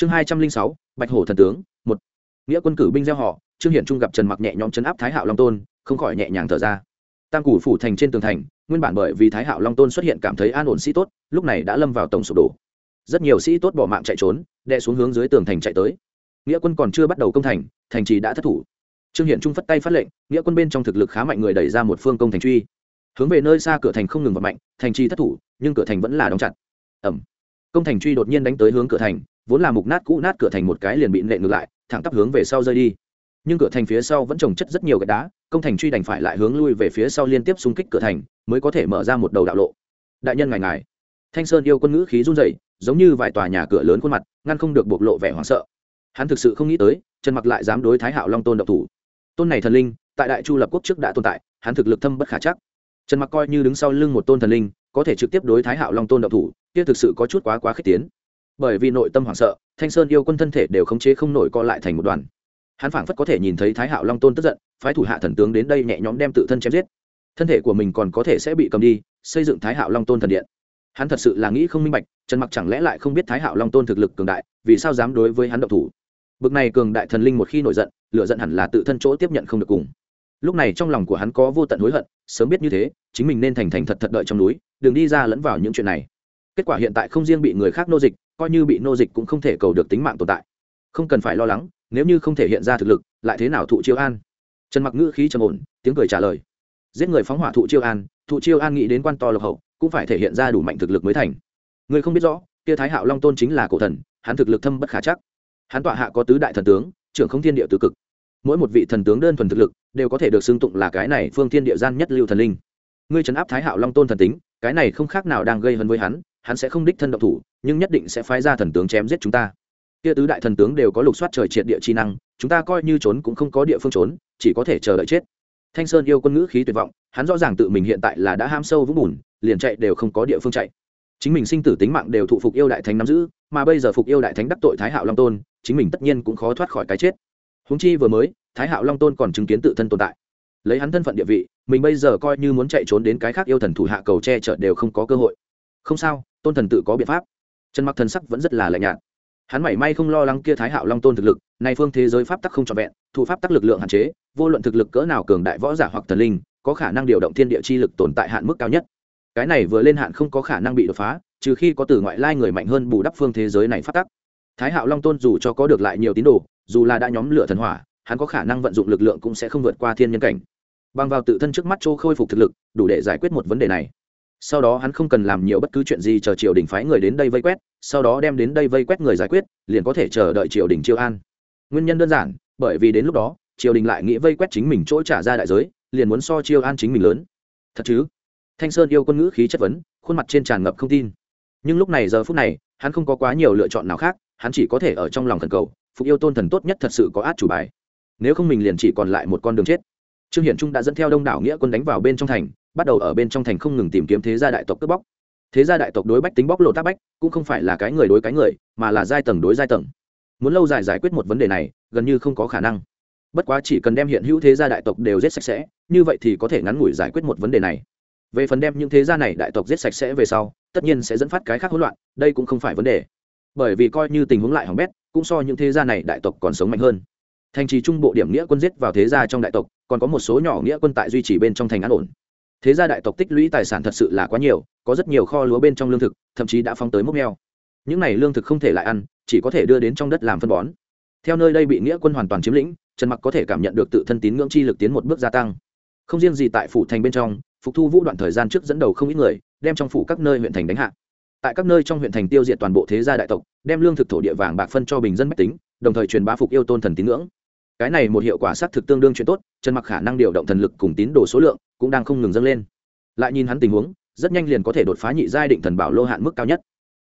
chương hai trăm linh sáu, bạch hổ thần tướng, một. Nghĩa quân cử binh gieo họ, trương hiển trung gặp trần mặc nhẹ nhõm chấn áp thái hạo long tôn, không khỏi nhẹ nhàng thở ra. Tam củ phủ thành trên tường thành, nguyên bản bởi vì thái hạo long tôn xuất hiện cảm thấy an ổn sĩ tốt, lúc này đã lâm vào tổng sụp đổ. Rất nhiều sĩ tốt bỏ mạng chạy trốn đe xuống hướng dưới tường thành chạy tới. Nghĩa quân còn chưa bắt đầu công thành thành trì đã thất thủ. Trương hiển trung phất tay phát lệnh, nghĩa quân bên trong thực lực khá mạnh người đẩy ra một phương công thành truy. Hướng về nơi xa cửa thành không ngừng vào mạnh, thành trì thất thủ, nhưng cửa thành vẫn là đóng chặt. Ẩm công thành truy đột nhiên đánh tới hướng cửa thành vốn là mục nát cũ nát cửa thành một cái liền bị nện ngược lại, thẳng tắp hướng về sau rơi đi. Nhưng cửa thành phía sau vẫn trồng chất rất nhiều gạch đá, công thành truy đành phải lại hướng lui về phía sau liên tiếp xung kích cửa thành, mới có thể mở ra một đầu đạo lộ. Đại nhân ngài ngài. Thanh sơn yêu quân ngữ khí run rẩy, giống như vài tòa nhà cửa lớn khuôn mặt, ngăn không được bộc lộ vẻ hoảng sợ. Hắn thực sự không nghĩ tới, trần mặc lại dám đối thái hạo long tôn độc thủ. Tôn này thần linh, tại đại chu lập quốc trước đã tồn tại, hắn thực lực thâm bất khả chắc. Trần mặc coi như đứng sau lưng một tôn thần linh, có thể trực tiếp đối thái hạo long tôn độc thủ, kia thực sự có chút quá quá khích tiến bởi vì nội tâm hoảng sợ, thanh sơn yêu quân thân thể đều khống chế không nổi co lại thành một đoàn. Hắn phảng phất có thể nhìn thấy thái hạo long tôn tức giận, phái thủ hạ thần tướng đến đây nhẹ nhõm đem tự thân chém giết. Thân thể của mình còn có thể sẽ bị cầm đi, xây dựng thái hạo long tôn thần điện. Hắn thật sự là nghĩ không minh bạch, trần mặc chẳng lẽ lại không biết thái hạo long tôn thực lực cường đại, vì sao dám đối với hắn độc thủ? Bực này cường đại thần linh một khi nổi giận lựa giận hẳn là tự thân chỗ tiếp nhận không được cùng. Lúc này trong lòng của hắn có vô tận hối hận, sớm biết như thế, chính mình nên thành thành thật thật đợi trong núi, đừng đi ra lẫn vào những chuyện này. Kết quả hiện tại không riêng bị người khác nô dịch coi như bị nô dịch cũng không thể cầu được tính mạng tồn tại. Không cần phải lo lắng, nếu như không thể hiện ra thực lực, lại thế nào thụ chiêu an? Trần mặc ngữ khí trầm ổn, tiếng cười trả lời. Giết người phóng hỏa thụ chiêu an, thụ chiêu an nghĩ đến quan to lộc hậu, cũng phải thể hiện ra đủ mạnh thực lực mới thành. Người không biết rõ, kia thái hạo long tôn chính là cổ thần, hắn thực lực thâm bất khả chắc. Hắn tọa hạ có tứ đại thần tướng, trưởng không thiên địa tứ cực. Mỗi một vị thần tướng đơn thuần thực lực, đều có thể được xưng tụng là cái này phương thiên địa gian nhất lưu thần linh. Ngươi trấn áp thái hạo long tôn thần tính, cái này không khác nào đang gây hấn với hắn hắn sẽ không đích thân độc thủ nhưng nhất định sẽ phái ra thần tướng chém giết chúng ta. Kia tứ đại thần tướng đều có lục soát trời triệt địa chi năng, chúng ta coi như trốn cũng không có địa phương trốn, chỉ có thể chờ đợi chết. Thanh sơn yêu quân ngữ khí tuyệt vọng, hắn rõ ràng tự mình hiện tại là đã ham sâu vũng bùn, liền chạy đều không có địa phương chạy. Chính mình sinh tử tính mạng đều thụ phục yêu đại thánh nắm giữ, mà bây giờ phục yêu đại thánh đắc tội thái hạo long tôn, chính mình tất nhiên cũng khó thoát khỏi cái chết. Húng chi vừa mới, thái hạo long tôn còn chứng kiến tự thân tồn tại. Lấy hắn thân phận địa vị, mình bây giờ coi như muốn chạy trốn đến cái khác yêu thần thủ hạ cầu che chở đều không có cơ hội. Không sao, tôn thần tự có biện pháp trần mặc thần sắc vẫn rất là lạnh nhạt. Hắn mảy may không lo lắng kia thái hạo long tôn thực lực này phương thế giới pháp tắc không trọn vẹn, thủ pháp tắc lực lượng hạn chế, vô luận thực lực cỡ nào cường đại võ giả hoặc thần linh, có khả năng điều động thiên địa chi lực tồn tại hạn mức cao nhất. Cái này vừa lên hạn không có khả năng bị đột phá, trừ khi có từ ngoại lai người mạnh hơn bù đắp phương thế giới này phát tắc. Thái hạo long tôn dù cho có được lại nhiều tín đồ, dù là đã nhóm lửa thần hỏa, hắn có khả năng vận dụng lực lượng cũng sẽ không vượt qua thiên nhân cảnh. Bằng vào tự thân trước mắt châu khôi phục thực lực, đủ để giải quyết một vấn đề này sau đó hắn không cần làm nhiều bất cứ chuyện gì chờ triều đình phái người đến đây vây quét, sau đó đem đến đây vây quét người giải quyết, liền có thể chờ đợi triều đình chiêu an. Nguyên nhân đơn giản, bởi vì đến lúc đó, triều đình lại nghĩ vây quét chính mình chỗ trả ra đại giới, liền muốn so chiêu an chính mình lớn. Thật chứ? Thanh sơn yêu quân ngữ khí chất vấn, khuôn mặt trên tràn ngập không tin. Nhưng lúc này giờ phút này, hắn không có quá nhiều lựa chọn nào khác, hắn chỉ có thể ở trong lòng thần cầu, phục yêu tôn thần tốt nhất thật sự có át chủ bài. Nếu không mình liền chỉ còn lại một con đường chết. Trương hiển trung đã dẫn theo đông đảo nghĩa quân đánh vào bên trong thành bắt đầu ở bên trong thành không ngừng tìm kiếm thế gia đại tộc cướp bóc. Thế gia đại tộc đối bách tính bóc lột tác bách, cũng không phải là cái người đối cái người, mà là giai tầng đối giai tầng. Muốn lâu dài giải quyết một vấn đề này, gần như không có khả năng. Bất quá chỉ cần đem hiện hữu thế gia đại tộc đều giết sạch sẽ, như vậy thì có thể ngắn ngủi giải quyết một vấn đề này. Về phần đem những thế gia này đại tộc giết sạch sẽ về sau, tất nhiên sẽ dẫn phát cái khác hỗn loạn, đây cũng không phải vấn đề. Bởi vì coi như tình huống lại hỏng bét, cũng so những thế gia này đại tộc còn sống mạnh hơn. Thành trì trung bộ điểm nghĩa quân giết vào thế gia trong đại tộc, còn có một số nhỏ nghĩa quân tại duy trì bên trong thành an ổn thế gia đại tộc tích lũy tài sản thật sự là quá nhiều, có rất nhiều kho lúa bên trong lương thực, thậm chí đã phóng tới mốc neo. Những này lương thực không thể lại ăn, chỉ có thể đưa đến trong đất làm phân bón. Theo nơi đây bị nghĩa quân hoàn toàn chiếm lĩnh, trần mặc có thể cảm nhận được tự thân tín ngưỡng chi lực tiến một bước gia tăng. Không riêng gì tại phủ thành bên trong, phục thu vũ đoạn thời gian trước dẫn đầu không ít người, đem trong phủ các nơi huyện thành đánh hạ. Tại các nơi trong huyện thành tiêu diệt toàn bộ thế gia đại tộc, đem lương thực thổ địa vàng bạc phân cho bình dân mách tính, đồng thời truyền bá phục yêu tôn thần tín ngưỡng cái này một hiệu quả xác thực tương đương chuyện tốt, trần mặc khả năng điều động thần lực cùng tín đồ số lượng cũng đang không ngừng dâng lên. Lại nhìn hắn tình huống, rất nhanh liền có thể đột phá nhị giai định thần bảo lô hạn mức cao nhất.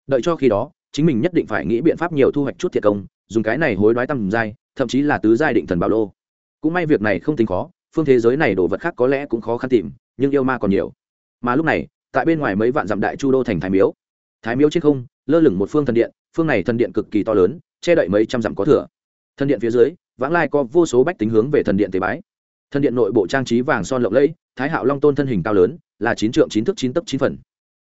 Đợi cho khi đó, chính mình nhất định phải nghĩ biện pháp nhiều thu hoạch chút thiệt công, dùng cái này hối đoái tăng giai, thậm chí là tứ giai định thần bảo lô. Cũng may việc này không tính khó, phương thế giới này đồ vật khác có lẽ cũng khó khăn tìm, nhưng yêu ma còn nhiều. Mà lúc này, tại bên ngoài mấy vạn dặm đại chu đô thành thái miếu. Thái miếu trên không, lơ lửng một phương thần điện, phương này thần điện cực kỳ to lớn, che đậy mấy trăm dặm có thừa. Thần điện phía dưới vãng lai có vô số bách tính hướng về thần điện tế bái. Thần điện nội bộ trang trí vàng son lộng lẫy, thái hạo long tôn thân hình cao lớn, là chín trượng chín thức chín tấc chín phần.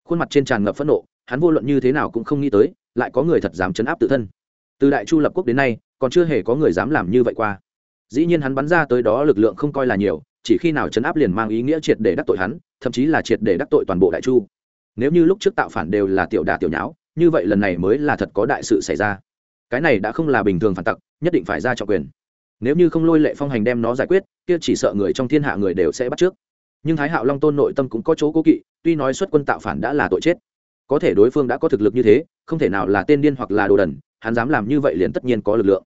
Khuôn mặt trên tràn ngập phẫn nộ, hắn vô luận như thế nào cũng không nghĩ tới, lại có người thật dám chấn áp tự thân. Từ đại chu lập quốc đến nay, còn chưa hề có người dám làm như vậy qua. Dĩ nhiên hắn bắn ra tới đó lực lượng không coi là nhiều, chỉ khi nào chấn áp liền mang ý nghĩa triệt để đắc tội hắn, thậm chí là triệt để đắc tội toàn bộ đại chu. Nếu như lúc trước tạo phản đều là tiểu đà tiểu nháo, như vậy lần này mới là thật có đại sự xảy ra. Cái này đã không là bình thường phản tặc, nhất định phải ra trọng quyền nếu như không lôi lệ phong hành đem nó giải quyết, kia chỉ sợ người trong thiên hạ người đều sẽ bắt trước. Nhưng thái hạo long tôn nội tâm cũng có chỗ cố kỵ, tuy nói xuất quân tạo phản đã là tội chết. Có thể đối phương đã có thực lực như thế, không thể nào là tên điên hoặc là đồ đần, hắn dám làm như vậy liền tất nhiên có lực lượng.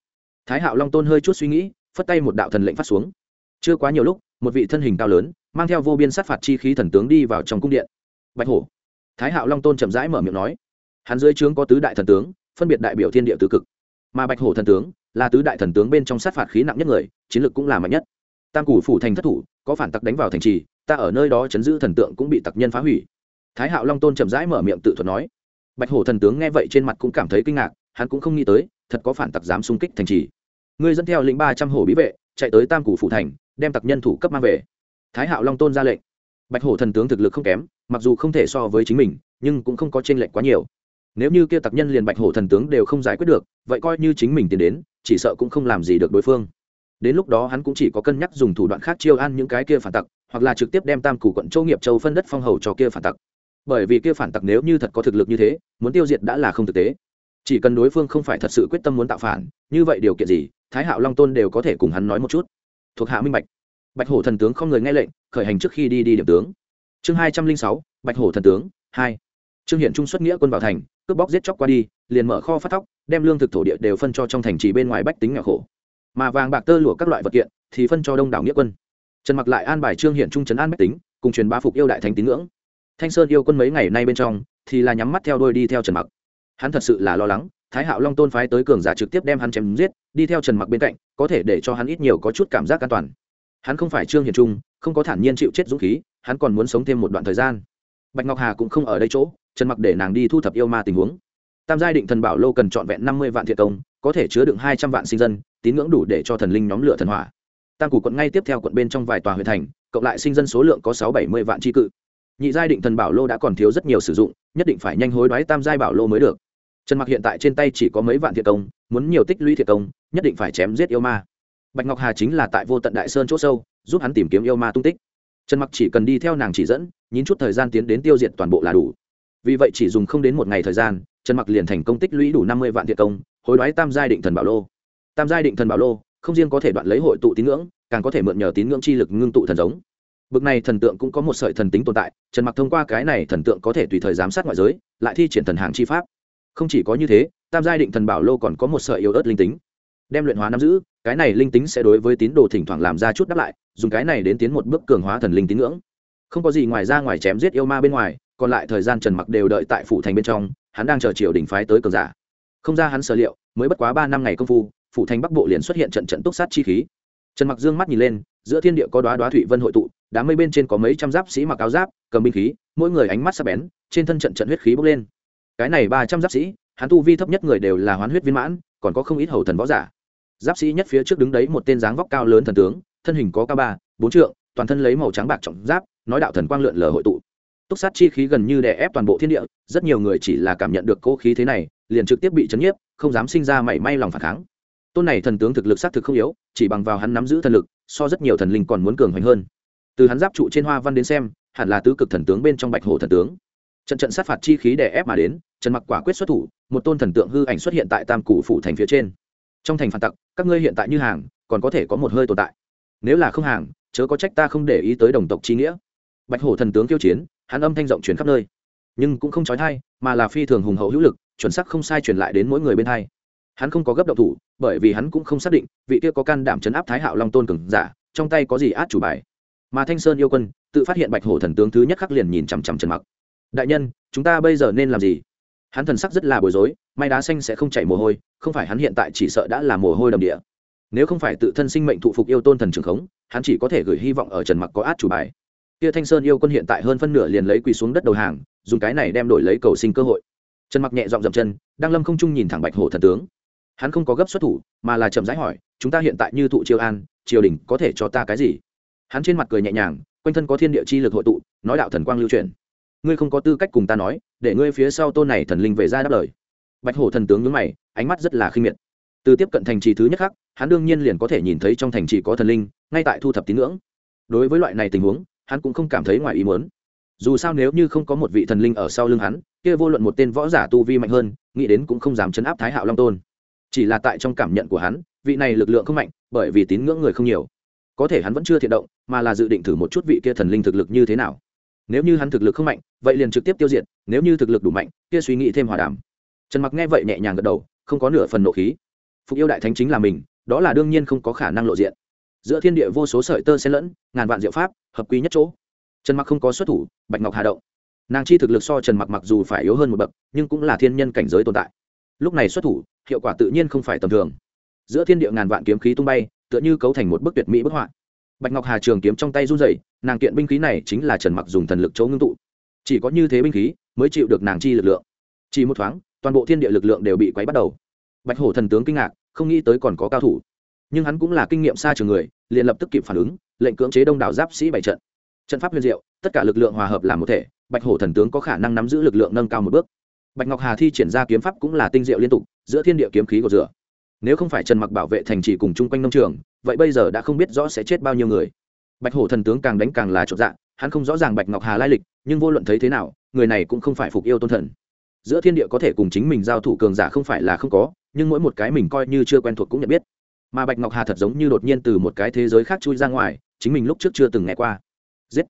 Thái hạo long tôn hơi chút suy nghĩ, phất tay một đạo thần lệnh phát xuống. Chưa quá nhiều lúc, một vị thân hình cao lớn, mang theo vô biên sát phạt chi khí thần tướng đi vào trong cung điện. Bạch hổ. Thái hạo long tôn chậm rãi mở miệng nói. Hắn dưới trướng có tứ đại thần tướng, phân biệt đại biểu thiên địa tứ cực. Mà bạch hổ thần tướng là tứ đại thần tướng bên trong sát phạt khí nặng nhất người, chiến lược cũng là mạnh nhất. Tam củ phủ thành thất thủ, có phản tặc đánh vào thành trì, ta ở nơi đó chấn giữ thần tượng cũng bị tặc nhân phá hủy. Thái hạo long tôn chậm rãi mở miệng tự thuật nói. Bạch hổ thần tướng nghe vậy trên mặt cũng cảm thấy kinh ngạc, hắn cũng không nghĩ tới, thật có phản tặc dám xung kích thành trì. Ngươi dẫn theo lĩnh ba trăm hổ bí vệ, chạy tới tam củ phủ thành, đem tặc nhân thủ cấp mang về. Thái hạo long tôn ra lệnh. Bạch hổ thần tướng thực lực không kém, mặc dù không thể so với chính mình, nhưng cũng không có t r ê n lệch quá nhiều. Nếu như kia tặc nhân liền bạch hổ thần tướng đều không giải quyết được, vậy coi như chính mình tiến đến chỉ sợ cũng không làm gì được đối phương. Đến lúc đó hắn cũng chỉ có cân nhắc dùng thủ đoạn khác chiêu an những cái kia phản tặc, hoặc là trực tiếp đem tam củ quận châu nghiệp châu phân đất phong hầu cho kia phản tặc. Bởi vì kia phản tặc nếu như thật có thực lực như thế, muốn tiêu diệt đã là không thực tế. Chỉ cần đối phương không phải thật sự quyết tâm muốn tạo phản, như vậy điều kiện gì, thái hạo long tôn đều có thể cùng hắn nói một chút. Thuộc hạ minh bạch. Bạch hổ thần tướng không người nghe lệnh, khởi hành trước khi đi đi điểm tướng. Chương hai trăm linh sáu, bạch hổ thần tướng, hai. Trương hiện trung xuất nghĩa quân vào thành, cướp bóc giết chóc qua đi liền mở kho phát thóc, đem lương thực thổ địa đều phân cho trong thành trì bên ngoài bách tính nghèo khổ. Mà vàng bạc tơ lụa các loại vật kiện thì phân cho đông đảo nghĩa quân. Trần mặc lại an bài trương Hiển trung trấn an bách tính, cùng truyền bá phục yêu đại thánh tín ngưỡng. Thanh sơn yêu quân mấy ngày nay bên trong thì là nhắm mắt theo đôi đi theo trần mặc. Hắn thật sự là lo lắng, thái hạo long tôn phái tới cường giả trực tiếp đem hắn chém giết, đi theo trần mặc bên cạnh, có thể để cho hắn ít nhiều có chút cảm giác an toàn. Hắn không phải trương hiền trung, không có thản nhiên chịu chết dũng khí, hắn còn muốn sống thêm một đoạn thời gian. Bạch ngọc hà cũng không ở đây chỗ, trần mặc để nàng đi thu thập yêu ma tình huống tam giai định thần bảo lô cần trọn vẹn năm mươi vạn thiện công, có thể chứa đựng hai trăm vạn sinh dân, tín ngưỡng đủ để cho thần linh nhóm lửa thần hỏa. Tam củ quận ngay tiếp theo quận bên trong vài tòa huyện thành, cộng lại sinh dân số lượng có sáu bảy mươi vạn tri cự. Nhị giai định thần bảo lô đã còn thiếu rất nhiều sử dụng, nhất định phải nhanh hối đoái tam giai bảo lô mới được. Trần mặc hiện tại trên tay chỉ có mấy vạn thiện công, muốn nhiều tích lũy thiện công, nhất định phải chém giết yêu ma. Bạch ngọc hà chính là tại vô tận đại sơn chỗ sâu, giúp hắn tìm kiếm yêu ma tung tích. Trần mặc chỉ cần đi theo nàng chỉ dẫn, nhín chút thời gian tiến đến tiêu diệt toàn bộ là đủ. Vì vậy chỉ dùng không đến một ngày thời gian trần mặc liền thành công tích lũy đủ năm mươi vạn thiện công, hối đoái tam giai định thần bảo lô. Tam giai định thần bảo lô không riêng có thể đoạn lấy hội tụ tín ngưỡng, càng có thể mượn nhờ tín ngưỡng chi lực ngưng tụ thần giống. Bực này thần tượng cũng có một sợi thần tính tồn tại, trần mặc thông qua cái này thần tượng có thể tùy thời giám sát ngoại giới, lại thi triển thần hàng chi pháp. Không chỉ có như thế, tam giai định thần bảo lô còn có một sợi yếu ớt linh tính. Đem luyện hóa nắm giữ, cái này linh tính sẽ đối với tín đồ thỉnh thoảng làm ra chút đáp lại, dùng cái này đến tiến một bước cường hóa thần linh tín ngưỡng. Không có gì ngoài ra ngoài chém giết yêu ma bên ngoài, còn lại thời gian trần mặc đều đợi tại phủ thành bên trong hắn đang chờ triều đình phái tới cường giả. Không ra hắn sở liệu, mới bất quá ba năm ngày công phu, phủ thành bắc bộ liền xuất hiện trận trận túc sát chi khí. Trần mặc dương mắt nhìn lên, giữa thiên địa có đoá đoá thụy vân hội tụ, đám mây bên trên có mấy trăm giáp sĩ mặc áo giáp, cầm binh khí, mỗi người ánh mắt sắc bén, trên thân trận trận huyết khí bốc lên. Cái này ba trăm giáp sĩ, hắn tu vi thấp nhất người đều là hoán huyết viên mãn, còn có không ít hầu thần võ giả. Giáp sĩ nhất phía trước đứng đấy một tên dáng vóc cao lớn thần tướng, thân hình có cao ba, bốn trượng, toàn thân lấy màu trắng bạc trọng giáp, nói đạo thần quang lượn lờ hội tụ túc sát chi khí gần như đè ép toàn bộ thiên địa, rất nhiều người chỉ là cảm nhận được cỗ khí thế này, liền trực tiếp bị chấn nhiếp, không dám sinh ra mảy may lòng phản kháng. Tôn này thần tướng thực lực xác thực không yếu, chỉ bằng vào hắn nắm giữ thần lực, so rất nhiều thần linh còn muốn cường hoành hơn. Từ hắn giáp trụ trên hoa văn đến xem, hẳn là tứ cực thần tướng bên trong bạch hổ thần tướng. Trận trận sát phạt chi khí đè ép mà đến, trần mặc quả quyết xuất thủ, một tôn thần tượng hư ảnh xuất hiện tại tam cụ phủ thành phía trên. Trong thành phản tặc, các ngươi hiện tại như hàng, còn có thể có một hơi tồn tại. Nếu là không hàng, chớ có trách ta không để ý tới đồng tộc chi nghĩa. Bạch hổ thần tướng tiêu chiến hắn âm thanh rộng truyền khắp nơi. Nhưng cũng không trói thai, mà là phi thường hùng hậu hữu lực, chuẩn sắc không sai truyền lại đến mỗi người bên thai. Hắn không có gấp động thủ, bởi vì hắn cũng không xác định vị kia có can đảm chấn áp thái hạo long tôn cường giả, trong tay có gì át chủ bài. Mà thanh sơn yêu quân, tự phát hiện bạch hổ thần tướng thứ nhất khắc liền nhìn chằm chằm trần mặc. Đại nhân, chúng ta bây giờ nên làm gì? Hắn thần sắc rất là bối rối, may đá xanh sẽ không chảy mồ hôi, không phải hắn hiện tại chỉ sợ đã là mồ hôi đầm địa. Nếu không phải tự thân sinh mệnh thụ phục yêu tôn thần trường khống, hắn chỉ có thể gửi hy vọng ở trần mặc có át chủ bài kia thanh sơn yêu quân hiện tại hơn phân nửa liền lấy quỳ xuống đất đầu hàng, dùng cái này đem đổi lấy cầu sinh cơ hội. Trần mặc nhẹ dọn dậm chân, đang lâm không trung nhìn thẳng bạch hổ thần tướng. Hắn không có gấp xuất thủ, mà là chậm rãi hỏi, chúng ta hiện tại như thụ triều an, triều đình có thể cho ta cái gì? Hắn trên mặt cười nhẹ nhàng, quanh thân có thiên địa chi lực hội tụ, nói đạo thần quang lưu truyền ngươi không có tư cách cùng ta nói, để ngươi phía sau tôn này thần linh về ra đáp lời. Bạch hổ thần tướng nhướng mày, ánh mắt rất là khinh miệt. Từ tiếp cận thành trì thứ nhất khác, hắn đương nhiên liền có thể nhìn thấy trong thành trì có thần linh, ngay tại thu thập tín ngưỡng. Đối với loại này tình huống hắn cũng không cảm thấy ngoài ý muốn. Dù sao nếu như không có một vị thần linh ở sau lưng hắn, kia vô luận một tên võ giả tu vi mạnh hơn, nghĩ đến cũng không dám chấn áp thái hạo long tôn. Chỉ là tại trong cảm nhận của hắn, vị này lực lượng không mạnh, bởi vì tín ngưỡng người không nhiều. Có thể hắn vẫn chưa thiện động, mà là dự định thử một chút vị kia thần linh thực lực như thế nào. Nếu như hắn thực lực không mạnh, vậy liền trực tiếp tiêu diệt, nếu như thực lực đủ mạnh, kia suy nghĩ thêm hòa đàm. Trần mặc nghe vậy nhẹ nhàng gật đầu, không có nửa phần nộ khí. Phục yêu đại thánh chính là mình, đó là đương nhiên không có khả năng lộ diện giữa thiên địa vô số sợi tơ xen lẫn, ngàn vạn diệu pháp, hợp quy nhất chỗ. Trần mặc không có xuất thủ, bạch ngọc hà động. Nàng chi thực lực so trần mặc mặc dù phải yếu hơn một bậc, nhưng cũng là thiên nhân cảnh giới tồn tại. Lúc này xuất thủ, hiệu quả tự nhiên không phải tầm thường. Giữa thiên địa ngàn vạn kiếm khí tung bay, tựa như cấu thành một bức tuyệt mỹ bức họa. Bạch ngọc hà trường kiếm trong tay run rẩy, nàng kiện binh khí này chính là trần mặc dùng thần lực chỗ ngưng tụ. Chỉ có như thế binh khí mới chịu được nàng chi lực lượng. Chỉ một thoáng, toàn bộ thiên địa lực lượng đều bị quấy bắt đầu. Bạch hổ thần tướng kinh ngạc, không nghĩ tới còn có cao thủ nhưng hắn cũng là kinh nghiệm xa trường người, liền lập tức kịp phản ứng, lệnh cưỡng chế đông đảo giáp sĩ bảy trận. Trận pháp huyền diệu, tất cả lực lượng hòa hợp làm một thể, bạch hổ thần tướng có khả năng nắm giữ lực lượng nâng cao một bước. Bạch ngọc hà thi triển ra kiếm pháp cũng là tinh diệu liên tục, giữa thiên địa kiếm khí của rửa. Nếu không phải trần mặc bảo vệ thành trì cùng chung quanh nông trường, vậy bây giờ đã không biết rõ sẽ chết bao nhiêu người. Bạch hổ thần tướng càng đánh càng là trộn dạng hắn không rõ ràng bạch ngọc hà lai lịch, nhưng vô luận thấy thế nào, người này cũng không phải phục yêu tôn thần. Giữa thiên địa có thể cùng chính mình giao thủ cường giả không phải là không có, nhưng mỗi một cái mình coi như chưa quen thuộc cũng nhận biết mà bạch ngọc hà thật giống như đột nhiên từ một cái thế giới khác chui ra ngoài, chính mình lúc trước chưa từng nghe qua. Giết!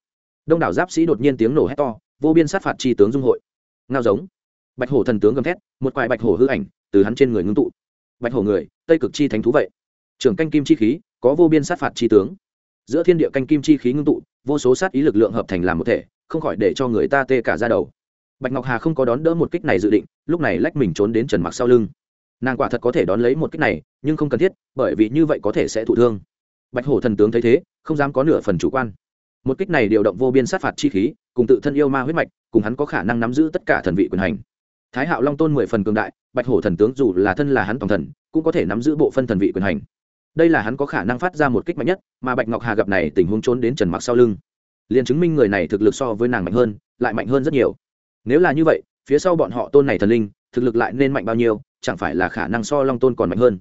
Đông đảo giáp sĩ đột nhiên tiếng nổ hét to, vô biên sát phạt tri tướng dung hội. Ngao giống! Bạch hổ thần tướng gầm thét, một quại bạch hổ hư ảnh, từ hắn trên người ngưng tụ. Bạch hổ người, tây cực chi thánh thú vậy. Trưởng canh kim chi khí, có vô biên sát phạt chi tướng. Giữa thiên địa canh kim chi khí ngưng tụ, vô số sát ý lực lượng hợp thành làm một thể, không khỏi để cho người ta tê cả ra đầu. Bạch ngọc hà không có đón đỡ một kích này dự định, lúc này lách mình trốn đến trần mặc sau lưng. Nàng quả thật có thể đón lấy một kích này nhưng không cần thiết, bởi vì như vậy có thể sẽ thụ thương. Bạch hổ thần tướng thấy thế, không dám có nửa phần chủ quan. Một kích này điều động vô biên sát phạt chi khí, cùng tự thân yêu ma huyết mạch, cùng hắn có khả năng nắm giữ tất cả thần vị quyền hành. Thái hạo long tôn mười phần cường đại, bạch hổ thần tướng dù là thân là hắn toàn thần, cũng có thể nắm giữ bộ phân thần vị quyền hành. Đây là hắn có khả năng phát ra một kích mạnh nhất, mà bạch ngọc hà gặp này tình huống trốn đến trần mặc sau lưng. Liền chứng minh người này thực lực so với nàng mạnh hơn, lại mạnh hơn rất nhiều. Nếu là như vậy, phía sau bọn họ tôn này thần linh, thực lực lại nên mạnh bao nhiêu, chẳng phải là khả năng so long tôn còn mạnh hơn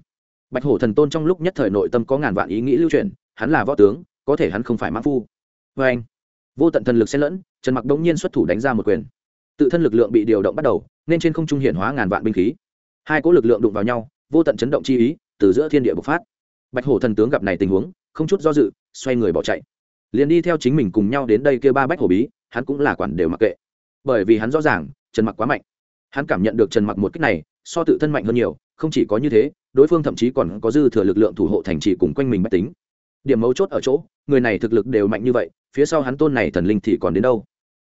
bạch hổ thần tôn trong lúc nhất thời nội tâm có ngàn vạn ý nghĩ lưu truyền hắn là võ tướng, có thể hắn không phải mã phu. Vê anh, vô tận thần lực xen lẫn, trần mặc đống nhiên xuất thủ đánh ra một quyền. Tự thân lực lượng bị điều động bắt đầu, nên trên không trung hiện hóa ngàn vạn binh khí. Hai cỗ lực lượng đụng vào nhau, vô tận chấn động chi ý, từ giữa thiên địa bộc phát. Bạch hổ thần tướng gặp này tình huống, không chút do dự, xoay người bỏ chạy. Liền đi theo chính mình cùng nhau đến đây kêu ba bách hổ bí, hắn cũng là quản đều mặc kệ. Bởi vì hắn rõ ràng, trần mặc quá mạnh. Hắn cảm nhận được trần mặc một cách này, so tự thân mạnh hơn nhiều không chỉ có như thế, đối phương thậm chí còn có dư thừa lực lượng thủ hộ thành trì cùng quanh mình bách tính. Điểm mấu chốt ở chỗ, người này thực lực đều mạnh như vậy, phía sau hắn tôn này thần linh thì còn đến đâu?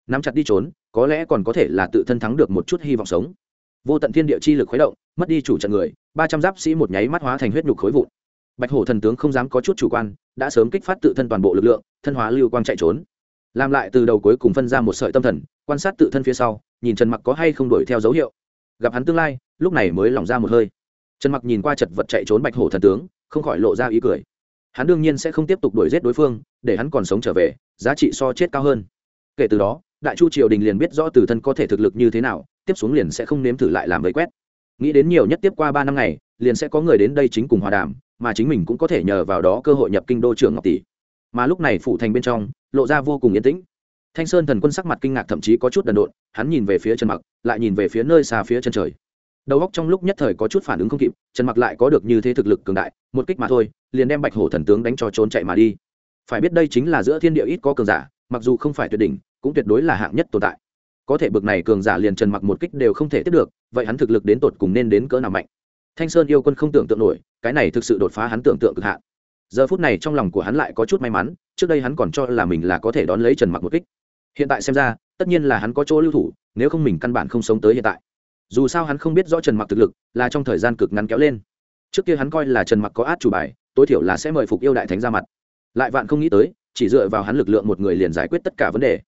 Nắm chặt đi trốn, có lẽ còn có thể là tự thân thắng được một chút hy vọng sống. Vô tận thiên địa chi lực khuấy động, mất đi chủ trận người, ba trăm giáp sĩ một nháy mắt hóa thành huyết nhục khối vụn. Bạch hổ thần tướng không dám có chút chủ quan, đã sớm kích phát tự thân toàn bộ lực lượng, thân hóa lưu quang chạy trốn. Làm lại từ đầu cuối cùng phân ra một sợi tâm thần, quan sát tự thân phía sau, nhìn trần mặc có hay không đuổi theo dấu hiệu. Gặp hắn tương lai, lúc này mới lỏng ra một hơi trần mặc nhìn qua chật vật chạy trốn bạch hổ thần tướng, không khỏi lộ ra ý cười. Hắn đương nhiên sẽ không tiếp tục đuổi giết đối phương, để hắn còn sống trở về, giá trị so chết cao hơn. Kể từ đó, đại chu triều đình liền biết rõ từ thân có thể thực lực như thế nào, tiếp xuống liền sẽ không nếm thử lại làm vây quét. Nghĩ đến nhiều nhất tiếp qua ba năm ngày, liền sẽ có người đến đây chính cùng hòa đàm, mà chính mình cũng có thể nhờ vào đó cơ hội nhập kinh đô trưởng ngọc tỷ. Mà lúc này phủ thành bên trong, lộ ra vô cùng yên tĩnh. Thanh sơn thần quân sắc mặt kinh ngạc thậm chí có chút đần độn, hắn nhìn về phía trần mặc, lại nhìn về phía nơi xa phía chân trời đầu góc trong lúc nhất thời có chút phản ứng không kịp, trần mặc lại có được như thế thực lực cường đại, một kích mà thôi, liền đem bạch hổ thần tướng đánh cho trốn chạy mà đi. Phải biết đây chính là giữa thiên địa ít có cường giả, mặc dù không phải tuyệt đỉnh, cũng tuyệt đối là hạng nhất tồn tại. Có thể bực này cường giả liền trần mặc một kích đều không thể tiếp được, vậy hắn thực lực đến tột cùng nên đến cỡ nào mạnh? Thanh sơn yêu quân không tưởng tượng nổi, cái này thực sự đột phá hắn tưởng tượng cực hạn. Giờ phút này trong lòng của hắn lại có chút may mắn, trước đây hắn còn cho là mình là có thể đón lấy trần mặc một kích. Hiện tại xem ra, tất nhiên là hắn có chỗ lưu thủ, nếu không mình căn bản không sống tới hiện tại dù sao hắn không biết rõ trần mặc thực lực, là trong thời gian cực ngắn kéo lên. Trước kia hắn coi là trần mặc có át chủ bài, tối thiểu là sẽ mời phục yêu đại thánh ra mặt. Lại vạn không nghĩ tới, chỉ dựa vào hắn lực lượng một người liền giải quyết tất cả vấn đề.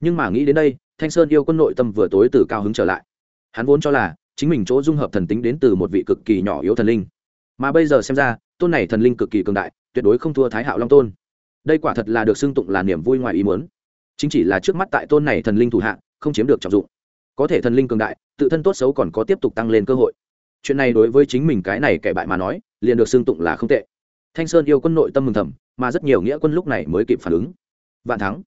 Nhưng mà nghĩ đến đây, thanh sơn yêu quân nội tâm vừa tối từ cao hứng trở lại. Hắn vốn cho là, chính mình chỗ dung hợp thần tính đến từ một vị cực kỳ nhỏ yếu thần linh. Mà bây giờ xem ra, tôn này thần linh cực kỳ cường đại, tuyệt đối không thua thái hạo long tôn. Đây quả thật là được xưng tụng là niềm vui ngoài ý muốn. Chính chỉ là trước mắt tại tôn này thần linh thủ hạ, không chiếm được trọng dụng. Có thể thần linh cường đại tự thân tốt xấu còn có tiếp tục tăng lên cơ hội. Chuyện này đối với chính mình cái này kẻ bại mà nói, liền được xưng tụng là không tệ. Thanh sơn yêu quân nội tâm mừng thầm, mà rất nhiều nghĩa quân lúc này mới kịp phản ứng. Vạn thắng.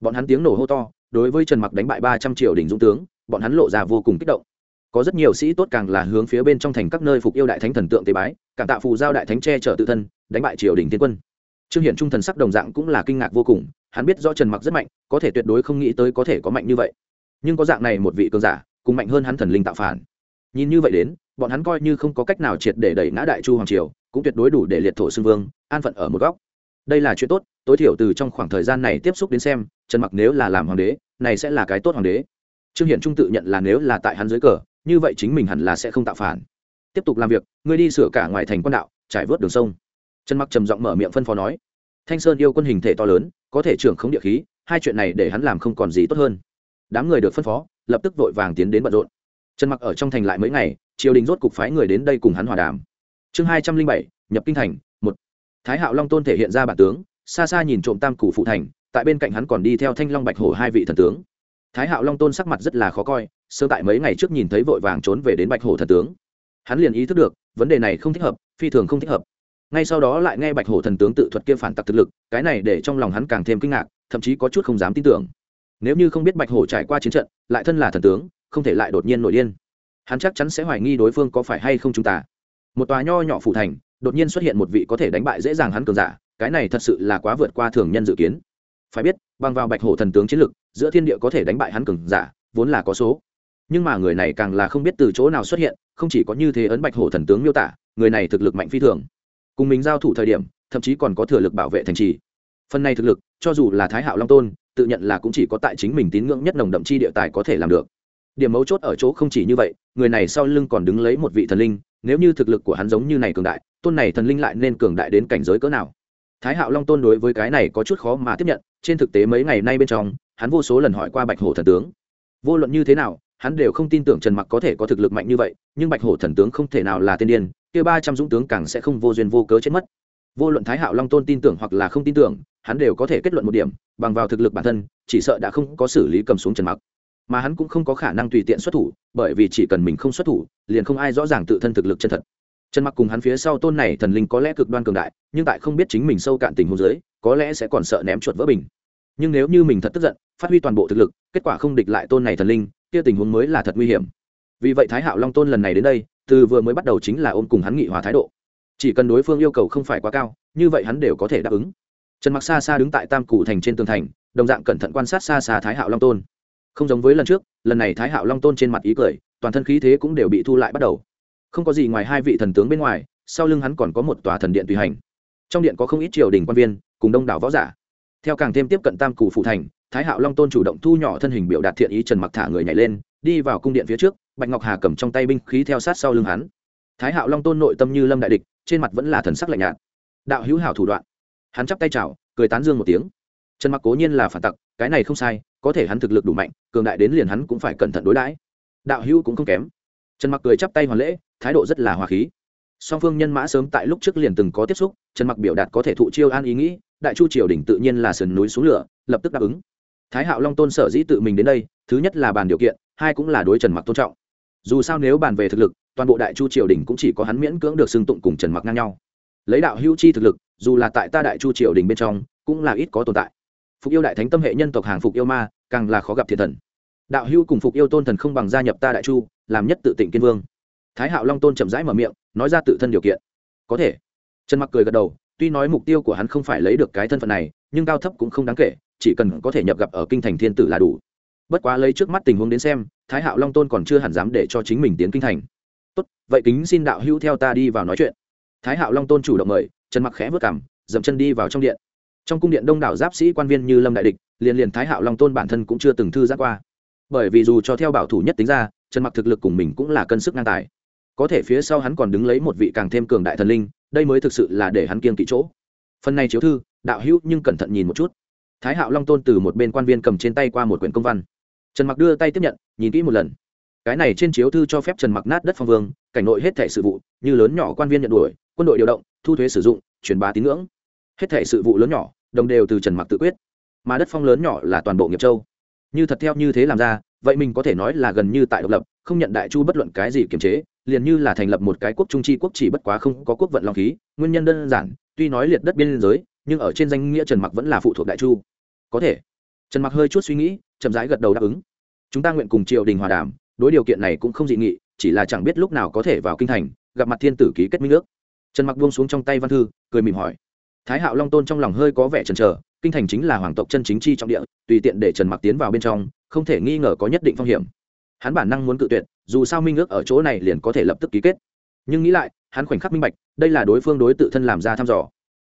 Bọn hắn tiếng nổ hô to, đối với trần mặc đánh bại ba trăm triệu đỉnh dũng tướng, bọn hắn lộ ra vô cùng kích động. Có rất nhiều sĩ tốt càng là hướng phía bên trong thành các nơi phục yêu đại thánh thần tượng tế bái, cảm tạ phù giao đại thánh che chở tự thân, đánh bại triều đình tiên quân. Trương hiển trung thần sắc đồng dạng cũng là kinh ngạc vô cùng, hắn biết do trần mặc rất mạnh, có thể tuyệt đối không nghĩ tới có thể có mạnh như vậy. Nhưng có dạng này một vị cường giả cùng mạnh hơn hắn thần linh tạo phản. Nhìn như vậy đến, bọn hắn coi như không có cách nào triệt để đẩy ngã đại chu hoàng triều, cũng tuyệt đối đủ để liệt thổ xưng vương, an phận ở một góc. Đây là chuyện tốt, tối thiểu từ trong khoảng thời gian này tiếp xúc đến xem, trần mặc nếu là làm hoàng đế, này sẽ là cái tốt hoàng đế. Trương hiển trung tự nhận là nếu là tại hắn dưới cờ, như vậy chính mình hẳn là sẽ không tạo phản. Tiếp tục làm việc, ngươi đi sửa cả ngoài thành quan đạo, trải vớt đường sông. Trần mặc trầm giọng mở miệng phân phó nói. Thanh sơn yêu quân hình thể to lớn, có thể trưởng không địa khí, hai chuyện này để hắn làm không còn gì tốt hơn. Đám người được phân phó lập tức vội vàng tiến đến bận rộn. Trần mặc ở trong thành lại mấy ngày, triều đình rốt cục phái người đến đây cùng hắn hòa đàm. Chương hai trăm linh bảy, nhập kinh thành, một. Thái hạo long tôn thể hiện ra bản tướng, xa xa nhìn trộm tam củ phụ thành, tại bên cạnh hắn còn đi theo thanh long bạch hổ hai vị thần tướng. Thái hạo long tôn sắc mặt rất là khó coi sơ tại mấy ngày trước nhìn thấy vội vàng trốn về đến bạch hổ thần tướng. Hắn liền ý thức được, vấn đề này không thích hợp, phi thường không thích hợp. Ngay sau đó lại nghe bạch hổ thần tướng tự thuật kia phản tặc thực lực, cái này để trong lòng hắn càng thêm kinh ngạc, thậm chí có chút không dám tin tưởng. Nếu như không biết bạch hổ trải qua chiến trận lại thân là thần tướng, không thể lại đột nhiên nổi điên. Hắn chắc chắn sẽ hoài nghi đối phương có phải hay không chúng ta. Một tòa nho nhỏ phủ thành, đột nhiên xuất hiện một vị có thể đánh bại dễ dàng hắn cường giả, cái này thật sự là quá vượt qua thường nhân dự kiến. Phải biết, bằng vào bạch hổ thần tướng chiến lực, giữa thiên địa có thể đánh bại hắn cường giả, vốn là có số. Nhưng mà người này càng là không biết từ chỗ nào xuất hiện, không chỉ có như thế ấn bạch hổ thần tướng miêu tả, người này thực lực mạnh phi thường. Cùng mình giao thủ thời điểm, thậm chí còn có thừa lực bảo vệ thành trì. Phần này thực lực, cho dù là thái hạo long tôn tự nhận là cũng chỉ có tại chính mình tín ngưỡng nhất nồng đậm chi địa tài có thể làm được. Điểm mấu chốt ở chỗ không chỉ như vậy, người này sau lưng còn đứng lấy một vị thần linh, nếu như thực lực của hắn giống như này cường đại, tôn này thần linh lại nên cường đại đến cảnh giới cỡ nào? Thái hạo long tôn đối với cái này có chút khó mà tiếp nhận, trên thực tế mấy ngày nay bên trong, hắn vô số lần hỏi qua bạch hổ thần tướng. Vô luận như thế nào, hắn đều không tin tưởng trần mặc có thể có thực lực mạnh như vậy, nhưng bạch hổ thần tướng không thể nào là tên điên, kia ba trăm dũng tướng càng sẽ không vô duyên vô cớ chết mất. Vô luận thái hạo long tôn tin tưởng hoặc là không tin tưởng hắn đều có thể kết luận một điểm, bằng vào thực lực bản thân, chỉ sợ đã không có xử lý cầm xuống trần mặc. Mà hắn cũng không có khả năng tùy tiện xuất thủ, bởi vì chỉ cần mình không xuất thủ, liền không ai rõ ràng tự thân thực lực chân thật. Trần mặc cùng hắn phía sau tôn này thần linh có lẽ cực đoan cường đại, nhưng tại không biết chính mình sâu cạn tình huống dưới, có lẽ sẽ còn sợ ném chuột vỡ bình. Nhưng nếu như mình thật tức giận, phát huy toàn bộ thực lực, kết quả không địch lại tôn này thần linh, kia tình huống mới là thật nguy hiểm. Vì vậy thái hạo long tôn lần này đến đây, từ vừa mới bắt đầu chính là ôm cùng hắn nghị hòa thái độ. Chỉ cần đối phương yêu cầu không phải quá cao, như vậy hắn đều có thể đáp ứng trần mặc xa xa đứng tại tam cụ thành trên tường thành, đồng dạng cẩn thận quan sát xa xa thái hạo long tôn. Không giống với lần trước, lần này thái hạo long tôn trên mặt ý cười, toàn thân khí thế cũng đều bị thu lại bắt đầu. Không có gì ngoài hai vị thần tướng bên ngoài, sau lưng hắn còn có một tòa thần điện tùy hành. Trong điện có không ít triều đình quan viên, cùng đông đảo võ giả. Theo càng thêm tiếp cận tam Cụ phụ thành, thái hạo long tôn chủ động thu nhỏ thân hình biểu đạt thiện ý trần mặc thả người nhảy lên, đi vào cung điện phía trước, bạch ngọc hà cầm trong tay binh khí theo sát sau lưng hắn. Thái hạo long tôn nội tâm như lâm đại địch, trên mặt vẫn là thần sắc lạnh nhạt. Đạo hữu hảo thủ đoạn hắn chắp tay chào, cười tán dương một tiếng. Trần mặc cố nhiên là phản tặc, cái này không sai, có thể hắn thực lực đủ mạnh, cường đại đến liền hắn cũng phải cẩn thận đối đãi. Đạo hữu cũng không kém. Trần mặc cười chắp tay hoàn lễ, thái độ rất là hòa khí. Song phương nhân mã sớm tại lúc trước liền từng có tiếp xúc, trần mặc biểu đạt có thể thụ chiêu an ý nghĩ, đại chu triều đỉnh tự nhiên là sườn núi xuống lửa, lập tức đáp ứng. Thái hạo long tôn sở dĩ tự mình đến đây, thứ nhất là bàn điều kiện, hai cũng là đối trần mặc tôn trọng. Dù sao nếu bàn về thực lực, toàn bộ đại chu triều đình cũng chỉ có hắn miễn cưỡng được xưng tụng cùng trần mặc ngang nhau lấy đạo hữu chi thực lực, dù là tại ta đại chu triều đình bên trong, cũng là ít có tồn tại. Phục yêu đại thánh tâm hệ nhân tộc hàng phục yêu ma, càng là khó gặp thiệt thần. Đạo hữu cùng phục yêu tôn thần không bằng gia nhập ta đại chu, làm nhất tự tịnh kiên vương. Thái hạo long tôn chậm rãi mở miệng, nói ra tự thân điều kiện. Có thể. Trần mặc cười gật đầu, tuy nói mục tiêu của hắn không phải lấy được cái thân phận này, nhưng cao thấp cũng không đáng kể, chỉ cần có thể nhập gặp ở kinh thành thiên tử là đủ. Bất quá lấy trước mắt tình huống đến xem, thái hạo long tôn còn chưa hẳn dám để cho chính mình tiến kinh thành. Tốt, vậy kính xin đạo hữu theo ta đi vào nói chuyện thái hạo long tôn chủ động mời, trần mặc khẽ vớt cảm dậm chân đi vào trong điện. Trong cung điện đông đảo giáp sĩ quan viên như lâm đại địch, liền liền thái hạo long tôn bản thân cũng chưa từng thư giác qua. Bởi vì dù cho theo bảo thủ nhất tính ra, trần mặc thực lực cùng mình cũng là cân sức ngang tài. Có thể phía sau hắn còn đứng lấy một vị càng thêm cường đại thần linh, đây mới thực sự là để hắn kiên kỵ chỗ. Phần này chiếu thư, đạo hữu nhưng cẩn thận nhìn một chút. Thái hạo long tôn từ một bên quan viên cầm trên tay qua một quyển công văn. Trần mặc đưa tay tiếp nhận, nhìn kỹ một lần. Cái này trên chiếu thư cho phép trần mặc nát đất phong vương, cảnh nội hết thể sự vụ, như lớn nhỏ quan viên nhận đuổi quân đội điều động, thu thuế sử dụng, truyền bá tín ngưỡng. Hết thể sự vụ lớn nhỏ, đồng đều từ trần mặc tự quyết. Mà đất phong lớn nhỏ là toàn bộ nghiệp châu. Như thật theo như thế làm ra, vậy mình có thể nói là gần như tại độc lập, không nhận đại chu bất luận cái gì kiềm chế, liền như là thành lập một cái quốc trung tri quốc chỉ bất quá không có quốc vận long khí, nguyên nhân đơn giản, tuy nói liệt đất biên giới, nhưng ở trên danh nghĩa trần mặc vẫn là phụ thuộc đại chu. Có thể. Trần mặc hơi chút suy nghĩ, chậm rãi gật đầu đáp ứng. Chúng ta nguyện cùng triều đình hòa đàm, đối điều kiện này cũng không dị nghị, chỉ là chẳng biết lúc nào có thể vào kinh thành, gặp mặt thiên tử ký kết minh ước trần mặc buông xuống trong tay văn thư, cười mỉm hỏi. Thái hạo long tôn trong lòng hơi có vẻ chần chờ, kinh thành chính là hoàng tộc chân chính chi trọng địa, tùy tiện để trần mặc tiến vào bên trong, không thể nghi ngờ có nhất định phong hiểm. Hắn bản năng muốn cự tuyệt, dù sao minh ước ở chỗ này liền có thể lập tức ký kết. Nhưng nghĩ lại, hắn khoảnh khắc minh bạch, đây là đối phương đối tự thân làm ra thăm dò.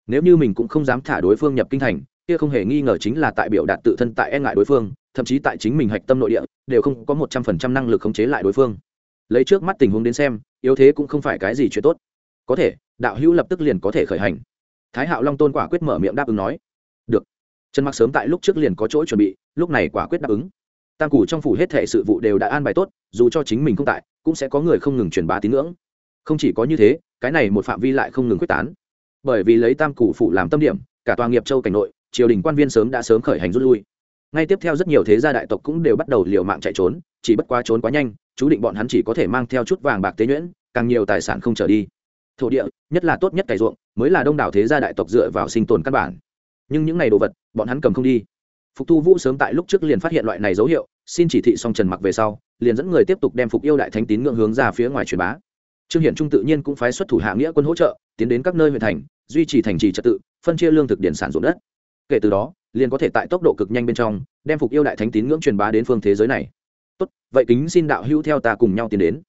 Nếu như mình cũng không dám thả đối phương nhập kinh thành, kia không hề nghi ngờ chính là tại biểu đạt tự thân tại e ngại đối phương, thậm chí tại chính mình hạch tâm nội địa, đều không có một trăm phần trăm năng lực khống chế lại đối phương. Lấy trước mắt tình huống đến xem, yếu thế cũng không phải cái gì chuyện tốt. Có thể đạo hữu lập tức liền có thể khởi hành. Thái hạo long tôn quả quyết mở miệng đáp ứng nói. Được. Trần mặc sớm tại lúc trước liền có chỗ chuẩn bị, lúc này quả quyết đáp ứng. Tam củ trong phủ hết thệ sự vụ đều đã an bài tốt, dù cho chính mình không tại, cũng sẽ có người không ngừng truyền bá tín ngưỡng. Không chỉ có như thế, cái này một phạm vi lại không ngừng quyết tán. Bởi vì lấy tam củ phủ làm tâm điểm, cả tòa nghiệp châu cảnh nội, triều đình quan viên sớm đã sớm khởi hành rút lui. Ngay tiếp theo rất nhiều thế gia đại tộc cũng đều bắt đầu liều mạng chạy trốn, chỉ bất quá trốn quá nhanh, chú định bọn hắn chỉ có thể mang theo chút vàng bạc tế nhuyễn, càng nhiều tài sản không trở đi thổ địa, nhất là tốt nhất cày ruộng, mới là đông đảo thế gia đại tộc dựa vào sinh tồn căn bản. Nhưng những ngày đồ vật, bọn hắn cầm không đi. Phục thu vũ sớm tại lúc trước liền phát hiện loại này dấu hiệu, xin chỉ thị xong trần mặc về sau, liền dẫn người tiếp tục đem phục yêu đại thánh tín ngưỡng hướng ra phía ngoài truyền bá. Trương hiển trung tự nhiên cũng phái xuất thủ hạ nghĩa quân hỗ trợ, tiến đến các nơi huyện thành, duy trì thành trì trật tự, phân chia lương thực điển sản ruộng đất. Kể từ đó, liền có thể tại tốc độ cực nhanh bên trong, đem phục yêu đại thánh tín ngưỡng truyền bá đến phương thế giới này. Tốt, vậy kính xin đạo hữu theo ta cùng nhau tiến đến.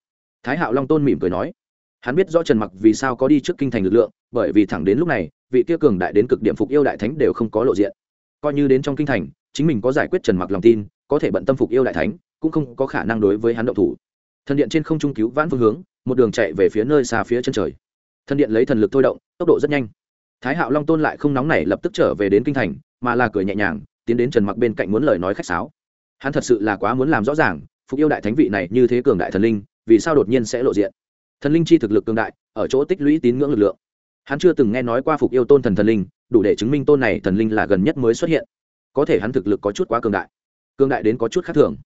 Thái hạo long tôn mỉm cười nói hắn biết rõ trần mặc vì sao có đi trước kinh thành lực lượng, bởi vì thẳng đến lúc này, vị kia cường đại đến cực điểm phục yêu đại thánh đều không có lộ diện. Coi như đến trong kinh thành, chính mình có giải quyết trần mặc lòng tin, có thể bận tâm phục yêu đại thánh, cũng không có khả năng đối với hắn động thủ. Thần điện trên không trung cứu vãn phương hướng, một đường chạy về phía nơi xa phía chân trời. Thần điện lấy thần lực thôi động, tốc độ rất nhanh. Thái hạo long tôn lại không nóng nảy lập tức trở về đến kinh thành, mà là cười nhẹ nhàng, tiến đến trần mặc bên cạnh muốn lời nói khách sáo. Hắn thật sự là quá muốn làm rõ ràng, phục yêu đại thánh vị này như thế cường đại thần linh, vì sao đột nhiên sẽ lộ diện? Thần linh chi thực lực cường đại, ở chỗ tích lũy tín ngưỡng lực lượng. Hắn chưa từng nghe nói qua phục yêu tôn thần thần linh, đủ để chứng minh tôn này thần linh là gần nhất mới xuất hiện. Có thể hắn thực lực có chút quá cường đại cường đại đến có chút khác thường.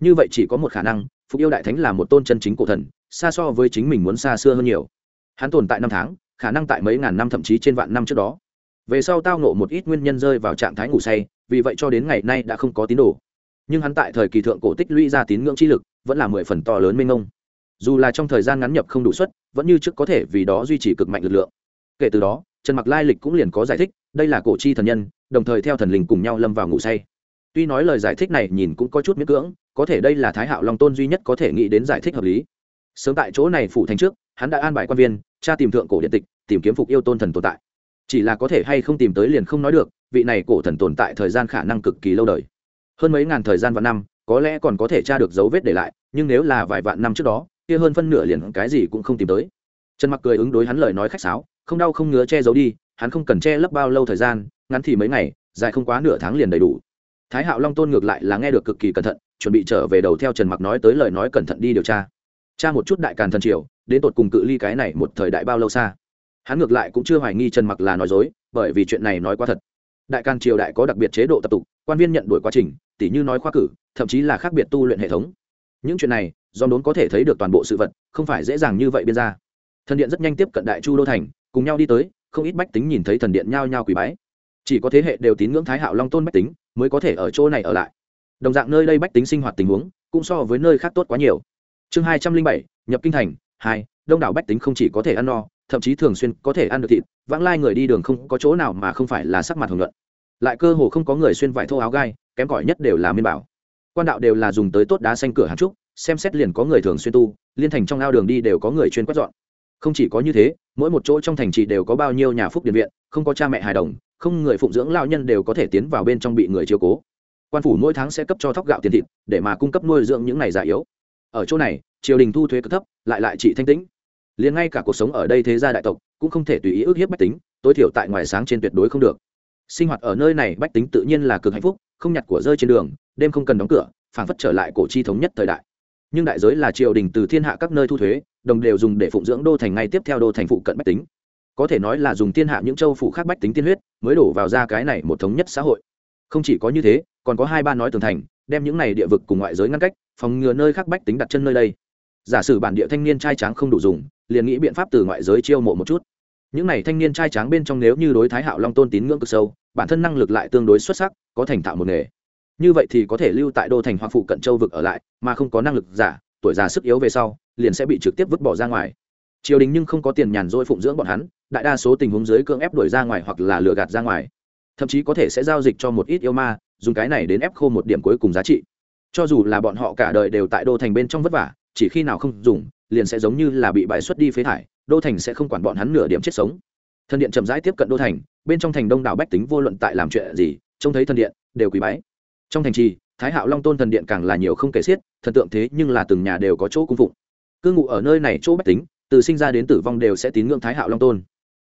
Như vậy chỉ có một khả năng, phục yêu đại thánh là một tôn chân chính cổ thần, xa so với chính mình muốn xa xưa hơn nhiều. Hắn tồn tại năm tháng, khả năng tại mấy ngàn năm thậm chí trên vạn năm trước đó. Về sau tao nộ một ít nguyên nhân rơi vào trạng thái ngủ say, vì vậy cho đến ngày nay đã không có tín đồ. Nhưng hắn tại thời kỳ thượng cổ tích lũy ra tín ngưỡng chi lực, vẫn là mười phần to lớn mênh mông dù là trong thời gian ngắn nhập không đủ suất, vẫn như trước có thể vì đó duy trì cực mạnh lực lượng. Kể từ đó, trần mặc lai lịch cũng liền có giải thích, đây là cổ chi thần nhân, đồng thời theo thần linh cùng nhau lâm vào ngủ say. Tuy nói lời giải thích này nhìn cũng có chút miễn cưỡng, có thể đây là thái hạo long tôn duy nhất có thể nghĩ đến giải thích hợp lý. Sớm tại chỗ này phủ thành trước, hắn đã an bài quan viên, tra tìm thượng cổ điện tịch, tìm kiếm phục yêu tôn thần tồn tại. Chỉ là có thể hay không tìm tới liền không nói được, vị này cổ thần tồn tại thời gian khả năng cực kỳ lâu đời. Hơn mấy ngàn thời gian vạn năm, có lẽ còn có thể tra được dấu vết để lại, nhưng nếu là vài vạn năm trước đó kia hơn phân nửa liền cái gì cũng không tìm tới. Trần mặc cười ứng đối hắn lời nói khách sáo, không đau không ngứa che giấu đi, hắn không cần che lấp bao lâu thời gian, ngắn thì mấy ngày, dài không quá nửa tháng liền đầy đủ. Thái hạo long tôn ngược lại là nghe được cực kỳ cẩn thận, chuẩn bị trở về đầu theo trần mặc nói tới lời nói cẩn thận đi điều tra. Tra một chút đại càn thần triều, đến tột cùng cự ly cái này một thời đại bao lâu xa. Hắn ngược lại cũng chưa hoài nghi trần mặc là nói dối, bởi vì chuyện này nói quá thật. Đại càn triều đại có đặc biệt chế độ tập tục, quan viên nhận đuổi quá trình, tỉ như nói khoa cử, thậm chí là khác biệt tu luyện hệ thống. Những chuyện này do đốn có thể thấy được toàn bộ sự vật, không phải dễ dàng như vậy biên ra. Thần điện rất nhanh tiếp cận đại chu đô thành, cùng nhau đi tới, không ít bách tính nhìn thấy thần điện nhao nhao quỳ bái. Chỉ có thế hệ đều tín ngưỡng thái hạo long tôn bách tính mới có thể ở chỗ này ở lại. Đồng dạng nơi đây bách tính sinh hoạt tình huống cũng so với nơi khác tốt quá nhiều. Chương hai trăm linh bảy, nhập kinh thành, hai, đông đảo bách tính không chỉ có thể ăn no, thậm chí thường xuyên có thể ăn được thịt, vãng lai người đi đường không có chỗ nào mà không phải là sắc mặt hưởng luận lại cơ hồ không có người xuyên vải thô áo gai, kém cỏi nhất đều là miên bảo. Quan đạo đều là dùng tới tốt đá xanh cửa hàng trúc xem xét liền có người thường xuyên tu, liên thành trong ao đường đi đều có người chuyên quét dọn. Không chỉ có như thế, mỗi một chỗ trong thành trì đều có bao nhiêu nhà phúc điện viện, không có cha mẹ hài đồng, không người phụng dưỡng lao nhân đều có thể tiến vào bên trong bị người chiếu cố. Quan phủ mỗi tháng sẽ cấp cho thóc gạo tiền thịt, để mà cung cấp nuôi dưỡng những này già yếu. Ở chỗ này, triều đình thu thuế cực thấp, lại lại trị thanh tĩnh. Liền ngay cả cuộc sống ở đây thế gia đại tộc cũng không thể tùy ý ước hiếp bách tính, tối thiểu tại ngoài sáng trên tuyệt đối không được. Sinh hoạt ở nơi này bách tính tự nhiên là cực hạnh phúc, không nhặt của rơi trên đường, đêm không cần đóng cửa phản phất trở lại cổ chi thống nhất thời đại nhưng đại giới là triều đình từ thiên hạ các nơi thu thuế, đồng đều dùng để phụng dưỡng đô thành ngay tiếp theo đô thành phụ cận bách tính. Có thể nói là dùng thiên hạ những châu phủ khác bách tính tiên huyết mới đổ vào ra cái này một thống nhất xã hội. Không chỉ có như thế, còn có hai ba nói tường thành, đem những này địa vực cùng ngoại giới ngăn cách, phòng ngừa nơi khác bách tính đặt chân nơi đây. Giả sử bản địa thanh niên trai tráng không đủ dùng, liền nghĩ biện pháp từ ngoại giới chiêu mộ một chút. Những này thanh niên trai tráng bên trong nếu như đối thái hạo long tôn tín ngưỡng cực sâu, bản thân năng lực lại tương đối xuất sắc, có thành thạo một nghề như vậy thì có thể lưu tại đô thành hoặc phụ cận châu vực ở lại, mà không có năng lực giả, tuổi già sức yếu về sau, liền sẽ bị trực tiếp vứt bỏ ra ngoài. Triều đình nhưng không có tiền nhàn rỗi phụng dưỡng bọn hắn, đại đa số tình huống dưới cưỡng ép đuổi ra ngoài hoặc là lừa gạt ra ngoài. Thậm chí có thể sẽ giao dịch cho một ít yêu ma, dùng cái này đến ép khô một điểm cuối cùng giá trị. Cho dù là bọn họ cả đời đều tại đô thành bên trong vất vả, chỉ khi nào không dùng, liền sẽ giống như là bị bài xuất đi phế thải, đô thành sẽ không quản bọn hắn nửa điểm chết sống. Thần điện chậm rãi tiếp cận đô thành, bên trong thành đông đảo bách tính vô luận tại làm chuyện gì, trông thấy thần điện, đều quý bái trong thành trì, thái hạo long tôn thần điện càng là nhiều không kể xiết, thần tượng thế nhưng là từng nhà đều có chỗ cung phụng. Cư ngụ ở nơi này chỗ bách tính, từ sinh ra đến tử vong đều sẽ tín ngưỡng thái hạo long tôn.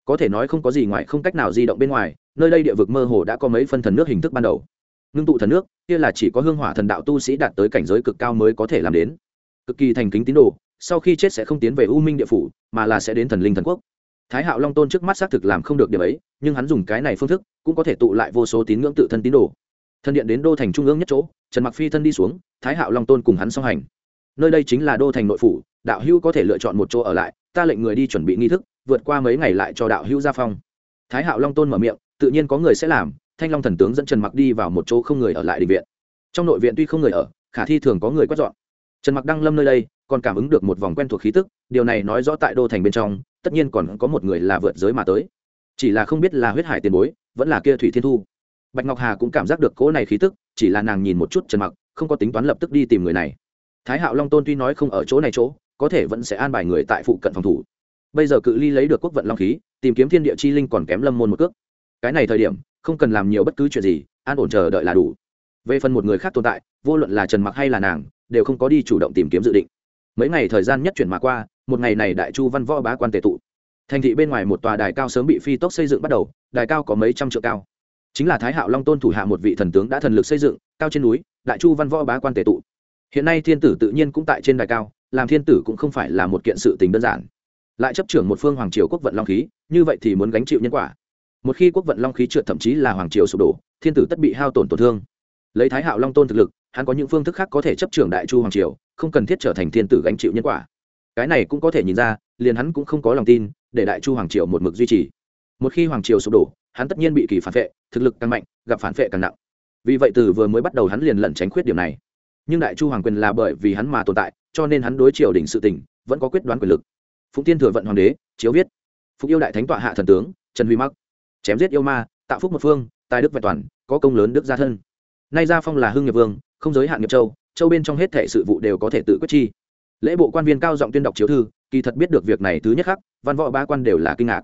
Có thể nói không có gì ngoài không cách nào di động bên ngoài, nơi đây địa vực mơ hồ đã có mấy phân thần nước hình thức ban đầu. Ngưng tụ thần nước, kia là chỉ có hương hỏa thần đạo tu sĩ đạt tới cảnh giới cực cao mới có thể làm đến. Cực kỳ thành kính tín đồ, sau khi chết sẽ không tiến về u minh địa phủ, mà là sẽ đến thần linh thần quốc. Thái hạo long tôn trước mắt xác thực làm không được điểm ấy, nhưng hắn dùng cái này phương thức, cũng có thể tụ lại vô số tín ngưỡng tự thân tín đồ thân điện đến đô thành trung ương nhất chỗ, trần mặc phi thân đi xuống, thái hạo long tôn cùng hắn song hành. Nơi đây chính là đô thành nội phủ, đạo hữu có thể lựa chọn một chỗ ở lại, ta lệnh người đi chuẩn bị nghi thức, vượt qua mấy ngày lại cho đạo hữu gia phong. Thái hạo long tôn mở miệng, tự nhiên có người sẽ làm, thanh long thần tướng dẫn trần mặc đi vào một chỗ không người ở lại định viện. Trong nội viện tuy không người ở, khả thi thường có người quét dọn. Trần mặc đăng lâm nơi đây, còn cảm ứng được một vòng quen thuộc khí tức, điều này nói rõ tại đô thành bên trong, tất nhiên còn có một người là vượt giới mà tới. Chỉ là không biết là huyết hải tiền bối, vẫn là kia thủy thiên thu bạch ngọc hà cũng cảm giác được cỗ này khí tức, chỉ là nàng nhìn một chút trần mặc, không có tính toán lập tức đi tìm người này. Thái hạo long tôn tuy nói không ở chỗ này chỗ, có thể vẫn sẽ an bài người tại phụ cận phòng thủ. Bây giờ cự ly lấy được quốc vận long khí, tìm kiếm thiên địa chi linh còn kém lâm môn một cước. Cái này thời điểm, không cần làm nhiều bất cứ chuyện gì, an ổn chờ đợi là đủ. Về phần một người khác tồn tại, vô luận là trần mặc hay là nàng, đều không có đi chủ động tìm kiếm dự định. Mấy ngày thời gian nhất chuyển mà qua, một ngày này đại chu văn võ bá quan tề tụ. Thành thị bên ngoài một tòa đài cao sớm bị phi tốc xây dựng bắt đầu, đài cao có mấy trăm triệu cao chính là thái hạo long tôn thủ hạ một vị thần tướng đã thần lực xây dựng cao trên núi đại chu văn võ bá quan tề tụ hiện nay thiên tử tự nhiên cũng tại trên đài cao làm thiên tử cũng không phải là một kiện sự tình đơn giản lại chấp trưởng một phương hoàng triều quốc vận long khí như vậy thì muốn gánh chịu nhân quả một khi quốc vận long khí trượt thậm chí là hoàng triều sụp đổ thiên tử tất bị hao tổn tổn thương lấy thái hạo long tôn thực lực hắn có những phương thức khác có thể chấp trưởng đại chu hoàng triều không cần thiết trở thành thiên tử gánh chịu nhân quả cái này cũng có thể nhìn ra liền hắn cũng không có lòng tin để đại chu hoàng triều một mực duy trì một khi hoàng triều sụp đổ hắn tất nhiên bị kỳ phản vệ, thực lực càng mạnh, gặp phản vệ càng nặng. Vì vậy từ vừa mới bắt đầu hắn liền lẩn tránh khuyết điểm này. Nhưng đại chu hoàng quyền là bởi vì hắn mà tồn tại, cho nên hắn đối triều đình sự tỉnh vẫn có quyết đoán quyền lực. Phụng tiên thừa vận hoàng đế, chiếu viết. Phục yêu đại thánh tọa hạ thần tướng, trần huy mắc. Chém giết yêu ma, tạo phúc một phương, tài đức vẹn toàn, có công lớn đức gia thân. Nay gia phong là hưng nghiệp vương, không giới hạn nghiệp châu châu bên trong hết thể sự vụ đều có thể tự quyết chi. Lễ bộ quan viên cao giọng tuyên đọc chiếu thư, kỳ thật biết được việc này thứ nhất khắc, văn võ ba quan đều là kinh ngạc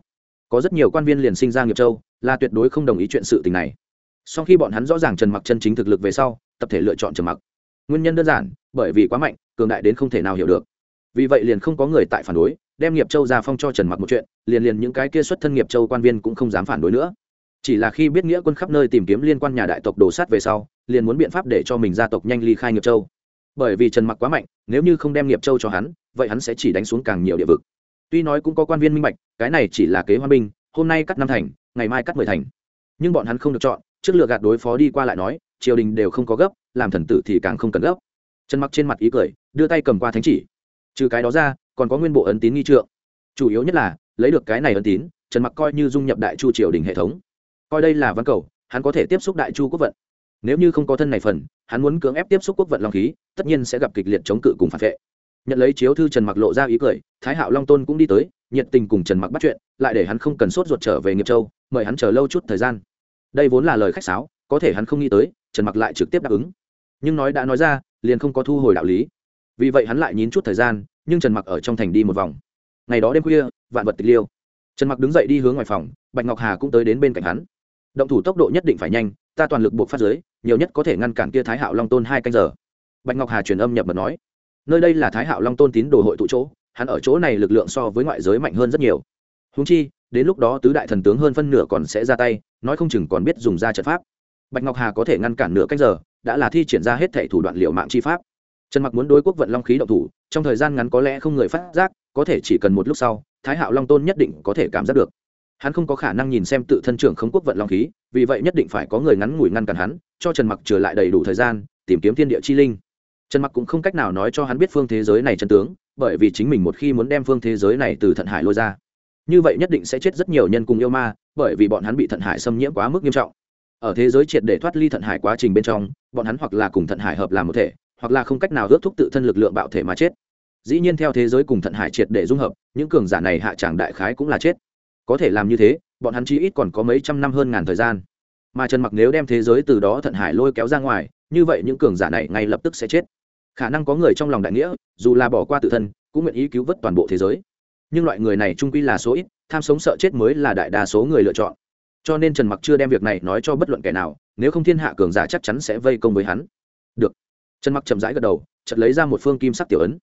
có rất nhiều quan viên liền sinh ra nghiệp châu là tuyệt đối không đồng ý chuyện sự tình này. Sau khi bọn hắn rõ ràng trần mặc chân chính thực lực về sau, tập thể lựa chọn trần mặc. Nguyên nhân đơn giản, bởi vì quá mạnh, cường đại đến không thể nào hiểu được. Vì vậy liền không có người tại phản đối, đem nghiệp châu ra phong cho trần mặc một chuyện, liền liền những cái kia xuất thân nghiệp châu quan viên cũng không dám phản đối nữa. Chỉ là khi biết nghĩa quân khắp nơi tìm kiếm liên quan nhà đại tộc đồ sát về sau, liền muốn biện pháp để cho mình gia tộc nhanh ly khai nghiệp châu bởi vì trần mặc quá mạnh, nếu như không đem nghiệp châu cho hắn, vậy hắn sẽ chỉ đánh xuống càng nhiều địa vực tuy nói cũng có quan viên minh bạch, cái này chỉ là kế hoa binh, hôm nay cắt năm thành, ngày mai cắt mười thành. Nhưng bọn hắn không được chọn, trước lựa gạt đối phó đi qua lại nói, triều đình đều không có gấp, làm thần tử thì càng không cần gấp. Trần mặc trên mặt ý cười, đưa tay cầm qua thánh chỉ. Trừ cái đó ra, còn có nguyên bộ ấn tín nghi trượng. Chủ yếu nhất là, lấy được cái này ấn tín, trần mặc coi như dung nhập đại chu triều đình hệ thống. Coi đây là văn cầu, hắn có thể tiếp xúc đại chu quốc vận. Nếu như không có thân này phần, hắn muốn cưỡng ép tiếp xúc quốc vận long khí, tất nhiên sẽ gặp kịch liệt chống cự cùng phản vệ nhận lấy chiếu thư trần mặc lộ ra ý cười, thái hạo long tôn cũng đi tới, nhiệt tình cùng trần mặc bắt chuyện, lại để hắn không cần sốt ruột trở về nghiệp châu, mời hắn chờ lâu chút thời gian. Đây vốn là lời khách sáo, có thể hắn không nghĩ tới, trần mặc lại trực tiếp đáp ứng. Nhưng nói đã nói ra, liền không có thu hồi đạo lý. Vì vậy hắn lại nhín chút thời gian, nhưng trần mặc ở trong thành đi một vòng. Ngày đó đêm khuya, vạn vật tịch liêu. Trần mặc đứng dậy đi hướng ngoài phòng, bạch ngọc hà cũng tới đến bên cạnh hắn. Động thủ tốc độ nhất định phải nhanh, ta toàn lực buộc phát giới, nhiều nhất có thể ngăn cản kia thái hạo long tôn hai canh giờ. Bạch ngọc hà truyền âm nhập mật nói nơi đây là thái hạo long tôn tín đồ hội tụ chỗ, hắn ở chỗ này lực lượng so với ngoại giới mạnh hơn rất nhiều. Húng chi, đến lúc đó tứ đại thần tướng hơn phân nửa còn sẽ ra tay, nói không chừng còn biết dùng ra trận pháp. Bạch ngọc hà có thể ngăn cản nửa canh giờ, đã là thi triển ra hết thể thủ đoạn liệu mạng chi pháp. Trần mặc muốn đối quốc vận long khí động thủ, trong thời gian ngắn có lẽ không người phát giác, có thể chỉ cần một lúc sau, thái hạo long tôn nhất định có thể cảm giác được. Hắn không có khả năng nhìn xem tự thân trưởng không quốc vận long khí, vì vậy nhất định phải có người ngắn ngủi ngăn cản hắn, cho trần mặc trở lại đầy đủ thời gian, tìm kiếm thiên địa chi linh trần mặc cũng không cách nào nói cho hắn biết phương thế giới này chân tướng, bởi vì chính mình một khi muốn đem phương thế giới này từ thận hải lôi ra, như vậy nhất định sẽ chết rất nhiều nhân cùng yêu ma, bởi vì bọn hắn bị thận hải xâm nhiễm quá mức nghiêm trọng. Ở thế giới triệt để thoát ly thận hải quá trình bên trong, bọn hắn hoặc là cùng thận hải hợp làm một thể, hoặc là không cách nào ước thúc tự thân lực lượng bạo thể mà chết. Dĩ nhiên theo thế giới cùng thận hải triệt để dung hợp, những cường giả này hạ tràng đại khái cũng là chết. Có thể làm như thế, bọn hắn chi ít còn có mấy trăm năm hơn ngàn thời gian. Mà trần mặc nếu đem thế giới từ đó thận hải lôi kéo ra ngoài, như vậy những cường giả này ngay lập tức sẽ chết khả năng có người trong lòng đại nghĩa, dù là bỏ qua tự thân, cũng nguyện ý cứu vớt toàn bộ thế giới. Nhưng loại người này trung quy là số ít, tham sống sợ chết mới là đại đa số người lựa chọn. Cho nên trần mặc chưa đem việc này nói cho bất luận kẻ nào, nếu không thiên hạ cường giả chắc chắn sẽ vây công với hắn. Được. Trần mặc chậm rãi gật đầu, chợt lấy ra một phương kim sắc tiểu ấn.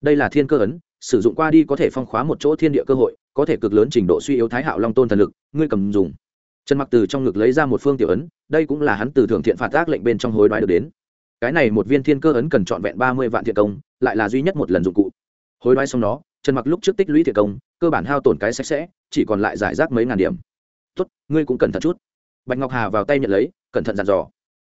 Đây là thiên cơ ấn, sử dụng qua đi có thể phong khóa một chỗ thiên địa cơ hội, có thể cực lớn trình độ suy yếu thái hạo long tôn thần lực, ngươi cầm dùng. Trần mặc từ trong ngực lấy ra một phương tiểu ấn, đây cũng là hắn từ thượng thiện phạt tác lệnh bên trong hối đoái được đến cái này một viên thiên cơ ấn cần trọn vẹn ba mươi vạn thiện công lại là duy nhất một lần dụng cụ. Hối đoái xong nó, trần mặc lúc trước tích lũy thiện công cơ bản hao tổn cái sạch sẽ chỉ còn lại giải rác mấy ngàn điểm. Tốt ngươi cũng cẩn thận chút. Bạch ngọc hà vào tay nhận lấy cẩn thận dặn dò.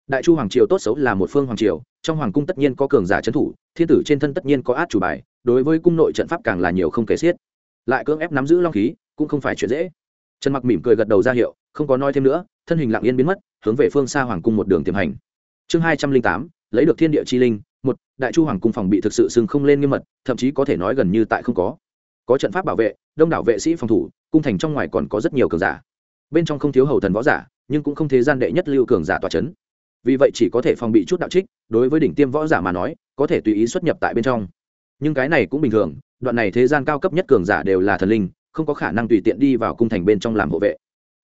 Đại chu hoàng triều tốt xấu là một phương hoàng triều trong hoàng cung tất nhiên có cường giả trấn thủ thiên tử trên thân tất nhiên có át chủ bài đối với cung nội trận pháp càng là nhiều không kể xiết. Lại cưỡng ép nắm giữ long khí cũng không phải chuyện dễ. Trần mặc mỉm cười gật đầu ra hiệu không có nói thêm nữa thân hình lặng yên biến mất hướng về phương xa hoàng cung một đường tiềm hành. Chương hai trăm linh tám lấy được thiên địa chi linh, một, đại chu hoàng cung phòng bị thực sự sừng không lên nghiêm mật, thậm chí có thể nói gần như tại không có. Có trận pháp bảo vệ, đông đảo vệ sĩ phòng thủ, cung thành trong ngoài còn có rất nhiều cường giả. Bên trong không thiếu hầu thần võ giả, nhưng cũng không thế gian đệ nhất lưu cường giả tòa c h ấ n vì vậy chỉ có thể phòng bị chút đạo trích, đối với đỉnh tiêm võ giả mà nói, có thể tùy ý xuất nhập tại bên trong. Nhưng cái này cũng bình thường, đoạn này thế gian cao cấp nhất cường giả đều là thần linh, không có khả năng tùy tiện đi vào cung thành bên trong làm hộ vệ.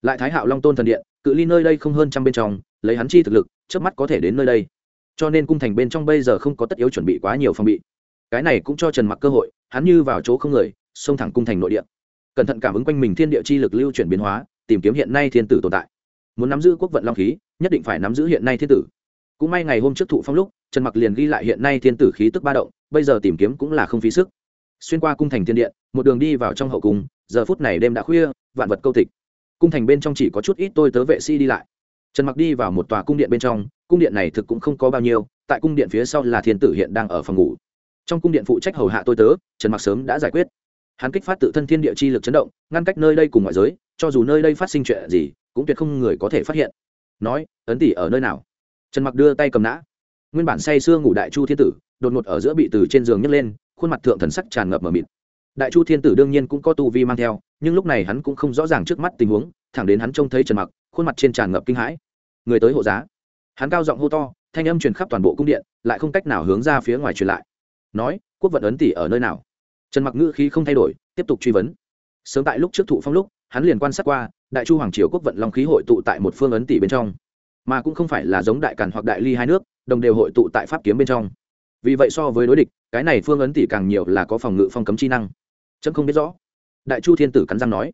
Lại thái hạo long tôn thần điện, cự ly nơi đây không hơn trăm bên trong, lấy hắn chi thực lực trước mắt có thể đến nơi đây cho nên cung thành bên trong bây giờ không có tất yếu chuẩn bị quá nhiều phòng bị. Cái này cũng cho trần mặc cơ hội, hắn như vào chỗ không người, xông thẳng cung thành nội địa. Cẩn thận cảm ứng quanh mình thiên địa chi lực lưu chuyển biến hóa, tìm kiếm hiện nay thiên tử tồn tại. Muốn nắm giữ quốc vận long khí, nhất định phải nắm giữ hiện nay thiên tử. Cũng may ngày hôm trước thụ phong lúc, trần mặc liền ghi lại hiện nay thiên tử khí tức ba động, bây giờ tìm kiếm cũng là không phí sức. Xuyên qua cung thành thiên điện một đường đi vào trong hậu cung, giờ phút này đêm đã khuya, vạn vật câu tịch. Cung thành bên trong chỉ có chút ít tôi tớ vệ sĩ đi lại trần mặc đi vào một tòa cung điện bên trong, cung điện này thực cũng không có bao nhiêu, tại cung điện phía sau là thiên tử hiện đang ở phòng ngủ. Trong cung điện phụ trách hầu hạ tôi tớ, trần mặc sớm đã giải quyết. Hắn kích phát tự thân thiên địa chi lực chấn động, ngăn cách nơi đây cùng ngoại giới, cho dù nơi đây phát sinh chuyện gì, cũng tuyệt không người có thể phát hiện. Nói, ấn tỷ ở nơi nào? Trần mặc đưa tay cầm nã. Nguyên bản say sưa ngủ đại chu thiên tử, đột ngột ở giữa bị từ trên giường nhấc lên, khuôn mặt thượng thần sắc tràn ngập mờ mịt đại chu thiên tử đương nhiên cũng có tu vi mang theo, nhưng lúc này hắn cũng không rõ ràng trước mắt tình huống, thẳng đến hắn trông thấy trần mặc, khuôn mặt trên tràn ngập kinh hãi. Người tới hộ giá. Hắn cao giọng hô to, thanh âm truyền khắp toàn bộ cung điện, lại không cách nào hướng ra phía ngoài truyền lại. Nói, quốc vận ấn tỷ ở nơi nào? Trần mặc ngữ khí không thay đổi, tiếp tục truy vấn. Sớm tại lúc trước thụ phong lúc, hắn liền quan sát qua, đại chu hoàng triều quốc vận long khí hội tụ tại một phương ấn tỷ bên trong. Mà cũng không phải là giống đại càn hoặc đại ly hai nước, đồng đều hội tụ tại pháp kiếm bên trong. Vì vậy so với đối địch, cái này phương ấn tỷ càng nhiều là có phòng ngự phong cấm chi năng trẫm không biết rõ. Đại chu thiên tử cắn răng nói,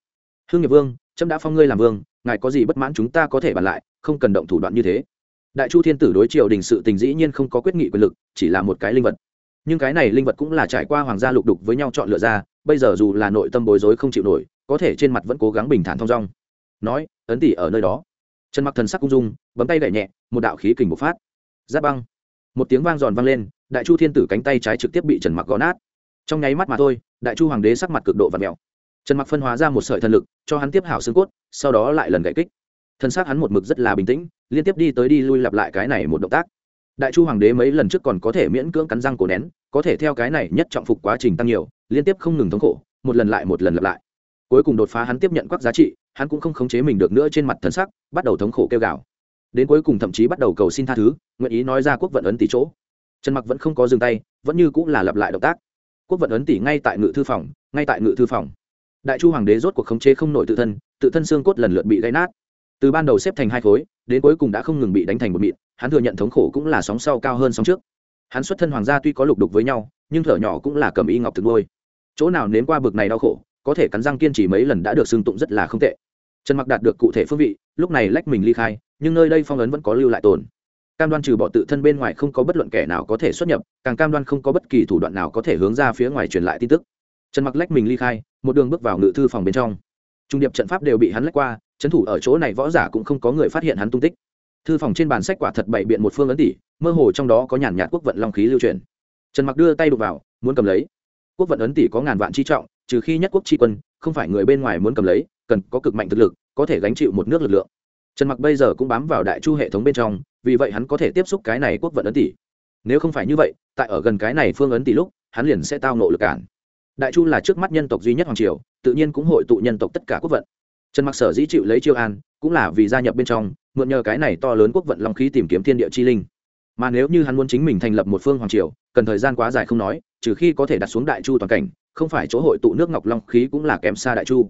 hương nghiệp vương trẫm đã phong ngươi làm vương, ngài có gì bất mãn chúng ta có thể bàn lại, không cần động thủ đoạn như thế. Đại chu thiên tử đối triều đình sự tình dĩ nhiên không có quyết nghị quyền lực, chỉ là một cái linh vật. Nhưng cái này linh vật cũng là trải qua hoàng gia lục đục với nhau chọn lựa ra, bây giờ dù là nội tâm bối rối không chịu nổi, có thể trên mặt vẫn cố gắng bình thản thong dong. Nói, ấn tỷ ở nơi đó. Trần mặc thần sắc cung dung, bấm tay gậy nhẹ, một đạo khí kình bộc phát. Giáp băng. Một tiếng vang giòn vang lên, đại chu thiên tử cánh tay trái trực tiếp bị trần mặc gõ nát trong nháy mắt mà thôi, đại chu hoàng đế sắc mặt cực độ và mèo. Trần mặc phân hóa ra một sợi thần lực, cho hắn tiếp hảo xương cốt, sau đó lại lần gậy kích. Thân xác hắn một mực rất là bình tĩnh, liên tiếp đi tới đi lui lặp lại cái này một động tác. Đại chu hoàng đế mấy lần trước còn có thể miễn cưỡng cắn răng cổ nén, có thể theo cái này nhất trọng phục quá trình tăng nhiều, liên tiếp không ngừng thống khổ, một lần lại một lần lặp lại. Cuối cùng đột phá hắn tiếp nhận các giá trị, hắn cũng không khống chế mình được nữa trên mặt thần sắc, bắt đầu thống khổ kêu gào. Đến cuối cùng thậm chí bắt đầu cầu xin tha thứ, nguyện ý nói ra quốc vận ấn tỷ chỗ. Trần mặc vẫn không có dừng tay, vẫn như cũng là lặp lại động tác quốc vận ấn tỷ ngay tại ngự thư phòng, ngay tại ngự thư phòng. Đại chu hoàng đế rốt cuộc khống chế không nổi tự thân tự thân xương cốt lần lượt bị gãy nát. Từ ban đầu xếp thành hai khối, đến cuối cùng đã không ngừng bị đánh thành một mịn, hắn thừa nhận thống khổ cũng là sóng sau cao hơn sóng trước. Hắn xuất thân hoàng gia tuy có lục đục với nhau, nhưng thở nhỏ cũng là cầm y ngọc thực ngôi chỗ nào nếm qua bực này đau khổ, có thể cắn răng kiên trì mấy lần đã được xưng tụng rất là không tệ. Trần mặc đạt được cụ thể phương vị, lúc này lách mình ly khai, nhưng nơi đây phong ấn vẫn có lưu lại tồn cam đoan trừ bỏ tự thân bên ngoài không có bất luận kẻ nào có thể xuất nhập, càng cam đoan không có bất kỳ thủ đoạn nào có thể hướng ra phía ngoài truyền lại tin tức. Trần mặc lách mình ly khai, một đường bước vào ngự thư phòng bên trong. Trung điệp trận pháp đều bị hắn lách qua, trấn thủ ở chỗ này võ giả cũng không có người phát hiện hắn tung tích. Thư phòng trên bàn sách quả thật bảy biện một phương ấn tỷ mơ hồ trong đó có nhàn nhạt quốc vận long khí lưu truyền. Trần mặc đưa tay đụng vào, muốn cầm lấy. Quốc vận ấn tỷ có ngàn vạn chi trọng, trừ khi nhất quốc chi quân, không phải người bên ngoài muốn cầm lấy, cần có cực mạnh thực lực, có thể gánh chịu một nước lực lượng trần mặc bây giờ cũng bám vào đại chu hệ thống bên trong, vì vậy hắn có thể tiếp xúc cái này quốc vận ấn tỷ. Nếu không phải như vậy, tại ở gần cái này phương ấn tỷ lúc, hắn liền sẽ tao nộ lực cản. Đại chu là trước mắt nhân tộc duy nhất hoàng triều, tự nhiên cũng hội tụ nhân tộc tất cả quốc vận. Trần mặc sở dĩ chịu lấy chiêu an, cũng là vì gia nhập bên trong, mượn nhờ cái này to lớn quốc vận long khí tìm kiếm thiên địa chi linh. Mà nếu như hắn muốn chính mình thành lập một phương hoàng triều, cần thời gian quá dài không nói, trừ khi có thể đặt xuống đại chu toàn cảnh, không phải chỗ hội tụ nước ngọc long khí cũng là kém xa đại chu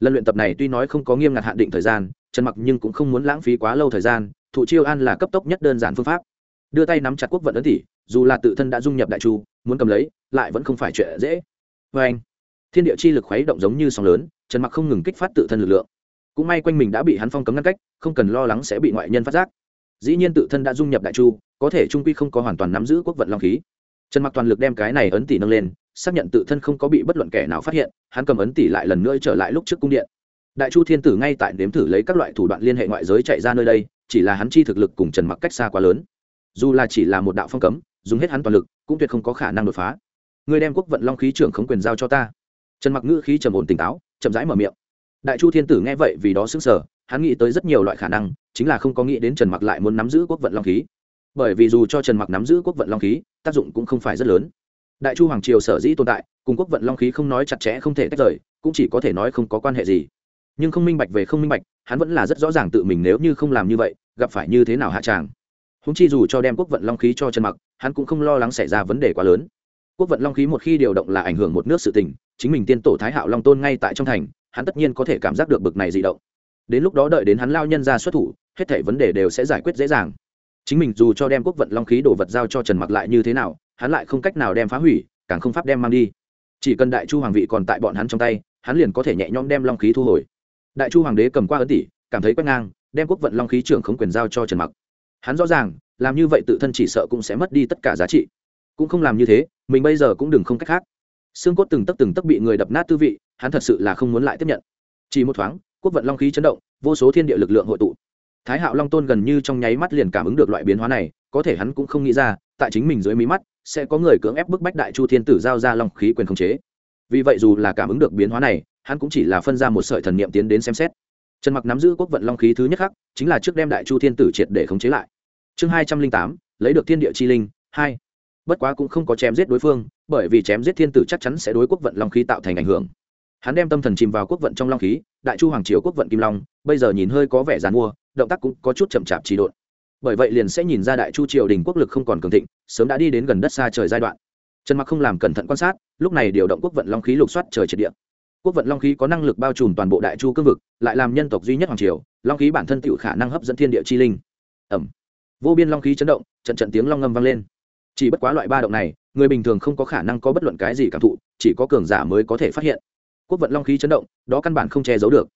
lần luyện tập này tuy nói không có nghiêm ngặt hạn định thời gian, trần mặc nhưng cũng không muốn lãng phí quá lâu thời gian, thụ chiêu an là cấp tốc nhất đơn giản phương pháp. Đưa tay nắm chặt quốc vận ấn tỷ, dù là tự thân đã dung nhập đại chu, muốn cầm lấy, lại vẫn không phải chuyện dễ. Vê anh, thiên địa chi lực khuấy động giống như sóng lớn, trần mặc không ngừng kích phát tự thân lực lượng. Cũng may quanh mình đã bị hắn phong cấm ngăn cách, không cần lo lắng sẽ bị ngoại nhân phát giác. Dĩ nhiên tự thân đã dung nhập đại chu, có thể trung quy không có hoàn toàn nắm giữ quốc vận long khí. Trần mặc toàn lực đem cái này ấn tỷ nâng lên xác nhận tự thân không có bị bất luận kẻ nào phát hiện, hắn cầm ấn tỷ lại lần nữa trở lại lúc trước cung điện. Đại chu thiên tử ngay tại nếm thử lấy các loại thủ đoạn liên hệ ngoại giới chạy ra nơi đây, chỉ là hắn chi thực lực cùng trần mặc cách xa quá lớn. Dù là chỉ là một đạo phong cấm, dùng hết hắn toàn lực, cũng tuyệt không có khả năng đột phá. Người đem quốc vận long khí trưởng không quyền giao cho ta. Trần mặc ngữ khí trầm ổn tỉnh táo, chậm rãi mở miệng. Đại chu thiên tử nghe vậy vì đó xứng sở hắn nghĩ tới rất nhiều loại khả năng, chính là không có nghĩ đến trần mặc lại muốn nắm giữ quốc vận long khí. Bởi vì dù cho trần mặc nắm giữ quốc vận long khí, tác dụng cũng không phải rất lớn đại chu hoàng triều sở dĩ tồn tại, cùng quốc vận long khí không nói chặt chẽ không thể tách rời, cũng chỉ có thể nói không có quan hệ gì. Nhưng không minh bạch về không minh bạch, hắn vẫn là rất rõ ràng tự mình nếu như không làm như vậy, gặp phải như thế nào hạ tràng. Húng chi dù cho đem quốc vận long khí cho trần mặc, hắn cũng không lo lắng xảy ra vấn đề quá lớn. Quốc vận long khí một khi điều động là ảnh hưởng một nước sự tình, chính mình tiên tổ thái hạo long tôn ngay tại trong thành, hắn tất nhiên có thể cảm giác được bực này dị động. Đến lúc đó đợi đến hắn lao nhân ra xuất thủ, hết thảy vấn đề đều sẽ giải quyết dễ dàng. Chính mình dù cho đem quốc vận long khí đồ vật giao cho trần mặc lại như thế nào hắn lại không cách nào đem phá hủy, càng không pháp đem mang đi. Chỉ cần đại chu hoàng vị còn tại bọn hắn trong tay, hắn liền có thể nhẹ nhõm đem long khí thu hồi. Đại chu hoàng đế cầm qua ấn tỷ, cảm thấy quét ngang, đem quốc vận long khí trưởng không quyền giao cho trần mặc. Hắn rõ ràng, làm như vậy tự thân chỉ sợ cũng sẽ mất đi tất cả giá trị. Cũng không làm như thế, mình bây giờ cũng đừng không cách khác. Xương cốt từng tấc từng tấc bị người đập nát tư vị, hắn thật sự là không muốn lại tiếp nhận. Chỉ một thoáng, quốc vận long khí chấn động, vô số thiên địa lực lượng hội tụ. Thái hạo long tôn gần như trong nháy mắt liền cảm ứng được loại biến hóa này, có thể hắn cũng không nghĩ ra, tại chính mình dưới mí mắt sẽ có người cưỡng ép bức bách đại chu thiên tử giao ra long khí quyền khống chế. Vì vậy dù là cảm ứng được biến hóa này, hắn cũng chỉ là phân ra một sợi thần niệm tiến đến xem xét. Trần mặc nắm giữ quốc vận long khí thứ nhất khắc, chính là trước đem đại chu thiên tử triệt để khống chế lại. Chương hai trăm linh tám, lấy được thiên địa chi linh, hai. Bất quá cũng không có chém giết đối phương, bởi vì chém giết thiên tử chắc chắn sẽ đối quốc vận long khí tạo thành ảnh hưởng. Hắn đem tâm thần chìm vào quốc vận trong long khí, đại chu hoàng triều quốc vận kim long, bây giờ nhìn hơi có vẻ g mua, động tác cũng có chút chậm chạp trì độn bởi vậy liền sẽ nhìn ra đại chu triều đình quốc lực không còn cường thịnh, sớm đã đi đến gần đất xa trời giai đoạn. Trần mặc không làm cẩn thận quan sát, lúc này điều động quốc vận long khí lục soát trời triệt địa. Quốc vận long khí có năng lực bao trùm toàn bộ đại chu cương vực, lại làm nhân tộc duy nhất hoàng triều, long khí bản thân tự khả năng hấp dẫn thiên địa chi linh. Ẩm. Vô biên long khí chấn động, trận trận tiếng long ngâm vang lên. Chỉ bất quá loại ba động này, người bình thường không có khả năng có bất luận cái gì cảm thụ, chỉ có cường giả mới có thể phát hiện. Quốc vận long khí chấn động, đó căn bản không che giấu được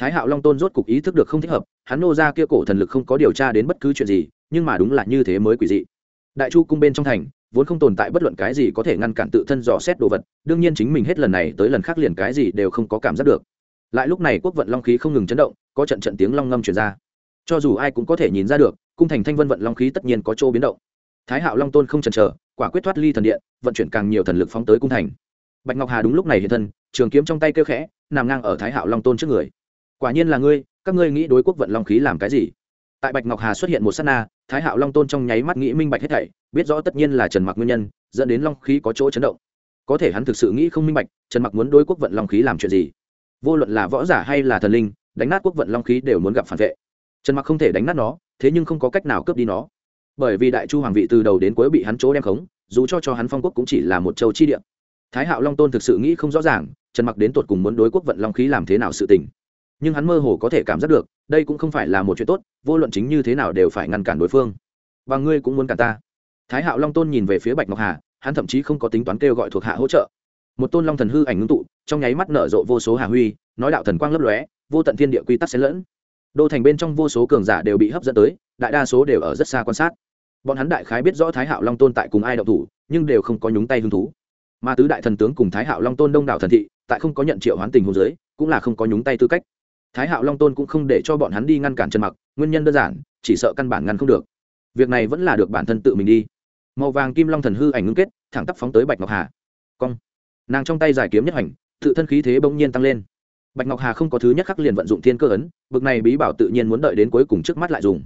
thái hạo long tôn rốt cục ý thức được không thích hợp, hắn nô ra kia cổ thần lực không có điều tra đến bất cứ chuyện gì, nhưng mà đúng là như thế mới quỷ dị. Đại chu cung bên trong thành, vốn không tồn tại bất luận cái gì có thể ngăn cản tự thân dò xét đồ vật, đương nhiên chính mình hết lần này tới lần khác liền cái gì đều không có cảm giác được. Lại lúc này quốc vận long khí không ngừng chấn động, có trận trận tiếng long ngâm truyền ra. Cho dù ai cũng có thể nhìn ra được, cung thành thanh vân vận long khí tất nhiên có chỗ biến động. Thái hạo long tôn không chần chờ, quả quyết thoát ly thần điện, vận chuyển càng nhiều thần lực phóng tới cung thành. Bạch ngọc hà đúng lúc này hiện thân, trường kiếm trong tay kêu khẽ, nằm ngang ở thái hạo long tôn trước người quả nhiên là ngươi, các ngươi nghĩ đối quốc vận long khí làm cái gì? Tại bạch ngọc hà xuất hiện một s á t na, thái hạo long tôn trong nháy mắt nghĩ minh bạch hết thảy, biết rõ tất nhiên là trần mặc nguyên nhân, dẫn đến long khí có chỗ chấn động. Có thể hắn thực sự nghĩ không minh bạch, trần mặc muốn đối quốc vận long khí làm chuyện gì? Vô luận là võ giả hay là thần linh, đánh nát quốc vận long khí đều muốn gặp phản vệ. Trần mặc không thể đánh nát nó, thế nhưng không có cách nào cướp đi nó. Bởi vì đại chu hoàng vị từ đầu đến cuối bị hắn chỗ đem khống, dù cho cho hắn phong quốc cũng chỉ là một châu chi địa. Thái hạo long tôn thực sự nghĩ không rõ ràng, trần mặc đến tột cùng muốn đối quốc vận long khí làm thế nào sự tình nhưng hắn mơ hồ có thể cảm giác được, đây cũng không phải là một chuyện tốt, vô luận chính như thế nào đều phải ngăn cản đối phương. Và ngươi cũng muốn cản ta. Thái hạo long tôn nhìn về phía bạch ngọc hà, hắn thậm chí không có tính toán kêu gọi thuộc hạ hỗ trợ. Một tôn long thần hư ảnh ngưng tụ, trong nháy mắt nở rộ vô số hà huy, nói đạo thần quang lấp lóe, vô tận thiên địa quy tắc xen lẫn. Đô thành bên trong vô số cường giả đều bị hấp dẫn tới, đại đa số đều ở rất xa quan sát. Bọn hắn đại khái biết rõ thái hạo long tôn tại cùng ai đậu thủ, nhưng đều không có nhúng tay hứng thú. Mà tứ đại thần tướng cùng thái hạo long tôn đông đảo thần thị, tại không có nhận triệu hoán tình hồ dưới, cũng là không có nhúng tay tư cách thái hạo long tôn cũng không để cho bọn hắn đi ngăn cản trần mặc, nguyên nhân đơn giản, chỉ sợ căn bản ngăn không được. Việc này vẫn là được bản thân tự mình đi. Màu vàng kim long thần hư ảnh ngưng kết, thẳng tắp phóng tới bạch ngọc hà. Cong. Nàng trong tay giải kiếm nhất hành, tự thân khí thế bỗng nhiên tăng lên. Bạch ngọc hà không có thứ nhất khắc liền vận dụng thiên cơ ấn, bực này bí bảo tự nhiên muốn đợi đến cuối cùng trước mắt lại dùng.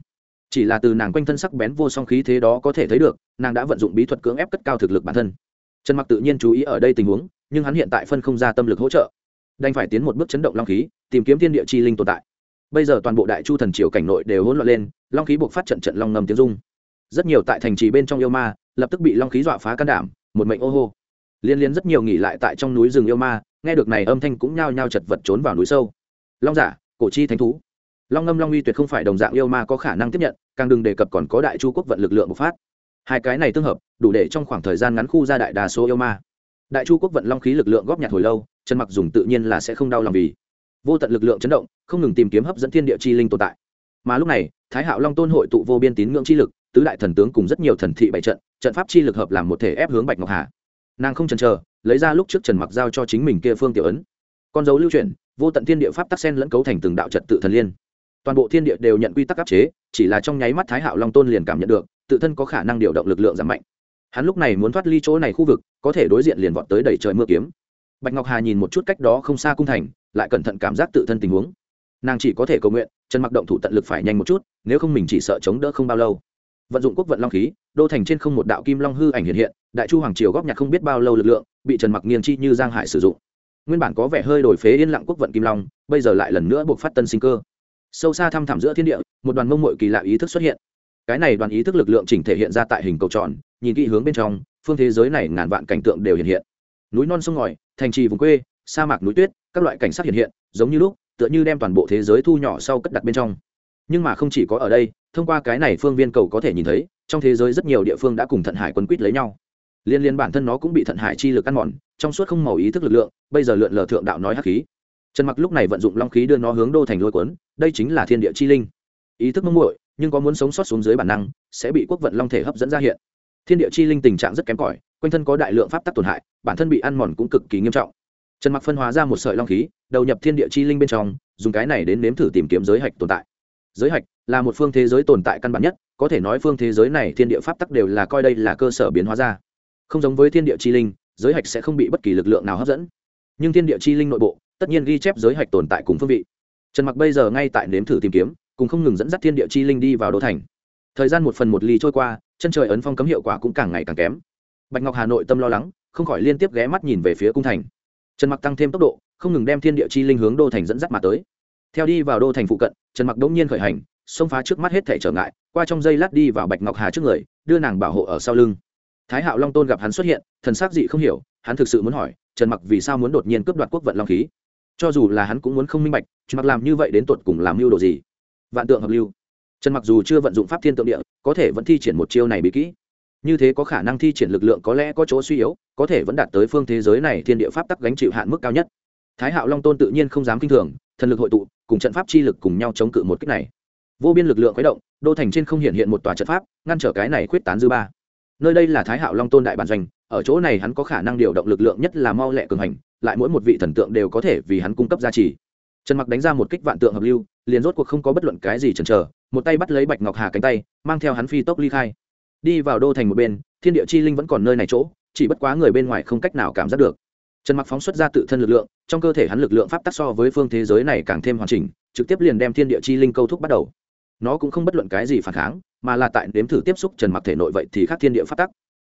Chỉ là từ nàng quanh thân sắc bén vô song khí thế đó có thể thấy được, nàng đã vận dụng bí thuật cưỡng ép cất cao thực lực bản thân. Trần mặc tự nhiên chú ý ở đây tình huống, nhưng hắn hiện tại phân không ra tâm lực hỗ trợ đành phải tiến một bước chấn động long khí, tìm kiếm thiên địa chi linh tồn tại. Bây giờ toàn bộ đại chu thần triều cảnh nội đều hỗn loạn lên, long khí buộc phát trận trận long ngầm tiếng dung rất nhiều tại thành trì bên trong yêu ma, lập tức bị long khí dọa phá can đảm, một mệnh ô hô. Liên liên rất nhiều nghỉ lại tại trong núi rừng yêu ma, nghe được này âm thanh cũng nhao nhao chật vật trốn vào núi sâu. Long giả, cổ chi thánh thú. Long ngâm long uy tuyệt không phải đồng dạng yêu ma có khả năng tiếp nhận, càng đừng đề cập còn có đại chu quốc vận lực lượng bộc phát. Hai cái này tương hợp, đủ để trong khoảng thời gian ngắn khu ra đại đa số yêu ma. Đại chu quốc vận long khí lực lượng góp nhặt hồi lâu trần mặc dùng tự nhiên là sẽ không đau lòng vì vô tận lực lượng chấn động, không ngừng tìm kiếm hấp dẫn thiên địa chi linh tồn tại. Mà lúc này, thái hạo long tôn hội tụ vô biên tín ngưỡng chi lực, tứ đại thần tướng cùng rất nhiều thần thị bảy trận trận pháp chi lực hợp làm một thể ép hướng bạch ngọc hà. Nàng không chần chờ, lấy ra lúc trước trần mặc giao cho chính mình kia phương tiểu ấn. Con dấu lưu chuyển, vô tận thiên địa pháp tắc sen lẫn cấu thành từng đạo trật tự thần liên. Toàn bộ thiên địa đều nhận quy tắc áp chế, chỉ là trong nháy mắt thái hạo long tôn liền cảm nhận được, tự thân có khả năng điều động lực lượng giảm mạnh. Hắn lúc này muốn thoát ly chỗ này khu vực, có thể đối diện liền vọt tới đẩy trời mưa kiếm bạch ngọc hà nhìn một chút cách đó không xa cung thành, lại cẩn thận cảm giác tự thân tình huống. Nàng chỉ có thể cầu nguyện trần mặc động thủ tận lực phải nhanh một chút, nếu không mình chỉ sợ chống đỡ không bao lâu. Vận dụng quốc vận long khí, đô thành trên không một đạo kim long hư ảnh hiện hiện, đại chu hoàng triều góp nhặt không biết bao lâu lực lượng, bị trần mặc nghiêng chi như giang hải sử dụng. Nguyên bản có vẻ hơi đổi phế yên lặng quốc vận kim long, bây giờ lại lần nữa buộc phát tân sinh cơ. Sâu xa thăm thẳm giữa thiên địa, một đoàn mông mội kỳ lạ ý thức xuất hiện. Cái này đoàn ý thức lực lượng chỉnh thể hiện ra tại hình cầu tròn, nhìn kỹ hướng bên trong, phương thế giới này ngàn vạn cảnh tượng đều hiện hiện. Núi non sông ngòi thành trì vùng quê, sa mạc núi tuyết, các loại cảnh sắc hiện hiện, giống như lúc, tựa như đem toàn bộ thế giới thu nhỏ sau cất đặt bên trong. Nhưng mà không chỉ có ở đây, thông qua cái này phương viên cầu có thể nhìn thấy, trong thế giới rất nhiều địa phương đã cùng thận hải quân quýt lấy nhau. Liên liên bản thân nó cũng bị thận hải chi lực ăn mòn, trong suốt không màu ý thức lực lượng, bây giờ lượn lờ thượng đạo nói hắc khí. Trần mặc lúc này vận dụng long khí đưa nó hướng đô thành lôi cuốn, đây chính là thiên địa chi linh. Ý thức mông muội, nhưng có muốn sống sót xuống dưới bản năng, sẽ bị quốc vận long thể hấp dẫn ra hiện thiên địa chi linh tình trạng rất kém cỏi, quanh thân có đại lượng pháp tắc tổn hại, bản thân bị ăn mòn cũng cực kỳ nghiêm trọng. Trần mặc phân hóa ra một sợi long khí, đầu nhập thiên địa chi linh bên trong, dùng cái này đến nếm thử tìm kiếm giới hạch tồn tại. Giới hạch là một phương thế giới tồn tại căn bản nhất, có thể nói phương thế giới này thiên địa pháp tắc đều là coi đây là cơ sở biến hóa ra. Không giống với thiên địa chi linh, giới hạch sẽ không bị bất kỳ lực lượng nào hấp dẫn. Nhưng thiên địa chi linh nội bộ, tất nhiên ghi chép giới hạch tồn tại cùng phương vị. Trần mặc bây giờ ngay tại nếm thử tìm kiếm, cùng không ngừng dẫn dắt thiên địa chi linh đi vào đô thành. Thời gian một phần một ly trôi qua chân trời ấn phong cấm hiệu quả cũng càng ngày càng kém. Bạch ngọc hà nội tâm lo lắng, không khỏi liên tiếp ghé mắt nhìn về phía cung thành. Trần mặc tăng thêm tốc độ, không ngừng đem thiên địa chi linh hướng đô thành dẫn dắt mà tới. Theo đi vào đô thành phụ cận, trần mặc đống nhiên khởi hành, xông phá trước mắt hết thể trở ngại, qua trong dây lát đi vào bạch ngọc hà trước người, đưa nàng bảo hộ ở sau lưng. Thái hạo long tôn gặp hắn xuất hiện, thần sắc dị không hiểu, hắn thực sự muốn hỏi, trần mặc vì sao muốn đột nhiên cướp đoạt quốc vận long khí? Cho dù là hắn cũng muốn không minh bạch, trần mặc làm như vậy đến tột cùng làm mưu đồ gì? Vạn tượng hợp lưu trần mặc dù chưa vận dụng pháp thiên tượng địa, có thể vẫn thi triển một chiêu này bí kỹ. Như thế có khả năng thi triển lực lượng có lẽ có chỗ suy yếu, có thể vẫn đạt tới phương thế giới này thiên địa pháp tắc gánh chịu hạn mức cao nhất. Thái hạo long tôn tự nhiên không dám kinh thường, thần lực hội tụ, cùng trận pháp chi lực cùng nhau chống cự một cách này. Vô biên lực lượng khuấy động, đô thành trên không hiện hiện một tòa trận pháp, ngăn trở cái này khuyết tán dư ba. Nơi đây là thái hạo long tôn đại bản doanh, ở chỗ này hắn có khả năng điều động lực lượng nhất là mau lẹ cường hành, lại mỗi một vị thần tượng đều có thể vì hắn cung cấp gia trì. Trần mặc đánh ra một kích vạn tượng hợp lưu, liền rốt cuộc không có bất luận cái gì chần chờ một tay bắt lấy bạch ngọc hà cánh tay, mang theo hắn phi tốc ly khai. Đi vào đô thành một bên, thiên địa chi linh vẫn còn nơi này chỗ, chỉ bất quá người bên ngoài không cách nào cảm giác được. Trần mặc phóng xuất ra tự thân lực lượng, trong cơ thể hắn lực lượng pháp tắc so với phương thế giới này càng thêm hoàn chỉnh, trực tiếp liền đem thiên địa chi linh câu thúc bắt đầu. Nó cũng không bất luận cái gì phản kháng, mà là tại đếm thử tiếp xúc trần mặc thể nội vậy thì khác thiên địa pháp tắc.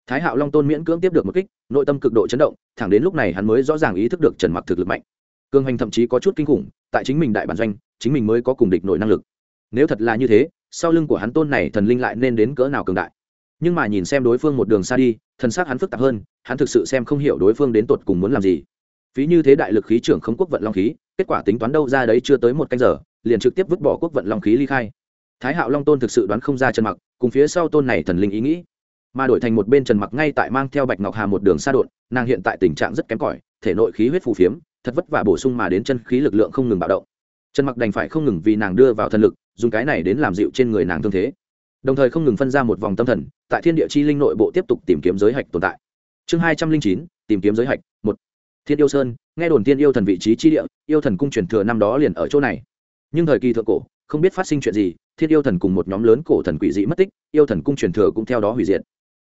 Thái hạo long tôn miễn cưỡng tiếp được một kích, nội tâm cực độ chấn động, thẳng đến lúc này hắn mới rõ ràng ý thức được trần mặc thực lực mạnh. Cương hành thậm chí có chút kinh khủng, tại chính mình đại bản doanh, chính mình mới có cùng địch nội năng lực nếu thật là như thế, sau lưng của hắn tôn này thần linh lại nên đến cỡ nào cường đại? Nhưng mà nhìn xem đối phương một đường xa đi, thần xác hắn phức tạp hơn, hắn thực sự xem không hiểu đối phương đến tột cùng muốn làm gì. Phí như thế đại lực khí trưởng không quốc vận long khí, kết quả tính toán đâu ra đấy chưa tới một canh giờ, liền trực tiếp vứt bỏ quốc vận long khí ly khai. Thái hạo long tôn thực sự đoán không ra trần mặc, cùng phía sau tôn này thần linh ý nghĩ. Mà đổi thành một bên trần mặc ngay tại mang theo bạch ngọc hà một đường xa đột, nàng hiện tại tình trạng rất kém cỏi, thể nội khí huyết phù phiếm, thật vất vả bổ sung mà đến chân khí lực lượng không ngừng bạo động. Trần mặc đành phải không ngừng vì nàng đưa vào thần lực dùng cái này đến làm dịu trên người nàng thương thế. Đồng thời không ngừng phân ra một vòng tâm thần, tại thiên địa chi linh nội bộ tiếp tục tìm kiếm giới hạch tồn tại. Chương hai trăm linh chín, tìm kiếm giới hạch, một. Thiên yêu sơn, nghe đồn tiên yêu thần vị trí chi địa, yêu thần cung truyền thừa năm đó liền ở chỗ này. Nhưng thời kỳ thượng cổ, không biết phát sinh chuyện gì, thiên yêu thần cùng một nhóm lớn cổ thần quỷ dị mất tích, yêu thần cung truyền thừa cũng theo đó hủy diệt.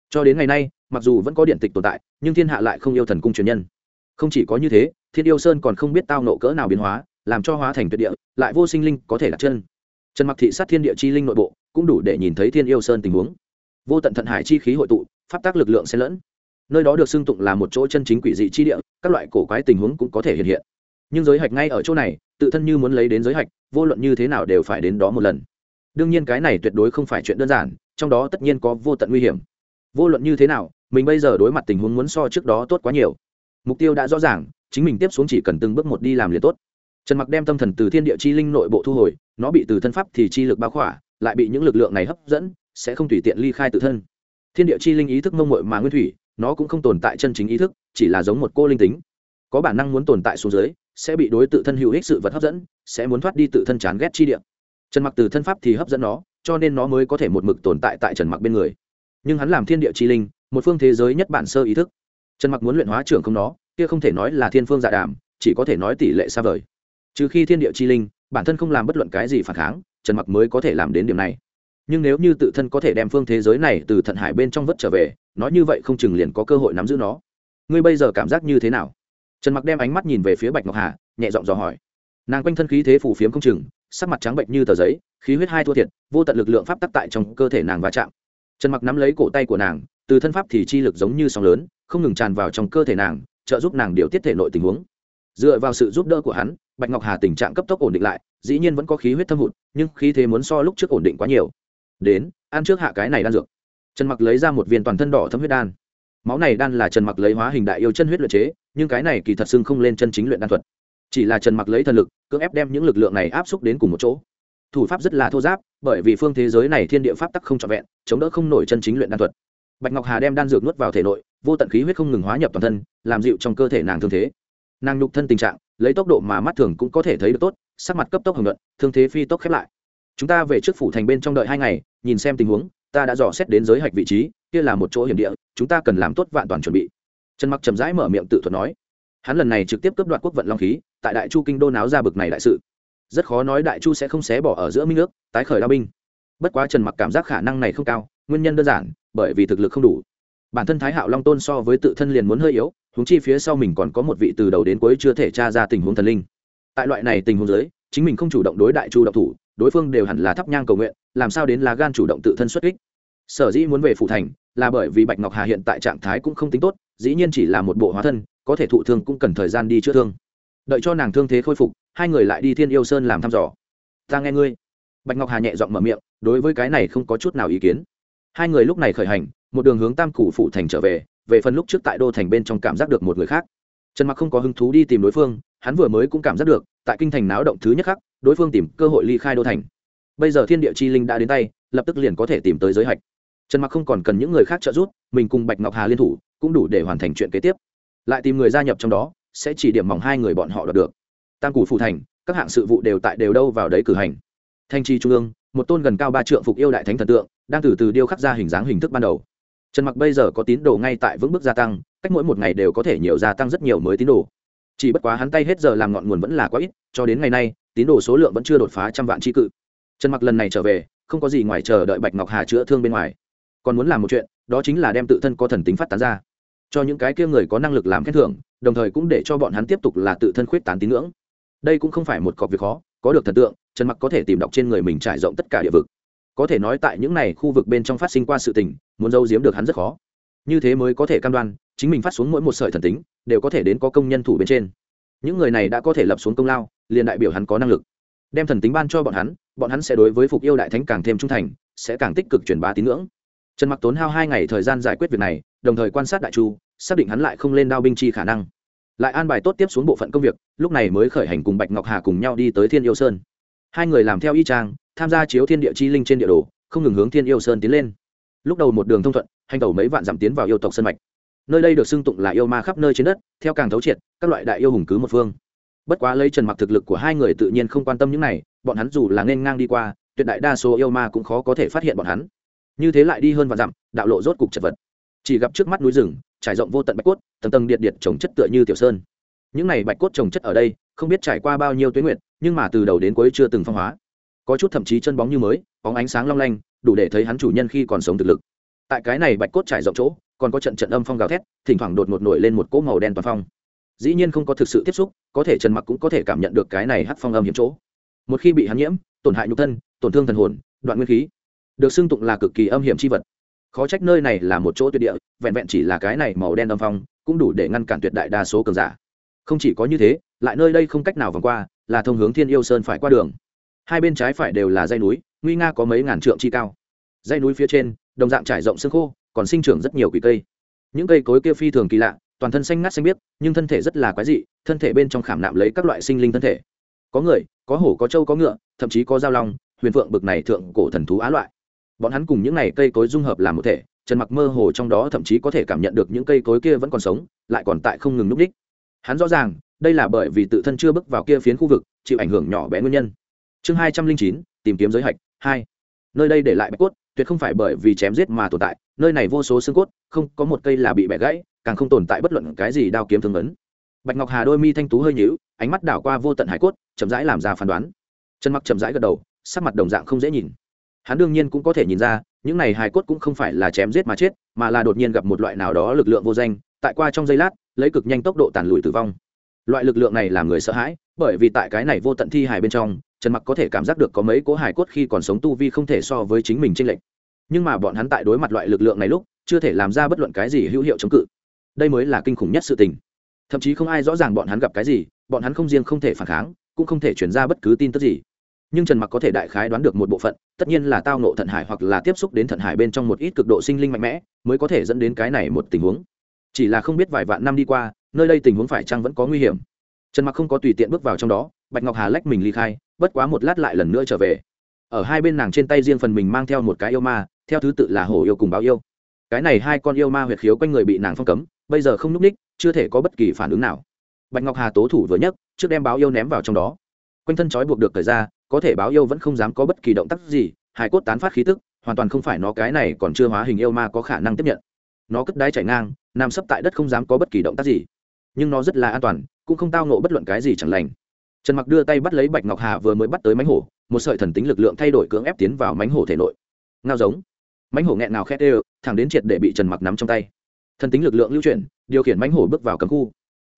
Cho đến ngày nay, mặc dù vẫn có điện tịch tồn tại, nhưng thiên hạ lại không yêu thần cung truyền nhân. Không chỉ có như thế, thiên yêu sơn còn không biết tao nộ cỡ nào biến hóa, làm cho hóa thành tuyệt địa, lại vô sinh linh có thể đặt chân trần mặc thị sát thiên địa chi linh nội bộ, cũng đủ để nhìn thấy thiên yêu sơn tình huống. Vô tận thận hải chi khí hội tụ phát tác lực lượng xen lẫn. Nơi đó được xưng tụng là một chỗ chân chính quỷ dị chi địa, các loại cổ quái tình huống cũng có thể hiện hiện. Nhưng giới hạch ngay ở chỗ này, tự thân như muốn lấy đến giới hạch, vô luận như thế nào đều phải đến đó một lần. Đương nhiên cái này tuyệt đối không phải chuyện đơn giản, trong đó tất nhiên có vô tận nguy hiểm. Vô luận như thế nào, mình bây giờ đối mặt tình huống muốn so trước đó tốt quá nhiều. Mục tiêu đã rõ ràng, chính mình tiếp xuống chỉ cần từng bước một đi làm liền tốt. Trần mặc đem tâm thần từ thiên địa chi linh nội bộ thu hồi nó bị từ thân pháp thì chi lực bao khỏa, lại bị những lực lượng này hấp dẫn, sẽ không tùy tiện ly khai tự thân. Thiên địa chi linh ý thức mông mội mà nguyên thủy, nó cũng không tồn tại chân chính ý thức, chỉ là giống một cô linh tính. Có bản năng muốn tồn tại xuống dưới, sẽ bị đối tự thân hữu ích sự vật hấp dẫn, sẽ muốn thoát đi tự thân chán ghét chi địa. Trần mặc từ thân pháp thì hấp dẫn nó, cho nên nó mới có thể một mực tồn tại tại trần mặc bên người. Nhưng hắn làm thiên địa chi linh, một phương thế giới nhất bản sơ ý thức. Trần mặc muốn luyện hóa trưởng không nó, kia không thể nói là thiên phương dạ đàm, chỉ có thể nói tỷ lệ xa vời. Trừ khi thiên địa chi linh bản thân không làm bất luận cái gì phản kháng, trần mặc mới có thể làm đến điểm này. Nhưng nếu như tự thân có thể đem phương thế giới này từ thận hải bên trong vất trở về, nói như vậy không chừng liền có cơ hội nắm giữ nó. Ngươi bây giờ cảm giác như thế nào? Trần mặc đem ánh mắt nhìn về phía bạch ngọc hà, nhẹ giọng dò hỏi. Nàng quanh thân khí thế phủ phiếm không chừng, sắc mặt trắng bệnh như tờ giấy, khí huyết hai thua thiệt, vô tận lực lượng pháp tắc tại trong cơ thể nàng va chạm. Trần mặc nắm lấy cổ tay của nàng, từ thân pháp thì chi lực giống như sóng lớn, không ngừng tràn vào trong cơ thể nàng, trợ giúp nàng điều tiết thể nội tình huống dựa vào sự giúp đỡ của hắn, bạch ngọc hà tình trạng cấp tốc ổn định lại, dĩ nhiên vẫn có khí huyết thâm hụt, nhưng khí thế muốn so lúc trước ổn định quá nhiều. Đến, ăn trước hạ cái này đan dược. Trần mặc lấy ra một viên toàn thân đỏ thâm huyết đan. Máu này đan là trần mặc lấy hóa hình đại yêu chân huyết luyện chế, nhưng cái này kỳ thật xưng không lên chân chính luyện đan thuật. Chỉ là trần mặc lấy thần lực, cưỡng ép đem những lực lượng này áp xúc đến cùng một chỗ. Thủ pháp rất là thô giáp, bởi vì phương thế giới này thiên địa pháp tắc không trọn vẹn, chống đỡ không nổi chân chính luyện đan thuật. Bạch ngọc hà đem đan dược nuốt vào thể nội, vô tận khí huyết không ngừng hóa nhập toàn thân, làm dịu trong cơ thể nàng thương thế nàng nhục thân tình trạng, lấy tốc độ mà mắt thường cũng có thể thấy được tốt, sắc mặt cấp tốc hồng luận thương thế phi tốc khép lại. Chúng ta về trước phủ thành bên trong đợi hai ngày, nhìn xem tình huống, ta đã dò xét đến giới hạch vị trí, kia là một chỗ hiểm địa, chúng ta cần làm tốt vạn toàn chuẩn bị. Trần mặc chậm rãi mở miệng tự thuật nói. Hắn lần này trực tiếp cướp đoạt quốc vận long khí, tại đại chu kinh đô náo ra bực này đại sự. Rất khó nói đại chu sẽ không xé bỏ ở giữa minh nước, tái khởi đao binh. Bất quá trần mặc cảm giác khả năng này không cao, nguyên nhân đơn giản, bởi vì thực lực không đủ. Bản thân thái hạo long tôn so với tự thân liền muốn hơi yếu huống chi phía sau mình còn có một vị từ đầu đến cuối chưa thể tra ra tình huống thần linh. Tại loại này tình huống giới chính mình không chủ động đối đại chu độc thủ, đối phương đều hẳn là thắp nhang cầu nguyện, làm sao đến là gan chủ động tự thân xuất kích. Sở dĩ muốn về phủ thành, là bởi vì bạch ngọc hà hiện tại trạng thái cũng không tính tốt, dĩ nhiên chỉ là một bộ hóa thân, có thể thụ thương cũng cần thời gian đi chữa thương. Đợi cho nàng thương thế khôi phục, hai người lại đi thiên yêu sơn làm thăm dò. Ta nghe ngươi. Bạch ngọc hà nhẹ giọng mở miệng, đối với cái này không có chút nào ý kiến. Hai người lúc này khởi hành, một đường hướng tam củ phủ thành trở về về phần lúc trước tại đô thành bên trong cảm giác được một người khác. Trần mặc không có hứng thú đi tìm đối phương, hắn vừa mới cũng cảm giác được, tại kinh thành náo động thứ nhất khắc, đối phương tìm cơ hội ly khai đô thành. Bây giờ thiên địa chi linh đã đến tay, lập tức liền có thể tìm tới giới hạch. Trần mặc không còn cần những người khác trợ giúp, mình cùng bạch ngọc hà liên thủ, cũng đủ để hoàn thành chuyện kế tiếp. Lại tìm người gia nhập trong đó, sẽ chỉ điểm mỏng hai người bọn họ đoạt được. Tam củ phụ thành, các hạng sự vụ đều tại đều đâu vào đấy cử hành. Thanh trì trung ương, một tôn gần cao ba trượng phục yêu đại thánh thần tượng, đang từ từ điêu khắc ra hình dáng hình thức ban đầu trần mặc bây giờ có tín đồ ngay tại vững bước gia tăng, cách mỗi một ngày đều có thể nhiều gia tăng rất nhiều mới tín đồ. Chỉ bất quá hắn tay hết giờ làm ngọn nguồn vẫn là quá ít, cho đến ngày nay, tín đồ số lượng vẫn chưa đột phá trăm vạn tri cự. Trần mặc lần này trở về, không có gì ngoài chờ đợi bạch ngọc hà chữa thương bên ngoài. Còn muốn làm một chuyện, đó chính là đem tự thân có thần tính phát tán ra. Cho những cái kia người có năng lực làm khen thưởng, đồng thời cũng để cho bọn hắn tiếp tục là tự thân khuyết tán tín ngưỡng. Đây cũng không phải một cọc việc khó, có được thần tượng, trần mặc có thể tìm đọc trên người mình trải rộng tất cả địa vực. Có thể nói tại những này khu vực bên trong phát sinh qua sự tình muốn giấu giếm được hắn rất khó. Như thế mới có thể cam đoan, chính mình phát xuống mỗi một sợi thần tính, đều có thể đến có công nhân thủ bên trên. Những người này đã có thể lập xuống công lao, liền đại biểu hắn có năng lực. Đem thần tính ban cho bọn hắn bọn hắn sẽ đối với phục yêu đại thánh càng thêm trung thành, sẽ càng tích cực truyền bá tín ngưỡng. Trần mặc tốn hao hai ngày thời gian giải quyết việc này, đồng thời quan sát đại chu, xác định hắn lại không lên đao binh chi khả năng. Lại an bài tốt tiếp xuống bộ phận công việc, lúc này mới khởi hành cùng bạch ngọc hà cùng nhau đi tới thiên yêu sơn. Hai người làm theo y trang tham gia chiếu thiên địa chi linh trên địa đồ, không ngừng hướng thiên yêu sơn tiến lên lúc đầu một đường thông thuận, hành tẩu mấy vạn dặm tiến vào yêu tộc sân mạch. Nơi đây được xưng tụng là yêu ma khắp nơi trên đất, theo càng thấu triệt, các loại đại yêu hùng cứ một phương. Bất quá lấy trần mặc thực lực của hai người tự nhiên không quan tâm những này, bọn hắn dù là nên ngang đi qua, tuyệt đại đa số yêu ma cũng khó có thể phát hiện bọn hắn. Như thế lại đi hơn và dặm, đạo lộ rốt cục chật vật. Chỉ gặp trước mắt núi rừng, trải rộng vô tận bạch cốt, tầng tầng điện điện trồng chất tựa như tiểu sơn. Những này bạch cốt trồng chất ở đây, không biết trải qua bao nhiêu tuyến nguyện nhưng mà từ đầu đến cuối chưa từng phong hóa. Có chút thậm chí chân bóng như mới, bóng ánh sáng long lanh đủ để thấy hắn chủ nhân khi còn sống thực lực. Tại cái này bạch cốt trải rộng chỗ, còn có trận trận âm phong gào thét, thỉnh thoảng đột ngột nổi lên một cỗ màu đen toàn phong. Dĩ nhiên không có thực sự tiếp xúc, có thể trần mặc cũng có thể cảm nhận được cái này hắc phong âm hiểm chỗ. Một khi bị hắn nhiễm, tổn hại nhục thân, tổn thương thần hồn, đoạn nguyên khí, được xưng tụng là cực kỳ âm hiểm chi vật. Khó trách nơi này là một chỗ tuyệt địa, vẹn vẹn chỉ là cái này màu đen âm phong, cũng đủ để ngăn cản tuyệt đại đa số cường giả. Không chỉ có như thế, lại nơi đây không cách nào vòng qua, là thông hướng thiên yêu sơn phải qua đường. Hai bên trái phải đều là dây núi nguy nga có mấy ngàn trượng chi cao. Dây núi phía trên, đồng dạng trải rộng xương khô, còn sinh trưởng rất nhiều quỷ cây. Những cây cối kia phi thường kỳ lạ, toàn thân xanh ngắt xanh biếc, nhưng thân thể rất là quái dị, thân thể bên trong khảm nạm lấy các loại sinh linh thân thể. Có người, có hổ, có trâu, có ngựa, thậm chí có dao long, huyền phượng bực này thượng cổ thần thú á loại. Bọn hắn cùng những này cây cối dung hợp làm một thể, trần mặc mơ hồ trong đó thậm chí có thể cảm nhận được những cây cối kia vẫn còn sống, lại còn tại không ngừng núp đích. Hắn rõ ràng, đây là bởi vì tự thân chưa bước vào kia phiến khu vực, chịu ảnh hưởng nhỏ bé nguyên nhân. Chương hai trăm linh chín, tìm kiếm giới hạch hai. Nơi đây để lại bạch cốt, tuyệt không phải bởi vì chém giết mà tồn tại, nơi này vô số xương cốt, không có một cây là bị bẻ gãy, càng không tồn tại bất luận cái gì đao kiếm thương ấn. Bạch ngọc hà đôi mi thanh tú hơi nhíu, ánh mắt đảo qua vô tận hải cốt, chậm rãi làm ra phán đoán. Chân mặc chậm rãi gật đầu, sắc mặt đồng dạng không dễ nhìn. Hắn đương nhiên cũng có thể nhìn ra, những này hài cốt cũng không phải là chém giết mà chết, mà là đột nhiên gặp một loại nào đó lực lượng vô danh, tại qua trong giây lát, lấy cực nhanh tốc độ tàn lùi tử vong. Loại lực lượng này làm người sợ hãi, bởi vì tại cái này vô tận thi hài bên trong trần mặc có thể cảm giác được có mấy cố hài cốt khi còn sống tu vi không thể so với chính mình tranh lệch. Nhưng mà bọn hắn tại đối mặt loại lực lượng này lúc, chưa thể làm ra bất luận cái gì hữu hiệu chống cự. Đây mới là kinh khủng nhất sự tình. Thậm chí không ai rõ ràng bọn hắn gặp cái gì, bọn hắn không riêng không thể phản kháng, cũng không thể chuyển ra bất cứ tin tức gì. Nhưng trần mặc có thể đại khái đoán được một bộ phận, tất nhiên là tao nộ thận hải hoặc là tiếp xúc đến thận hải bên trong một ít cực độ sinh linh mạnh mẽ, mới có thể dẫn đến cái này một tình huống. Chỉ là không biết vài vạn năm đi qua, nơi đây tình huống phải chăng vẫn có nguy hiểm? Trần mặc không có tùy tiện bước vào trong đó bạch ngọc hà lách mình ly khai, bất quá một lát lại lần nữa trở về. Ở hai bên nàng trên tay riêng phần mình mang theo một cái yêu ma, theo thứ tự là hổ yêu cùng báo yêu. Cái này hai con yêu ma huyệt khiếu quanh người bị nàng phong cấm, bây giờ không n ú c ních, chưa thể có bất kỳ phản ứng nào. Bạch ngọc hà tố thủ vừa nhấc, trước đem báo yêu ném vào trong đó. Quanh thân trói buộc được thời ra, có thể báo yêu vẫn không dám có bất kỳ động tác gì hải cốt tán phát khí tức, hoàn toàn không phải nó cái này còn chưa hóa hình yêu ma có khả năng tiếp nhận. Nó cất đáy chảy ngang, nằm sấp tại đất không dám có bất kỳ động tác gì. Nhưng nó rất là an toàn, cũng không tao nộ bất luận cái gì chẳng lành trần mặc đưa tay bắt lấy bạch ngọc hà vừa mới bắt tới mánh hổ, một sợi thần tính lực lượng thay đổi cưỡng ép tiến vào mánh hổ thể nội. Ngao giống. Mánh hổ nghẹn nào khét ê thẳng đến triệt để bị trần mặc nắm trong tay. Thần tính lực lượng lưu chuyển, điều khiển mánh hổ bước vào cấm khu.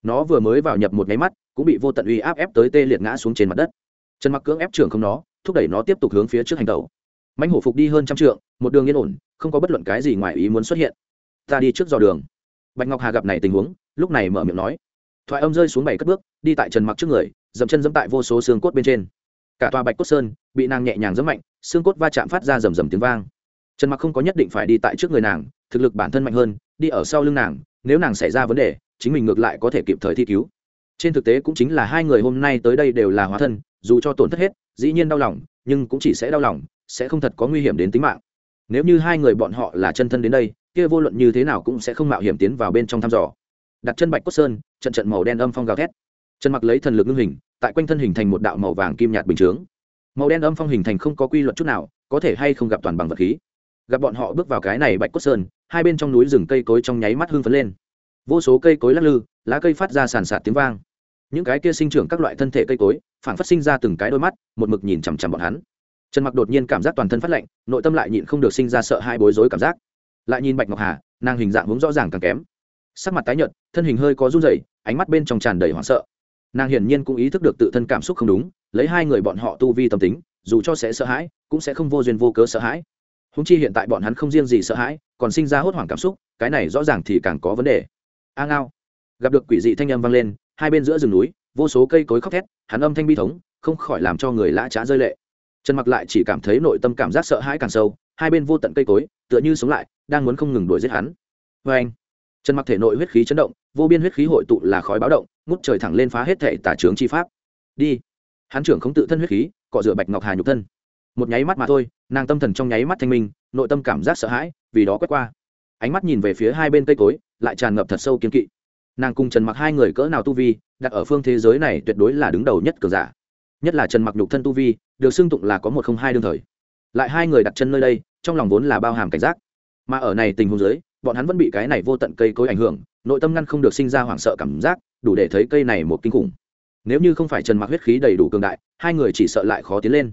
Nó vừa mới vào nhập một nháy mắt, cũng bị vô tận uy áp ép tới tê liệt ngã xuống trên mặt đất. Trần mặc cưỡng ép trưởng không nó, thúc đẩy nó tiếp tục hướng phía trước hành tẩu. Mánh hổ phục đi hơn trăm trượng, một đường yên ổn, không có bất luận cái gì ngoài ý muốn xuất hiện. Ta đi trước dò đường. Bạch ngọc hà gặp này tình huống, lúc này mở miệng nói. Thoại âm rơi xuống bảy cất bước, đi tại trần mặc trước người dậm chân dẫm tại vô số xương cốt bên trên. Cả tòa bạch cốt sơn bị nàng nhẹ nhàng dẫm mạnh, xương cốt va chạm phát ra rầm rầm tiếng vang. Trần mặc không có nhất định phải đi tại trước người nàng, thực lực bản thân mạnh hơn, đi ở sau lưng nàng, nếu nàng xảy ra vấn đề, chính mình ngược lại có thể kịp thời thi cứu. Trên thực tế cũng chính là hai người hôm nay tới đây đều là hóa thân, dù cho tổn thất hết, dĩ nhiên đau lòng, nhưng cũng chỉ sẽ đau lòng, sẽ không thật có nguy hiểm đến tính mạng. Nếu như hai người bọn họ là chân thân đến đây, kia vô luận như thế nào cũng sẽ không mạo hiểm tiến vào bên trong thăm dò. Đặt chân bạch cốt sơn, trận trận màu đen âm phong gào thét trần mặc lấy thần lực ngưng hình, tại quanh thân hình thành một đạo màu vàng kim nhạt bình chướng. Màu đen âm phong hình thành không có quy luật chút nào, có thể hay không gặp toàn bằng vật khí. Gặp bọn họ bước vào cái này bạch cốt sơn, hai bên trong núi rừng cây cối trong nháy mắt hương phấn lên. Vô số cây cối lắc lư, lá cây phát ra sàn sạt tiếng vang. Những cái kia sinh trưởng các loại thân thể cây cối phản phát sinh ra từng cái đôi mắt, một mực nhìn chằm chằm bọn hắn. Trần mặc đột nhiên cảm giác toàn thân phát lạnh, nội tâm lại nhịn không được sinh ra sợ hai bối rối cảm giác. Lại nhìn bạch ngọc hà, nàng hình dạng vốn rõ ràng càng kém. Sắc mặt tái nhợt, thân hình hơi có run rẩy, ánh mắt bên trong tràn đầy hoảng sợ nàng hiển nhiên cũng ý thức được tự thân cảm xúc không đúng, lấy hai người bọn họ tu vi tâm tính, dù cho sẽ sợ hãi, cũng sẽ không vô duyên vô cớ sợ hãi. Húng chi hiện tại bọn hắn không riêng gì sợ hãi, còn sinh ra hốt hoảng cảm xúc, cái này rõ ràng thì càng có vấn đề. A ngao, gặp được quỷ dị thanh âm vang lên, hai bên giữa rừng núi, vô số cây cối khóc thét, hắn âm thanh bi thống, không khỏi làm cho người lã trá rơi lệ. Trần mặc lại chỉ cảm thấy nội tâm cảm giác sợ hãi càng sâu, hai bên vô tận cây cối, tựa như sống lại, đang muốn không ngừng đuổi giết hắn. Vê anh trần mặc thể nội huyết khí chấn động, vô biên huyết khí hội tụ là khói báo động, ngút trời thẳng lên phá hết thể tả trướng chi pháp. Đi. Hắn trưởng không tự thân huyết khí, cọ rửa bạch ngọc hà nhục thân. Một nháy mắt mà thôi, nàng tâm thần trong nháy mắt thanh minh, nội tâm cảm giác sợ hãi, vì đó quét qua. Ánh mắt nhìn về phía hai bên cây cối, lại tràn ngập thật sâu kiên kỵ. Nàng cùng trần mặc hai người cỡ nào tu vi, đặt ở phương thế giới này tuyệt đối là đứng đầu nhất cường giả. Nhất là trần mặc nhục thân tu vi, được xưng tụng là có một không hai đương thời. Lại hai người đặt chân nơi đây, trong lòng vốn là bao hàm cảnh giác. Mà ở này tình huống dưới bọn hắn vẫn bị cái này vô tận cây cối ảnh hưởng, nội tâm ngăn không được sinh ra hoảng sợ cảm giác, đủ để thấy cây này một kinh khủng. Nếu như không phải trần mặc huyết khí đầy đủ cường đại, hai người chỉ sợ lại khó tiến lên.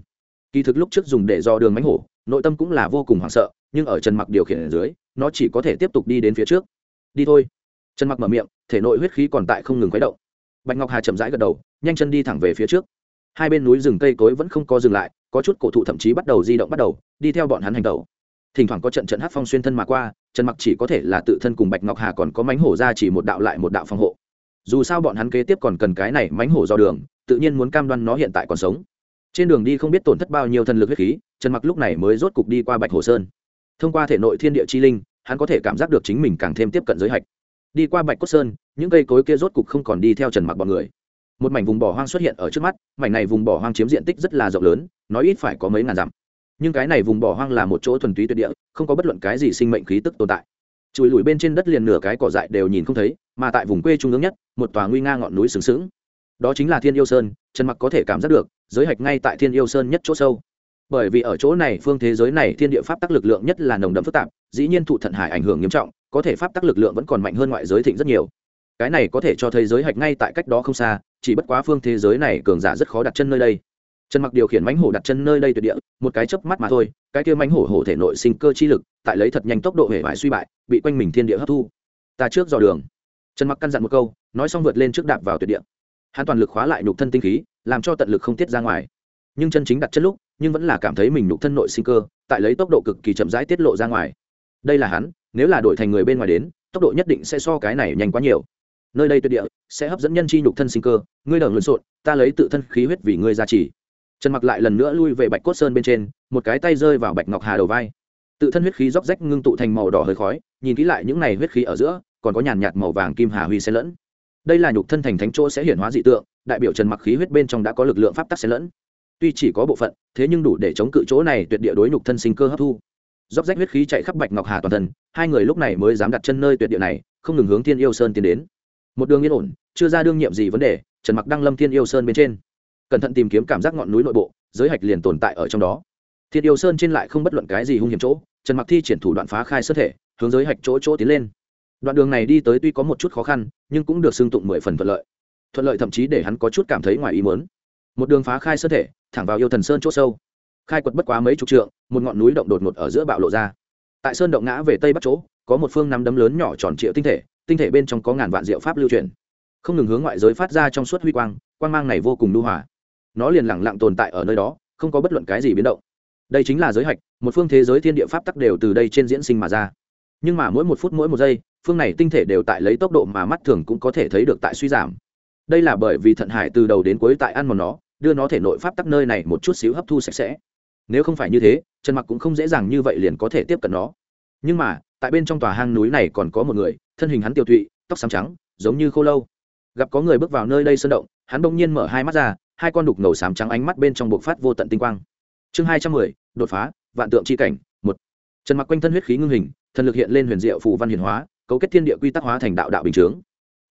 Kỳ thực lúc trước dùng để do đường mánh hổ, nội tâm cũng là vô cùng hoảng sợ, nhưng ở trần mặc điều khiển ở dưới, nó chỉ có thể tiếp tục đi đến phía trước. Đi thôi. Trần mặc mở miệng, thể nội huyết khí còn tại không ngừng khuấy động. Bạch ngọc hà chậm rãi gật đầu, nhanh chân đi thẳng về phía trước. Hai bên núi rừng cây cối vẫn không có dừng lại, có chút cổ thụ thậm chí bắt đầu di động bắt đầu, đi theo bọn hắn hành tẩu. Thỉnh thoảng có trận trận hát phong xuyên thân mà qua trần mặc chỉ có thể là tự thân cùng bạch ngọc hà còn có mánh hổ ra chỉ một đạo lại một đạo phòng hộ. Dù sao bọn hắn kế tiếp còn cần cái này mánh hổ do đường, tự nhiên muốn cam đoan nó hiện tại còn sống. Trên đường đi không biết tổn thất bao nhiêu thần lực huyết khí, trần mặc lúc này mới rốt cục đi qua bạch hồ sơn. Thông qua thể nội thiên địa chi linh, hắn có thể cảm giác được chính mình càng thêm tiếp cận giới hạch. Đi qua bạch cốt sơn, những cây cối kia rốt cục không còn đi theo trần mặc bọn người. Một mảnh vùng bỏ hoang xuất hiện ở trước mắt, mảnh này vùng bỏ hoang chiếm diện tích rất là rộng lớn, nói ít phải có mấy ngàn dặm nhưng cái này vùng bỏ hoang là một chỗ thuần túy tuyệt địa, không có bất luận cái gì sinh mệnh khí tức tồn tại. Chùi lùi bên trên đất liền nửa cái cỏ dại đều nhìn không thấy, mà tại vùng quê trung ương nhất, một tòa nguy nga ngọn núi sừng sững. Đó chính là thiên yêu sơn, trần mặc có thể cảm giác được, giới hạch ngay tại thiên yêu sơn nhất chỗ sâu. Bởi vì ở chỗ này phương thế giới này thiên địa pháp tắc lực lượng nhất là nồng đậm phức tạp, dĩ nhiên thụ thận hải ảnh hưởng nghiêm trọng, có thể pháp tắc lực lượng vẫn còn mạnh hơn ngoại giới thịnh rất nhiều. Cái này có thể cho thấy giới hạch ngay tại cách đó không xa, chỉ bất quá phương thế giới này cường giả rất khó đặt chân nơi đây trần mặc điều khiển mánh hổ đặt chân nơi đây tuyệt địa, một cái chớp mắt mà thôi, cái kia mánh hổ hổ thể nội sinh cơ chi lực, tại lấy thật nhanh tốc độ hệ vải suy bại, bị quanh mình thiên địa hấp thu. Ta trước dò đường. Trần mặc căn dặn một câu, nói xong vượt lên trước đạp vào tuyệt địa. Hắn toàn lực khóa lại nhục thân tinh khí, làm cho tận lực không tiết ra ngoài. Nhưng chân chính đặt chân lúc, nhưng vẫn là cảm thấy mình nhục thân nội sinh cơ, tại lấy tốc độ cực kỳ chậm rãi tiết lộ ra ngoài. Đây là hắn, nếu là đổi thành người bên ngoài đến, tốc độ nhất định sẽ so cái này nhanh quá nhiều. Nơi đây tuyệt địa sẽ hấp dẫn nhân chi nhục thân sinh cơ, ngươi đừng lộn xộn, ta lấy tự thân khí huyết vì ngươi ra chỉ trần mặc lại lần nữa lui về bạch cốt sơn bên trên, một cái tay rơi vào bạch ngọc hà đầu vai. Tự thân huyết khí róc rách ngưng tụ thành màu đỏ hơi khói, nhìn kỹ lại những này huyết khí ở giữa, còn có nhàn nhạt màu vàng kim hà huy xen lẫn. Đây là nhục thân thành thánh chỗ sẽ hiển hóa dị tượng, đại biểu trần mặc khí huyết bên trong đã có lực lượng pháp tắc xen lẫn. Tuy chỉ có bộ phận, thế nhưng đủ để chống cự chỗ này tuyệt địa đối nhục thân sinh cơ hấp thu. Róc rách huyết khí chạy khắp bạch ngọc hà toàn thân, hai người lúc này mới dám đặt chân nơi tuyệt địa này, không ngừng hướng thiên yêu sơn tiến đến. Một đường yên ổn, chưa ra đương nhiệm gì vấn đề, trần mặc đăng lâm thiên yêu sơn bên trên cẩn thận tìm kiếm cảm giác ngọn núi nội bộ, giới hạch liền tồn tại ở trong đó. Thiên yêu sơn trên lại không bất luận cái gì hung hiểm chỗ, trần mặc thi triển thủ đoạn phá khai sơ thể, hướng giới hạch chỗ chỗ tiến lên. Đoạn đường này đi tới tuy có một chút khó khăn, nhưng cũng được xưng tụng mười phần thuận lợi. Thuận lợi thậm chí để hắn có chút cảm thấy ngoài ý muốn. Một đường phá khai sơ thể, thẳng vào yêu thần sơn chỗ sâu. Khai quật bất quá mấy chục trượng, một ngọn núi động đột ngột ở giữa bạo lộ ra. Tại sơn động ngã về tây bắc chỗ, có một phương nắm đấm lớn nhỏ tròn triệu tinh thể tinh thể bên trong có ngàn vạn diệu pháp lưu truyền. Không ngừng hướng ngoại giới phát ra trong suốt huy quang quang mang này vô cùng lưu hòa nó liền lẳng lặng tồn tại ở nơi đó, không có bất luận cái gì biến động. Đây chính là giới hạch, một phương thế giới thiên địa pháp tắc đều từ đây trên diễn sinh mà ra. Nhưng mà mỗi một phút mỗi một giây, phương này tinh thể đều tại lấy tốc độ mà mắt thường cũng có thể thấy được tại suy giảm. Đây là bởi vì thận hải từ đầu đến cuối tại ăn mòn nó, đưa nó thể nội pháp tắc nơi này một chút xíu hấp thu sạch sẽ. Nếu không phải như thế trần mặc cũng không dễ dàng như vậy liền có thể tiếp cận nó. Nhưng mà, tại bên trong tòa hang núi này còn có một người, thân hình hắn tiêu tụy, tóc xám trắng, giống như khô lâu. Gặp có người bước vào nơi đây sơn động, hắn bỗng nhiên mở hai mắt ra hai con đục ngầu xám trắng ánh mắt bên trong bộc phát vô tận tinh quang. Chương hai trăm mười, đột phá, vạn tượng c h i cảnh, một. Trần mặc quanh thân huyết khí ngưng hình, thần lực hiện lên huyền diệu phù văn hiền hóa, cấu kết thiên địa quy tắc hóa thành đạo đạo bình chướng.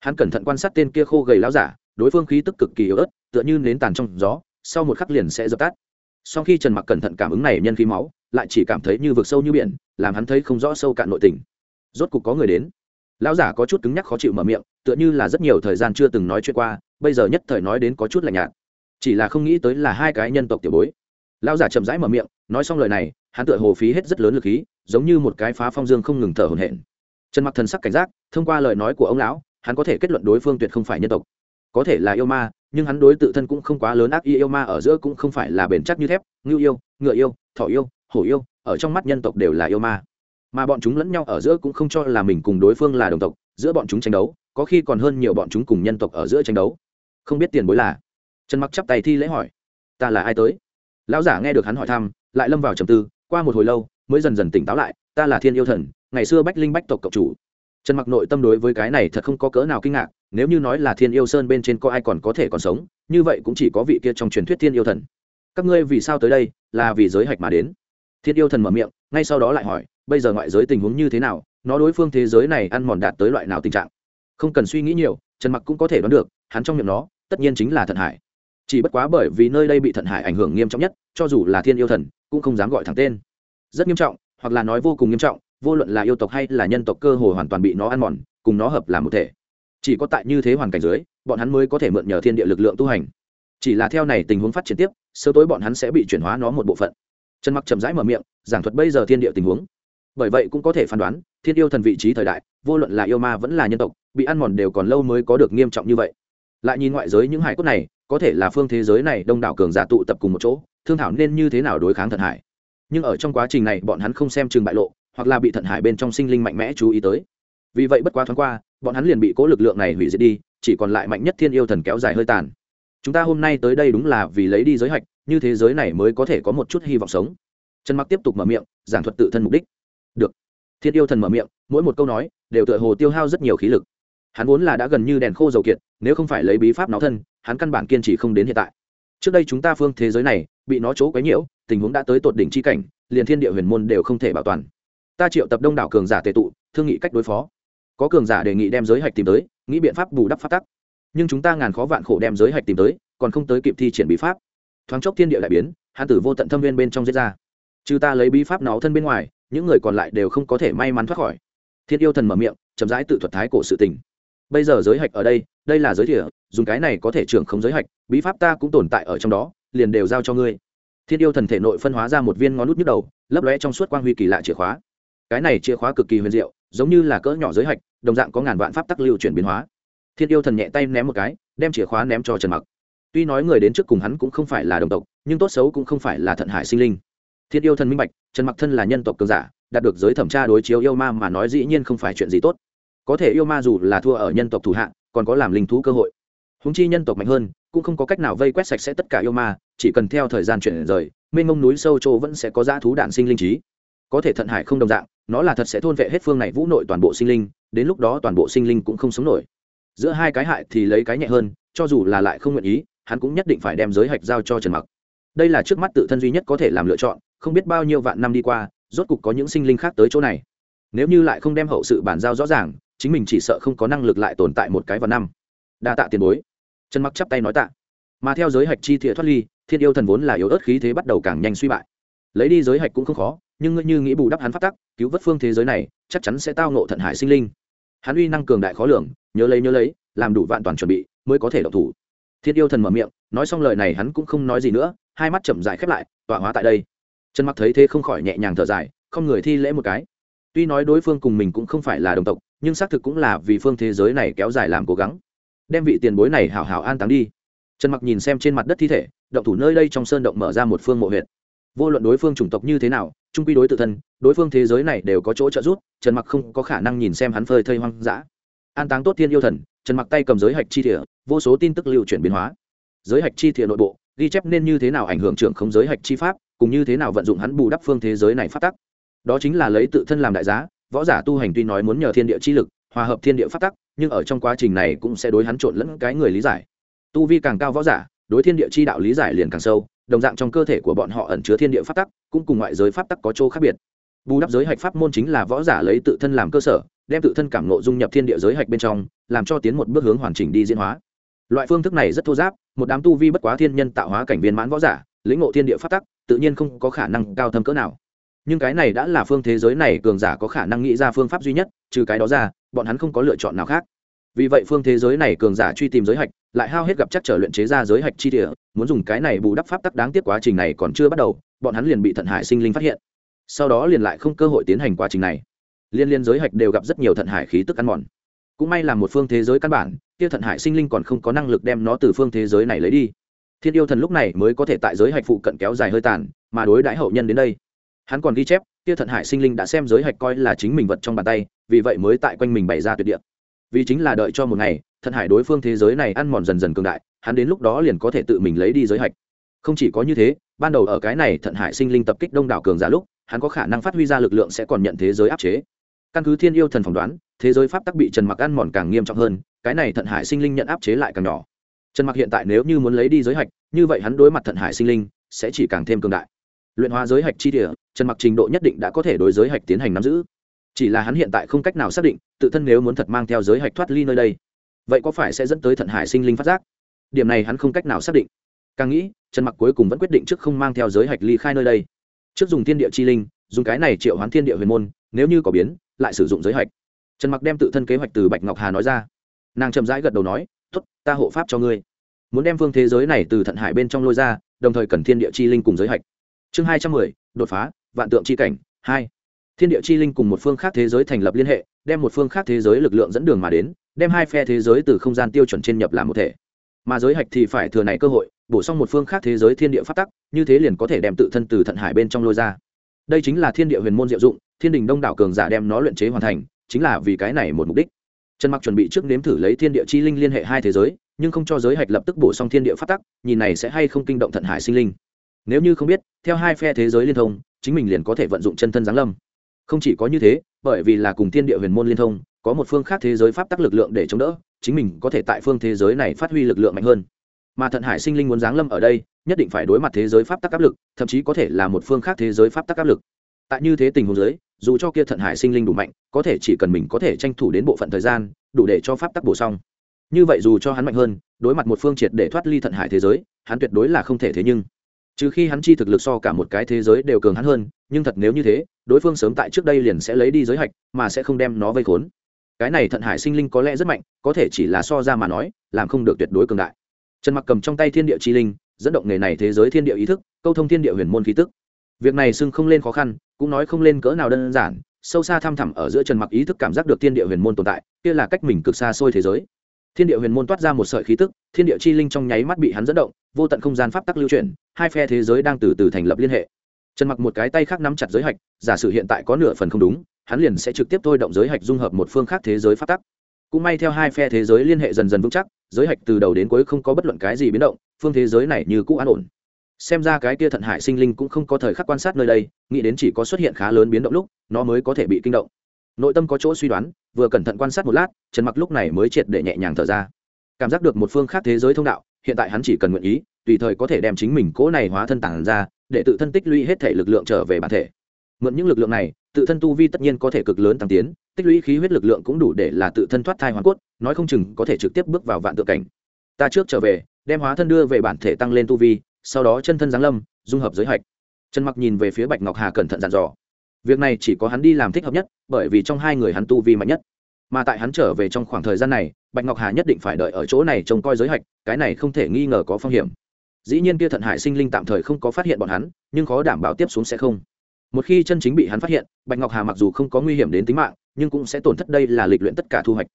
Hắn cẩn thận quan sát tên kia khô gầy láo giả, đối phương khí tức cực kỳ yếu ớt, tựa như nến tàn trong gió, sau một khắc liền sẽ dập tắt. Sau khi trần mặc cẩn thận cảm ứng này nhân khí máu, lại chỉ cảm thấy như vực sâu như biển, làm hắn thấy không rõ sâu cạn nội tình. Rốt cục có người đến. Lão giả có chút cứng nhắc khó chịu mở miệng, tựa như là rất nhiều thời gian chưa từng nói chuyện qua, bây giờ nhất thời nói đến có chút lạnh nhạt chỉ là không nghĩ tới là hai cái nhân tộc tiểu bối. Lão giả chậm rãi mở miệng, nói xong lời này, hắn tựa hồ phí hết rất lớn lực khí, giống như một cái phá phong dương không ngừng thở hổn hển. Trần mặc thần sắc cảnh giác, thông qua lời nói của ông lão, hắn có thể kết luận đối phương tuyệt không phải nhân tộc. Có thể là yêu ma, nhưng hắn đối tự thân cũng không quá lớn ác y yêu ma ở giữa cũng không phải là bền chắc như thép, ngưu yêu, ngựa yêu, thỏ yêu, hổ yêu, ở trong mắt nhân tộc đều là yêu ma. Mà bọn chúng lẫn nhau ở giữa cũng không cho là mình cùng đối phương là đồng tộc, giữa bọn chúng tranh đấu, có khi còn hơn nhiều bọn chúng cùng nhân tộc ở giữa tranh đấu. Không biết tiền bối là trần mặc chắp tay thi lễ hỏi, ta là ai tới? Lão giả nghe được hắn hỏi thăm, lại lâm vào trầm tư, qua một hồi lâu, mới dần dần tỉnh táo lại, ta là thiên yêu thần, ngày xưa bách linh bách tộc cộng chủ. Trần mặc nội tâm đối với cái này thật không có cỡ nào kinh ngạc, nếu như nói là thiên yêu sơn bên trên có ai còn có thể còn sống, như vậy cũng chỉ có vị kia trong truyền thuyết thiên yêu thần. Các ngươi vì sao tới đây? Là vì giới hạch mà đến. Thiên yêu thần mở miệng, ngay sau đó lại hỏi, bây giờ ngoại giới tình huống như thế nào? Nó đối phương thế giới này ăn mòn đạt tới loại nào tình trạng? Không cần suy nghĩ nhiều, trần mặc cũng có thể đoán được, hắn trong miệng nó, tất nhiên chính là thận hải chỉ bất quá bởi vì nơi đây bị thận hải ảnh hưởng nghiêm trọng nhất, cho dù là thiên yêu thần, cũng không dám gọi thẳng tên. Rất nghiêm trọng, hoặc là nói vô cùng nghiêm trọng, vô luận là yêu tộc hay là nhân tộc cơ hồ hoàn toàn bị nó ăn mòn, cùng nó hợp làm một thể. Chỉ có tại như thế hoàn cảnh dưới, bọn hắn mới có thể mượn nhờ thiên địa lực lượng tu hành. Chỉ là theo này tình huống phát triển tiếp, sớm tối bọn hắn sẽ bị chuyển hóa nó một bộ phận. Trần mặc chậm rãi mở miệng, giảng thuật bây giờ thiên địa tình huống. Bởi vậy cũng có thể phán đoán, thiên yêu thần vị trí thời đại, vô luận là yêu ma vẫn là nhân tộc, bị ăn mòn đều còn lâu mới có được nghiêm trọng như vậy. Lại nhìn ngoại giới những hải cốt này có thể là phương thế giới này đông đảo cường giả tụ tập cùng một chỗ, thương thảo nên như thế nào đối kháng thận hải. Nhưng ở trong quá trình này, bọn hắn không xem chừng bại lộ, hoặc là bị thận hải bên trong sinh linh mạnh mẽ chú ý tới. Vì vậy bất quá thoáng qua, bọn hắn liền bị cố lực lượng này hủy diệt đi, chỉ còn lại mạnh nhất thiên yêu thần kéo dài hơi tàn. Chúng ta hôm nay tới đây đúng là vì lấy đi giới hạch, như thế giới này mới có thể có một chút hy vọng sống. Trần mặc tiếp tục mở miệng, giảng thuật tự thân mục đích. Được. Thiên yêu thần mở miệng, mỗi một câu nói, đều tựa hồ tiêu hao rất nhiều khí lực. Hắn vốn là đã gần như đèn khô dầu kiệt nếu không phải lấy bí pháp nó thân, hắn căn bản kiên trì không đến hiện tại. Trước đây chúng ta phương thế giới này, bị nó chỗ quấy nhiễu, tình huống đã tới tột đỉnh chi cảnh, liền thiên địa huyền môn đều không thể bảo toàn. Ta triệu tập đông đảo cường giả tệ tụ, thương nghị cách đối phó. Có cường giả đề nghị đem giới hạch tìm tới, nghĩ biện pháp bù đắp phát tắc. Nhưng chúng ta ngàn khó vạn khổ đem giới hạch tìm tới, còn không tới kịp thi triển bí pháp. Thoáng chốc thiên địa đại biến hàn tử vô tận thâm viên bên trong giết ra. Trừ ta lấy bí pháp nó thân bên ngoài, những người còn lại đều không có thể may mắn thoát khỏi. Thiên yêu thần mở miệng, chậm rãi tự thuật thái cổ sự tình bây giờ giới hạch ở đây đây là giới thỉa dùng cái này có thể trưởng không giới hạch, bí pháp ta cũng tồn tại ở trong đó, liền đều giao cho ngươi. Thiên yêu thần thể nội phân hóa ra một viên ngón nút nhức đầu, lấp lóe trong suốt quang huy kỳ lạ chìa khóa. Cái này chìa khóa cực kỳ huyền diệu, giống như là cỡ nhỏ giới hạch, đồng dạng có ngàn vạn pháp tắc lưu chuyển biến hóa. Thiên yêu thần nhẹ tay ném một cái, đem chìa khóa ném cho trần mặc. Tuy nói người đến trước cùng hắn cũng không phải là đồng tộc, nhưng tốt xấu cũng không phải là thận hải sinh linh. Thiên yêu thần minh bạch, trần mặc thân là nhân tộc cường giả, đạt được giới thẩm tra đối chiếu yêu ma mà nói dĩ nhiên không phải chuyện gì tốt có thể yêu ma dù là thua ở nhân tộc thủ hạ, còn có làm linh thú cơ hội. Húng chi nhân tộc mạnh hơn, cũng không có cách nào vây quét sạch sẽ tất cả yêu ma, chỉ cần theo thời gian chuyển rời, mênh mông núi sâu châu vẫn sẽ có dã thú đạn sinh linh trí. Có thể thận hải không đồng dạng, nó là thật sẽ thôn vệ hết phương này vũ nội toàn bộ sinh linh, đến lúc đó toàn bộ sinh linh cũng không sống nổi. Giữa hai cái hại thì lấy cái nhẹ hơn, cho dù là lại không nguyện ý, hắn cũng nhất định phải đem giới hạch giao cho trần mặc. Đây là trước mắt tự thân duy nhất có thể làm lựa chọn, không biết bao nhiêu vạn năm đi qua, rốt cục có những sinh linh khác tới chỗ này. Nếu như lại không đem hậu sự bản giao rõ ràng chính mình chỉ sợ không có năng lực lại tồn tại một cái vào năm. Đa tạ tiền bối. Trần mặc chắp tay nói tạ. Mà theo giới hạch chi thiện thoát ly, thiên yêu thần vốn là yếu ớt khí thế bắt đầu càng nhanh suy bại. Lấy đi giới hạch cũng không khó, nhưng ngươi như nghĩ bù đắp hắn phát tắc, cứu vớt phương thế giới này, chắc chắn sẽ tao nộ thận hải sinh linh. Hắn uy năng cường đại khó lường, nhớ lấy nhớ lấy, làm đủ vạn toàn chuẩn bị, mới có thể độc thủ. Thiên yêu thần mở miệng, nói xong lời này hắn cũng không nói gì nữa, hai mắt chậm dài khép lại, tọa hóa tại đây. Trần mặc thấy thế không khỏi nhẹ nhàng thở dài, không người thi lễ một cái tuy nói đối phương cùng mình cũng không phải là đồng tộc, nhưng xác thực cũng là vì phương thế giới này kéo dài làm cố gắng. Đem vị tiền bối này hảo hảo an táng đi. Trần mặc nhìn xem trên mặt đất thi thể, động thủ nơi đây trong sơn động mở ra một phương mộ huyệt. Vô luận đối phương chủng tộc như thế nào trung quy đối tự thân, đối phương thế giới này đều có chỗ trợ giúp, trần mặc không có khả năng nhìn xem hắn phơi thây hoang dã. An táng tốt thiên yêu thần, trần mặc tay cầm giới hạch chi thỉa vô số tin tức lưu chuyển biến hóa. Giới hạch chi thỉa nội bộ, ghi chép nên như thế nào ảnh hưởng trưởng không giới hạch chi pháp, cùng như thế nào vận dụng hắn bù đắp phương thế giới này phát tắc đó chính là lấy tự thân làm đại giá, võ giả tu hành tuy nói muốn nhờ thiên địa chi lực, hòa hợp thiên địa phát tắc, nhưng ở trong quá trình này cũng sẽ đối hắn trộn lẫn cái người lý giải. Tu vi càng cao võ giả, đối thiên địa chi đạo lý giải liền càng sâu, đồng dạng trong cơ thể của bọn họ ẩn chứa thiên địa pháp tắc, cũng cùng ngoại giới pháp tắc có chỗ khác biệt. Bù đắp giới hạch pháp môn chính là võ giả lấy tự thân làm cơ sở, đem tự thân cảm nộ dung nhập thiên địa giới hạch bên trong, làm cho tiến một bước hướng hoàn chỉnh đi diễn hóa. Loại phương thức này rất thô giáp, một đám tu vi bất quá thiên nhân tạo hóa cảnh viên mãn võ giả, lĩnh ngộ thiên địa pháp tắc, tự nhiên không có khả năng cao thâm cỡ nào nhưng cái này đã là phương thế giới này cường giả có khả năng nghĩ ra phương pháp duy nhất, trừ cái đó ra, bọn hắn không có lựa chọn nào khác. Vì vậy phương thế giới này cường giả truy tìm giới hạch, lại hao hết gặp chắc trở luyện chế ra giới hạch chi địa, muốn dùng cái này bù đắp pháp tắc đáng tiếc quá trình này còn chưa bắt đầu, bọn hắn liền bị thận hải sinh linh phát hiện. Sau đó liền lại không cơ hội tiến hành quá trình này. Liên liên giới hạch đều gặp rất nhiều thận hải khí tức ăn mòn. Cũng may là một phương thế giới căn bản, kia thận hải sinh linh còn không có năng lực đem nó từ phương thế giới này lấy đi. Thiên yêu thần lúc này mới có thể tại giới hạch phụ cận kéo dài hơi tàn, mà đối đãi hậu nhân đến đây hắn còn ghi chép kia thận hải sinh linh đã xem giới hạch coi là chính mình vật trong bàn tay, vì vậy mới tại quanh mình bày ra tuyệt địa. Vì chính là đợi cho một ngày, thận hải đối phương thế giới này ăn mòn dần dần cường đại, hắn đến lúc đó liền có thể tự mình lấy đi giới hạch. Không chỉ có như thế, ban đầu ở cái này thận hải sinh linh tập kích đông đảo cường giả lúc, hắn có khả năng phát huy ra lực lượng sẽ còn nhận thế giới áp chế. Căn cứ thiên yêu thần phỏng đoán, thế giới pháp tắc bị trần mặc ăn mòn càng nghiêm trọng hơn, cái này thận hải sinh linh nhận áp chế lại càng nhỏ. Trần mặc hiện tại nếu như muốn lấy đi giới hạch, như vậy hắn đối mặt thận hải sinh linh sẽ chỉ càng thêm cường đại luyện hóa giới hạch chi địa, trần mặc trình độ nhất định đã có thể đối giới hạch tiến hành nắm giữ. Chỉ là hắn hiện tại không cách nào xác định, tự thân nếu muốn thật mang theo giới hạch thoát ly nơi đây, vậy có phải sẽ dẫn tới thận hải sinh linh phát giác? Điểm này hắn không cách nào xác định. Càng nghĩ, trần mặc cuối cùng vẫn quyết định trước không mang theo giới hạch ly khai nơi đây. Trước dùng thiên địa chi linh, dùng cái này triệu hoán thiên địa huyền môn, nếu như có biến, lại sử dụng giới hạch. Trần mặc đem tự thân kế hoạch từ bạch ngọc hà nói ra. Nàng chậm rãi gật đầu nói t ố t ta hộ pháp cho ngươi. Muốn đem phương thế giới này từ thận hải bên trong lôi ra, đồng thời cần thiên địa chi linh cùng giới hạch chương hai trăm mười, đột phá, vạn tượng chi cảnh, hai. Thiên địa chi linh cùng một phương khác thế giới thành lập liên hệ, đem một phương khác thế giới lực lượng dẫn đường mà đến, đem hai phe thế giới từ không gian tiêu chuẩn trên nhập làm một thể. Mà giới hạch thì phải thừa này cơ hội, bổ sung một phương khác thế giới thiên địa phát tắc, như thế liền có thể đem tự thân từ thận hải bên trong lôi ra. Đây chính là thiên địa huyền môn diệu dụng, thiên đình đông đảo cường giả đem nó luyện chế hoàn thành, chính là vì cái này một mục đích. Trần mặc chuẩn bị trước nếm thử lấy thiên địa chi linh liên hệ hai thế giới, nhưng không cho giới hạch lập tức bổ sung thiên địa phát tắc, nhìn này sẽ hay không kinh động thận hải sinh linh nếu như không biết, theo hai phe thế giới liên thông, chính mình liền có thể vận dụng chân thân giáng lâm. Không chỉ có như thế, bởi vì là cùng thiên địa huyền môn liên thông, có một phương khác thế giới pháp tắc lực lượng để chống đỡ, chính mình có thể tại phương thế giới này phát huy lực lượng mạnh hơn. Mà thận hải sinh linh muốn giáng lâm ở đây, nhất định phải đối mặt thế giới pháp tắc áp lực, thậm chí có thể là một phương khác thế giới pháp tắc áp lực. Tại như thế tình huống giới dù cho kia thận hải sinh linh đủ mạnh, có thể chỉ cần mình có thể tranh thủ đến bộ phận thời gian, đủ để cho pháp tắc bổ xong. Như vậy dù cho hắn mạnh hơn, đối mặt một phương triệt để thoát ly thận hải thế giới, hắn tuyệt đối là không thể thế nhưng trừ khi hắn chi thực lực so cả một cái thế giới đều cường hắn hơn, nhưng thật nếu như thế, đối phương sớm tại trước đây liền sẽ lấy đi giới hạch, mà sẽ không đem nó vây khốn. Cái này thận hải sinh linh có lẽ rất mạnh, có thể chỉ là so ra mà nói, làm không được tuyệt đối cường đại. Trần mặc cầm trong tay thiên địa chi linh, dẫn động nghề này thế giới thiên địa ý thức, câu thông thiên địa huyền môn khí tức. Việc này xưng không lên khó khăn, cũng nói không lên cỡ nào đơn giản, sâu xa thăm thẳm ở giữa trần mặc ý thức cảm giác được thiên địa huyền môn tồn tại, kia là cách mình cực xa xôi thế giới thiên địa huyền môn toát ra một sợi khí tức, thiên địa chi linh trong nháy mắt bị hắn dẫn động, vô tận không gian pháp tắc lưu chuyển, hai phe thế giới đang từ từ thành lập liên hệ. Trần mặc một cái tay khác nắm chặt giới hạch, giả sử hiện tại có nửa phần không đúng, hắn liền sẽ trực tiếp thôi động giới hạch dung hợp một phương khác thế giới pháp tắc. Cũng may theo hai phe thế giới liên hệ dần dần vững chắc, giới hạch từ đầu đến cuối không có bất luận cái gì biến động, phương thế giới này như cũ an ổn. Xem ra cái kia thận hải sinh linh cũng không có thời khắc quan sát nơi đây, nghĩ đến chỉ có xuất hiện khá lớn biến động lúc, nó mới có thể bị kinh động nội tâm có chỗ suy đoán, vừa cẩn thận quan sát một lát, trần mặc lúc này mới triệt để nhẹ nhàng thở ra. Cảm giác được một phương khác thế giới thông đạo, hiện tại hắn chỉ cần nguyện ý, tùy thời có thể đem chính mình cố này hóa thân tản ra, để tự thân tích lũy hết thể lực lượng trở về bản thể. Mượn những lực lượng này, tự thân tu vi tất nhiên có thể cực lớn tăng tiến, tích lũy khí huyết lực lượng cũng đủ để là tự thân thoát thai hoàn cốt, nói không chừng có thể trực tiếp bước vào vạn tự cảnh. Ta trước trở về, đem hóa thân đưa về bản thể tăng lên tu vi, sau đó chân thân giáng lâm, dung hợp giới hạch. Trần mặc nhìn về phía bạch ngọc hà cẩn thận dặn dò việc này chỉ có hắn đi làm thích hợp nhất, bởi vì trong hai người hắn tu vi mạnh nhất. Mà tại hắn trở về trong khoảng thời gian này, bạch ngọc hà nhất định phải đợi ở chỗ này trông coi giới hạch, cái này không thể nghi ngờ có phong hiểm. Dĩ nhiên kia thận hải sinh linh tạm thời không có phát hiện bọn hắn, nhưng khó đảm bảo tiếp xuống sẽ không. Một khi chân chính bị hắn phát hiện, bạch ngọc hà mặc dù không có nguy hiểm đến tính mạng, nhưng cũng sẽ tổn thất đây là lịch luyện tất cả thu hoạch.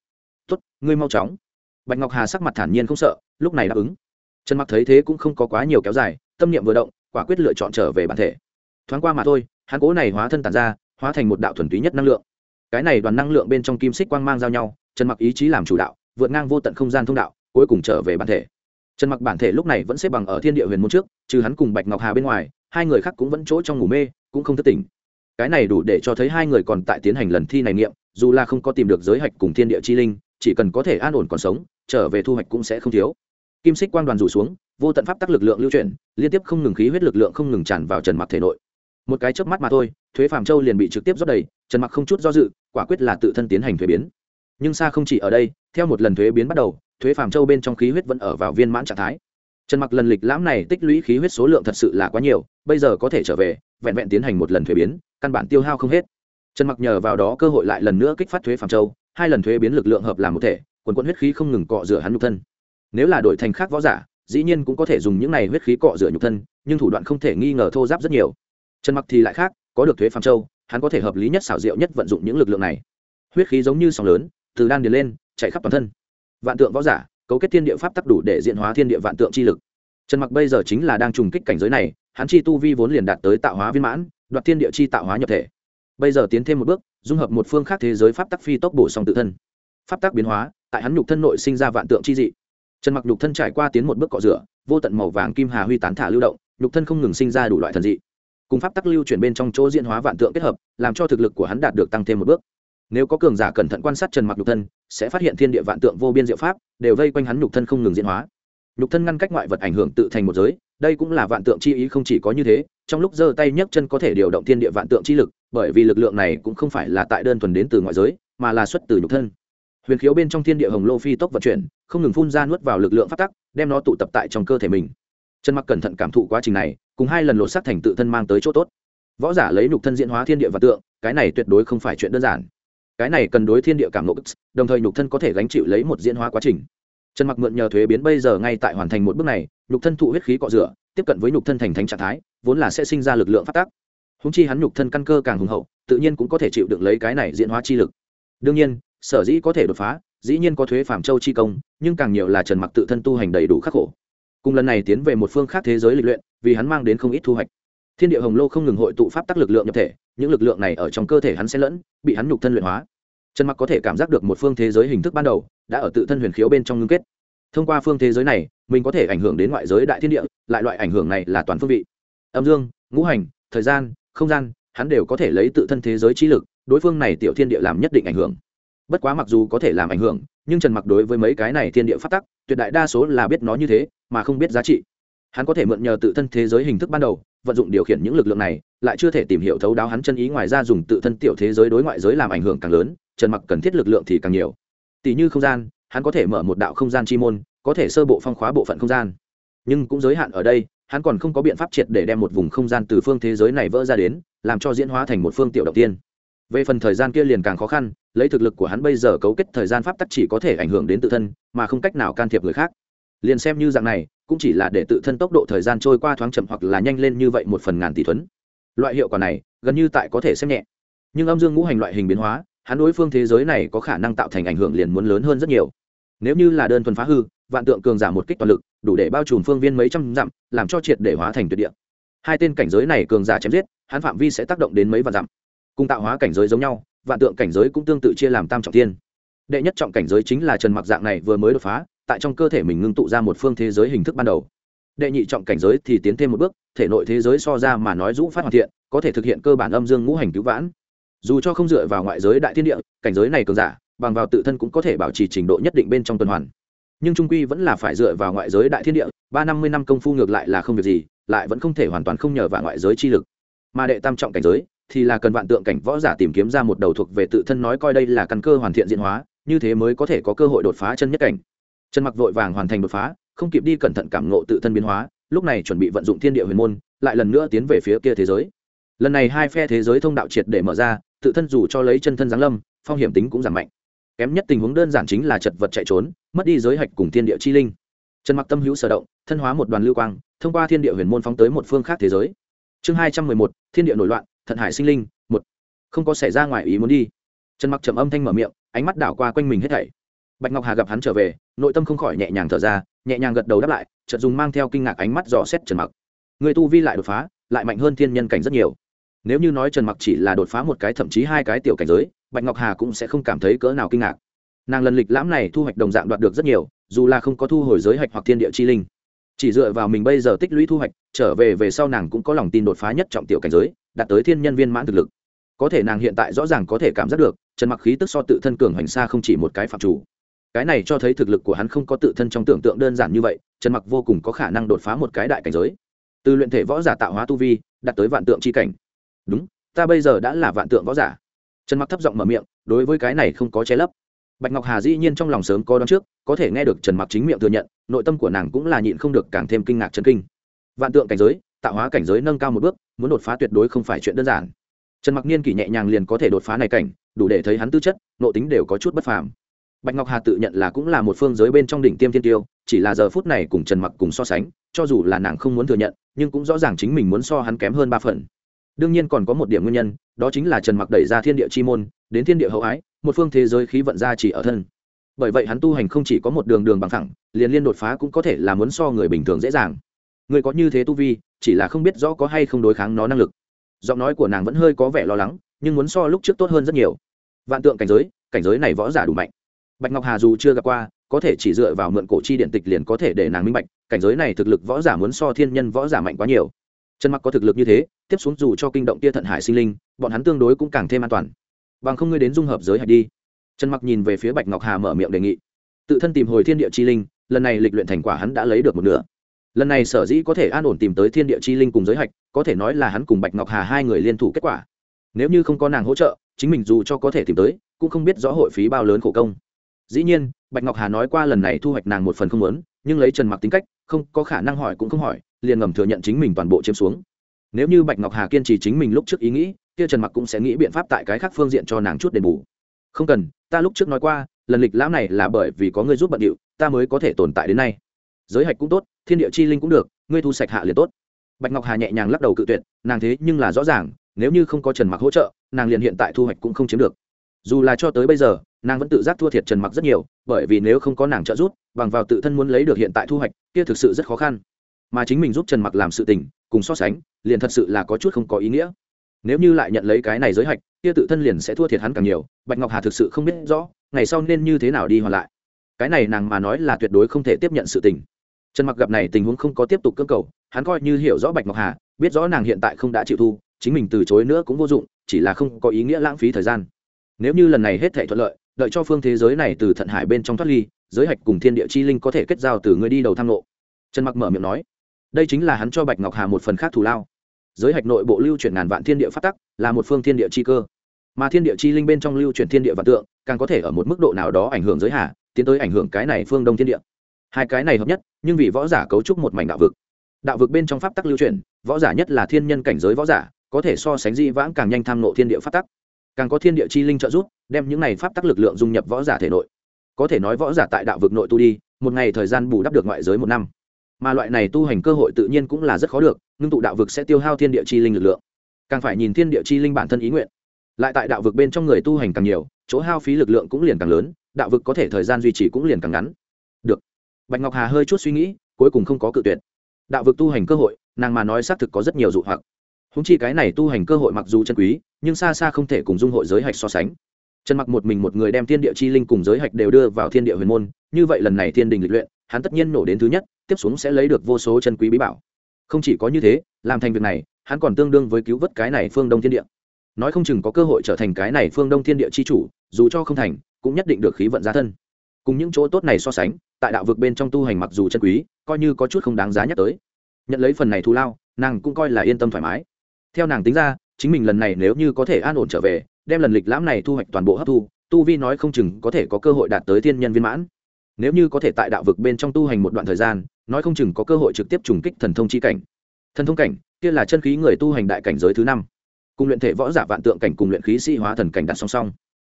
Tốt, ngươi mau chóng. Bạch ngọc hà sắc mặt thản nhiên không sợ, lúc này đáp ứng. Trần mặc thấy thế cũng không có quá nhiều kéo dài, tâm niệm vừa động, quả quyết lựa chọn trở về bản thể. Thoáng qua mà thôi hắn cố này hóa thân tàn ra, hóa thành một đạo thuần túy nhất năng lượng. Cái này đoàn năng lượng bên trong kim xích quang mang giao nhau, trần mặc ý chí làm chủ đạo, vượt ngang vô tận không gian thông đạo, cuối cùng trở về bản thể. Trần mặc bản thể lúc này vẫn xếp bằng ở thiên địa huyền môn trước, trừ hắn cùng bạch ngọc hà bên ngoài, hai người khác cũng vẫn chỗ trong ngủ mê, cũng không thất tỉnh. Cái này đủ để cho thấy hai người còn tại tiến hành lần thi này nghiệm dù là không có tìm được giới hạch cùng thiên địa chi linh, chỉ cần có thể an ổn còn sống, trở về thu hoạch cũng sẽ không thiếu. Kim xích quang đoàn rủ xuống, vô tận pháp tắc lực lượng lưu chuyển, liên tiếp không ngừng khí huyết lực lượng không ngừng tràn vào trần mặc thể nội một cái chớp mắt mà thôi, thuế Phạm châu liền bị trực tiếp rót đầy, trần mặc không chút do dự, quả quyết là tự thân tiến hành thuế biến. Nhưng xa không chỉ ở đây, theo một lần thuế biến bắt đầu, thuế Phạm châu bên trong khí huyết vẫn ở vào viên mãn trạng thái. Trần mặc lần lịch lãm này tích lũy khí huyết số lượng thật sự là quá nhiều, bây giờ có thể trở về, vẹn vẹn tiến hành một lần thuế biến, căn bản tiêu hao không hết. Trần mặc nhờ vào đó cơ hội lại lần nữa kích phát thuế Phạm châu, hai lần thuế biến lực lượng hợp làm một thể, quần quận huyết khí không ngừng cọ rửa hắn nhục thân. Nếu là đổi thành khác võ giả, dĩ nhiên cũng có thể dùng những này huyết khí cọ rửa nhục thân, nhưng thủ đoạn không thể nghi ngờ thô giáp rất nhiều trần mặc thì lại khác, có được thuế phàm châu, hắn có thể hợp lý nhất xảo diệu nhất vận dụng những lực lượng này. Huyết khí giống như sóng lớn, từ đan điền lên, chạy khắp toàn thân. Vạn tượng võ giả, cấu kết thiên địa pháp tắc đủ để diện hóa thiên địa vạn tượng chi lực. Trần mặc bây giờ chính là đang trùng kích cảnh giới này, hắn chi tu vi vốn liền đạt tới tạo hóa viên mãn, đoạt thiên địa chi tạo hóa nhập thể. Bây giờ tiến thêm một bước, dung hợp một phương khác thế giới pháp tắc phi tốc bổ song tự thân. Pháp tắc biến hóa, tại hắn nhục thân nội sinh ra vạn tượng chi dị. Trần mặc nhục thân trải qua tiến một bước cọ rửa, vô tận màu vàng kim hà huy tán thả lưu động, nhục thân không ngừng sinh ra đủ loại thần dị cùng pháp tắc lưu chuyển bên trong chỗ diễn hóa vạn tượng kết hợp, làm cho thực lực của hắn đạt được tăng thêm một bước. Nếu có cường giả cẩn thận quan sát trần mặc nhục thân, sẽ phát hiện thiên địa vạn tượng vô biên diệu pháp, đều vây quanh hắn nhục thân không ngừng diễn hóa. Nhục thân ngăn cách ngoại vật ảnh hưởng tự thành một giới, đây cũng là vạn tượng chi ý không chỉ có như thế, trong lúc giơ tay nhấc chân có thể điều động thiên địa vạn tượng chi lực, bởi vì lực lượng này cũng không phải là tại đơn thuần đến từ ngoại giới, mà là xuất từ nhục thân. Huyền khiếu bên trong thiên địa hồng lô phi tốc vận chuyển, không ngừng phun ra nuốt vào lực lượng phát tắc, đem nó tụ tập tại trong cơ thể mình. Trần mặc cẩn thận cảm thụ quá trình này cùng hai lần lột xác thành tự thân mang tới chỗ tốt. Võ giả lấy nhục thân diễn hóa thiên địa và tượng, cái này tuyệt đối không phải chuyện đơn giản. Cái này cần đối thiên địa cảm nộ đồng thời nhục thân có thể gánh chịu lấy một diễn hóa quá trình. Trần mặc mượn nhờ thuế biến bây giờ ngay tại hoàn thành một bước này, nhục thân thụ huyết khí cọ rửa, tiếp cận với nhục thân thành thánh trạng thái, vốn là sẽ sinh ra lực lượng phát tác. Húng chi hắn nhục thân căn cơ càng hùng hậu, tự nhiên cũng có thể chịu được lấy cái này diễn hóa chi lực. Đương nhiên, sở dĩ có thể đột phá, dĩ nhiên có thuế phạm châu chi công, nhưng càng nhiều là trần mặc tự thân tu hành đầy đủ khắc khổ cùng lần này tiến về một phương khác thế giới lịch luyện, vì hắn mang đến không ít thu hoạch. Thiên địa hồng lô không ngừng hội tụ pháp tắc lực lượng nhập thể, những lực lượng này ở trong cơ thể hắn sẽ lẫn, bị hắn nhục thân luyện hóa. Trần mặc có thể cảm giác được một phương thế giới hình thức ban đầu, đã ở tự thân huyền khiếu bên trong ngưng kết. Thông qua phương thế giới này, mình có thể ảnh hưởng đến ngoại giới đại thiên địa, lại loại ảnh hưởng này là toàn phương vị. Âm dương, ngũ hành, thời gian, không gian, hắn đều có thể lấy tự thân thế giới trí lực, đối phương này tiểu thiên địa làm nhất định ảnh hưởng. Bất quá mặc dù có thể làm ảnh hưởng, nhưng trần mặc đối với mấy cái này thiên địa phát tắc tuyệt đại đa số là biết nó như thế, mà không biết giá trị. Hắn có thể mượn nhờ tự thân thế giới hình thức ban đầu, vận dụng điều khiển những lực lượng này, lại chưa thể tìm hiểu thấu đáo hắn chân ý ngoài ra dùng tự thân tiểu thế giới đối ngoại giới làm ảnh hưởng càng lớn, trần mặc cần thiết lực lượng thì càng nhiều. Tỷ như không gian, hắn có thể mở một đạo không gian chi môn, có thể sơ bộ phong khóa bộ phận không gian. Nhưng cũng giới hạn ở đây, hắn còn không có biện pháp triệt để đem một vùng không gian từ phương thế giới này vỡ ra đến, làm cho diễn hóa thành một phương tiểu đầu tiên. Về phần thời gian kia liền càng khó khăn lấy thực lực của hắn bây giờ cấu kết thời gian pháp tắc chỉ có thể ảnh hưởng đến tự thân, mà không cách nào can thiệp người khác. Liền xem như dạng này, cũng chỉ là để tự thân tốc độ thời gian trôi qua thoáng chậm hoặc là nhanh lên như vậy một phần ngàn tỷ thuấn. Loại hiệu quả này, gần như tại có thể xem nhẹ. Nhưng âm dương ngũ hành loại hình biến hóa, hắn đối phương thế giới này có khả năng tạo thành ảnh hưởng liền muốn lớn hơn rất nhiều. Nếu như là đơn thuần phá hư, vạn tượng cường giả một kích toàn lực, đủ để bao trùm phương viên mấy trăm dặm, làm cho triệt để hóa thành tuyệt địa. Hai tên cảnh giới này cường giả chém giết, hắn phạm vi sẽ tác động đến mấy vạn dặm. Cùng tạo hóa cảnh giới giống nhau vạn tượng cảnh giới cũng tương tự chia làm tam trọng tiên đệ nhất trọng cảnh giới chính là trần mặc dạng này vừa mới đột phá, tại trong cơ thể mình ngưng tụ ra một phương thế giới hình thức ban đầu. Đệ nhị trọng cảnh giới thì tiến thêm một bước, thể nội thế giới so ra mà nói rũ phát hoàn thiện, có thể thực hiện cơ bản âm dương ngũ hành cứu vãn. Dù cho không dựa vào ngoại giới đại thiên địa, cảnh giới này cường giả, bằng vào tự thân cũng có thể bảo trì trình độ nhất định bên trong tuần hoàn. Nhưng trung quy vẫn là phải dựa vào ngoại giới đại thiên địa, ba năm mươi năm công phu ngược lại là không việc gì, lại vẫn không thể hoàn toàn không nhờ vào ngoại giới chi lực. Mà đệ tam trọng cảnh giới thì là cần vạn tượng cảnh võ giả tìm kiếm ra một đầu thuộc về tự thân nói coi đây là căn cơ hoàn thiện diễn hóa, như thế mới có thể có cơ hội đột phá chân nhất cảnh. Trần mặc vội vàng hoàn thành đột phá, không kịp đi cẩn thận cảm ngộ tự thân biến hóa, lúc này chuẩn bị vận dụng thiên địa huyền môn, lại lần nữa tiến về phía kia thế giới. Lần này hai phe thế giới thông đạo triệt để mở ra, tự thân dù cho lấy chân thân giáng lâm, phong hiểm tính cũng giảm mạnh. Kém nhất tình huống đơn giản chính là chật vật chạy trốn, mất đi giới hạch cùng thiên địa chi linh. Trần mặc tâm hữu sở động, thân hóa một đoàn lưu quang, thông qua thiên địa huyền môn phóng tới một phương khác thế giới. Chương hai trăm mười một, thiên địa nổi loạn thận hải sinh linh, một, không có xảy ra ngoài ý muốn đi. Trần mặc trầm âm thanh mở miệng, ánh mắt đảo qua quanh mình hết thảy. Bạch ngọc hà gặp hắn trở về, nội tâm không khỏi nhẹ nhàng thở ra, nhẹ nhàng gật đầu đáp lại, chợt dùng mang theo kinh ngạc ánh mắt dò xét trần mặc. Người tu vi lại đột phá, lại mạnh hơn thiên nhân cảnh rất nhiều. Nếu như nói trần mặc chỉ là đột phá một cái, thậm chí hai cái tiểu cảnh giới, bạch ngọc hà cũng sẽ không cảm thấy cỡ nào kinh ngạc. Nàng lần lịch lãm này thu hoạch đồng dạng đoạt được rất nhiều, dù là không có thu hồi giới hạch hoặc thiên địa chi linh. Chỉ dựa vào mình bây giờ tích lũy thu hoạch, trở về về sau nàng cũng có lòng tin đột phá nhất trọng tiểu cảnh giới đạt tới thiên nhân viên mãn thực lực. Có thể nàng hiện tại rõ ràng có thể cảm giác được, trần mặc khí tức so tự thân cường hành xa không chỉ một cái phạm chủ. Cái này cho thấy thực lực của hắn không có tự thân trong tưởng tượng đơn giản như vậy, trần mặc vô cùng có khả năng đột phá một cái đại cảnh giới. Từ luyện thể võ giả tạo hóa tu vi, đạt tới vạn tượng c h i cảnh. Đúng, ta bây giờ đã là vạn tượng võ giả. Trần mặc thấp giọng mở miệng, đối với cái này không có che lấp. Bạch ngọc hà dĩ nhiên trong lòng sớm có đón trước, có thể nghe được trần mặc chính miệng thừa nhận, nội tâm của nàng cũng là nhịn không được càng thêm kinh ngạc chân kinh. Vạn tượng cảnh giới tạo hóa cảnh giới nâng cao một bước, muốn đột phá tuyệt đối không phải chuyện đơn giản. Trần mặc niên kỷ nhẹ nhàng liền có thể đột phá này cảnh, đủ để thấy hắn tư chất nộ tính đều có chút bất phàm. Bạch ngọc hà tự nhận là cũng là một phương giới bên trong đỉnh tiêm thiên tiêu, chỉ là giờ phút này cùng trần mặc cùng so sánh, cho dù là nàng không muốn thừa nhận, nhưng cũng rõ ràng chính mình muốn so hắn kém hơn ba phần. Đương nhiên còn có một điểm nguyên nhân, đó chính là trần mặc đẩy ra thiên địa chi môn, đến thiên địa hậu ái, một phương thế giới khí vận ra chỉ ở thân. Bởi vậy hắn tu hành không chỉ có một đường đường bằng thẳng liền liên đột phá cũng có thể là muốn so người bình thường dễ dàng người có như thế tu vi, chỉ là không biết rõ có hay không đối kháng nó năng lực. Giọng nói của nàng vẫn hơi có vẻ lo lắng, nhưng muốn so lúc trước tốt hơn rất nhiều. Vạn tượng cảnh giới cảnh giới này võ giả đủ mạnh. Bạch ngọc hà dù chưa gặp qua, có thể chỉ dựa vào mượn cổ chi điện tịch liền có thể để nàng minh bạch, cảnh giới này thực lực võ giả muốn so thiên nhân võ giả mạnh quá nhiều. Trần mặc có thực lực như thế, tiếp xuống dù cho kinh động tia thận hải sinh linh, bọn hắn tương đối cũng càng thêm an toàn. Bằng không ngươi đến dung hợp giới hạch đi. Trần mặc nhìn về phía bạch ngọc hà mở miệng đề nghị. Tự thân tìm hồi thiên địa chi linh, lần này lịch luyện thành quả hắn đã lấy được một nửa lần này sở dĩ có thể an ổn tìm tới thiên địa chi linh cùng giới hạch, có thể nói là hắn cùng bạch ngọc hà hai người liên thủ kết quả. Nếu như không có nàng hỗ trợ, chính mình dù cho có thể tìm tới, cũng không biết rõ hội phí bao lớn khổ công. Dĩ nhiên, bạch ngọc hà nói qua lần này thu hoạch nàng một phần không lớn nhưng lấy trần mặc tính cách, không có khả năng hỏi cũng không hỏi, liền ngầm thừa nhận chính mình toàn bộ chiếm xuống. Nếu như bạch ngọc hà kiên trì chính mình lúc trước ý nghĩ, kia trần mặc cũng sẽ nghĩ biện pháp tại cái khác phương diện cho nàng chút đền bù. Không cần, ta lúc trước nói qua, lần lịch lãm này là bởi vì có người giúp bận điệu, ta mới có thể tồn tại đến nay. Giới hạch cũng tốt thiên địa chi linh cũng được, ngươi thu sạch hạ liền tốt. Bạch ngọc hà nhẹ nhàng lắc đầu cự tuyệt, nàng thế nhưng là rõ ràng, nếu như không có trần mặc hỗ trợ, nàng liền hiện tại thu hoạch cũng không chiếm được. Dù là cho tới bây giờ, nàng vẫn tự giác thua thiệt trần mặc rất nhiều, bởi vì nếu không có nàng trợ giúp, bằng vào tự thân muốn lấy được hiện tại thu hoạch, kia thực sự rất khó khăn. Mà chính mình giúp trần mặc làm sự tình, cùng so sánh, liền thật sự là có chút không có ý nghĩa. Nếu như lại nhận lấy cái này giới hạch, kia tự thân liền sẽ thua thiệt hắn càng nhiều, bạch ngọc hà thực sự không biết rõ, ngày sau nên như thế nào đi hoàn lại. Cái này nàng mà nói là tuyệt đối không thể tiếp nhận sự tình trần mặc gặp này tình huống không có tiếp tục cơ cầu, hắn coi như hiểu rõ bạch ngọc hà, biết rõ nàng hiện tại không đã chịu thu, chính mình từ chối nữa cũng vô dụng, chỉ là không có ý nghĩa lãng phí thời gian. Nếu như lần này hết thể thuận lợi, đợi cho phương thế giới này từ thận hải bên trong thoát ly, giới hạch cùng thiên địa chi linh có thể kết giao từ người đi đầu tham lộ. Trần mặc mở miệng nói, đây chính là hắn cho bạch ngọc hà một phần khác thù lao. Giới hạch nội bộ lưu chuyển ngàn vạn thiên địa phát tắc, là một phương thiên địa chi cơ. Mà thiên địa chi linh bên trong lưu chuyển thiên địa vạn tượng, càng có thể ở một mức độ nào đó ảnh hưởng giới hà tiến tới ảnh hưởng cái này phương đông thiên địa hai cái này hợp nhất nhưng vì võ giả cấu trúc một mảnh đạo vực. Đạo vực bên trong pháp tắc lưu truyền, võ giả nhất là thiên nhân cảnh giới võ giả có thể so sánh di vãng càng nhanh tham nộ thiên địa pháp tắc. Càng có thiên địa chi linh trợ giúp đem những này pháp tắc lực lượng dung nhập võ giả thể nội. Có thể nói võ giả tại đạo vực nội tu đi một ngày thời gian bù đắp được ngoại giới một năm. Mà loại này tu hành cơ hội tự nhiên cũng là rất khó được ngưng tụ đạo vực sẽ tiêu hao thiên địa chi linh lực lượng. Càng phải nhìn thiên địa chi linh bản thân ý nguyện. Lại tại đạo vực bên trong người tu hành càng nhiều chỗ hao phí lực lượng cũng liền càng lớn đạo vực có thể thời gian duy trì cũng liền càng ngắn bạch ngọc hà hơi chút suy nghĩ, cuối cùng không có cự tuyệt. Đạo vực tu hành cơ hội, nàng mà nói xác thực có rất nhiều dụ hoặc. Húng chi cái này tu hành cơ hội mặc dù chân quý, nhưng xa xa không thể cùng dung hội giới hạch so sánh. Trần mặc một mình một người đem thiên địa chi linh cùng giới hạch đều đưa vào thiên địa huyền môn, như vậy lần này thiên đình lịch luyện, hắn tất nhiên nổ đến thứ nhất, tiếp xuống sẽ lấy được vô số chân quý bí bảo. Không chỉ có như thế, làm thành việc này, hắn còn tương đương với cứu vớt cái này phương đông thiên địa. Nói không chừng có cơ hội trở thành cái này phương đông thiên địa chi chủ, dù cho không thành, cũng nhất định được khí vận giá thân. Cùng những chỗ tốt này so sánh tại đạo vực bên trong tu hành mặc dù chân quý, coi như có chút không đáng giá nhắc tới. Nhận lấy phần này thù lao, nàng cũng coi là yên tâm thoải mái. Theo nàng tính ra, chính mình lần này nếu như có thể an ổn trở về, đem lần lịch lãm này thu hoạch toàn bộ hấp thu, tu vi nói không chừng có thể có cơ hội đạt tới thiên nhân viên mãn. Nếu như có thể tại đạo vực bên trong tu hành một đoạn thời gian, nói không chừng có cơ hội trực tiếp trùng kích thần thông chi cảnh. Thần thông cảnh, kia là chân khí người tu hành đại cảnh giới thứ năm. Cùng luyện thể võ giả vạn tượng cảnh cùng luyện khí sĩ hóa thần cảnh đặt song song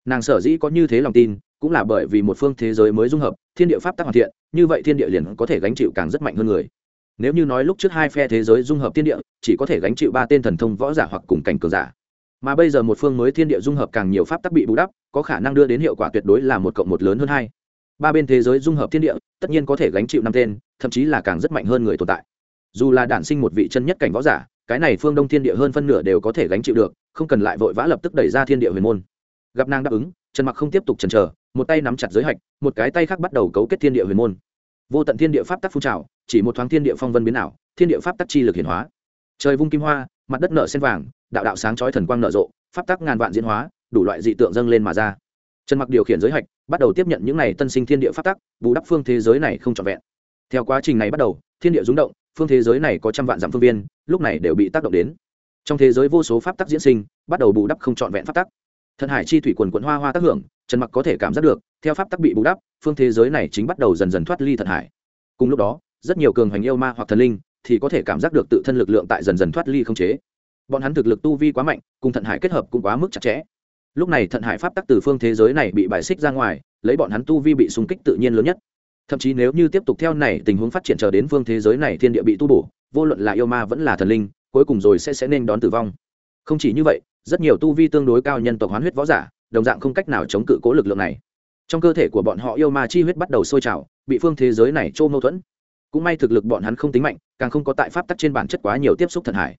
nàng sở dĩ có như thế lòng tin, cũng là bởi vì một phương thế giới mới dung hợp, thiên địa pháp tác hoàn thiện, như vậy thiên địa liền có thể gánh chịu càng rất mạnh hơn người. Nếu như nói lúc trước hai phe thế giới dung hợp thiên địa, chỉ có thể gánh chịu ba tên thần thông võ giả hoặc cùng cảnh cường giả. Mà bây giờ một phương mới thiên địa dung hợp càng nhiều pháp tắc bị bù đắp, có khả năng đưa đến hiệu quả tuyệt đối là một cộng một lớn hơn hai. Ba bên thế giới dung hợp thiên địa, tất nhiên có thể gánh chịu năm tên, thậm chí là càng rất mạnh hơn người tồn tại. Dù là đản sinh một vị chân nhất cảnh võ giả, cái này phương đông thiên địa hơn phân nửa đều có thể gánh chịu được, không cần lại vội vã lập tức đẩy ra thiên địa huyền môn gặp nàng đáp ứng, trần mặc không tiếp tục chần chờ, một tay nắm chặt giới hạch, một cái tay khác bắt đầu cấu kết thiên địa huyền môn. Vô tận thiên địa pháp tắc phun trào, chỉ một thoáng thiên địa phong vân biến ảo, thiên địa pháp tắc chi lực hiển hóa. Trời vung kim hoa, mặt đất nợ sen vàng, đạo đạo sáng chói thần quang nở rộ, pháp tắc ngàn vạn diễn hóa, đủ loại dị tượng dâng lên mà ra. Trần mặc điều khiển giới hạch, bắt đầu tiếp nhận những này tân sinh thiên địa pháp tắc, bù đắp phương thế giới này không trọn vẹn. Theo quá trình này bắt đầu, thiên địa rung động, phương thế giới này có trăm vạn dặm phương viên, lúc này đều bị tác động đến. Trong thế giới vô số pháp tắc diễn sinh, bắt đầu bù đắp không trọn vẹn pháp tắc thần hải chi thủy quần quận hoa hoa tác hưởng, trần mặc có thể cảm giác được, theo pháp tắc bị bù đắp, phương thế giới này chính bắt đầu dần dần thoát ly thần hải. Cùng lúc đó, rất nhiều cường hành yêu ma hoặc thần linh thì có thể cảm giác được tự thân lực lượng tại dần dần thoát ly không chế. Bọn hắn thực lực tu vi quá mạnh, cùng thận hải kết hợp cũng quá mức chặt chẽ. Lúc này thận hải pháp tắc từ phương thế giới này bị bài xích ra ngoài, lấy bọn hắn tu vi bị xung kích tự nhiên lớn nhất. Thậm chí nếu như tiếp tục theo này tình huống phát triển chờ đến phương thế giới này thiên địa bị tu bổ, vô luận là yêu ma vẫn là thần linh, cuối cùng rồi sẽ sẽ nên đón tử vong. Không chỉ như vậy rất nhiều tu vi tương đối cao nhân tộc hoán huyết võ giả, đồng dạng không cách nào chống cự cố lực lượng này. Trong cơ thể của bọn họ yêu ma chi huyết bắt đầu sôi trào, bị phương thế giới này trô mâu thuẫn. Cũng may thực lực bọn hắn không tính mạnh, càng không có tại pháp tắc trên bản chất quá nhiều tiếp xúc thần hải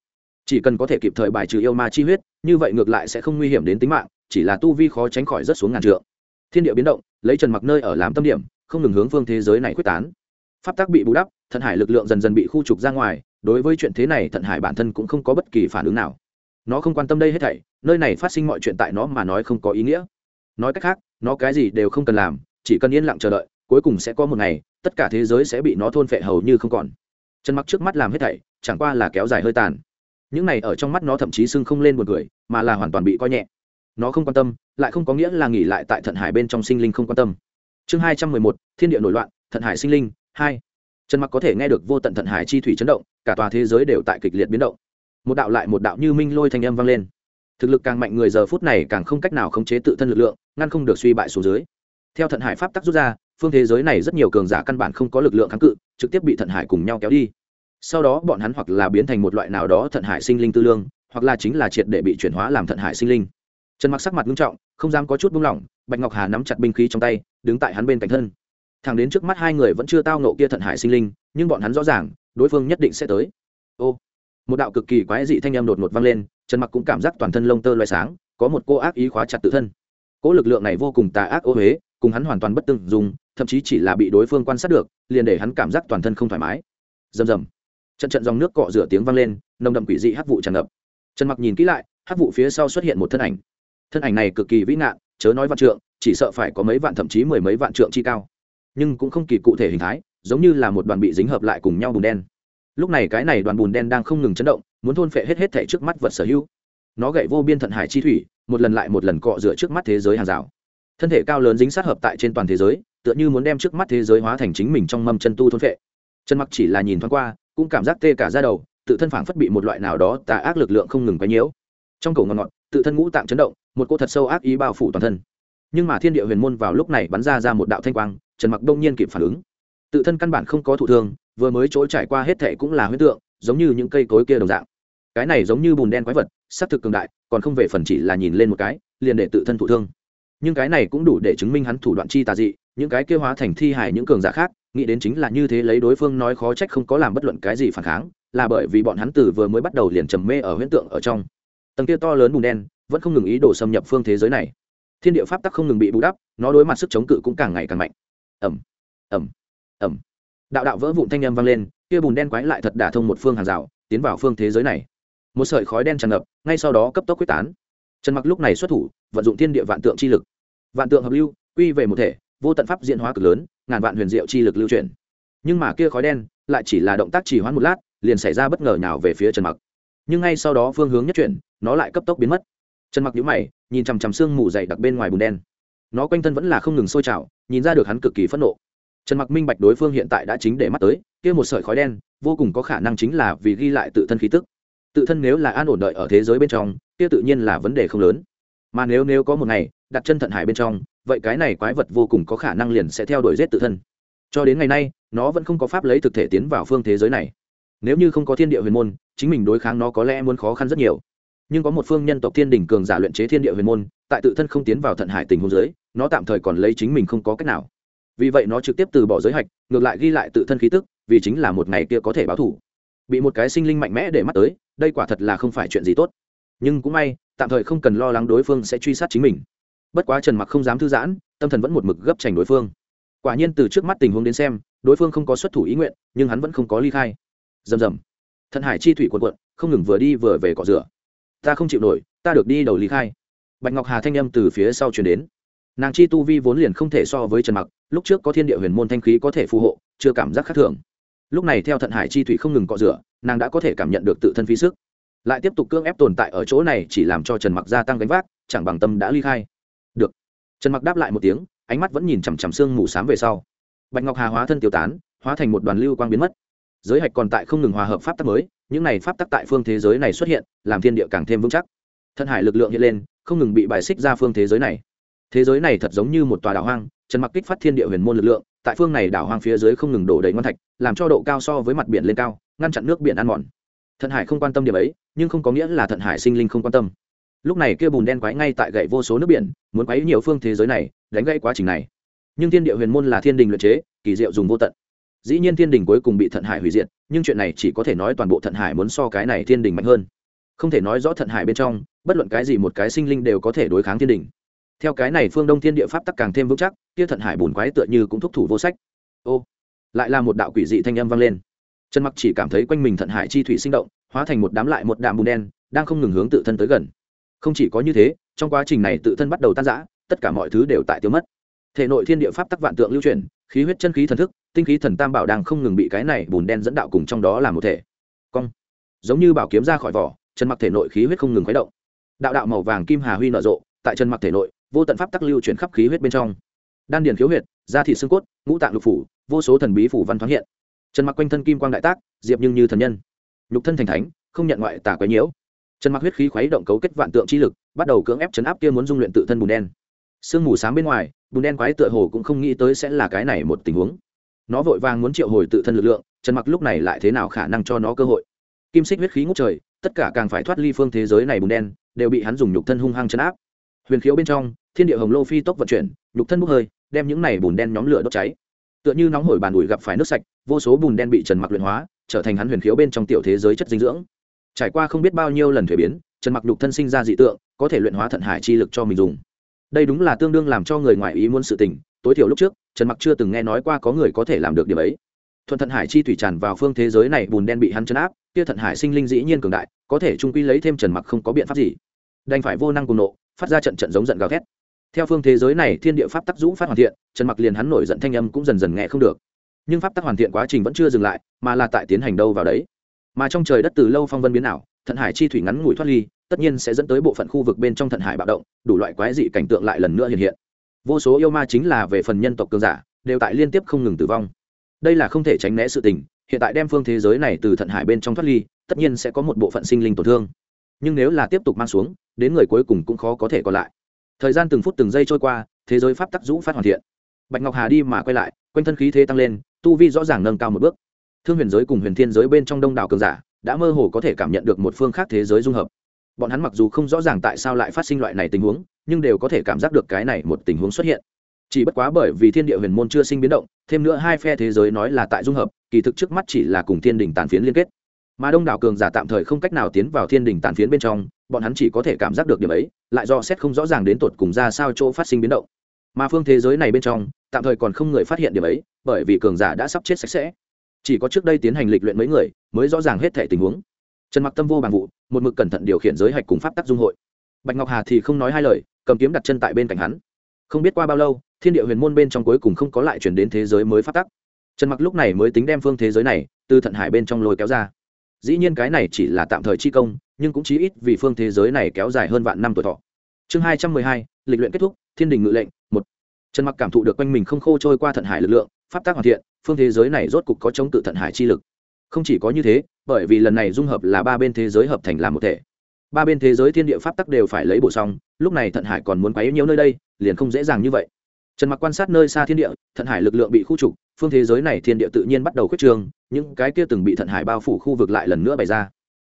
chỉ cần có thể kịp thời bài trừ yêu ma chi huyết, như vậy ngược lại sẽ không nguy hiểm đến tính mạng, chỉ là tu vi khó tránh khỏi rất xuống ngàn trượng. Thiên địa biến động, lấy trần mặc nơi ở làm tâm điểm, không ngừng hướng phương thế giới này quyết tán. Pháp tắc bị bù đắp thần hải lực lượng dần dần bị khu trục ra ngoài, đối với chuyện thế này thần hải bản thân cũng không có bất kỳ phản ứng nào nó không quan tâm đây hết thảy, nơi này phát sinh mọi chuyện tại nó mà nói không có ý nghĩa. Nói cách khác, nó cái gì đều không cần làm, chỉ cần yên lặng chờ đợi, cuối cùng sẽ có một ngày, tất cả thế giới sẽ bị nó thôn phệ hầu như không còn. Chân mặc trước mắt làm hết thảy, chẳng qua là kéo dài hơi tàn. Những này ở trong mắt nó thậm chí sưng không lên một người mà là hoàn toàn bị coi nhẹ. Nó không quan tâm, lại không có nghĩa là nghỉ lại tại thận hải bên trong sinh linh không quan tâm. Chương hai trăm mười một, thiên địa nổi loạn, thận hải sinh linh, hai. Trần mặc có thể nghe được vô tận thận hải chi thủy chấn động, cả tòa thế giới đều tại kịch liệt biến động một đạo lại một đạo như minh lôi thanh âm vang lên. Thực lực càng mạnh người giờ phút này càng không cách nào khống chế tự thân lực lượng, ngăn không được suy bại xuống dưới. Theo thận hải pháp tắc rút ra, phương thế giới này rất nhiều cường giả căn bản không có lực lượng kháng cự, trực tiếp bị thận hải cùng nhau kéo đi. Sau đó bọn hắn hoặc là biến thành một loại nào đó thận hải sinh linh tư lương, hoặc là chính là triệt để bị chuyển hóa làm thận hải sinh linh. Trần mặc sắc mặt nghiêm trọng, không dám có chút buông lỏng, bạch ngọc hà nắm chặt binh khí trong tay, đứng tại hắn bên cạnh thân. Thẳng đến trước mắt hai người vẫn chưa tao nộ kia thận hải sinh linh, nhưng bọn hắn rõ ràng, đối phương nhất định sẽ tới. Ô! Một đạo cực kỳ quái dị thanh âm đột ngột vang lên, trần mặc cũng cảm giác toàn thân lông tơ loay sáng, có một cô ác ý khóa chặt tự thân. Cỗ lực lượng này vô cùng tà ác ô huế cùng hắn hoàn toàn bất tương dùng thậm chí chỉ là bị đối phương quan sát được, liền để hắn cảm giác toàn thân không thoải mái. Rầm rầm. Trận trận dòng nước cọ rửa tiếng vang lên, nồng đậm quỷ dị hắc vụ tràn ngập. Trần mặc nhìn kỹ lại, hắc vụ phía sau xuất hiện một thân ảnh. Thân ảnh này cực kỳ vĩ ngạn, chớ nói vạn trượng, chỉ sợ phải có mấy vạn thậm chí mười mấy vạn trượng chi cao. Nhưng cũng không kỳ cụ thể hình thái, giống như là một đoàn bị dính hợp lại cùng nhau bùn đen lúc này cái này đoàn bùn đen đang không ngừng chấn động, muốn thôn phệ hết hết thể trước mắt vật sở hữu. Nó gậy vô biên thận hải chi thủy, một lần lại một lần cọ rửa trước mắt thế giới hàng rào. Thân thể cao lớn dính sát hợp tại trên toàn thế giới, tựa như muốn đem trước mắt thế giới hóa thành chính mình trong mâm chân tu thôn phệ. Chân mặc chỉ là nhìn thoáng qua, cũng cảm giác tê cả ra đầu, tự thân phảng phất bị một loại nào đó tà ác lực lượng không ngừng quấy nhiễu. Trong cổ ngọt ngọt tự thân ngũ tạng chấn động, một cô thật sâu ác ý bao phủ toàn thân. Nhưng mà thiên địa huyền môn vào lúc này bắn ra ra một đạo thanh quang, trần mặc đông nhiên kịp phản ứng tự thân căn bản không có thụ thương, vừa mới chỗ trải qua hết thệ cũng là huyết tượng, giống như những cây cối kia đồng dạng. Cái này giống như bùn đen quái vật xác thực cường đại, còn không về phần chỉ là nhìn lên một cái, liền để tự thân thụ thương. Nhưng cái này cũng đủ để chứng minh hắn thủ đoạn chi tà dị, những cái kia hóa thành thi hài những cường giả khác, nghĩ đến chính là như thế lấy đối phương nói khó trách không có làm bất luận cái gì phản kháng, là bởi vì bọn hắn từ vừa mới bắt đầu liền trầm mê ở huyễn tượng ở trong. Tầng kia to lớn bùn đen, vẫn không ngừng ý đồ xâm nhập phương thế giới này. Thiên địa pháp tắc không ngừng bị bù đắp, nó đối mặt sức chống cự cũng càng ngày càng mạnh. Ẩm ẩm ẩm. Đạo đạo vỡ vụn thanh â m vang lên, kia bùn đen quái lại thật đả thông một phương hàng rào, tiến vào phương thế giới này. Một sợi khói đen tràn ngập, ngay sau đó cấp tốc quyết tán. Trần mặc lúc này xuất thủ, vận dụng thiên địa vạn tượng chi lực. Vạn tượng hợp lưu, quy về một thể, vô tận pháp diện hóa cực lớn, ngàn vạn huyền diệu chi lực lưu chuyển. Nhưng mà kia khói đen lại chỉ là động tác chỉ hoãn một lát, liền xảy ra bất ngờ nào về phía trần mặc. Nhưng ngay sau đó phương hướng nhất chuyển, nó lại cấp tốc biến mất. Trần mặc nhíu mày, nhìn chằm chằm xương mù dày đặc bên ngoài bùn đen. Nó quanh thân vẫn là không ngừng sôi trào, nhìn ra được hắn cực kỳ phẫn nộ trần mặc minh bạch đối phương hiện tại đã chính để mắt tới, kia một sợi khói đen, vô cùng có khả năng chính là vì ghi lại tự thân khí tức. Tự thân nếu là an ổn đợi ở thế giới bên trong, kia tự nhiên là vấn đề không lớn. Mà nếu nếu có một ngày, đặt chân thận hải bên trong, vậy cái này quái vật vô cùng có khả năng liền sẽ theo đuổi giết tự thân. Cho đến ngày nay, nó vẫn không có pháp lấy thực thể tiến vào phương thế giới này. Nếu như không có thiên địa huyền môn, chính mình đối kháng nó có lẽ muốn khó khăn rất nhiều. Nhưng có một phương nhân tộc thiên đình cường giả luyện chế thiên địa huyền môn, tại tự thân không tiến vào thận hải tình hôn giới nó tạm thời còn lấy chính mình không có cách nào vì vậy nó trực tiếp từ bỏ giới hạch, ngược lại ghi lại tự thân khí tức, vì chính là một ngày kia có thể báo thủ. Bị một cái sinh linh mạnh mẽ để mắt tới, đây quả thật là không phải chuyện gì tốt. Nhưng cũng may, tạm thời không cần lo lắng đối phương sẽ truy sát chính mình. Bất quá trần mặc không dám thư giãn, tâm thần vẫn một mực gấp trành đối phương. Quả nhiên từ trước mắt tình huống đến xem, đối phương không có xuất thủ ý nguyện, nhưng hắn vẫn không có ly khai. Rầm rầm. Thần hải chi thủy quần quận không ngừng vừa đi vừa về cọ rửa. Ta không chịu nổi, ta được đi đầu ly khai. Bạch ngọc hà thanh â m từ phía sau chuyển đến nàng chi tu vi vốn liền không thể so với trần mặc, lúc trước có thiên địa huyền môn thanh khí có thể phù hộ, chưa cảm giác khác thường. Lúc này theo thận hải chi thủy không ngừng cọ rửa, nàng đã có thể cảm nhận được tự thân phí sức. Lại tiếp tục cưỡng ép tồn tại ở chỗ này chỉ làm cho trần mặc gia tăng gánh vác, chẳng bằng tâm đã ly khai. Được. Trần mặc đáp lại một tiếng, ánh mắt vẫn nhìn chằm chằm xương mù s á m về sau. Bạch ngọc hà hóa thân tiêu tán, hóa thành một đoàn lưu quang biến mất. Giới hạch còn tại không ngừng hòa hợp pháp tắc mới, những này pháp tắc tại phương thế giới này xuất hiện, làm thiên địa càng thêm vững chắc. Thân hải lực lượng hiện lên, không ngừng bị bài xích ra phương thế giới này thế giới này thật giống như một tòa đảo hoang, trần mặc kích phát thiên địa huyền môn lực lượng, tại phương này đảo hoang phía dưới không ngừng đổ đầy ngon thạch, làm cho độ cao so với mặt biển lên cao, ngăn chặn nước biển ăn mòn. Thận hải không quan tâm điểm ấy, nhưng không có nghĩa là thận hải sinh linh không quan tâm. Lúc này kia bùn đen quái ngay tại gậy vô số nước biển, muốn quấy nhiều phương thế giới này, đánh gãy quá trình này. Nhưng thiên địa huyền môn là thiên đình luyện chế, kỳ diệu dùng vô tận. Dĩ nhiên thiên đình cuối cùng bị thận hải hủy diệt, nhưng chuyện này chỉ có thể nói toàn bộ thận hải muốn so cái này thiên đình mạnh hơn. Không thể nói rõ thận hải bên trong, bất luận cái gì một cái sinh linh đều có thể đối kháng thiên đình theo cái này phương đông thiên địa pháp tắc càng thêm vững chắc, kia thận hải bùn quái tựa như cũng thúc thủ vô sách. Ô, lại là một đạo quỷ dị thanh âm vang lên. Trần mặc chỉ cảm thấy quanh mình thận hải chi thủy sinh động, hóa thành một đám lại một đạm bùn đen, đang không ngừng hướng tự thân tới gần. Không chỉ có như thế, trong quá trình này tự thân bắt đầu tan rã, tất cả mọi thứ đều tại tiêu mất. Thể nội thiên địa pháp tắc vạn tượng lưu truyền khí huyết chân khí thần thức, tinh khí thần tam bảo đang không ngừng bị cái này bùn đen dẫn đạo cùng trong đó làm một thể. Cong. Giống như bảo kiếm ra khỏi vỏ chân mặc thể nội khí huyết không ngừng khuấy động. Đạo đạo màu vàng kim hà huy nở rộ, tại chân mặc thể nội vô tận pháp tắc lưu chuyển khắp khí huyết bên trong. Đan điền khiếu huyệt, da thị xương cốt, ngũ tạng lục phủ, vô số thần bí phủ văn thoáng hiện. Trần mặc quanh thân kim quang đại tác, diệp nhưng như thần nhân. Nhục thân thành thánh, không nhận ngoại tà quấy nhiễu. Trần mặc huyết khí khuấy động cấu kết vạn tượng chi lực, bắt đầu cưỡng ép chấn áp kia muốn dung luyện tự thân bùn đen. Sương mù sáng bên ngoài, bùn đen quái tựa hồ cũng không nghĩ tới sẽ là cái này một tình huống. Nó vội vàng muốn triệu hồi tự thân lực lượng, trần mặc lúc này lại thế nào khả năng cho nó cơ hội? Kim xích huyết khí ngút trời, tất cả càng phải thoát ly phương thế giới này bùn đen, đều bị hắn dùng nhục thân hung hăng chấn áp huyền khiếu bên trong, thiên địa hồng lô phi tốc vận chuyển, nhục thân bốc hơi, đem những này bùn đen nhóm lửa đốt cháy. Tựa như nóng hổi bàn ủi gặp phải nước sạch, vô số bùn đen bị trần mặc luyện hóa, trở thành hắn huyền khiếu bên trong tiểu thế giới chất dinh dưỡng. Trải qua không biết bao nhiêu lần thuế biến, trần mặc nhục thân sinh ra dị tượng, có thể luyện hóa thận hải chi lực cho mình dùng. Đây đúng là tương đương làm cho người ngoài ý muốn sự tình, tối thiểu lúc trước, trần mặc chưa từng nghe nói qua có người có thể làm được điều ấy. Thuận thận hải chi thủy tràn vào phương thế giới này, bùn đen bị hắn chấn áp, kia thận hải sinh linh dĩ nhiên cường đại, có thể trung quy lấy thêm trần mặc không có biện pháp gì. Đành phải vô năng cùng nộ phát ra trận trận giống giận gào thét. Theo phương thế giới này, thiên địa pháp tắc dũ phát hoàn thiện, trần mặc liền hắn nổi giận thanh âm cũng dần dần nghe không được. Nhưng pháp tắc hoàn thiện quá trình vẫn chưa dừng lại, mà là tại tiến hành đâu vào đấy. Mà trong trời đất từ lâu phong vân biến ảo, thận hải chi thủy ngắn ngủi thoát ly, tất nhiên sẽ dẫn tới bộ phận khu vực bên trong thận hải bạo động, đủ loại quái dị cảnh tượng lại lần nữa hiện hiện. Vô số yêu ma chính là về phần nhân tộc cường giả, đều tại liên tiếp không ngừng tử vong. Đây là không thể tránh né sự tình, hiện tại đem phương thế giới này từ thận hải bên trong thoát ly, tất nhiên sẽ có một bộ phận sinh linh tổn thương. Nhưng nếu là tiếp tục mang xuống đến người cuối cùng cũng khó có thể còn lại. Thời gian từng phút từng giây trôi qua, thế giới pháp tắc dũ phát hoàn thiện. Bạch ngọc hà đi mà quay lại, quanh thân khí thế tăng lên, tu vi rõ ràng nâng cao một bước. Thương huyền giới cùng huyền thiên giới bên trong đông đảo cường giả đã mơ hồ có thể cảm nhận được một phương khác thế giới dung hợp. Bọn hắn mặc dù không rõ ràng tại sao lại phát sinh loại này tình huống, nhưng đều có thể cảm giác được cái này một tình huống xuất hiện. Chỉ bất quá bởi vì thiên địa huyền môn chưa sinh biến động, thêm nữa hai phe thế giới nói là tại dung hợp, kỳ thực trước mắt chỉ là cùng thiên đình tàn phiến liên kết mà đông đảo cường giả tạm thời không cách nào tiến vào thiên đình tàn phiến bên trong, bọn hắn chỉ có thể cảm giác được điểm ấy, lại do xét không rõ ràng đến tột cùng ra sao chỗ phát sinh biến động. Mà phương thế giới này bên trong, tạm thời còn không người phát hiện điểm ấy, bởi vì cường giả đã sắp chết sạch sẽ. Chỉ có trước đây tiến hành lịch luyện mấy người, mới rõ ràng hết thể tình huống. Trần mặc tâm vô bằng vụ, một mực cẩn thận điều khiển giới hạch cùng pháp tắc dung hội. Bạch ngọc hà thì không nói hai lời, cầm kiếm đặt chân tại bên cạnh hắn. Không biết qua bao lâu, thiên địa huyền môn bên trong cuối cùng không có lại chuyển đến thế giới mới phát tắc. Trần mặc lúc này mới tính đem phương thế giới này, từ thận hải bên trong lôi kéo ra dĩ nhiên cái này chỉ là tạm thời chi công, nhưng cũng chí ít vì phương thế giới này kéo dài hơn vạn năm tuổi thọ. Chương hai trăm mười hai, lịch luyện kết thúc, thiên đình ngự lệnh, một. Trần mặc cảm thụ được quanh mình không khô trôi qua thận hải lực lượng, pháp tác hoàn thiện, phương thế giới này rốt cục có chống tự thận hải chi lực. Không chỉ có như thế, bởi vì lần này dung hợp là ba bên thế giới hợp thành làm một thể. Ba bên thế giới thiên địa pháp tắc đều phải lấy bổ xong lúc này thận hải còn muốn quấy nhiễu nơi đây, liền không dễ dàng như vậy trần mặc quan sát nơi xa thiên địa, thận hải lực lượng bị khu trục, phương thế giới này thiên địa tự nhiên bắt đầu khuyết trường những cái kia từng bị thận hải bao phủ khu vực lại lần nữa bày ra.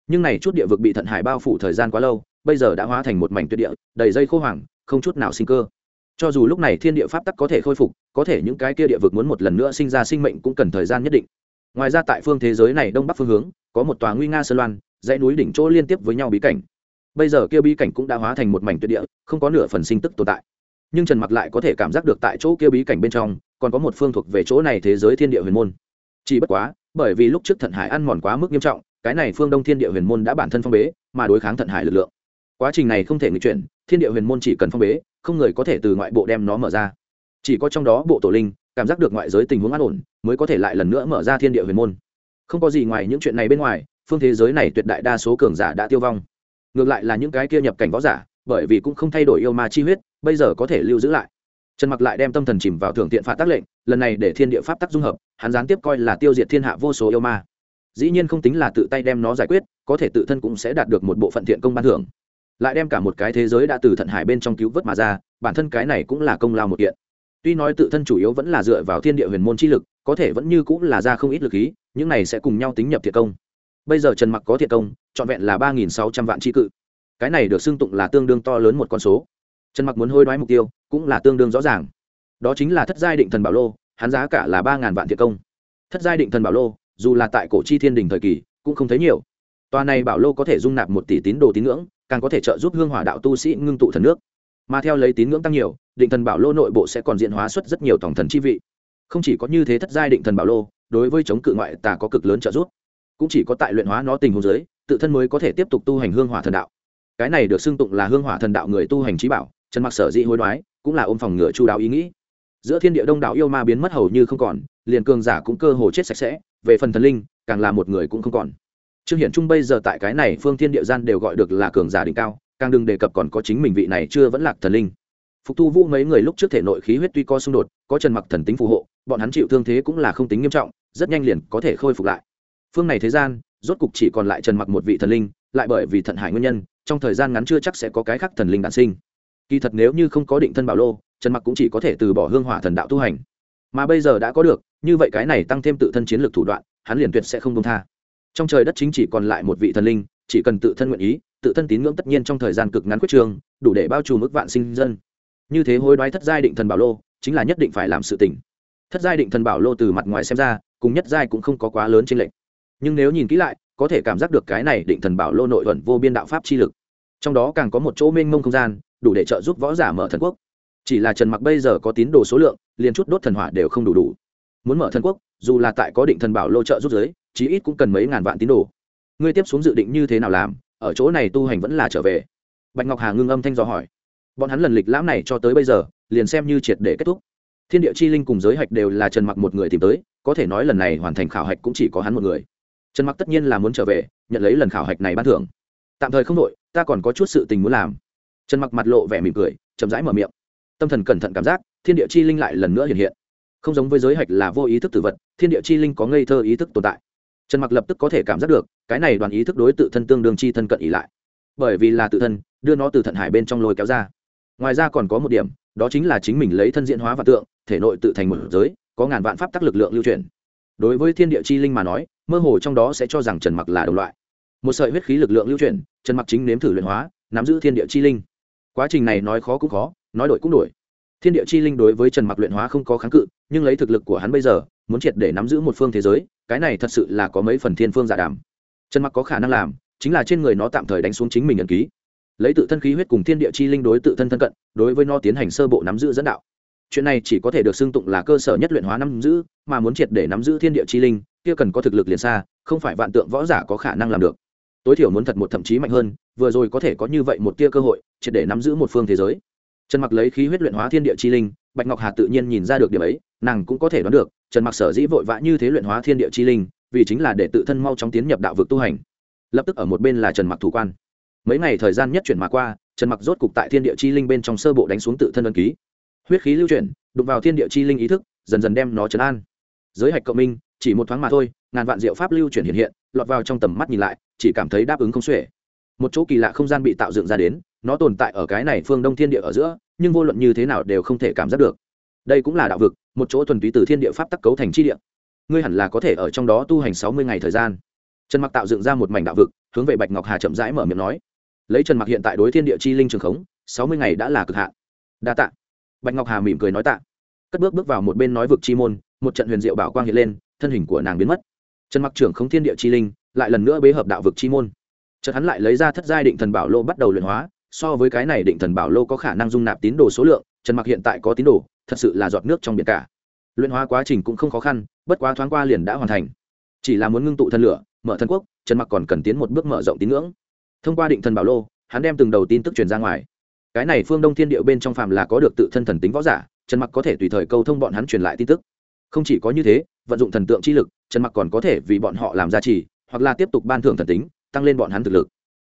Nhưng này chút địa vực bị thận hải bao phủ thời gian quá lâu, bây giờ đã hóa thành một mảnh tuyệt địa, đầy dây khô hoàng không chút nào sinh cơ. Cho dù lúc này thiên địa pháp tắc có thể khôi phục, có thể những cái kia địa vực muốn một lần nữa sinh ra sinh mệnh cũng cần thời gian nhất định. Ngoài ra tại phương thế giới này đông bắc phương hướng, có một tòa nguy nga sơn loan, dãy núi đỉnh chỗ liên tiếp với nhau bí cảnh. Bây giờ kia bí cảnh cũng đã hóa thành một mảnh tuyệt địa, không có nửa phần sinh tức tồn tại nhưng trần mặc lại có thể cảm giác được tại chỗ kia bí cảnh bên trong, còn có một phương thuộc về chỗ này thế giới thiên địa huyền môn. Chỉ bất quá, bởi vì lúc trước thận hải ăn mòn quá mức nghiêm trọng, cái này phương đông thiên địa huyền môn đã bản thân phong bế, mà đối kháng thận hải lực lượng. Quá trình này không thể nghịch chuyển, thiên địa huyền môn chỉ cần phong bế, không người có thể từ ngoại bộ đem nó mở ra. Chỉ có trong đó bộ tổ linh, cảm giác được ngoại giới tình huống an ổn, mới có thể lại lần nữa mở ra thiên địa huyền môn. Không có gì ngoài những chuyện này bên ngoài, phương thế giới này tuyệt đại đa số cường giả đã tiêu vong. Ngược lại là những cái kia nhập cảnh võ giả, bởi vì cũng không thay đổi yêu ma chi huyết bây giờ có thể lưu giữ lại. Trần mặc lại đem tâm thần chìm vào thưởng tiện phạt tác lệnh, lần này để thiên địa pháp tác dung hợp, hắn gián tiếp coi là tiêu diệt thiên hạ vô số yêu ma. Dĩ nhiên không tính là tự tay đem nó giải quyết, có thể tự thân cũng sẽ đạt được một bộ phận thiện công ban thưởng. Lại đem cả một cái thế giới đã từ thận hải bên trong cứu vớt mà ra, bản thân cái này cũng là công lao một kiện. Tuy nói tự thân chủ yếu vẫn là dựa vào thiên địa huyền môn chi lực, có thể vẫn như cũng là ra không ít lực ý những này sẽ cùng nhau tính nhập thiện công. Bây giờ trần mặc có thiện công, trọn vẹn là ba nghìn sáu trăm vạn tri cự. Cái này được xưng tụng là tương đương to lớn một con số trần mặc muốn hôi đoái mục tiêu cũng là tương đương rõ ràng. Đó chính là thất giai định thần bảo lô, hắn giá cả là ba ngàn vạn thiệt công. Thất giai định thần bảo lô, dù là tại cổ chi thiên đình thời kỳ, cũng không thấy nhiều. Tòa này bảo lô có thể dung nạp một tỷ tín đồ tín ngưỡng, càng có thể trợ giúp hương hỏa đạo tu sĩ ngưng tụ thần nước. Mà theo lấy tín ngưỡng tăng nhiều, định thần bảo lô nội bộ sẽ còn diện hóa xuất rất nhiều tổng thần chi vị. Không chỉ có như thế thất giai định thần bảo lô, đối với chống cự ngoại tà có cực lớn trợ giúp. Cũng chỉ có tại luyện hóa nó tình huống giới tự thân mới có thể tiếp tục tu hành hương hỏa thần đạo. Cái này được xưng tụng là hương hỏa thần đạo người tu hành trí bảo trần mặc sở dĩ hối đoái, cũng là ôm phòng ngựa chu đáo ý nghĩ. Giữa thiên địa đông đảo yêu ma biến mất hầu như không còn, liền cường giả cũng cơ hồ chết sạch sẽ, về phần thần linh, càng là một người cũng không còn. Trương hiển trung bây giờ tại cái này phương thiên địa gian đều gọi được là cường giả đỉnh cao, càng đừng đề cập còn có chính mình vị này chưa vẫn lạc thần linh. Phục thu vũ mấy người lúc trước thể nội khí huyết tuy có xung đột, có trần mặc thần tính phù hộ, bọn hắn chịu thương thế cũng là không tính nghiêm trọng, rất nhanh liền có thể khôi phục lại. Phương này thế gian, rốt cục chỉ còn lại trần mặc một vị thần linh, lại bởi vì thận hải nguyên nhân, trong thời gian ngắn chưa chắc sẽ có cái khác thần linh đản sinh kỳ thật nếu như không có định thân bảo lô, trần mặc cũng chỉ có thể từ bỏ hương hỏa thần đạo tu hành. Mà bây giờ đã có được, như vậy cái này tăng thêm tự thân chiến lược thủ đoạn, hắn liền tuyệt sẽ không công tha. Trong trời đất chính chỉ còn lại một vị thần linh, chỉ cần tự thân nguyện ý, tự thân tín ngưỡng tất nhiên trong thời gian cực ngắn quyết trường, đủ để bao trùm mức vạn sinh dân. Như thế hối đoái thất giai định thần bảo lô, chính là nhất định phải làm sự tỉnh thất giai định thần bảo lô từ mặt ngoài xem ra, cùng nhất giai cũng không có quá lớn trên lệnh nhưng nếu nhìn kỹ lại, có thể cảm giác được cái này định thần bảo lô nội thuận vô biên đạo pháp chi lực. Trong đó càng có một chỗ mênh mông không gian đủ để trợ giúp võ giả mở thần quốc. Chỉ là trần mặc bây giờ có tín đồ số lượng, liền chút đốt thần hỏa đều không đủ đủ. Muốn mở thần quốc, dù là tại có định thần bảo lô trợ giúp giới, chí ít cũng cần mấy ngàn vạn tín đồ. Ngươi tiếp xuống dự định như thế nào làm, ở chỗ này tu hành vẫn là trở về. Bạch ngọc hà ngưng âm thanh do hỏi. Bọn hắn lần lịch lãm này cho tới bây giờ, liền xem như triệt để kết thúc. Thiên địa chi linh cùng giới hạch đều là trần mặc một người tìm tới, có thể nói lần này hoàn thành khảo hạch cũng chỉ có hắn một người. Trần mặc tất nhiên là muốn trở về, nhận lấy lần khảo hạch này ban thưởng. Tạm thời không đội ta còn có chút sự tình muốn làm trần mặc mặt lộ vẻ mỉm cười, chậm rãi mở miệng. Tâm thần cẩn thận cảm giác, thiên địa chi linh lại lần nữa hiện hiện. Không giống với giới hạch là vô ý thức tử vật, thiên địa chi linh có ngây thơ ý thức tồn tại. Trần mặc lập tức có thể cảm giác được, cái này đoàn ý thức đối tự thân tương đương chi thân cận ý lại. Bởi vì là tự thân, đưa nó từ thận hải bên trong lôi kéo ra. Ngoài ra còn có một điểm, đó chính là chính mình lấy thân diễn hóa và tượng, thể nội tự thành một giới, có ngàn vạn pháp tắc lực lượng lưu truyền. Đối với thiên địa chi linh mà nói, mơ hồ trong đó sẽ cho rằng trần mặc là đồng loại. Một sợi huyết khí lực lượng lưu truyền, trần mặc chính nếm thử luyện hóa, nắm giữ thiên địa chi linh quá trình này nói khó cũng khó, nói đổi cũng đổi. Thiên địa chi linh đối với trần mặc luyện hóa không có kháng cự, nhưng lấy thực lực của hắn bây giờ, muốn triệt để nắm giữ một phương thế giới, cái này thật sự là có mấy phần thiên phương giả đàm. Trần mặc có khả năng làm, chính là trên người nó tạm thời đánh xuống chính mình ẩn ký. Lấy tự thân khí huyết cùng thiên địa chi linh đối tự thân thân cận, đối với nó tiến hành sơ bộ nắm giữ dẫn đạo. Chuyện này chỉ có thể được xưng tụng là cơ sở nhất luyện hóa nắm giữ, mà muốn triệt để nắm giữ thiên địa chi linh, kia cần có thực lực liền xa, không phải vạn tượng võ giả có khả năng làm được. Tối thiểu muốn thật một thậm chí mạnh hơn vừa rồi có thể có như vậy một tia cơ hội, triệt để nắm giữ một phương thế giới. Trần mặc lấy khí huyết luyện hóa thiên địa chi linh, bạch ngọc hà tự nhiên nhìn ra được điểm ấy, nàng cũng có thể đoán được, trần mặc sở dĩ vội vã như thế luyện hóa thiên địa chi linh, vì chính là để tự thân mau chóng tiến nhập đạo vực tu hành. Lập tức ở một bên là trần mặc thủ quan. Mấy ngày thời gian nhất chuyển mà qua, trần mặc rốt cục tại thiên địa chi linh bên trong sơ bộ đánh xuống tự thân ân ký. Huyết khí lưu chuyển, đụng vào thiên địa chi linh ý thức, dần dần đem nó trấn an. Giới hạch cộng minh, chỉ một thoáng mà thôi, ngàn vạn diệu pháp lưu chuyển hiện hiện, lọt vào trong tầm mắt nhìn lại, chỉ cảm thấy đáp ứng không xuể một chỗ kỳ lạ không gian bị tạo dựng ra đến, nó tồn tại ở cái này phương đông thiên địa ở giữa, nhưng vô luận như thế nào đều không thể cảm giác được. Đây cũng là đạo vực, một chỗ thuần túy từ thiên địa pháp tắc cấu thành chi địa. Ngươi hẳn là có thể ở trong đó tu hành sáu mươi ngày thời gian. Trần mặc tạo dựng ra một mảnh đạo vực, hướng về bạch ngọc hà chậm rãi mở miệng nói. Lấy trần mặc hiện tại đối thiên địa chi linh trường khống, sáu mươi ngày đã là cực hạn. Đa tạ. Bạch ngọc hà mỉm cười nói tạ. Cất bước bước vào một bên nói vực chi môn, một trận huyền diệu bảo quang hiện lên, thân hình của nàng biến mất. Trần mặc trưởng không thiên địa chi linh, lại lần nữa bế hợp đạo vực chi môn chợt hắn lại lấy ra thất giai định thần bảo lô bắt đầu luyện hóa, so với cái này định thần bảo lô có khả năng dung nạp tín đồ số lượng, trần mặc hiện tại có tín đồ, thật sự là giọt nước trong biển cả. Luyện hóa quá trình cũng không khó khăn, bất quá thoáng qua liền đã hoàn thành. Chỉ là muốn ngưng tụ thân lửa, mở thần quốc, trần mặc còn cần tiến một bước mở rộng tín ngưỡng. Thông qua định thần bảo lô, hắn đem từng đầu tin tức truyền ra ngoài. Cái này phương đông thiên điệu bên trong phàm là có được tự thân thần tính võ giả, trần mặc có thể tùy thời câu thông bọn hắn truyền lại tin tức. Không chỉ có như thế, vận dụng thần tượng chi lực, trần mặc còn có thể vì bọn họ làm gia trì, hoặc là tiếp tục ban thưởng thần tính tăng lên bọn hắn thực lực.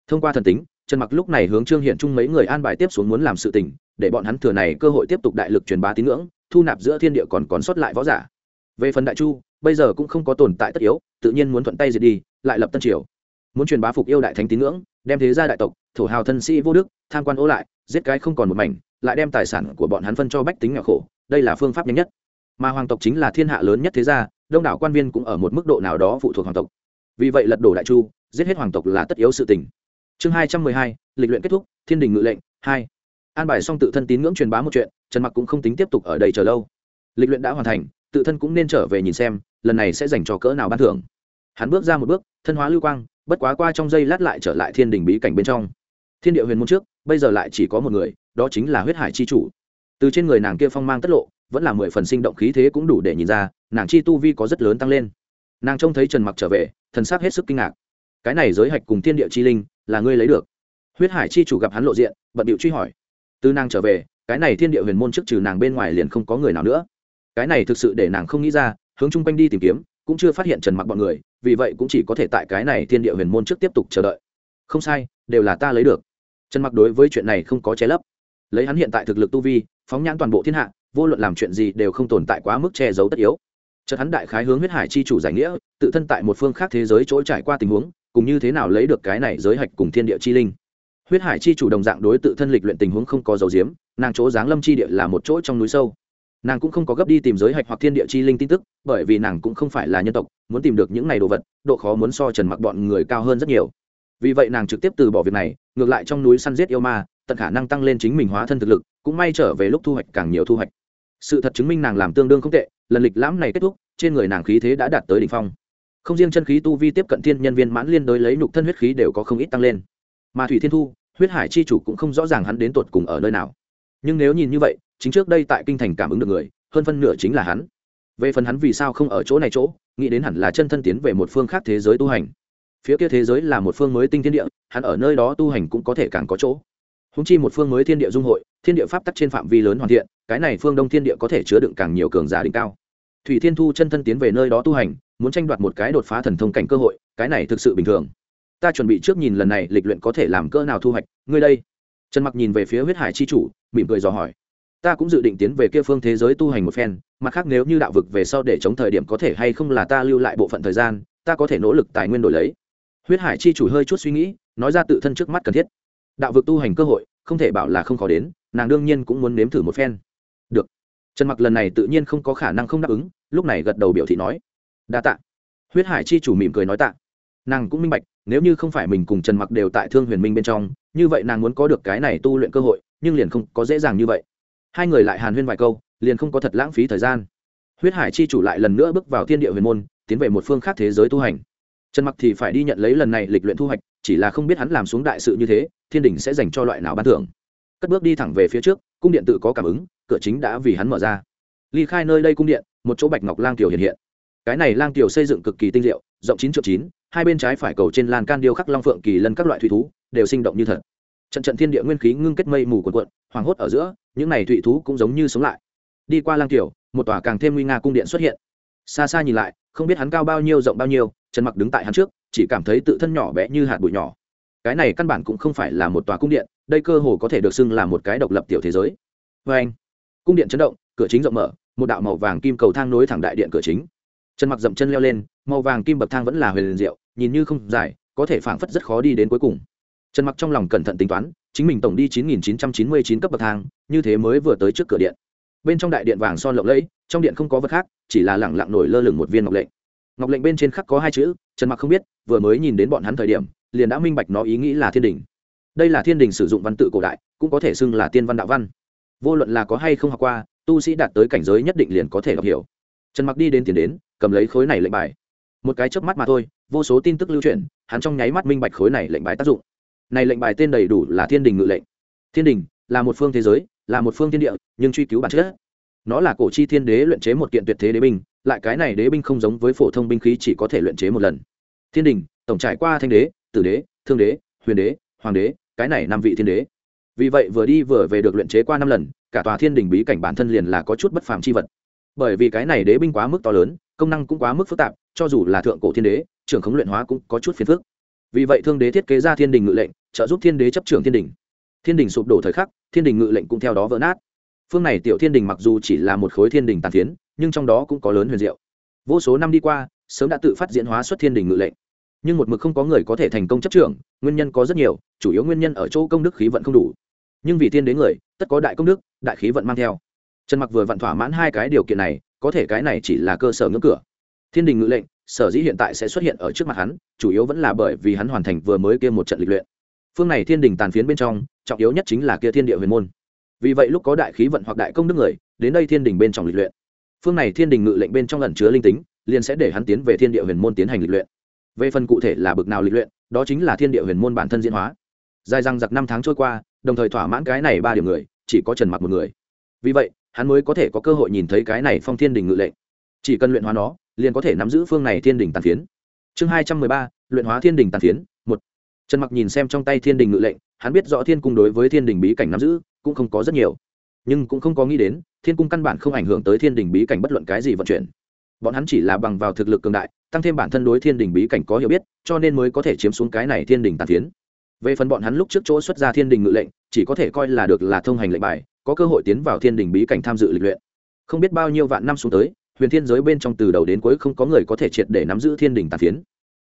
Thông qua thần tính, trần mặc lúc này hướng trương hiện trung mấy người an bài tiếp xuống muốn làm sự tình, để bọn hắn thừa này cơ hội tiếp tục đại lực truyền bá tín ngưỡng, thu nạp giữa thiên địa còn còn sót lại võ giả. Về phần đại chu, bây giờ cũng không có tồn tại tất yếu, tự nhiên muốn thuận tay diệt đi, lại lập tân triều. Muốn truyền bá phục yêu đại thánh tín ngưỡng, đem thế gia đại tộc, thổ hào thân sĩ vô đức, tham quan ố lại, giết cái không còn một mảnh, lại đem tài sản của bọn hắn phân cho bách tính nghèo khổ, đây là phương pháp nhanh nhất. Mà hoàng tộc chính là thiên hạ lớn nhất thế gia, đông đảo quan viên cũng ở một mức độ nào đó phụ thuộc hoàng tộc. Vì vậy lật đổ đại chu giết hết hoàng tộc là tất yếu sự tình. Chương hai trăm mười hai, lịch luyện kết thúc, thiên đình ngự lệnh, hai. An bài xong tự thân tín ngưỡng truyền bá một chuyện, trần mặc cũng không tính tiếp tục ở đây chờ lâu. Lịch luyện đã hoàn thành, tự thân cũng nên trở về nhìn xem, lần này sẽ dành cho cỡ nào ban thưởng. Hắn bước ra một bước, thân hóa lưu quang, bất quá qua trong giây lát lại trở lại thiên đình bí cảnh bên trong. Thiên địa huyền môn trước, bây giờ lại chỉ có một người, đó chính là huyết hải chi chủ. Từ trên người nàng kia phong mang tất lộ, vẫn là mười phần sinh động khí thế cũng đủ để nhìn ra, nàng chi tu vi có rất lớn tăng lên. Nàng trông thấy trần mặc trở về, thần sắc hết sức kinh ngạc cái này giới hạch cùng thiên địa chi linh là ngươi lấy được. Huyết hải chi chủ gặp hắn lộ diện, bận điệu truy hỏi. Tư nàng trở về, cái này thiên địa huyền môn trước trừ nàng bên ngoài liền không có người nào nữa. Cái này thực sự để nàng không nghĩ ra, hướng chung quanh đi tìm kiếm, cũng chưa phát hiện trần mặc bọn người, vì vậy cũng chỉ có thể tại cái này thiên địa huyền môn trước tiếp tục chờ đợi. Không sai, đều là ta lấy được. Trần mặc đối với chuyện này không có che lấp. Lấy hắn hiện tại thực lực tu vi, phóng nhãn toàn bộ thiên hạ, vô luận làm chuyện gì đều không tồn tại quá mức che giấu tất yếu. Chợt hắn đại khái hướng huyết hải chi chủ giải nghĩa, tự thân tại một phương khác thế giới chỗ trải qua tình huống cùng như thế nào lấy được cái này giới hạch cùng thiên địa chi linh. Huyết hải chi chủ đồng dạng đối tự thân lịch luyện tình huống không có dấu diếm, nàng chỗ giáng lâm chi địa là một chỗ trong núi sâu. Nàng cũng không có gấp đi tìm giới hạch hoặc thiên địa chi linh tin tức, bởi vì nàng cũng không phải là nhân tộc, muốn tìm được những này đồ vật, độ khó muốn so trần mặc bọn người cao hơn rất nhiều. Vì vậy nàng trực tiếp từ bỏ việc này, ngược lại trong núi săn giết yêu ma, tận khả năng tăng lên chính mình hóa thân thực lực, cũng may trở về lúc thu hoạch càng nhiều thu hoạch. Sự thật chứng minh nàng làm tương đương không tệ, lần lịch lãm này kết thúc, trên người nàng khí thế đã đạt tới đỉnh phong không riêng chân khí tu vi tiếp cận thiên nhân viên mãn liên đối lấy nhục thân huyết khí đều có không ít tăng lên. Mà thủy thiên thu, huyết hải chi chủ cũng không rõ ràng hắn đến tột cùng ở nơi nào. Nhưng nếu nhìn như vậy, chính trước đây tại kinh thành cảm ứng được người, hơn phân nửa chính là hắn. Về phần hắn vì sao không ở chỗ này chỗ, nghĩ đến hẳn là chân thân tiến về một phương khác thế giới tu hành. Phía kia thế giới là một phương mới tinh thiên địa, hắn ở nơi đó tu hành cũng có thể càng có chỗ. Húng chi một phương mới thiên địa dung hội, thiên địa pháp tắc trên phạm vi lớn hoàn thiện, cái này phương đông thiên địa có thể chứa đựng càng nhiều cường giả đỉnh cao thủy thiên thu chân thân tiến về nơi đó tu hành, muốn tranh đoạt một cái đột phá thần thông cảnh cơ hội, cái này thực sự bình thường. Ta chuẩn bị trước nhìn lần này lịch luyện có thể làm cỡ nào thu hoạch, ngươi đây. Trần mặc nhìn về phía huyết hải chi chủ, mỉm cười dò hỏi. Ta cũng dự định tiến về kia phương thế giới tu hành một phen, mặt khác nếu như đạo vực về sau để chống thời điểm có thể hay không là ta lưu lại bộ phận thời gian, ta có thể nỗ lực tài nguyên đổi lấy. Huyết hải chi chủ hơi chút suy nghĩ, nói ra tự thân trước mắt cần thiết. Đạo vực tu hành cơ hội, không thể bảo là không khó đến, nàng đương nhiên cũng muốn nếm thử một phen trần mặc lần này tự nhiên không có khả năng không đáp ứng, lúc này gật đầu biểu thị nói, đa tạ. Huyết hải chi chủ mỉm cười nói tạ. Nàng cũng minh bạch, nếu như không phải mình cùng trần mặc đều tại thương huyền minh bên trong, như vậy nàng muốn có được cái này tu luyện cơ hội, nhưng liền không có dễ dàng như vậy. Hai người lại hàn huyên vài câu, liền không có thật lãng phí thời gian. Huyết hải chi chủ lại lần nữa bước vào thiên địa huyền môn, tiến về một phương khác thế giới tu hành. Trần mặc thì phải đi nhận lấy lần này lịch luyện thu hoạch, chỉ là không biết hắn làm xuống đại sự như thế, thiên đình sẽ dành cho loại nào ban thưởng. Cất bước đi thẳng về phía trước, cung điện tự có cảm ứng cửa chính đã vì hắn mở ra. Ly khai nơi đây cung điện, một chỗ bạch ngọc lang tiểu hiện hiện. Cái này lang tiểu xây dựng cực kỳ tinh diệu, rộng chín triệu chín, hai bên trái phải cầu trên lan can điêu khắc long phượng kỳ lân các loại thủy thú, đều sinh động như thật. Trận trận thiên địa nguyên khí ngưng kết mây mù cuộn cuộn, hoàng hốt ở giữa, những này thủy thú cũng giống như sống lại. Đi qua lang tiểu một tòa càng thêm nguy nga cung điện xuất hiện. Xa xa nhìn lại, không biết hắn cao bao nhiêu, rộng bao nhiêu, trần mặc đứng tại hắn trước, chỉ cảm thấy tự thân nhỏ bé như hạt bụi nhỏ. Cái này căn bản cũng không phải là một tòa cung điện, đây cơ hồ có thể được xưng là một cái độc lập tiểu thế giới. Vê anh cung điện chấn động, cửa chính rộng mở, một đạo màu vàng kim cầu thang nối thẳng đại điện cửa chính. Trần mặc dậm chân leo lên, màu vàng kim bậc thang vẫn là huyền liền diệu, nhìn như không dài, có thể phảng phất rất khó đi đến cuối cùng. Trần mặc trong lòng cẩn thận tính toán, chính mình tổng đi 9.999 cấp bậc thang, như thế mới vừa tới trước cửa điện. Bên trong đại điện vàng son lộng lẫy, trong điện không có vật khác, chỉ là lẳng lặng nổi lơ lửng một viên ngọc lệnh. Ngọc lệnh bên trên khắc có hai chữ, trần mặc không biết, vừa mới nhìn đến bọn hắn thời điểm, liền đã minh bạch nó ý nghĩ là thiên đình. Đây là thiên đình sử dụng văn tự cổ đại, cũng có thể xưng là tiên văn đạo văn vô luận là có hay không học qua, tu sĩ đạt tới cảnh giới nhất định liền có thể đọc hiểu. Trần mặc đi đến tiền đến, cầm lấy khối này lệnh bài. Một cái chớp mắt mà thôi, vô số tin tức lưu truyền, hắn trong nháy mắt minh bạch khối này lệnh bài tác dụng. Này lệnh bài tên đầy đủ là thiên đình ngự lệnh. Thiên đình là một phương thế giới, là một phương thiên địa, nhưng truy cứu bản chất. Nó là cổ chi thiên đế luyện chế một kiện tuyệt thế đế binh, lại cái này đế binh không giống với phổ thông binh khí chỉ có thể luyện chế một lần. Thiên đình, tổng trải qua thanh đế, tử đế, thương đế, huyền đế, hoàng đế, cái này năm vị thiên đế vì vậy vừa đi vừa về được luyện chế qua năm lần, cả tòa thiên đình bí cảnh bản thân liền là có chút bất phàm chi vật. Bởi vì cái này đế binh quá mức to lớn, công năng cũng quá mức phức tạp, cho dù là thượng cổ thiên đế, trưởng khống luyện hóa cũng có chút phiền phức. Vì vậy thương đế thiết kế ra thiên đình ngự lệnh, trợ giúp thiên đế chấp trưởng thiên đình thiên đình sụp đổ thời khắc, thiên đình ngự lệnh cũng theo đó vỡ nát. Phương này tiểu thiên đình mặc dù chỉ là một khối thiên đình tàn phiến, nhưng trong đó cũng có lớn huyền diệu. Vô số năm đi qua, sớm đã tự phát diễn hóa xuất thiên đình ngự lệnh nhưng một mực không có người có thể thành công chấp trưởng, nguyên nhân có rất nhiều, chủ yếu nguyên nhân ở chỗ công đức khí vận không đủ. Nhưng vì tiên đến người, tất có đại công đức, đại khí vận mang theo. Trần mặc vừa vặn thỏa mãn hai cái điều kiện này, có thể cái này chỉ là cơ sở ngưỡng cửa. Thiên đình ngự lệnh, sở dĩ hiện tại sẽ xuất hiện ở trước mặt hắn, chủ yếu vẫn là bởi vì hắn hoàn thành vừa mới kia một trận lịch luyện. Phương này thiên đình tàn phiến bên trong, trọng yếu nhất chính là kia thiên địa huyền môn. Vì vậy lúc có đại khí vận hoặc đại công đức người, đến đây thiên đình bên trong lịch luyện. Phương này thiên đình ngự lệnh bên trong lần chứa linh tính, liền sẽ để hắn tiến về thiên địa huyền môn tiến hành lịch luyện về phần cụ thể là bực nào lịch luyện, đó chính là thiên địa huyền môn bản thân diễn hóa. Dài răng giặc năm tháng trôi qua, đồng thời thỏa mãn cái này ba điểm người, chỉ có trần mặc một người. Vì vậy, hắn mới có thể có cơ hội nhìn thấy cái này phong thiên đình ngự lệnh. Chỉ cần luyện hóa nó, liền có thể nắm giữ phương này thiên đình tàn phiến. Chương hai trăm mười ba, luyện hóa thiên đình tàn phiến, một. Trần mặc nhìn xem trong tay thiên đình ngự lệnh, hắn biết rõ thiên cung đối với thiên đình bí cảnh nắm giữ, cũng không có rất nhiều. Nhưng cũng không có nghĩ đến, thiên cung căn bản không ảnh hưởng tới thiên đình bí cảnh bất luận cái gì vận chuyển. Bọn hắn chỉ là bằng vào thực lực cường đại tăng thêm bản thân đối thiên đình bí cảnh có hiểu biết, cho nên mới có thể chiếm xuống cái này thiên đình tàn phiến. Về phần bọn hắn lúc trước chỗ xuất ra thiên đình ngự lệnh, chỉ có thể coi là được là thông hành lệnh bài, có cơ hội tiến vào thiên đình bí cảnh tham dự lịch luyện. Không biết bao nhiêu vạn năm xuống tới, huyền thiên giới bên trong từ đầu đến cuối không có người có thể triệt để nắm giữ thiên đình tàn phiến.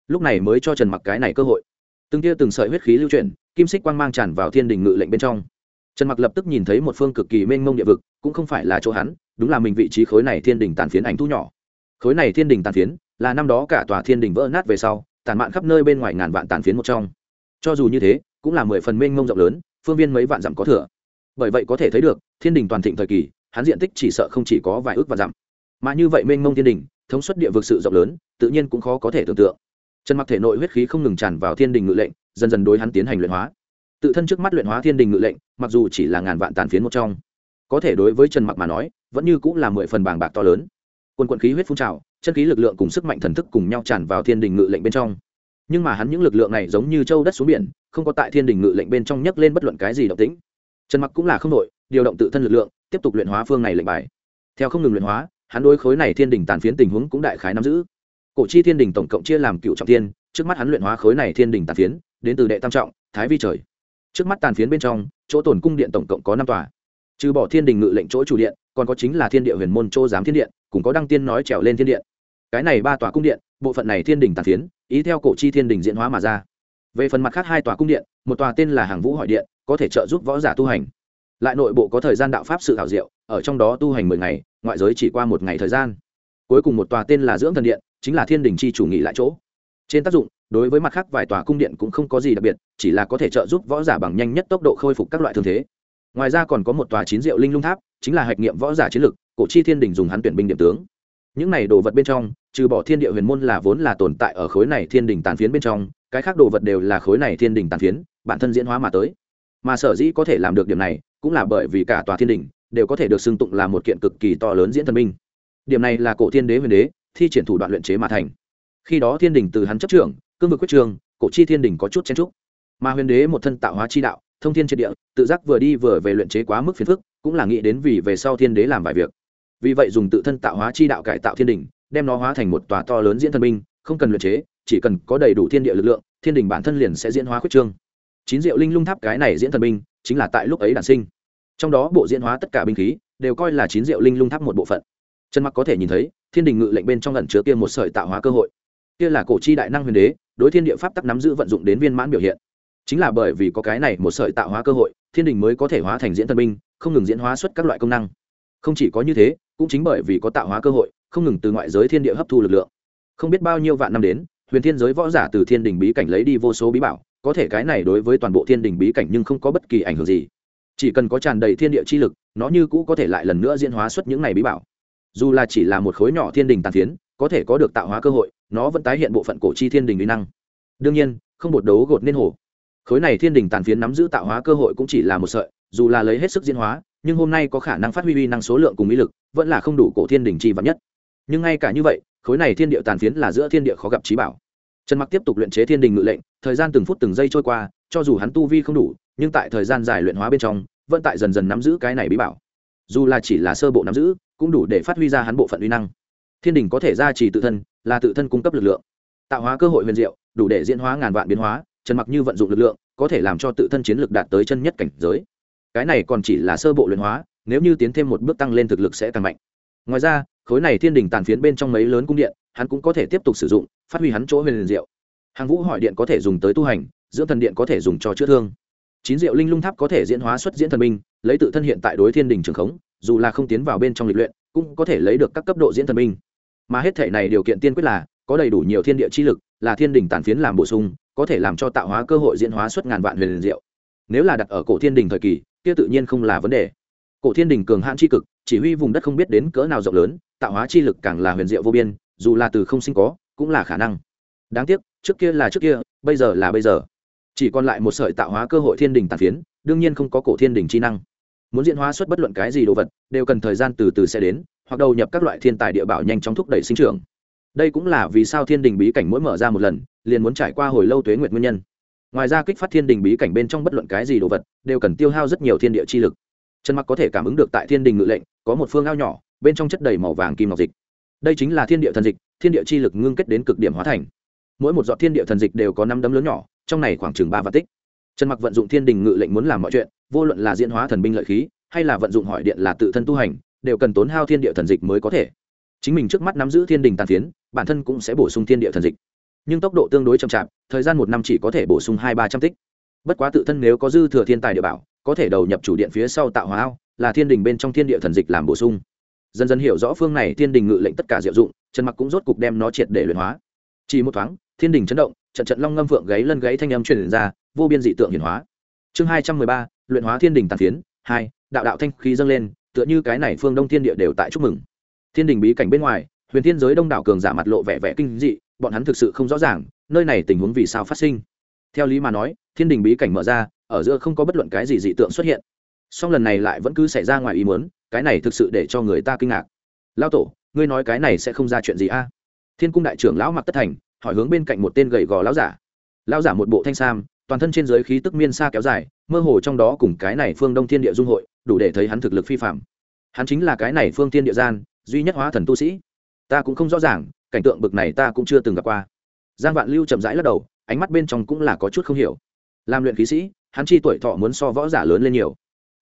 Lúc này mới cho trần mặc cái này cơ hội. Từng tia từng sợi huyết khí lưu chuyển, kim xích quang mang tràn vào thiên đình ngự lệnh bên trong. Trần mặc lập tức nhìn thấy một phương cực kỳ mênh mông địa vực, cũng không phải là chỗ hắn, đúng là mình vị trí khối này thiên đình tàn phiến ảnh thu nhỏ. Khối này thiên đình tàn phiến là năm đó cả tòa thiên đình vỡ nát về sau, tàn mạn khắp nơi bên ngoài ngàn vạn tàn phiến một trong. Cho dù như thế, cũng là mười phần mênh mông rộng lớn, phương viên mấy vạn dặm có thừa. Bởi vậy có thể thấy được, thiên đình toàn thịnh thời kỳ, hắn diện tích chỉ sợ không chỉ có vài ước và dặm. Mà như vậy mênh mông thiên đình, thống suất địa vực sự rộng lớn, tự nhiên cũng khó có thể tưởng tượng. Trần mặc thể nội huyết khí không ngừng tràn vào thiên đình ngự lệnh, dần dần đối hắn tiến hành luyện hóa. Tự thân trước mắt luyện hóa thiên đình ngự lệnh, mặc dù chỉ là ngàn vạn tàn phiến một trong, có thể đối với trần mặc mà nói, vẫn như cũng là mười phần bàng bạc to lớn. Quân quận khí huyết phun trào chân khí lực lượng cùng sức mạnh thần thức cùng nhau tràn vào thiên đình ngự lệnh bên trong. Nhưng mà hắn những lực lượng này giống như châu đất xuống biển, không có tại thiên đình ngự lệnh bên trong nhấc lên bất luận cái gì động tĩnh. Trần mặc cũng là không đội điều động tự thân lực lượng, tiếp tục luyện hóa phương này lệnh bài. Theo không ngừng luyện hóa, hắn đối khối này thiên đình tàn phiến tình huống cũng đại khái nắm giữ. Cổ chi thiên đình tổng cộng chia làm cựu trọng thiên, trước mắt hắn luyện hóa khối này thiên đình tàn phiến, đến từ đệ tam trọng, thái vi trời. Trước mắt tàn phiến bên trong, chỗ tổn cung điện tổng cộng có năm tòa. Trừ bỏ thiên đình ngự lệnh chỗ chủ điện còn có chính là thiên địa huyền môn châu giám thiên điện, cùng có đăng tiên nói trèo lên thiên điện. Cái này ba tòa cung điện, bộ phận này thiên đình tàn phiến, ý theo cổ chi thiên đình diễn hóa mà ra. Về phần mặt khác hai tòa cung điện, một tòa tên là hàng vũ hỏi điện, có thể trợ giúp võ giả tu hành. Lại nội bộ có thời gian đạo pháp sự thảo diệu, ở trong đó tu hành mười ngày, ngoại giới chỉ qua một ngày thời gian. Cuối cùng một tòa tên là dưỡng thần điện, chính là thiên đình chi chủ nghị lại chỗ. Trên tác dụng, đối với mặt khác vài tòa cung điện cũng không có gì đặc biệt, chỉ là có thể trợ giúp võ giả bằng nhanh nhất tốc độ khôi phục các loại thương thế. Ngoài ra còn có một tòa chín diệu linh lung tháp chính là hạch nghiệm võ giả chiến lực, cổ chi thiên đình dùng hắn tuyển binh điểm tướng. Những này đồ vật bên trong, trừ bỏ thiên địa huyền môn là vốn là tồn tại ở khối này thiên đình tàn phiến bên trong, cái khác đồ vật đều là khối này thiên đình tàn phiến, bản thân diễn hóa mà tới. Mà sở dĩ có thể làm được điểm này, cũng là bởi vì cả tòa thiên đình đều có thể được xưng tụng là một kiện cực kỳ to lớn diễn thần minh điểm này là cổ thiên đế huyền đế, thi triển thủ đoạn luyện chế mà thành. Khi đó thiên đình từ hắn chấp trưởng, cương vực quyết trường, cổ chi thiên đình có chút chen trúc mà huyền đế một thân tạo hóa chi đạo, thông thiên triệt địa, tự giác vừa đi vừa về luyện chế quá mức phiền phức cũng là nghĩ đến vì về sau thiên đế làm vài việc. Vì vậy dùng tự thân tạo hóa chi đạo cải tạo thiên đình, đem nó hóa thành một tòa to lớn diễn thần minh không cần luyện chế, chỉ cần có đầy đủ thiên địa lực lượng, thiên đình bản thân liền sẽ diễn hóa khuyết trương. Chín diệu linh lung tháp cái này diễn thần minh chính là tại lúc ấy đản sinh. Trong đó bộ diễn hóa tất cả binh khí, đều coi là chín diệu linh lung tháp một bộ phận. Trần mặc có thể nhìn thấy, thiên đình ngự lệnh bên trong lần chứa kia một sợi tạo hóa cơ hội. Kia là cổ chi đại năng huyền đế, đối thiên địa pháp tắc nắm giữ vận dụng đến viên mãn biểu hiện. Chính là bởi vì có cái này một sợi tạo hóa cơ hội, thiên đình mới có thể hóa thành diễn thần binh không ngừng diễn hóa xuất các loại công năng. Không chỉ có như thế, cũng chính bởi vì có tạo hóa cơ hội, không ngừng từ ngoại giới thiên địa hấp thu lực lượng. Không biết bao nhiêu vạn năm đến, huyền thiên giới võ giả từ thiên đình bí cảnh lấy đi vô số bí bảo, có thể cái này đối với toàn bộ thiên đình bí cảnh nhưng không có bất kỳ ảnh hưởng gì. Chỉ cần có tràn đầy thiên địa chi lực, nó như cũ có thể lại lần nữa diễn hóa xuất những này bí bảo. Dù là chỉ là một khối nhỏ thiên đình tàn phiến, có thể có được tạo hóa cơ hội, nó vẫn tái hiện bộ phận cổ chi thiên đình uy năng. Đương nhiên, không bột đấu gột nên hổ khối này thiên đình tàn phiến nắm giữ tạo hóa cơ hội cũng chỉ là một sợi, dù là lấy hết sức diễn hóa, nhưng hôm nay có khả năng phát huy uy năng số lượng cùng ý lực, vẫn là không đủ cổ thiên đình chi vắn nhất. Nhưng ngay cả như vậy, khối này thiên địa tàn phiến là giữa thiên địa khó gặp trí bảo. Trần mặc tiếp tục luyện chế thiên đình ngự lệnh, thời gian từng phút từng giây trôi qua, cho dù hắn tu vi không đủ, nhưng tại thời gian dài luyện hóa bên trong, vẫn tại dần dần nắm giữ cái này bí bảo. Dù là chỉ là sơ bộ nắm giữ, cũng đủ để phát huy ra hắn bộ phận uy năng. Thiên đình có thể ra chỉ tự thân, là tự thân cung cấp lực lượng. Tạo hóa cơ hội huyền diệu, đủ để diễn hóa ngàn vạn biến hóa trần mặc như vận dụng lực lượng, có thể làm cho tự thân chiến lực đạt tới chân nhất cảnh giới. Cái này còn chỉ là sơ bộ luyện hóa, nếu như tiến thêm một bước tăng lên thực lực sẽ càng mạnh. Ngoài ra, khối này thiên đình tàn phiến bên trong mấy lớn cung điện, hắn cũng có thể tiếp tục sử dụng, phát huy hắn chỗ huyền diệu. Hàng vũ hỏi điện có thể dùng tới tu hành, dưỡng thần điện có thể dùng cho chữa thương. Chín diệu linh lung tháp có thể diễn hóa xuất diễn thần minh lấy tự thân hiện tại đối thiên đình trường khống, dù là không tiến vào bên trong lịch luyện, cũng có thể lấy được các cấp độ diễn thần minh mà hết thể này điều kiện tiên quyết là, có đầy đủ nhiều thiên địa chi lực, là thiên đình tàn phiến làm bổ sung có thể làm cho tạo hóa cơ hội diễn hóa xuất ngàn vạn huyền diệu. Nếu là đặt ở cổ thiên đình thời kỳ, kia tự nhiên không là vấn đề. Cổ thiên đình cường hãn chi cực, chỉ huy vùng đất không biết đến cỡ nào rộng lớn, tạo hóa chi lực càng là huyền diệu vô biên, dù là từ không sinh có, cũng là khả năng. Đáng tiếc, trước kia là trước kia, bây giờ là bây giờ. Chỉ còn lại một sợi tạo hóa cơ hội thiên đình tàn phiến, đương nhiên không có cổ thiên đình chi năng. Muốn diễn hóa xuất bất luận cái gì đồ vật, đều cần thời gian từ từ sẽ đến, hoặc đầu nhập các loại thiên tài địa bảo nhanh chóng thúc đẩy sinh trưởng đây cũng là vì sao thiên đình bí cảnh mỗi mở ra một lần, liền muốn trải qua hồi lâu tuế nguyệt nguyên nhân. Ngoài ra kích phát thiên đình bí cảnh bên trong bất luận cái gì đồ vật, đều cần tiêu hao rất nhiều thiên địa chi lực. Trần mặc có thể cảm ứng được tại thiên đình ngự lệnh, có một phương ao nhỏ, bên trong chất đầy màu vàng kim ngọc dịch. Đây chính là thiên địa thần dịch, thiên địa chi lực ngưng kết đến cực điểm hóa thành. Mỗi một giọt thiên địa thần dịch đều có năm đấm lớn nhỏ, trong này khoảng chừng ba vạn tích. Trần mặc vận dụng thiên đình ngự lệnh muốn làm mọi chuyện, vô luận là diễn hóa thần binh lợi khí, hay là vận dụng hỏi điện là tự thân tu hành, đều cần tốn hao thiên địa thần dịch mới có thể. Chính mình trước mắt nắm giữ thiên đình tàn phiến bản thân cũng sẽ bổ sung thiên địa thần dịch. Nhưng tốc độ tương đối chậm chạp, thời gian một năm chỉ có thể bổ sung hai ba trăm tích. Bất quá tự thân nếu có dư thừa thiên tài địa bảo, có thể đầu nhập chủ điện phía sau tạo hóa ao, là thiên đình bên trong thiên địa thần dịch làm bổ sung. Dần dần hiểu rõ phương này, thiên đình ngự lệnh tất cả diệu dụng, trần mặc cũng rốt cục đem nó triệt để luyện hóa. Chỉ một thoáng, thiên đình chấn động, trận trận long ngâm phượng gáy lân gáy thanh âm truyền ra, vô biên dị tượng hiển hóa. Chương hai trăm mười ba, luyện hóa thiên đình tàn phiến, hai, đạo đạo thanh khí dâng lên, tựa như cái này phương đông thiên địa đều tại chúc mừng. Thiên đình bí cảnh bên ngoài huyền thiên giới đông đảo cường giả mặt lộ vẻ vẻ kinh dị, bọn hắn thực sự không rõ ràng, nơi này tình huống vì sao phát sinh. Theo lý mà nói, thiên đình bí cảnh mở ra, ở giữa không có bất luận cái gì dị tượng xuất hiện. Song lần này lại vẫn cứ xảy ra ngoài ý muốn, cái này thực sự để cho người ta kinh ngạc. Lao tổ, ngươi nói cái này sẽ không ra chuyện gì a? Thiên cung đại trưởng lão mặc tất thành hỏi hướng bên cạnh một tên gầy gò lão giả. Lão giả một bộ thanh sam, toàn thân trên giới khí tức miên xa kéo dài, mơ hồ trong đó cùng cái này phương đông thiên địa dung hội, đủ để thấy hắn thực lực phi phạm hắn chính là cái này phương tiên địa gian, duy nhất hóa thần tu sĩ ta cũng không rõ ràng, cảnh tượng bực này ta cũng chưa từng gặp qua. Giang vạn lưu chậm rãi lắc đầu, ánh mắt bên trong cũng là có chút không hiểu. Làm luyện khí sĩ, hắn chi tuổi thọ muốn so võ giả lớn lên nhiều.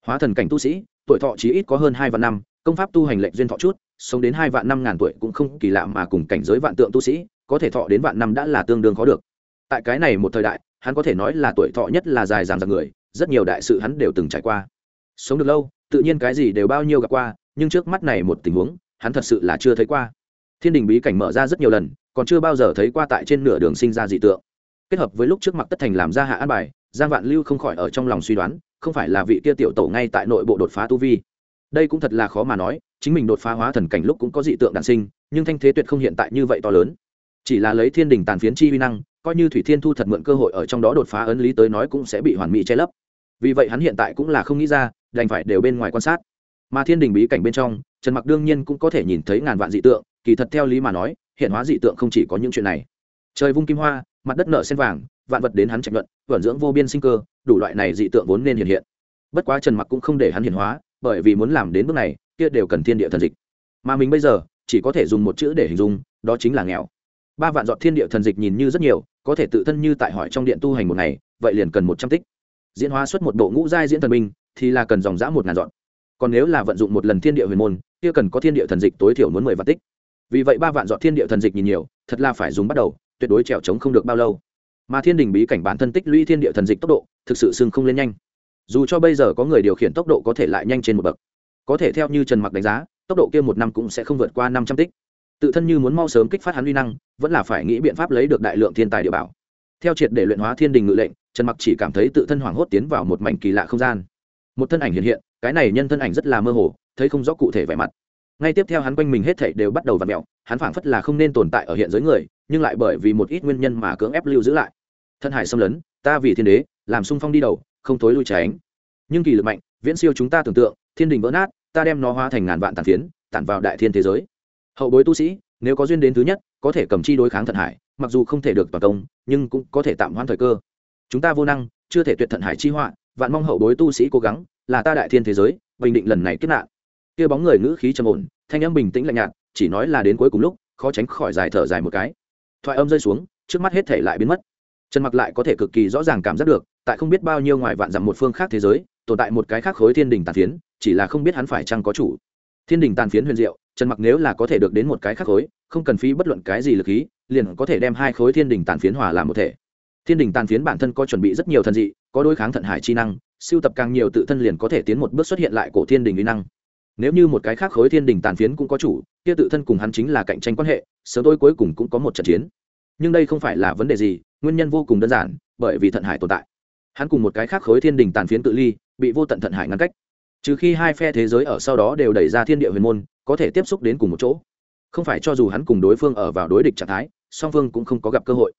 Hóa thần cảnh tu sĩ, tuổi thọ chí ít có hơn hai vạn năm, công pháp tu hành lệnh duyên thọ chút, sống đến hai vạn năm ngàn tuổi cũng không kỳ lạ mà cùng cảnh giới vạn tượng tu sĩ, có thể thọ đến vạn năm đã là tương đương khó được. Tại cái này một thời đại, hắn có thể nói là tuổi thọ nhất là dài dàng dàng người, rất nhiều đại sự hắn đều từng trải qua. Sống được lâu, tự nhiên cái gì đều bao nhiêu gặp qua, nhưng trước mắt này một tình huống, hắn thật sự là chưa thấy qua thiên đình bí cảnh mở ra rất nhiều lần, còn chưa bao giờ thấy qua tại trên nửa đường sinh ra dị tượng. Kết hợp với lúc trước mặt tất thành làm ra hạ an bài, giang vạn lưu không khỏi ở trong lòng suy đoán, không phải là vị kia tiểu tổ ngay tại nội bộ đột phá tu vi. Đây cũng thật là khó mà nói, chính mình đột phá hóa thần cảnh lúc cũng có dị tượng đản sinh, nhưng thanh thế tuyệt không hiện tại như vậy to lớn. Chỉ là lấy thiên đình tàn phiến chi vi năng, coi như thủy thiên thu thật mượn cơ hội ở trong đó đột phá ấn lý tới nói cũng sẽ bị hoàn mỹ che lấp. Vì vậy hắn hiện tại cũng là không nghĩ ra, đành phải đều bên ngoài quan sát. Mà thiên đình bí cảnh bên trong, trần mặc đương nhiên cũng có thể nhìn thấy ngàn vạn dị tượng kỳ thật theo lý mà nói, hiện hóa dị tượng không chỉ có những chuyện này. Trời vung kim hoa, mặt đất nở sen vàng, vạn vật đến hắn trạch luận vận dưỡng vô biên sinh cơ, đủ loại này dị tượng vốn nên hiện hiện. Bất quá trần mặc cũng không để hắn hiện hóa, bởi vì muốn làm đến bước này, kia đều cần thiên địa thần dịch. Mà mình bây giờ, chỉ có thể dùng một chữ để hình dung, đó chính là nghèo. Ba vạn dọn thiên địa thần dịch nhìn như rất nhiều, có thể tự thân như tại hỏi trong điện tu hành một ngày, vậy liền cần một trăm tích. Diễn hóa xuất một bộ ngũ giai diễn thần minh thì là cần dòng dã một ngàn dọn còn nếu là vận dụng một lần thiên địa huyền môn, kia cần có thiên địa thần dịch tối thiểu muốn mười vạn tích vì vậy ba vạn dọn thiên địa thần dịch nhìn nhiều, thật là phải dùng bắt đầu, tuyệt đối trèo trống không được bao lâu. Mà thiên đình bí cảnh bản thân tích lũy thiên địa thần dịch tốc độ, thực sự sưng không lên nhanh. Dù cho bây giờ có người điều khiển tốc độ có thể lại nhanh trên một bậc. Có thể theo như trần mặc đánh giá, tốc độ kia một năm cũng sẽ không vượt qua năm trăm tích. Tự thân như muốn mau sớm kích phát hắn uy năng, vẫn là phải nghĩ biện pháp lấy được đại lượng thiên tài địa bảo. Theo triệt để luyện hóa thiên đình ngự lệnh, trần mặc chỉ cảm thấy tự thân hoảng hốt tiến vào một mảnh kỳ lạ không gian. Một thân ảnh hiện hiện, cái này nhân thân ảnh rất là mơ hồ, thấy không rõ cụ thể vẻ mặt ngay tiếp theo hắn quanh mình hết thảy đều bắt đầu vặn mèo mẹo hắn phảng phất là không nên tồn tại ở hiện giới người, nhưng lại bởi vì một ít nguyên nhân mà cưỡng ép lưu giữ lại. Thân hải xâm lấn, ta vì thiên đế, làm sung phong đi đầu, không thối lui tránh nhưng kỳ lực mạnh, viễn siêu chúng ta tưởng tượng, thiên đình vỡ nát, ta đem nó hóa thành ngàn vạn tàn phiến, tản vào đại thiên thế giới. Hậu bối tu sĩ, nếu có duyên đến thứ nhất, có thể cầm chi đối kháng thận hải, mặc dù không thể được toàn công, nhưng cũng có thể tạm hoãn thời cơ. Chúng ta vô năng, chưa thể tuyệt thận hải chi họa, vạn mong hậu bối tu sĩ cố gắng, là ta đại thiên thế giới, bình định lần này kết nạn kia bóng người ngữ khí trầm ổn, thanh âm bình tĩnh lạnh nhạt, chỉ nói là đến cuối cùng lúc, khó tránh khỏi dài thở dài một cái. Thoại âm rơi xuống, trước mắt hết thể lại biến mất. Trần mặc lại có thể cực kỳ rõ ràng cảm giác được, tại không biết bao nhiêu ngoài vạn dặm một phương khác thế giới, tồn tại một cái khác khối thiên đình tàn phiến, chỉ là không biết hắn phải chăng có chủ. Thiên đình tàn phiến huyền diệu, trần mặc nếu là có thể được đến một cái khác khối, không cần phí bất luận cái gì lực khí, liền có thể đem hai khối thiên đình tàn phiến hòa làm một thể. Thiên đình tàn phiến bản thân có chuẩn bị rất nhiều thần dị, có đối kháng thận hải chi năng siêu tập càng nhiều tự thân liền có thể tiến một bước xuất hiện lại cổ thiên đình uy năng nếu như một cái khác khối thiên đình tàn phiến cũng có chủ, kia tự thân cùng hắn chính là cạnh tranh quan hệ, sớm tôi cuối cùng cũng có một trận chiến. Nhưng đây không phải là vấn đề gì, nguyên nhân vô cùng đơn giản, bởi vì thận hải tồn tại. Hắn cùng một cái khác khối thiên đình tàn phiến tự ly, bị vô tận thận hải ngăn cách. Trừ khi hai phe thế giới ở sau đó đều đẩy ra thiên địa huyền môn, có thể tiếp xúc đến cùng một chỗ. Không phải cho dù hắn cùng đối phương ở vào đối địch trạng thái, song phương cũng không có gặp cơ hội.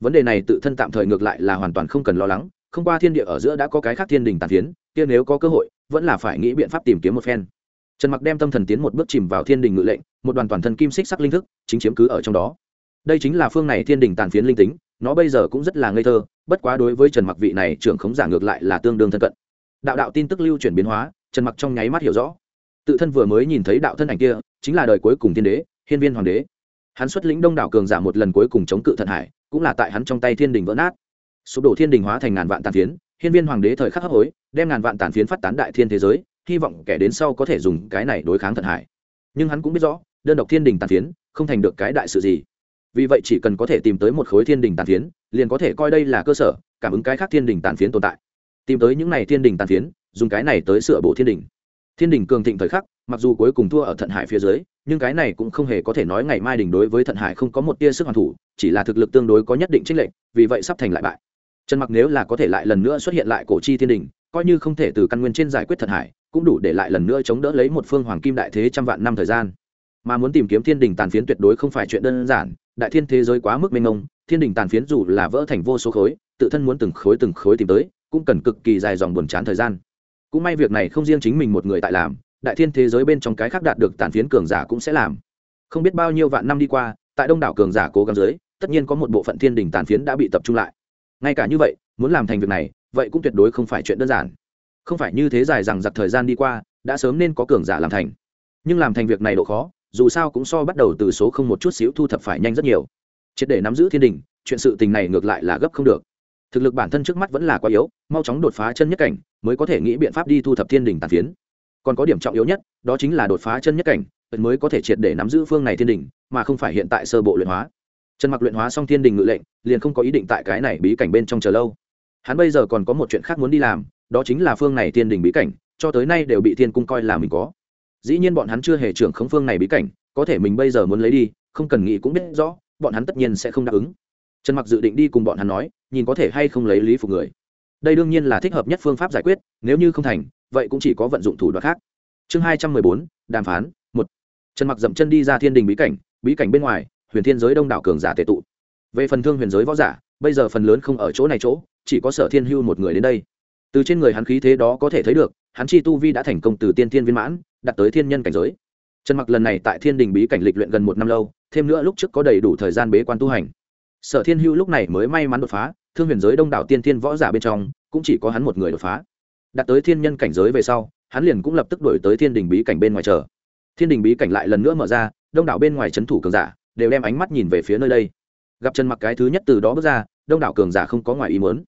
Vấn đề này tự thân tạm thời ngược lại là hoàn toàn không cần lo lắng, không qua thiên địa ở giữa đã có cái khác thiên đình tàn phiến, kia nếu có cơ hội, vẫn là phải nghĩ biện pháp tìm kiếm một phen trần mặc đem tâm thần tiến một bước chìm vào thiên đình ngự lệnh, một đoàn toàn thân kim xích sắc linh thức, chính chiếm cứ ở trong đó. Đây chính là phương này thiên đình tàn phiến linh tính, nó bây giờ cũng rất là ngây thơ, bất quá đối với trần mặc vị này trưởng khống giả ngược lại là tương đương thân cận. Đạo đạo tin tức lưu chuyển biến hóa, trần mặc trong nháy mắt hiểu rõ. Tự thân vừa mới nhìn thấy đạo thân ảnh kia, chính là đời cuối cùng thiên đế, hiên viên hoàng đế. Hắn xuất lĩnh đông đảo cường giả một lần cuối cùng chống cự thận hải, cũng là tại hắn trong tay thiên đình vỡ nát. Sụp đổ thiên đình hóa thành ngàn vạn tàn phiến, hiên viên hoàng đế thời khắc hấp hối, đem ngàn vạn tàn phiến phát tán đại thiên thế giới hy vọng kẻ đến sau có thể dùng cái này đối kháng thận hải nhưng hắn cũng biết rõ, đơn độc thiên đình tàn phiến, không thành được cái đại sự gì. Vì vậy chỉ cần có thể tìm tới một khối thiên đình tàn phiến, liền có thể coi đây là cơ sở, cảm ứng cái khác thiên đình tàn phiến tồn tại. Tìm tới những này thiên đình tàn phiến, dùng cái này tới sửa bộ thiên đình. Thiên đình cường thịnh thời khắc, mặc dù cuối cùng thua ở thận hải phía dưới, nhưng cái này cũng không hề có thể nói ngày mai đình đối với thận hải không có một tia sức hoàn thủ, chỉ là thực lực tương đối có nhất định trích lệnh vì vậy sắp thành lại bại. Trần mặc nếu là có thể lại lần nữa xuất hiện lại cổ chi thiên đình, coi như không thể từ căn nguyên trên giải quyết thận hải cũng đủ để lại lần nữa chống đỡ lấy một phương hoàng kim đại thế trăm vạn năm thời gian. Mà muốn tìm kiếm thiên đình tàn phiến tuyệt đối không phải chuyện đơn giản, đại thiên thế giới quá mức mênh mông, thiên đình tàn phiến dù là vỡ thành vô số khối, tự thân muốn từng khối từng khối tìm tới, cũng cần cực kỳ dài dòng buồn chán thời gian. Cũng may việc này không riêng chính mình một người tại làm, đại thiên thế giới bên trong cái khác đạt được tàn phiến cường giả cũng sẽ làm. Không biết bao nhiêu vạn năm đi qua, tại đông đảo cường giả cố gắng dưới, tất nhiên có một bộ phận thiên đình tàn phiến đã bị tập trung lại. Ngay cả như vậy, muốn làm thành việc này, vậy cũng tuyệt đối không phải chuyện đơn giản không phải như thế dài rằng giặc thời gian đi qua, đã sớm nên có cường giả làm thành. Nhưng làm thành việc này độ khó, dù sao cũng so bắt đầu từ số không một chút xíu thu thập phải nhanh rất nhiều. Triệt để nắm giữ thiên đình, chuyện sự tình này ngược lại là gấp không được. Thực lực bản thân trước mắt vẫn là quá yếu, mau chóng đột phá chân nhất cảnh, mới có thể nghĩ biện pháp đi thu thập thiên đình tàn phiến. Còn có điểm trọng yếu nhất, đó chính là đột phá chân nhất cảnh mới có thể triệt để nắm giữ phương này thiên đình, mà không phải hiện tại sơ bộ luyện hóa. Trần mặc luyện hóa xong thiên đình ngự lệnh, liền không có ý định tại cái này bí cảnh bên trong chờ lâu. Hắn bây giờ còn có một chuyện khác muốn đi làm đó chính là phương này thiên đình bí cảnh, cho tới nay đều bị thiên cung coi là mình có. Dĩ nhiên bọn hắn chưa hề trưởng khống phương này bí cảnh, có thể mình bây giờ muốn lấy đi, không cần nghĩ cũng biết rõ, bọn hắn tất nhiên sẽ không đáp ứng. Trần mặc dự định đi cùng bọn hắn nói, nhìn có thể hay không lấy lý phục người. Đây đương nhiên là thích hợp nhất phương pháp giải quyết, nếu như không thành, vậy cũng chỉ có vận dụng thủ đoạn khác. Chương hai trăm mười bốn, đàm phán, một. Trần mặc dậm chân đi ra thiên đình bí cảnh bí cảnh bên ngoài, huyền thiên giới đông đảo cường giả tệ tụ. Về phần thương huyền giới võ giả, bây giờ phần lớn không ở chỗ này chỗ, chỉ có sở thiên hưu một người đến đây từ trên người hắn khí thế đó có thể thấy được, hắn chi tu vi đã thành công từ tiên thiên viên mãn đặt tới thiên nhân cảnh giới. Trần mặc lần này tại thiên đình bí cảnh lịch luyện gần một năm lâu, thêm nữa lúc trước có đầy đủ thời gian bế quan tu hành. Sở thiên hưu lúc này mới may mắn đột phá, thương huyền giới đông đảo tiên thiên võ giả bên trong, cũng chỉ có hắn một người đột phá. Đặt tới thiên nhân cảnh giới về sau, hắn liền cũng lập tức đổi tới thiên đình bí cảnh bên ngoài chờ. Thiên đình bí cảnh lại lần nữa mở ra, đông đảo bên ngoài trấn thủ cường giả, đều đem ánh mắt nhìn về phía nơi đây. Gặp trần mặc cái thứ nhất từ đó bước ra, đông đảo cường giả không có ngoài ý muốn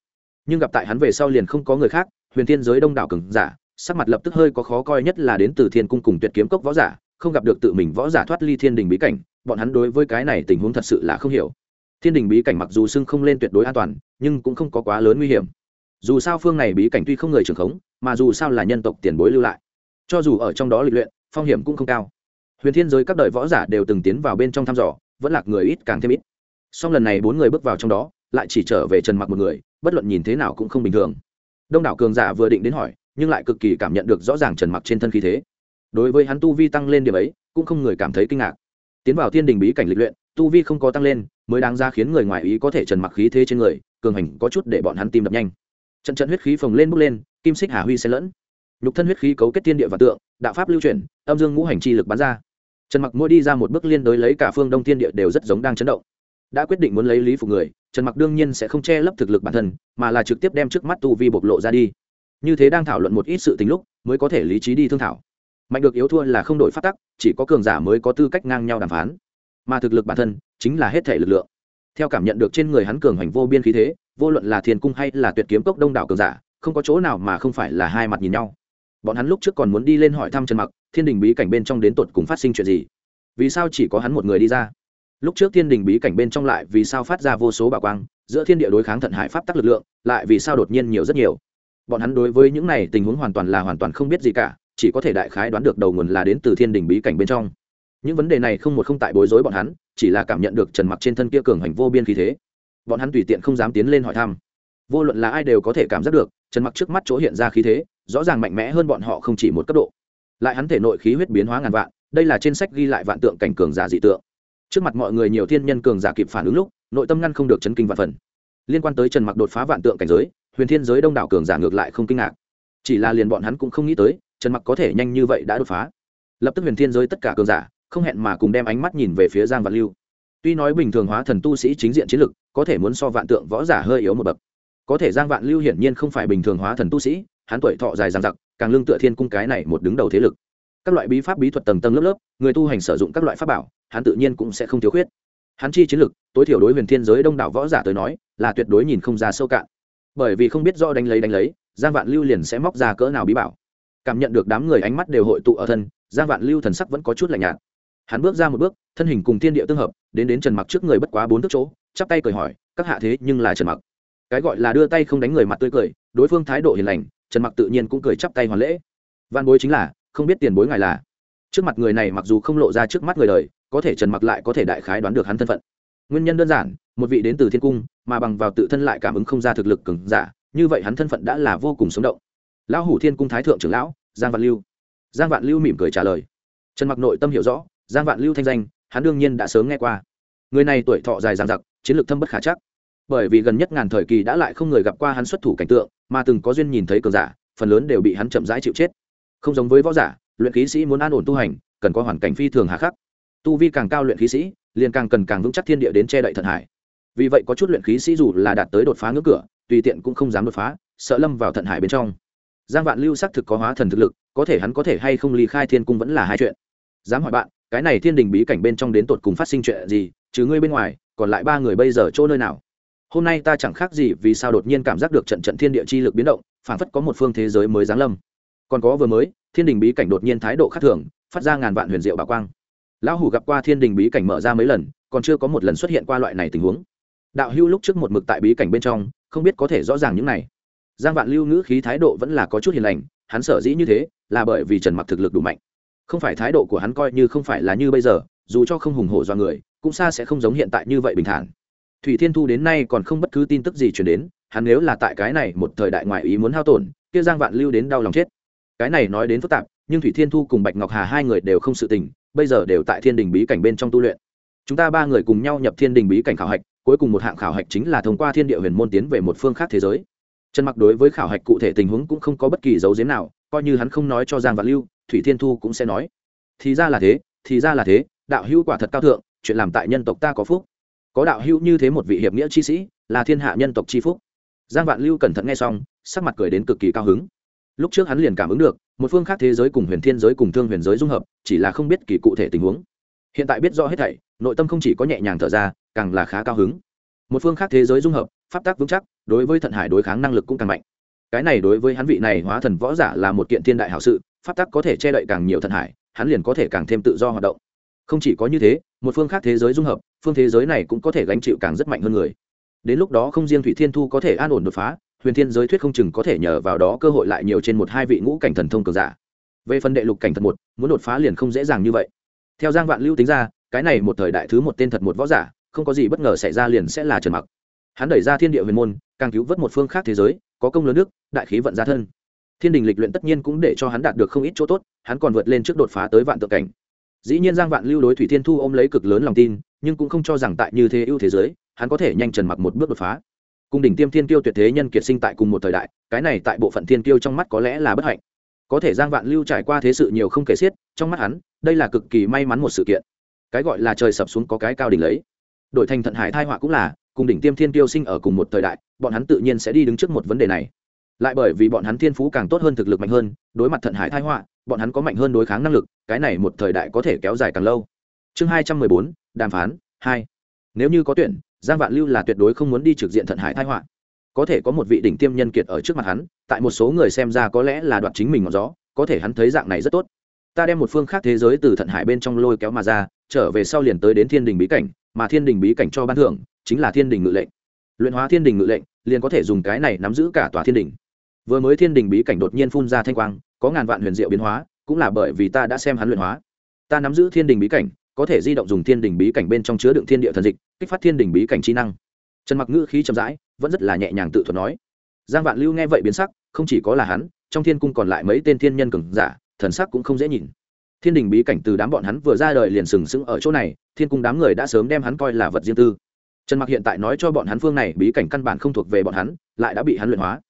nhưng gặp tại hắn về sau liền không có người khác, huyền thiên giới đông đảo cường giả, sắc mặt lập tức hơi có khó coi nhất là đến từ thiên cung cùng tuyệt kiếm cốc võ giả, không gặp được tự mình võ giả thoát ly thiên đình bí cảnh, bọn hắn đối với cái này tình huống thật sự là không hiểu. Thiên đình bí cảnh mặc dù xưng không lên tuyệt đối an toàn, nhưng cũng không có quá lớn nguy hiểm. Dù sao phương này bí cảnh tuy không người trưởng khống, mà dù sao là nhân tộc tiền bối lưu lại. Cho dù ở trong đó lịch luyện, phong hiểm cũng không cao. Huyền thiên giới các đời võ giả đều từng tiến vào bên trong thăm dò, vẫn lạc người ít càng thêm ít. Song lần này bốn người bước vào trong đó lại chỉ trở về trần mặc một người, bất luận nhìn thế nào cũng không bình thường. Đông đảo cường giả vừa định đến hỏi, nhưng lại cực kỳ cảm nhận được rõ ràng trần mặc trên thân khí thế. Đối với hắn tu vi tăng lên điểm ấy, cũng không người cảm thấy kinh ngạc. Tiến vào thiên đình bí cảnh lịch luyện, tu vi không có tăng lên, mới đáng ra khiến người ngoài ý có thể trần mặc khí thế trên người, cường hành có chút để bọn hắn tim đập nhanh. Trận trận huyết khí phồng lên bốc lên, kim xích hà huy xen lẫn. Nhục thân huyết khí cấu kết tiên địa và tượng, đạo pháp lưu chuyển, âm dương ngũ hành chi lực bắn ra. Trần mặc mỗi đi ra một bước liên đối lấy cả phương đông thiên địa đều rất giống đang chấn động. Đã quyết định muốn lấy lý phục người trần mặc đương nhiên sẽ không che lấp thực lực bản thân, mà là trực tiếp đem trước mắt tu vi bộc lộ ra đi. Như thế đang thảo luận một ít sự tính lúc, mới có thể lý trí đi thương thảo. Mạnh được yếu thua là không đổi phát tắc, chỉ có cường giả mới có tư cách ngang nhau đàm phán. Mà thực lực bản thân, chính là hết thể lực lượng. Theo cảm nhận được trên người hắn cường hành vô biên khí thế, vô luận là thiên cung hay là tuyệt kiếm cốc đông đảo cường giả, không có chỗ nào mà không phải là hai mặt nhìn nhau. Bọn hắn lúc trước còn muốn đi lên hỏi thăm trần mặc, thiên đình bí cảnh bên trong đến tột cùng phát sinh chuyện gì? Vì sao chỉ có hắn một người đi ra? Lúc trước thiên đình bí cảnh bên trong lại vì sao phát ra vô số bà quang, giữa thiên địa đối kháng thận hải pháp tắc lực lượng, lại vì sao đột nhiên nhiều rất nhiều. Bọn hắn đối với những này tình huống hoàn toàn là hoàn toàn không biết gì cả, chỉ có thể đại khái đoán được đầu nguồn là đến từ thiên đình bí cảnh bên trong. Những vấn đề này không một không tại bối rối bọn hắn, chỉ là cảm nhận được trần mặc trên thân kia cường hành vô biên khí thế. Bọn hắn tùy tiện không dám tiến lên hỏi thăm. Vô luận là ai đều có thể cảm giác được, trần mặc trước mắt chỗ hiện ra khí thế, rõ ràng mạnh mẽ hơn bọn họ không chỉ một cấp độ. Lại hắn thể nội khí huyết biến hóa ngàn vạn, đây là trên sách ghi lại vạn tượng cảnh cường giả dị tượng trước mặt mọi người nhiều thiên nhân cường giả kịp phản ứng lúc, nội tâm ngăn không được chấn kinh vạn phần. Liên quan tới trần mặc đột phá vạn tượng cảnh giới, huyền thiên giới đông đảo cường giả ngược lại không kinh ngạc. Chỉ là liền bọn hắn cũng không nghĩ tới, trần mặc có thể nhanh như vậy đã đột phá. Lập tức huyền thiên giới tất cả cường giả, không hẹn mà cùng đem ánh mắt nhìn về phía giang vạn lưu. Tuy nói bình thường hóa thần tu sĩ chính diện chiến lực, có thể muốn so vạn tượng võ giả hơi yếu một bậc. Có thể giang vạn lưu hiển nhiên không phải bình thường hóa thần tu sĩ, hắn tuổi thọ dài dằng dặc, càng lương tựa thiên cung cái này một đứng đầu thế lực. Các loại bí pháp bí thuật tầng tầng lớp lớp, người tu hành sử dụng các loại pháp bảo hắn tự nhiên cũng sẽ không thiếu khuyết. Hắn chi chiến lực, tối thiểu đối huyền thiên giới đông đảo võ giả tới nói, là tuyệt đối nhìn không ra sâu cạn. Bởi vì không biết do đánh lấy đánh lấy, giang vạn lưu liền sẽ móc ra cỡ nào bí bảo. Cảm nhận được đám người ánh mắt đều hội tụ ở thân, giang vạn lưu thần sắc vẫn có chút lạnh nhạt. Hắn bước ra một bước, thân hình cùng thiên địa tương hợp, đến đến trần mặc trước người bất quá bốn thước chỗ, chắp tay cười hỏi, các hạ thế nhưng là trần mặc? Cái gọi là đưa tay không đánh người mặt tươi cười, đối phương thái độ hiền lành, trần mặc tự nhiên cũng cười chắp tay hoàn lễ. Văn bối chính là, không biết tiền bối ngài là. Trước mặt người này mặc dù không lộ ra trước mắt người đời có thể trần mặc lại có thể đại khái đoán được hắn thân phận. Nguyên nhân đơn giản, một vị đến từ thiên cung, mà bằng vào tự thân lại cảm ứng không ra thực lực cường giả, như vậy hắn thân phận đã là vô cùng sống động. Lão hủ thiên cung thái thượng trưởng lão, giang vạn lưu. Giang vạn lưu mỉm cười trả lời. Trần mặc nội tâm hiểu rõ, giang vạn lưu thanh danh, hắn đương nhiên đã sớm nghe qua. Người này tuổi thọ dài dằng dặc, chiến lược thâm bất khả chắc. Bởi vì gần nhất ngàn thời kỳ đã lại không người gặp qua hắn xuất thủ cảnh tượng, mà từng có duyên nhìn thấy cường giả, phần lớn đều bị hắn chậm rãi chịu chết. Không giống với võ giả, luyện khí sĩ muốn an ổn tu hành, cần có hoàn cảnh phi thường hà khắc tu vi càng cao luyện khí sĩ, liền càng cần càng vững chắc thiên địa đến che đậy thần hải. Vì vậy có chút luyện khí sĩ dù là đạt tới đột phá ngưỡng cửa, tùy tiện cũng không dám đột phá, sợ lâm vào thận hải bên trong. Giang vạn lưu xác thực có hóa thần thực lực, có thể hắn có thể hay không ly khai thiên cung vẫn là hai chuyện. Dám hỏi bạn, cái này thiên đình bí cảnh bên trong đến tột cùng phát sinh chuyện gì chứ ngươi bên ngoài, còn lại ba người bây giờ chỗ nơi nào? Hôm nay ta chẳng khác gì vì sao đột nhiên cảm giác được trận trận thiên địa chi lực biến động phản phất có một phương thế giới mới giáng lâm. Còn có vừa mới, thiên đình bí cảnh đột nhiên thái độ khác thường, phát ra ngàn vạn huyền diệu bà quang lão hủ gặp qua thiên đình bí cảnh mở ra mấy lần, còn chưa có một lần xuất hiện qua loại này tình huống. Đạo hưu lúc trước một mực tại bí cảnh bên trong, không biết có thể rõ ràng những này. Giang vạn lưu ngữ khí thái độ vẫn là có chút hiền lành, hắn sở dĩ như thế, là bởi vì trần mặc thực lực đủ mạnh. Không phải thái độ của hắn coi như không phải là như bây giờ, dù cho không hùng hổ do người, cũng xa sẽ không giống hiện tại như vậy bình thản. Thủy thiên thu đến nay còn không bất cứ tin tức gì chuyển đến, hắn nếu là tại cái này một thời đại ngoại ý muốn hao tổn, kia giang vạn lưu đến đau lòng chết. Cái này nói đến phức tạp nhưng thủy thiên thu cùng bạch ngọc hà hai người đều không sự tình, bây giờ đều tại thiên đình bí cảnh bên trong tu luyện. Chúng ta ba người cùng nhau nhập thiên đình bí cảnh khảo hạch, cuối cùng một hạng khảo hạch chính là thông qua thiên địa huyền môn tiến về một phương khác thế giới. Trần mặc đối với khảo hạch cụ thể tình huống cũng không có bất kỳ dấu giếm nào, coi như hắn không nói cho giang vạn lưu, thủy thiên thu cũng sẽ nói. Thì ra là thế, thì ra là thế, đạo hữu quả thật cao thượng, chuyện làm tại nhân tộc ta có phúc. Có đạo hữu như thế một vị hiệp nghĩa chi sĩ, là thiên hạ nhân tộc chi phúc. Giang vạn lưu cẩn thận nghe xong, sắc mặt cười đến cực kỳ cao hứng. Lúc trước hắn liền cảm ứng được một phương khác thế giới cùng huyền thiên giới cùng thương huyền giới dung hợp, chỉ là không biết kỳ cụ thể tình huống. Hiện tại biết rõ hết thảy, nội tâm không chỉ có nhẹ nhàng thở ra, càng là khá cao hứng. Một phương khác thế giới dung hợp, pháp tác vững chắc, đối với thận hải đối kháng năng lực cũng càng mạnh. Cái này đối với hắn vị này hóa thần võ giả là một kiện thiên đại hảo sự, pháp tác có thể che đậy càng nhiều thận hải, hắn liền có thể càng thêm tự do hoạt động. Không chỉ có như thế, một phương khác thế giới dung hợp, phương thế giới này cũng có thể gánh chịu càng rất mạnh hơn người. Đến lúc đó không riêng thủy thiên thu có thể an ổn đột phá huyền thiên giới thuyết không chừng có thể nhờ vào đó cơ hội lại nhiều trên một hai vị ngũ cảnh thần thông cường giả. Về phần đệ lục cảnh thật một, muốn đột phá liền không dễ dàng như vậy. Theo giang vạn lưu tính ra, cái này một thời đại thứ một tên thật một võ giả, không có gì bất ngờ xảy ra liền sẽ là trần mặc. Hắn đẩy ra thiên địa huyền môn, càng cứu vớt một phương khác thế giới, có công lớn nước, đại khí vận ra thân. Thiên đình lịch luyện tất nhiên cũng để cho hắn đạt được không ít chỗ tốt, hắn còn vượt lên trước đột phá tới vạn tượng cảnh. Dĩ nhiên giang vạn lưu đối thủy thiên thu ôm lấy cực lớn lòng tin, nhưng cũng không cho rằng tại như thế ưu thế giới, hắn có thể nhanh trần mặc một bước đột phá cung đỉnh tiêm thiên tiêu tuyệt thế nhân kiệt sinh tại cùng một thời đại, cái này tại bộ phận thiên tiêu trong mắt có lẽ là bất hạnh. Có thể giang vạn lưu trải qua thế sự nhiều không kể xiết, trong mắt hắn, đây là cực kỳ may mắn một sự kiện. Cái gọi là trời sập xuống có cái cao đỉnh lấy. Đổi thành thận hải thai họa cũng là cùng đỉnh tiêm thiên tiêu sinh ở cùng một thời đại, bọn hắn tự nhiên sẽ đi đứng trước một vấn đề này. Lại bởi vì bọn hắn thiên phú càng tốt hơn thực lực mạnh hơn, đối mặt thận hải thai họa, bọn hắn có mạnh hơn đối kháng năng lực, cái này một thời đại có thể kéo dài càng lâu. Chương hai trăm mười bốn, đàm phán, hai. Nếu như có tuyển giang vạn lưu là tuyệt đối không muốn đi trực diện thận hải thái họa. Có thể có một vị đỉnh tiêm nhân kiệt ở trước mặt hắn, tại một số người xem ra có lẽ là đoạt chính mình ngọn gió, có thể hắn thấy dạng này rất tốt. Ta đem một phương khác thế giới từ thận hải bên trong lôi kéo mà ra, trở về sau liền tới đến thiên đình bí cảnh, mà thiên đình bí cảnh cho ban thưởng chính là thiên đình ngự lệnh. Luyện hóa thiên đình ngự lệnh, liền có thể dùng cái này nắm giữ cả tòa thiên đình. Vừa mới thiên đình bí cảnh đột nhiên phun ra thanh quang, có ngàn vạn huyền diệu biến hóa, cũng là bởi vì ta đã xem hắn luyện hóa. Ta nắm giữ thiên đình bí cảnh có thể di động dùng thiên đình bí cảnh bên trong chứa đựng thiên địa thần dịch, kích phát thiên đình bí cảnh trí năng. Trần mặc ngữ khí chậm rãi, vẫn rất là nhẹ nhàng tự thuật nói. Giang vạn lưu nghe vậy biến sắc, không chỉ có là hắn, trong thiên cung còn lại mấy tên thiên nhân cường giả, thần sắc cũng không dễ nhìn. Thiên đình bí cảnh từ đám bọn hắn vừa ra đời liền sừng sững ở chỗ này, thiên cung đám người đã sớm đem hắn coi là vật riêng tư. Trần mặc hiện tại nói cho bọn hắn phương này bí cảnh căn bản không thuộc về bọn hắn, lại đã bị hắn luyện hóa.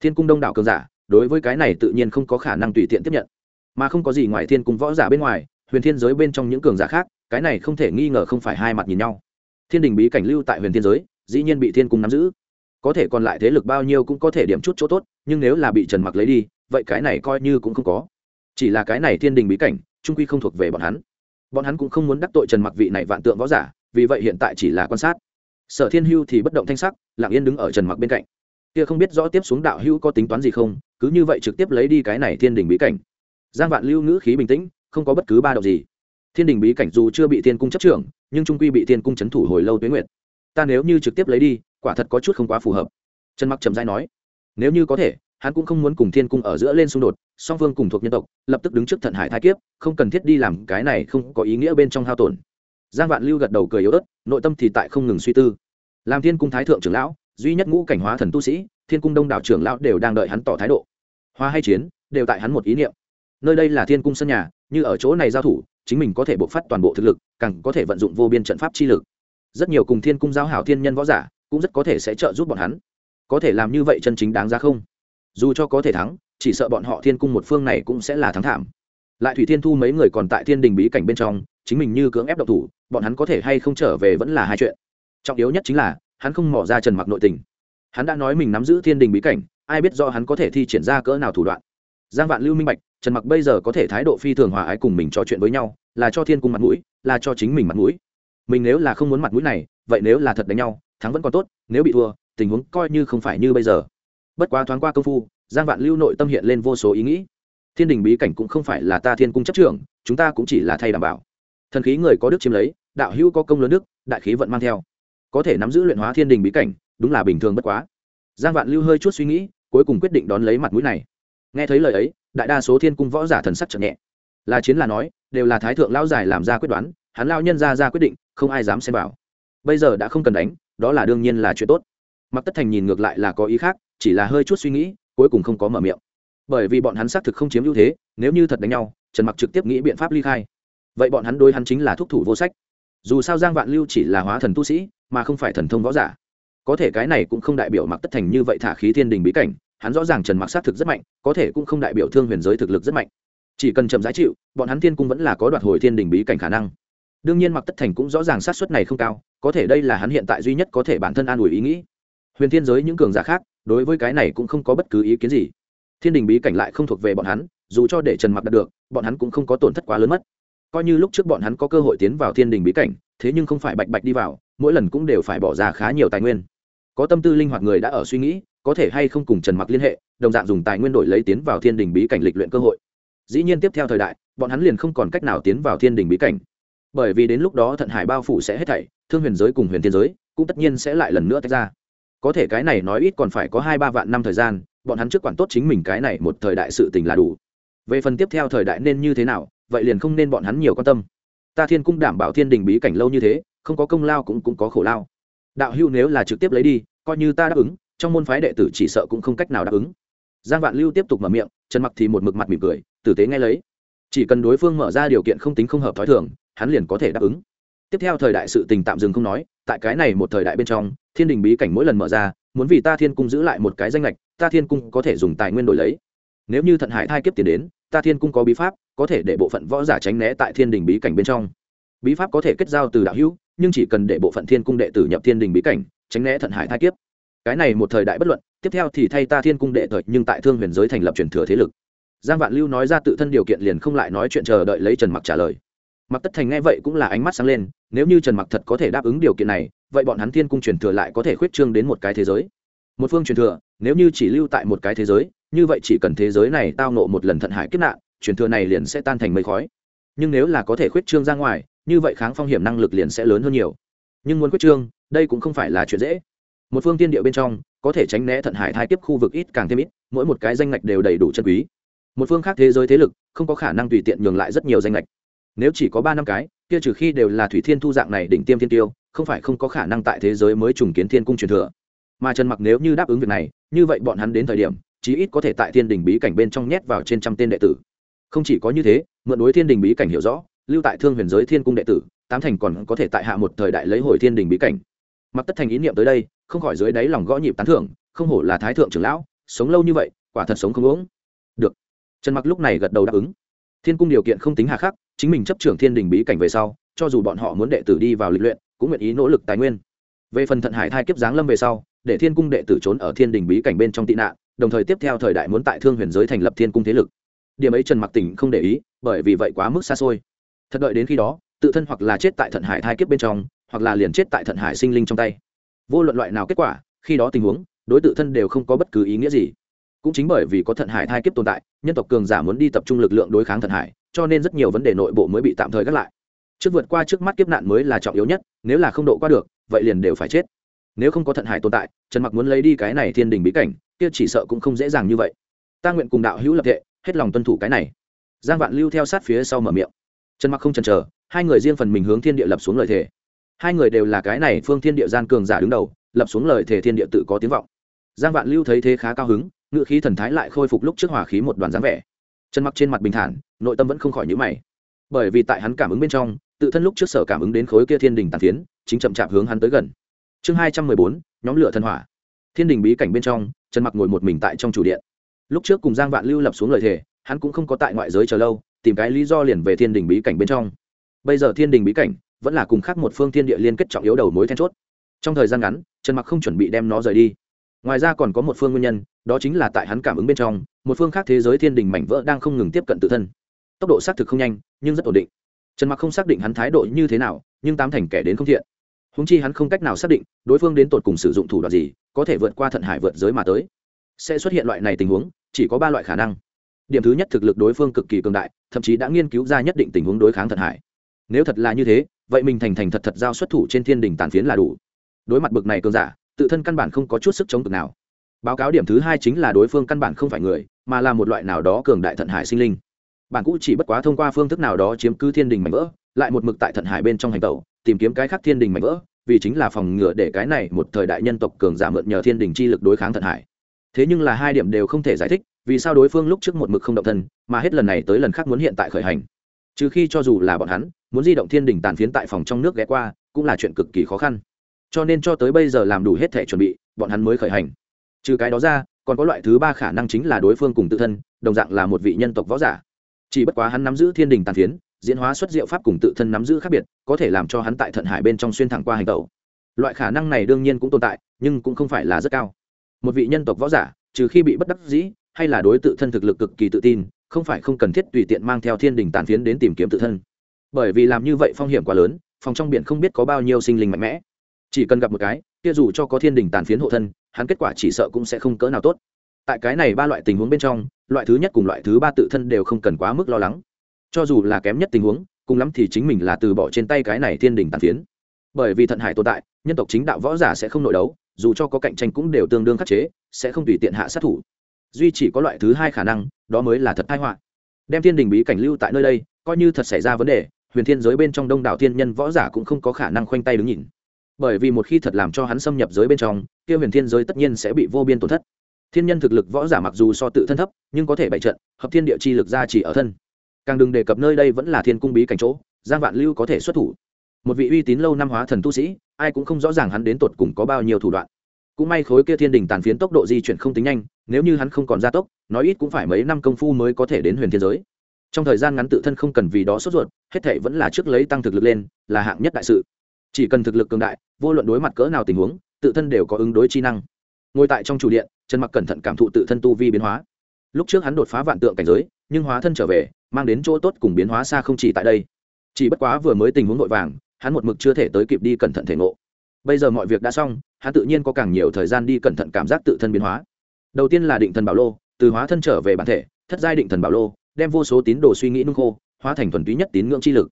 Thiên cung đông đảo cường giả, đối với cái này tự nhiên không có khả năng tùy tiện tiếp nhận. Mà không có gì ngoài thiên cung võ giả bên ngoài, huyền thiên giới bên trong những cường giả khác cái này không thể nghi ngờ không phải hai mặt nhìn nhau. Thiên đình bí cảnh lưu tại huyền thiên giới, dĩ nhiên bị thiên cung nắm giữ. Có thể còn lại thế lực bao nhiêu cũng có thể điểm chút chỗ tốt, nhưng nếu là bị trần mặc lấy đi, vậy cái này coi như cũng không có. Chỉ là cái này thiên đình bí cảnh, trung quy không thuộc về bọn hắn. Bọn hắn cũng không muốn đắc tội trần mặc vị này vạn tượng võ giả, vì vậy hiện tại chỉ là quan sát. Sở thiên hưu thì bất động thanh sắc, lặng yên đứng ở trần mặc bên cạnh. Kia không biết rõ tiếp xuống đạo hưu có tính toán gì không, cứ như vậy trực tiếp lấy đi cái này thiên đình bí cảnh. Giang vạn lưu ngữ khí bình tĩnh, không có bất cứ ba động gì thiên đình bí cảnh dù chưa bị thiên cung chấp trưởng, nhưng trung quy bị thiên cung c h ấ n thủ hồi lâu tuyến nguyệt. Ta nếu như trực tiếp lấy đi, quả thật có chút không quá phù hợp. Trần mặc trầm dai nói. Nếu như có thể, hắn cũng không muốn cùng thiên cung ở giữa lên xung đột, song phương cùng thuộc nhân tộc, lập tức đứng trước thận hải thái kiếp, không cần thiết đi làm cái này không có ý nghĩa bên trong hao tổn. Giang vạn lưu gật đầu cười yếu ớt, nội tâm thì tại không ngừng suy tư. Làm thiên cung thái thượng trưởng lão, duy nhất ngũ cảnh hóa thần tu sĩ, thiên cung đông đảo trưởng lão đều đang đợi hắn tỏ thái độ. Hoa hay chiến, đều tại hắn một ý niệm. Nơi đây là thiên cung sân nhà, như ở chỗ này giao thủ chính mình có thể bộc phát toàn bộ thực lực, càng có thể vận dụng vô biên trận pháp chi lực. Rất nhiều cùng thiên cung giao hảo thiên nhân võ giả cũng rất có thể sẽ trợ giúp bọn hắn. Có thể làm như vậy chân chính đáng ra không? Dù cho có thể thắng, chỉ sợ bọn họ thiên cung một phương này cũng sẽ là thắng thảm. Lại thủy thiên thu mấy người còn tại thiên đình bí cảnh bên trong, chính mình như cưỡng ép độc thủ, bọn hắn có thể hay không trở về vẫn là hai chuyện. Trọng yếu nhất chính là, hắn không mỏ ra trần mặc nội tình. Hắn đã nói mình nắm giữ thiên đình bí cảnh, ai biết do hắn có thể thi triển ra cỡ nào thủ đoạn giang vạn lưu minh bạch, trần mặc bây giờ có thể thái độ phi thường hòa ái cùng mình trò chuyện với nhau, là cho thiên cung mặt mũi, là cho chính mình mặt mũi. Mình nếu là không muốn mặt mũi này, vậy nếu là thật đánh nhau, thắng vẫn còn tốt, nếu bị thua, tình huống coi như không phải như bây giờ. Bất quá thoáng qua công phu, giang vạn lưu nội tâm hiện lên vô số ý nghĩ. Thiên đình bí cảnh cũng không phải là ta thiên cung chấp trưởng, chúng ta cũng chỉ là thay đảm bảo. Thần khí người có đức chiếm lấy, đạo hữu có công lớn đức, đại khí vận mang theo. Có thể nắm giữ luyện hóa thiên đình bí cảnh, đúng là bình thường bất quá. Giang vạn lưu hơi chút suy nghĩ, cuối cùng quyết định đón lấy mặt mũi này nghe thấy lời ấy, đại đa số thiên cung võ giả thần sắc chậm nhẹ. Là chiến là nói, đều là thái thượng lão giải làm ra quyết đoán, hắn lao nhân ra ra quyết định, không ai dám xem vào. Bây giờ đã không cần đánh, đó là đương nhiên là chuyện tốt. Mặc tất thành nhìn ngược lại là có ý khác, chỉ là hơi chút suy nghĩ, cuối cùng không có mở miệng. Bởi vì bọn hắn xác thực không chiếm ưu thế, nếu như thật đánh nhau, trần mặc trực tiếp nghĩ biện pháp ly khai. Vậy bọn hắn đối hắn chính là thúc thủ vô sách. Dù sao giang vạn lưu chỉ là hóa thần tu sĩ, mà không phải thần thông võ giả. Có thể cái này cũng không đại biểu mặc tất thành như vậy thả khí thiên đình bí cảnh hắn rõ ràng trần mặc xác thực rất mạnh, có thể cũng không đại biểu thương huyền giới thực lực rất mạnh. Chỉ cần chậm giá chịu, bọn hắn thiên cung vẫn là có đoạt hồi thiên đình bí cảnh khả năng. Đương nhiên mặc tất thành cũng rõ ràng sát suất này không cao, có thể đây là hắn hiện tại duy nhất có thể bản thân an ủi ý nghĩ. Huyền thiên giới những cường giả khác, đối với cái này cũng không có bất cứ ý kiến gì. Thiên đình bí cảnh lại không thuộc về bọn hắn, dù cho để trần mặc đạt được, bọn hắn cũng không có tổn thất quá lớn mất. Coi như lúc trước bọn hắn có cơ hội tiến vào thiên đình bí cảnh, thế nhưng không phải bạch bạch đi vào, mỗi lần cũng đều phải bỏ ra khá nhiều tài nguyên. Có tâm tư linh hoạt người đã ở suy nghĩ có thể hay không cùng trần mặc liên hệ, đồng dạng dùng tài nguyên đổi lấy tiến vào thiên đình bí cảnh lịch luyện cơ hội. Dĩ nhiên tiếp theo thời đại, bọn hắn liền không còn cách nào tiến vào thiên đình bí cảnh. Bởi vì đến lúc đó thận hải bao phủ sẽ hết thảy, thương huyền giới cùng huyền thiên giới cũng tất nhiên sẽ lại lần nữa tách ra. Có thể cái này nói ít còn phải có hai ba vạn năm thời gian, bọn hắn trước quản tốt chính mình cái này một thời đại sự tình là đủ. Về phần tiếp theo thời đại nên như thế nào, vậy liền không nên bọn hắn nhiều quan tâm. Ta thiên cung đảm bảo thiên đình bí cảnh lâu như thế, không có công lao cũng cũng có khổ lao. Đạo hưu nếu là trực tiếp lấy đi, coi như ta đáp ứng trong môn phái đệ tử chỉ sợ cũng không cách nào đáp ứng. Giang vạn lưu tiếp tục mở miệng, trần mặc thì một mực mặt mỉm cười, tử tế nghe lấy. Chỉ cần đối phương mở ra điều kiện không tính không hợp thói thường, hắn liền có thể đáp ứng. Tiếp theo thời đại sự tình tạm dừng không nói, tại cái này một thời đại bên trong, thiên đình bí cảnh mỗi lần mở ra, muốn vì ta thiên cung giữ lại một cái danh lệch ta thiên cung có thể dùng tài nguyên đổi lấy. Nếu như thận hải thai kiếp tiền đến, ta thiên cung có bí pháp, có thể để bộ phận võ giả tránh né tại thiên đình bí cảnh bên trong. Bí pháp có thể kết giao từ đạo hữu, nhưng chỉ cần để bộ phận thiên cung đệ tử nhập thiên đình bí cảnh, tránh né thận hải thai kiếp cái này một thời đại bất luận, tiếp theo thì thay ta thiên cung đệ thời nhưng tại thương huyền giới thành lập truyền thừa thế lực. Giang vạn lưu nói ra tự thân điều kiện liền không lại nói chuyện chờ đợi lấy trần mặc trả lời. Mặc tất thành nghe vậy cũng là ánh mắt sáng lên, nếu như trần mặc thật có thể đáp ứng điều kiện này, vậy bọn hắn thiên cung truyền thừa lại có thể khuyết trương đến một cái thế giới. Một phương truyền thừa, nếu như chỉ lưu tại một cái thế giới, như vậy chỉ cần thế giới này tao nộ một lần thận hải kiếp nạn, truyền thừa này liền sẽ tan thành mây khói. Nhưng nếu là có thể khuyết trương ra ngoài, như vậy kháng phong hiểm năng lực liền sẽ lớn hơn nhiều. Nhưng muốn khuyết trương, đây cũng không phải là chuyện dễ một phương tiên địa bên trong, có thể tránh né thận hải thai tiếp khu vực ít càng thêm ít, mỗi một cái danh ngạch đều đầy đủ chân quý. Một phương khác thế giới thế lực, không có khả năng tùy tiện nhường lại rất nhiều danh ngạch. Nếu chỉ có ba năm cái, kia trừ khi đều là thủy thiên thu dạng này đỉnh tiêm thiên tiêu, không phải không có khả năng tại thế giới mới trùng kiến thiên cung truyền thừa. Mà trần mặc nếu như đáp ứng việc này, như vậy bọn hắn đến thời điểm, chí ít có thể tại thiên đình bí cảnh bên trong nhét vào trên trăm tên đệ tử. Không chỉ có như thế, mượn đối thiên đình bí cảnh hiểu rõ, lưu tại thương huyền giới thiên cung đệ tử, tám thành còn có thể tại hạ một thời đại lấy hồi thiên đình bí cảnh. Mặc tất thành ý niệm tới đây không khỏi dưới đáy lòng gõ nhịp tán thưởng, không hổ là thái thượng trưởng lão, sống lâu như vậy, quả thật sống không uống được. Trần mặc lúc này gật đầu đáp ứng. Thiên cung điều kiện không tính hà khắc, chính mình chấp trưởng thiên đình bí cảnh về sau, cho dù bọn họ muốn đệ tử đi vào lịch luyện, cũng nguyện ý nỗ lực tài nguyên. Về phần thận hải thai kiếp giáng lâm về sau, để thiên cung đệ tử trốn ở thiên đình bí cảnh bên trong tị nạn, đồng thời tiếp theo thời đại muốn tại thương huyền giới thành lập thiên cung thế lực. Điểm ấy trần mặc tỉnh không để ý, bởi vì vậy quá mức xa xôi. Thật đợi đến khi đó, tự thân hoặc là chết tại thận hải thai kiếp bên trong, hoặc là liền chết tại thận hải sinh linh trong tay vô luận loại nào kết quả, khi đó tình huống, đối tự thân đều không có bất cứ ý nghĩa gì. Cũng chính bởi vì có thận hải thai kiếp tồn tại, nhân tộc cường giả muốn đi tập trung lực lượng đối kháng thận hải, cho nên rất nhiều vấn đề nội bộ mới bị tạm thời gác lại. Trước vượt qua trước mắt kiếp nạn mới là trọng yếu nhất, nếu là không độ qua được, vậy liền đều phải chết. Nếu không có thận hải tồn tại, trần mặc muốn lấy đi cái này thiên đình bí cảnh, kia chỉ sợ cũng không dễ dàng như vậy. Ta nguyện cùng đạo hữu lập thệ, hết lòng tuân thủ cái này. Giang vạn lưu theo sát phía sau mở miệng. Trần mặc không chần chờ, hai người riêng phần mình hướng thiên địa lập xuống lời thề hai người đều là cái này phương thiên địa gian cường giả đứng đầu, lập xuống lời thề thiên địa tự có tiếng vọng. Giang vạn lưu thấy thế khá cao hứng ngự khí thần thái lại khôi phục lúc trước hòa khí một đoàn dáng vẻ. Chân mặc trên mặt bình thản, nội tâm vẫn không khỏi nhữ mày. Bởi vì tại hắn cảm ứng bên trong, tự thân lúc trước sở cảm ứng đến khối kia thiên đình tàn phiến, chính chậm chạp hướng hắn tới gần. Chương hai trăm mười bốn, nhóm lửa thần hỏa. Thiên đình bí cảnh bên trong, trần mặc ngồi một mình tại trong chủ điện. Lúc trước cùng giang vạn lưu lập xuống lời thề, hắn cũng không có tại ngoại giới chờ lâu, tìm cái lý do liền về thiên đình bí cảnh bên trong. Bây giờ thiên đình bí cảnh vẫn là cùng khác một phương thiên địa liên kết trọng yếu đầu mối then chốt. Trong thời gian ngắn, trần mặc không chuẩn bị đem nó rời đi. Ngoài ra còn có một phương nguyên nhân, đó chính là tại hắn cảm ứng bên trong, một phương khác thế giới thiên đình mảnh vỡ đang không ngừng tiếp cận tự thân. Tốc độ xác thực không nhanh, nhưng rất ổn định. Trần mặc không xác định hắn thái độ như thế nào, nhưng tám thành kẻ đến không thiện. Húng chi hắn không cách nào xác định, đối phương đến tột cùng sử dụng thủ đoạn gì, có thể vượt qua thận hải vượt giới mà tới. Sẽ xuất hiện loại này tình huống, chỉ có ba loại khả năng. Điểm thứ nhất thực lực đối phương cực kỳ cường đại, thậm chí đã nghiên cứu ra nhất định tình huống đối kháng thận hải nếu thật là như thế, vậy mình thành thành thật thật giao xuất thủ trên thiên đình tàn phiến là đủ. Đối mặt bực này cường giả, tự thân căn bản không có chút sức chống cực nào. Báo cáo điểm thứ hai chính là đối phương căn bản không phải người, mà là một loại nào đó cường đại thận hải sinh linh. Bản cũ chỉ bất quá thông qua phương thức nào đó chiếm cứ thiên đình mảnh vỡ, lại một mực tại thận hải bên trong hành tẩu, tìm kiếm cái khác thiên đình mảnh vỡ, vì chính là phòng ngừa để cái này một thời đại nhân tộc cường giả mượn nhờ thiên đình chi lực đối kháng thận hải. Thế nhưng là hai điểm đều không thể giải thích, vì sao đối phương lúc trước một mực không động thân, mà hết lần này tới lần khác muốn hiện tại khởi hành trừ khi cho dù là bọn hắn, muốn di động thiên đình tàn phiến tại phòng trong nước ghé qua, cũng là chuyện cực kỳ khó khăn. Cho nên cho tới bây giờ làm đủ hết thể chuẩn bị, bọn hắn mới khởi hành. Trừ cái đó ra, còn có loại thứ ba khả năng chính là đối phương cùng tự thân, đồng dạng là một vị nhân tộc võ giả. Chỉ bất quá hắn nắm giữ thiên đình tàn phiến, diễn hóa xuất diệu pháp cùng tự thân nắm giữ khác biệt, có thể làm cho hắn tại thận hải bên trong xuyên thẳng qua hành tẩu. Loại khả năng này đương nhiên cũng tồn tại, nhưng cũng không phải là rất cao. Một vị nhân tộc võ giả, trừ khi bị bất đắc dĩ, hay là đối tự thân thực lực cực kỳ tự tin không phải không cần thiết tùy tiện mang theo thiên đình tàn phiến đến tìm kiếm tự thân. Bởi vì làm như vậy phong hiểm quá lớn, phòng trong biển không biết có bao nhiêu sinh linh mạnh mẽ. Chỉ cần gặp một cái, kia dù cho có thiên đình tàn phiến hộ thân, hắn kết quả chỉ sợ cũng sẽ không cỡ nào tốt. Tại cái này ba loại tình huống bên trong, loại thứ nhất cùng loại thứ ba tự thân đều không cần quá mức lo lắng. Cho dù là kém nhất tình huống, cùng lắm thì chính mình là từ bỏ trên tay cái này thiên đình tàn phiến. Bởi vì thận hải tồn tại, nhân tộc chính đạo võ giả sẽ không nội đấu, dù cho có cạnh tranh cũng đều tương đương khắc chế, sẽ không tùy tiện hạ sát thủ duy chỉ có loại thứ hai khả năng, đó mới là thật tai họa. Đem thiên đình bí cảnh lưu tại nơi đây, coi như thật xảy ra vấn đề, huyền thiên giới bên trong đông đảo thiên nhân võ giả cũng không có khả năng khoanh tay đứng nhìn. Bởi vì một khi thật làm cho hắn xâm nhập giới bên trong, kia huyền thiên giới tất nhiên sẽ bị vô biên tổn thất. Thiên nhân thực lực võ giả mặc dù so tự thân thấp, nhưng có thể bày trận, hợp thiên địa chi lực ra chỉ ở thân. Càng đừng đề cập nơi đây vẫn là thiên cung bí cảnh chỗ, giang vạn lưu có thể xuất thủ. Một vị uy tín lâu năm hóa thần tu sĩ, ai cũng không rõ ràng hắn đến tột cùng có bao nhiêu thủ đoạn cũng may khối kia thiên đình tàn phiến tốc độ di chuyển không tính nhanh, nếu như hắn không còn gia tốc, nói ít cũng phải mấy năm công phu mới có thể đến huyền thiên giới. Trong thời gian ngắn tự thân không cần vì đó sốt ruột, hết thệ vẫn là trước lấy tăng thực lực lên, là hạng nhất đại sự. Chỉ cần thực lực cường đại, vô luận đối mặt cỡ nào tình huống, tự thân đều có ứng đối chi năng. Ngồi tại trong chủ điện, trần mặc cẩn thận cảm thụ tự thân tu vi biến hóa. Lúc trước hắn đột phá vạn tượng cảnh giới, nhưng hóa thân trở về, mang đến chỗ tốt cùng biến hóa xa không chỉ tại đây. Chỉ bất quá vừa mới tình huống vội vàng, hắn một mực chưa thể tới kịp đi cẩn thận thể ngộ. Bây giờ mọi việc đã xong hắn tự nhiên có càng nhiều thời gian đi cẩn thận cảm giác tự thân biến hóa. Đầu tiên là định thần bảo lô, từ hóa thân trở về bản thể, thất giai định thần bảo lô, đem vô số tín đồ suy nghĩ nung khô, hóa thành thuần túy nhất tín ngưỡng chi lực.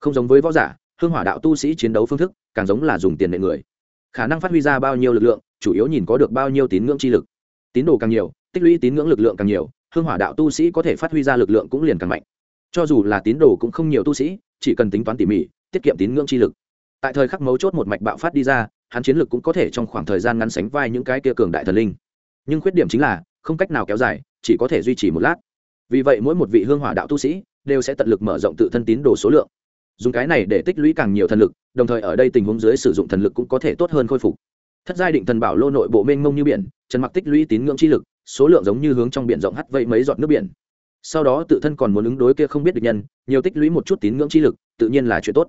Không giống với võ giả, hương hỏa đạo tu sĩ chiến đấu phương thức, càng giống là dùng tiền nệ người. Khả năng phát huy ra bao nhiêu lực lượng, chủ yếu nhìn có được bao nhiêu tín ngưỡng chi lực. Tín đồ càng nhiều, tích lũy tín ngưỡng lực lượng càng nhiều, hương hỏa đạo tu sĩ có thể phát huy ra lực lượng cũng liền càng mạnh. Cho dù là tín đồ cũng không nhiều tu sĩ, chỉ cần tính toán tỉ mỉ, tiết kiệm tín ngưỡng chi lực. Tại thời khắc mấu chốt một mạch bạo phát đi ra hắn chiến lực cũng có thể trong khoảng thời gian ngắn sánh vai những cái kia cường đại thần linh. Nhưng khuyết điểm chính là, không cách nào kéo dài, chỉ có thể duy trì một lát. Vì vậy mỗi một vị hương hỏa đạo tu sĩ đều sẽ tận lực mở rộng tự thân tín đồ số lượng. Dùng cái này để tích lũy càng nhiều thần lực, đồng thời ở đây tình huống dưới sử dụng thần lực cũng có thể tốt hơn khôi phục. Thất giai định thần bảo lô nội bộ mênh mông như biển trần mặc tích lũy tín ngưỡng chi lực, số lượng giống như hướng trong biển rộng hắt vây mấy giọt nước biển. Sau đó tự thân còn muốn ứng đối kia không biết được nhân, nhiều tích lũy một chút tín ngưỡng chi lực, tự nhiên là chuyện tốt.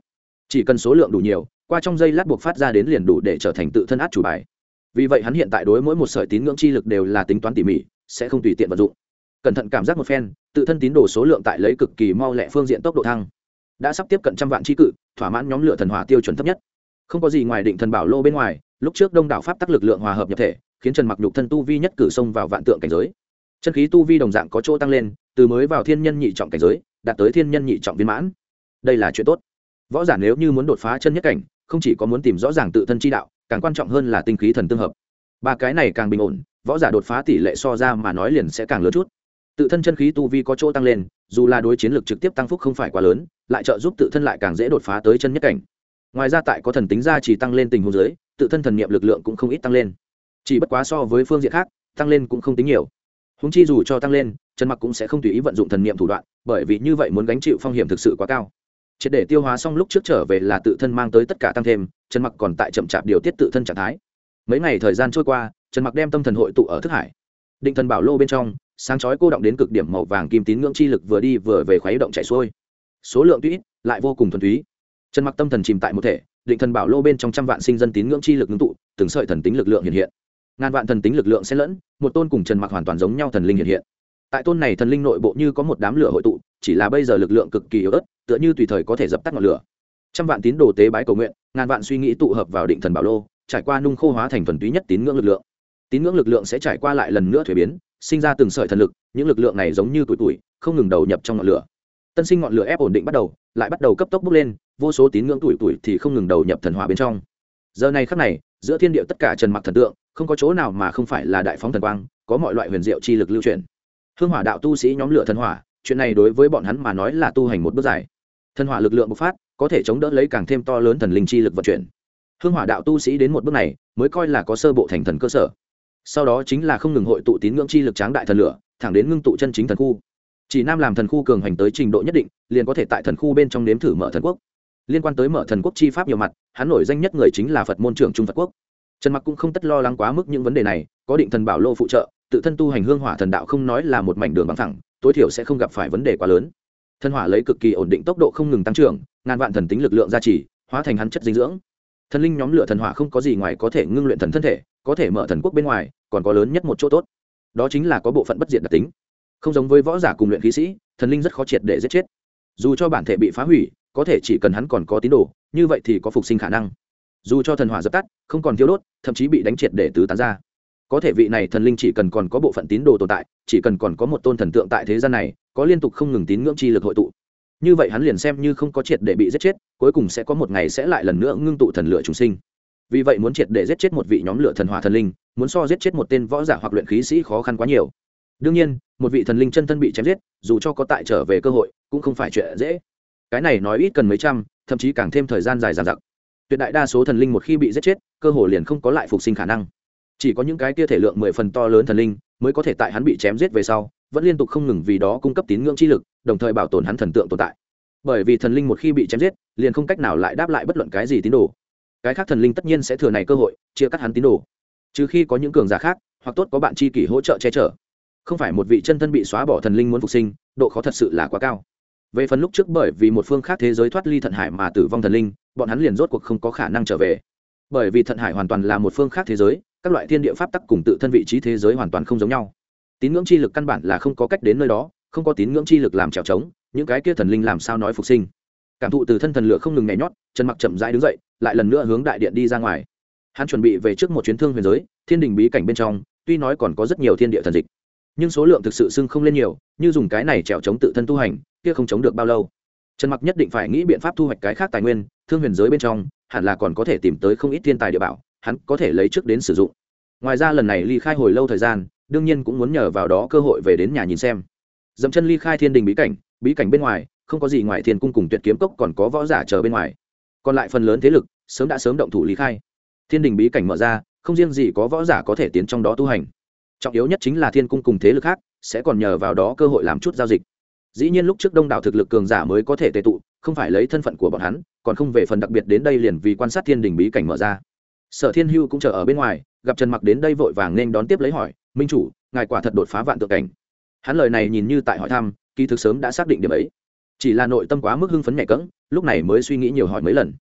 Chỉ cần số lượng đủ nhiều qua trong giây lát buộc phát ra đến liền đủ để trở thành tự thân át chủ bài. Vì vậy hắn hiện tại đối mỗi một sợi tín ngưỡng chi lực đều là tính toán tỉ mỉ, sẽ không tùy tiện vận dụng. Cẩn thận cảm giác một phen, tự thân tín đồ số lượng tại lấy cực kỳ mau lẹ phương diện tốc độ thăng. Đã sắp tiếp cận trăm vạn tri cự, thỏa mãn nhóm lửa thần hỏa tiêu chuẩn thấp nhất. Không có gì ngoài định thần bảo lô bên ngoài, lúc trước đông đảo pháp tắc lực lượng hòa hợp nhập thể, khiến trần mặc nhục thân tu vi nhất cử xông vào vạn tượng cảnh giới. Chân khí tu vi đồng dạng có chỗ tăng lên, từ mới vào thiên nhân nhị trọng cảnh giới, đạt tới thiên nhân nhị trọng viên mãn. Đây là chuyện tốt. Võ giả nếu như muốn đột phá chân nhất cảnh không chỉ có muốn tìm rõ ràng tự thân chi đạo, càng quan trọng hơn là tinh khí thần tương hợp. Ba cái này càng bình ổn, võ giả đột phá tỷ lệ so ra mà nói liền sẽ càng lớn chút. Tự thân chân khí tu vi có chỗ tăng lên, dù là đối chiến lược trực tiếp tăng phúc không phải quá lớn, lại trợ giúp tự thân lại càng dễ đột phá tới chân nhất cảnh. Ngoài ra tại có thần tính ra chỉ tăng lên tình huống giới tự thân thần niệm lực lượng cũng không ít tăng lên. Chỉ bất quá so với phương diện khác, tăng lên cũng không tính nhiều. Húng chi dù cho tăng lên trần mặc cũng sẽ không tùy ý vận dụng thần niệm thủ đoạn, bởi vì như vậy muốn gánh chịu phong hiểm thực sự quá cao triệt để tiêu hóa xong lúc trước trở về là tự thân mang tới tất cả tăng thêm, trần mặc còn tại chậm chạp điều tiết tự thân trạng thái. Mấy ngày thời gian trôi qua, trần mặc đem tâm thần hội tụ ở thức hải. Định thần bảo lô bên trong, sáng chói cô động đến cực điểm màu vàng kim tín ngưỡng chi lực vừa đi vừa về khuấy động chạy xuôi. Số lượng tuy ít, lại vô cùng thuần túy. Trần mặc tâm thần chìm tại một thể, định thần bảo lô bên trong trăm vạn sinh dân tín ngưỡng chi lực ngưng tụ, từng sợi thần tính lực lượng hiện hiện. Ngàn vạn thần tính lực lượng sẽ lẫn, một tôn cùng trần mặc hoàn toàn giống nhau thần linh hiện hiện. Tại tôn này thần linh nội bộ như có một đám lửa hội tụ, chỉ là bây giờ lực lượng cực kỳ yếu ớt tựa như tùy thời có thể dập tắt ngọn lửa. Trăm vạn tín đồ tế bái cầu nguyện, ngàn vạn suy nghĩ tụ hợp vào định thần bảo lô, trải qua nung khô hóa thành thuần túy nhất tín ngưỡng lực lượng. Tín ngưỡng lực lượng sẽ trải qua lại lần nữa thuế biến, sinh ra từng sợi thần lực, những lực lượng này giống như tuổi tuổi không ngừng đầu nhập trong ngọn lửa. Tân sinh ngọn lửa ép ổn định bắt đầu, lại bắt đầu cấp tốc bốc lên, vô số tín ngưỡng tuổi tuổi thì không ngừng đầu nhập thần hỏa bên trong. Giờ này khắc này, giữa thiên địa tất cả trần mặc thần tượng, không có chỗ nào mà không phải là đại phóng thần quang, có mọi loại huyền diệu chi lực lưu truyền hương hỏa đạo tu sĩ nhóm lửa thần hỏa, chuyện này đối với bọn hắn mà nói là tu hành một bước dài thần hỏa lực lượng bộc phát, có thể chống đỡ lấy càng thêm to lớn thần linh chi lực vận chuyển. Hương hỏa đạo tu sĩ đến một bước này, mới coi là có sơ bộ thành thần cơ sở. Sau đó chính là không ngừng hội tụ tín ngưỡng chi lực tráng đại thần lửa, thẳng đến ngưng tụ chân chính thần khu. Chỉ nam làm thần khu cường hành tới trình độ nhất định, liền có thể tại thần khu bên trong nếm thử mở thần quốc. Liên quan tới mở thần quốc chi pháp nhiều mặt, hắn nổi danh nhất người chính là phật môn trưởng trung phật quốc. Trần mặc cũng không tất lo lắng quá mức những vấn đề này, có định thần bảo lô phụ trợ, tự thân tu hành hương hỏa thần đạo không nói là một mảnh đường bằng thẳng, tối thiểu sẽ không gặp phải vấn đề quá lớn thân hỏa lấy cực kỳ ổn định tốc độ không ngừng tăng trưởng, ngàn vạn thần tính lực lượng gia trì, hóa thành hắn chất dinh dưỡng. Thần linh nhóm lửa thần hỏa không có gì ngoài có thể ngưng luyện thần thân thể, có thể mở thần quốc bên ngoài, còn có lớn nhất một chỗ tốt. Đó chính là có bộ phận bất diệt đặc tính. Không giống với võ giả cùng luyện khí sĩ, thần linh rất khó triệt để giết chết. Dù cho bản thể bị phá hủy, có thể chỉ cần hắn còn có tín đồ, như vậy thì có phục sinh khả năng. Dù cho thần hỏa dập tắt, không còn thiếu đốt, thậm chí bị đánh triệt để tứ tán ra. Có thể vị này thần linh chỉ cần còn có bộ phận tín đồ tồn tại, chỉ cần còn có một tôn thần tượng tại thế gian này có liên tục không ngừng tín ngưỡng chi lực hội tụ. Như vậy hắn liền xem như không có triệt để bị giết chết, cuối cùng sẽ có một ngày sẽ lại lần nữa ngưng tụ thần lửa chúng sinh. Vì vậy muốn triệt để giết chết một vị nhóm lửa thần hỏa thần linh, muốn so giết chết một tên võ giả hoặc luyện khí sĩ khó khăn quá nhiều. Đương nhiên, một vị thần linh chân thân bị chém giết, dù cho có tại trở về cơ hội, cũng không phải chuyện dễ. Cái này nói ít cần mấy trăm, thậm chí càng thêm thời gian dài dàn dặc. Tuyệt đại đa số thần linh một khi bị giết chết, cơ hội liền không có lại phục sinh khả năng. Chỉ có những cái kia thể lượng mười phần to lớn thần linh, mới có thể tại hắn bị chém giết về sau vẫn liên tục không ngừng vì đó cung cấp tín ngưỡng chi lực, đồng thời bảo tồn hắn thần tượng tồn tại. Bởi vì thần linh một khi bị chém giết, liền không cách nào lại đáp lại bất luận cái gì tín đồ. Cái khác thần linh tất nhiên sẽ thừa này cơ hội, chia cắt hắn tín đồ. Trừ khi có những cường giả khác, hoặc tốt có bạn tri kỷ hỗ trợ che chở. Không phải một vị chân thân bị xóa bỏ thần linh muốn phục sinh, độ khó thật sự là quá cao. Về phần lúc trước bởi vì một phương khác thế giới thoát ly thận hải mà tử vong thần linh, bọn hắn liền rốt cuộc không có khả năng trở về. Bởi vì thận hải hoàn toàn là một phương khác thế giới, các loại thiên địa pháp tắc cùng tự thân vị trí thế giới hoàn toàn không giống nhau tín ngưỡng chi lực căn bản là không có cách đến nơi đó, không có tín ngưỡng chi lực làm trèo trống, những cái kia thần linh làm sao nói phục sinh. Cảm thụ từ thân thần lửa không ngừng nhảy nhót chân mặc chậm rãi đứng dậy, lại lần nữa hướng đại điện đi ra ngoài. Hắn chuẩn bị về trước một chuyến thương huyền giới, thiên đình bí cảnh bên trong, tuy nói còn có rất nhiều thiên địa thần dịch, nhưng số lượng thực sự xưng không lên nhiều, như dùng cái này trèo chống tự thân tu hành, kia không chống được bao lâu. Trần mặc nhất định phải nghĩ biện pháp thu hoạch cái khác tài nguyên, thương huyền giới bên trong, hẳn là còn có thể tìm tới không ít thiên tài địa bảo, hắn có thể lấy trước đến sử dụng. Ngoài ra lần này ly khai hồi lâu thời gian đương nhiên cũng muốn nhờ vào đó cơ hội về đến nhà nhìn xem. Dẫm chân ly khai thiên đình bí cảnh bí cảnh bên ngoài, không có gì ngoài thiên cung cùng tuyệt kiếm cốc còn có võ giả chờ bên ngoài. Còn lại phần lớn thế lực, sớm đã sớm động thủ ly khai. Thiên đình bí cảnh mở ra, không riêng gì có võ giả có thể tiến trong đó tu hành. Trọng yếu nhất chính là thiên cung cùng thế lực khác, sẽ còn nhờ vào đó cơ hội làm chút giao dịch. Dĩ nhiên lúc trước đông đảo thực lực cường giả mới có thể tệ tụ, không phải lấy thân phận của bọn hắn, còn không về phần đặc biệt đến đây liền vì quan sát thiên đình bí cảnh mở ra. Sở thiên hưu cũng chờ ở bên ngoài, gặp trần mặc đến đây vội vàng nên đón tiếp lấy hỏi minh chủ, ngài quả thật đột phá vạn tượng cảnh. Hắn lời này nhìn như tại hỏi thăm kỳ thực sớm đã xác định điểm ấy. Chỉ là nội tâm quá mức hưng phấn nhẹ cẫng, lúc này mới suy nghĩ nhiều hỏi mấy lần.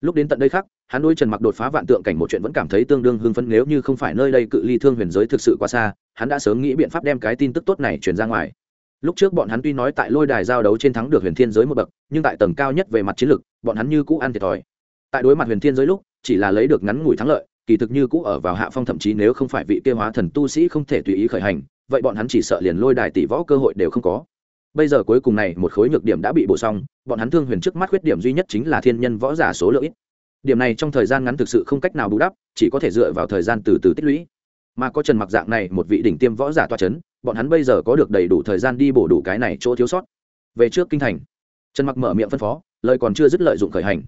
Lúc đến tận đây khác, hắn đôi trần mặc đột phá vạn tượng cảnh một chuyện vẫn cảm thấy tương đương hưng phấn, nếu như không phải nơi đây cự ly thương huyền giới thực sự quá xa, hắn đã sớm nghĩ biện pháp đem cái tin tức tốt này truyền ra ngoài. Lúc trước bọn hắn tuy nói tại lôi đài giao đấu trên thắng được huyền thiên giới một bậc, nhưng tại tầng cao nhất về mặt chiến lược, bọn hắn như cũ ăn thiệt thòi. Tại đối mặt huyền thiên giới lúc, chỉ là lấy được ngắn ngủi thắng lợi kỳ thực như cũ ở vào hạ phong thậm chí nếu không phải vị kia hóa thần tu sĩ không thể tùy ý khởi hành, vậy bọn hắn chỉ sợ liền lôi đài tỷ võ cơ hội đều không có. Bây giờ cuối cùng này, một khối nhược điểm đã bị bổ xong, bọn hắn thương huyền trước mắt khuyết điểm duy nhất chính là thiên nhân võ giả số lượng ít. Điểm này trong thời gian ngắn thực sự không cách nào bù đắp, chỉ có thể dựa vào thời gian từ từ tích lũy. Mà có trần mặc dạng này một vị đỉnh tiêm võ giả toa c h ấ n bọn hắn bây giờ có được đầy đủ thời gian đi bổ đủ cái này chỗ thiếu sót. Về trước kinh thành, trần mặc mở miệng phân phó, lời còn chưa dứt lợi dụng khởi hành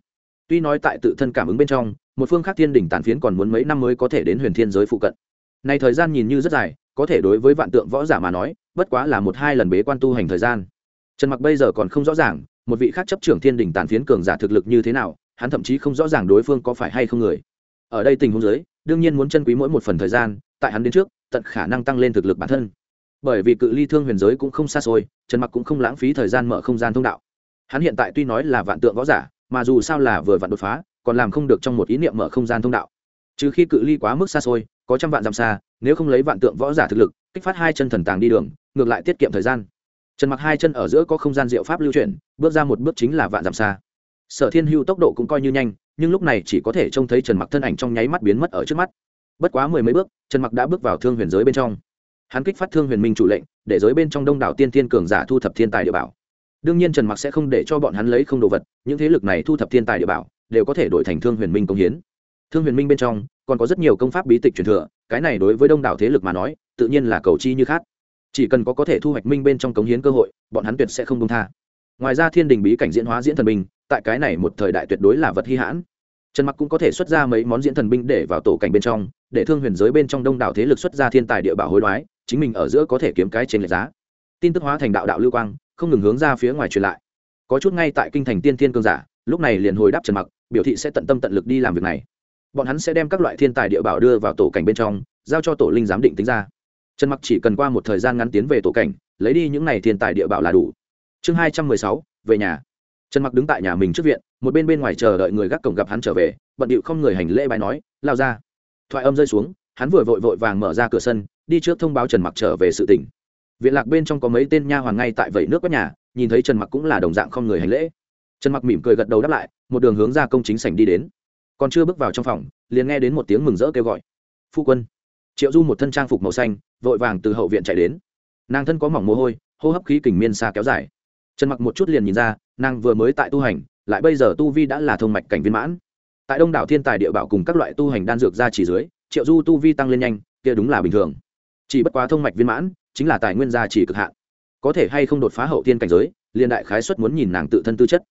tuy nói tại tự thân cảm ứng bên trong, một phương khác thiên đỉnh tàn phiến còn muốn mấy năm mới có thể đến huyền thiên giới phụ cận. Này thời gian nhìn như rất dài, có thể đối với vạn tượng võ giả mà nói, bất quá là một hai lần bế quan tu hành thời gian. Trần mặc bây giờ còn không rõ ràng, một vị khác chấp trưởng thiên đỉnh tàn phiến cường giả thực lực như thế nào, hắn thậm chí không rõ ràng đối phương có phải hay không người. Ở đây tình huống giới đương nhiên muốn chân quý mỗi một phần thời gian, tại hắn đến trước, tận khả năng tăng lên thực lực bản thân. Bởi vì cự ly thương huyền giới cũng không xa xôi, trần mặc cũng không lãng phí thời gian mở không gian thông đạo. Hắn hiện tại tuy nói là vạn tượng võ giả mà dù sao là vừa vặn đột phá, còn làm không được trong một ý niệm mở không gian thông đạo. Trừ khi cự ly quá mức xa xôi, có trăm vạn dặm xa, nếu không lấy vạn tượng võ giả thực lực, kích phát hai chân thần tàng đi đường, ngược lại tiết kiệm thời gian. Trần mặc hai chân ở giữa có không gian diệu pháp lưu chuyển, bước ra một bước chính là vạn dặm xa. Sở thiên hưu tốc độ cũng coi như nhanh, nhưng lúc này chỉ có thể trông thấy trần mặc thân ảnh trong nháy mắt biến mất ở trước mắt. Bất quá mười mấy bước, trần mặc đã bước vào thương huyền giới bên trong. Hắn kích phát thương huyền minh chủ lệnh, để giới bên trong đông đảo tiên thiên cường giả thu thập thiên tài địa bảo đương nhiên trần mặc sẽ không để cho bọn hắn lấy không đồ vật, những thế lực này thu thập thiên tài địa bảo, đều có thể đổi thành thương huyền minh công hiến. Thương huyền minh bên trong, còn có rất nhiều công pháp bí tịch truyền thừa, cái này đối với đông đảo thế lực mà nói, tự nhiên là cầu chi như khác. Chỉ cần có có thể thu hoạch minh bên trong cống hiến cơ hội, bọn hắn tuyệt sẽ không công tha. Ngoài ra thiên đình bí cảnh diễn hóa diễn thần binh, tại cái này một thời đại tuyệt đối là vật hy hãn. Trần mặc cũng có thể xuất ra mấy món diễn thần binh để vào tổ cảnh bên trong, để thương huyền giới bên trong đông đảo thế lực xuất ra thiên tài địa bảo hối đoái, chính mình ở giữa có thể kiếm cái trên lệch giá. Tin tức hóa thành đạo đạo lưu quang không ngừng hướng ra phía ngoài truyền lại. Có chút ngay tại kinh thành tiên thiên cương giả, lúc này liền hồi đáp trần mặc, biểu thị sẽ tận tâm tận lực đi làm việc này. Bọn hắn sẽ đem các loại thiên tài địa bảo đưa vào tổ cảnh bên trong, giao cho tổ linh giám định tính ra. Trần mặc chỉ cần qua một thời gian ngắn tiến về tổ cảnh, lấy đi những này thiên tài địa bảo là đủ. Chương hai trăm mười sáu, về nhà. Trần mặc đứng tại nhà mình trước viện, một bên bên ngoài chờ đợi người gác cổng gặp hắn trở về, bận điệu không người hành lễ bài nói, lao ra. Thoại âm rơi xuống, hắn vừa vội vội vàng mở ra cửa sân, đi trước thông báo trần mặc trở về sự tỉnh viện lạc bên trong có mấy tên nha hoàn ngay tại vẩy nước các nhà, nhìn thấy trần mặc cũng là đồng dạng không người hành lễ. Trần mặc mỉm cười gật đầu đáp lại, một đường hướng ra công chính sảnh đi đến. Còn chưa bước vào trong phòng, liền nghe đến một tiếng mừng rỡ kêu gọi. Phu quân. Triệu du một thân trang phục màu xanh, vội vàng từ hậu viện chạy đến. Nàng thân có mỏng mồ hôi, hô hấp khí kình miên xa kéo dài. Trần mặc một chút liền nhìn ra, nàng vừa mới tại tu hành, lại bây giờ tu vi đã là thông mạch cảnh viên mãn. Tại đông đảo thiên tài địa bảo cùng các loại tu hành đan dược ra chỉ dưới, triệu du tu vi tăng lên nhanh, kia đúng là bình thường. Chỉ bất quá thông mạch viên mãn chính là tài nguyên gia chỉ cực hạn. Có thể hay không đột phá hậu tiên cảnh giới, liên đại khái xuất muốn nhìn nàng tự thân tư chất.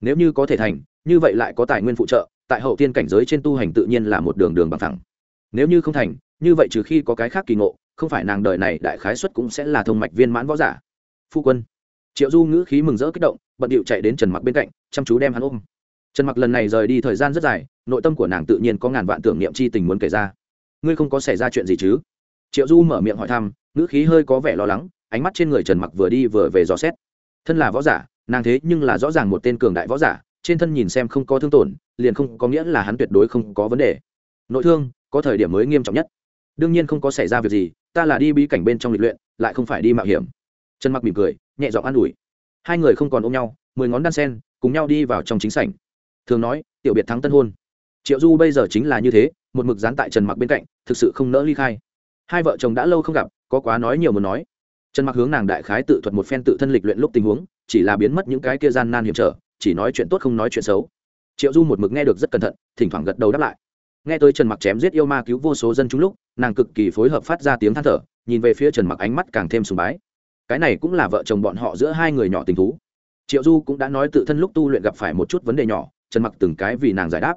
Nếu như có thể thành, như vậy lại có tài nguyên phụ trợ, tại hậu tiên cảnh giới trên tu hành tự nhiên là một đường đường bằng thẳng nếu như không thành, như vậy trừ khi có cái khác kỳ ngộ, không phải nàng đời này đại khái xuất cũng sẽ là thông mạch viên mãn võ giả. Phu quân. Triệu du ngữ khí mừng rỡ kích động, bận điệu chạy đến trần mặc bên cạnh, chăm chú đem hắn ôm. Trần mặc lần này rời đi thời gian rất dài, nội tâm của nàng tự nhiên có ngàn vạn tưởng niệm chi tình muốn kể ra. Ngươi không có xảy ra chuyện gì chứ? Triệu du mở miệng hỏi thăm, ngữ khí hơi có vẻ lo lắng, ánh mắt trên người trần mặc vừa đi vừa về dò xét. Thân là võ giả, nàng thế nhưng là rõ ràng một tên cường đại võ giả, trên thân nhìn xem không có thương tổn, liền không có nghĩa là hắn tuyệt đối không có vấn đề. Nội thương, có thời điểm mới nghiêm trọng nhất. Đương nhiên không có xảy ra việc gì, ta là đi bí cảnh bên trong lịch luyện, lại không phải đi mạo hiểm. Trần mặc mỉm cười, nhẹ giọng an ủi. Hai người không còn ôm nhau, mười ngón đan sen, cùng nhau đi vào trong chính sảnh. Thường nói, tiểu biệt thắng tân hôn. Triệu du bây giờ chính là như thế, một mực dán tại trần mặc bên cạnh, thực sự không nỡ ly khai hai vợ chồng đã lâu không gặp, có quá nói nhiều muốn nói. Trần mặc hướng nàng đại khái tự thuật một phen tự thân lịch luyện lúc tình huống, chỉ là biến mất những cái kia gian nan hiểm trở, chỉ nói chuyện tốt không nói chuyện xấu. Triệu du một mực nghe được rất cẩn thận, thỉnh thoảng gật đầu đáp lại. Nghe tới trần mặc chém giết yêu ma cứu vô số dân chúng lúc, nàng cực kỳ phối hợp phát ra tiếng than thở, nhìn về phía trần mặc ánh mắt càng thêm sùng bái. Cái này cũng là vợ chồng bọn họ giữa hai người nhỏ tình thú. Triệu du cũng đã nói tự thân lúc tu luyện gặp phải một chút vấn đề nhỏ, trần mặc từng cái vì nàng giải đáp.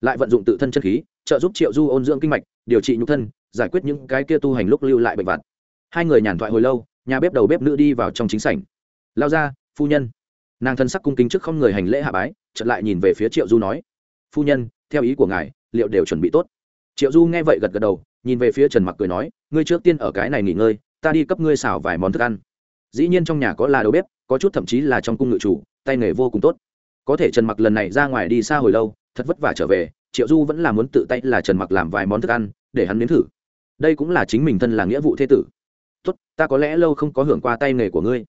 Lại vận dụng tự thân chân khí trợ giúp triệu du ôn dưỡng kinh mạch, điều trị nhục thân, giải quyết những cái kia tu hành lúc lưu lại bệnh vặt. Hai người nhàn thoại hồi lâu, nhà bếp đầu bếp nữ đi vào trong chính sảnh. Lao ra, phu nhân. Nàng thân sắc cung kính trước không người hành lễ hạ bái, chợt lại nhìn về phía triệu du nói, phu nhân, theo ý của ngài, liệu đều chuẩn bị tốt? Triệu du nghe vậy gật gật đầu, nhìn về phía trần mặc cười nói, ngươi trước tiên ở cái này nghỉ ngơi, ta đi cấp ngươi xào vài món thức ăn. Dĩ nhiên trong nhà có là đầu bếp, có chút thậm chí là trong cung ngự chủ, tay nghề vô cùng tốt. Có thể trần mặc lần này ra ngoài đi xa hồi lâu, thật vất vả trở về triệu du vẫn là muốn tự tay là trần mặc làm vài món thức ăn, để hắn nếm thử. Đây cũng là chính mình thân là nghĩa vụ thế tử. Tốt, ta có lẽ lâu không có hưởng qua tay nghề của ngươi.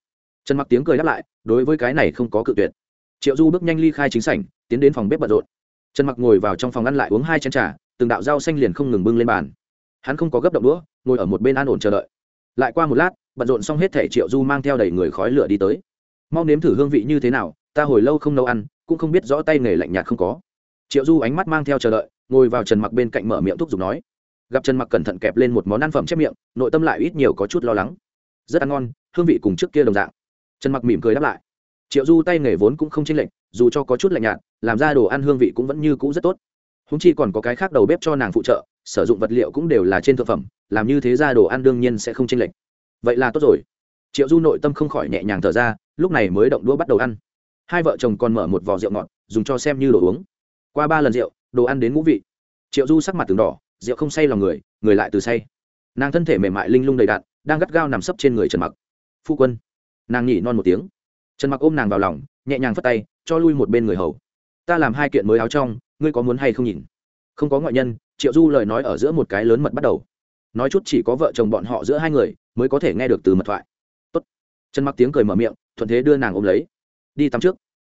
Trần mặc tiếng cười đáp lại, đối với cái này không có cự tuyệt. Triệu du bước nhanh ly khai chính sảnh, tiến đến phòng bếp bận rộn. Trần mặc ngồi vào trong phòng ăn lại uống hai chén trà, từng đạo rau xanh liền không ngừng bưng lên bàn. Hắn không có gấp động đũa, ngồi ở một bên an ổn chờ đợi. Lại qua một lát, bận rộn xong hết thẻ triệu du mang theo đầy người khói lửa đi tới. Mau nếm thử hương vị như thế nào, ta hồi lâu không nấu ăn, cũng không biết rõ tay nghề lạnh nhạt không có triệu du ánh mắt mang theo chờ đợi, ngồi vào trần mặc bên cạnh mở miệng thúc giục nói. Gặp trần mặc cẩn thận kẹp lên một món ăn phẩm chép miệng, nội tâm lại ít nhiều có chút lo lắng. Rất ăn ngon, hương vị cùng trước kia đồng dạng. Trần mặc mỉm cười đáp lại. Triệu du tay nghề vốn cũng không chênh lệch, dù cho có chút lạnh nhạt, làm ra đồ ăn hương vị cũng vẫn như cũ rất tốt. Húng chi còn có cái khác đầu bếp cho nàng phụ trợ, sử dụng vật liệu cũng đều là trên thực phẩm, làm như thế ra đồ ăn đương nhiên sẽ không chênh lệch. Vậy là tốt rồi. Triệu du nội tâm không khỏi nhẹ nhàng thở ra, lúc này mới động đũa bắt đầu ăn. Hai vợ chồng còn mở một vò rượu ngọt, dùng cho xem như đồ uống qua ba lần rượu, đồ ăn đến ngũ vị. Triệu du sắc mặt từng đỏ, rượu không say lòng người người lại từ say. Nàng thân thể mềm mại linh lung đầy đạn đang gắt gao nằm sấp trên người trần mặc. Phu quân. Nàng nhỉ non một tiếng. Trần mặc ôm nàng vào lòng, nhẹ nhàng phất tay, cho lui một bên người hầu. Ta làm hai kiện mới áo trong, ngươi có muốn hay không nhìn? Không có ngoại nhân, triệu du lời nói ở giữa một cái lớn mật bắt đầu. Nói chút chỉ có vợ chồng bọn họ giữa hai người mới có thể nghe được từ mật thoại. Tốt. trần mặc tiếng cười mở miệng, thuận thế đưa nàng ôm lấy. Đi tắm trước.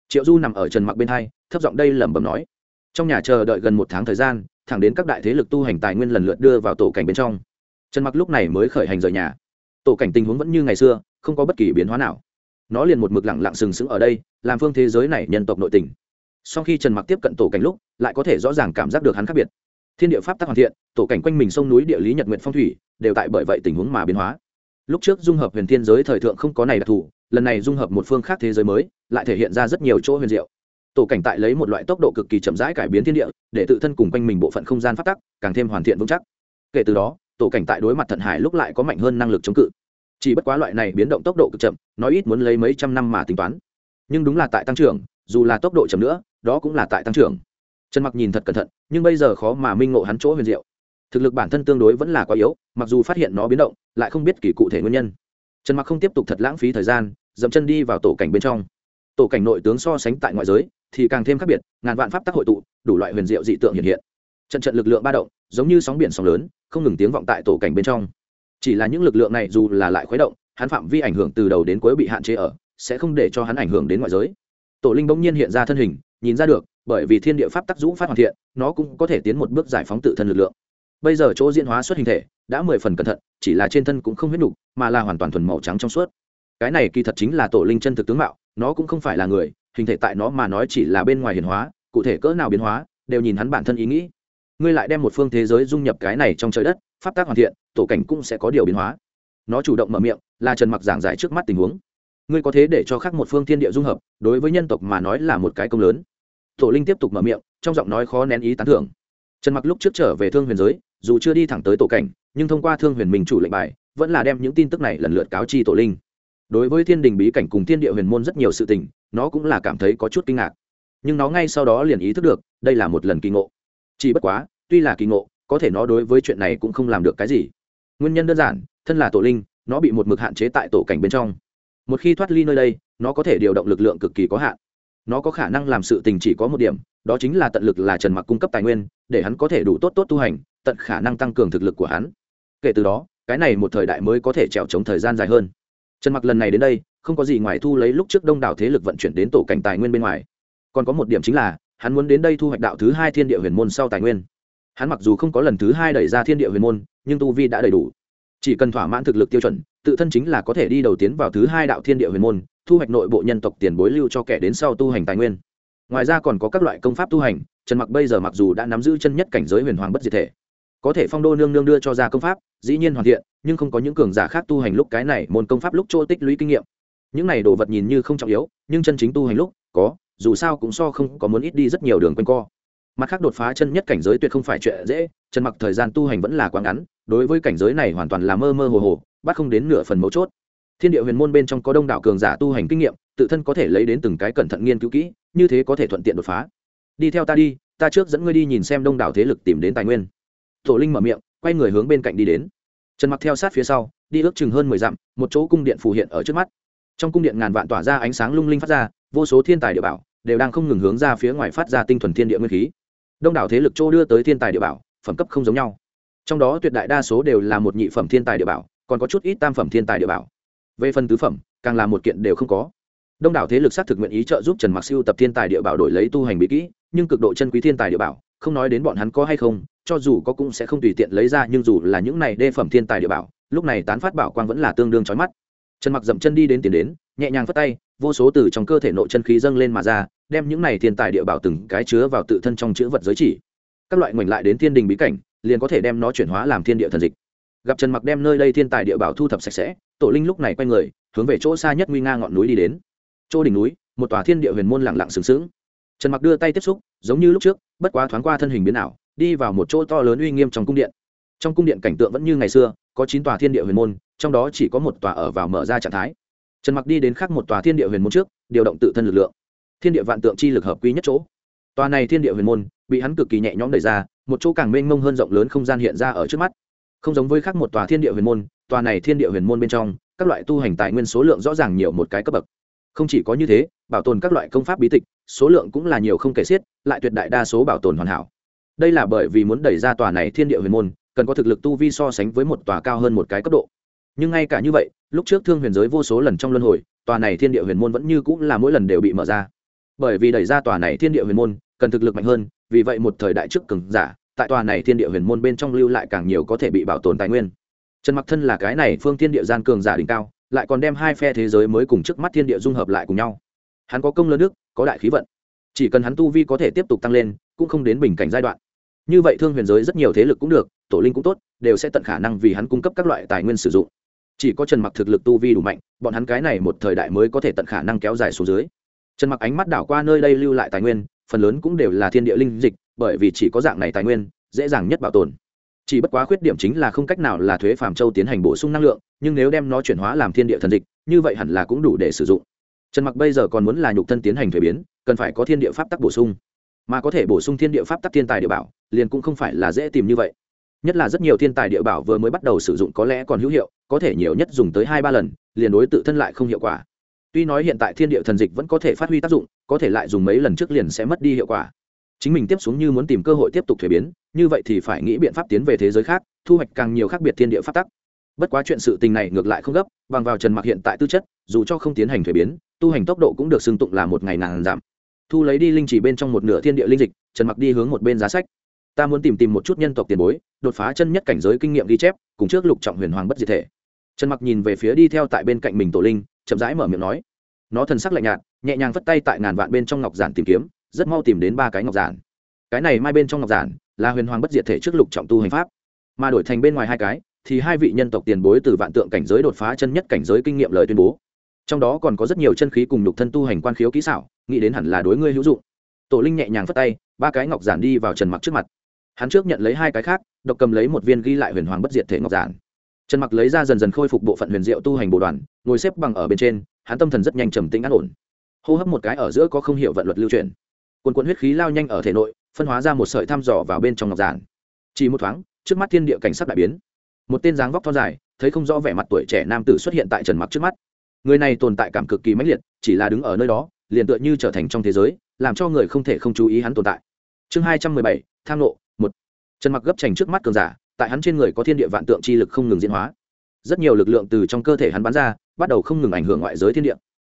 Triệu du nằm ở trần mặc bên hai, thấp giọng đây lẩm bẩm nói trong nhà chờ đợi gần một tháng thời gian, thẳng đến các đại thế lực tu hành tài nguyên lần lượt đưa vào tổ cảnh bên trong. Trần mặc lúc này mới khởi hành rời nhà. Tổ cảnh tình huống vẫn như ngày xưa, không có bất kỳ biến hóa nào. Nó liền một mực lặng lặng sừng sững ở đây, làm phương thế giới này nhân tộc nội tình. Sau khi trần mặc tiếp cận tổ cảnh lúc, lại có thể rõ ràng cảm giác được hắn khác biệt. Thiên địa pháp tắc hoàn thiện, tổ cảnh quanh mình sông núi địa lý nhật nguyện phong thủy, đều tại bởi vậy tình huống mà biến hóa. Lúc trước dung hợp huyền thiên giới thời thượng không có này đặc thù, lần này dung hợp một phương khác thế giới mới, lại thể hiện ra rất nhiều chỗ huyền diệu tổ cảnh tại lấy một loại tốc độ cực kỳ chậm rãi cải biến thiên địa, để tự thân cùng quanh mình bộ phận không gian phát tắc càng thêm hoàn thiện vững chắc. Kể từ đó, tổ cảnh tại đối mặt thận hải lúc lại có mạnh hơn năng lực chống cự. Chỉ bất quá loại này biến động tốc độ cực chậm nói ít muốn lấy mấy trăm năm mà tính toán. Nhưng đúng là tại tăng trưởng, dù là tốc độ chậm nữa, đó cũng là tại tăng trưởng. Trần mặc nhìn thật cẩn thận, nhưng bây giờ khó mà minh ngộ hắn chỗ huyền diệu. Thực lực bản thân tương đối vẫn là quá yếu, mặc dù phát hiện nó biến động, lại không biết kỳ cụ thể nguyên nhân. Trần mặc không tiếp tục thật lãng phí thời gian, dậm chân đi vào tổ cảnh bên trong. Tổ cảnh nội tướng so sánh tại ngoại giới thì càng thêm khác biệt, ngàn vạn pháp tắc hội tụ, đủ loại huyền diệu dị tượng hiện hiện. Trận trận lực lượng ba động, giống như sóng biển sóng lớn, không ngừng tiếng vọng tại tổ cảnh bên trong. Chỉ là những lực lượng này dù là lại khuấy động, hắn phạm vi ảnh hưởng từ đầu đến cuối bị hạn chế ở, sẽ không để cho hắn ảnh hưởng đến ngoại giới. Tổ linh bỗng nhiên hiện ra thân hình, nhìn ra được, bởi vì thiên địa pháp tắc dũ phát hoàn thiện, nó cũng có thể tiến một bước giải phóng tự thân lực lượng. Bây giờ chỗ diễn hóa xuất hình thể, đã mười phần cẩn thận, chỉ là trên thân cũng không huyết nhục mà là hoàn toàn thuần màu trắng trong suốt. Cái này kỳ thật chính là tổ linh chân thực tướng mạo, nó cũng không phải là người hình thể tại nó mà nói chỉ là bên ngoài hiển hóa, cụ thể cỡ nào biến hóa, đều nhìn hắn bản thân ý nghĩ. Ngươi lại đem một phương thế giới dung nhập cái này trong trời đất, pháp tác hoàn thiện, tổ cảnh cũng sẽ có điều biến hóa. Nó chủ động mở miệng, là trần mặc giảng giải trước mắt tình huống. Ngươi có thế để cho khác một phương thiên địa dung hợp, đối với nhân tộc mà nói là một cái công lớn. Tổ linh tiếp tục mở miệng, trong giọng nói khó nén ý tán thưởng. Trần mặc lúc trước trở về thương huyền giới, dù chưa đi thẳng tới tổ cảnh, nhưng thông qua thương huyền minh chủ lệnh bài, vẫn là đem những tin tức này lần lượt cáo chi tổ linh. Đối với thiên đình bí cảnh cùng thiên địa huyền môn rất nhiều sự tình nó cũng là cảm thấy có chút kinh ngạc. Nhưng nó ngay sau đó liền ý thức được, đây là một lần kỳ ngộ. Chỉ bất quá, tuy là kỳ ngộ, có thể nó đối với chuyện này cũng không làm được cái gì. Nguyên nhân đơn giản, thân là tổ linh, nó bị một mực hạn chế tại tổ cảnh bên trong. Một khi thoát ly nơi đây, nó có thể điều động lực lượng cực kỳ có hạn. Nó có khả năng làm sự tình chỉ có một điểm, đó chính là tận lực là trần mặc cung cấp tài nguyên, để hắn có thể đủ tốt tốt tu hành, tận khả năng tăng cường thực lực của hắn. Kể từ đó, cái này một thời đại mới có thể trèo trống thời gian dài hơn. Trần mặc lần này đến đây không có gì ngoài thu lấy lúc trước đông đảo thế lực vận chuyển đến tổ cảnh tài nguyên bên ngoài. Còn có một điểm chính là, hắn muốn đến đây thu hoạch đạo thứ hai thiên địa huyền môn sau tài nguyên. Hắn mặc dù không có lần thứ hai đẩy ra thiên địa huyền môn, nhưng tu vi đã đầy đủ. Chỉ cần thỏa mãn thực lực tiêu chuẩn, tự thân chính là có thể đi đầu tiến vào thứ hai đạo thiên địa huyền môn, thu hoạch nội bộ nhân tộc tiền bối lưu cho kẻ đến sau tu hành tài nguyên. Ngoài ra còn có các loại công pháp tu hành, trần mặc bây giờ mặc dù đã nắm giữ chân nhất cảnh giới huyền hoàng bất diệt thể, có thể phong đô nương nương đưa cho ra công pháp, dĩ nhiên hoàn thiện, nhưng không có những cường giả khác tu hành lúc cái này, môn công pháp lúc chỗ tích lũy kinh nghiệm những này đồ vật nhìn như không trọng yếu, nhưng chân chính tu hành lúc, có, dù sao cũng so không có muốn ít đi rất nhiều đường quanh co. Mặt khác đột phá chân nhất cảnh giới tuyệt không phải chuyện dễ, chân mặc thời gian tu hành vẫn là quá ngắn, đối với cảnh giới này hoàn toàn là mơ mơ hồ hồ, bắt không đến nửa phần mấu chốt. Thiên địa huyền môn bên trong có đông đảo cường giả tu hành kinh nghiệm, tự thân có thể lấy đến từng cái cẩn thận nghiên cứu kỹ, như thế có thể thuận tiện đột phá. Đi theo ta đi, ta trước dẫn ngươi đi nhìn xem đông đảo thế lực tìm đến tài nguyên. Tổ linh mở miệng, quay người hướng bên cạnh đi đến. Trần mặc theo sát phía sau, đi ước chừng hơn mười dặm, một chỗ cung điện phù hiện ở trước mắt trong cung điện ngàn vạn tỏa ra ánh sáng lung linh phát ra, vô số thiên tài địa bảo đều đang không ngừng hướng ra phía ngoài phát ra tinh thuần thiên địa nguyên khí. Đông đảo thế lực chỗ đưa tới thiên tài địa bảo, phẩm cấp không giống nhau. Trong đó tuyệt đại đa số đều là một nhị phẩm thiên tài địa bảo, còn có chút ít tam phẩm thiên tài địa bảo. Về phần tứ phẩm, càng là một kiện đều không có. Đông đảo thế lực xác thực nguyện ý trợ giúp trần mặc siêu tập thiên tài địa bảo đổi lấy tu hành bí kỹ, nhưng cực độ chân quý thiên tài địa bảo, không nói đến bọn hắn có hay không, cho dù có cũng sẽ không tùy tiện lấy ra, nhưng dù là những này đê phẩm thiên tài địa bảo, lúc này tán phát bảo quang vẫn là tương đương chói mắt trần mặc dậm chân đi đến tiền đến, nhẹ nhàng phất tay, vô số từ trong cơ thể nội chân khí dâng lên mà ra, đem những này thiên tài địa bảo từng cái chứa vào tự thân trong chữ vật giới chỉ. Các loại ngoảnh lại đến thiên đình bí cảnh, liền có thể đem nó chuyển hóa làm thiên địa thần dịch. Gặp trần mặc đem nơi đây thiên tài địa bảo thu thập sạch sẽ, tổ linh lúc này quay người, hướng về chỗ xa nhất nguy nga ngọn núi đi đến. Chỗ đỉnh núi, một tòa thiên địa huyền môn lặng lặng sừng sững. Trần mặc đưa tay tiếp xúc, giống như lúc trước, bất quá thoáng qua thân hình biến ảo, đi vào một chỗ to lớn uy nghiêm trong cung điện. Trong cung điện cảnh tượng vẫn như ngày xưa có chín tòa thiên địa huyền môn, trong đó chỉ có một tòa ở vào mở ra trạng thái. Trần mặc đi đến khác một tòa thiên địa huyền môn trước, điều động tự thân lực lượng. Thiên địa vạn tượng chi lực hợp quy nhất chỗ. Tòa này thiên địa huyền môn, bị hắn cực kỳ nhẹ nhõm đẩy ra, một chỗ càng mênh mông hơn rộng lớn không gian hiện ra ở trước mắt. Không giống với khác một tòa thiên địa huyền môn, tòa này thiên địa huyền môn bên trong, các loại tu hành tài nguyên số lượng rõ ràng nhiều một cái cấp bậc. Không chỉ có như thế, bảo tồn các loại công pháp bí tịch, số lượng cũng là nhiều không kể xiết, lại tuyệt đại đa số bảo tồn hoàn hảo. Đây là bởi vì muốn đẩy ra tòa này thiên địa huyền môn cần có thực lực tu vi so sánh với một tòa cao hơn một cái cấp độ. Nhưng ngay cả như vậy lúc trước thương huyền giới vô số lần trong luân hồi tòa này thiên địa huyền môn vẫn như cũng là mỗi lần đều bị mở ra. Bởi vì đẩy ra tòa này thiên địa huyền môn cần thực lực mạnh hơn vì vậy một thời đại trước cường giả tại tòa này thiên địa huyền môn bên trong lưu lại càng nhiều có thể bị bảo tồn tài nguyên. Trần mặc thân là cái này phương thiên địa gian cường giả đỉnh cao lại còn đem hai phe thế giới mới cùng trước mắt thiên địa dung hợp lại cùng nhau. Hắn có công lớn đức, có đại khí vận. Chỉ cần hắn tu vi có thể tiếp tục tăng lên cũng không đến bình cảnh giai đoạn như vậy thương huyền giới rất nhiều thế lực cũng được, tổ linh cũng tốt, đều sẽ tận khả năng vì hắn cung cấp các loại tài nguyên sử dụng. Chỉ có trần mặc thực lực tu vi đủ mạnh, bọn hắn cái này một thời đại mới có thể tận khả năng kéo dài xuống dưới. Trần mặc ánh mắt đảo qua nơi đây lưu lại tài nguyên, phần lớn cũng đều là thiên địa linh dịch, bởi vì chỉ có dạng này tài nguyên, dễ dàng nhất bảo tồn. Chỉ bất quá khuyết điểm chính là không cách nào là thuế phàm châu tiến hành bổ sung năng lượng, nhưng nếu đem nó chuyển hóa làm thiên địa thần dịch, như vậy hẳn là cũng đủ để sử dụng. Trần mặc bây giờ còn muốn là nhục thân tiến hành thuế biến, cần phải có thiên địa pháp tắc bổ sung. Mà có thể bổ sung thiên địa pháp tắc thiên tài địa bảo liền cũng không phải là dễ tìm như vậy. Nhất là rất nhiều thiên tài địa bảo vừa mới bắt đầu sử dụng có lẽ còn hữu hiệu, có thể nhiều nhất dùng tới hai ba lần, liền đối tự thân lại không hiệu quả. Tuy nói hiện tại thiên địa thần dịch vẫn có thể phát huy tác dụng, có thể lại dùng mấy lần trước liền sẽ mất đi hiệu quả. Chính mình tiếp xuống như muốn tìm cơ hội tiếp tục thuế biến, như vậy thì phải nghĩ biện pháp tiến về thế giới khác, thu hoạch càng nhiều khác biệt thiên địa pháp tắc. Bất quá chuyện sự tình này ngược lại không gấp, bằng vào trần mặc hiện tại tư chất, dù cho không tiến hành thuế biến, tu hành tốc độ cũng được xưng tụng là một ngày nàng giảm. Thu lấy đi linh chỉ bên trong một nửa thiên địa linh dịch, trần mặc đi hướng một bên giá sách ta muốn tìm tìm một chút nhân tộc tiền bối, đột phá chân nhất cảnh giới kinh nghiệm ghi chép, cùng trước lục trọng huyền hoàng bất diệt thể. Trần mặc nhìn về phía đi theo tại bên cạnh mình tổ linh, chậm rãi mở miệng nói. Nó thần sắc lạnh nhạt, nhẹ nhàng vất tay tại ngàn vạn bên trong ngọc giản tìm kiếm, rất mau tìm đến ba cái ngọc giản. Cái này mai bên trong ngọc giản là huyền hoàng bất diệt thể trước lục trọng tu hành pháp. Mà đổi thành bên ngoài hai cái, thì hai vị nhân tộc tiền bối từ vạn tượng cảnh giới đột phá chân nhất cảnh giới kinh nghiệm lời tuyên bố. Trong đó còn có rất nhiều chân khí cùng nhục thân tu hành quan khiếu kỹ xảo, nghĩ đến hẳn là đối ngươi hữu dụng. Tổ linh nhẹ nhàng phất tay, ba cái ngọc giản đi vào trần mặc trước mặt hắn trước nhận lấy hai cái khác, độc cầm lấy một viên ghi lại huyền hoàng bất diệt thể ngọc giản. Trần mặc lấy ra dần dần khôi phục bộ phận huyền diệu tu hành bộ đoàn, ngồi xếp bằng ở bên trên, hắn tâm thần rất nhanh trầm tĩnh an ổn. Hô hấp một cái ở giữa có không hiểu vận luật lưu truyền. Quần quần huyết khí lao nhanh ở thể nội, phân hóa ra một sợi thăm dò vào bên trong ngọc giản. Chỉ một thoáng, trước mắt thiên địa cảnh sắc đại biến. Một tên dáng vóc thon dài, thấy không rõ vẻ mặt tuổi trẻ nam tử xuất hiện tại trần mặc trước mắt. Người này tồn tại cảm cực kỳ mãnh liệt, chỉ là đứng ở nơi đó, liền tựa như trở thành trong thế giới, làm cho người không thể không chú ý hắn tồn tại. Chương hai trăm mười bảy tham nộ trần mặc gấp chành trước mắt cường giả, tại hắn trên người có thiên địa vạn tượng chi lực không ngừng diễn hóa. Rất nhiều lực lượng từ trong cơ thể hắn bắn ra, bắt đầu không ngừng ảnh hưởng ngoại giới thiên địa.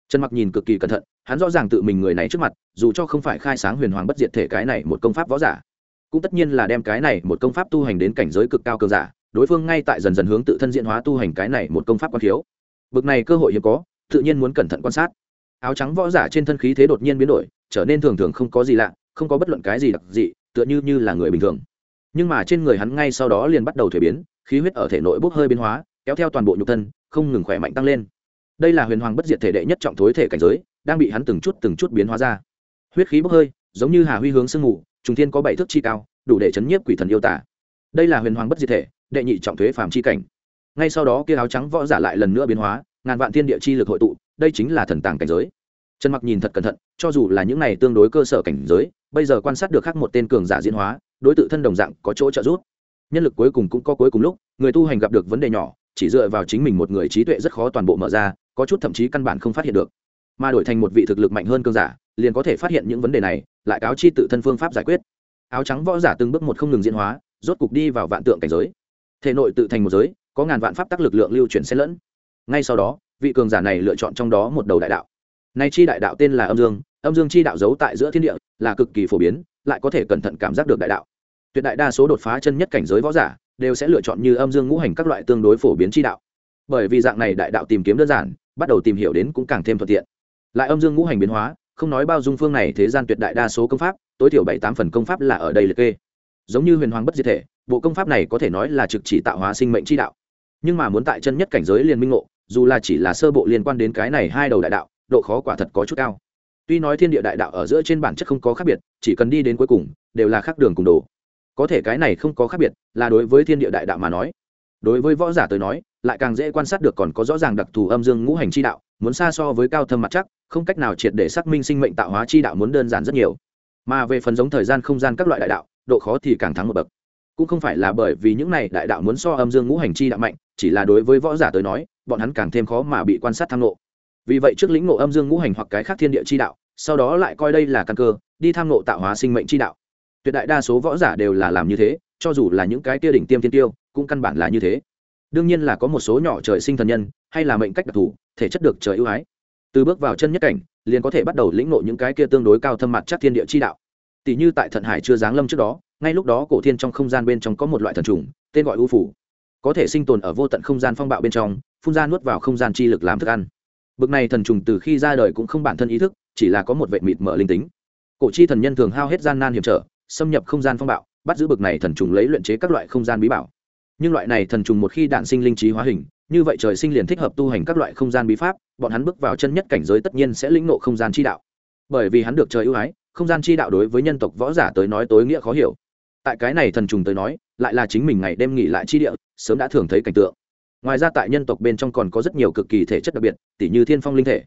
Trần mặc nhìn cực kỳ cẩn thận, hắn rõ ràng tự mình người này trước mặt, dù cho không phải khai sáng huyền hoàng bất diệt thể cái này một công pháp võ giả, cũng tất nhiên là đem cái này một công pháp tu hành đến cảnh giới cực cao cường giả, đối phương ngay tại dần dần hướng tự thân diễn hóa tu hành cái này một công pháp quan thiếu. Bực này cơ hội hiếm có, tự nhiên muốn cẩn thận quan sát. Áo trắng võ giả trên thân khí thế đột nhiên biến đổi, trở nên thường thường không có gì lạ, không có bất luận cái gì đặc dị, tựa như như là người bình thường nhưng mà trên người hắn ngay sau đó liền bắt đầu thuế biến, khí huyết ở thể nội bốc hơi biến hóa, kéo theo toàn bộ nhục thân, không ngừng khỏe mạnh tăng lên. Đây là huyền hoàng bất diệt thể đệ nhất trọng thối thể cảnh giới, đang bị hắn từng chút từng chút biến hóa ra. Huyết khí bốc hơi, giống như hà huy hướng sương mù, trùng thiên có bảy thước chi cao, đủ để chấn nhiếp quỷ thần yêu tả. Đây là huyền hoàng bất diệt thể, đệ nhị trọng thuế phàm chi cảnh. Ngay sau đó kia áo trắng võ giả lại lần nữa biến hóa, ngàn vạn thiên địa chi lực hội tụ, đây chính là thần tàng cảnh giới. Trần mặc nhìn thật cẩn thận, cho dù là những này tương đối cơ sở cảnh giới, bây giờ quan sát được khác một tên cường giả diễn hóa đối tượng thân đồng dạng có chỗ trợ giúp. Nhân lực cuối cùng cũng có cuối cùng lúc, người tu hành gặp được vấn đề nhỏ, chỉ dựa vào chính mình một người trí tuệ rất khó toàn bộ mở ra, có chút thậm chí căn bản không phát hiện được. Mà đổi thành một vị thực lực mạnh hơn cường giả, liền có thể phát hiện những vấn đề này, lại cáo chi tự thân phương pháp giải quyết. Áo trắng võ giả từng bước một không ngừng diễn hóa, rốt cục đi vào vạn tượng cảnh giới. Thể nội tự thành một giới, có ngàn vạn pháp tắc lực lượng lưu chuyển xen lẫn. Ngay sau đó, vị cường giả này lựa chọn trong đó một đầu đại đạo. Nay chi đại đạo tên là âm dương âm dương chi đạo giấu tại giữa thiên địa, là cực kỳ phổ biến, lại có thể cẩn thận cảm giác được đại đạo tuyệt đại đa số đột phá chân nhất cảnh giới võ giả đều sẽ lựa chọn như âm dương ngũ hành các loại tương đối phổ biến chi đạo. Bởi vì dạng này đại đạo tìm kiếm đơn giản, bắt đầu tìm hiểu đến cũng càng thêm thuận tiện. Lại âm dương ngũ hành biến hóa, không nói bao dung phương này thế gian tuyệt đại đa số công pháp, tối thiểu bảy tám phần công pháp là ở đây liệt kê. Giống như huyền hoàng bất diệt thể, bộ công pháp này có thể nói là trực chỉ tạo hóa sinh mệnh chi đạo. Nhưng mà muốn tại chân nhất cảnh giới liên minh ngộ, dù là chỉ là sơ bộ liên quan đến cái này hai đầu đại đạo, độ khó quả thật có chút cao. Tuy nói thiên địa đại đạo ở giữa trên bản chất không có khác biệt, chỉ cần đi đến cuối cùng, đều là khác đường cùng đồ có thể cái này không có khác biệt, là đối với thiên địa đại đạo mà nói. Đối với võ giả tới nói, lại càng dễ quan sát được còn có rõ ràng đặc thù âm dương ngũ hành chi đạo, muốn xa so với cao thâm mặt chắc, không cách nào triệt để xác minh sinh mệnh tạo hóa chi đạo muốn đơn giản rất nhiều. Mà về phần giống thời gian không gian các loại đại đạo, độ khó thì càng thắng một bậc. Cũng không phải là bởi vì những này đại đạo muốn so âm dương ngũ hành chi đạo mạnh, chỉ là đối với võ giả tới nói, bọn hắn càng thêm khó mà bị quan sát tham nộ vì vậy trước lĩnh ngộ âm dương ngũ hành hoặc cái khác thiên địa chi đạo, sau đó lại coi đây là căn cơ, đi tham nộ tạo hóa sinh mệnh chi đạo tuyệt đại đa số võ giả đều là làm như thế, cho dù là những cái tia đỉnh tiêm tiên tiêu, cũng căn bản là như thế. Đương nhiên là có một số nhỏ trời sinh thần nhân, hay là mệnh cách đặc thù, thể chất được trời ưu ái. Từ bước vào chân nhất cảnh, liền có thể bắt đầu lĩnh ngộ những cái kia tương đối cao thâm mặt chắc thiên địa chi đạo. Tỷ như tại thận hải chưa giáng lâm trước đó, ngay lúc đó cổ thiên trong không gian bên trong có một loại thần trùng, tên gọi u phủ. Có thể sinh tồn ở vô tận không gian phong bạo bên trong, phun ra nuốt vào không gian chi lực làm thức ăn. Bực này thần trùng từ khi ra đời cũng không bản thân ý thức, chỉ là có một vệ mịt mở linh tính. Cổ chi thần nhân thường hao hết gian nan hiểm trở xâm nhập không gian phong bạo, bắt giữ bực này thần trùng lấy luyện chế các loại không gian bí bảo. Nhưng loại này thần trùng một khi đạn sinh linh trí hóa hình, như vậy trời sinh liền thích hợp tu hành các loại không gian bí pháp, bọn hắn bước vào chân nhất cảnh giới tất nhiên sẽ lĩnh nộ không gian chi đạo. Bởi vì hắn được trời ưu ái, không gian chi đạo đối với nhân tộc võ giả tới nói tối nghĩa khó hiểu. Tại cái này thần trùng tới nói, lại là chính mình ngày đêm nghỉ lại chi địa, sớm đã thường thấy cảnh tượng. Ngoài ra tại nhân tộc bên trong còn có rất nhiều cực kỳ thể chất đặc biệt, tỉ như thiên phong linh thể.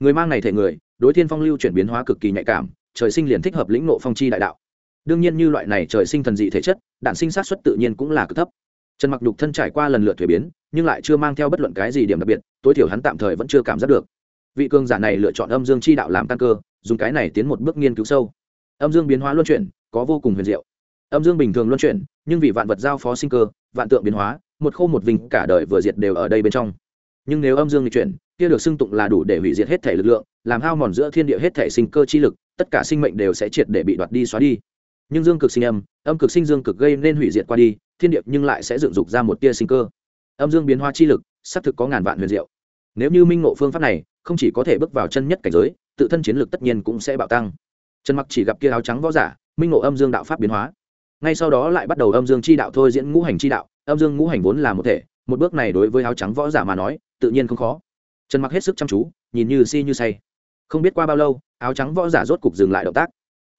Người mang này thể người, đối thiên phong lưu chuyển biến hóa cực kỳ nhạy cảm, trời sinh liền thích hợp lĩnh nộ phong chi đại đạo đương nhiên như loại này trời sinh thần dị thể chất, đạn sinh sát xuất tự nhiên cũng là cực thấp. Trần mặc nhục thân trải qua lần lượt thuế biến, nhưng lại chưa mang theo bất luận cái gì điểm đặc biệt, tối thiểu hắn tạm thời vẫn chưa cảm giác được. Vị cường giả này lựa chọn âm dương chi đạo làm căn cơ, dùng cái này tiến một bước nghiên cứu sâu. Âm dương biến hóa luân chuyển, có vô cùng huyền diệu. Âm dương bình thường luân chuyển, nhưng vì vạn vật giao phó sinh cơ, vạn tượng biến hóa, một khô một vinh, cả đời vừa diệt đều ở đây bên trong. Nhưng nếu âm dương lịch chuyển, kia được xưng tụng là đủ để hủy diệt hết thể lực lượng, làm hao mòn giữa thiên địa hết thể sinh cơ chi lực, tất cả sinh mệnh đều sẽ triệt để bị đoạt đi xóa đi nhưng dương cực sinh âm âm cực sinh dương cực gây nên hủy diệt qua đi, thiên địa nhưng lại sẽ dựng dục ra một tia sinh cơ. Âm dương biến hóa chi lực, xác thực có ngàn vạn huyền diệu. Nếu như minh ngộ phương pháp này, không chỉ có thể bước vào chân nhất cảnh giới, tự thân chiến lực tất nhiên cũng sẽ bạo tăng. Trần mặc chỉ gặp kia áo trắng võ giả, minh ngộ âm dương đạo pháp biến hóa. Ngay sau đó lại bắt đầu âm dương chi đạo thôi diễn ngũ hành chi đạo, âm dương ngũ hành vốn là một thể, một bước này đối với áo trắng võ giả mà nói, tự nhiên không khó. Trần mặc hết sức chăm chú, nhìn như si như say. Không biết qua bao lâu, áo trắng võ giả rốt cục dừng lại động tác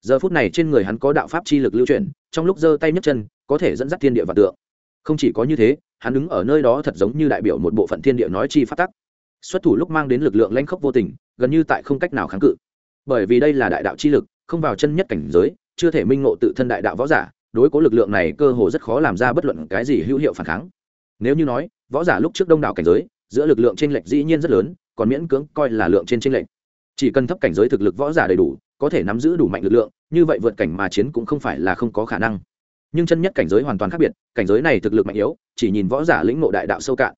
giờ phút này trên người hắn có đạo pháp chi lực lưu chuyển, trong lúc giơ tay nhấc chân, có thể dẫn dắt thiên địa và tượng. Không chỉ có như thế, hắn đứng ở nơi đó thật giống như đại biểu một bộ phận thiên địa nói chi phát tắc. Xuất thủ lúc mang đến lực lượng lãnh khốc vô tình, gần như tại không cách nào kháng cự. Bởi vì đây là đại đạo chi lực, không vào chân nhất cảnh giới, chưa thể minh ngộ tự thân đại đạo võ giả, đối cố lực lượng này cơ hồ rất khó làm ra bất luận cái gì hữu hiệu phản kháng. Nếu như nói, võ giả lúc trước đông đảo cảnh giới, giữa lực lượng trên lệch dĩ nhiên rất lớn, còn miễn cưỡng coi là lượng trên trên lệch. Chỉ cần thấp cảnh giới thực lực võ giả đầy đủ có thể nắm giữ đủ mạnh lực lượng, như vậy vượt cảnh mà chiến cũng không phải là không có khả năng. Nhưng chân nhất cảnh giới hoàn toàn khác biệt, cảnh giới này thực lực mạnh yếu, chỉ nhìn võ giả lĩnh ngộ đại đạo sâu cạn.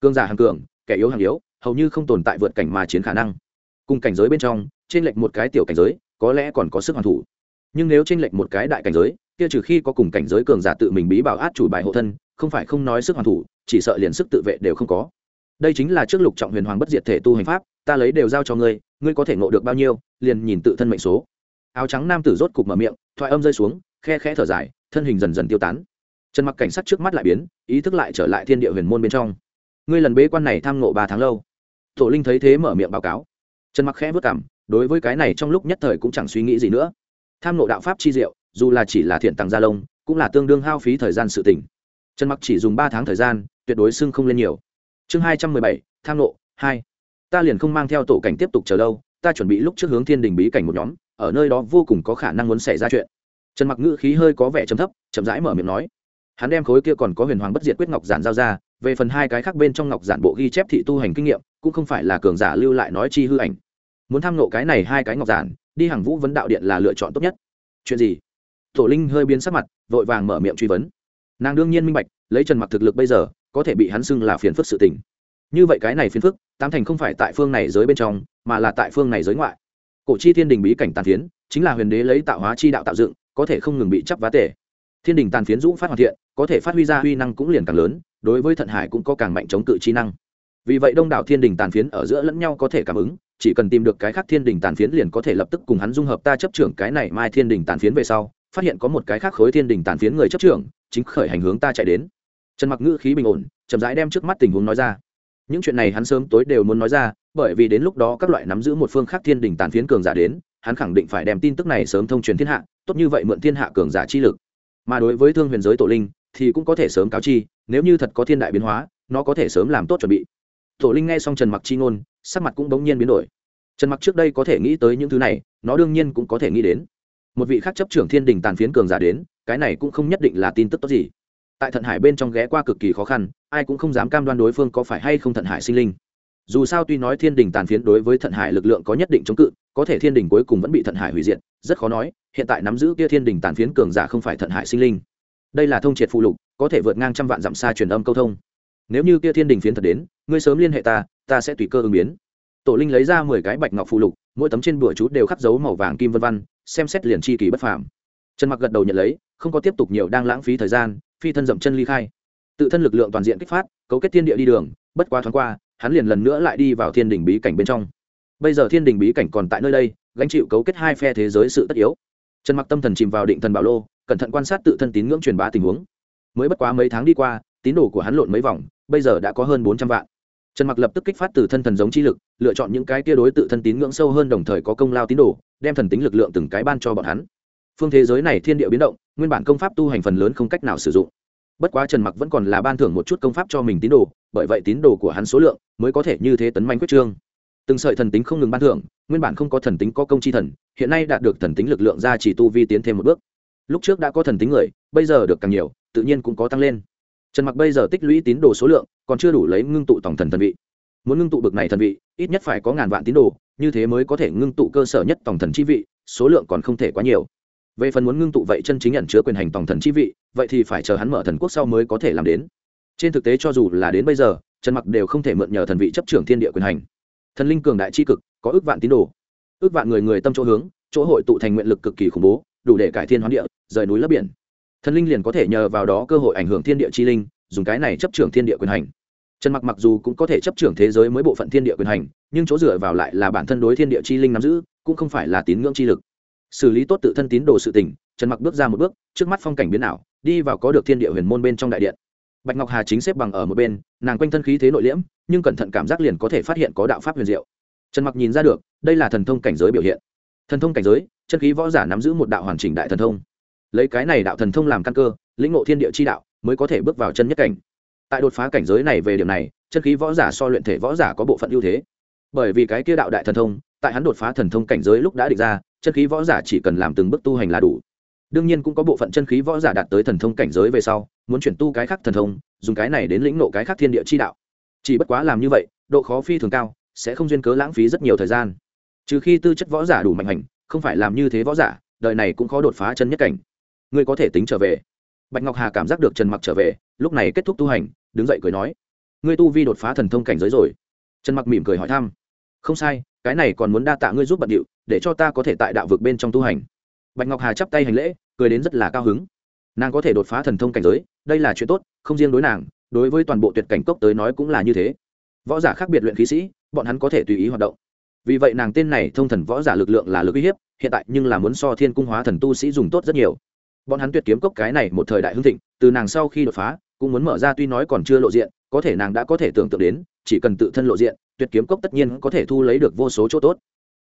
Cường giả hàng cường, kẻ yếu hàng yếu, hầu như không tồn tại vượt cảnh mà chiến khả năng. Cùng cảnh giới bên trong, trên lệch một cái tiểu cảnh giới, có lẽ còn có sức hoàn thủ. Nhưng nếu trên lệch một cái đại cảnh giới, kia trừ khi có cùng cảnh giới cường giả tự mình bí bảo át chủ bài hộ thân, không phải không nói sức hoàn thủ, chỉ sợ liền sức tự vệ đều không có. Đây chính là trước lục trọng huyền hoàng bất diệt thể tu hành pháp ta lấy đều giao cho ngươi ngươi có thể ngộ được bao nhiêu, liền nhìn tự thân mệnh số. Áo trắng nam tử rốt cục mở miệng, thoại âm rơi xuống, khe khẽ thở dài, thân hình dần dần tiêu tán. Trần mặc cảnh sát trước mắt lại biến, ý thức lại trở lại thiên địa huyền môn bên trong. Ngươi lần bế quan này tham ngộ ba tháng lâu. Tổ linh thấy thế mở miệng báo cáo. Trần mặc khẽ vất cảm đối với cái này trong lúc nhất thời cũng chẳng suy nghĩ gì nữa. Tham ngộ đạo pháp chi diệu, dù là chỉ là thiện tàng gia lông, cũng là tương đương hao phí thời gian sự tỉnh trần mặc chỉ dùng ba tháng thời gian, tuyệt đối xưng không lên nhiều. Chương hai trăm mười bảy, tham ngộ, hai ta liền không mang theo tổ cảnh tiếp tục chờ lâu. ta chuẩn bị lúc trước hướng thiên đình bí cảnh một nhóm, ở nơi đó vô cùng có khả năng muốn xảy ra chuyện. Trần mặc ngữ khí hơi có vẻ chấm thấp, chậm rãi mở miệng nói. Hắn đem khối kia còn có huyền hoàng bất diệt quyết ngọc giản giao ra, về phần hai cái khác bên trong ngọc giản bộ ghi chép thị tu hành kinh nghiệm, cũng không phải là cường giả lưu lại nói chi hư ảnh. Muốn tham nộ cái này hai cái ngọc giản, đi hàng vũ vấn đạo điện là lựa chọn tốt nhất. Chuyện gì? Tổ linh hơi biến sắc mặt, vội vàng mở miệng truy vấn. Nàng đương nhiên minh bạch, lấy trần mặc thực lực bây giờ, có thể bị hắn xưng là phiền phức sự tình như vậy cái này phiền phức, tám thành không phải tại phương này giới bên trong, mà là tại phương này giới ngoại. Cổ chi thiên đình bí cảnh tàn phiến, chính là huyền đế lấy tạo hóa chi đạo tạo dựng, có thể không ngừng bị chấp vá tể. Thiên đình tàn phiến dũng phát hoàn thiện, có thể phát huy ra huy năng cũng liền càng lớn, đối với thận hải cũng có càng mạnh chống cự chi năng. Vì vậy đông đảo thiên đình tàn phiến ở giữa lẫn nhau có thể cảm ứng, chỉ cần tìm được cái khác thiên đình tàn phiến liền có thể lập tức cùng hắn dung hợp ta chấp trưởng cái này mai thiên đình tàn phiến về sau, phát hiện có một cái khác khối thiên đình tàn phiến người chấp trưởng, chính khởi hành hướng ta chạy đến. Trần mặc ngữ khí bình ổn, chậm rãi đem trước mắt tình huống nói ra những chuyện này hắn sớm tối đều muốn nói ra, bởi vì đến lúc đó các loại nắm giữ một phương khác thiên đình tàn phiến cường giả đến, hắn khẳng định phải đem tin tức này sớm thông truyền thiên hạ, tốt như vậy mượn thiên hạ cường giả chi lực. Mà đối với thương huyền giới tổ linh, thì cũng có thể sớm cáo chi, nếu như thật có thiên đại biến hóa, nó có thể sớm làm tốt chuẩn bị. Tổ linh nghe xong trần mặc chi ngôn, sắc mặt cũng bỗng nhiên biến đổi. Trần mặc trước đây có thể nghĩ tới những thứ này, nó đương nhiên cũng có thể nghĩ đến. Một vị khác chấp trưởng thiên đình tàn phiến cường giả đến, cái này cũng không nhất định là tin tức tốt gì tại thận hải bên trong ghé qua cực kỳ khó khăn, ai cũng không dám cam đoan đối phương có phải hay không thận hải sinh linh. Dù sao tuy nói thiên đình tàn phiến đối với thận hải lực lượng có nhất định chống cự, có thể thiên đình cuối cùng vẫn bị thận hải hủy diệt, rất khó nói, hiện tại nắm giữ kia thiên đình tàn phiến cường giả không phải thận hải sinh linh. Đây là thông triệt phụ lục, có thể vượt ngang trăm vạn dặm xa truyền âm câu thông. Nếu như kia thiên đình phiến thật đến, ngươi sớm liên hệ ta ta sẽ tùy cơ ứng biến. Tổ linh lấy ra mười cái bạch ngọc phụ lục, mỗi tấm trên bửa chú đều khắc dấu màu vàng kim vân văn, xem xét liền chi kỳ bất phàm. Trần mặc gật đầu nhận lấy, không có tiếp tục nhiều đang lãng phí thời gian phi thân dậm chân ly khai. Tự thân lực lượng toàn diện kích phát, cấu kết thiên địa đi đường, bất quá thoáng qua, hắn liền lần nữa lại đi vào thiên đình bí cảnh bên trong. Bây giờ thiên đình bí cảnh còn tại nơi đây, gánh chịu cấu kết hai phe thế giới sự tất yếu. Trần mặc tâm thần chìm vào định thần bảo lô, cẩn thận quan sát tự thân tín ngưỡng truyền bá tình huống. Mới bất quá mấy tháng đi qua, tín đồ của hắn lộn mấy vòng, bây giờ đã có hơn bốn trăm vạn. Trần mặc lập tức kích phát từ thân thần giống chi lực, lựa chọn những cái kia đối tự thân tín ngưỡng sâu hơn đồng thời có công lao tín đồ, đem thần tính lực lượng từng cái ban cho bọn hắn. Phương thế giới này thiên địa biến động nguyên bản công pháp tu hành phần lớn không cách nào sử dụng. Bất quá trần mặc vẫn còn là ban thưởng một chút công pháp cho mình tín đồ, bởi vậy tín đồ của hắn số lượng mới có thể như thế tấn manh quyết trương. Từng sợi thần tính không ngừng ban thưởng, nguyên bản không có thần tính có công chi thần, hiện nay đạt được thần tính lực lượng ra chỉ tu vi tiến thêm một bước. Lúc trước đã có thần tính người, bây giờ được càng nhiều, tự nhiên cũng có tăng lên. Trần mặc bây giờ tích lũy tín đồ số lượng, còn chưa đủ lấy ngưng tụ tổng thần thần vị. Muốn ngưng tụ bực này thần vị, ít nhất phải có ngàn vạn tín đồ, như thế mới có thể ngưng tụ cơ sở nhất tổng thần chi vị, số lượng còn không thể quá nhiều về phần muốn ngưng tụ vậy chân chính nhận chứa quyền hành tổng thần chi vị, vậy thì phải chờ hắn mở thần quốc sau mới có thể làm đến. Trên thực tế cho dù là đến bây giờ, trần mặc đều không thể mượn nhờ thần vị chấp trưởng thiên địa quyền hành. Thần linh cường đại chi cực, có ước vạn tín đồ. Ước vạn người người tâm chỗ hướng, chỗ hội tụ thành nguyện lực cực kỳ khủng bố, đủ để cải thiên hoán địa, rời núi lấp biển. Thần linh liền có thể nhờ vào đó cơ hội ảnh hưởng thiên địa chi linh, dùng cái này chấp trưởng thiên địa quyền hành. Trần mặc mặc dù cũng có thể chấp trưởng thế giới mới bộ phận thiên địa quyền hành, nhưng chỗ dựa vào lại là bản thân đối thiên địa chi linh nắm giữ, cũng không phải là tín ngưỡng chi lực xử lý tốt tự thân tín đồ sự tình, trần mặc bước ra một bước, trước mắt phong cảnh biến ảo, đi vào có được thiên địa huyền môn bên trong đại điện. Bạch ngọc hà chính xếp bằng ở một bên, nàng quanh thân khí thế nội liễm, nhưng cẩn thận cảm giác liền có thể phát hiện có đạo pháp huyền diệu. Trần mặc nhìn ra được, đây là thần thông cảnh giới biểu hiện. Thần thông cảnh giới, chân khí võ giả nắm giữ một đạo hoàn chỉnh đại thần thông. Lấy cái này đạo thần thông làm căn cơ, lĩnh ngộ thiên địa chi đạo, mới có thể bước vào chân nhất cảnh. Tại đột phá cảnh giới này về điểm này, chân khí võ giả so luyện thể võ giả có bộ phận ưu thế. Bởi vì cái kia đạo đại thần thông, tại hắn đột phá thần thông cảnh giới lúc đã định ra chân khí võ giả chỉ cần làm từng bước tu hành là đủ. Đương nhiên cũng có bộ phận chân khí võ giả đạt tới thần thông cảnh giới về sau, muốn chuyển tu cái khác thần thông, dùng cái này đến lĩnh nộ cái khác thiên địa chi đạo. Chỉ bất quá làm như vậy, độ khó phi thường cao, sẽ không duyên cớ lãng phí rất nhiều thời gian. Trừ khi tư chất võ giả đủ mạnh hành, không phải làm như thế võ giả, đời này cũng khó đột phá chân nhất cảnh. Ngươi có thể tính trở về. Bạch ngọc hà cảm giác được trần mặc trở về, lúc này kết thúc tu hành, đứng dậy cười nói. Ngươi tu vi đột phá thần thông cảnh giới rồi. Trần mặc mỉm cười hỏi thăm. Không sai cái này còn muốn đa tạ ngươi giúp bận điệu, để cho ta có thể tại đạo vực bên trong tu hành. Bạch ngọc hà chắp tay hành lễ, cười đến rất là cao hứng. Nàng có thể đột phá thần thông cảnh giới, đây là chuyện tốt, không riêng đối nàng, đối với toàn bộ tuyệt cảnh cốc tới nói cũng là như thế. Võ giả khác biệt luyện khí sĩ, bọn hắn có thể tùy ý hoạt động. Vì vậy nàng tên này thông thần võ giả lực lượng là lực uy hiếp, hiện tại nhưng là muốn so thiên cung hóa thần tu sĩ dùng tốt rất nhiều. Bọn hắn tuyệt kiếm cốc cái này một thời đại hưng thịnh, từ nàng sau khi đột phá, cũng muốn mở ra tuy nói còn chưa lộ diện có thể nàng đã có thể tưởng tượng đến, chỉ cần tự thân lộ diện, tuyệt kiếm cốc tất nhiên có thể thu lấy được vô số chỗ tốt.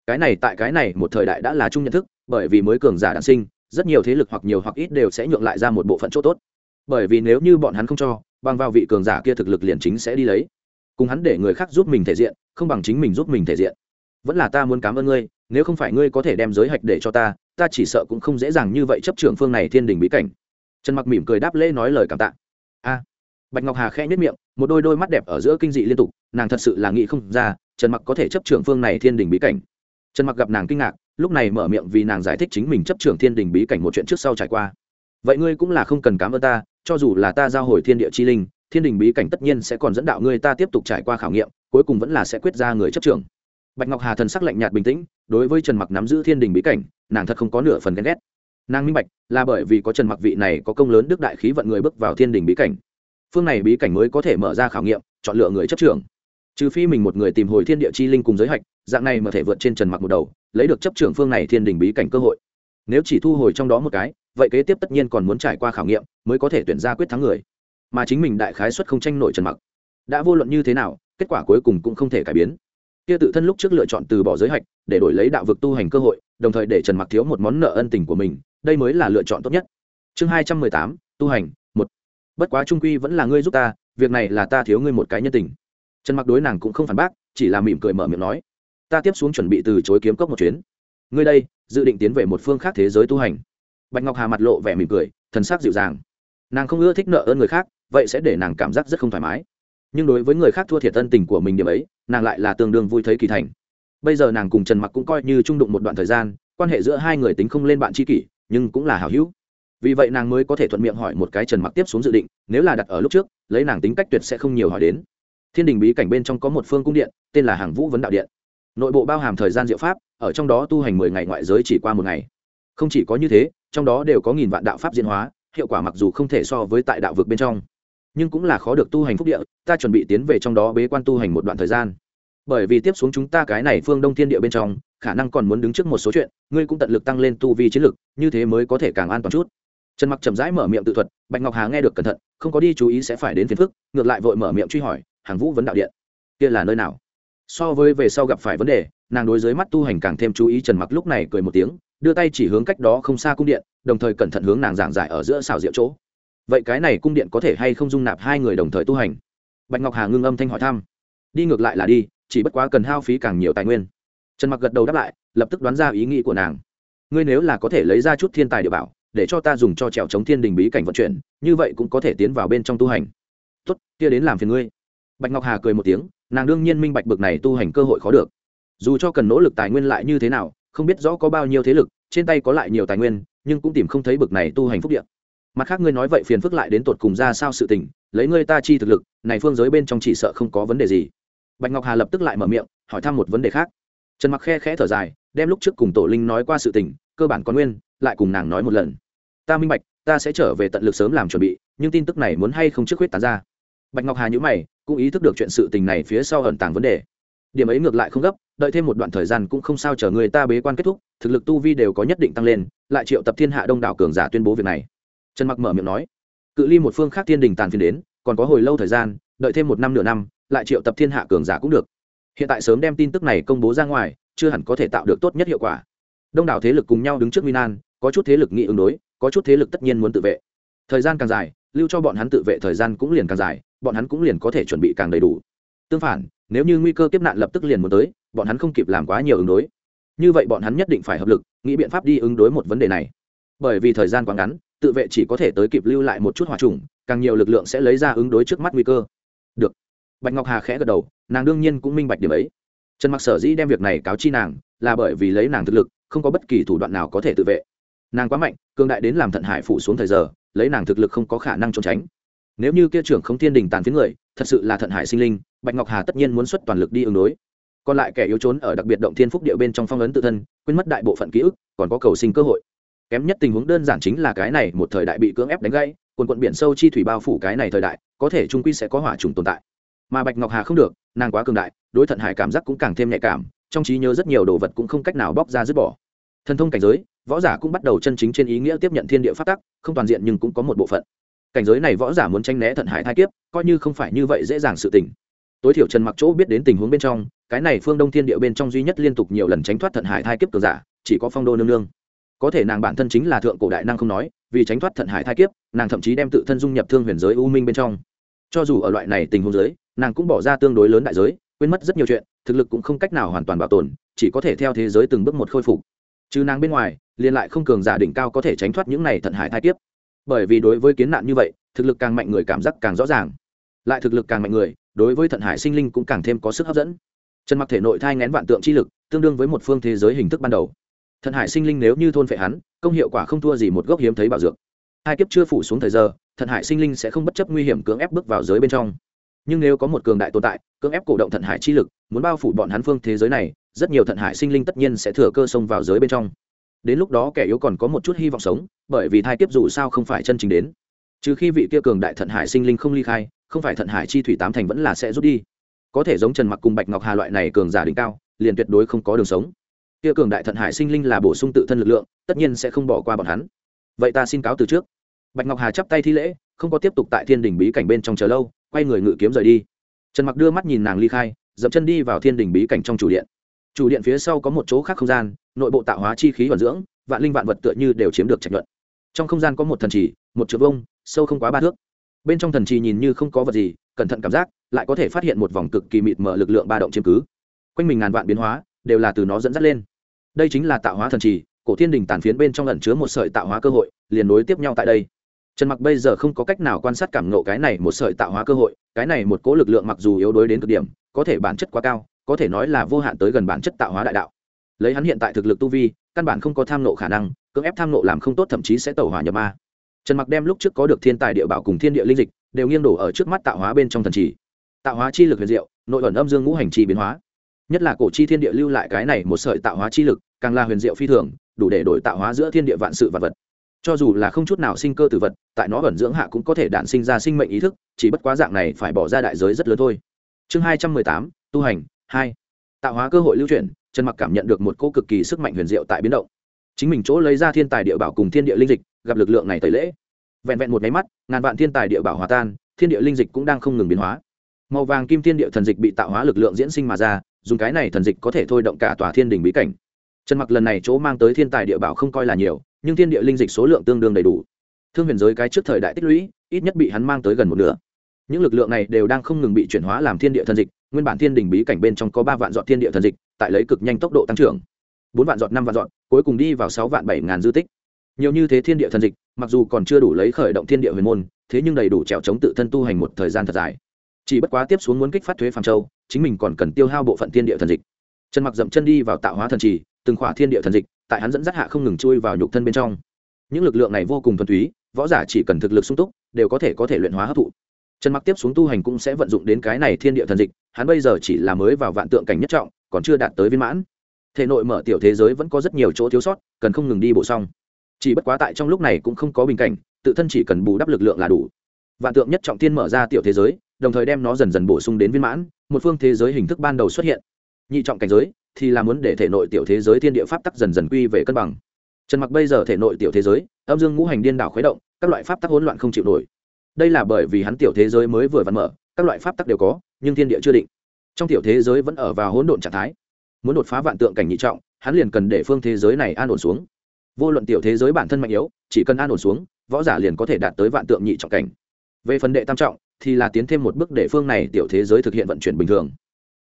Cái này tại cái này một thời đại đã là chung nhận thức, bởi vì mới cường giả đản sinh, rất nhiều thế lực hoặc nhiều hoặc ít đều sẽ nhượng lại ra một bộ phận chỗ tốt. Bởi vì nếu như bọn hắn không cho, bằng vào vị cường giả kia thực lực liền chính sẽ đi lấy. Cùng hắn để người khác giúp mình thể diện, không bằng chính mình giúp mình thể diện. Vẫn là ta muốn cảm ơn ngươi, nếu không phải ngươi có thể đem giới hạch để cho ta ta chỉ sợ cũng không dễ dàng như vậy chấp trưởng phương này thiên đình bí cảnh. Trần mặc mỉm cười đáp lễ nói lời cảm tạ. A bạch ngọc hà khẽ nhất miệng, một đôi đôi mắt đẹp ở giữa kinh dị liên tục, nàng thật sự là nghĩ không ra, trần mặc có thể chấp trưởng phương này thiên đình bí cảnh. Trần mặc gặp nàng kinh ngạc, lúc này mở miệng vì nàng giải thích chính mình chấp trưởng thiên đình bí cảnh một chuyện trước sau trải qua. Vậy ngươi cũng là không cần cảm ơn ta, cho dù là ta giao hồi thiên địa chi linh, thiên đình bí cảnh tất nhiên sẽ còn dẫn đạo ngươi ta tiếp tục trải qua khảo nghiệm, cuối cùng vẫn là sẽ quyết ra người chấp trưởng. Bạch ngọc hà thần sắc lạnh nhạt bình tĩnh, đối với trần mặc nắm giữ thiên đình bí cảnh, nàng thật không có nửa phần ghen ghét. Nàng minh bạch, là bởi vì có trần mặc vị này có công lớn đức đại khí vận người bước vào thiên đình bí cảnh phương này bí cảnh mới có thể mở ra khảo nghiệm, chọn lựa người chấp trưởng. Trừ phi mình một người tìm hồi thiên địa chi linh cùng giới hạch, dạng này mà thể vượt trên trần mặc một đầu, lấy được chấp trưởng phương này thiên đình bí cảnh cơ hội. Nếu chỉ thu hồi trong đó một cái, vậy kế tiếp tất nhiên còn muốn trải qua khảo nghiệm mới có thể tuyển ra quyết thắng người. Mà chính mình đại khái xuất không tranh nổi trần mặc. Đã vô luận như thế nào, kết quả cuối cùng cũng không thể cải biến. Kia tự thân lúc trước lựa chọn từ bỏ giới hạch, để đổi lấy đạo vực tu hành cơ hội, đồng thời để trần mặc thiếu một món nợ ân tình của mình, đây mới là lựa chọn tốt nhất. Chương hai trăm mười tám, tu hành bất quá trung quy vẫn là ngươi giúp ta, việc này là ta thiếu ngươi một cái nhân tình. Trần mặc đối nàng cũng không phản bác, chỉ là mỉm cười mở miệng nói, ta tiếp xuống chuẩn bị từ chối kiếm cốc một chuyến. Ngươi đây, dự định tiến về một phương khác thế giới tu hành. Bạch ngọc hà mặt lộ vẻ mỉm cười, thần sắc dịu dàng. Nàng không ưa thích nợ ơn người khác, vậy sẽ để nàng cảm giác rất không thoải mái. Nhưng đối với người khác thua thiệt thân tình của mình điểm ấy, nàng lại là tương đương vui thấy kỳ thành. Bây giờ nàng cùng trần mặc cũng coi như trung đụng một đoạn thời gian, quan hệ giữa hai người tính không lên bạn tri kỷ, nhưng cũng là hảo hữu vì vậy nàng mới có thể thuận miệng hỏi một cái trần mặc tiếp xuống dự định nếu là đặt ở lúc trước lấy nàng tính cách tuyệt sẽ không nhiều hỏi đến thiên đình bí cảnh bên trong có một phương cung điện tên là hàng vũ vấn đạo điện nội bộ bao hàm thời gian diệu pháp ở trong đó tu hành mười ngày ngoại giới chỉ qua một ngày không chỉ có như thế trong đó đều có nghìn vạn đạo pháp diễn hóa hiệu quả mặc dù không thể so với tại đạo vực bên trong nhưng cũng là khó được tu hành phúc địa ta chuẩn bị tiến về trong đó bế quan tu hành một đoạn thời gian bởi vì tiếp xuống chúng ta cái này phương đông thiên địa bên trong khả năng còn muốn đứng trước một số chuyện ngươi cũng tận lực tăng lên tu vi chiến lực như thế mới có thể càng an toàn chút trần mặc chậm rãi mở miệng tự thuật, bạch ngọc hà nghe được cẩn thận, không có đi chú ý sẽ phải đến phiền phức, ngược lại vội mở miệng truy hỏi, hàng vũ vấn đạo điện, kia là nơi nào? So với về sau gặp phải vấn đề, nàng đối dưới mắt tu hành càng thêm chú ý, trần mặc lúc này cười một tiếng, đưa tay chỉ hướng cách đó không xa cung điện, đồng thời cẩn thận hướng nàng giảng giải ở giữa xào rượu chỗ. Vậy cái này cung điện có thể hay không dung nạp hai người đồng thời tu hành? Bạch ngọc hà ngưng âm thanh hỏi thăm. Đi ngược lại là đi, chỉ bất quá cần hao phí càng nhiều tài nguyên. Trần mặc gật đầu đáp lại, lập tức đoán ra ý nghĩ của nàng. Ngươi nếu là có thể lấy ra chút thiên tài địa bảo để cho ta dùng cho trèo chống thiên đình bí cảnh vận chuyển, như vậy cũng có thể tiến vào bên trong tu hành. Tốt, kia đến làm phiền ngươi. Bạch ngọc hà cười một tiếng, nàng đương nhiên minh bạch bực này tu hành cơ hội khó được. Dù cho cần nỗ lực tài nguyên lại như thế nào, không biết rõ có bao nhiêu thế lực, trên tay có lại nhiều tài nguyên, nhưng cũng tìm không thấy bực này tu hành phúc địa. Mặt khác ngươi nói vậy phiền phức lại đến tột cùng ra sao sự tình, lấy ngươi ta chi thực lực, này phương giới bên trong chỉ sợ không có vấn đề gì. Bạch ngọc hà lập tức lại mở miệng, hỏi thăm một vấn đề khác. Trần mặc khe khẽ thở dài, đem lúc trước cùng tổ linh nói qua sự tình, cơ bản còn nguyên, lại cùng nàng nói một lần ta minh bạch, ta sẽ trở về tận lực sớm làm chuẩn bị, nhưng tin tức này muốn hay không trước huyết tán ra. Bạch ngọc hà nhữ mày, cũng ý thức được chuyện sự tình này phía sau ẩn tàng vấn đề. Điểm ấy ngược lại không gấp, đợi thêm một đoạn thời gian cũng không sao chờ người ta bế quan kết thúc, thực lực tu vi đều có nhất định tăng lên, lại triệu tập thiên hạ đông đảo cường giả tuyên bố việc này. Trần mặc mở miệng nói, cự ly một phương khác thiên đình tàn phiền đến, còn có hồi lâu thời gian, đợi thêm một năm nửa năm, lại triệu tập thiên hạ cường giả cũng được. Hiện tại sớm đem tin tức này công bố ra ngoài, chưa hẳn có thể tạo được tốt nhất hiệu quả. Đông đảo thế lực cùng nhau đứng trước minan có chút thế lực nghị ứng đối có chút thế lực tất nhiên muốn tự vệ. Thời gian càng dài, lưu cho bọn hắn tự vệ thời gian cũng liền càng dài, bọn hắn cũng liền có thể chuẩn bị càng đầy đủ. Tương phản, nếu như nguy cơ kiếp nạn lập tức liền muốn tới, bọn hắn không kịp làm quá nhiều ứng đối. Như vậy bọn hắn nhất định phải hợp lực, nghĩ biện pháp đi ứng đối một vấn đề này. Bởi vì thời gian quá ngắn, tự vệ chỉ có thể tới kịp lưu lại một chút hòa trùng, càng nhiều lực lượng sẽ lấy ra ứng đối trước mắt nguy cơ. Được. Bạch ngọc hà khẽ gật đầu, nàng đương nhiên cũng minh bạch điểm ấy. Trần mặc sở dĩ đem việc này cáo chi nàng, là bởi vì lấy nàng thực lực, không có bất kỳ thủ đoạn nào có thể tự vệ. Nàng quá mạnh cương đại đến làm thận hải phủ xuống thời giờ, lấy nàng thực lực không có khả năng trốn tránh. Nếu như kia trưởng không thiên đình tàn phiến người, thật sự là thận hải sinh linh, bạch ngọc hà tất nhiên muốn xuất toàn lực đi ứng đối. Còn lại kẻ yếu trốn ở đặc biệt động thiên phúc địa bên trong phong ấn tự thân, quên mất đại bộ phận ký ức, còn có cầu sinh cơ hội. Kém nhất tình huống đơn giản chính là cái này một thời đại bị cưỡng ép đánh gãy, quần quận biển sâu chi thủy bao phủ cái này thời đại, có thể trung quy sẽ có hỏa trùng tồn tại. Mà bạch ngọc hà không được, nàng quá cường đại, đối thận hải cảm giác cũng càng thêm nhạy cảm, trong trí nhớ rất nhiều đồ vật cũng không cách nào bóc ra dứt bỏ. Thần thông cảnh giới võ giả cũng bắt đầu chân chính trên ý nghĩa tiếp nhận thiên địa phát tắc, không toàn diện nhưng cũng có một bộ phận. Cảnh giới này võ giả muốn tranh né thận hải thai kiếp, coi như không phải như vậy dễ dàng sự tình. Tối thiểu trần mặc chỗ biết đến tình huống bên trong, cái này phương đông thiên địa bên trong duy nhất liên tục nhiều lần tránh thoát thận hải thai kiếp cường giả, chỉ có phong đô nương nương. Có thể nàng bản thân chính là thượng cổ đại năng không nói, vì tránh thoát thận hải thai kiếp, nàng thậm chí đem tự thân dung nhập thương huyền giới u minh bên trong. Cho dù ở loại này tình huống giới, nàng cũng bỏ ra tương đối lớn đại giới, quên mất rất nhiều chuyện, thực lực cũng không cách nào hoàn toàn bảo tồn, chỉ có thể theo thế giới từng bước một khôi phục. Chứ nàng bên ngoài liền lại không cường giả đỉnh cao có thể tránh thoát những này thận hải thai tiếp bởi vì đối với kiến nạn như vậy, thực lực càng mạnh người cảm giác càng rõ ràng. Lại thực lực càng mạnh người, đối với thận hải sinh linh cũng càng thêm có sức hấp dẫn. Trần mặc thể nội thai ngén vạn tượng chi lực, tương đương với một phương thế giới hình thức ban đầu. Thận hải sinh linh nếu như thôn phệ hắn, công hiệu quả không thua gì một gốc hiếm thấy bảo dược. Hai kiếp chưa phủ xuống thời giờ, thận hải sinh linh sẽ không bất chấp nguy hiểm cưỡng ép bước vào giới bên trong. Nhưng nếu có một cường đại tồn tại, cưỡng ép cổ động thận hải chi lực, muốn bao phủ bọn hắn phương thế giới này, rất nhiều thận hải sinh linh tất nhiên sẽ thừa cơ xông vào giới bên trong đến lúc đó kẻ yếu còn có một chút hy vọng sống, bởi vì thai kiếp dù sao không phải chân chính đến. Trừ khi vị kia cường đại thận hải sinh linh không ly khai, không phải thận hải chi thủy tám thành vẫn là sẽ rút đi. Có thể giống trần mặc cùng bạch ngọc hà loại này cường giả đỉnh cao, liền tuyệt đối không có đường sống. Kia cường đại thận hải sinh linh là bổ sung tự thân lực lượng, tất nhiên sẽ không bỏ qua bọn hắn. Vậy ta xin cáo từ trước. Bạch ngọc hà chắp tay thi lễ, không có tiếp tục tại thiên đình bí cảnh bên trong chờ lâu, quay người ngự kiếm rời đi. Trần mặc đưa mắt nhìn nàng ly khai, dậm chân đi vào thiên đình bí cảnh trong chủ điện chủ điện phía sau có một chỗ khác không gian, nội bộ tạo hóa chi khí vận dưỡng, vạn linh vạn vật tựa như đều chiếm được trạch luận trong không gian có một thần trì, một chữ vông sâu không quá ba thước. Bên trong thần trì nhìn như không có vật gì, cẩn thận cảm giác, lại có thể phát hiện một vòng cực kỳ mịt mở lực lượng ba động chiếm cứ. Quanh mình ngàn vạn biến hóa, đều là từ nó dẫn dắt lên. Đây chính là tạo hóa thần trì, cổ thiên đình tàn phiến bên trong ẩn chứa một sợi tạo hóa cơ hội, liền nối tiếp nhau tại đây. Trần mặc bây giờ không có cách nào quan sát cảm nộ cái này một sợi tạo hóa cơ hội, cái này một cố lực lượng mặc dù yếu đuối đến cực điểm, có thể bản chất quá cao có thể nói là vô hạn tới gần bản chất tạo hóa đại đạo. Lấy hắn hiện tại thực lực tu vi, căn bản không có tham nộ khả năng, cưỡng ép tham nộ làm không tốt thậm chí sẽ tẩu hỏa nhập ma. Trần mặc đem lúc trước có được thiên tài địa bảo cùng thiên địa linh dịch, đều nghiêng đổ ở trước mắt tạo hóa bên trong thần trì. Tạo hóa chi lực huyền diệu, nội ẩn âm dương ngũ hành trì biến hóa. Nhất là cổ chi thiên địa lưu lại cái này một sợi tạo hóa chi lực, càng là huyền diệu phi thường, đủ để đổi tạo hóa giữa thiên địa vạn sự vật vật. Cho dù là không chút nào sinh cơ tử vật, tại nó ẩn dưỡng hạ cũng có thể đản sinh ra sinh mệnh ý thức, chỉ bất quá dạng này phải bỏ ra đại giới rất lớn thôi. Chương hai trăm mười tám, tu hành hai, tạo hóa cơ hội lưu chuyển, trần mặc cảm nhận được một cô cực kỳ sức mạnh huyền diệu tại biến động. Chính mình chỗ lấy ra thiên tài địa bảo cùng thiên địa linh dịch, gặp lực lượng này tẩy lễ. Vẹn vẹn một máy mắt, ngàn vạn thiên tài địa bảo hòa tan, thiên địa linh dịch cũng đang không ngừng biến hóa. Màu vàng kim thiên địa thần dịch bị tạo hóa lực lượng diễn sinh mà ra, dùng cái này thần dịch có thể thôi động cả tòa thiên đình bí cảnh. Trần mặc lần này chỗ mang tới thiên tài địa bảo không coi là nhiều, nhưng thiên địa linh dịch số lượng tương đương đầy đủ. Thương huyền giới cái trước thời đại tích lũy, ít nhất bị hắn mang tới gần một nửa. Những lực lượng này đều đang không ngừng bị chuyển hóa làm thiên địa thần dịch nguyên bản thiên đình bí cảnh bên trong có ba vạn dọn thiên địa thần dịch, tại lấy cực nhanh tốc độ tăng trưởng. Bốn vạn dọn, năm vạn dọn, cuối cùng đi vào sáu vạn bảy ngàn dư tích. Nhiều như thế thiên địa thần dịch, mặc dù còn chưa đủ lấy khởi động thiên địa huyền môn, thế nhưng đầy đủ trèo chống tự thân tu hành một thời gian thật dài. Chỉ bất quá tiếp xuống muốn kích phát thuế phàm châu, chính mình còn cần tiêu hao bộ phận thiên địa thần dịch. Trần mặc dậm chân đi vào tạo hóa thần trì, từng khỏa thiên địa thần dịch, tại hắn dẫn dắt hạ không ngừng chui vào nhục thân bên trong. Những lực lượng này vô cùng thuần túy, võ giả chỉ cần thực lực sung túc, đều có thể có thể luyện hóa hấp thụ trần mặc tiếp xuống tu hành cũng sẽ vận dụng đến cái này thiên địa thần dịch, hắn bây giờ chỉ là mới vào vạn tượng cảnh nhất trọng, còn chưa đạt tới viên mãn. Thể nội mở tiểu thế giới vẫn có rất nhiều chỗ thiếu sót, cần không ngừng đi bổ xong chỉ bất quá tại trong lúc này cũng không có bình cảnh, tự thân chỉ cần bù đắp lực lượng là đủ. Vạn tượng nhất trọng tiên mở ra tiểu thế giới, đồng thời đem nó dần dần bổ sung đến viên mãn, một phương thế giới hình thức ban đầu xuất hiện. Nhị trọng cảnh giới thì là muốn để thể nội tiểu thế giới thiên địa pháp tắc dần dần quy về cân bằng. Trần mặc bây giờ thể nội tiểu thế giới, âm dương ngũ hành điên đảo khuấy động, các loại pháp tắc hỗn loạn không chịu nổi đây là bởi vì hắn tiểu thế giới mới vừa vặn mở, các loại pháp tắc đều có, nhưng thiên địa chưa định. Trong tiểu thế giới vẫn ở vào hỗn độn trạng thái. Muốn đột phá vạn tượng cảnh nhị trọng, hắn liền cần để phương thế giới này an ổn xuống. Vô luận tiểu thế giới bản thân mạnh yếu, chỉ cần an ổn xuống, võ giả liền có thể đạt tới vạn tượng nhị trọng cảnh. Về phần đệ tam trọng, thì là tiến thêm một bước để phương này tiểu thế giới thực hiện vận chuyển bình thường.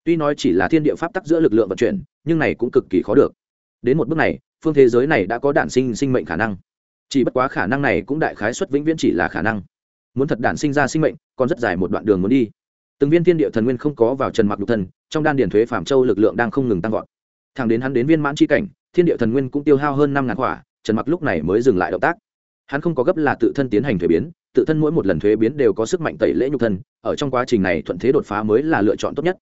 Tuy nói chỉ là thiên địa pháp tắc giữa lực lượng vận chuyển, nhưng này cũng cực kỳ khó được. Đến một bước này, phương thế giới này đã có đản sinh sinh mệnh khả năng. Chỉ bất quá khả năng này cũng đại khái xuất vĩnh viễn chỉ là khả năng muốn thật đản sinh ra sinh mệnh, còn rất dài một đoạn đường muốn đi. Từng viên thiên địa thần nguyên không có vào trần mặc nhục thần trong đan điển thuế phạm châu lực lượng đang không ngừng tăng vọt. Thẳng đến hắn đến viên mãn c cảnh, thiên địa thần nguyên cũng tiêu hao hơn năm ngàn quả, trần mặc lúc này mới dừng lại động tác. Hắn không có gấp là tự thân tiến hành thuế biến, tự thân mỗi một lần thuế biến đều có sức mạnh tẩy lễ nhục thân, ở trong quá trình này thuận thế đột phá mới là lựa chọn tốt nhất.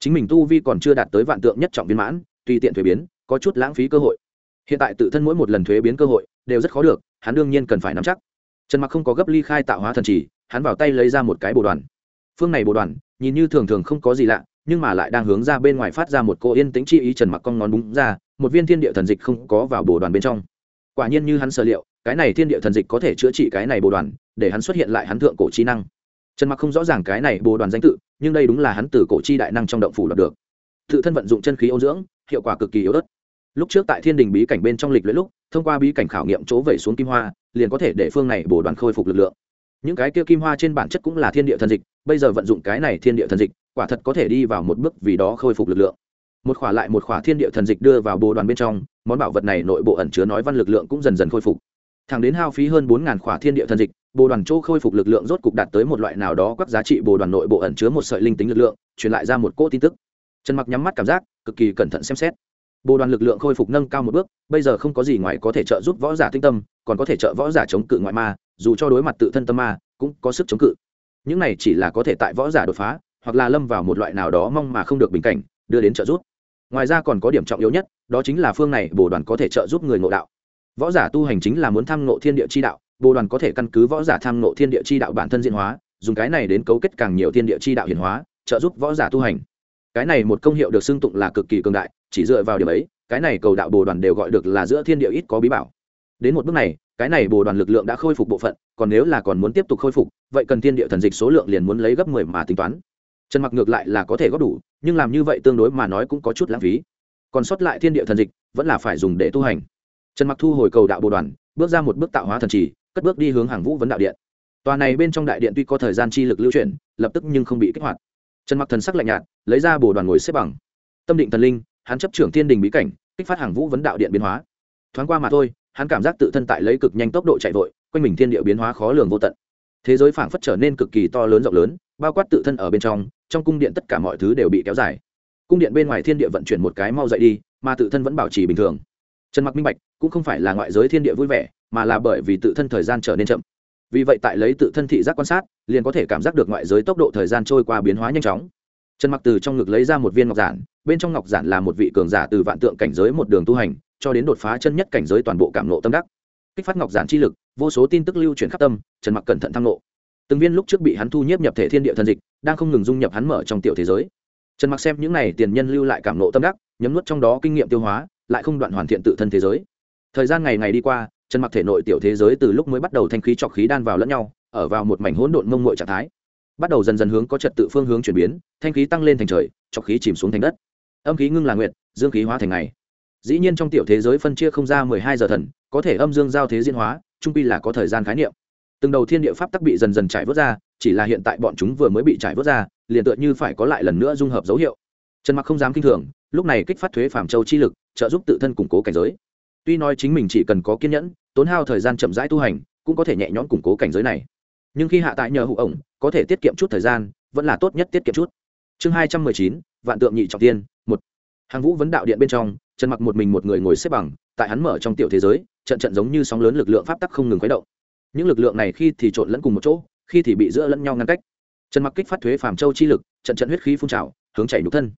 Chính mình tu vi còn chưa đạt tới vạn tượng nhất trọng viên mãn, tùy tiện thuế biến, có chút lãng phí cơ hội. Hiện tại tự thân mỗi một lần thuế biến cơ hội đều rất khó được, hắn đương nhiên cần phải nắm chắc trần mặc không có gấp ly khai tạo hóa thần trì hắn vào tay lấy ra một cái bồ đoàn. Phương này bồ đoàn, nhìn như thường thường không có gì lạ, nhưng mà lại đang hướng ra bên ngoài phát ra một cô yên tĩnh chi ý trần mặc con ngón búng ra, một viên thiên địa thần dịch không có vào bồ đoàn bên trong. Quả nhiên như hắn sở liệu, cái này thiên địa thần dịch có thể chữa trị cái này bồ đoàn, để hắn xuất hiện lại hắn thượng cổ chi năng. Trần mặc không rõ ràng cái này bồ đoàn danh tự, nhưng đây đúng là hắn từ cổ chi đại năng trong động phủ đoạt được. Tự thân vận dụng chân khí ô dưỡng, hiệu quả cực kỳ yếu ớt lúc trước tại thiên đình bí cảnh bên trong lịch luyện lúc, thông qua bí cảnh khảo nghiệm chỗ vẩy xuống kim hoa, liền có thể để phương này bổ đoàn khôi phục lực lượng. Những cái kia kim hoa trên bản chất cũng là thiên địa thần dịch, bây giờ vận dụng cái này thiên địa thần dịch, quả thật có thể đi vào một bước vì đó khôi phục lực lượng. Một khỏa lại một khỏa thiên địa thần dịch đưa vào bồ đoàn bên trong, món bảo vật này nội bộ ẩn chứa nói văn lực lượng cũng dần dần khôi phục. Thẳng đến hao phí hơn bốn ngàn khỏa thiên địa thần dịch bồ đoàn chỗ khôi phục lực lượng rốt cục đạt tới một loại nào đó các giá trị bồ đoàn nội bộ ẩn chứa một sợi linh tính lực lượng, truyền lại ra một cỗ tin tức. Trần mặc nhắm mắt cảm giác, cực kỳ cẩn thận xem xét bồ đoàn lực lượng khôi phục nâng cao một bước, bây giờ không có gì ngoài có thể trợ giúp võ giả tinh tâm, còn có thể trợ võ giả chống cự ngoại ma, dù cho đối mặt tự thân tâm ma, cũng có sức chống cự. Những này chỉ là có thể tại võ giả đột phá, hoặc là lâm vào một loại nào đó mong mà không được bình cảnh, đưa đến trợ giúp. Ngoài ra còn có điểm trọng yếu nhất, đó chính là phương này bồ đoàn có thể trợ giúp người ngộ đạo. Võ giả tu hành chính là muốn tham ngộ thiên địa chi đạo, bồ đoàn có thể căn cứ võ giả tham ngộ thiên địa chi đạo bản thân diễn hóa, dùng cái này đến cấu kết càng nhiều thiên địa chi đạo hiển hóa, trợ giúp võ giả tu hành. Cái này một công hiệu được xưng tụng là cực kỳ cường đại chỉ dựa vào điểm ấy, cái này cầu đạo bồ đoàn đều gọi được là giữa thiên địa ít có bí bảo. Đến một bước này, cái này bồ đoàn lực lượng đã khôi phục bộ phận, còn nếu là còn muốn tiếp tục khôi phục, vậy cần thiên địa thần dịch số lượng liền muốn lấy gấp mười mà tính toán. Trần mặc ngược lại là có thể góp đủ, nhưng làm như vậy tương đối mà nói cũng có chút lãng phí. Còn sót lại thiên địa thần dịch, vẫn là phải dùng để tu hành. Trần mặc thu hồi cầu đạo bồ đoàn, bước ra một bước tạo hóa thần trì, cất bước đi hướng hàng vũ vấn đạo điện. Tòa này bên trong đại điện tuy có thời gian chi lực lưu chuyển, lập tức nhưng không bị kích hoạt. Trần mặc thần sắc lạnh nhạt, lấy ra bồ đoàn ngồi xếp bằng. Tâm định thần linh hắn chấp trưởng thiên đình bí cảnh, kích phát hàng vũ vấn đạo điện biến hóa. Thoáng qua mà thôi, hắn cảm giác tự thân tại lấy cực nhanh tốc độ chạy vội, quanh mình thiên địa biến hóa khó lường vô tận. Thế giới phảng phất trở nên cực kỳ to lớn rộng lớn, bao quát tự thân ở bên trong trong cung điện tất cả mọi thứ đều bị kéo dài. Cung điện bên ngoài thiên địa vận chuyển một cái mau dậy đi, mà tự thân vẫn bảo trì bình thường. Trần mặc minh bạch, cũng không phải là ngoại giới thiên địa vui vẻ, mà là bởi vì tự thân thời gian trở nên chậm. Vì vậy tại lấy tự thân thị giác quan sát, liền có thể cảm giác được ngoại giới tốc độ thời gian trôi qua biến hóa nhanh chóng trần mặc từ trong ngực lấy ra một viên ngọc giản, bên trong ngọc giản là một vị cường giả từ vạn tượng cảnh giới một đường tu hành, cho đến đột phá chân nhất cảnh giới toàn bộ cảm nộ tâm đắc. Kích phát ngọc giản chi lực, vô số tin tức lưu chuyển khắp tâm, trần mặc cẩn thận tham nộ từng viên lúc trước bị hắn thu nhiếp nhập thể thiên địa thần dịch, đang không ngừng dung nhập hắn mở trong tiểu thế giới. Trần mặc xem những này tiền nhân lưu lại cảm nộ tâm đắc, nhấm nuốt trong đó kinh nghiệm tiêu hóa, lại không đoạn hoàn thiện tự thân thế giới. Thời gian ngày ngày đi qua, trần mặc thể nội tiểu thế giới từ lúc mới bắt đầu thanh khí trọc khí đan vào lẫn nhau, ở vào một mảnh hỗn độn mông mội trạng thái bắt đầu dần dần hướng có trật tự phương hướng chuyển biến, thanh khí tăng lên thành trời trọc khí chìm xuống thành đất. Âm khí ngưng là nguyện dương khí hóa thành ngày. Dĩ nhiên trong tiểu thế giới phân chia không ra mười hai giờ thần, có thể âm dương giao thế diễn hóa, trung pi là có thời gian khái niệm. Từng đầu thiên địa pháp tắc bị dần dần trải vớt ra, chỉ là hiện tại bọn chúng vừa mới bị trải vớt ra, liền tựa như phải có lại lần nữa dung hợp dấu hiệu. Trần mặc không dám kinh thường, lúc này kích phát thuế phạm châu chi lực, trợ giúp tự thân củng cố cảnh giới. Tuy nói chính mình chỉ cần có kiên nhẫn, tốn hao thời gian chậm rãi tu hành, cũng có thể nhẹ nhõm củng cố cảnh giới này nhưng khi hạ tại nhờ hụ ổng, có thể tiết kiệm chút thời gian, vẫn là tốt nhất tiết kiệm chút. Chương hai trăm mười chín, vạn tượng nhị trọng tiên, một. Hàng vũ vấn đạo điện bên trong, trần mặc một mình một người ngồi xếp bằng, tại hắn mở trong tiểu thế giới, trận trận giống như sóng lớn lực lượng pháp tắc không ngừng khuấy động. Những lực lượng này khi thì trộn lẫn cùng một chỗ, khi thì bị giữa lẫn nhau ngăn cách. Trần mặc kích phát thuế phàm châu chi lực, trận trận huyết khí phun trào, hướng chảy nhục thân.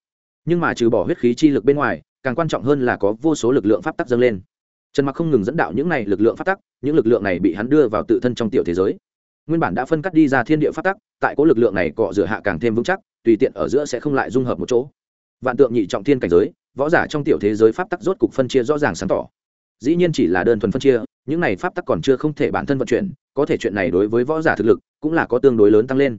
Nhưng mà trừ bỏ huyết khí chi lực bên ngoài, càng quan trọng hơn là có vô số lực lượng pháp tắc dâng lên. Trần mặc không ngừng dẫn đạo những này lực lượng pháp tắc, những lực lượng này bị hắn đưa vào tự thân trong tiểu thế giới nguyên bản đã phân cắt đi ra thiên địa pháp tắc, tại cố lực lượng này cọ rửa hạ càng thêm vững chắc, tùy tiện ở giữa sẽ không lại dung hợp một chỗ. Vạn tượng nhị trọng thiên cảnh giới, võ giả trong tiểu thế giới pháp tắc rốt cục phân chia rõ ràng sáng tỏ. Dĩ nhiên chỉ là đơn thuần phân chia, những này pháp tắc còn chưa không thể bản thân vận chuyển, có thể chuyện này đối với võ giả thực lực cũng là có tương đối lớn tăng lên.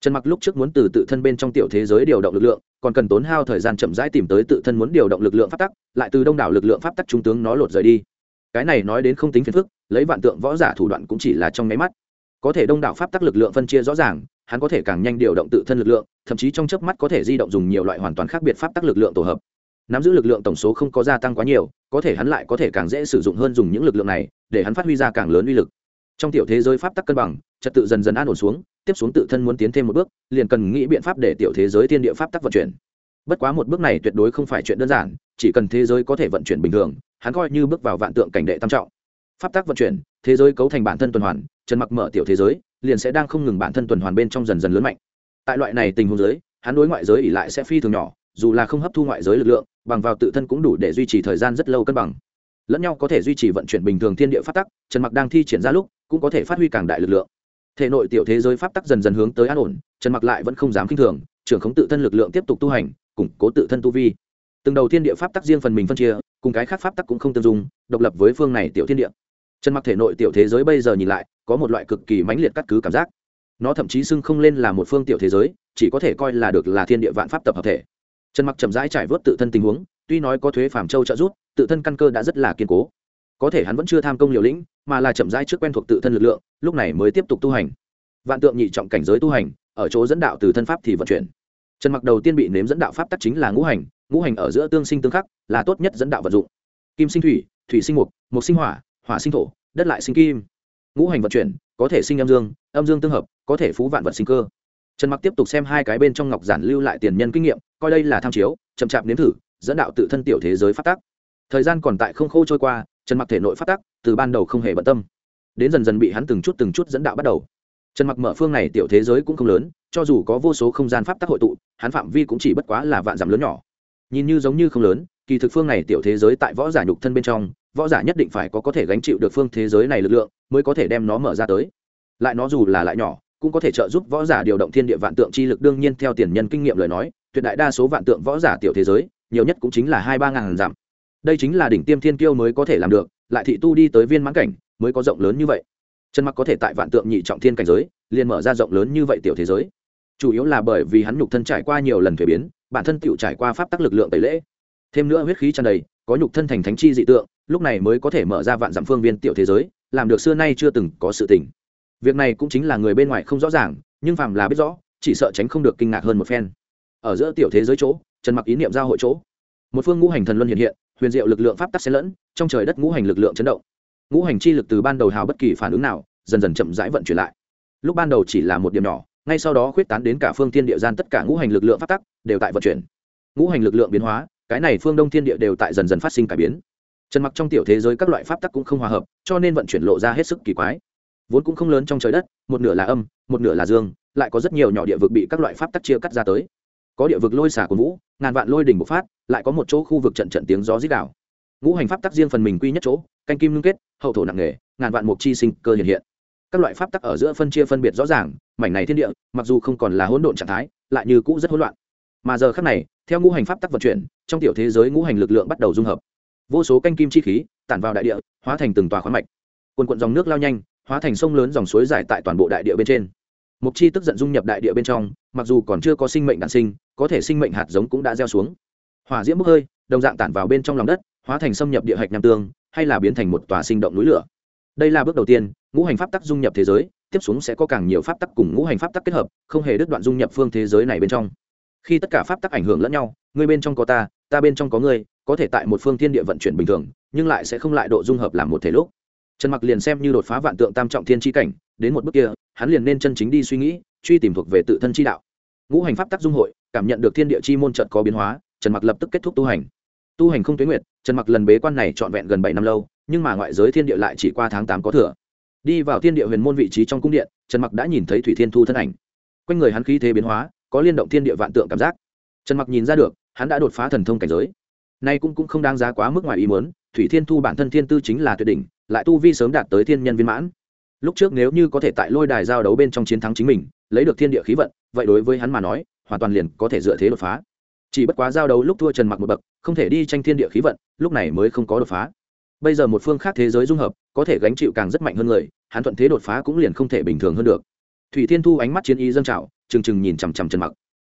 Trần mặc lúc trước muốn từ tự thân bên trong tiểu thế giới điều động lực lượng, còn cần tốn hao thời gian chậm rãi tìm tới tự thân muốn điều động lực lượng pháp tắc, lại từ đông đảo lực lượng pháp tắc trung tướng nó lột rời đi. Cái này nói đến không tính phiền phức, lấy vạn tượng võ giả thủ đoạn cũng chỉ là trong máy mắt có thể đông đảo pháp tắc lực lượng phân chia rõ ràng, hắn có thể càng nhanh điều động tự thân lực lượng, thậm chí trong chớp mắt có thể di động dùng nhiều loại hoàn toàn khác biệt pháp tắc lực lượng tổ hợp. Nắm giữ lực lượng tổng số không có gia tăng quá nhiều, có thể hắn lại có thể càng dễ sử dụng hơn dùng những lực lượng này, để hắn phát huy ra càng lớn uy lực. Trong tiểu thế giới pháp tắc cân bằng, trật tự dần dần an ổn xuống, tiếp xuống tự thân muốn tiến thêm một bước, liền cần nghĩ biện pháp để tiểu thế giới thiên địa pháp tắc vận chuyển. Bất quá một bước này tuyệt đối không phải chuyện đơn giản, chỉ cần thế giới có thể vận chuyển bình thường, hắn coi như bước vào vạn tượng cảnh đệ tam trọng. Pháp tắc vận chuyển, thế giới cấu thành bản thân tuần hoàn trần mặc mở tiểu thế giới, liền sẽ đang không ngừng bản thân tuần hoàn bên trong dần dần lớn mạnh. Tại loại này tình huống giới, hắn đối ngoại giới ỉ lại sẽ phi thường nhỏ, dù là không hấp thu ngoại giới lực lượng, bằng vào tự thân cũng đủ để duy trì thời gian rất lâu cân bằng. Lẫn nhau có thể duy trì vận chuyển bình thường thiên địa pháp tắc, trần mặc đang thi triển ra lúc, cũng có thể phát huy càng đại lực lượng. Thể nội tiểu thế giới pháp tắc dần dần hướng tới an ổn, trần mặc lại vẫn không dám k i n h thường, trưởng khống tự thân lực lượng tiếp tục tu hành, củng cố tự thân tu vi. Từng đầu thiên địa pháp tắc riêng phần mình phân chia, cùng cái khác pháp tắc cũng không tương dung, độc lập với phương này tiểu thiên địa trần mặc thể nội tiểu thế giới bây giờ nhìn lại, có một loại cực kỳ mãnh liệt cắt cứ cảm giác. Nó thậm chí xưng không lên là một phương tiểu thế giới, chỉ có thể coi là được là thiên địa vạn pháp tập hợp thể. Trần mặc chậm rãi trải vớt tự thân tình huống, tuy nói có thuế phàm châu trợ giúp, tự thân căn cơ đã rất là kiên cố. Có thể hắn vẫn chưa tham công liều lĩnh, mà là chậm rãi trước quen thuộc tự thân lực lượng, lúc này mới tiếp tục tu hành. Vạn tượng nhị trọng cảnh giới tu hành, ở chỗ dẫn đạo từ thân pháp thì vận chuyển. Trần mặc đầu tiên bị nếm dẫn đạo pháp tắc chính là ngũ hành ngũ hành ở giữa tương sinh tương khắc, là tốt nhất dẫn đạo vận dụng. Kim sinh thủy thủy sinh mục mục sinh hỏa hỏa sinh thổ, đất lại sinh kim. Ngũ hành vận chuyển, có thể sinh âm dương âm dương tương hợp, có thể phú vạn vật sinh cơ. Trần mặc tiếp tục xem hai cái bên trong ngọc giản lưu lại tiền nhân kinh nghiệm, coi đây là tham chiếu, chậm chạp nếm thử, dẫn đạo tự thân tiểu thế giới phát tắc. Thời gian còn tại không khô trôi qua, trần mặc thể nội phát tắc, từ ban đầu không hề bận tâm. Đến dần dần bị hắn từng chút từng chút dẫn đạo bắt đầu. Trần mặc mở phương này tiểu thế giới cũng không lớn, cho dù có vô số không gian pháp tắc hội tụ, hắn phạm vi cũng chỉ bất quá là vạn dặm lớn nhỏ. Nhìn như giống như không lớn kỳ thực phương này tiểu thế giới tại võ giả nhục thân bên trong, võ giả nhất định phải có có thể gánh chịu được phương thế giới này lực lượng mới có thể đem nó mở ra tới. Lại nó dù là lại nhỏ, cũng có thể trợ giúp võ giả điều động thiên địa vạn tượng chi lực đương nhiên theo tiền nhân kinh nghiệm lời nói, tuyệt đại đa số vạn tượng võ giả tiểu thế giới, nhiều nhất cũng chính là hai ba ngàn dặm. Đây chính là đỉnh tiêm thiên kiêu mới có thể làm được, lại thị tu đi tới viên mãn cảnh mới có rộng lớn như vậy. Trần mặc có thể tại vạn tượng nhị trọng thiên cảnh giới, liền mở ra rộng lớn như vậy tiểu thế giới. Chủ yếu là bởi vì hắn nhục thân trải qua nhiều lần thuế biến, bản thân tựu trải qua pháp tắc lực lượng tẩy lễ thêm nữa huyết khí tràn đầy, có nhục thân thành thánh chi dị tượng, lúc này mới có thể mở ra vạn dặm phương viên tiểu thế giới, làm được xưa nay chưa từng có sự tình. Việc này cũng chính là người bên ngoài không rõ ràng, nhưng phàm là biết rõ, chỉ sợ tránh không được kinh ngạc hơn một phen. Ở giữa tiểu thế giới chỗ, trần mặc ý niệm giao hội chỗ. Một phương ngũ hành thần luân hiện hiện, huyền diệu lực lượng pháp tắc xen lẫn, trong trời đất ngũ hành lực lượng chấn động. Ngũ hành chi lực từ ban đầu hào bất kỳ phản ứng nào, dần dần chậm rãi vận chuyển lại. Lúc ban đầu chỉ là một điểm nhỏ, ngay sau đó khuyết tán đến cả phương thiên địa gian tất cả ngũ hành lực lượng pháp tắc đều tại vận chuyển. Ngũ hành lực lượng biến hóa cái này phương đông thiên địa đều tại dần dần phát sinh cải biến trần mặc trong tiểu thế giới các loại pháp tắc cũng không hòa hợp cho nên vận chuyển lộ ra hết sức kỳ quái vốn cũng không lớn trong trời đất một nửa là âm một nửa là dương lại có rất nhiều nhỏ địa vực bị các loại pháp tắc chia cắt ra tới có địa vực lôi xả của vũ ngàn vạn lôi đỉnh bộc phát lại có một chỗ khu vực trận trận tiếng gió dít đảo ngũ hành pháp tắc riêng phần mình quy nhất chỗ canh kim ngưng kết hậu thổ nặng nghề ngàn vạn mục chi sinh cơ hiện hiện các loại pháp tắc ở giữa phân chia phân biệt rõ ràng mảnh này thiên địa mặc dù không còn là hỗn độn trạng thái lại như cũ rất hỗn loạn mà giờ khác này theo ngũ hành pháp tắc vận chuyển, trong tiểu thế giới ngũ hành lực lượng bắt đầu dung hợp. Vô số canh kim chi khí tản vào đại địa, hóa thành từng tòa khoáng mạch. Quần quận dòng nước lao nhanh, hóa thành sông lớn dòng suối dài tại toàn bộ đại địa bên trên. Mục chi tức giận dung nhập đại địa bên trong, mặc dù còn chưa có sinh mệnh đạn sinh, có thể sinh mệnh hạt giống cũng đã gieo xuống. Hỏa diễm bốc hơi, đồng dạng tản vào bên trong lòng đất, hóa thành xâm nhập địa hạch nam tương, hay là biến thành một tòa sinh động núi lửa. Đây là bước đầu tiên, ngũ hành pháp tắc dung nhập thế giới, tiếp xuống sẽ có càng nhiều pháp tắc cùng ngũ hành pháp tắc kết hợp, không hề đứt đoạn dung nhập phương thế giới này bên trong khi tất cả pháp tắc ảnh hưởng lẫn nhau, ngươi bên trong có ta ta bên trong có ngươi, có thể tại một phương thiên địa vận chuyển bình thường, nhưng lại sẽ không lại độ dung hợp làm một thể lúc. Trần mặc liền xem như đột phá vạn tượng tam trọng thiên tri cảnh, đến một bước kia, hắn liền nên chân chính đi suy nghĩ, truy tìm thuộc về tự thân chi đạo. Ngũ hành pháp tắc dung hội, cảm nhận được thiên địa chi môn trận có biến hóa, trần mặc lập tức kết thúc tu hành. Tu hành không tuyến nguyệt, trần mặc lần bế quan này trọn vẹn gần bảy năm lâu, nhưng mà ngoại giới thiên địa lại chỉ qua tháng tám có thừa. Đi vào thiên địa huyền môn vị trí trong cung điện, trần mặc đã nhìn thấy thủy thiên thu thân ảnh. Quanh người hắn khí thế biến hóa có liên động thiên địa vạn tượng cảm giác. Trần mặc nhìn ra được, hắn đã đột phá thần thông cảnh giới. Nay cũng cũng không đáng giá quá mức ngoài ý muốn, thủy thiên thu bản thân thiên tư chính là tuyệt đỉnh, lại tu vi sớm đạt tới thiên nhân viên mãn. Lúc trước nếu như có thể tại lôi đài giao đấu bên trong chiến thắng chính mình, lấy được thiên địa khí vận, vậy đối với hắn mà nói, hoàn toàn liền có thể dựa thế đột phá. Chỉ bất quá giao đấu lúc thua trần mặc một bậc, không thể đi tranh thiên địa khí vận, lúc này mới không có đột phá. Bây giờ một phương khác thế giới dung hợp, có thể gánh chịu càng rất mạnh hơn người, hắn thuận thế đột phá cũng liền không thể bình thường hơn được. Thủy thiên thu ánh mắt chiến ý dâng trào trừng trừng nhìn chằm chằm trần mặc.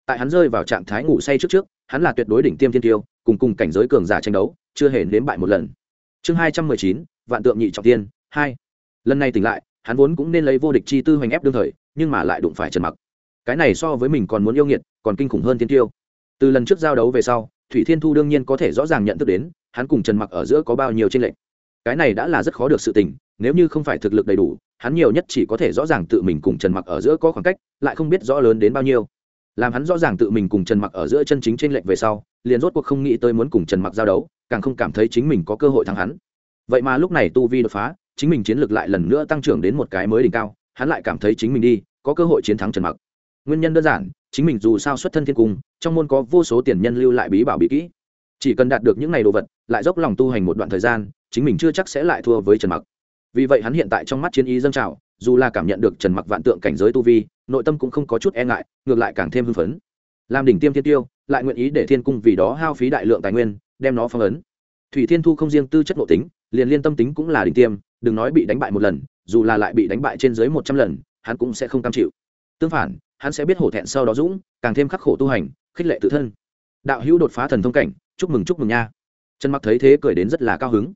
Tại hắn rơi vào trạng thái ngủ say trước trước, hắn là tuyệt đối đỉnh tiêm thiên tiêu, cùng cùng cảnh giới cường giả tranh đấu, chưa hề nếm bại một lần. Chương hai trăm mười chín, vạn tượng nhị trọng tiên, hai. Lần này tỉnh lại, hắn vốn cũng nên lấy vô địch chi tư hoành ép đương thời, nhưng mà lại đụng phải trần mặc. Cái này so với mình còn muốn yêu nghiệt, còn kinh khủng hơn thiên tiêu. Từ lần trước giao đấu về sau, thủy thiên thu đương nhiên có thể rõ ràng nhận thức đến, hắn cùng trần mặc ở giữa có bao nhiêu tranh lệch cái này đã là rất khó được sự tình, nếu như không phải thực lực đầy đủ, hắn nhiều nhất chỉ có thể rõ ràng tự mình cùng trần mặc ở giữa có khoảng cách, lại không biết rõ lớn đến bao nhiêu. Làm hắn rõ ràng tự mình cùng trần mặc ở giữa chân chính t r ê n lệch về sau, liền rốt cuộc không nghĩ tới muốn cùng trần mặc giao đấu, càng không cảm thấy chính mình có cơ hội thắng hắn. Vậy mà lúc này tu vi đột phá, chính mình chiến lược lại lần nữa tăng trưởng đến một cái mới đỉnh cao, hắn lại cảm thấy chính mình đi, có cơ hội chiến thắng trần mặc. Nguyên nhân đơn giản, chính mình dù sao xuất thân thiên cung, trong môn có vô số tiền nhân lưu lại bí bảo bí kỹ. Chỉ cần đạt được những n à y đồ vật, lại dốc lòng tu hành một đoạn thời gian chính mình chưa chắc sẽ lại thua với trần mặc. Vì vậy hắn hiện tại trong mắt chiến ý dâng trào, dù là cảm nhận được trần mặc vạn tượng cảnh giới tu vi, nội tâm cũng không có chút e ngại, ngược lại càng thêm hưng phấn. Làm đỉnh tiêm thiên tiêu, lại nguyện ý để thiên cung vì đó hao phí đại lượng tài nguyên, đem nó phong ấn. Thủy thiên thu không riêng tư chất nội tính, liền liên tâm tính cũng là đỉnh tiêm, đừng nói bị đánh bại một lần, dù là lại bị đánh bại trên dưới một trăm lần, hắn cũng sẽ không cam chịu. Tương phản, hắn sẽ biết hổ thẹn sau đó dũng, càng thêm khắc khổ tu hành, khích lệ tự thân. Đạo hữu đột phá thần thông cảnh, chúc mừng chúc mừng nha. Trần mặc thấy thế cười đến rất là cao hứng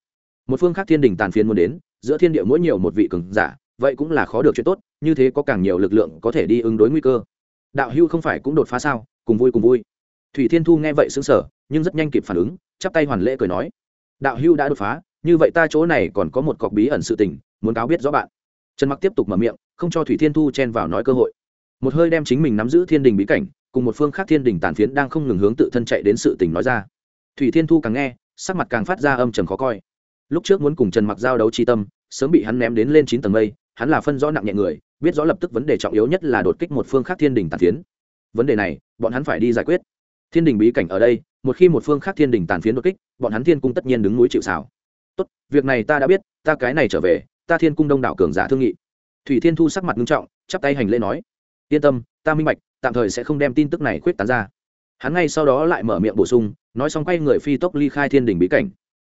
một phương khác thiên đình tàn phiến muốn đến, giữa thiên địa mỗi nhiều một vị cường giả, vậy cũng là khó được chuyện tốt, như thế có càng nhiều lực lượng có thể đi ứng đối nguy cơ. Đạo hưu không phải cũng đột phá sao? Cùng vui cùng vui. Thủy thiên thu nghe vậy xứng sở nhưng rất nhanh kịp phản ứng, chắp tay hoàn lễ cười nói, đạo hưu đã đột phá, như vậy ta chỗ này còn có một cọc bí ẩn sự tình, muốn cáo biết rõ bạn. Trần mặc tiếp tục mở miệng, không cho thủy thiên thu chen vào nói cơ hội. Một hơi đem chính mình nắm giữ thiên đình bí cảnh, cùng một phương khác thiên đình tàn phiến đang không ngừng hướng tự thân chạy đến sự tình nói ra. Thủy thiên thu càng nghe, sắc mặt càng phát ra âm trầm khó coi lúc trước muốn cùng trần mặc giao đấu chi tâm, sớm bị hắn ném đến lên chín tầng mây, hắn là phân rõ nặng nhẹ người, biết rõ lập tức vấn đề trọng yếu nhất là đột kích một phương khác thiên đình tàn phiến. Vấn đề này, bọn hắn phải đi giải quyết. Thiên đình bí cảnh ở đây, một khi một phương khác thiên đình tàn phiến đột kích, bọn hắn thiên cung tất nhiên đứng núi chịu xảo tốt, việc này ta đã biết, ta cái này trở về, ta thiên cung đông đảo cường giả thương nghị. Thủy thiên thu sắc mặt nghiêm trọng, chắp tay hành lễ nói, yên tâm, ta minh bạch, tạm thời sẽ không đem tin tức này khuyết tán ra. Hắn ngay sau đó lại mở miệng bổ sung, nói xong quay người phi tốc ly khai thiên đình bí cảnh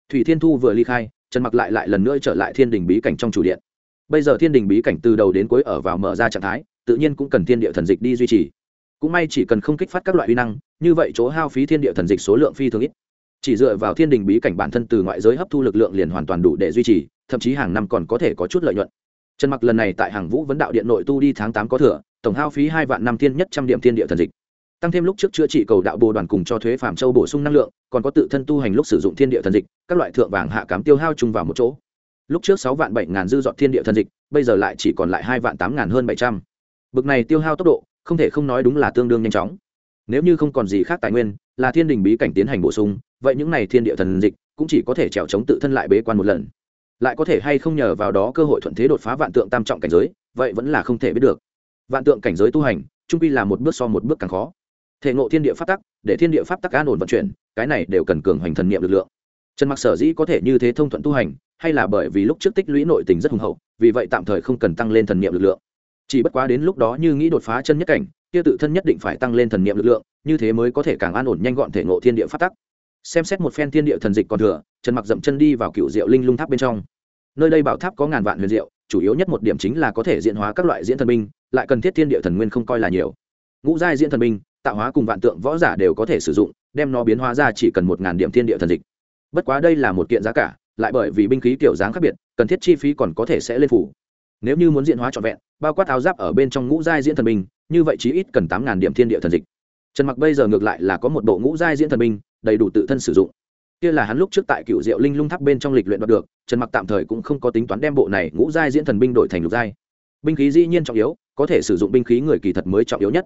thủy thiên thu vừa ly khai, trần mặc lại lại lần nữa trở lại thiên đình bí cảnh trong chủ điện. Bây giờ thiên đình bí cảnh từ đầu đến cuối ở vào mở ra trạng thái, tự nhiên cũng cần thiên địa thần dịch đi duy trì. Cũng may chỉ cần không kích phát các loại uy năng, như vậy chỗ hao phí thiên địa thần dịch số lượng phi thường ít. Chỉ dựa vào thiên đình bí cảnh bản thân từ ngoại giới hấp thu lực lượng liền hoàn toàn đủ để duy trì, thậm chí hàng năm còn có thể có chút lợi nhuận. Trần mặc lần này tại hàng vũ vấn đạo điện nội tu đi tháng tám có thừa, tổng hao phí hai vạn năm thiên nhất trăm điểm thiên địa thần dịch tăng thêm lúc trước chữa trị cầu đạo bồ đoàn cùng cho thuế phạm châu bổ sung năng lượng, còn có tự thân tu hành lúc sử dụng thiên địa thần dịch, các loại thượng vàng hạ cám tiêu hao chung vào một chỗ. Lúc trước sáu vạn bảy ngàn dư dọn thiên địa thần dịch, bây giờ lại chỉ còn lại hai vạn tám ngàn hơn bảy trăm. Bực này tiêu hao tốc độ, không thể không nói đúng là tương đương nhanh chóng. Nếu như không còn gì khác tài nguyên, là thiên đình bí cảnh tiến hành bổ sung, vậy những này thiên địa thần dịch cũng chỉ có thể trèo chống tự thân lại bế quan một lần. Lại có thể hay không nhờ vào đó cơ hội thuận thế đột phá vạn tượng tam trọng cảnh giới, vậy vẫn là không thể biết được. Vạn tượng cảnh giới tu hành, trung pi là một bước so một bước càng khó thể ngộ thiên địa pháp tắc, để thiên địa pháp tắc an ổn vận chuyển, cái này đều cần cường hoành thần niệm lực lượng. Trần mặc sở dĩ có thể như thế thông thuận tu hành, hay là bởi vì lúc trước tích lũy nội tình rất hùng hậu, vì vậy tạm thời không cần tăng lên thần niệm lực lượng. Chỉ bất quá đến lúc đó như nghĩ đột phá chân nhất cảnh, kia tự thân nhất định phải tăng lên thần niệm lực lượng, như thế mới có thể càng an ổn nhanh gọn thể ngộ thiên địa pháp tắc. Xem xét một phen thiên địa thần dịch còn thừa, trần mặc dậm chân đi vào cựu diệu linh lung tháp bên trong. Nơi đây bảo tháp có ngàn vạn huyền diệu, chủ yếu nhất một điểm chính là có thể diễn hóa các loại diễn thần binh, lại cần thiết thiên địa thần nguyên không coi là nhiều. Ngũ giai diễn thần binh tạo hóa cùng vạn tượng võ giả đều có thể sử dụng, đem nó biến hóa ra chỉ cần một ngàn điểm thiên địa thần dịch. Bất quá đây là một kiện giá cả, lại bởi vì binh khí kiểu dáng khác biệt, cần thiết chi phí còn có thể sẽ lên phủ. Nếu như muốn diễn hóa trọn vẹn, bao quát áo giáp ở bên trong ngũ giai diễn thần binh, như vậy chí ít cần tám ngàn điểm thiên địa thần dịch. Trần mặc bây giờ ngược lại là có một bộ ngũ giai diễn thần binh, đầy đủ tự thân sử dụng. Kia là hắn lúc trước tại cựu diệu linh lung tháp bên trong lịch luyện đoạt được, trần mặc tạm thời cũng không có tính toán đem bộ này ngũ giai diễn thần binh đổi thành lục giai. Binh khí dĩ nhiên trọng yếu, có thể sử dụng binh khí người kỳ thật mới trọng yếu nhất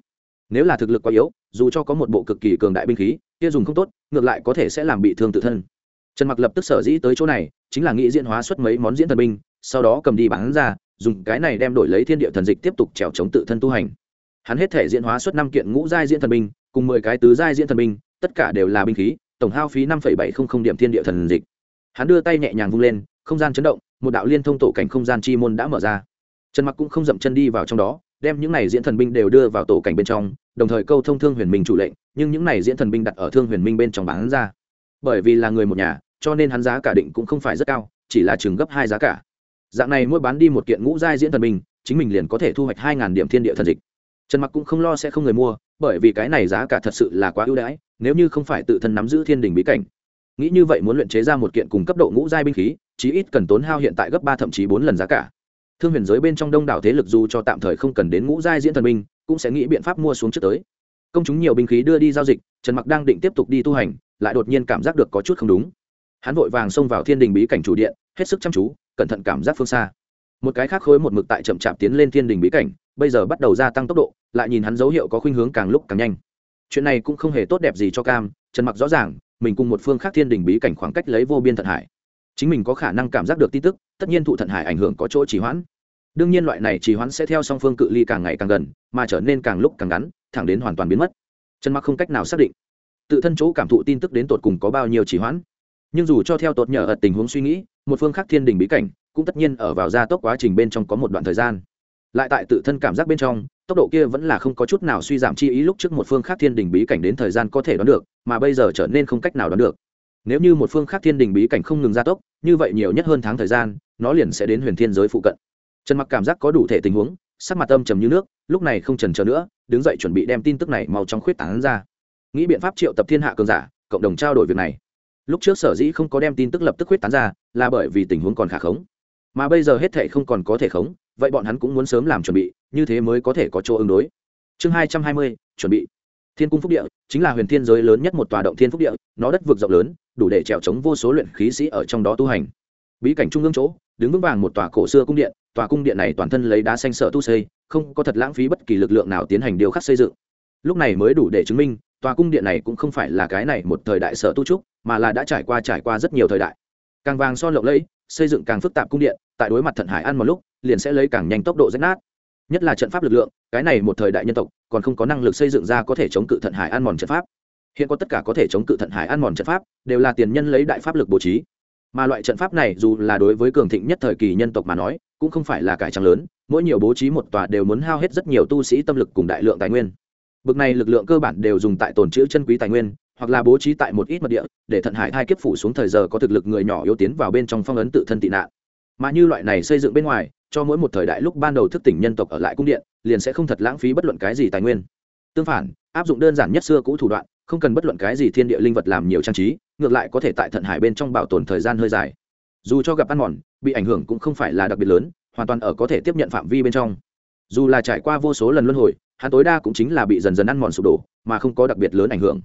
nếu là thực lực quá yếu, dù cho có một bộ cực kỳ cường đại binh khí, kia dùng không tốt, ngược lại có thể sẽ làm bị thương tự thân. Trần mặc lập tức sở dĩ tới chỗ này, chính là nghĩ diễn hóa xuất mấy món diễn thần binh, sau đó cầm đi bán ra, dùng cái này đem đổi lấy thiên địa thần dịch tiếp tục trèo chống tự thân tu hành. Hắn hết thể diễn hóa xuất năm kiện ngũ giai diễn thần binh, cùng mười cái tứ giai diễn thần binh, tất cả đều là binh khí, tổng hao phí năm bảy trăm không điểm thiên địa thần dịch. Hắn đưa tay nhẹ nhàng vung lên, không gian chấn động, một đạo liên thông tổ cảnh không gian chi môn đã mở ra. Trần mặc cũng không dậm chân đi vào trong đó đem những này diễn thần binh đều đưa vào tổ cảnh bên trong, đồng thời câu thông thương huyền minh chủ lệnh, nhưng những này diễn thần binh đặt ở thương huyền minh bên trong bán ra. Bởi vì là người một nhà, cho nên hắn giá cả định cũng không phải rất cao, chỉ là chừng gấp hai giá cả. Dạng này mỗi bán đi một kiện ngũ giai diễn thần binh, chính mình liền có thể thu hoạch hai ngàn điểm thiên địa thần dịch. Trần mặc cũng không lo sẽ không người mua, bởi vì cái này giá cả thật sự là quá ưu đãi, nếu như không phải tự thân nắm giữ thiên đình bí cảnh. Nghĩ như vậy muốn luyện chế ra một kiện cùng cấp độ ngũ giai binh khí, chí ít cần tốn hao hiện tại gấp ba thậm chí bốn lần giá cả thương huyền giới bên trong đông đảo thế lực dù cho tạm thời không cần đến ngũ giai diễn thần binh cũng sẽ nghĩ biện pháp mua xuống trước tới. Công chúng nhiều binh khí đưa đi giao dịch, trần mặc đang định tiếp tục đi tu hành, lại đột nhiên cảm giác được có chút không đúng. Hắn vội vàng xông vào thiên đình bí cảnh chủ điện, hết sức chăm chú, cẩn thận cảm giác phương xa. Một cái khác khối một mực tại chậm chạp tiến lên thiên đình bí cảnh, bây giờ bắt đầu gia tăng tốc độ, lại nhìn hắn dấu hiệu có khuynh hướng càng lúc càng nhanh. Chuyện này cũng không hề tốt đẹp gì cho cam, trần mặc rõ ràng, mình cùng một phương khác thiên đình bí cảnh khoảng cách lấy vô biên thận hải chính mình có khả năng cảm giác được tin tức, tất nhiên thụ thận hải ảnh hưởng có chỗ trì hoãn. Đương nhiên loại này trì hoãn sẽ theo song phương cự ly càng ngày càng gần, mà trở nên càng lúc càng ngắn, thẳng đến hoàn toàn biến mất. Trần mặc không cách nào xác định tự thân chỗ cảm thụ tin tức đến tột cùng có bao nhiêu trì hoãn. Nhưng dù cho theo tột nhờ ở tình huống suy nghĩ, một phương khác thiên đình bí cảnh cũng tất nhiên ở vào gia tốc quá trình bên trong có một đoạn thời gian. Lại tại tự thân cảm giác bên trong, tốc độ kia vẫn là không có chút nào suy giảm chi ý lúc trước một phương khác thiên đình bí cảnh đến thời gian có thể đoán được, mà bây giờ trở nên không cách nào đoán được nếu như một phương khác thiên đình bí cảnh không ngừng gia tốc, như vậy nhiều nhất hơn tháng thời gian, nó liền sẽ đến huyền thiên giới phụ cận. Trần mặc cảm giác có đủ thể tình huống, sắc mặt âm trầm như nước, lúc này không trần chờ nữa, đứng dậy chuẩn bị đem tin tức này mau trong khuyết tán ra. Nghĩ biện pháp triệu tập thiên hạ cường giả, cộng đồng trao đổi việc này. Lúc trước sở dĩ không có đem tin tức lập tức khuyết tán ra, là bởi vì tình huống còn khả khống. Mà bây giờ hết thể không còn có thể khống, vậy bọn hắn cũng muốn sớm làm chuẩn bị, như thế mới có thể có chỗ ứng đối. Chương hai trăm hai mươi, chuẩn bị thiên cung phúc địa chính là huyền thiên giới lớn nhất một tòa động thiên phúc địa, nó đất vực rộng lớn, đủ để trèo chống vô số luyện khí sĩ ở trong đó tu hành. Bí cảnh trung ương chỗ, đứng vững vàng một tòa cổ xưa cung điện, tòa cung điện này toàn thân lấy đá xanh sợ tu xây, không có thật lãng phí bất kỳ lực lượng nào tiến hành điều khắc xây dựng. Lúc này mới đủ để chứng minh, tòa cung điện này cũng không phải là cái này một thời đại sở tu trúc, mà là đã trải qua trải qua rất nhiều thời đại. Càng vàng son lộng lẫy, xây dựng càng phức tạp cung điện, tại đối mặt thận hải ăn một lúc, liền sẽ lấy càng nhanh tốc độ rách nát nhất là trận pháp lực lượng, cái này một thời đại nhân tộc, còn không có năng lực xây dựng ra có thể chống cự thận hải ăn mòn trận pháp. Hiện có tất cả có thể chống cự thận hải ăn mòn trận pháp, đều là tiền nhân lấy đại pháp lực bố trí. Mà loại trận pháp này dù là đối với cường thịnh nhất thời kỳ nhân tộc mà nói, cũng không phải là cải trang lớn, mỗi nhiều bố trí một tòa đều muốn hao hết rất nhiều tu sĩ tâm lực cùng đại lượng tài nguyên. Bực này lực lượng cơ bản đều dùng tại tồn chữ chân quý tài nguyên, hoặc là bố trí tại một ít mật địa, để thận hải thai kiếp phủ xuống thời giờ có thực lực người nhỏ yếu tiến vào bên trong phong ấn tự thân tị nạn. Mà như loại này xây dựng bên ngoài cho mỗi một thời đại lúc ban đầu thức tỉnh nhân tộc ở lại cung điện, liền sẽ không thật lãng phí bất luận cái gì tài nguyên. Tương phản, áp dụng đơn giản nhất xưa cũ thủ đoạn, không cần bất luận cái gì thiên địa linh vật làm nhiều trang trí, ngược lại có thể tại thận hải bên trong bảo tồn thời gian hơi dài. Dù cho gặp ăn mòn, bị ảnh hưởng cũng không phải là đặc biệt lớn, hoàn toàn ở có thể tiếp nhận phạm vi bên trong. Dù là trải qua vô số lần luân hồi, hắn tối đa cũng chính là bị dần dần ăn mòn sụp đổ, mà không có đặc biệt lớn ảnh hưởng.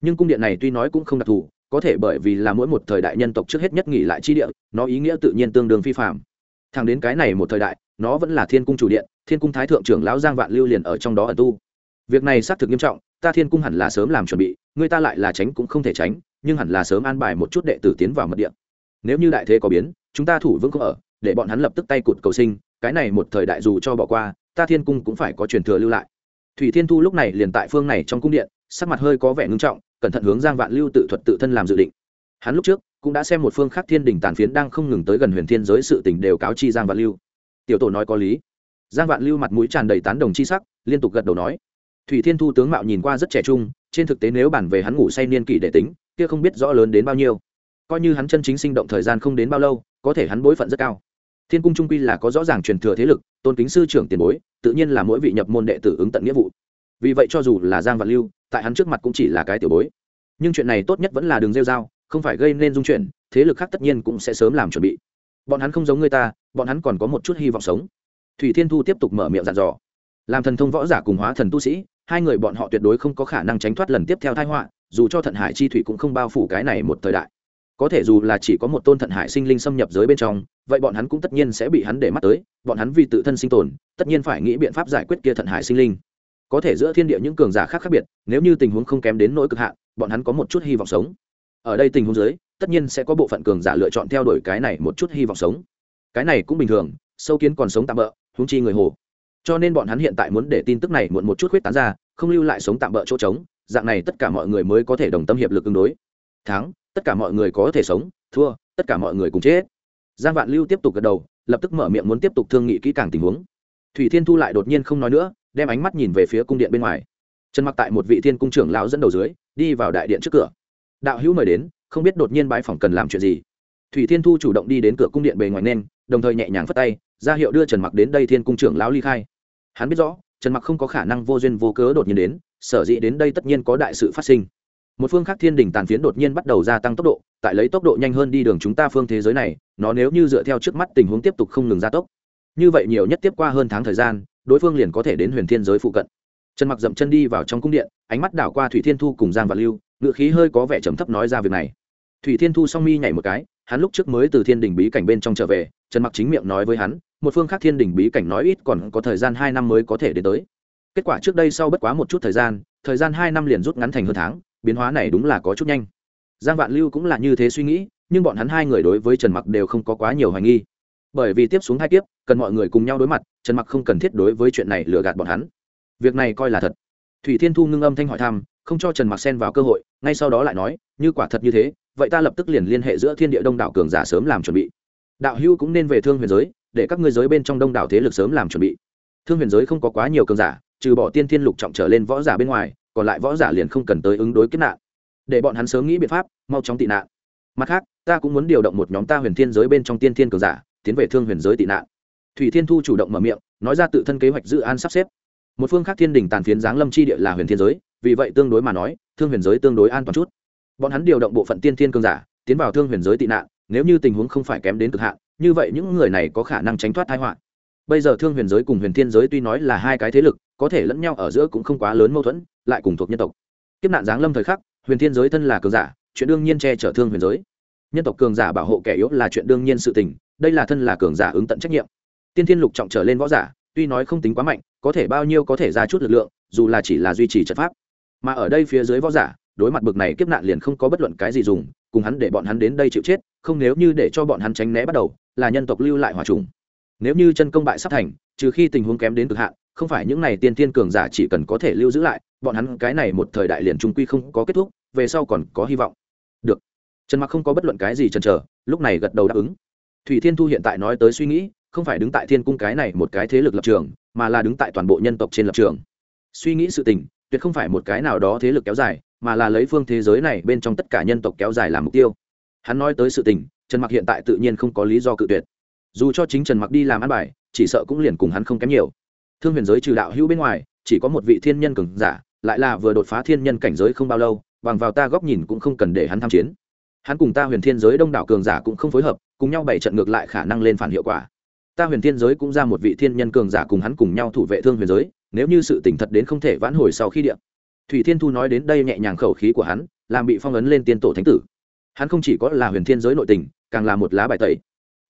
Nhưng cung điện này tuy nói cũng không đặc thù, có thể bởi vì là mỗi một thời đại nhân tộc trước hết nhất nghỉ lại chi địa, nó ý nghĩa tự nhiên tương đương phi phạm thằng đến cái này một thời đại, nó vẫn là thiên cung chủ điện, thiên cung thái thượng trưởng lão giang vạn lưu liền ở trong đó ẩn tu. Việc này xác thực nghiêm trọng, ta thiên cung hẳn là sớm làm chuẩn bị, người ta lại là tránh cũng không thể tránh, nhưng hẳn là sớm an bài một chút đệ tử tiến vào mật điện nếu như đại thế có biến, chúng ta thủ vững không ở, để bọn hắn lập tức tay cụt cầu sinh, cái này một thời đại dù cho bỏ qua, ta thiên cung cũng phải có truyền thừa lưu lại. Thủy thiên thu lúc này liền tại phương này trong cung điện, sắc mặt hơi có vẻ ngưng trọng, cẩn thận hướng giang vạn lưu tự thuật tự thân làm dự định. Hắn lúc trước cũng đã xem một phương khác thiên đình tàn phiến đang không ngừng tới gần huyền thiên giới sự tình đều cáo chi giang vạn lưu. Tiểu tổ nói có lý. Giang vạn lưu mặt mũi tràn đầy tán đồng chi sắc, liên tục gật đầu nói. Thủy thiên thu tướng mạo nhìn qua rất trẻ trung, trên thực tế nếu bản về hắn ngủ say niên kỷ để tính, kia không biết rõ lớn đến bao nhiêu. Coi như hắn chân chính sinh động thời gian không đến bao lâu, có thể hắn bối phận rất cao. Thiên cung trung quy là có rõ ràng truyền thừa thế lực, tôn kính sư trưởng tiền bối, tự nhiên là mỗi vị nhập môn đệ tử ứng tận nghĩa vụ. Vì vậy cho dù là giang vạn lưu, tại hắn trước mặt cũng chỉ là cái tiểu bối. Nhưng chuyện này tốt nhất vẫn là đường rêu dao không phải gây nên dung chuyển, thế lực khác tất nhiên cũng sẽ sớm làm chuẩn bị. Bọn hắn không giống người ta, bọn hắn còn có một chút hy vọng sống. Thủy thiên thu tiếp tục mở miệng dặn dò. Làm thần thông võ giả cùng hóa thần tu sĩ, hai người bọn họ tuyệt đối không có khả năng tránh thoát lần tiếp theo thái họa, dù cho thận hải chi thủy cũng không bao phủ cái này một thời đại. Có thể dù là chỉ có một tôn thận hải sinh linh xâm nhập giới bên trong, vậy bọn hắn cũng tất nhiên sẽ bị hắn để mắt tới, bọn hắn vì tự thân sinh tồn, tất nhiên phải nghĩ biện pháp giải quyết kia thận hải sinh linh. Có thể giữa thiên địa những cường giả khác khác biệt, nếu như tình huống không kém đến nỗi cực hạn, bọn hắn có một chút hy vọng sống ở đây tình huống dưới, tất nhiên sẽ có bộ phận cường giả lựa chọn theo đuổi cái này một chút hy vọng sống. Cái này cũng bình thường, sâu kiến còn sống tạm bỡ húng chi người hồ. Cho nên bọn hắn hiện tại muốn để tin tức này muộn một chút khuyết tán ra, không lưu lại sống tạm bỡ chỗ trống, dạng này tất cả mọi người mới có thể đồng tâm hiệp lực ứng đối. Thắng, tất cả mọi người có thể sống, thua, tất cả mọi người cùng chết. Giang vạn lưu tiếp tục gật đầu, lập tức mở miệng muốn tiếp tục thương nghị kỹ càng tình huống. Thủy thiên thu lại đột nhiên không nói nữa, đem ánh mắt nhìn về phía cung điện bên ngoài. Trần mặc tại một vị thiên cung trưởng lão dẫn đầu dưới, đi vào đại điện trước cửa đạo hữu mời đến, không biết đột nhiên bãi phòng cần làm chuyện gì. Thủy thiên thu chủ động đi đến cửa cung điện bề ngoài nên, đồng thời nhẹ nhàng phất tay, ra hiệu đưa trần mặc đến đây thiên cung trưởng lão ly khai. Hắn biết rõ, trần mặc không có khả năng vô duyên vô cớ đột nhiên đến, sở dĩ đến đây tất nhiên có đại sự phát sinh. Một phương khác thiên đình tàn phiến đột nhiên bắt đầu gia tăng tốc độ, tại lấy tốc độ nhanh hơn đi đường chúng ta phương thế giới này, nó nếu như dựa theo trước mắt tình huống tiếp tục không ngừng gia tốc, như vậy nhiều nhất tiếp qua hơn tháng thời gian, đối phương liền có thể đến huyền thiên giới phụ cận. Trần mặc dậm chân đi vào trong cung điện, ánh mắt đảo qua thủy thiên thu cùng giang và lưu ngự khí hơi có vẻ trầm thấp nói ra việc này. Thủy thiên thu song mi nhảy một cái, hắn lúc trước mới từ thiên đình bí cảnh bên trong trở về, trần mặc chính miệng nói với hắn, một phương khác thiên đình bí cảnh nói ít còn có thời gian hai năm mới có thể đến tới. Kết quả trước đây sau bất quá một chút thời gian thời gian hai năm liền rút ngắn thành hơn tháng, biến hóa này đúng là có chút nhanh. Giang vạn lưu cũng là như thế suy nghĩ, nhưng bọn hắn hai người đối với trần mặc đều không có quá nhiều hoài nghi. Bởi vì tiếp xuống hai kiếp, cần mọi người cùng nhau đối mặt, trần mặc không cần thiết đối với chuyện này lừa gạt bọn hắn. Việc này coi là thật. Thủy thiên thu ngưng âm thanh hỏi thăm không cho trần mặc xen vào cơ hội, ngay sau đó lại nói, như quả thật như thế, vậy ta lập tức liền liên hệ giữa thiên địa đông đảo cường giả sớm làm chuẩn bị. Đạo hữu cũng nên về thương huyền giới, để các ngươi giới bên trong đông đảo thế lực sớm làm chuẩn bị. Thương huyền giới không có quá nhiều cường giả, trừ bỏ tiên thiên lục trọng trở lên võ giả bên ngoài, còn lại võ giả liền không cần tới ứng đối kết nạn. Để bọn hắn sớm nghĩ biện pháp, mau chóng tị nạn. Mặt khác, ta cũng muốn điều động một nhóm ta huyền thiên giới bên trong tiên thiên cường giả, tiến về thương huyền giới tị nạn. Thủy thiên thu chủ động mở miệng, nói ra tự thân kế hoạch dự an sắp xếp. Một phương khác thiên đình tàn phiến giáng lâm chi địa là huyền thiên giới vì vậy tương đối mà nói, thương huyền giới tương đối an toàn chút. Bọn hắn điều động bộ phận tiên thiên cường giả, tiến vào thương huyền giới tị nạn, nếu như tình huống không phải kém đến cực hạn, như vậy những người này có khả năng tránh thoát tai họa. Bây giờ thương huyền giới cùng huyền thiên giới tuy nói là hai cái thế lực, có thể lẫn nhau ở giữa cũng không quá lớn mâu thuẫn, lại cùng thuộc nhân tộc. Kiếp nạn giáng lâm thời khắc, huyền thiên giới thân là cường giả, chuyện đương nhiên che chở thương huyền giới. Nhân tộc cường giả bảo hộ kẻ yếu là chuyện đương nhiên sự tình, đây là thân là cường giả ứng tận trách nhiệm. Tiên thiên lục trọng trở lên võ giả, tuy nói không tính quá mạnh, có thể bao nhiêu có thể ra chút lực lượng, dù là chỉ là duy trì trận pháp mà ở đây phía dưới võ giả, đối mặt bực này kiếp nạn liền không có bất luận cái gì dùng, cùng hắn để bọn hắn đến đây chịu chết, không nếu như để cho bọn hắn tránh né bắt đầu, là nhân tộc lưu lại hòa trùng. Nếu như chân công bại sắp thành, trừ khi tình huống kém đến cực hạn, không phải những này tiên tiên cường giả chỉ cần có thể lưu giữ lại, bọn hắn cái này một thời đại liền trung quy không có kết thúc, về sau còn có hy vọng. Được. Trần mặc không có bất luận cái gì chần chờ, lúc này gật đầu đáp ứng. Thủy thiên thu hiện tại nói tới suy nghĩ, không phải đứng tại thiên cung cái này một cái thế lực lập trường, mà là đứng tại toàn bộ nhân tộc trên lập trường. Suy nghĩ sự tình tuyệt không phải một cái nào đó thế lực kéo dài, mà là lấy phương thế giới này bên trong tất cả nhân tộc kéo dài làm mục tiêu. Hắn nói tới sự tình, trần mặc hiện tại tự nhiên không có lý do cự tuyệt. Dù cho chính trần mặc đi làm ăn bài, chỉ sợ cũng liền cùng hắn không kém nhiều. Thương huyền giới trừ đạo hữu bên ngoài, chỉ có một vị thiên nhân cường giả, lại là vừa đột phá thiên nhân cảnh giới không bao lâu, bằng vào ta góc nhìn cũng không cần để hắn tham chiến. Hắn cùng ta huyền thiên giới đông đảo cường giả cũng không phối hợp, cùng nhau bảy trận ngược lại khả năng lên phản hiệu quả. Ta huyền thiên giới cũng ra một vị thiên nhân cường giả cùng hắn cùng nhau thủ vệ thương huyền giới nếu như sự tỉnh thật đến không thể vãn hồi sau khi điện thủy thiên thu nói đến đây nhẹ nhàng khẩu khí của hắn, làm bị phong ấn lên tiên tổ thánh tử. Hắn không chỉ có là huyền thiên giới nội tình, càng là một lá bài tẩy.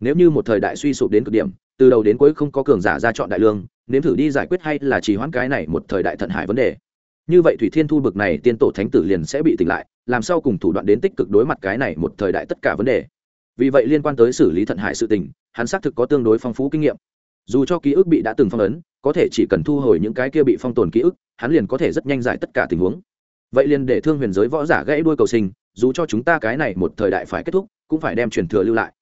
Nếu như một thời đại suy sụp đến cực điểm, từ đầu đến cuối không có cường giả ra chọn đại lương, nếm thử đi giải quyết hay là chỉ hoãn cái này một thời đại thận hải vấn đề. Như vậy thủy thiên thu bực này tiên tổ thánh tử liền sẽ bị tỉnh lại, làm sao cùng thủ đoạn đến tích cực đối mặt cái này một thời đại tất cả vấn đề. Vì vậy liên quan tới xử lý thận hải sự tình, hắn xác thực có tương đối phong phú kinh nghiệm dù cho ký ức bị đã từng phong ấn, có thể chỉ cần thu hồi những cái kia bị phong tồn ký ức, hắn liền có thể rất nhanh giải tất cả tình huống. Vậy liền để thương huyền giới võ giả gãy đuôi cầu sinh, dù cho chúng ta cái này một thời đại phải kết thúc, cũng phải đem truyền thừa lưu lại.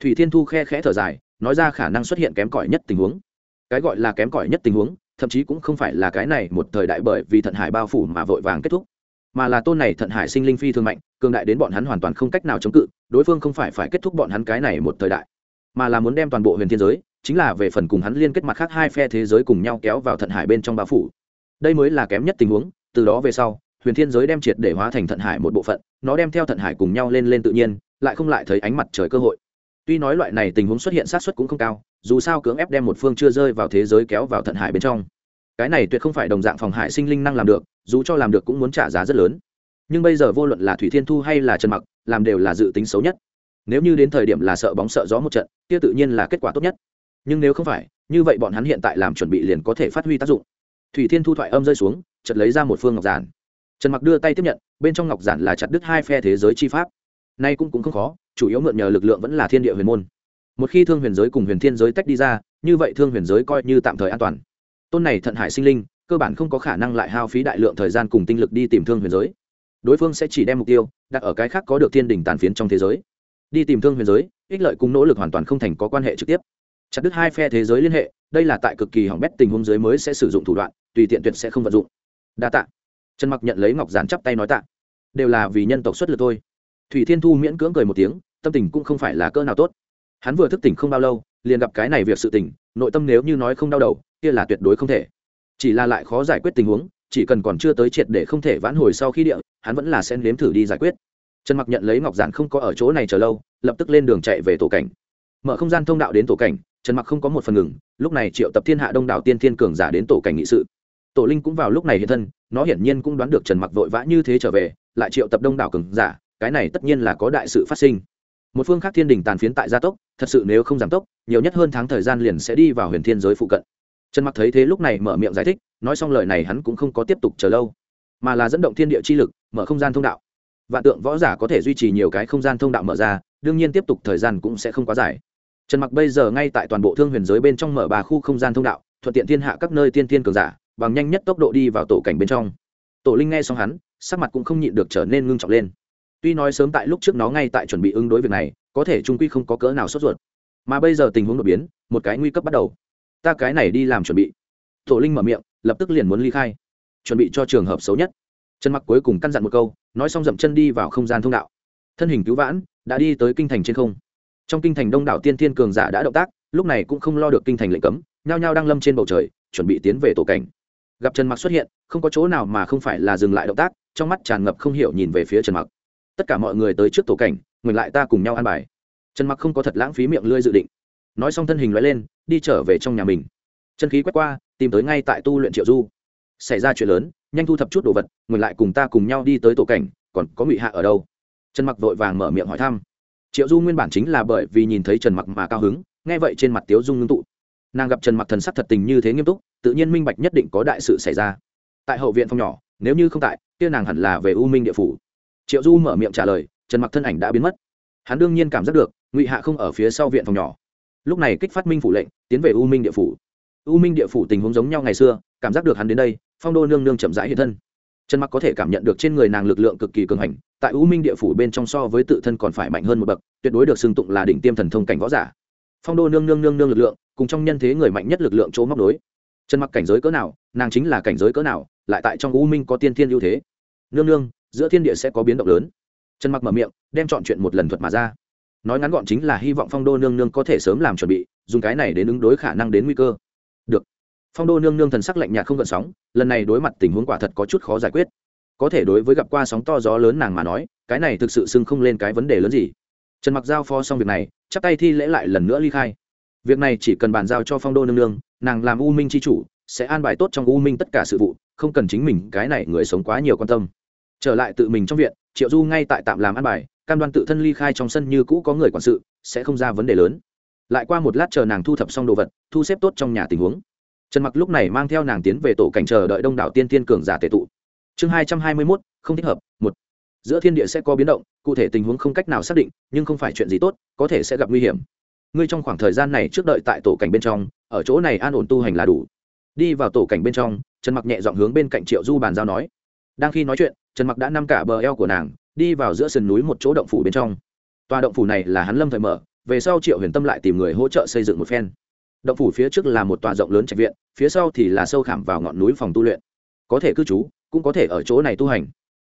Thủy thiên thu khe khẽ thở dài, nói ra khả năng xuất hiện kém cỏi nhất tình huống. Cái gọi là kém cỏi nhất tình huống, thậm chí cũng không phải là cái này một thời đại bởi vì thận hải bao phủ mà vội vàng kết thúc, mà là tôn này thận hải sinh linh phi thương mạnh, cường đại đến bọn hắn hoàn toàn không cách nào chống cự, đối phương không phải phải kết thúc bọn hắn cái này một thời đại, mà là muốn đem toàn bộ huyền thiên giới chính là về phần cùng hắn liên kết mặt khác hai phe thế giới cùng nhau kéo vào thận hải bên trong bao phủ. Đây mới là kém nhất tình huống, từ đó về sau, huyền thiên giới đem triệt để hóa thành thận hải một bộ phận, nó đem theo thận hải cùng nhau lên lên tự nhiên, lại không lại thấy ánh mặt trời cơ hội. Tuy nói loại này tình huống xuất hiện sát xuất cũng không cao, dù sao cưỡng ép đem một phương chưa rơi vào thế giới kéo vào thận hải bên trong. Cái này tuyệt không phải đồng dạng phòng hải sinh linh năng làm được, dù cho làm được cũng muốn trả giá rất lớn. Nhưng bây giờ vô luận là thủy thiên thu hay là trần mặc, làm đều là dự tính xấu nhất. Nếu như đến thời điểm là sợ bóng sợ gió một trận, kia tự nhiên là kết quả tốt nhất nhưng nếu không phải, như vậy bọn hắn hiện tại làm chuẩn bị liền có thể phát huy tác dụng. Thủy thiên thu thoại âm rơi xuống chật lấy ra một phương ngọc giản. Trần mặc đưa tay tiếp nhận, bên trong ngọc giản là chặt đứt hai phe thế giới chi pháp. Nay cũng cũng không khó, chủ yếu mượn nhờ lực lượng vẫn là thiên địa huyền môn. Một khi thương huyền giới cùng huyền thiên giới tách đi ra, như vậy thương huyền giới coi như tạm thời an toàn. Tôn này thận hải sinh linh, cơ bản không có khả năng lại hao phí đại lượng thời gian cùng tinh lực đi tìm thương huyền giới. Đối phương sẽ chỉ đem mục tiêu đặt ở cái khác có được thiên đình tàn phiến trong thế giới. Đi tìm thương huyền giới, ích lợi cùng nỗ lực hoàn toàn không thành có quan hệ trực tiếp chặt đứt hai phe thế giới liên hệ, đây là tại cực kỳ hỏng bét tình huống giới mới sẽ sử dụng thủ đoạn, tùy tiện tuyệt sẽ không vận dụng. Đa tạ. Trần mặc nhận lấy ngọc giản chắp tay nói tạ. Đều là vì nhân tộc xuất lực thôi. Thủy thiên thu miễn cưỡng cười một tiếng, tâm tình cũng không phải là cỡ nào tốt. Hắn vừa thức tỉnh không bao lâu, liền gặp cái này việc sự tỉnh nội tâm nếu như nói không đau đầu, kia là tuyệt đối không thể. Chỉ là lại khó giải quyết tình huống, chỉ cần còn chưa tới triệt để không thể vãn hồi sau khi địa, hắn vẫn là sẽ nếm thử đi giải quyết. Trần mặc nhận lấy ngọc giản không có ở chỗ này chờ lâu, lập tức lên đường chạy về tổ cảnh. Mở không gian thông đạo đến tổ cảnh trần mặc không có một phần ngừng, lúc này triệu tập thiên hạ đông đảo tiên thiên cường giả đến tổ cảnh nghị sự. Tổ linh cũng vào lúc này hiện thân, nó hiển nhiên cũng đoán được trần mặc vội vã như thế trở về, lại triệu tập đông đảo cường giả, cái này tất nhiên là có đại sự phát sinh. Một phương khác thiên đình tàn phiến tại gia tốc, thật sự nếu không giảm tốc, nhiều nhất hơn tháng thời gian liền sẽ đi vào huyền thiên giới phụ cận. Trần mặc thấy thế lúc này mở miệng giải thích, nói xong lời này hắn cũng không có tiếp tục chờ lâu, mà là dẫn động thiên địa chi lực, mở không gian thông đạo. Vạn tượng võ giả có thể duy trì nhiều cái không gian thông đạo mở ra, đương nhiên tiếp tục thời gian cũng sẽ không quá dài trần mặc bây giờ ngay tại toàn bộ thương huyền giới bên trong mở ba khu không gian thông đạo, thuận tiện thiên hạ các nơi tiên tiên cường giả, bằng nhanh nhất tốc độ đi vào tổ cảnh bên trong. Tổ linh nghe xong hắn, sắc mặt cũng không nhịn được trở nên ngưng trọng lên. Tuy nói sớm tại lúc trước nó ngay tại chuẩn bị ứng đối việc này, có thể trung quy không có cỡ nào sốt ruột. Mà bây giờ tình huống đột biến, một cái nguy cấp bắt đầu. Ta cái này đi làm chuẩn bị. Tổ linh mở miệng, lập tức liền muốn ly khai. Chuẩn bị cho trường hợp xấu nhất. Trần mặc cuối cùng căn dặn một câu, nói xong dậm chân đi vào không gian thông đạo. Thân hình cứu vãn, đã đi tới kinh thành trên không trong kinh thành đông đảo tiên thiên cường giả đã động tác, lúc này cũng không lo được kinh thành lệnh cấm, nhao nhao đang lâm trên bầu trời, chuẩn bị tiến về tổ cảnh. Gặp trần mặc xuất hiện, không có chỗ nào mà không phải là dừng lại động tác, trong mắt tràn ngập không hiểu nhìn về phía trần mặc. Tất cả mọi người tới trước tổ cảnh ngừng lại ta cùng nhau ăn bài. Trần mặc không có thật lãng phí miệng lưỡi dự định. Nói xong thân hình loại lên, đi trở về trong nhà mình. Chân khí quét qua, tìm tới ngay tại tu luyện triệu du. Xảy ra chuyện lớn, nhanh thu thập chút đồ vật ngừng lại cùng ta cùng nhau đi tới tổ cảnh, còn có ngụy hạ ở đâu? Trần mặc vội vàng mở miệng hỏi thăm triệu du nguyên bản chính là bởi vì nhìn thấy trần mặc mà cao hứng, nghe vậy trên mặt tiếu dung ngưng tụ. Nàng gặp trần mặc thần sắc thật tình như thế nghiêm túc, tự nhiên minh bạch nhất định có đại sự xảy ra. Tại hậu viện phòng nhỏ, nếu như không tại, kia nàng hẳn là về u minh địa phủ. Triệu du mở miệng trả lời, trần mặc thân ảnh đã biến mất. Hắn đương nhiên cảm giác được, ngụy hạ không ở phía sau viện phòng nhỏ. Lúc này kích phát minh phủ lệnh, tiến về u minh địa phủ. U minh địa phủ tình huống giống nhau ngày xưa, cảm giác được hắn đến đây, phong đô nương nương chậm rãi hiện thân trần mặc có thể cảm nhận được trên người nàng lực lượng cực kỳ cường hành, tại u minh địa phủ bên trong so với tự thân còn phải mạnh hơn một bậc, tuyệt đối được xưng tụng là đỉnh tiêm thần thông cảnh võ giả. Phong đô nương nương nương nương lực lượng, cùng trong nhân thế người mạnh nhất lực lượng chỗ móc đối. Trần mặc cảnh giới cỡ nào, nàng chính là cảnh giới cỡ nào, lại tại trong u minh có tiên thiên ưu thế. Nương nương, giữa thiên địa sẽ có biến động lớn. Trần mặc mở miệng, đem chọn chuyện một lần thuật mà ra. Nói ngắn gọn chính là hy vọng phong đô nương nương có thể sớm làm chuẩn bị, dùng cái này đến ứng đối khả năng đến nguy cơ. Được phong đô nương nương thần sắc lạnh nhạt không gợn sóng, lần này đối mặt tình huống quả thật có chút khó giải quyết. Có thể đối với gặp qua sóng to gió lớn nàng mà nói, cái này thực sự xưng không lên cái vấn đề lớn gì. Trần mặc giao phó xong việc này, chắp tay thi lễ lại lần nữa ly khai. Việc này chỉ cần bàn giao cho phong đô nương nương, nàng làm u minh c h i chủ, sẽ an bài tốt trong u minh tất cả sự vụ, không cần chính mình, cái này người sống quá nhiều quan tâm. Trở lại tự mình trong viện, triệu du ngay tại tạm làm an bài, cam đoan tự thân ly khai trong sân như cũ có người quản sự, sẽ không ra vấn đề lớn. Lại qua một lát chờ nàng thu thập xong đồ vật, thu xếp tốt trong nhà tình huống trần mặc lúc này mang theo nàng tiến về tổ cảnh chờ đợi đông đảo tiên tiên cường giả tệ tụ. Chương hai trăm hai mươi mốt, không thích hợp, một. Giữa thiên địa sẽ có biến động, cụ thể tình huống không cách nào xác định, nhưng không phải chuyện gì tốt, có thể sẽ gặp nguy hiểm. Ngươi trong khoảng thời gian này trước đợi tại tổ cảnh bên trong, ở chỗ này an ổn tu hành là đủ. Đi vào tổ cảnh bên trong, trần mặc nhẹ dọn hướng bên cạnh triệu du bàn giao nói. Đang khi nói chuyện, trần mặc đã nắm cả bờ eo của nàng, đi vào giữa sườn núi một chỗ động phủ bên trong. Tòa động phủ này là hắn lâm thời mở, về sau triệu huyền tâm lại tìm người hỗ trợ xây dựng một phen động phủ phía trước là một tòa rộng lớn trạch viện, phía sau thì là sâu khảm vào ngọn núi phòng tu luyện. Có thể cư trú, cũng có thể ở chỗ này tu hành.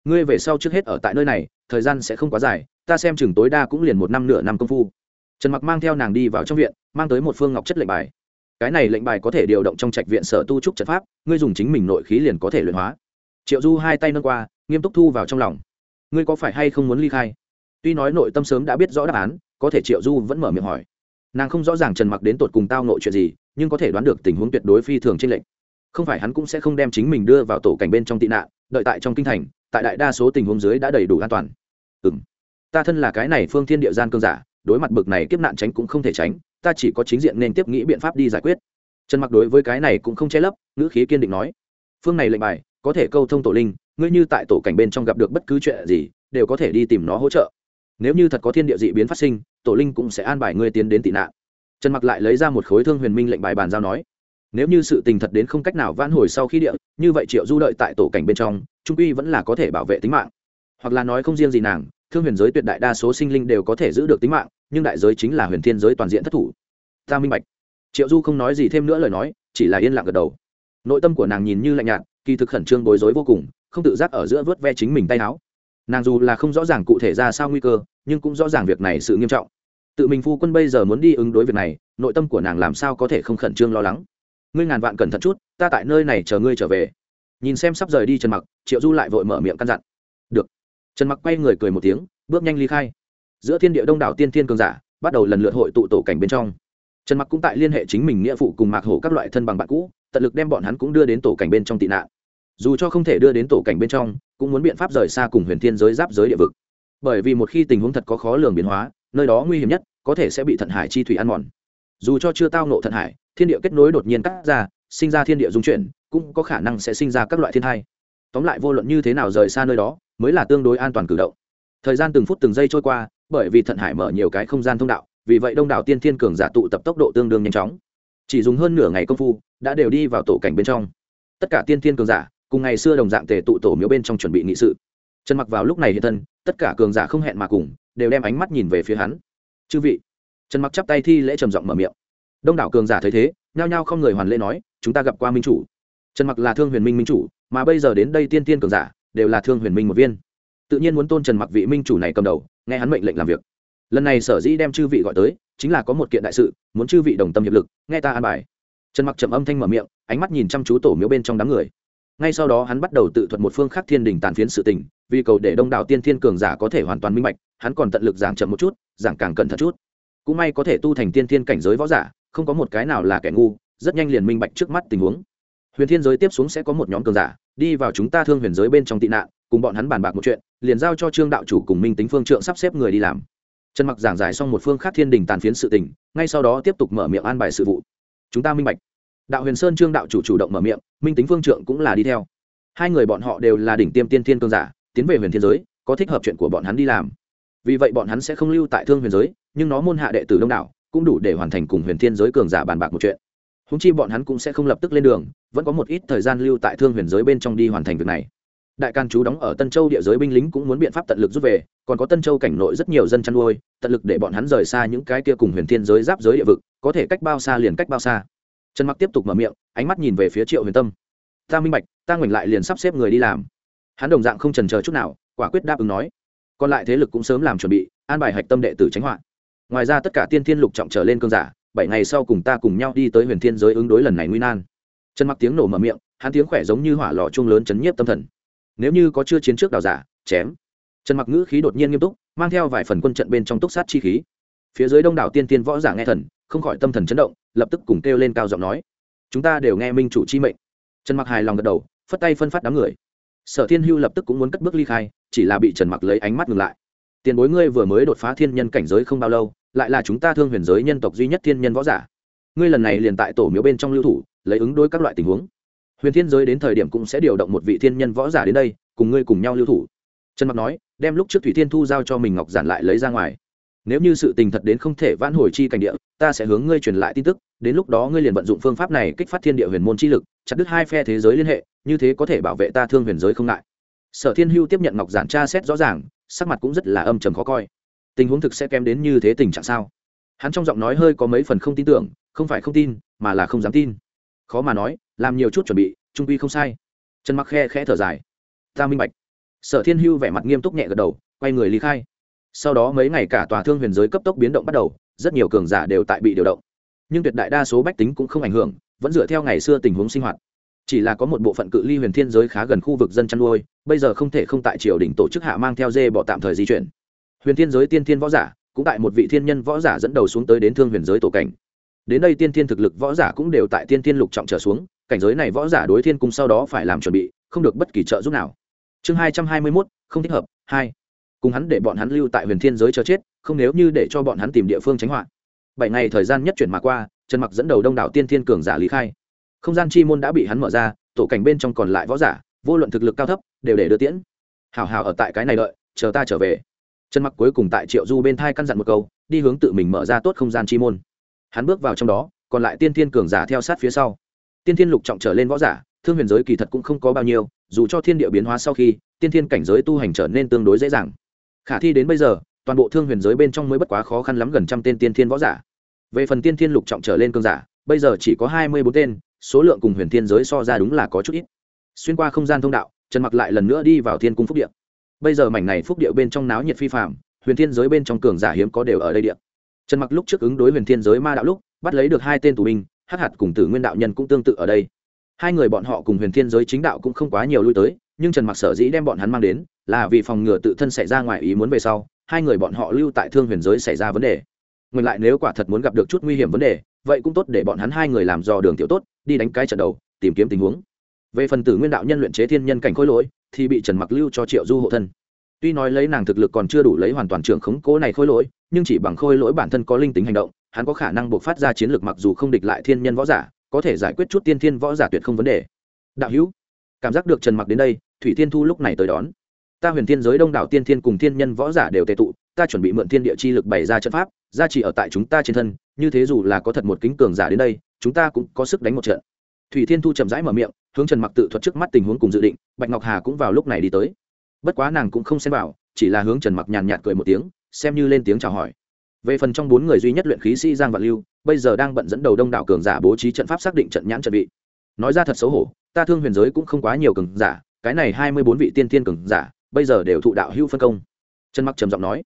Ngươi về sau trước hết ở tại nơi này, thời gian sẽ không quá dài, ta xem chừng tối đa cũng liền một năm nửa năm công phu. Trần mặc mang theo nàng đi vào trong viện, mang tới một phương ngọc chất lệnh bài. Cái này lệnh bài có thể điều động trong trạch viện sở tu trúc trận pháp, ngươi dùng chính mình nội khí liền có thể luyện hóa. Triệu du hai tay nâng qua, nghiêm túc thu vào trong lòng. Ngươi có phải hay không muốn ly khai? Tuy nói nội tâm sớm đã biết rõ đáp án, có thể triệu du vẫn mở miệng hỏi nàng không rõ ràng trần mặc đến tột cùng tao nội chuyện gì nhưng có thể đoán được tình huống tuyệt đối phi thường trên lệnh không phải hắn cũng sẽ không đem chính mình đưa vào tổ cảnh bên trong tị nạn, đợi tại trong kinh thành, tại đại đa số tình huống dưới đã đầy đủ an toàn. Ừ m ta thân là cái này phương thiên địa gian cơn giả, đối mặt bực này kiếp nạn tránh cũng không thể tránh, ta chỉ có chính diện nên tiếp nghĩ biện pháp đi giải quyết. Trần mặc đối với cái này cũng không che lấp, ngữ khí kiên định nói, phương này lệnh bài, có thể câu thông tổ linh, ngươi như tại tổ cảnh bên trong gặp được bất cứ chuyện gì, đều có thể đi tìm nó hỗ trợ. Nếu như thật có thiên địa dị biến phát sinh tổ linh cũng sẽ an bài ngươi tiến đến tị nạn. Trần mặc lại lấy ra một khối thương huyền minh lệnh bài bàn giao nói, nếu như sự tình thật đến không cách nào vãn hồi sau khi địa, như vậy triệu du đợi tại tổ cảnh bên trong, trung uy vẫn là có thể bảo vệ tính mạng. Hoặc là nói không riêng gì nàng, thương huyền giới tuyệt đại đa số sinh linh đều có thể giữ được tính mạng, nhưng đại giới chính là huyền thiên giới toàn diện thất thủ. Ta minh bạch. Triệu du không nói gì thêm nữa lời nói, chỉ là yên lặng gật đầu. Nội tâm của nàng nhìn như lạnh nhạt, kỳ thực khẩn trương bối rối vô cùng, không tự giác ở giữa vớt ve chính mình tay áo. Nàng dù là không rõ ràng cụ thể ra sao nguy cơ, nhưng cũng rõ ràng việc này sự nghiêm trọng tự mình phu quân bây giờ muốn đi ứng đối việc này, nội tâm của nàng làm sao có thể không khẩn trương lo lắng? Ngươi ngàn vạn cẩn thận chút, ta tại nơi này chờ ngươi trở về. Nhìn xem sắp rời đi trần mặc, triệu du lại vội mở miệng căn dặn. Được. Trần mặc quay người cười một tiếng, bước nhanh ly khai. Giữa thiên địa đông đảo tiên thiên cường giả, bắt đầu lần lượt hội tụ tổ cảnh bên trong. Trần mặc cũng tại liên hệ chính mình nghĩa phụ cùng mạc hổ các loại thân bằng bạn cũ, tận lực đem bọn hắn cũng đưa đến tổ cảnh bên trong tị nạn. Dù cho không thể đưa đến tổ cảnh bên trong, cũng muốn biện pháp rời xa cùng huyền thiên giới giáp giới địa vực. Bởi vì một khi tình huống thật có khó lường biến hóa nơi đó nguy hiểm nhất, có thể sẽ bị thận hải chi thủy ăn mòn. Dù cho chưa tao nộ thận hải, thiên địa kết nối đột nhiên cắt ra, sinh ra thiên địa dung chuyển, cũng có khả năng sẽ sinh ra các loại thiên thai. Tóm lại vô luận như thế nào rời xa nơi đó, mới là tương đối an toàn cử động. Thời gian từng phút từng giây trôi qua, bởi vì thận hải mở nhiều cái không gian thông đạo, vì vậy đông đảo tiên thiên cường giả tụ tập tốc độ tương đương nhanh chóng. Chỉ dùng hơn nửa ngày công phu, đã đều đi vào tổ cảnh bên trong. Tất cả tiên thiên cường giả, cùng ngày xưa đồng dạng tề tụ tổ miếu bên trong chuẩn bị nghị sự. Trần mặc vào lúc này hiện thân, tất cả cường giả không hẹn mà cùng đều đem ánh mắt nhìn về phía hắn. Chư vị. Trần mặc chắp tay thi lễ trầm giọng mở miệng. Đông đảo cường giả thấy thế, nhao nhao không người hoàn lễ nói, chúng ta gặp qua minh chủ. Trần mặc là thương huyền minh minh chủ, mà bây giờ đến đây tiên tiên cường giả, đều là thương huyền minh một viên. Tự nhiên muốn tôn trần mặc vị minh chủ này cầm đầu, nghe hắn mệnh lệnh làm việc. Lần này sở dĩ đem chư vị gọi tới, chính là có một kiện đại sự, muốn chư vị đồng tâm hiệp lực, nghe ta an bài. Trần mặc trầm âm thanh mở miệng, ánh mắt nhìn chăm chú tổ miếu bên trong đám người. Ngay sau đó hắn bắt đầu tự thuật một phương khác thiên đình tàn phiến sự tình, vì cầu để đông đảo tiên thiên cường giả có thể hoàn toàn minh bạch hắn còn tận lực giảng chậm một chút, giảng càng cẩn thận chút. Cũng may có thể tu thành tiên thiên cảnh giới võ giả, không có một cái nào là kẻ ngu, rất nhanh liền minh bạch trước mắt tình huống. Huyền thiên giới tiếp xuống sẽ có một nhóm cường giả, đi vào chúng ta thương huyền giới bên trong tị nạn, cùng bọn hắn bàn bạc một chuyện, liền giao cho trương đạo chủ cùng minh tính phương trượng sắp xếp người đi làm. Trần mặc giảng giải xong một phương khác thiên đình tàn phiến sự tình, ngay sau đó tiếp tục mở miệng an bài sự vụ. Chúng ta minh bạch. Đạo huyền sơn trương đạo chủ chủ động mở miệng, minh tính phương trượng cũng là đi theo. Hai người bọn họ đều là đỉnh tiêm tiên thiên cường giả, tiến về huyền thiên giới, có thích hợp chuyện của bọn hắn đi làm vì vậy bọn hắn sẽ không lưu tại thương huyền giới, nhưng nó môn hạ đệ tử đông đảo, cũng đủ để hoàn thành cùng huyền thiên giới cường giả bàn bạc một chuyện. Húng chi bọn hắn cũng sẽ không lập tức lên đường, vẫn có một ít thời gian lưu tại thương huyền giới bên trong đi hoàn thành việc này. Đại can chú đóng ở tân châu địa giới binh lính cũng muốn biện pháp tận lực rút về, còn có tân châu cảnh nội rất nhiều dân chăn nuôi, tận lực để bọn hắn rời xa những cái kia cùng huyền thiên giới giáp giới địa vực, có thể cách bao xa liền cách bao xa. Trần mặc tiếp tục mở miệng, ánh mắt nhìn về phía triệu huyền tâm. Ta minh bạch, ta ngoảnh lại liền sắp xếp người đi làm. Hắn đồng dạng không trần chờ chút nào, quả quyết đáp ứng nói còn lại thế lực cũng sớm làm chuẩn bị, an bài hạch tâm đệ tử tránh họa. Ngoài ra tất cả tiên thiên lục trọng trở lên cơn giả, bảy ngày sau cùng ta cùng nhau đi tới huyền thiên giới ứng đối lần này nguy nan. Trần mặc tiếng nổ mở miệng, hắn tiếng khỏe giống như hỏa lò chung lớn chấn nhiếp tâm thần. Nếu như có chưa chiến trước đào giả, chém. Trần mặc ngữ khí đột nhiên nghiêm túc, mang theo vài phần quân trận bên trong túc sát chi khí. Phía dưới đông đảo tiên tiên võ giả nghe thần, không khỏi tâm thần chấn động, lập tức cùng kêu lên cao giọng nói. Chúng ta đều nghe minh chủ chi mệnh. Trần mặc hài lòng gật đầu, phất tay phân phát đám người. Sở thiên hưu lập tức cũng muốn cất bước ly khai chỉ là bị trần mặc lấy ánh mắt ngừng lại. Tiền bối ngươi vừa mới đột phá thiên nhân cảnh giới không bao lâu, lại là chúng ta thương huyền giới nhân tộc duy nhất thiên nhân võ giả. Ngươi lần này liền tại tổ miếu bên trong lưu thủ, lấy ứng đối các loại tình huống. Huyền thiên giới đến thời điểm cũng sẽ điều động một vị thiên nhân võ giả đến đây, cùng ngươi cùng nhau lưu thủ. Trần mặc nói, đem lúc trước thủy thiên thu giao cho mình ngọc giản lại lấy ra ngoài. Nếu như sự tình thật đến không thể vãn hồi chi cảnh địa, ta sẽ hướng ngươi truyền lại tin tức, đến lúc đó ngươi liền vận dụng phương pháp này kích phát thiên địa huyền môn chi lực, chặt đứt hai phe thế giới liên hệ, như thế có thể bảo vệ ta thương huyền giới không ngại sở thiên hưu tiếp nhận ngọc giản tra xét rõ ràng, sắc mặt cũng rất là âm trầm khó coi. Tình huống thực sẽ kém đến như thế tình trạng sao? Hắn trong giọng nói hơi có mấy phần không tin tưởng, không phải không tin, mà là không dám tin. Khó mà nói, làm nhiều chút chuẩn bị, trung quy không sai. Trần mặc khe khẽ thở dài. Ta minh bạch. Sở thiên hưu vẻ mặt nghiêm túc nhẹ gật đầu, quay người lý khai. Sau đó mấy ngày cả tòa thương huyền giới cấp tốc biến động bắt đầu, rất nhiều cường giả đều tại bị điều động. Nhưng tuyệt đại đa số bách tính cũng không ảnh hưởng, vẫn dựa theo ngày xưa tình huống sinh hoạt chỉ là có một bộ phận cự ly huyền thiên giới khá gần khu vực dân chăn nuôi, bây giờ không thể không tại triều đình tổ chức hạ mang theo dê bỏ tạm thời di chuyển. Huyền thiên giới tiên thiên võ giả, cũng tại một vị thiên nhân võ giả dẫn đầu xuống tới đến thương huyền giới tổ cảnh. Đến đây tiên thiên thực lực võ giả cũng đều tại tiên thiên lục trọng trở xuống, cảnh giới này võ giả đối thiên cung sau đó phải làm chuẩn bị, không được bất kỳ trợ giúp nào. Chương hai trăm hai mươi mốt, không thích hợp, hai. Cùng hắn để bọn hắn lưu tại huyền thiên giới chờ chết, không nếu như để cho bọn hắn tìm địa phương tránh họa. Bảy ngày thời gian nhất chuyển mà qua, trần mặc dẫn đầu đông đảo tiên thiên cường giả lý khai không gian chi môn đã bị hắn mở ra, tổ cảnh bên trong còn lại võ giả, vô luận thực lực cao thấp, đều để đưa tiễn. Hào hào ở tại cái này đợi, chờ ta trở về. Trần mặc cuối cùng tại triệu du bên thai căn dặn một câu, đi hướng tự mình mở ra tốt không gian chi môn. Hắn bước vào trong đó, còn lại tiên thiên cường giả theo sát phía sau. Tiên thiên lục trọng trở lên võ giả, thương huyền giới kỳ thật cũng không có bao nhiêu, dù cho thiên địa biến hóa sau khi, tiên thiên cảnh giới tu hành trở nên tương đối dễ dàng. Khả thi đến bây giờ, toàn bộ thương huyền giới bên trong mới bất quá khó khăn lắm gần trăm tên tiên thiên võ giả. Về phần tiên thiên lục trọng trở lên cường giả, bây giờ chỉ có hai mươi bốn tên số lượng cùng huyền thiên giới so ra đúng là có chút ít. Xuyên qua không gian thông đạo, trần mặc lại lần nữa đi vào thiên cung phúc điện bây giờ mảnh này phúc địa bên trong náo nhiệt phi phạm huyền thiên giới bên trong cường giả hiếm có đều ở đây địa. Trần mặc lúc trước ứng đối huyền thiên giới ma đạo lúc, bắt lấy được hai tên tù binh, hắc hạt cùng tử nguyên đạo nhân cũng tương tự ở đây. Hai người bọn họ cùng huyền thiên giới chính đạo cũng không quá nhiều lui tới, nhưng trần mặc sở dĩ đem bọn hắn mang đến, là vì phòng ngừa tự thân xảy ra ngoài ý muốn về sau, hai người bọn họ lưu tại thương huyền giới xảy ra vấn đề. Ngược lại nếu quả thật muốn gặp được chút nguy hiểm vấn đề vậy cũng tốt để bọn hắn hai người làm dò đường tiểu tốt, đi đánh cái trận đầu, tìm kiếm tình huống. Về phần tử nguyên đạo nhân luyện chế thiên nhân cảnh khối lỗi, thì bị trần mặc lưu cho triệu du hộ thân. Tuy nói lấy nàng thực lực còn chưa đủ lấy hoàn toàn trưởng khống cố này khối lỗi, nhưng chỉ bằng khôi lỗi bản thân có linh tính hành động, hắn có khả năng buộc phát ra chiến lược mặc dù không địch lại thiên nhân võ giả, có thể giải quyết chút tiên thiên võ giả tuyệt không vấn đề. Đạo hữu, cảm giác được trần mặc đến đây, thủy tiên thu lúc này tới đón ta huyền thiên giới đông đảo tiên thiên cùng thiên nhân võ giả đều tệ tụ, ta chuẩn bị mượn thiên địa chi lực bày ra trận pháp, gia trì ở tại chúng ta trên thân, như thế dù là có thật một kính cường giả đến đây, chúng ta cũng có sức đánh một trận. Thủy thiên thu chậm rãi mở miệng, hướng trần mặc tự thuật trước mắt tình huống cùng dự định, bạch ngọc hà cũng vào lúc này đi tới. Bất quá nàng cũng không xem vào, chỉ là hướng trần mặc nhàn nhạt cười một tiếng, xem như lên tiếng chào hỏi. Về phần trong bốn người duy nhất luyện khí sĩ giang vạn lưu, bây giờ đang bận dẫn đầu đông đảo cường giả bố trí trận pháp xác định trận nhãn trận vị. Nói ra thật xấu hổ, ta thương huyền giới cũng không quá nhiều cường giả, cái này hai mươi bốn vị tiên tiên cường giả bây giờ đều thụ đạo hữu phân công. Trần mặc trầm giọng nói,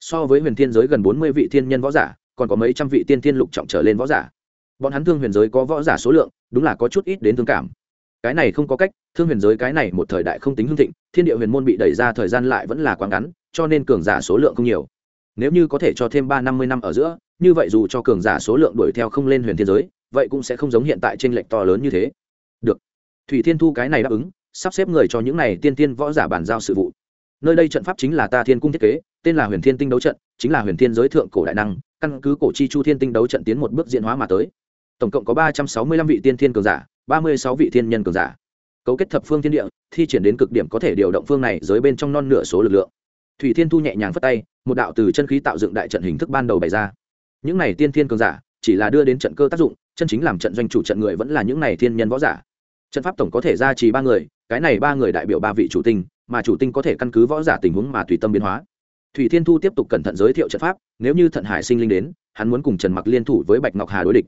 so với huyền thiên giới gần bốn mươi vị thiên nhân võ giả, còn có mấy trăm vị tiên thiên lục trọng trở lên võ giả. Bọn hắn thương huyền giới có võ giả số lượng, đúng là có chút ít đến thương cảm. Cái này không có cách, thương huyền giới cái này một thời đại không tính hưng thịnh, thiên địa huyền môn bị đẩy ra thời gian lại vẫn là quá ngắn, cho nên cường giả số lượng không nhiều. Nếu như có thể cho thêm ba năm mươi năm ở giữa, như vậy dù cho cường giả số lượng đuổi theo không lên huyền thiên giới, vậy cũng sẽ không giống hiện tại t r ê n lệch to lớn như thế. Được. Thủy thiên thu cái này đáp ứng sắp xếp người cho những này tiên tiên võ giả bàn giao sự vụ. Nơi đây trận pháp chính là ta thiên cung thiết kế, tên là huyền thiên tinh đấu trận, chính là huyền thiên giới thượng cổ đại năng, căn cứ cổ chi chu thiên tinh đấu trận tiến một bước diễn hóa mà tới. Tổng cộng có ba trăm sáu mươi lăm vị tiên thiên cường giả, ba mươi sáu vị thiên nhân cường giả. Cấu kết thập phương thiên địa, thi triển đến cực điểm có thể điều động phương này dưới bên trong non nửa số lực lượng. Thủy thiên thu nhẹ nhàng phất tay, một đạo từ chân khí tạo dựng đại trận hình thức ban đầu bày ra. Những này tiên thiên cường giả, chỉ là đưa đến trận cơ tác dụng, chân chính làm trận doanh chủ trận người vẫn là những này thiên nhân võ giả. Trận pháp tổng có thể ra trì ba người cái này ba người đại biểu ba vị chủ tinh, mà chủ tinh có thể căn cứ võ giả tình huống mà tùy tâm biến hóa. Thủy thiên thu tiếp tục cẩn thận giới thiệu trận pháp, nếu như thận hải sinh linh đến, hắn muốn cùng trần mặc liên thủ với bạch ngọc hà đối địch.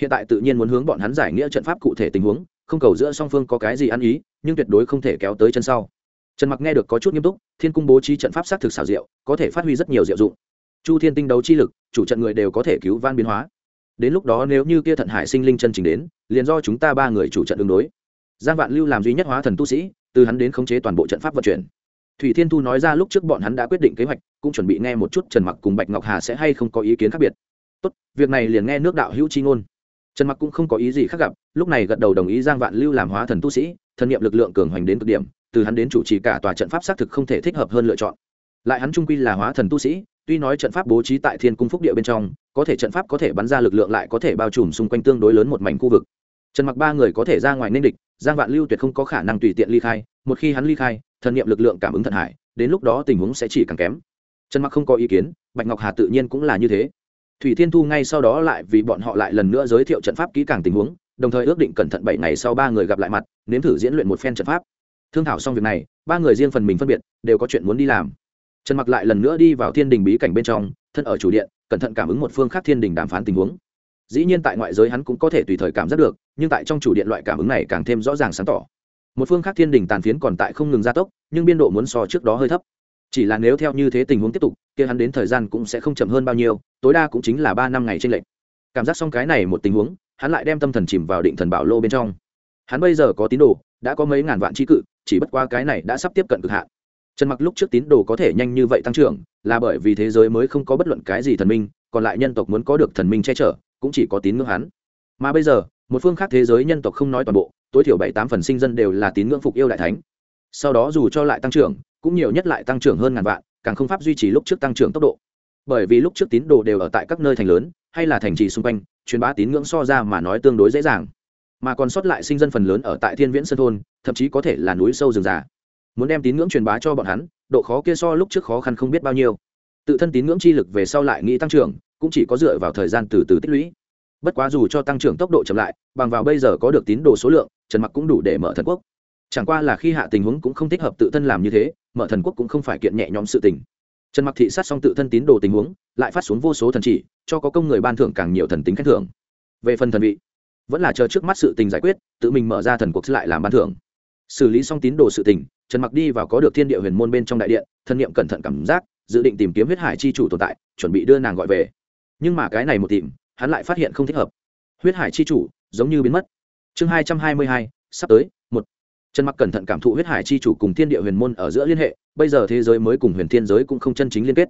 Hiện tại tự nhiên muốn hướng bọn hắn giải nghĩa trận pháp cụ thể tình huống, không cầu giữa song phương có cái gì ăn ý, nhưng tuyệt đối không thể kéo tới chân sau. Trần mặc nghe được có chút nghiêm túc, thiên cung bố trí trận pháp xác thực xảo diệu, có thể phát huy rất nhiều diệu dụng. Chu thiên tinh đấu chi lực, chủ trận người đều có thể cứu van biến hóa. Đến lúc đó nếu như kia thận hải sinh linh chân trình đến, liền do chúng ta ba người chủ trận ứng đối giang vạn lưu làm duy nhất hóa thần tu sĩ, từ hắn đến khống chế toàn bộ trận pháp vận chuyển. Thủy thiên thu nói ra lúc trước bọn hắn đã quyết định kế hoạch, cũng chuẩn bị nghe một chút trần mặc cùng bạch ngọc hà sẽ hay không có ý kiến khác biệt. Tốt, việc này liền nghe nước đạo hữu chi ngôn. Trần mặc cũng không có ý gì khác gặp, lúc này gật đầu đồng ý giang vạn lưu làm hóa thần tu sĩ, thân nhiệm lực lượng cường hoành đến cực điểm, từ hắn đến chủ trì cả tòa trận pháp xác thực không thể thích hợp hơn lựa chọn. Lại hắn trung quy là hóa thần tu sĩ, tuy nói trận pháp bố trí tại thiên cung phúc địa bên trong, có thể trận pháp có thể bắn ra lực lượng lại có thể bao trùm xung quanh tương đối lớn một mảnh khu vực. Trần mặc ba người có thể ra ngoài nên địch giang vạn lưu tuyệt không có khả năng tùy tiện ly khai, một khi hắn ly khai, thần niệm lực lượng cảm ứng thận hải, đến lúc đó tình huống sẽ chỉ càng kém. Trần mặc không có ý kiến, bạch ngọc hà tự nhiên cũng là như thế. Thủy thiên thu ngay sau đó lại vì bọn họ lại lần nữa giới thiệu trận pháp kỹ càng tình huống, đồng thời ước định cẩn thận bảy ngày sau ba người gặp lại mặt, nếm thử diễn luyện một phen trận pháp. Thương thảo xong việc này, ba người riêng phần mình phân biệt, đều có chuyện muốn đi làm. Trần mặc lại lần nữa đi vào thiên đình bí cảnh bên trong, thân ở chủ điện, cẩn thận cảm ứng một phương khác thiên đình đàm phán tình huống dĩ nhiên tại ngoại giới hắn cũng có thể tùy thời cảm giác được, nhưng tại trong chủ điện loại cảm ứng này càng thêm rõ ràng sáng tỏ. Một phương khác thiên đình tàn phiến còn tại không ngừng gia tốc, nhưng biên độ muốn so trước đó hơi thấp. Chỉ là nếu theo như thế tình huống tiếp tục, kia hắn đến thời gian cũng sẽ không chậm hơn bao nhiêu, tối đa cũng chính là ba năm ngày trên lệnh cảm giác xong cái này một tình huống, hắn lại đem tâm thần chìm vào định thần bảo lô bên trong. Hắn bây giờ có tín đồ, đã có mấy ngàn vạn trí cự, chỉ bất qua cái này đã sắp tiếp cận cực hạn. Trần mặc lúc trước tín đồ có thể nhanh như vậy tăng trưởng, là bởi vì thế giới mới không có bất luận cái gì thần minh, còn lại nhân tộc muốn có được thần minh che chở cũng chỉ có tín ngưỡng hắn. Mà bây giờ, một phương khác thế giới nhân tộc không nói toàn bộ, tối thiểu bảy tám phần sinh dân đều là tín ngưỡng phục yêu đại thánh. Sau đó dù cho lại tăng trưởng, cũng nhiều nhất lại tăng trưởng hơn ngàn vạn, càng không pháp duy trì lúc trước tăng trưởng tốc độ. Bởi vì lúc trước tín đồ đều ở tại các nơi thành lớn, hay là thành trì xung quanh, truyền bá tín ngưỡng so ra mà nói tương đối dễ dàng. Mà còn sót lại sinh dân phần lớn ở tại thiên viễn sơn thôn, thậm chí có thể là núi sâu rừng già. Muốn đem tín ngưỡng truyền bá cho bọn hắn, độ khó kia so lúc trước khó khăn không biết bao nhiêu. Tự thân tín ngưỡng chi lực về sau lại nghĩ tăng trưởng cũng chỉ có dựa vào thời gian từ từ tích lũy. Bất quá dù cho tăng trưởng tốc độ chậm lại, bằng vào bây giờ có được tín đồ số lượng, trần mặc cũng đủ để mở thần quốc. Chẳng qua là khi hạ tình huống cũng không thích hợp tự thân làm như thế, mở thần quốc cũng không phải kiện nhẹ nhõm sự tình. Trần mặc thị sát xong tự thân tín đồ tình huống, lại phát xuống vô số thần chỉ, cho có công người ban thưởng càng nhiều thần tính khen thưởng. Về phần thần vị, vẫn là chờ trước mắt sự tình giải quyết, tự mình mở ra thần quốc lại làm ban thưởng. Xử lý xong tín đồ sự tình, trần mặc đi vào có được thiên địa huyền môn bên trong đại điện, thân nhiệm cẩn thận cảm giác, dự định tìm kiếm huyết hải chi chủ tồn tại, chuẩn bị đưa nàng gọi về nhưng mà cái này một tìm, hắn lại phát hiện không thích hợp. Huyết hải chi chủ, giống như biến mất. Chương hai trăm hai mươi hai, sắp tới, một. Trần mặc cẩn thận cảm thụ huyết hải chi chủ cùng thiên địa huyền môn ở giữa liên hệ, bây giờ thế giới mới cùng huyền thiên giới cũng không chân chính liên kết.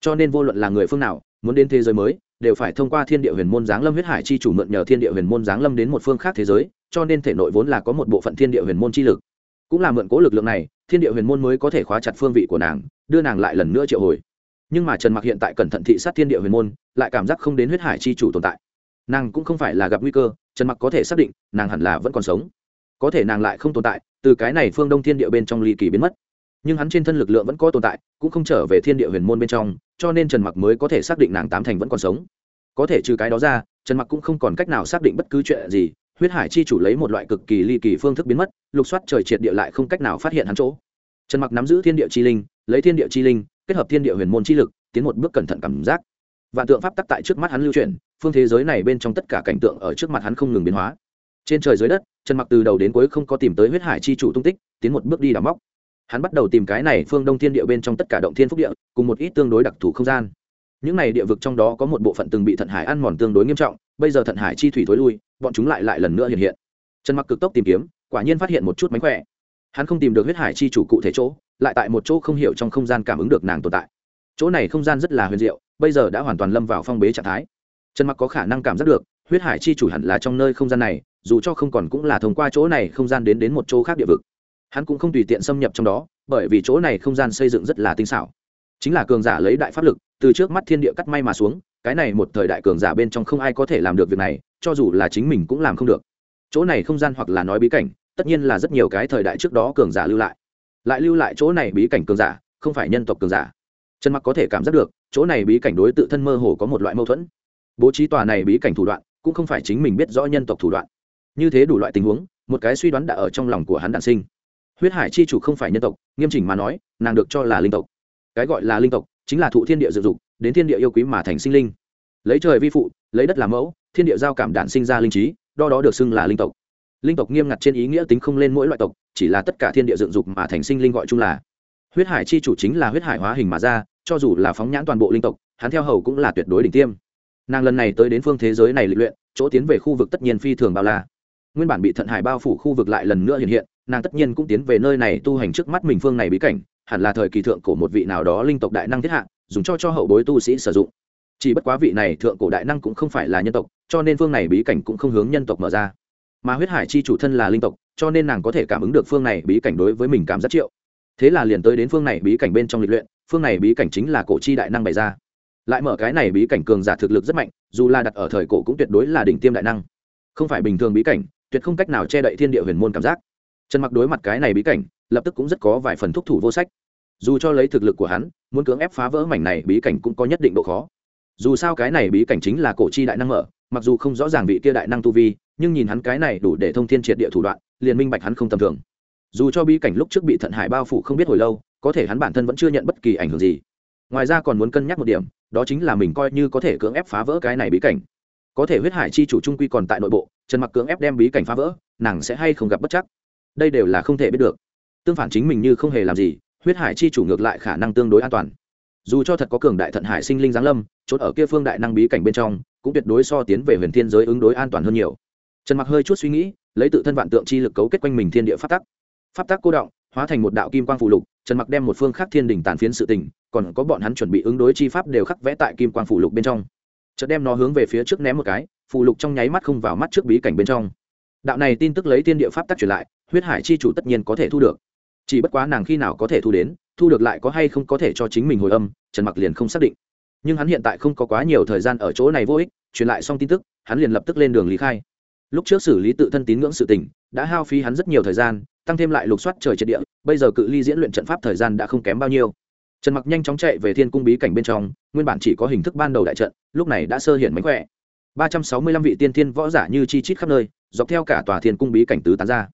Cho nên vô luận là người phương nào, muốn đến thế giới mới, đều phải thông qua thiên địa huyền môn giáng lâm huyết hải chi chủ mượn nhờ thiên địa huyền môn giáng lâm đến một phương khác thế giới, cho nên thể nội vốn là có một bộ phận thiên địa huyền môn chi lực. Cũng là mượn cố lực lượng này, thiên địa huyền môn mới có thể khóa chặt phương vị của nàng, đưa nàng lại lần nữa triệu hồi nhưng mà trần mặc hiện tại cẩn thận thị sát thiên địa huyền môn, lại cảm giác không đến huyết hải chi chủ tồn tại. Nàng cũng không phải là gặp nguy cơ, trần mặc có thể xác định, nàng hẳn là vẫn còn sống. Có thể nàng lại không tồn tại, từ cái này phương đông thiên địa bên trong ly kỳ biến mất. Nhưng hắn trên thân lực lượng vẫn có tồn tại, cũng không trở về thiên địa huyền môn bên trong, cho nên trần mặc mới có thể xác định nàng tám thành vẫn còn sống. Có thể trừ cái đó ra, trần mặc cũng không còn cách nào xác định bất cứ chuyện gì, huyết hải chi chủ lấy một loại cực kỳ ly kỳ phương thức biến mất, lục soát trời triệt địa lại không cách nào phát hiện hắn chỗ. Trần mặc nắm giữ thiên địa chi linh, lấy thiên địa chi linh kết hợp thiên địa huyền môn chi lực, tiến một bước cẩn thận cảm giác. Vạn tượng pháp tắc tại trước mắt hắn lưu chuyển, phương thế giới này bên trong tất cả cảnh tượng ở trước mặt hắn không ngừng biến hóa. Trên trời dưới đất, trần mặc từ đầu đến cuối không có tìm tới huyết hải chi chủ tung tích, tiến một bước đi đào móc. Hắn bắt đầu tìm cái này phương đông thiên địa bên trong tất cả động thiên phúc địa, cùng một ít tương đối đặc thù không gian. Những này địa vực trong đó có một bộ phận từng bị thận hải ăn mòn tương đối nghiêm trọng, bây giờ thận hải chi thủy thối lui, bọn chúng lại lại lần nữa hiện hiện. Trần mặc cực tốc tìm kiếm, quả nhiên phát hiện một chút mánh khỏe. Hắn không tìm được huyết hải chi chủ cụ thể chỗ lại tại một chỗ không hiểu trong không gian cảm ứng được nàng tồn tại. Chỗ này không gian rất là huyền diệu, bây giờ đã hoàn toàn lâm vào phong bế trạng thái. Trần mặc có khả năng cảm giác được, huyết hải chi chủ hẳn là trong nơi không gian này, dù cho không còn cũng là thông qua chỗ này không gian đến đến một chỗ khác địa vực. Hắn cũng không tùy tiện xâm nhập trong đó, bởi vì chỗ này không gian xây dựng rất là tinh xảo. Chính là cường giả lấy đại pháp lực, từ trước mắt thiên địa cắt may mà xuống, cái này một thời đại cường giả bên trong không ai có thể làm được việc này, cho dù là chính mình cũng làm không được. Chỗ này không gian hoặc là nói bí cảnh, tất nhiên là rất nhiều cái thời đại trước đó cường giả lưu lại lại lưu lại chỗ này bí cảnh cường giả, không phải nhân tộc cường giả. Trần mặc có thể cảm giác được, chỗ này bí cảnh đối tự thân mơ hồ có một loại mâu thuẫn. Bố trí tòa này bí cảnh thủ đoạn, cũng không phải chính mình biết rõ nhân tộc thủ đoạn. Như thế đủ loại tình huống, một cái suy đoán đã ở trong lòng của hắn đản sinh. Huyết hải chi chủ không phải nhân tộc, nghiêm chỉnh mà nói, nàng được cho là linh tộc. Cái gọi là linh tộc, chính là thụ thiên địa dự dục, đến thiên địa yêu quý mà thành sinh linh. Lấy trời vi phụ, lấy đất làm mẫu, thiên địa giao cảm đản sinh ra linh trí đo đó được xưng là linh tộc linh tộc nghiêm ngặt trên ý nghĩa tính không lên mỗi loại tộc, chỉ là tất cả thiên địa dựng dục mà thành sinh linh gọi chung là. Huyết hải chi chủ chính là huyết hải hóa hình mà ra, cho dù là phóng nhãn toàn bộ linh tộc, hắn theo hầu cũng là tuyệt đối đỉnh tiêm. Nàng lần này tới đến phương thế giới này lịch luyện, chỗ tiến về khu vực tất nhiên phi thường bao la. Nguyên bản bị thận hải bao phủ khu vực lại lần nữa hiện hiện, nàng tất nhiên cũng tiến về nơi này tu hành trước mắt mình phương này bí cảnh, hẳn là thời kỳ thượng của một vị nào đó linh tộc đại năng thiết hạ, dùng cho cho hậu bối tu sĩ sử dụng. Chỉ bất quá vị này thượng cổ đại năng cũng không phải là nhân tộc, cho nên phương này bí cảnh cũng không hướng nhân tộc mở ra mà huyết hải chi chủ thân là linh tộc, cho nên nàng có thể cảm ứng được phương này bí cảnh đối với mình cảm giác triệu. Thế là liền tới đến phương này bí cảnh bên trong lịch luyện, phương này bí cảnh chính là cổ chi đại năng bày ra. Lại mở cái này bí cảnh cường giả thực lực rất mạnh, dù là đặt ở thời cổ cũng tuyệt đối là đỉnh tiêm đại năng. Không phải bình thường bí cảnh, tuyệt không cách nào che đậy thiên địa huyền môn cảm giác. Trần mặc đối mặt cái này bí cảnh, lập tức cũng rất có vài phần thúc thủ vô sách. Dù cho lấy thực lực của hắn, muốn cưỡng ép phá vỡ mảnh này bí cảnh cũng có nhất định độ khó. Dù sao cái này bí cảnh chính là cổ chi đại năng mở mặc dù không rõ ràng vị kia đại năng tu vi, nhưng nhìn hắn cái này đủ để thông thiên triệt địa thủ đoạn, liền minh bạch hắn không tầm thường. Dù cho bí cảnh lúc trước bị thận hải bao phủ không biết hồi lâu, có thể hắn bản thân vẫn chưa nhận bất kỳ ảnh hưởng gì. Ngoài ra còn muốn cân nhắc một điểm, đó chính là mình coi như có thể cưỡng ép phá vỡ cái này bí cảnh. Có thể huyết hải chi chủ trung quy còn tại nội bộ, trần mặc cưỡng ép đem bí cảnh phá vỡ, nàng sẽ hay không gặp bất chắc? Đây đều là không thể biết được. Tương phản chính mình như không hề làm gì, huyết hải chi chủ ngược lại khả năng tương đối an toàn. Dù cho thật có cường đại thận hải sinh linh giáng lâm, chốt ở kia phương đại năng bí cảnh bên trong cũng tuyệt đối so tiến về huyền thiên giới ứng đối an toàn hơn nhiều. Trần mặc hơi chút suy nghĩ, lấy tự thân vạn tượng chi lực cấu kết quanh mình thiên địa pháp tắc. Pháp tắc cô động, hóa thành một đạo kim quang phụ lục, trần mặc đem một phương khác thiên đỉnh tàn phiến sự tình, còn có bọn hắn chuẩn bị ứng đối chi pháp đều khắc vẽ tại kim quang phụ lục bên trong. Chợt đem nó hướng về phía trước ném một cái phụ lục trong nháy mắt không vào mắt trước bí cảnh bên trong. Đạo này tin tức lấy thiên địa pháp tắc truyền lại, huyết hải chi chủ tất nhiên có thể thu được. Chỉ bất quá nàng khi nào có thể thu đến, thu được lại có hay không có thể cho chính mình hồi âm, trần mặc liền không xác định nhưng hắn hiện tại không có quá nhiều thời gian ở chỗ này vô ích, truyền lại xong tin tức, hắn liền lập tức lên đường lý khai. Lúc trước xử lý tự thân tín ngưỡng sự tình, đã hao phí hắn rất nhiều thời gian, tăng thêm lại lục soát trời triệt địa, bây giờ cự ly diễn luyện trận pháp thời gian đã không kém bao nhiêu. Trần mặc nhanh chóng chạy về thiên cung bí cảnh bên trong, nguyên bản chỉ có hình thức ban đầu đại trận, lúc này đã sơ hiển mánh khỏe. Ba trăm sáu mươi lăm vị tiên thiên võ giả như chi chít khắp nơi, dọc theo cả tòa thiên cung bí cảnh tứ tán ra.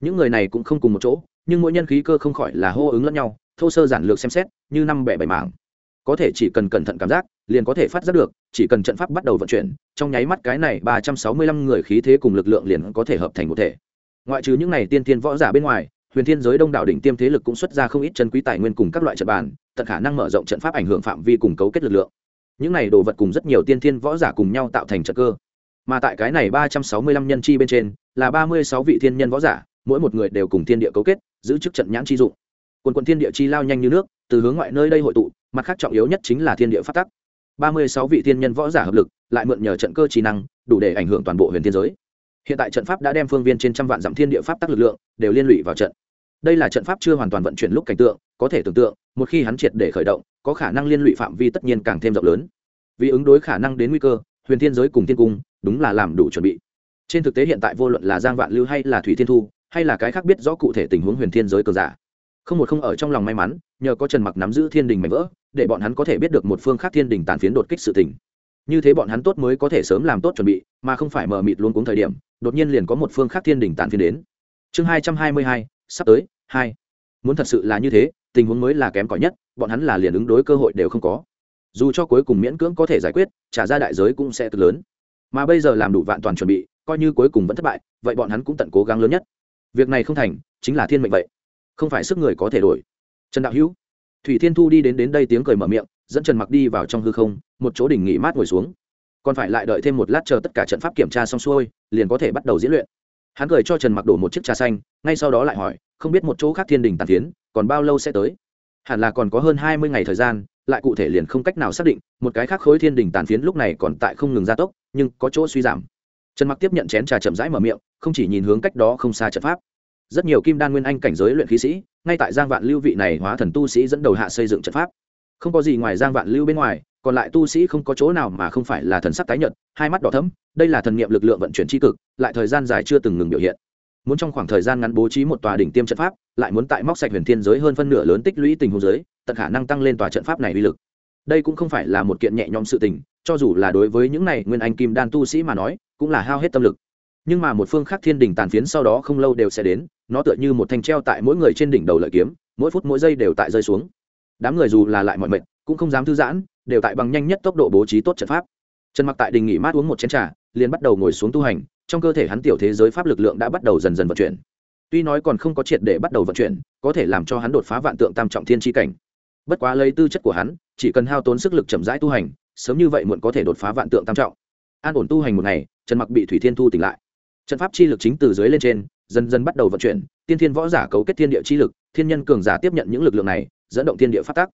Những người này cũng không cùng một chỗ, nhưng mỗi nhân khí cơ không khỏi là hô ứng lẫn nhau, thô sơ giản lược xem xét, như năm bẻ bảy mảng có thể chỉ cần cẩn thận cảm giác, liền có thể phát giác được, chỉ cần trận pháp bắt đầu vận chuyển, trong nháy mắt cái này ba trăm sáu mươi lăm người khí thế cùng lực lượng liền có thể hợp thành một thể. Ngoại trừ những này tiên tiên võ giả bên ngoài, huyền thiên giới đông đảo đỉnh tiêm thế lực cũng xuất ra không ít chân quý tài nguyên cùng các loại trận bàn, tận khả năng mở rộng trận pháp ảnh hưởng phạm vi cùng cấu kết lực lượng. Những này đồ vật cùng rất nhiều tiên thiên võ giả cùng nhau tạo thành trận cơ. Mà tại cái này ba trăm sáu mươi lăm nhân chi bên trên, là ba mươi sáu vị thiên nhân võ giả, mỗi một người đều cùng thiên địa cấu kết, giữ chức trận nhãn chi dụng. Quần quần thiên địa chi lao nhanh như nước, từ hướng ngoại nơi đây hội tụ mặt khác trọng yếu nhất chính là thiên địa phát tắc. Ba mươi sáu vị thiên nhân võ giả hợp lực, lại mượn nhờ trận cơ trí năng, đủ để ảnh hưởng toàn bộ huyền thiên giới. Hiện tại trận pháp đã đem phương viên trên trăm vạn dặm thiên địa pháp tắc lực lượng đều liên lụy vào trận. Đây là trận pháp chưa hoàn toàn vận chuyển lúc cảnh tượng, có thể tưởng tượng, một khi hắn triệt để khởi động, có khả năng liên lụy phạm vi tất nhiên càng thêm rộng lớn. Vì ứng đối khả năng đến nguy cơ, huyền thiên giới cùng thiên cung, đúng là làm đủ chuẩn bị. Trên thực tế hiện tại vô luận là giang vạn lưu hay là thủy thiên thu, hay là cái khác biết rõ cụ thể tình huống huyền thiên giới cờ giả không một không ở trong lòng may mắn, nhờ có trần mặc nắm giữ thiên đình mạnh vỡ, để bọn hắn có thể biết được một phương khác thiên đình tàn phiến đột kích sự tình. Như thế bọn hắn tốt mới có thể sớm làm tốt chuẩn bị, mà không phải mờ mịt luôn cuống thời điểm, đột nhiên liền có một phương khác thiên đình tàn phiến đến. Chương hai trăm hai mươi hai, sắp tới, hai. Muốn thật sự là như thế, tình huống mới là kém cỏi nhất, bọn hắn là liền ứng đối cơ hội đều không có. Dù cho cuối cùng miễn cưỡng có thể giải quyết, trả ra đại giới cũng sẽ cực lớn. Mà bây giờ làm đủ vạn toàn chuẩn bị, coi như cuối cùng vẫn thất bại, vậy bọn hắn cũng tận cố gắng lớn nhất. Việc này không thành, chính là thiên mệnh vậy không phải sức người có thể đổi. Trần đạo hữu, thủy thiên thu đi đến đến đây tiếng cười mở miệng, dẫn trần mặc đi vào trong hư không, một chỗ đỉnh nghỉ mát ngồi xuống. Còn phải lại đợi thêm một lát chờ tất cả trận pháp kiểm tra xong xuôi, liền có thể bắt đầu diễn luyện. Hắn cười cho trần mặc đổ một chiếc trà xanh, ngay sau đó lại hỏi, không biết một chỗ khác thiên đình tàn tiến còn bao lâu sẽ tới? Hẳn là còn có hơn hai mươi ngày thời gian, lại cụ thể liền không cách nào xác định, một cái khác khối thiên đình tàn phiến lúc này còn tại không ngừng gia tốc, nhưng có chỗ suy giảm. Trần mặc tiếp nhận chén trà chậm rãi mở miệng, không chỉ nhìn hướng cách đó không xa trận pháp rất nhiều kim đan nguyên anh cảnh giới luyện khí sĩ, ngay tại giang vạn lưu vị này hóa thần tu sĩ dẫn đầu hạ xây dựng trận pháp. Không có gì ngoài giang vạn lưu bên ngoài, còn lại tu sĩ không có chỗ nào mà không phải là thần sắc tái nhợt, hai mắt đỏ thẫm, đây là thần niệm lực lượng vận chuyển tri cực, lại thời gian dài chưa từng ngừng biểu hiện. Muốn trong khoảng thời gian ngắn bố trí một tòa đỉnh tiêm trận pháp, lại muốn tại móc sạch huyền thiên giới hơn phân nửa lớn tích lũy tình huống giới, tận khả năng tăng lên tòa trận pháp này uy lực. Đây cũng không phải là một kiện nhẹ nhõm sự tình, cho dù là đối với những này nguyên anh kim đan tu sĩ mà nói, cũng là hao hết tâm lực. Nhưng mà một phương khác thiên đình tàn phiến sau đó không lâu đều sẽ đến nó tựa như một thanh treo tại mỗi người trên đỉnh đầu lợi kiếm, mỗi phút mỗi giây đều tại rơi xuống. Đám người dù là lại mọi mệnh cũng không dám thư giãn, đều tại bằng nhanh nhất tốc độ bố trí tốt trận pháp. Trần mặc tại đình nghỉ mát uống một chén trà, liền bắt đầu ngồi xuống tu hành, trong cơ thể hắn tiểu thế giới pháp lực lượng đã bắt đầu dần dần vận chuyển. Tuy nói còn không có triệt để bắt đầu vận chuyển, có thể làm cho hắn đột phá vạn tượng tam trọng thiên tri cảnh. Bất quá lấy tư chất của hắn, chỉ cần hao tốn sức lực chậm rãi tu hành, sớm như vậy muộn có thể đột phá vạn tượng tam trọng. An ổn tu hành một ngày, trần mặc bị thủy thiên thu tỉnh lại. Trận pháp chi lực chính từ dưới lên trên dần dần bắt đầu vận chuyển, tiên thiên võ giả cấu kết thiên địa chi lực, thiên nhân cường giả tiếp nhận những lực lượng này, dẫn động thiên địa phát tác.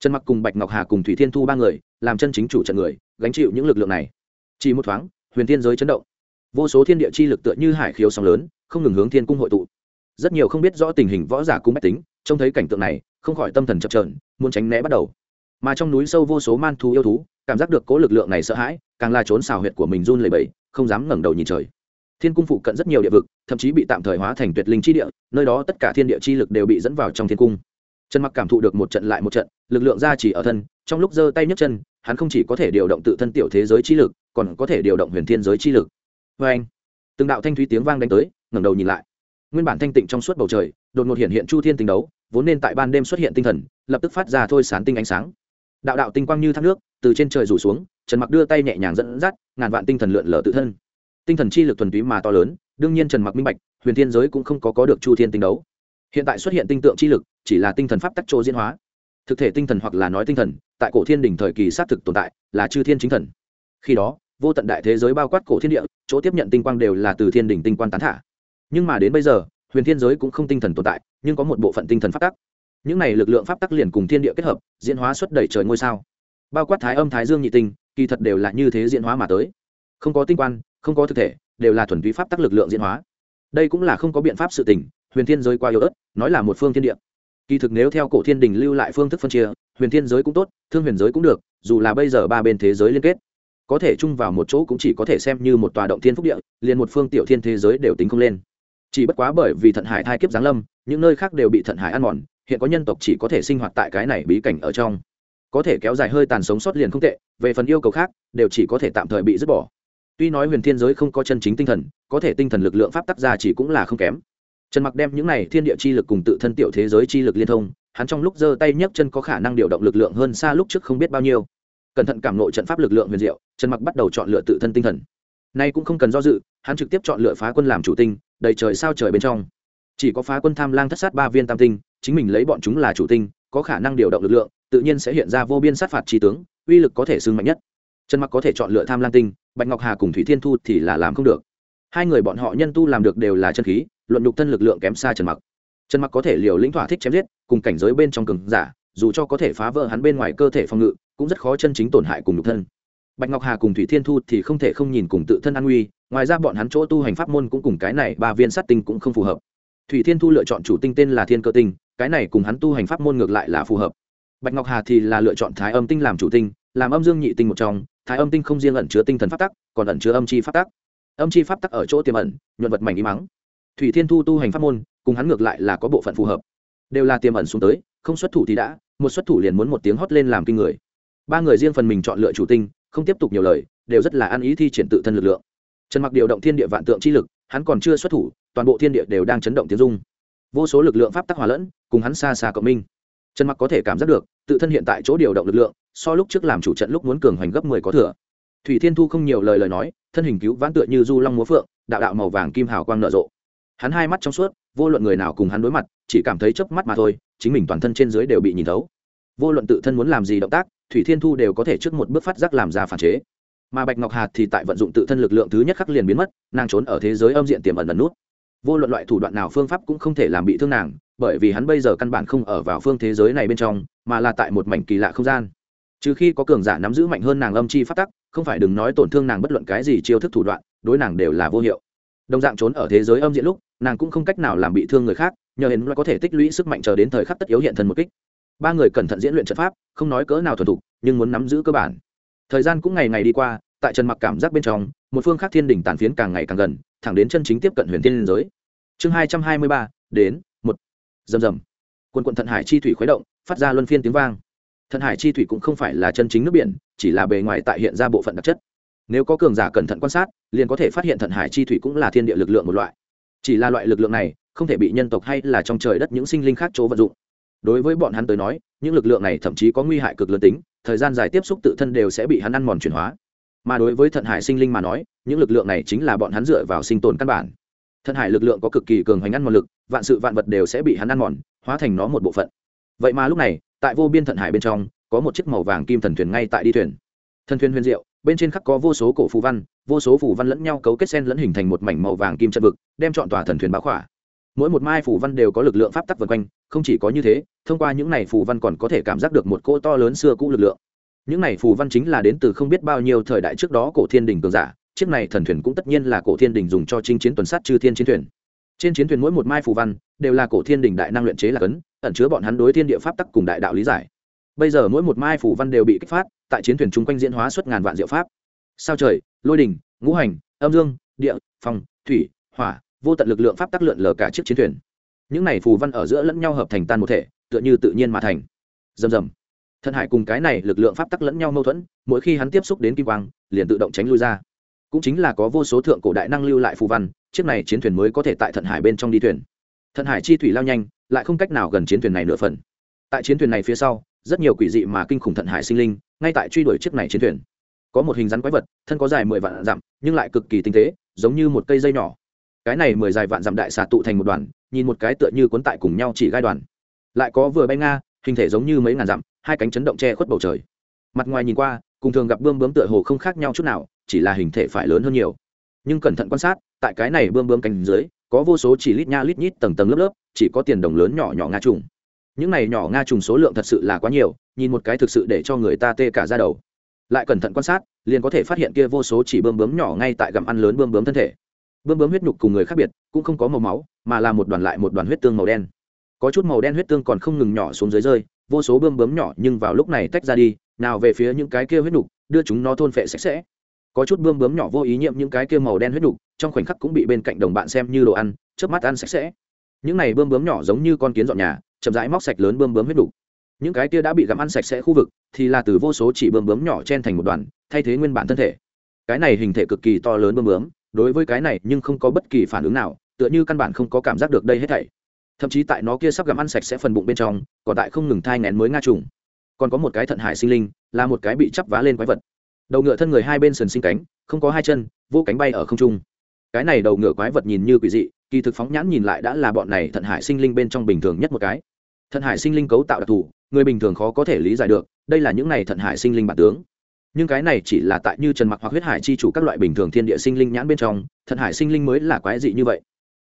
Trần mặc cùng bạch ngọc hà cùng thủy thiên thu ba người, làm chân chính chủ trận người, gánh chịu những lực lượng này. Chỉ một thoáng, huyền thiên giới chấn động. Vô số thiên địa chi lực tựa như hải khiếu sóng lớn, không ngừng hướng thiên cung hội tụ. Rất nhiều không biết rõ tình hình võ giả cung bách tính, trông thấy cảnh tượng này, không khỏi tâm thần chập trờn muốn tránh né bắt đầu. Mà trong núi sâu vô số man thú yêu thú, cảm giác được cố lực lượng này sợ hãi, càng là trốn xào huyệt của mình run lẩy bẩy, không dám ngẩng đầu nhìn trời thiên cung phụ cận rất nhiều địa vực, thậm chí bị tạm thời hóa thành tuyệt linh chi địa, nơi đó tất cả thiên địa chi lực đều bị dẫn vào trong thiên cung. Trần mặc cảm thụ được một trận lại một trận, lực lượng ra chỉ ở thân, trong lúc giơ tay nhấc chân, hắn không chỉ có thể điều động tự thân tiểu thế giới chi lực, còn có thể điều động huyền thiên giới chi lực. Vê anh, từng đạo thanh thúy tiếng vang đánh tới, ngẩng đầu nhìn lại. Nguyên bản thanh tịnh trong suốt bầu trời, đột ngột hiện hiện chu thiên tinh đấu, vốn nên tại ban đêm xuất hiện tinh thần, lập tức phát ra thôi sán tinh ánh sáng. Đạo đạo tinh quang như thác nước, từ trên trời rủ xuống, trần mặc đưa tay nhẹ nhàng dẫn dắt, ngàn vạn tinh thần lượn lờ tự thân tinh thần chi lực thuần túy mà to lớn, đương nhiên trần mặc minh bạch, huyền thiên giới cũng không có có được chu thiên tinh đấu. Hiện tại xuất hiện tinh tượng chi lực, chỉ là tinh thần pháp tắc chỗ diễn hóa. Thực thể tinh thần hoặc là nói tinh thần, tại cổ thiên đình thời kỳ xác thực tồn tại, là chư thiên chính thần. Khi đó, vô tận đại thế giới bao quát cổ thiên địa, chỗ tiếp nhận tinh quang đều là từ thiên đình tinh quang tán thả. Nhưng mà đến bây giờ, huyền thiên giới cũng không tinh thần tồn tại, nhưng có một bộ phận tinh thần pháp tắc. Những này lực lượng pháp tắc liền cùng thiên địa kết hợp, diễn hóa xuất đẩy trời ngôi sao. Bao quát thái âm, thái dương nhị tinh, kỳ thật đều là như thế diễn hóa mà tới. Không có tinh quan không có thực thể, đều là thuần túy pháp tắc lực lượng diễn hóa. Đây cũng là không có biện pháp sự tình, huyền thiên giới qua yếu ớt, nói là một phương thiên địa. Kỳ thực nếu theo cổ thiên đình lưu lại phương thức phân chia, huyền thiên giới cũng tốt, thương huyền giới cũng được, dù là bây giờ ba bên thế giới liên kết, có thể chung vào một chỗ cũng chỉ có thể xem như một tòa động thiên phúc địa, liền một phương tiểu thiên thế giới đều tính không lên. Chỉ bất quá bởi vì thận hải thai kiếp giáng lâm, những nơi khác đều bị thận hải ăn mòn, hiện có nhân tộc chỉ có thể sinh hoạt tại cái này bí cảnh ở trong. Có thể kéo dài hơi tàn sống sót liền không tệ, về phần yêu cầu khác, đều chỉ có thể tạm thời bị dứt bỏ tuy nói huyền thiên giới không có chân chính tinh thần, có thể tinh thần lực lượng pháp tắc ra chỉ cũng là không kém. Trần mặc đem những này thiên địa chi lực cùng tự thân tiểu thế giới chi lực liên thông, hắn trong lúc giơ tay nhấc chân có khả năng điều động lực lượng hơn xa lúc trước không biết bao nhiêu. Cẩn thận cảm nội trận pháp lực lượng huyền diệu, trần mặc bắt đầu chọn lựa tự thân tinh thần. Nay cũng không cần do dự, hắn trực tiếp chọn lựa phá quân làm chủ tinh, đầy trời sao trời bên trong. Chỉ có phá quân tham lang thất sát ba viên tam tinh, chính mình lấy bọn chúng là chủ tinh, có khả năng điều động lực lượng, tự nhiên sẽ hiện ra vô biên sát phạt trí tướng, uy lực có thể xưng mạnh nhất. Trần mặc có thể chọn lựa tham lang tinh bạch ngọc hà cùng thủy thiên thu thì là làm không được. Hai người bọn họ nhân tu làm được đều là chân khí, luận nhục thân lực lượng kém xa trần mặc. Trần mặc có thể liều lĩnh thỏa thích chém giết, cùng cảnh giới bên trong cường giả, dù cho có thể phá vỡ hắn bên ngoài cơ thể phòng ngự, cũng rất khó chân chính tổn hại cùng nhục thân. Bạch ngọc hà cùng thủy thiên thu thì không thể không nhìn cùng tự thân an nguy, ngoài ra bọn hắn chỗ tu hành pháp môn cũng cùng cái này ba viên sát tinh cũng không phù hợp. Thủy thiên thu lựa chọn chủ tinh tên là thiên cơ tinh, cái này cùng hắn tu hành pháp môn ngược lại là phù hợp. Bạch ngọc hà thì là lựa chọn thái âm tinh làm chủ tinh, làm âm dương nhị tinh một trong thái âm tinh không riêng ẩn chứa tinh thần pháp tắc, còn ẩn chứa âm chi pháp tắc. Âm chi pháp tắc ở chỗ tiềm ẩn, nhuận vật mảnh y mắng. Thủy thiên thu tu hành pháp môn, cùng hắn ngược lại là có bộ phận phù hợp. Đều là tiềm ẩn xuống tới, không xuất thủ thì đã, một xuất thủ liền muốn một tiếng hót lên làm kinh người. Ba người riêng phần mình chọn lựa chủ tinh, không tiếp tục nhiều lời, đều rất là ăn ý thi triển tự thân lực lượng. Trần mặc điều động thiên địa vạn tượng chi lực, hắn còn chưa xuất thủ, toàn bộ thiên địa đều đang chấn động tiếng dung vô số lực lượng pháp tắc hòa lẫn, cùng hắn xa xa cộng minh trần mặc có thể cảm giác được, tự thân hiện tại chỗ điều động lực lượng, so lúc trước làm chủ trận lúc muốn cường hoành gấp 10 có thừa. Thủy thiên thu không nhiều lời lời nói, thân hình cứu vãn tựa như du long múa phượng, đạo đạo màu vàng kim hào quang nở rộ. Hắn hai mắt trong suốt, vô luận người nào cùng hắn đối mặt, chỉ cảm thấy chớp mắt mà thôi, chính mình toàn thân trên dưới đều bị nhìn thấu. Vô luận tự thân muốn làm gì động tác, thủy thiên thu đều có thể trước một bước phát giác làm ra phản chế. Mà bạch ngọc hạt thì tại vận dụng tự thân lực lượng thứ nhất khắc liền biến mất, nàng trốn ở thế giới âm diện tiềm ẩn ẩn nút. Vô luận loại thủ đoạn nào phương pháp cũng không thể làm bị thương nàng bởi vì hắn bây giờ căn bản không ở vào phương thế giới này bên trong, mà là tại một mảnh kỳ lạ không gian. Trừ khi có cường giả nắm giữ mạnh hơn nàng âm chi phát tắc, không phải đừng nói tổn thương nàng bất luận cái gì chiêu thức thủ đoạn, đối nàng đều là vô hiệu. Đồng dạng trốn ở thế giới âm diện lúc, nàng cũng không cách nào làm bị thương người khác, nhờ hiện có thể tích lũy sức mạnh chờ đến thời khắc tất yếu hiện thân một kích. Ba người cẩn thận diễn luyện trận pháp, không nói cỡ nào thuần thục, nhưng muốn nắm giữ cơ bản. Thời gian cũng ngày ngày đi qua, tại trần mặc cảm giác bên trong, một phương khác thiên đỉnh tàn phiến càng ngày càng gần, thẳng đến chân chính tiếp cận huyền thiên liên giới. Chương hai trăm hai mươi ba, đến rầm rầm. Quân quận thận hải chi thủy khuấy động, phát ra luân phiên tiếng vang. Thận hải chi thủy cũng không phải là chân chính nước biển, chỉ là bề ngoài tại hiện ra bộ phận đặc chất. Nếu có cường giả cẩn thận quan sát, liền có thể phát hiện thận hải chi thủy cũng là thiên địa lực lượng một loại. Chỉ là loại lực lượng này, không thể bị nhân tộc hay là trong trời đất những sinh linh khác chỗ vận dụng. Đối với bọn hắn tới nói, những lực lượng này thậm chí có nguy hại cực lớn tính, thời gian dài tiếp xúc tự thân đều sẽ bị hắn ăn mòn chuyển hóa. Mà đối với thận hải sinh linh mà nói, những lực lượng này chính là bọn hắn dựa vào sinh tồn căn bản. Thần hải lực lượng có cực kỳ cường hoành ăn mòn lực, vạn sự vạn vật đều sẽ bị hắn ăn mòn, hóa thành nó một bộ phận. Vậy mà lúc này, tại vô biên thận hải bên trong, có một chiếc màu vàng kim thần thuyền ngay tại đi thuyền. Thần thuyền huyền diệu, bên trên khắc có vô số cổ phù văn, vô số phù văn lẫn nhau cấu kết sen lẫn hình thành một mảnh màu vàng kim chân vực, đem chọn tòa thần thuyền báo khỏa. Mỗi một mai phù văn đều có lực lượng pháp tắc vân quanh, không chỉ có như thế, thông qua những này phù văn còn có thể cảm giác được một cỗ to lớn xưa cũ lực lượng. Những này phù văn chính là đến từ không biết bao nhiêu thời đại trước đó cổ thiên đình cường giả chiếc này thần thuyền cũng tất nhiên là cổ thiên đình dùng cho chinh chiến tuần sát chư thiên chiến thuyền. Trên chiến thuyền mỗi một mai phù văn đều là cổ thiên đình đại năng luyện chế là cấn, ẩn chứa bọn hắn đối thiên địa pháp tắc cùng đại đạo lý giải. Bây giờ mỗi một mai phù văn đều bị kích phát, tại chiến thuyền chung quanh diễn hóa suốt ngàn vạn diệu pháp. Sao trời, lôi đình, ngũ hành, âm dương, địa phòng thủy, hỏa, vô tận lực lượng pháp tắc lượn lờ cả chiếc chiến thuyền. Những này phù văn ở giữa lẫn nhau hợp thành tan một thể, tựa như tự nhiên mà thành. Rầm rầm. Thân hải cùng cái này lực lượng pháp tắc lẫn nhau mâu thuẫn, mỗi khi hắn tiếp xúc đến kim quang, liền tự động tránh lui ra cũng chính là có vô số thượng cổ đại năng lưu lại phù văn, chiếc này chiến thuyền mới có thể tại thận hải bên trong đi thuyền. Thận hải chi thủy lao nhanh, lại không cách nào gần chiến thuyền này nửa phần. Tại chiến thuyền này phía sau, rất nhiều quỷ dị mà kinh khủng thận hải sinh linh, ngay tại truy đuổi chiếc này chiến thuyền. Có một hình rắn quái vật, thân có dài mười vạn dặm, nhưng lại cực kỳ tinh tế, giống như một cây dây nhỏ. Cái này mười dài vạn dặm đại xà tụ thành một đoàn, nhìn một cái tựa như cuốn tại cùng nhau chỉ gai đoàn. Lại có vừa bay nga, hình thể giống như mấy ngàn dặm, hai cánh chấn động che khuất bầu trời. Mặt ngoài nhìn qua, cùng thường gặp bươm bướm tựa hồ không khác nhau chút nào chỉ là hình thể phải lớn hơn nhiều. Nhưng cẩn thận quan sát, tại cái này bươm bươm cánh dưới, có vô số chỉ lít nha lít nhít tầng tầng lớp lớp, chỉ có tiền đồng lớn nhỏ nhỏ nga trùng. Những này nhỏ nga trùng số lượng thật sự là quá nhiều, nhìn một cái thực sự để cho người ta tê cả ra đầu. Lại cẩn thận quan sát, liền có thể phát hiện kia vô số chỉ bươm bướm nhỏ ngay tại gặm ăn lớn bươm bướm thân thể. Bươm bướm huyết nhục cùng người khác biệt, cũng không có màu máu, mà là một đoàn lại một đoàn huyết tương màu đen. Có chút màu đen huyết tương còn không ngừng nhỏ xuống dưới rơi, vô số bươm bướm nhỏ nhưng vào lúc này tách ra đi, nào về phía những cái kia huyết nhục, đưa chúng nó thôn phệ sạch sẽ có chút bươm bướm nhỏ vô ý nhiễm những cái kia màu đen huyết đục, trong khoảnh khắc cũng bị bên cạnh đồng bạn xem như đồ ăn, chớp mắt ăn sạch sẽ. Những này bươm bướm nhỏ giống như con kiến dọn nhà, chậm rãi móc sạch lớn bươm bướm huyết đục. Những cái kia đã bị gặm ăn sạch sẽ khu vực, thì là từ vô số chỉ bươm bướm nhỏ chen thành một đoàn, thay thế nguyên bản thân thể. Cái này hình thể cực kỳ to lớn bươm bướm, đối với cái này nhưng không có bất kỳ phản ứng nào, tựa như căn bản không có cảm giác được đây hết thảy. Thậm chí tại nó kia sắp gặm ăn sạch sẽ phần bụng bên trong, còn tại không ngừng thai ngén mới nga trùng. Còn có một cái thận hải sinh linh, là một cái bị chắp vá lên quái vật đầu ngựa thân người hai bên sườn sinh cánh, không có hai chân, vô cánh bay ở không trung. Cái này đầu ngựa quái vật nhìn như quỷ dị, kỳ thực phóng nhãn nhìn lại đã là bọn này thận hải sinh linh bên trong bình thường nhất một cái. Thận hải sinh linh cấu tạo đặc thù, người bình thường khó có thể lý giải được, đây là những này thận hải sinh linh bản tướng. Nhưng cái này chỉ là tại như trần mặc hoặc huyết hải chi chủ các loại bình thường thiên địa sinh linh nhãn bên trong, thận hải sinh linh mới là quái dị như vậy.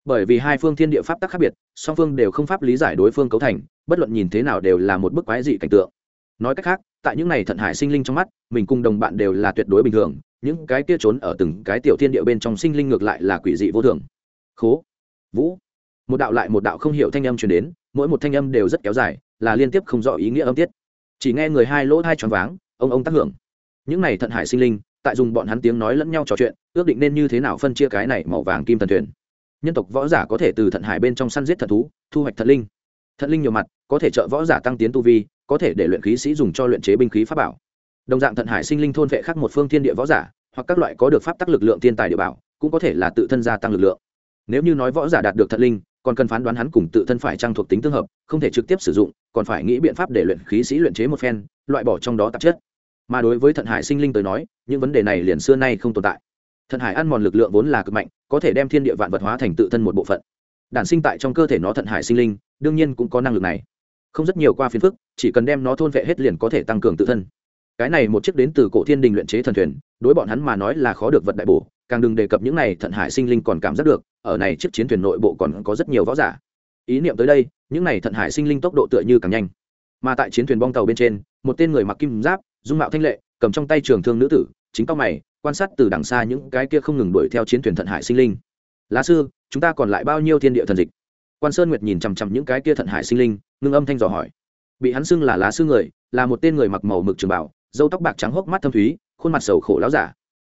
Bởi vì hai phương thiên địa pháp tắc khác biệt, song phương đều không pháp lý giải đối phương cấu thành, bất luận nhìn thế nào đều là một bức quái dị cảnh tượng nói cách khác, tại những này thận hải sinh linh trong mắt, mình cùng đồng bạn đều là tuyệt đối bình thường, những cái kia trốn ở từng cái tiểu thiên địa bên trong sinh linh ngược lại là quỷ dị vô thường. Khố, vũ. Một đạo lại một đạo không hiểu thanh âm truyền đến, mỗi một thanh âm đều rất kéo dài, là liên tiếp không rõ ý nghĩa âm tiết. Chỉ nghe người hai lỗ hai tròn váng, ông ông tác hưởng. Những này thận hải sinh linh, tại dùng bọn hắn tiếng nói lẫn nhau trò chuyện, ước định nên như thế nào phân chia cái này màu vàng kim thần thuyền. Nhân tộc võ giả có thể từ thận hải bên trong săn giết thần thú, thu hoạch thật linh. Thật linh nhiều mặt có thể trợ võ giả tăng tiến tu vi, có thể để luyện khí sĩ dùng cho luyện chế binh khí pháp bảo. Đồng dạng thận hải sinh linh thôn vệ khác một phương thiên địa võ giả, hoặc các loại có được pháp tắc lực lượng thiên tài địa bảo, cũng có thể là tự thân gia tăng lực lượng. Nếu như nói võ giả đạt được thận linh, còn cần phán đoán hắn cùng tự thân phải trang thuộc tính tương hợp, không thể trực tiếp sử dụng, còn phải nghĩ biện pháp để luyện khí sĩ luyện chế một phen, loại bỏ trong đó tạp chất. Mà đối với thận hải sinh linh tới nói, những vấn đề này liền xưa nay không tồn tại. Thận hải ăn mòn lực lượng vốn là cực mạnh, có thể đem thiên địa vạn vật hóa thành tự thân một bộ phận. Đản sinh tại trong cơ thể nó thận hải sinh linh, đương nhiên cũng có năng lực này không rất nhiều qua phiền phức, chỉ cần đem nó thôn vệ hết liền có thể tăng cường tự thân. Cái này một chiếc đến từ cổ thiên đình luyện chế thần thuyền, đối bọn hắn mà nói là khó được vật đại bổ, càng đừng đề cập những này thận hải sinh linh còn cảm giác được, ở này chiếc chiến thuyền nội bộ còn có rất nhiều võ giả. Ý niệm tới đây, những này thận hải sinh linh tốc độ tựa như càng nhanh. Mà tại chiến thuyền bong tàu bên trên, một tên người mặc kim giáp, dung mạo thanh lệ, cầm trong tay trường thương nữ tử, chính cao mày, quan sát từ đằng xa những cái kia không ngừng đuổi theo chiến thuyền thận hải sinh linh. Lá sư, chúng ta còn lại bao nhiêu thiên địa thần dịch? Quan sơn nguyệt nhìn chằm chằm những cái kia thận hải sinh linh ngưng âm thanh dò hỏi. Bị hắn xưng là lá sư người, là một tên người mặc màu mực trường bảo dâu tóc bạc trắng hốc mắt thâm thúy, khuôn mặt sầu khổ lão giả.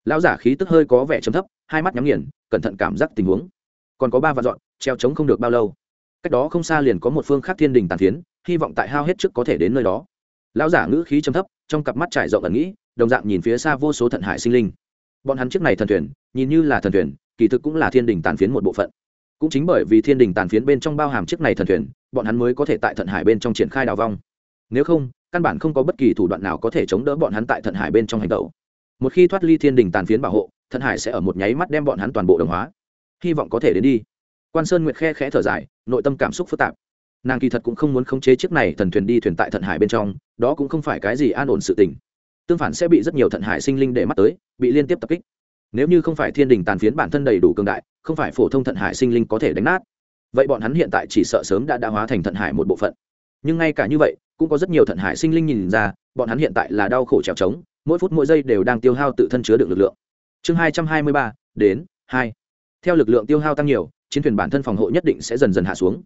Lão giả khí tức hơi có vẻ chấm thấp, hai mắt nhắm nghiền, cẩn thận cảm giác tình huống. Còn có ba vạn dọn, treo trống không được bao lâu. Cách đó không xa liền có một phương khác thiên đình tàn phiến, hy vọng tại hao hết trước có thể đến nơi đó. Lão giả ngữ khí chấm thấp, trong cặp mắt trải rộng ẩn nghĩ, đồng dạng nhìn phía xa vô số thận hải sinh linh. Bọn hắn chiếc này thần thuyền, nhìn như là thần thuyền, kỳ thực cũng là thiên đình tàn phiến một bộ phận cũng chính bởi vì thiên đình tàn phiến bên trong bao hàm chiếc này thần thuyền, bọn hắn mới có thể tại thận hải bên trong triển khai đào vong. Nếu không, căn bản không có bất kỳ thủ đoạn nào có thể chống đỡ bọn hắn tại thận hải bên trong hành tẩu một khi thoát ly thiên đình tàn phiến bảo hộ, thận hải sẽ ở một nháy mắt đem bọn hắn toàn bộ đồng hóa. Hy vọng có thể đến đi. Quan sơn nguyệt khe khẽ thở dài, nội tâm cảm xúc phức tạp. Nàng kỳ thật cũng không muốn khống chế chiếc này thần thuyền đi thuyền tại thận hải bên trong, đó cũng không phải cái gì an ổn sự tình. Tương phản sẽ bị rất nhiều thận hải sinh linh để mắt tới, bị liên tiếp tập kích nếu như không phải thiên đình tàn phiến bản thân đầy đủ cường đại, không phải phổ thông thận hải sinh linh có thể đánh nát. Vậy bọn hắn hiện tại chỉ sợ sớm đã đã hóa thành thận hải một bộ phận. Nhưng ngay cả như vậy, cũng có rất nhiều thận hải sinh linh nhìn ra, bọn hắn hiện tại là đau khổ trèo trống, mỗi phút mỗi giây đều đang tiêu hao tự thân chứa được lực lượng. Chương hai trăm hai mươi ba, đến, hai. Theo lực lượng tiêu hao tăng nhiều, chiến thuyền bản thân phòng hộ nhất định sẽ dần dần hạ xuống.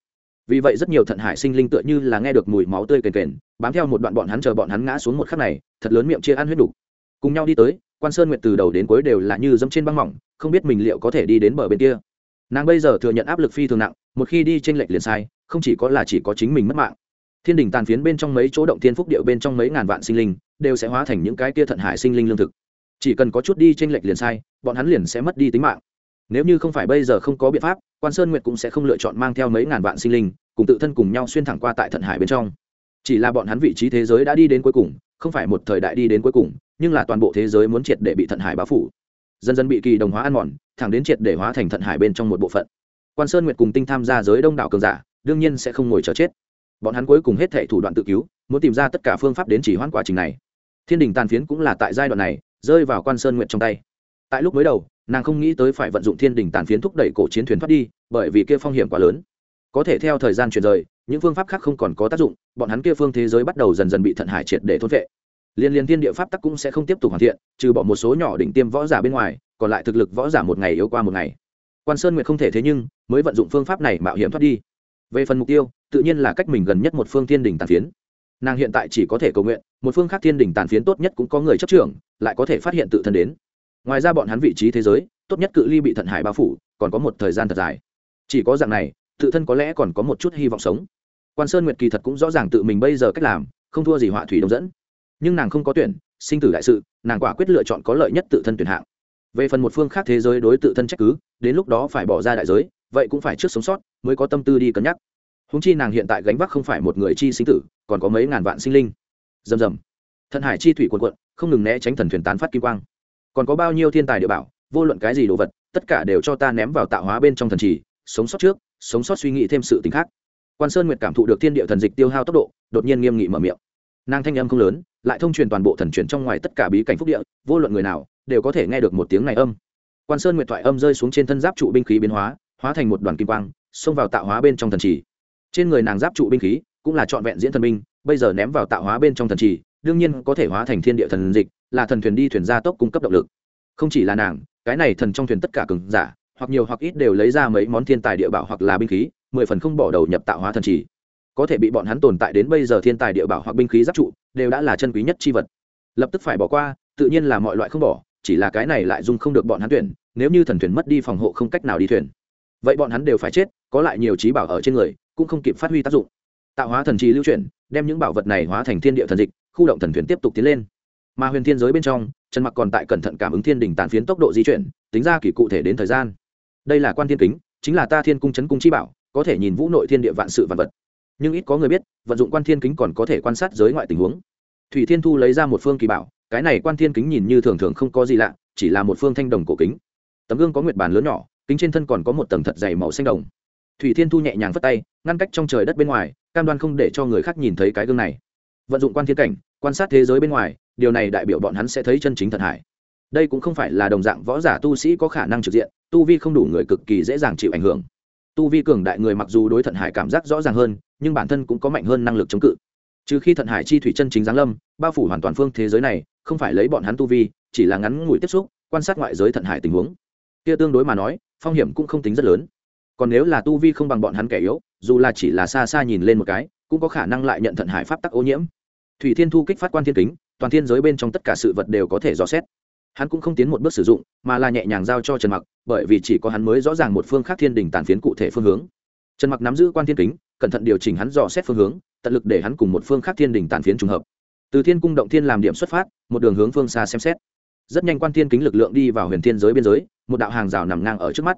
Vì vậy rất nhiều thận hải sinh linh tựa như là nghe được mùi máu tươi kền kền, bám theo một đoạn bọn hắn chờ bọn hắn ngã xuống một khắc này, thật lớn miệng chia ăn huyết đủ cùng nhau đi tới, quan sơn nguyệt từ đầu đến cuối đều là như dẫm trên băng mỏng, không biết mình liệu có thể đi đến bờ bên kia. Nàng bây giờ thừa nhận áp lực phi thường nặng, một khi đi t r ê n lệch liền sai, không chỉ có là chỉ có chính mình mất mạng. Thiên đình tàn phiến bên trong mấy chỗ động thiên phúc điệu bên trong mấy ngàn vạn sinh linh, đều sẽ hóa thành những cái kia thận hải sinh linh lương thực. Chỉ cần có chút đi t r ê n lệch liền sai, bọn hắn liền sẽ mất đi tính mạng. Nếu như không phải bây giờ không có biện pháp, quan sơn nguyệt cũng sẽ không lựa chọn mang theo mấy ngàn vạn sinh linh, cùng tự thân cùng nhau xuyên thẳng qua tại thận hải bên trong. Chỉ là bọn hắn vị trí thế giới đã đi đến cuối cùng, không phải một thời đại đi đến cuối cùng nhưng là toàn bộ thế giới muốn triệt để bị thận hải báo phủ. Dần dần bị kỳ đồng hóa ăn mòn, thẳng đến triệt để hóa thành thận hải bên trong một bộ phận. Quan sơn nguyệt cùng tinh tham gia giới đông đảo cường giả, đương nhiên sẽ không ngồi chờ chết. Bọn hắn cuối cùng hết thệ thủ đoạn tự cứu, muốn tìm ra tất cả phương pháp đến chỉ hoãn quá trình này. Thiên đình tàn phiến cũng là tại giai đoạn này, rơi vào quan sơn nguyệt trong tay. Tại lúc mới đầu, nàng không nghĩ tới phải vận dụng thiên đình tàn phiến thúc đẩy cổ chiến thuyền thoát đi, bởi vì kia phong hiểm quá lớn. Có thể theo thời gian chuyển rời, những phương pháp khác không còn có tác dụng, bọn hắn kia phương thế giới bắt đầu dần dần bị thận hải triệt để thốt vệ liên liên thiên địa pháp tắc cũng sẽ không tiếp tục hoàn thiện, trừ bỏ một số nhỏ đỉnh tiêm võ giả bên ngoài, còn lại thực lực võ giả một ngày yếu qua một ngày. Quan sơn nguyệt không thể thế nhưng mới vận dụng phương pháp này mạo hiểm thoát đi. Về phần mục tiêu, tự nhiên là cách mình gần nhất một phương thiên đỉnh tàn phiến. Nàng hiện tại chỉ có thể cầu nguyện, một phương khác thiên đỉnh tàn phiến tốt nhất cũng có người chấp trưởng, lại có thể phát hiện tự thân đến. Ngoài ra bọn hắn vị trí thế giới, tốt nhất cự ly bị thận hải bao phủ, còn có một thời gian thật dài. Chỉ có dạng này, tự thân có lẽ còn có một chút hy vọng sống. Quan sơn nguyệt kỳ thật cũng rõ ràng tự mình bây giờ cách làm, không thua gì họa thủy đông dẫn nhưng nàng không có tuyển, sinh tử đại sự, nàng quả quyết lựa chọn có lợi nhất tự thân tuyển hạng. Về phần một phương khác thế giới đối tự thân trách cứ, đến lúc đó phải bỏ ra đại giới, vậy cũng phải trước sống sót mới có tâm tư đi cân nhắc. Húng chi nàng hiện tại gánh vác không phải một người chi sinh tử, còn có mấy ngàn vạn sinh linh. Dầm dầm thần hải chi thủy quần quận không ngừng né tránh thần thuyền tán phát kim quang. Còn có bao nhiêu thiên tài địa bảo, vô luận cái gì đồ vật, tất cả đều cho ta ném vào tạo hóa bên trong thần trì, sống sót trước, sống sót suy nghĩ thêm sự t khác. Quan sơn nguyệt cảm thụ được thiên địa thần dịch tiêu hao tốc độ, đột nhiên nghiêm nghị mở miệng nàng thanh âm không lớn, lại thông truyền toàn bộ thần truyền trong ngoài tất cả bí cảnh phúc địa, vô luận người nào, đều có thể nghe được một tiếng này âm. Quan sơn nguyệt thoại âm rơi xuống trên thân giáp trụ binh khí biến hóa hóa thành một đoàn kim quang, xông vào tạo hóa bên trong thần trì. Trên người nàng giáp trụ binh khí cũng là trọn vẹn diễn thần binh, bây giờ ném vào tạo hóa bên trong thần trì, đương nhiên có thể hóa thành thiên địa thần dịch, là thần thuyền đi thuyền gia tốc cung cấp động lực. Không chỉ là nàng, cái này thần trong thuyền tất cả cường giả, hoặc nhiều hoặc ít đều lấy ra mấy món thiên tài địa bảo hoặc là binh khí, mười phần không bỏ đầu nhập tạo hóa thần trì có thể bị bọn hắn tồn tại đến bây giờ thiên tài địa bảo hoặc binh khí giáp trụ, đều đã là chân quý nhất chi vật. Lập tức phải bỏ qua, tự nhiên là mọi loại không bỏ, chỉ là cái này lại dung không được bọn hắn tuyển, nếu như thần thuyền mất đi phòng hộ không cách nào đi thuyền. Vậy bọn hắn đều phải chết, có lại nhiều trí bảo ở trên người, cũng không kịp phát huy tác dụng. Tạo hóa thần trì lưu chuyển, đem những bảo vật này hóa thành thiên địa thần dịch, khu động thần thuyền tiếp tục tiến lên. Mà huyền thiên giới bên trong trần mặc còn tại cẩn thận cảm ứng thiên đình tàn phiến tốc độ di chuyển, tính ra kỷ cụ thể đến thời gian. Đây là quan thiên kính, chính là ta thiên cung chấn cung chi bảo, có thể nhìn vũ nội thiên địa vạn sự vạn vật nhưng ít có người biết, vận dụng quan thiên kính còn có thể quan sát giới ngoại tình huống. Thủy thiên thu lấy ra một phương kỳ bảo, cái này quan thiên kính nhìn như thường thường không có gì lạ, chỉ là một phương thanh đồng cổ kính. Tấm gương có nguyệt bàn lớn nhỏ, kính trên thân còn có một tầng thật dày màu xanh đồng. Thủy thiên thu nhẹ nhàng phất tay, ngăn cách trong trời đất bên ngoài, cam đoan không để cho người khác nhìn thấy cái gương này. Vận dụng quan thiên cảnh, quan sát thế giới bên ngoài, điều này đại biểu bọn hắn sẽ thấy chân chính thật hải đây cũng không phải là đồng dạng võ giả tu sĩ có khả năng trực diện, tu vi không đủ người cực kỳ dễ dàng chịu ảnh hưởng. Tu vi cường đại người mặc dù đối thận hải cảm giác rõ ràng hơn nhưng bản thân cũng có mạnh hơn năng lực chống cự. Trừ khi thận hải chi thủy chân chính giáng lâm, bao phủ hoàn toàn phương thế giới này, không phải lấy bọn hắn tu vi, chỉ là ngắn ngủi tiếp xúc, quan sát ngoại giới thận hải tình huống. Kia tương đối mà nói, phong hiểm cũng không tính rất lớn. Còn nếu là tu vi không bằng bọn hắn kẻ yếu, dù là chỉ là xa xa nhìn lên một cái, cũng có khả năng lại nhận thận hải pháp tắc ô nhiễm. Thủy thiên thu kích phát quan thiên kính, toàn thiên giới bên trong tất cả sự vật đều có thể dò xét. Hắn cũng không tiến một bước sử dụng, mà là nhẹ nhàng giao cho trần mặc, bởi vì chỉ có hắn mới rõ ràng một phương khác thiên đình tàn phiến cụ thể phương hướng trần mặc nắm giữ quan thiên kính, cẩn thận điều chỉnh hắn dò xét phương hướng, tận lực để hắn cùng một phương khác thiên đình tàn phiến trùng hợp. Từ thiên cung động thiên làm điểm xuất phát, một đường hướng phương xa xem xét. Rất nhanh quan thiên kính lực lượng đi vào huyền thiên giới biên giới, một đạo hàng rào nằm ngang ở trước mắt.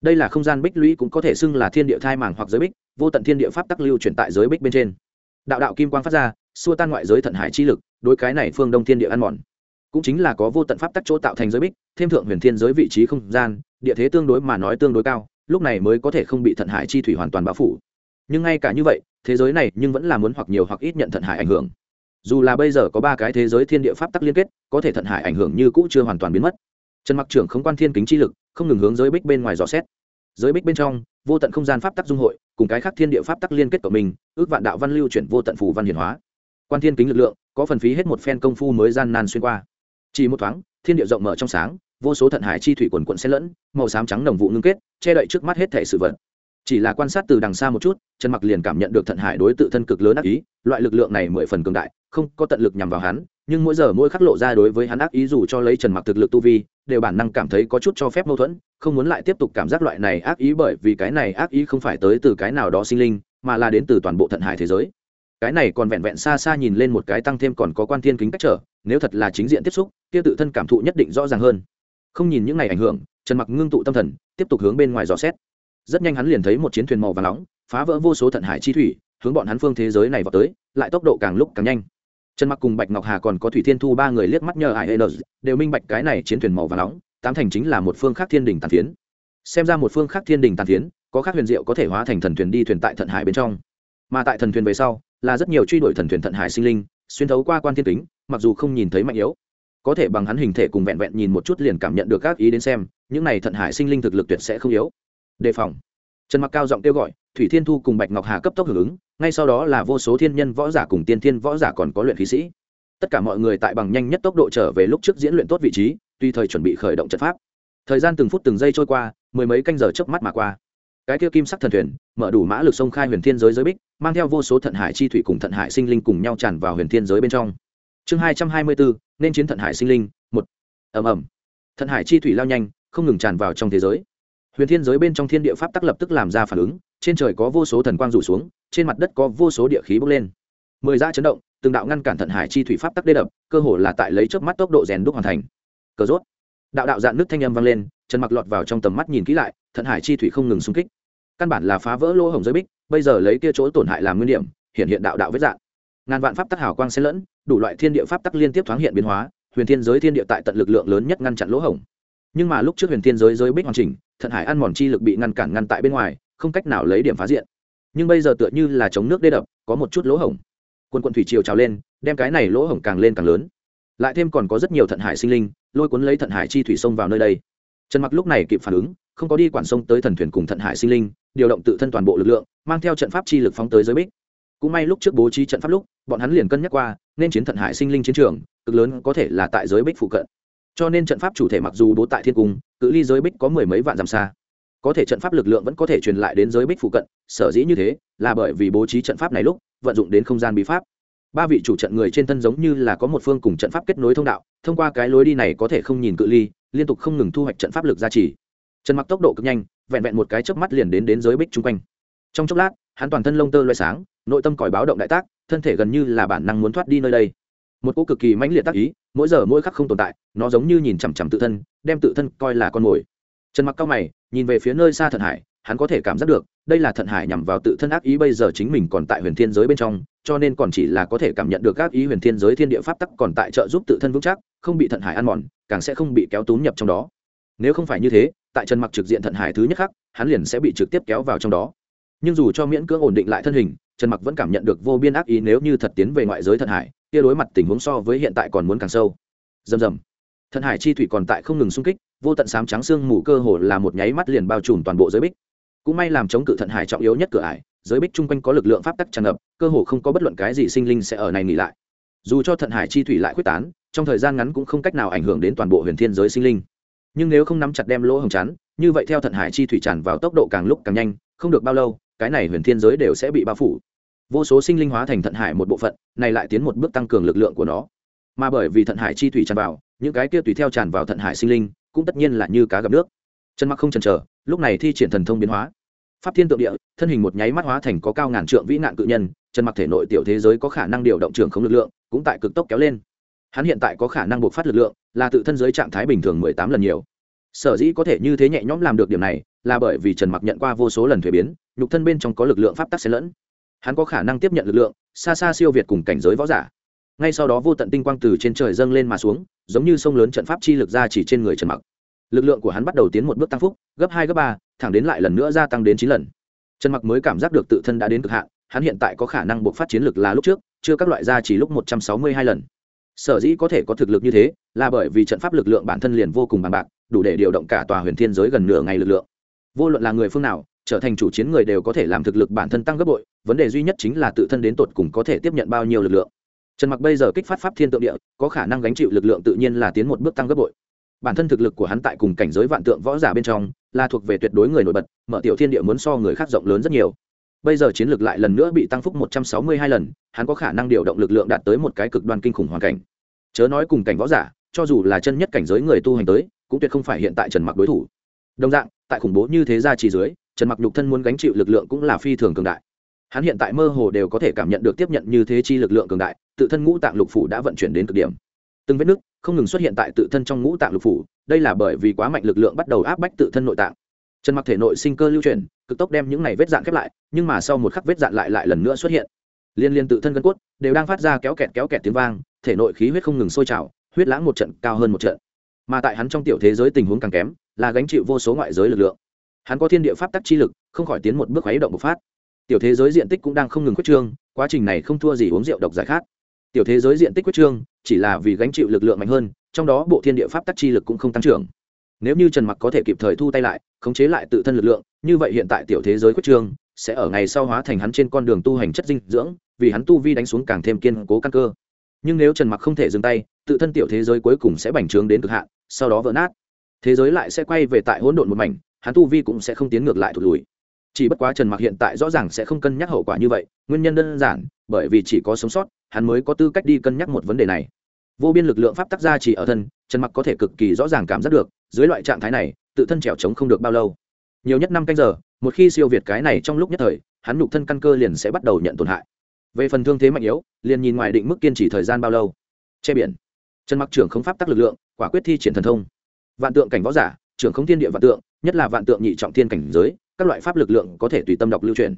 Đây là không gian bích lũy cũng có thể xưng là thiên địa thai màng hoặc giới bích, vô tận thiên địa pháp tắc lưu chuyển tại giới bích bên trên. Đạo đạo kim quang phát ra, xua tan ngoại giới thận hải chi lực, đối cái này phương đông thiên địa ăn mòn. Cũng chính là có vô tận pháp tắc chỗ tạo thành giới bích, thêm thượng huyền thiên giới vị trí không gian, địa thế tương đối mà nói tương đối cao lúc này mới có thể không bị thận hải chi thủy hoàn toàn bao phủ. Nhưng ngay cả như vậy, thế giới này nhưng vẫn là muốn hoặc nhiều hoặc ít nhận thận hải ảnh hưởng. Dù là bây giờ có ba cái thế giới thiên địa pháp tắc liên kết, có thể thận hải ảnh hưởng như cũ chưa hoàn toàn biến mất. Trần mặc trưởng không quan thiên kính chi lực, không ngừng hướng giới bích bên ngoài dò xét. Giới bích bên trong, vô tận không gian pháp tắc dung hội, cùng cái khác thiên địa pháp tắc liên kết của mình, ước vạn đạo văn lưu chuyển vô tận phù văn hiển hóa. Quan thiên kính lực lượng, có phần phí hết một phen công phu mới gian nan xuyên qua. Chỉ một thoáng, thiên địa rộng mở trong sáng vô số thận hải chi thủy quần quận xen lẫn, màu xám trắng đồng vụ ngưng kết, che đậy trước mắt hết thể sự vật. Chỉ là quan sát từ đằng xa một chút, trần mặc liền cảm nhận được thận hải đối tự thân cực lớn ác ý, loại lực lượng này mười phần cường đại, không có tận lực nhằm vào hắn, nhưng mỗi giờ mỗi khắc lộ ra đối với hắn ác ý dù cho lấy trần mặc thực lực tu vi, đều bản năng cảm thấy có chút cho phép mâu thuẫn, không muốn lại tiếp tục cảm giác loại này ác ý bởi vì cái này ác ý không phải tới từ cái nào đó sinh linh, mà là đến từ toàn bộ thận hải thế giới. Cái này còn vẹn vẹn xa xa nhìn lên một cái tăng thêm còn có quan thiên kính cách trở, nếu thật là chính diện tiếp xúc, kia tự thân cảm thụ nhất định rõ ràng hơn không nhìn những này ảnh hưởng, trần mặc ngưng tụ tâm thần, tiếp tục hướng bên ngoài dò xét. Rất nhanh hắn liền thấy một chiến thuyền màu và nóng, phá vỡ vô số thận hải chi thủy, hướng bọn hắn phương thế giới này vào tới, lại tốc độ càng lúc càng nhanh. Trần mặc cùng bạch ngọc hà còn có thủy thiên thu ba người liếc mắt nhờ ải đều minh bạch cái này chiến thuyền màu và nóng, tám thành chính là một phương khác thiên đình tàn phiến. Xem ra một phương khác thiên đình tàn phiến, có khác huyền diệu có thể hóa thành thần thuyền đi thuyền tại thận hải bên trong. Mà tại thần thuyền về sau, là rất nhiều truy đuổi thần thuyền thận hải sinh linh, xuyên thấu qua quan thiên kính, mặc dù không nhìn thấy mạnh yếu có thể bằng hắn hình thể cùng vẹn vẹn nhìn một chút liền cảm nhận được các ý đến xem, những này thận hải sinh linh thực lực tuyệt sẽ không yếu. Đề phòng. Trần mặc cao giọng kêu gọi, thủy thiên thu cùng bạch ngọc hà cấp tốc hưởng ứng, ngay sau đó là vô số thiên nhân võ giả cùng tiên thiên võ giả còn có luyện khí sĩ. Tất cả mọi người tại bằng nhanh nhất tốc độ trở về lúc trước diễn luyện tốt vị trí tùy thời chuẩn bị khởi động trận pháp. Thời gian từng phút từng giây trôi qua, mười mấy canh giờ trước mắt mà qua. Cái kia kim sắc thần thuyền, mở đủ mã lực sông khai huyền thiên giới giới bích, mang theo vô số thận hải chi thủy cùng thận hải sinh linh cùng nhau tràn vào huyền thiên giới bên trong. Chương hai trăm hai mươi bốn nên chiến thận hải sinh linh, một, ầm ầm. Thận hải chi thủy lao nhanh, không ngừng tràn vào trong thế giới. Huyền thiên giới bên trong thiên địa pháp tắc lập tức làm ra phản ứng, trên trời có vô số thần quang rủ xuống, trên mặt đất có vô số địa khí bốc lên. Mười ra chấn động, từng đạo ngăn cản thận hải chi thủy pháp tắc đê đập, cơ hồ là tại lấy trước mắt tốc độ rèn đúc hoàn thành. Cờ rốt. Đạo đạo dạn nước thanh âm vang lên, trần mặc lọt vào trong tầm mắt nhìn kỹ lại, thận hải chi thủy không ngừng xung kích. Căn bản là phá vỡ lỗ hổng giới bích, bây giờ lấy kia chỗ tổn hại làm nguyên điểm, hiện hiện đạo đạo vết dạng ngàn vạn pháp tắc hào quang xen lẫn, đủ loại thiên địa pháp tắc liên tiếp thoáng hiện biến hóa, huyền thiên giới thiên địa tại tận lực lượng lớn nhất ngăn chặn lỗ hổng. Nhưng mà lúc trước huyền thiên giới giới bích hoàn chỉnh, thận hải ăn mòn chi lực bị ngăn cản ngăn tại bên ngoài, không cách nào lấy điểm phá diện. Nhưng bây giờ tựa như là chống nước đê đập, có một chút lỗ hổng. Quân quận thủy triều trào lên, đem cái này lỗ hổng càng lên càng lớn. Lại thêm còn có rất nhiều thận hải sinh linh, lôi cuốn lấy thận hải chi thủy sông vào nơi đây. Trần mặc lúc này kịp phản ứng, không có đi quản sông tới thần thuyền cùng thận hải sinh linh, điều động tự thân toàn bộ lực lượng, mang theo trận pháp chi lực phóng tới giới bích cũng may lúc trước bố trí trận pháp lúc, bọn hắn liền cân nhắc qua, nên chiến thận hải sinh linh chiến trường, cực lớn có thể là tại giới bích phụ cận. Cho nên trận pháp chủ thể mặc dù bố tại thiên cung, cự ly giới bích có mười mấy vạn dặm xa. Có thể trận pháp lực lượng vẫn có thể truyền lại đến giới bích phụ cận, sở dĩ như thế, là bởi vì bố trí trận pháp này lúc, vận dụng đến không gian bí pháp. Ba vị chủ trận người trên thân giống như là có một phương cùng trận pháp kết nối thông đạo, thông qua cái lối đi này có thể không nhìn cự ly, liên tục không ngừng thu hoạch trận pháp lực gia trì. Trần mặc tốc độ cực nhanh, vẹn vẹn một cái chớp mắt liền đến đến giới bích chung quanh. Trong chốc lát hắn toàn thân lông tơ loay sáng, nội tâm còi báo động đại tác, thân thể gần như là bản năng muốn thoát đi nơi đây. Một cô cực kỳ mãnh liệt tác ý, mỗi giờ mỗi khắc không tồn tại, nó giống như nhìn chằm chằm tự thân, đem tự thân coi là con mồi. Trần mặc cao mày, nhìn về phía nơi xa thận hải, hắn có thể cảm giác được, đây là thận hải nhằm vào tự thân ác ý bây giờ chính mình còn tại huyền thiên giới bên trong, cho nên còn chỉ là có thể cảm nhận được các ý huyền thiên giới thiên địa pháp tắc còn tại trợ giúp tự thân vững chắc, không bị thận hải ăn mòn, càng sẽ không bị kéo túm nhập trong đó. Nếu không phải như thế, tại trần mặc trực diện thận hải thứ nhất khắc, hắn liền sẽ bị trực tiếp kéo vào trong đó nhưng dù cho miễn cưỡng ổn định lại thân hình, trần mặc vẫn cảm nhận được vô biên ác ý nếu như thật tiến về ngoại giới thận hải, kia đối mặt tình huống so với hiện tại còn muốn càng sâu. Dầm dầm thận hải chi thủy còn tại không ngừng xung kích, vô tận sám trắng xương mù cơ hồ là một nháy mắt liền bao trùm toàn bộ giới bích. Cũng may làm chống cự thận hải trọng yếu nhất cửa ải, giới bích chung quanh có lực lượng pháp tắc tràn ngập, cơ hồ không có bất luận cái gì sinh linh sẽ ở này nghỉ lại. Dù cho thận hải chi thủy lại quyết tán, trong thời gian ngắn cũng không cách nào ảnh hưởng đến toàn bộ huyền thiên giới sinh linh. Nhưng nếu không nắm chặt đem lỗ hồng chắn, như vậy theo thận hải chi thủy tràn vào tốc độ càng lúc càng nhanh, không được bao lâu cái này huyền thiên giới đều sẽ bị bao phủ. Vô số sinh linh hóa thành thận hải một bộ phận, này lại tiến một bước tăng cường lực lượng của nó. Mà bởi vì thận hải chi thủy tràn vào, những cái kia tùy theo tràn vào thận hải sinh linh, cũng tất nhiên là như cá gặp nước. Chân mặc không chần chờ, lúc này thi triển thần thông biến hóa. Pháp thiên tượng địa, thân hình một nháy mắt hóa thành có cao ngàn trượng vĩ nạn cự nhân, chân mặc thể nội tiểu thế giới có khả năng điều động trường không lực lượng, cũng tại cực tốc kéo lên. Hắn hiện tại có khả năng buộc phát lực lượng, là tự thân giới trạng thái bình thường mười tám lần nhiều. Sở dĩ có thể như thế nhẹ nhõm làm được điểm này, là bởi vì trần mặc nhận qua vô số lần thuế biến nhục thân bên trong có lực lượng pháp tắc xen lẫn. Hắn có khả năng tiếp nhận lực lượng, xa xa siêu việt cùng cảnh giới võ giả. Ngay sau đó vô tận tinh quang từ trên trời dâng lên mà xuống, giống như sông lớn trận pháp chi lực ra chỉ trên người trần mặc. Lực lượng của hắn bắt đầu tiến một bước tăng phúc, gấp hai, gấp ba, thẳng đến lại lần nữa gia tăng đến chín lần. Trần mặc mới cảm giác được tự thân đã đến cực hạn, hắn hiện tại có khả năng buộc phát chiến lực là lúc trước, chưa các loại gia chỉ lúc một trăm sáu mươi hai lần. Sở dĩ có thể có thực lực như thế, là bởi vì trận pháp lực lượng bản thân liền vô cùng bằng bạc, đủ để điều động cả tòa huyền thiên giới gần nửa ngày lực lượng. Vô luận là người phương nào trở thành chủ chiến người đều có thể làm thực lực bản thân tăng gấp bội, vấn đề duy nhất chính là tự thân đến tột cùng có thể tiếp nhận bao nhiêu lực lượng. Trần mặc bây giờ kích phát pháp thiên tượng địa, có khả năng gánh chịu lực lượng tự nhiên là tiến một bước tăng gấp bội. Bản thân thực lực của hắn tại cùng cảnh giới vạn tượng võ giả bên trong, là thuộc về tuyệt đối người nổi bật, mở tiểu thiên địa muốn so người khác rộng lớn rất nhiều. Bây giờ chiến lược lại lần nữa bị tăng phúc một trăm sáu mươi hai lần, hắn có khả năng điều động lực lượng đạt tới một cái cực đoan kinh khủng hoàn cảnh. Chớ nói cùng cảnh võ giả, cho dù là chân nhất cảnh giới người tu hành tới, cũng tuyệt không phải hiện tại trần mặc đối thủ. Đồng dạng, tại khủng bố như thế gia chỉ dưới trần mặc nhục thân muốn gánh chịu lực lượng cũng là phi thường cường đại. Hắn hiện tại mơ hồ đều có thể cảm nhận được tiếp nhận như thế chi lực lượng cường đại, tự thân ngũ tạng lục phủ đã vận chuyển đến cực điểm. Từng vết nứt không ngừng xuất hiện tại tự thân trong ngũ tạng lục phủ, đây là bởi vì quá mạnh lực lượng bắt đầu áp bách tự thân nội tạng. Trần mặc thể nội sinh cơ lưu chuyển, cực tốc đem những này vết dạn khép lại, nhưng mà sau một khắc vết dạn lại lại lần nữa xuất hiện. Liên liên tự thân gân cốt đều đang phát ra kéo kẹt kéo kẹt tiếng vang, thể nội khí huyết không ngừng sôi trào, huyết lãng một trận, cao hơn một trận. Mà tại hắn trong tiểu thế giới tình huống càng kém, là gánh chịu vô số ngoại giới lực lượng hắn có thiên địa pháp tắc chi lực, không khỏi tiến một bước khuấy động bộc phát. Tiểu thế giới diện tích cũng đang không ngừng quyết trương, quá trình này không thua gì uống rượu độc giải khát. Tiểu thế giới diện tích quyết trương, chỉ là vì gánh chịu lực lượng mạnh hơn, trong đó bộ thiên địa pháp tắc chi lực cũng không tăng trưởng. Nếu như trần mặc có thể kịp thời thu tay lại, khống chế lại tự thân lực lượng, như vậy hiện tại tiểu thế giới quyết trương sẽ ở ngày sau hóa thành hắn trên con đường tu hành chất dinh dưỡng, vì hắn tu vi đánh xuống càng thêm kiên cố căn cơ. Nhưng nếu trần mặc không thể dừng tay, tự thân tiểu thế giới cuối cùng sẽ bành trướng đến cực hạn, sau đó vỡ nát. Thế giới lại sẽ quay về tại hỗn độn một mảnh hắn tu vi cũng sẽ không tiến ngược lại thụt lùi. Chỉ bất quá trần mặc hiện tại rõ ràng sẽ không cân nhắc hậu quả như vậy, nguyên nhân đơn giản, bởi vì chỉ có sống sót, hắn mới có tư cách đi cân nhắc một vấn đề này. Vô biên lực lượng pháp tác ra chỉ ở thân, trần mặc có thể cực kỳ rõ ràng cảm giác được, dưới loại trạng thái này, tự thân trèo trống không được bao lâu. Nhiều nhất năm canh giờ, một khi siêu việt cái này trong lúc nhất thời, hắn nhục thân căn cơ liền sẽ bắt đầu nhận tổn hại. Về phần thương thế mạnh yếu, liền nhìn ngoài định mức kiên trì thời gian bao lâu. Che biển. Trần mặc trưởng không pháp tắc lực lượng, quả quyết thi triển thần thông. Vạn tượng cảnh võ giả trưởng không thiên địa vạn tượng, nhất là vạn tượng nhị trọng thiên cảnh giới, các loại pháp lực lượng có thể tùy tâm đọc lưu truyền.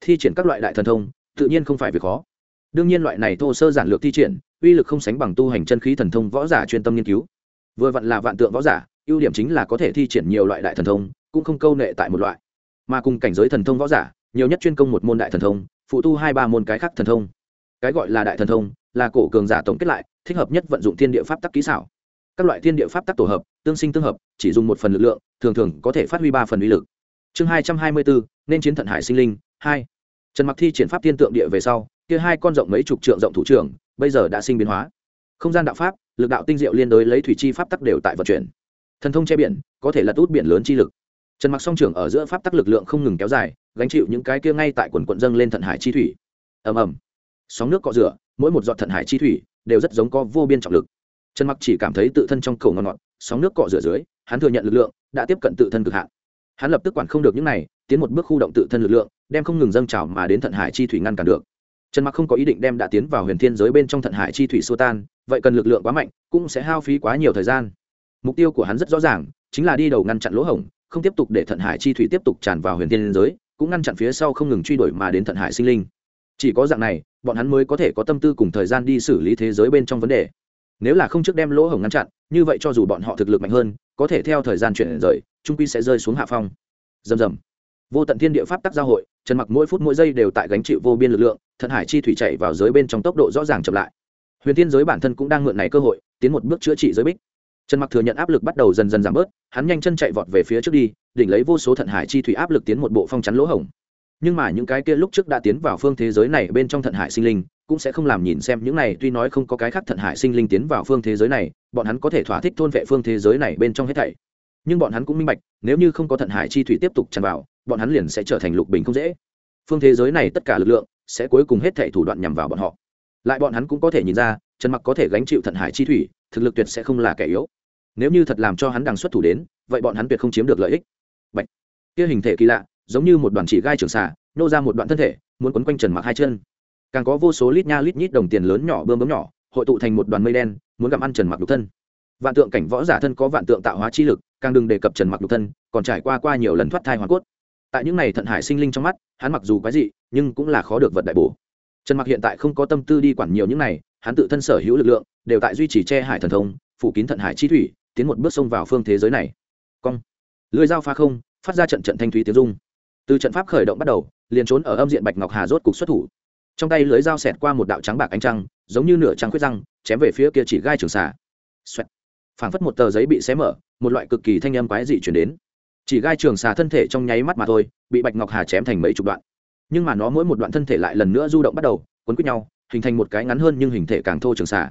Thi triển các loại đại thần thông, tự nhiên không phải việc khó. Đương nhiên loại này thô sơ giản lược thi triển, uy lực không sánh bằng tu hành chân khí thần thông võ giả chuyên tâm nghiên cứu. Vừa vặn là vạn tượng võ giả, ưu điểm chính là có thể thi triển nhiều loại đại thần thông, cũng không câu nệ tại một loại. Mà cùng cảnh giới thần thông võ giả, nhiều nhất chuyên công một môn đại thần thông, phụ tu hai ba môn cái khác thần thông. Cái gọi là đại thần thông, là cổ cường giả tổng kết lại, thích hợp nhất vận dụng thiên địa pháp tắc kỹ xảo các loại thiên địa pháp tắc tổ hợp, tương sinh tương hợp, chỉ dùng một phần lực lượng, thường thường có thể phát huy ba phần uy lực. Chương hai trăm hai mươi bốn, nên chiến thận hải sinh linh, hai. Trần mặc thi triển pháp thiên tượng địa về sau, kia hai con rộng mấy chục trượng rộng thủ trưởng, bây giờ đã sinh biến hóa. Không gian đạo pháp, lực đạo tinh diệu liên đối lấy thủy chi pháp tắc đều tại vận chuyển. Thần thông che biển, có thể lật út biển lớn chi lực. Trần mặc song trưởng ở giữa pháp tắc lực lượng không ngừng kéo dài, gánh chịu những cái kia ngay tại quần quận dâng lên thận hải chi thủy. Ầm ầm. Sóng nước cọ rửa, mỗi một giọt thận hải chi thủy đều rất giống có vô biên trọng lực trần mặc chỉ cảm thấy tự thân trong cầu ngon ngọt, sóng nước cọ rửa dưới, hắn thừa nhận lực lượng, đã tiếp cận tự thân cực hạn. Hắn lập tức quản không được những này, tiến một bước khu động tự thân lực lượng, đem không ngừng dâng trào mà đến thận hải chi thủy ngăn cản được. Trần mặc không có ý định đem đã tiến vào huyền thiên giới bên trong thận hải chi thủy xô tan, vậy cần lực lượng quá mạnh, cũng sẽ hao phí quá nhiều thời gian. Mục tiêu của hắn rất rõ ràng, chính là đi đầu ngăn chặn lỗ hổng, không tiếp tục để thận hải chi thủy tiếp tục tràn vào huyền thiên giới, cũng ngăn chặn phía sau không ngừng truy đuổi mà đến thận hải sinh linh. Chỉ có dạng này, bọn hắn mới có thể có tâm tư cùng thời gian đi xử lý thế giới bên trong vấn đề nếu là không trước đem lỗ hổng ngăn chặn, như vậy cho dù bọn họ thực lực mạnh hơn, có thể theo thời gian chuyển rời, trung quy sẽ rơi xuống hạ phong. Dầm dầm vô tận thiên địa pháp tắc giao hội, trần mặc mỗi phút mỗi giây đều tại gánh chịu vô biên lực lượng, thận hải chi thủy chạy vào giới bên trong tốc độ rõ ràng chậm lại. Huyền thiên giới bản thân cũng đang mượn này cơ hội, tiến một bước chữa trị giới bích. Trần mặc thừa nhận áp lực bắt đầu dần dần giảm bớt, hắn nhanh chân chạy vọt về phía trước đi, đỉnh lấy vô số thận hải chi thủy áp lực tiến một bộ phong chắn lỗ hổng. Nhưng mà những cái kia lúc trước đã tiến vào phương thế giới này bên trong thận hải sinh linh cũng sẽ không làm nhìn xem những này, tuy nói không có cái khác thận hải sinh linh tiến vào phương thế giới này, bọn hắn có thể thỏa thích thôn vệ phương thế giới này bên trong hết thảy. Nhưng bọn hắn cũng minh bạch, nếu như không có thận hải chi thủy tiếp tục tràn vào, bọn hắn liền sẽ trở thành lục bình không dễ. Phương thế giới này tất cả lực lượng sẽ cuối cùng hết thảy thủ đoạn nhằm vào bọn họ. Lại bọn hắn cũng có thể nhìn ra, trần mặc có thể gánh chịu thận hải chi thủy, thực lực tuyệt sẽ không là kẻ yếu. Nếu như thật làm cho hắn đằng xuất thủ đến, vậy bọn hắn tuyệt không chiếm được lợi ích. Bạch. kia hình thể kỳ lạ, giống như một đoàn chỉ gai trường xà, nô ra một đoạn thân thể, muốn quấn quanh trần mặc hai chân càng có vô số lít nha lít nhít đồng tiền lớn nhỏ bơm bấm nhỏ, hội tụ thành một đoàn mây đen, muốn gặm ăn trần mặc đục thân. Vạn tượng cảnh võ giả thân có vạn tượng tạo hóa chi lực, càng đừng đề cập trần mặc đục thân, còn trải qua qua nhiều lần thoát thai hoàn cốt. Tại những này thận hải sinh linh trong mắt, hắn mặc dù quái dị, nhưng cũng là khó được vật đại bổ. Trần mặc hiện tại không có tâm tư đi quản nhiều những này, hắn tự thân sở hữu lực lượng, đều tại duy trì che hải thần thông, phủ kín thận hải chi thủy, tiến một bước xông vào phương thế giới này. Cong. Lưới dao pha không, phát ra trận trận thanh thúy tiếng dung từ trận pháp khởi động bắt đầu, liền trốn ở âm diện bạch ngọc hà rốt cục xuất thủ trong tay lưới dao xẹt qua một đạo trắng bạc ánh trăng, giống như nửa trắng khuyết răng, chém về phía kia chỉ gai trường xà. Xoẹt. phảng phất một tờ giấy bị xé mở, một loại cực kỳ thanh âm quái dị chuyển đến. Chỉ gai trường xà thân thể trong nháy mắt mà thôi, bị bạch ngọc hà chém thành mấy chục đoạn. Nhưng mà nó mỗi một đoạn thân thể lại lần nữa du động bắt đầu quấn quýt nhau, hình thành một cái ngắn hơn nhưng hình thể càng thô trường xà.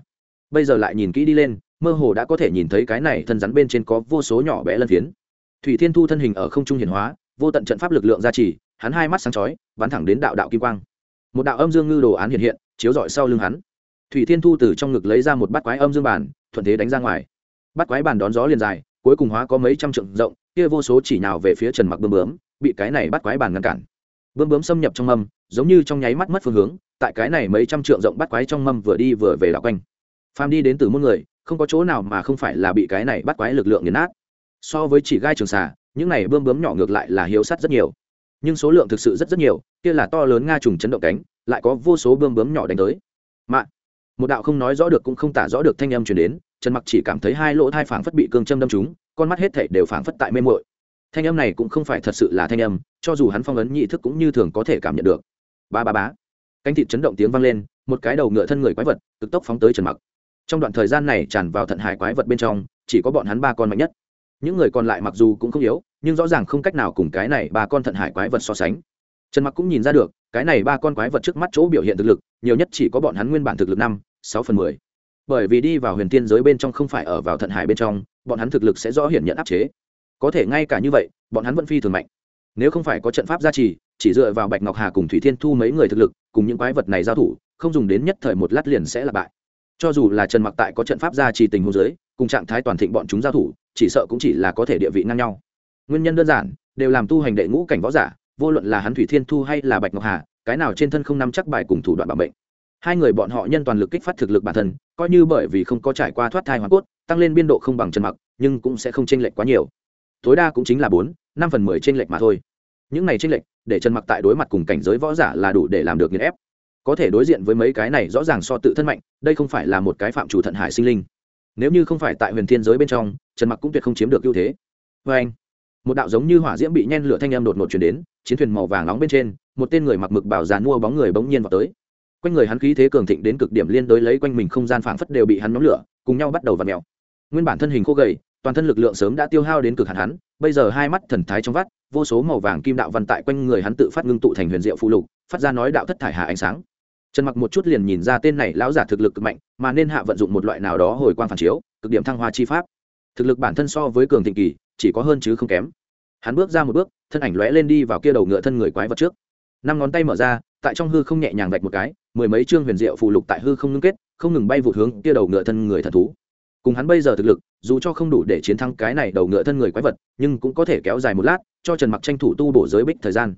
Bây giờ lại nhìn kỹ đi lên, mơ hồ đã có thể nhìn thấy cái này thân rắn bên trên có vô số nhỏ bé lân phiến. Thủy thiên thu thân hình ở không trung hiển hóa, vô tận trận pháp lực lượng gia trì, hắn hai mắt sáng chói, bắn thẳng đến đạo đạo kim quang một đạo âm dương ngư đồ án hiện hiện, chiếu rọi sau lưng hắn. Thủy thiên thu từ trong ngực lấy ra một bát quái âm dương bản thuận thế đánh ra ngoài. Bát quái bản đón gió liền dài, cuối cùng hóa có mấy trăm trượng rộng, kia vô số chỉ nào về phía trần mặc bướm bướm, bị cái này bắt quái bản ngăn cản. Bướm bướm xâm nhập trong mâm, giống như trong nháy mắt mất phương hướng, tại cái này mấy trăm trượng rộng bắt quái trong mâm vừa đi vừa về đảo quanh. Phàm đi đến từ muôn người, không có chỗ nào mà không phải là bị cái này bắt quái lực lượng nghiền nát. So với chỉ gai trường xà, những này bơm bướm nhỏ ngược lại là hiếu sắt rất nhiều nhưng số lượng thực sự rất rất nhiều, kia là to lớn nga trùng chấn động cánh, lại có vô số bươm bướm nhỏ đánh tới. Mạ một đạo không nói rõ được cũng không tả rõ được thanh âm truyền đến, trần mặc chỉ cảm thấy hai lỗ thai phảng phất bị cương châm đâm trúng, con mắt hết thảy đều phảng phất tại mê muội. Thanh âm này cũng không phải thật sự là thanh âm, cho dù hắn phong ấn nhị thức cũng như thường có thể cảm nhận được. Ba ba bá cánh thịt chấn động tiếng vang lên, một cái đầu ngựa thân người quái vật, cực tốc phóng tới trần mặc. Trong đoạn thời gian này tràn vào thận hải quái vật bên trong, chỉ có bọn hắn ba con mạnh nhất. Những người còn lại mặc dù cũng không yếu nhưng rõ ràng không cách nào cùng cái này ba con thận hải quái vật so sánh. Trần mặc cũng nhìn ra được, cái này ba con quái vật trước mắt chỗ biểu hiện thực lực, nhiều nhất chỉ có bọn hắn nguyên bản thực lực năm, sáu phần mười. Bởi vì đi vào huyền tiên giới bên trong không phải ở vào thận hải bên trong, bọn hắn thực lực sẽ rõ hiển nhận áp chế. Có thể ngay cả như vậy, bọn hắn vẫn phi thường mạnh. Nếu không phải có trận pháp gia trì, chỉ dựa vào bạch ngọc hà cùng thủy thiên thu mấy người thực lực, cùng những quái vật này giao thủ, không dùng đến nhất thời một lát liền sẽ là bại. Cho dù là trần mặc tại có trận pháp gia trì tình huống giới cùng trạng thái toàn thịnh bọn chúng giao thủ, chỉ sợ cũng chỉ là có thể địa vị ngang nhau nguyên nhân đơn giản, đều làm tu hành đệ ngũ cảnh võ giả, vô luận là hắn thủy thiên thu hay là bạch ngọc hà, cái nào trên thân không nắm chắc bài cùng thủ đoạn bảo mệnh. Hai người bọn họ nhân toàn lực kích phát thực lực bản thân, coi như bởi vì không có trải qua thoát thai hoàn cốt, tăng lên biên độ không bằng trần mặc, nhưng cũng sẽ không chênh lệch quá nhiều. Tối đa cũng chính là bốn, năm phần mười chênh lệch mà thôi. Những này chênh lệch, để trần mặc tại đối mặt cùng cảnh giới võ giả là đủ để làm được nghiền ép. Có thể đối diện với mấy cái này rõ ràng so tự thân mạnh, đây không phải là một cái phạm chủ thận hải sinh linh. Nếu như không phải tại huyền thiên giới bên trong trần mặc cũng tuyệt không chiếm được ưu thế. Vê anh một đạo giống như hỏa diễm bị nhen lửa thanh âm đột ngột chuyển đến, chiến thuyền màu vàng nóng bên trên, một tên người mặc mực bảo dàn mua bóng người bỗng nhiên vào tới. Quanh người hắn khí thế cường thịnh đến cực điểm liên đối lấy quanh mình không gian phảng phất đều bị hắn nóng lửa, cùng nhau bắt đầu v ặ mèo. Nguyên bản thân hình khô gầy, toàn thân lực lượng sớm đã tiêu hao đến cực hạn hắn, bây giờ hai mắt thần thái trong vắt, vô số màu vàng kim đạo văn tại quanh người hắn tự phát ngưng tụ thành huyền diệu phụ lục, phát ra nói đạo thất thải hạ ánh sáng. Trần mặc một chút liền nhìn ra tên này lão giả thực lực cực mạnh, mà nên hạ vận dụng một loại nào đó hồi quang phản chiếu, cực điểm thăng hoa chi pháp. Thực lực bản thân so với cường thịnh kỳ chỉ có hơn chứ không kém. Hắn bước ra một bước, thân ảnh lóe lên đi vào kia đầu ngựa thân người quái vật trước. Năm ngón tay mở ra, tại trong hư không nhẹ nhàng vạch một cái, mười mấy chương huyền diệu phụ lục tại hư không ngưng kết, không ngừng bay vụt hướng kia đầu ngựa thân người thần thú. Cùng hắn bây giờ thực lực, dù cho không đủ để chiến thắng cái này đầu ngựa thân người quái vật, nhưng cũng có thể kéo dài một lát, cho trần mặc tranh thủ tu bổ giới bích thời gian.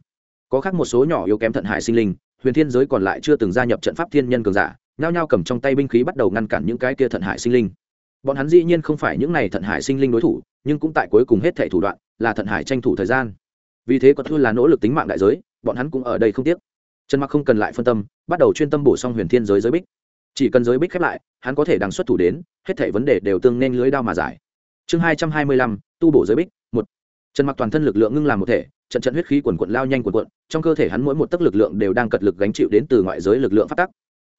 Có khác một số nhỏ yếu kém thận hải sinh linh, huyền thiên giới còn lại chưa từng gia nhập trận pháp thiên nhân cường giả, nhao nhao cầm trong tay binh khí bắt đầu ngăn cản những cái kia thận hải sinh linh bọn hắn dĩ nhiên không phải những này thận hải sinh linh đối thủ, nhưng cũng tại cuối cùng hết thể thủ đoạn là thận hải tranh thủ thời gian. Vì thế còn thư là nỗ lực tính mạng đại giới, bọn hắn cũng ở đây không tiếc. Trần mặc không cần lại phân tâm, bắt đầu chuyên tâm bổ xong huyền thiên giới giới bích. Chỉ cần giới bích khép lại, hắn có thể đằng xuất thủ đến, hết thể vấn đề đều tương nên lưới đao mà giải. Chương hai trăm hai mươi lăm, tu bổ giới bích, một. Trần mặc toàn thân lực lượng ngưng làm một thể, trận trận huyết khí quần quận lao nhanh quần quận, trong cơ thể hắn mỗi một tấc lực lượng đều đang cật lực gánh chịu đến từ ngoại giới lực lượng phát tắc.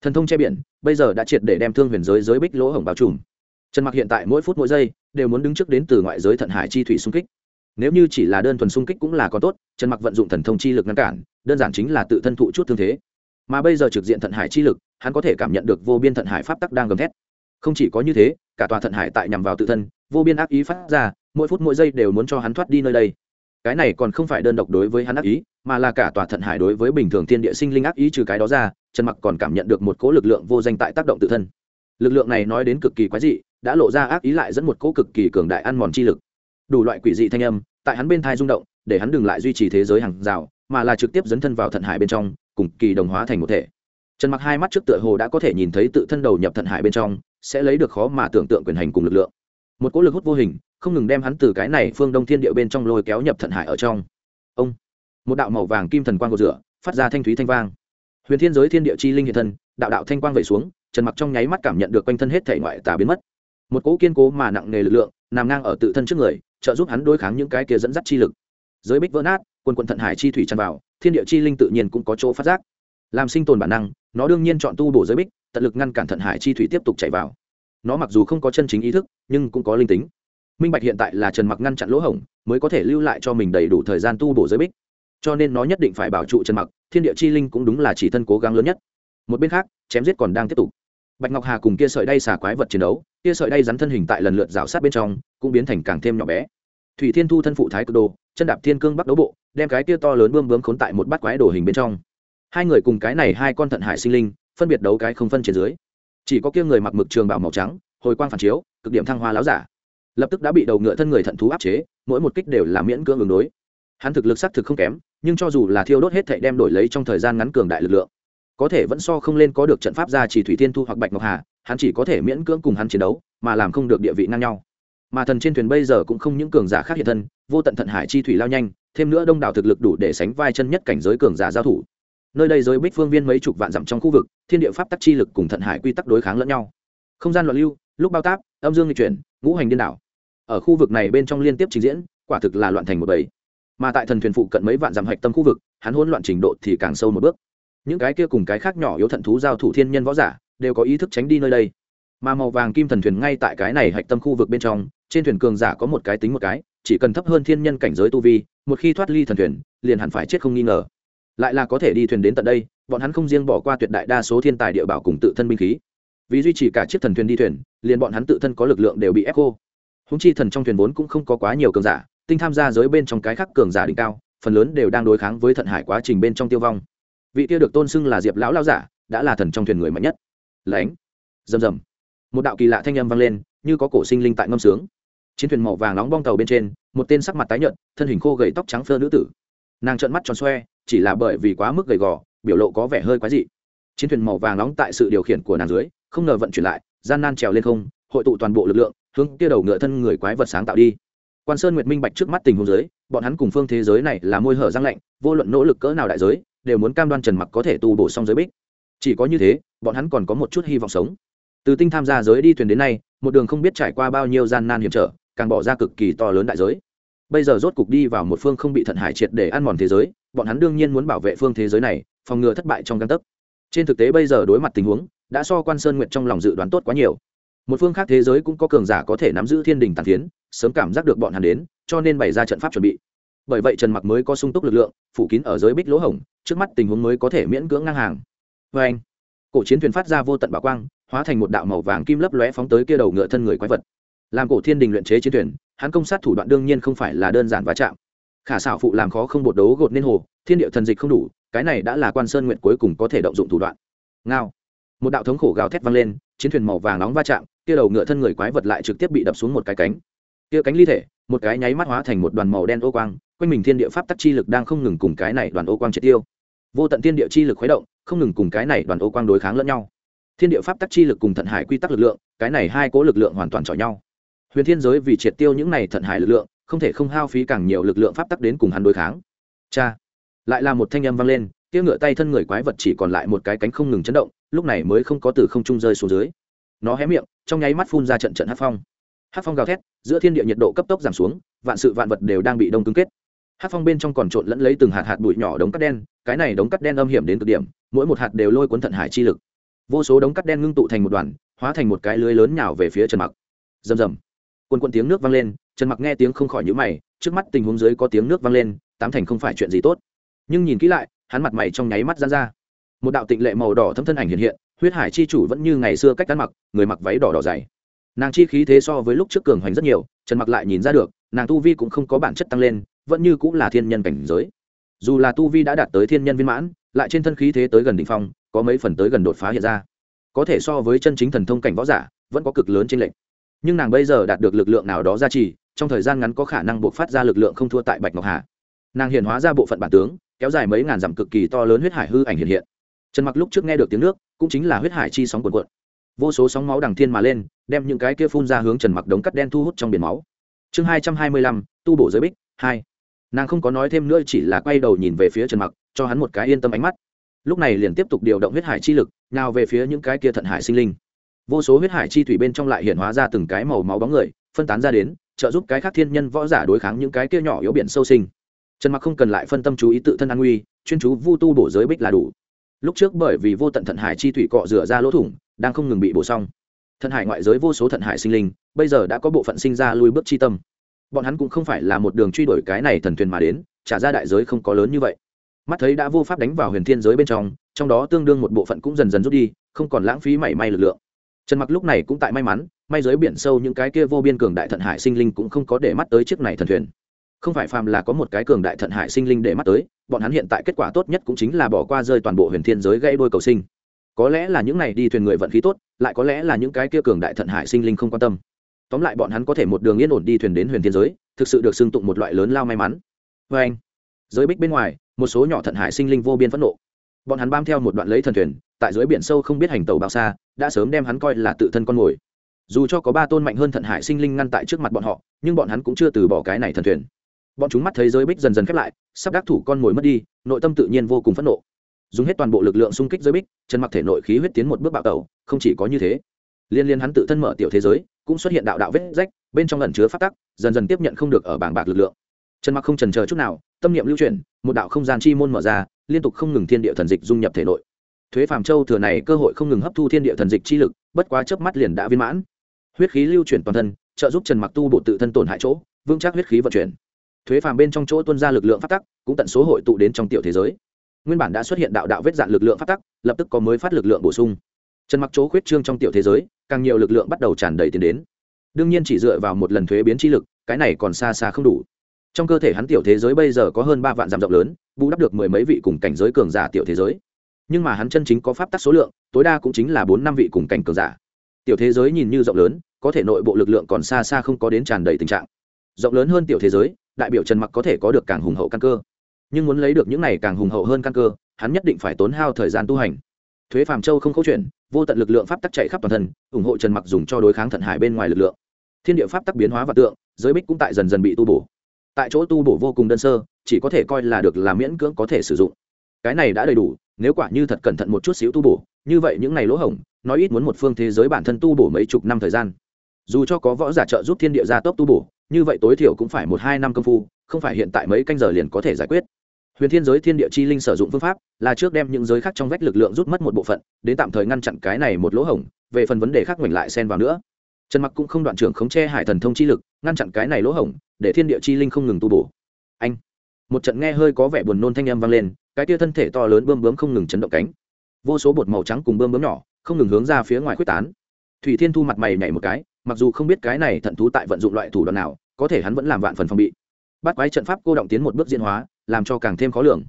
Thần thông che biển, bây giờ đã triệt để đem thương huyền giới giới bích lỗ hổng bao trùm trần mặc hiện tại mỗi phút mỗi giây đều muốn đứng trước đến từ ngoại giới thận hải chi thủy xung kích. Nếu như chỉ là đơn thuần xung kích cũng là có tốt, trần mặc vận dụng thần thông chi lực ngăn cản, đơn giản chính là tự thân thụ chút thương thế. Mà bây giờ trực diện thận hải chi lực, hắn có thể cảm nhận được vô biên thận hải pháp tắc đang gầm thét. Không chỉ có như thế, cả tòa thận hải tại nhằm vào tự thân, vô biên ác ý phát ra, mỗi phút mỗi giây đều muốn cho hắn thoát đi nơi đây. Cái này còn không phải đơn độc đối với hắn ác ý, mà là cả tòa thận hải đối với bình thường thiên địa sinh linh ác ý trừ cái đó ra, trần mặc còn cảm nhận được một cỗ lực lượng vô danh tại tác động tự thân. Lực lượng này nói đến cực kỳ quái dị đã lộ ra ác ý lại dẫn một cỗ cực kỳ cường đại ăn mòn chi lực. Đủ loại quỷ dị thanh âm, tại hắn bên thai rung động, để hắn đừng lại duy trì thế giới hàng rào, mà là trực tiếp dấn thân vào thận hải bên trong, cùng kỳ đồng hóa thành một thể. Trần mặc hai mắt trước tựa hồ đã có thể nhìn thấy tự thân đầu nhập thận hải bên trong, sẽ lấy được khó mà tưởng tượng quyền hành cùng lực lượng. Một cỗ lực hút vô hình, không ngừng đem hắn từ cái này phương đông thiên địa bên trong lôi kéo nhập thận hải ở trong. Ông, một đạo màu vàng kim thần quang cột rửa phát ra thanh thúy thanh vang. Huyền thiên giới thiên địa chi linh hiện thân, đạo đạo thanh quang vẩy xuống, trần mặc trong nháy mắt cảm nhận được quanh thân hết thể ngoại tà biến mất một cỗ kiên cố mà nặng nề lực lượng, nằm ngang ở tự thân trước người, trợ giúp hắn đối kháng những cái kia dẫn dắt chi lực. Giới bích vỡ nát quân quận thận hải chi thủy tràn vào, thiên địa chi linh tự nhiên cũng có chỗ phát giác. Làm sinh tồn bản năng, nó đương nhiên chọn tu bổ giới bích, tận lực ngăn cản thận hải chi thủy tiếp tục chảy vào. Nó mặc dù không có chân chính ý thức, nhưng cũng có linh tính. Minh bạch hiện tại là trần mặc ngăn chặn lỗ hổng, mới có thể lưu lại cho mình đầy đủ thời gian tu bổ giới bích. Cho nên nó nhất định phải bảo trụ trần mặc, thiên địa chi linh cũng đúng là chỉ thân cố gắng lớn nhất. Một bên khác, chém giết còn đang tiếp tục bạch ngọc hà cùng kia sợi đay xà quái vật chiến đấu, kia sợi đay rắn thân hình tại lần lượt rào sát bên trong, cũng biến thành càng thêm nhỏ bé. Thủy thiên thu thân phụ thái cực đồ, chân đạp thiên cương bắc đấu bộ, đem cái kia to lớn bươm bướm khốn tại một bát quái đồ hình bên trong. Hai người cùng cái này hai con thận hải sinh linh, phân biệt đấu cái không phân trên dưới. Chỉ có kia người mặc mực trường bảo màu trắng, hồi quang phản chiếu, cực điểm thăng hoa láo giả. Lập tức đã bị đầu ngựa thân người thận thú áp chế, mỗi một kích đều là miễn cưỡng ứng đối. Hắn thực lực xác thực không kém, nhưng cho dù là thiêu đốt hết thảy đem đổi lấy trong thời gian ngắn cường đại lực lượng có thể vẫn so không lên có được trận pháp gia chỉ thủy thiên thu hoặc bạch ngọc hà, hắn chỉ có thể miễn cưỡng cùng hắn chiến đấu, mà làm không được địa vị ngang nhau. Mà thần trên thuyền bây giờ cũng không những cường giả khác hiện thân, vô tận thận hải chi thủy lao nhanh, thêm nữa đông đảo thực lực đủ để sánh vai chân nhất cảnh giới cường giả giao thủ. Nơi đây giới bích phương viên mấy chục vạn dặm trong khu vực, thiên địa pháp tắc chi lực cùng thận hải quy tắc đối kháng lẫn nhau. Không gian loạn lưu, lúc bao táp, âm dương di chuyển, ngũ hành điên đảo. Ở khu vực này bên trong liên tiếp trình diễn, quả thực là loạn thành một bầy. Mà tại thần thuyền phụ cận mấy vạn dặm hạch tâm khu vực, hắn hỗn loạn trình độ thì càng sâu một bước những cái kia cùng cái khác nhỏ yếu thận thú giao thủ thiên nhân võ giả, đều có ý thức tránh đi nơi đây. Mà màu vàng kim thần thuyền ngay tại cái này hạch tâm khu vực bên trong, trên thuyền cường giả có một cái tính một cái, chỉ cần thấp hơn thiên nhân cảnh giới tu vi, một khi thoát ly thần thuyền, liền hẳn phải chết không nghi ngờ. Lại là có thể đi thuyền đến tận đây, bọn hắn không riêng bỏ qua tuyệt đại đa số thiên tài địa bảo cùng tự thân binh khí. Vì duy trì cả chiếc thần thuyền đi thuyền, liền bọn hắn tự thân có lực lượng đều bị ép khô. Húng chi thần trong thuyền vốn cũng không có quá nhiều cường giả, tinh tham gia giới bên trong cái khác cường giả đỉnh cao, phần lớn đều đang đối kháng với thận hải quá trình bên trong tiêu vong vị kia được tôn xưng là diệp lão lao giả đã là thần trong thuyền người mạnh nhất. Lánh rầm rầm. Một đạo kỳ lạ thanh âm vang lên như có cổ sinh linh tại ngâm sướng. Chiến thuyền màu vàng nóng bong tàu bên trên một tên sắc mặt tái nhợt thân hình khô gầy tóc trắng phơ nữ tử. Nàng trợn mắt tròn xoe chỉ là bởi vì quá mức gầy gò biểu lộ có vẻ hơi quái dị. Chiến thuyền màu vàng nóng tại sự điều khiển của nàng dưới không ngờ vận chuyển lại gian nan trèo lên không hội tụ toàn bộ lực lượng hướng kia đầu ngựa thân người quái vật sáng tạo đi. Quan sơn nguyệt minh bạch trước mắt tình huống dưới, bọn hắn cùng phương thế giới này là môi hở răng lạnh vô luận nỗ lực cỡ nào đại giới đều muốn cam đoan trần mặc có thể tu bổ xong giới bích. Chỉ có như thế, bọn hắn còn có một chút hy vọng sống. Từ tinh tham gia giới đi thuyền đến nay, một đường không biết trải qua bao nhiêu gian nan hiểm trở, càng bỏ ra cực kỳ to lớn đại giới. Bây giờ rốt cục đi vào một phương không bị thận hải triệt để ăn mòn thế giới, bọn hắn đương nhiên muốn bảo vệ phương thế giới này, phòng ngừa thất bại trong căn tấc. Trên thực tế bây giờ đối mặt tình huống, đã so quan sơn nguyệt trong lòng dự đoán tốt quá nhiều. Một phương khác thế giới cũng có cường giả có thể nắm giữ thiên đình tàn phiến, sớm cảm giác được bọn hắn đến, cho nên bày ra trận pháp chuẩn bị bởi vậy trần mặc mới có sung túc lực lượng, phủ kín ở giới bích lỗ hổng, trước mắt tình huống mới có thể miễn cưỡng ngang hàng. Vê anh, cổ chiến thuyền phát ra vô tận bảo quang, hóa thành một đạo màu vàng kim lấp lóe phóng tới kia đầu ngựa thân người quái vật. Làm cổ thiên đình luyện chế chiến thuyền, hắn công sát thủ đoạn đương nhiên không phải là đơn giản va chạm. Khả xảo phụ làm khó không bột đấu gột nên hồ, thiên địa thần dịch không đủ, cái này đã là quan sơn nguyện cuối cùng có thể động dụng thủ đoạn. Ngao. Một đạo thống khổ gào thét vang lên, chiến thuyền màu vàng nóng va chạm, kia đầu ngựa thân người quái vật lại trực tiếp bị đập xuống một cái cánh. Kia cánh ly thể, một cái nháy mắt hóa thành một đoàn màu đen ô quang quanh mình thiên địa pháp tắc chi lực đang không ngừng cùng cái này đoàn ô quang triệt tiêu. Vô tận thiên địa chi lực khuấy động, không ngừng cùng cái này đoàn ô quang đối kháng lẫn nhau. Thiên địa pháp tắc chi lực cùng thận hải quy tắc lực lượng, cái này hai cố lực lượng hoàn toàn chọi nhau. Huyền thiên giới vì triệt tiêu những này thận hải lực lượng, không thể không hao phí càng nhiều lực lượng pháp tắc đến cùng hắn đối kháng. Cha! Lại là một thanh âm vang lên, kia ngựa tay thân người quái vật chỉ còn lại một cái cánh không ngừng chấn động, lúc này mới không có từ không trung rơi xuống dưới. Nó hé miệng, trong nháy mắt phun ra trận trận hát phong. Hát phong gào thét, giữa thiên địa nhiệt độ cấp tốc giảm xuống, vạn sự vạn vật đều đang bị đông cứng kết hát phong bên trong còn trộn lẫn lấy từng hạt hạt bụi nhỏ đống cắt đen cái này đống cắt đen âm hiểm đến cực điểm mỗi một hạt đều lôi cuốn thận hải chi lực vô số đống cắt đen ngưng tụ thành một đoàn hóa thành một cái lưới lớn nhào về phía trần mặc rầm rầm quần quần tiếng nước vang lên trần mặc nghe tiếng không khỏi nhíu mày trước mắt tình huống dưới có tiếng nước vang lên tám thành không phải chuyện gì tốt nhưng nhìn kỹ lại hắn mặt mày trong nháy mắt ra ra một đạo tịnh lệ màu đỏ thâm thân ảnh hiện hiện huyết hải chi chủ vẫn như ngày xưa cách ăn mặc người mặc váy đỏ đỏ dày nàng chi khí thế so với lúc trước cường hoành rất nhiều trần mặc lại nhìn ra được nàng tu vi cũng không có bản chất tăng lên vẫn như cũng là thiên nhân cảnh giới. Dù là tu vi đã đạt tới thiên nhân viên mãn, lại trên thân khí thế tới gần đ ỉ n h phong, có mấy phần tới gần đột phá hiện ra. Có thể so với chân chính thần thông cảnh võ giả, vẫn có cực lớn trên lệnh nhưng nàng bây giờ đạt được lực lượng nào đó ra trì, trong thời gian ngắn có khả năng buộc phát ra lực lượng không thua tại bạch ngọc hà. Nàng hiện hóa ra bộ phận bản tướng, kéo dài mấy ngàn dặm cực kỳ to lớn huyết hải hư ảnh hiện hiện. Trần mặc lúc trước nghe được tiếng nước, cũng chính là huyết hải chi sóng cuộn cuộn. Vô số sóng máu đằng thiên mà lên, đem những cái kia phun ra hướng trần mặc đống cắt đen thu hút trong biển máu. Chương hai trăm hai mươi lăm, tu bổ giới bích, hai nàng không có nói thêm nữa chỉ là quay đầu nhìn về phía trần mặc cho hắn một cái yên tâm ánh mắt lúc này liền tiếp tục điều động huyết hải chi lực nào về phía những cái kia thận hải sinh linh vô số huyết hải chi thủy bên trong lại hiện hóa ra từng cái màu máu bóng người phân tán ra đến trợ giúp cái khác thiên nhân võ giả đối kháng những cái kia nhỏ yếu biển sâu sinh trần mặc không cần lại phân tâm chú ý tự thân an nguy chuyên chú vu tu bổ giới bích là đủ lúc trước bởi vì vô tận thận hải chi thủy cọ rửa ra lỗ thủng đang không ngừng bị bổ xong thận hải ngoại giới vô số thận hải sinh linh bây giờ đã có bộ phận sinh ra lui bước chi tâm bọn hắn cũng không phải là một đường truy đuổi cái này thần thuyền mà đến, trả ra đại giới không có lớn như vậy. Mắt thấy đã vô pháp đánh vào huyền thiên giới bên trong trong đó tương đương một bộ phận cũng dần dần rút đi, không còn lãng phí mảy may lực lượng. Trần mặc lúc này cũng tại may mắn, may giới biển sâu những cái kia vô biên cường đại thận hải sinh linh cũng không có để mắt tới chiếc này thần thuyền. Không phải phàm là có một cái cường đại thận hải sinh linh để mắt tới, bọn hắn hiện tại kết quả tốt nhất cũng chính là bỏ qua rơi toàn bộ huyền thiên giới gây đôi cầu sinh. Có lẽ là những này đi thuyền người vận khí tốt, lại có lẽ là những cái kia cường đại thận hải sinh linh không quan tâm tóm lại bọn hắn có thể một đường yên ổn đi thuyền đến huyền thiên giới, thực sự được xưng tụng một loại lớn lao may mắn. Vê anh, giới bích bên ngoài, một số nhỏ thận hải sinh linh vô biên phẫn nộ. Bọn hắn bám theo một đoạn lấy thần thuyền, tại dưới biển sâu không biết hành tàu bao xa, đã sớm đem hắn coi là tự thân con mồi. Dù cho có ba tôn mạnh hơn thận hải sinh linh ngăn tại trước mặt bọn họ, nhưng bọn hắn cũng chưa từ bỏ cái này thần thuyền. Bọn chúng mắt thấy giới bích dần dần khép lại, sắp đắc thủ con mồi mất đi, nội tâm tự nhiên vô cùng phẫn nộ. Dùng hết toàn bộ lực lượng xung kích giới bích, chân mặc thể nội khí huyết tiến một bước bạo tẩu, không chỉ có như thế liên liên hắn tự thân mở tiểu thế giới, cũng xuất hiện đạo đạo vết rách, bên trong ẩn chứa phát tắc, dần dần tiếp nhận không được ở bảng bạc lực lượng. Trần mặc không trần chờ chút nào, tâm niệm lưu chuyển, một đạo không gian chi môn mở ra, liên tục không ngừng thiên địa thần dịch dung nhập thể nội. Thuế phàm châu thừa này cơ hội không ngừng hấp thu thiên địa thần dịch chi lực, bất quá chớp mắt liền đã viên mãn. Huyết khí lưu chuyển toàn thân, trợ giúp trần mặc tu bộ tự thân tổn hại chỗ, vững chắc huyết khí vận chuyển. Thuế phàm bên trong chỗ tuân ra lực lượng phát tắc, cũng tận số hội tụ đến trong tiểu thế giới. Nguyên bản đã xuất hiện đạo đạo vết dạn lực lượng phát tắc, lập tức có mới phát lực lượng bổ sung trần mặc chỗ khuyết trương trong tiểu thế giới, càng nhiều lực lượng bắt đầu tràn đầy tiến đến. Đương nhiên chỉ dựa vào một lần thuế biến chi lực, cái này còn xa xa không đủ. Trong cơ thể hắn tiểu thế giới bây giờ có hơn ba vạn dặm rộng lớn, bù đắp được mười mấy vị cùng cảnh giới cường giả tiểu thế giới. Nhưng mà hắn chân chính có pháp tắc số lượng, tối đa cũng chính là bốn năm vị cùng cảnh cường giả. Tiểu thế giới nhìn như rộng lớn, có thể nội bộ lực lượng còn xa xa không có đến tràn đầy tình trạng. Rộng lớn hơn tiểu thế giới, đại biểu trần mặc có thể có được càng hùng hậu căn cơ. Nhưng muốn lấy được những này càng hùng hậu hơn căn cơ, hắn nhất định phải tốn hao thời gian tu hành thuế phàm châu không câu chuyện vô tận lực lượng pháp tắc chạy khắp toàn thân, ủng hộ trần mặc dùng cho đối kháng thận hải bên ngoài lực lượng. Thiên địa pháp tắc biến hóa và tượng, giới bích cũng tại dần dần bị tu bổ. Tại chỗ tu bổ vô cùng đơn sơ, chỉ có thể coi là được là miễn cưỡng có thể sử dụng. Cái này đã đầy đủ, nếu quả như thật cẩn thận một chút xíu tu bổ, như vậy những ngày lỗ hổng, nói ít muốn một phương thế giới bản thân tu bổ mấy chục năm thời gian. Dù cho có võ giả trợ giúp thiên địa gia tốc tu bổ, như vậy tối thiểu cũng phải một hai năm công phu, không phải hiện tại mấy canh giờ liền có thể giải quyết huyền thiên giới thiên địa chi linh sử dụng phương pháp là trước đem những giới khác trong vách lực lượng rút mất một bộ phận, đến tạm thời ngăn chặn cái này một lỗ hổng, về phần vấn đề khác mình lại xen vào nữa. Trần mặc cũng không đoạn trưởng khống che hải thần thông chi lực, ngăn chặn cái này lỗ hổng, để thiên địa chi linh không ngừng tu bổ. Anh. Một trận nghe hơi có vẻ buồn nôn thanh âm vang lên, cái tia thân thể to lớn bơm bướm không ngừng chấn động cánh. Vô số bột màu trắng cùng bơm bướm nhỏ, không ngừng hướng ra phía ngoài quyết tán. Thủy thiên thu mặt mày nhảy một cái, mặc dù không biết cái này thận thú tại vận dụng loại thủ đoạn nào, có thể hắn vẫn làm vạn phần phòng bị. Bắt quái trận pháp cô động tiến một bước diễn hóa làm cho càng thêm khó lường.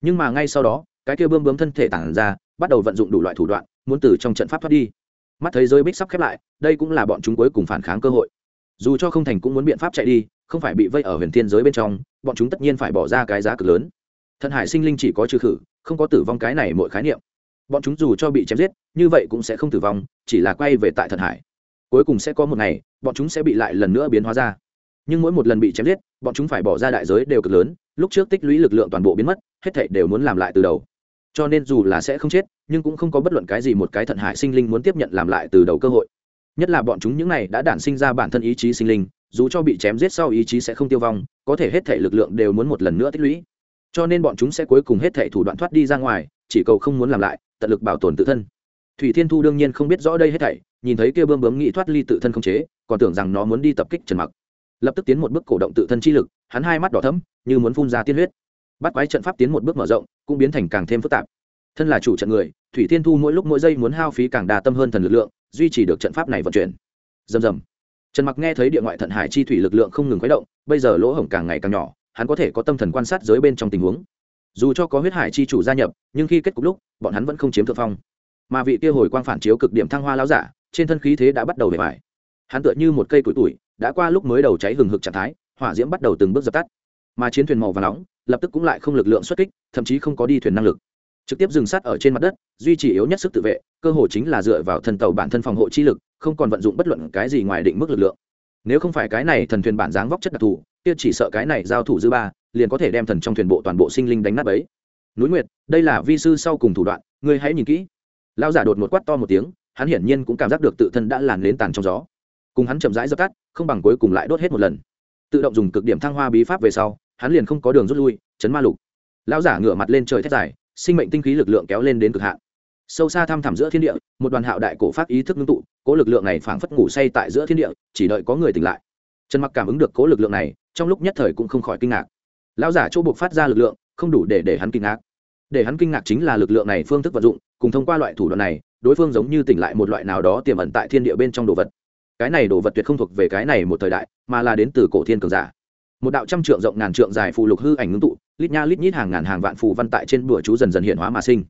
Nhưng mà ngay sau đó, cái kia bơm bướm thân thể tản ra, bắt đầu vận dụng đủ loại thủ đoạn, muốn từ trong trận pháp thoát đi. Mắt thấy giới bích sắp khép lại, đây cũng là bọn chúng cuối cùng phản kháng cơ hội. Dù cho không thành cũng muốn biện pháp chạy đi, không phải bị vây ở huyền thiên giới bên trong, bọn chúng tất nhiên phải bỏ ra cái giá cực lớn. Thận hải sinh linh chỉ có trừ khử, không có tử vong cái này mọi khái niệm. Bọn chúng dù cho bị chém giết, như vậy cũng sẽ không tử vong, chỉ là quay về tại thận hải. Cuối cùng sẽ có một ngày, bọn chúng sẽ bị lại lần nữa biến hóa ra. Nhưng mỗi một lần bị chém giết bọn chúng phải bỏ ra đại giới đều cực lớn, lúc trước tích lũy lực lượng toàn bộ biến mất, hết thảy đều muốn làm lại từ đầu. Cho nên dù là sẽ không chết, nhưng cũng không có bất luận cái gì một cái thận hại sinh linh muốn tiếp nhận làm lại từ đầu cơ hội. Nhất là bọn chúng những này đã đản sinh ra bản thân ý chí sinh linh, dù cho bị chém giết sau ý chí sẽ không tiêu vong, có thể hết thể lực lượng đều muốn một lần nữa tích lũy. Cho nên bọn chúng sẽ cuối cùng hết thể thủ đoạn thoát đi ra ngoài, chỉ cầu không muốn làm lại, tận lực bảo tồn tự thân. Thủy thiên thu đương nhiên không biết rõ đây hết thảy, nhìn thấy kia bơm bướm nghĩ thoát ly tự thân không chế, còn tưởng rằng nó muốn đi tập kích trần mặc lập tức tiến một bước cổ động tự thân chi lực, hắn hai mắt đỏ thẫm, như muốn phun ra tiên huyết. Bắt quái trận pháp tiến một bước mở rộng, cũng biến thành càng thêm phức tạp. Thân là chủ trận người, thủy thiên thu mỗi lúc mỗi giây muốn hao phí càng đa tâm hơn thần lực lượng, duy trì được trận pháp này vận chuyển. Dầm dầm trần mặc nghe thấy địa ngoại thận hải chi thủy lực lượng không ngừng khuấy động, bây giờ lỗ hổng càng ngày càng nhỏ, hắn có thể có tâm thần quan sát giới bên trong tình huống. Dù cho có huyết hải chi chủ gia nhập, nhưng khi kết cục lúc, bọn hắn vẫn không chiếm thượng phong. Mà vị kia hồi quang phản chiếu cực điểm thăng hoa lão giả, trên thân khí thế đã bắt đầu bề bài hắn tựa như một cây củi tuổi đã qua lúc mới đầu cháy hừng hực trạng thái, hỏa diễm bắt đầu từng bước dập tắt. Mà chiến thuyền màu và nóng, lập tức cũng lại không lực lượng xuất kích, thậm chí không có đi thuyền năng lực. Trực tiếp dừng sát ở trên mặt đất, duy trì yếu nhất sức tự vệ, cơ hồ chính là dựa vào thần tàu bản thân phòng hộ chi lực, không còn vận dụng bất luận cái gì ngoài định mức lực lượng. Nếu không phải cái này thần thuyền bản dáng vóc chất đặc thù, kia chỉ sợ cái này giao thủ dư ba, liền có thể đem thần trong thuyền bộ toàn bộ sinh linh đánh nát ấy núi nguyệt, đây là vi sư sau cùng thủ đoạn, ngươi hãy nhìn kỹ. Lão giả đột một quát to một tiếng, hắn hiển nhiên cũng cảm giác được tự thân đã làn đến tàn trong gió cùng hắn chậm rãi dập tắt, không bằng cuối cùng lại đốt hết một lần. Tự động dùng cực điểm thăng hoa bí pháp về sau, hắn liền không có đường rút lui, chấn ma lục. Lão giả ngửa mặt lên trời thét dài, sinh mệnh tinh khí lực lượng kéo lên đến cực hạn. Sâu xa thăm thẳm giữa thiên địa, một đoàn hạo đại cổ pháp ý thức ngưng tụ, cố lực lượng này phảng phất ngủ say tại giữa thiên địa, chỉ đợi có người tỉnh lại. Trần mặc cảm ứng được cố lực lượng này, trong lúc nhất thời cũng không khỏi kinh ngạc. Lão giả chỗ buộc phát ra lực lượng, không đủ để để hắn kinh ngạc. Để hắn kinh ngạc chính là lực lượng này phương thức vận dụng, cùng thông qua loại thủ đoạn này, đối phương giống như tỉnh lại một loại nào đó tiềm ẩn tại thiên địa bên trong đồ vật cái này đồ vật tuyệt không thuộc về cái này một thời đại, mà là đến từ cổ thiên cường giả. Một đạo trăm trượng rộng ngàn trượng dài phù lục hư ảnh ngưng tụ, lít nha lít nhít hàng ngàn hàng vạn phù văn tại trên bùa chú dần dần hiện hóa mà sinh.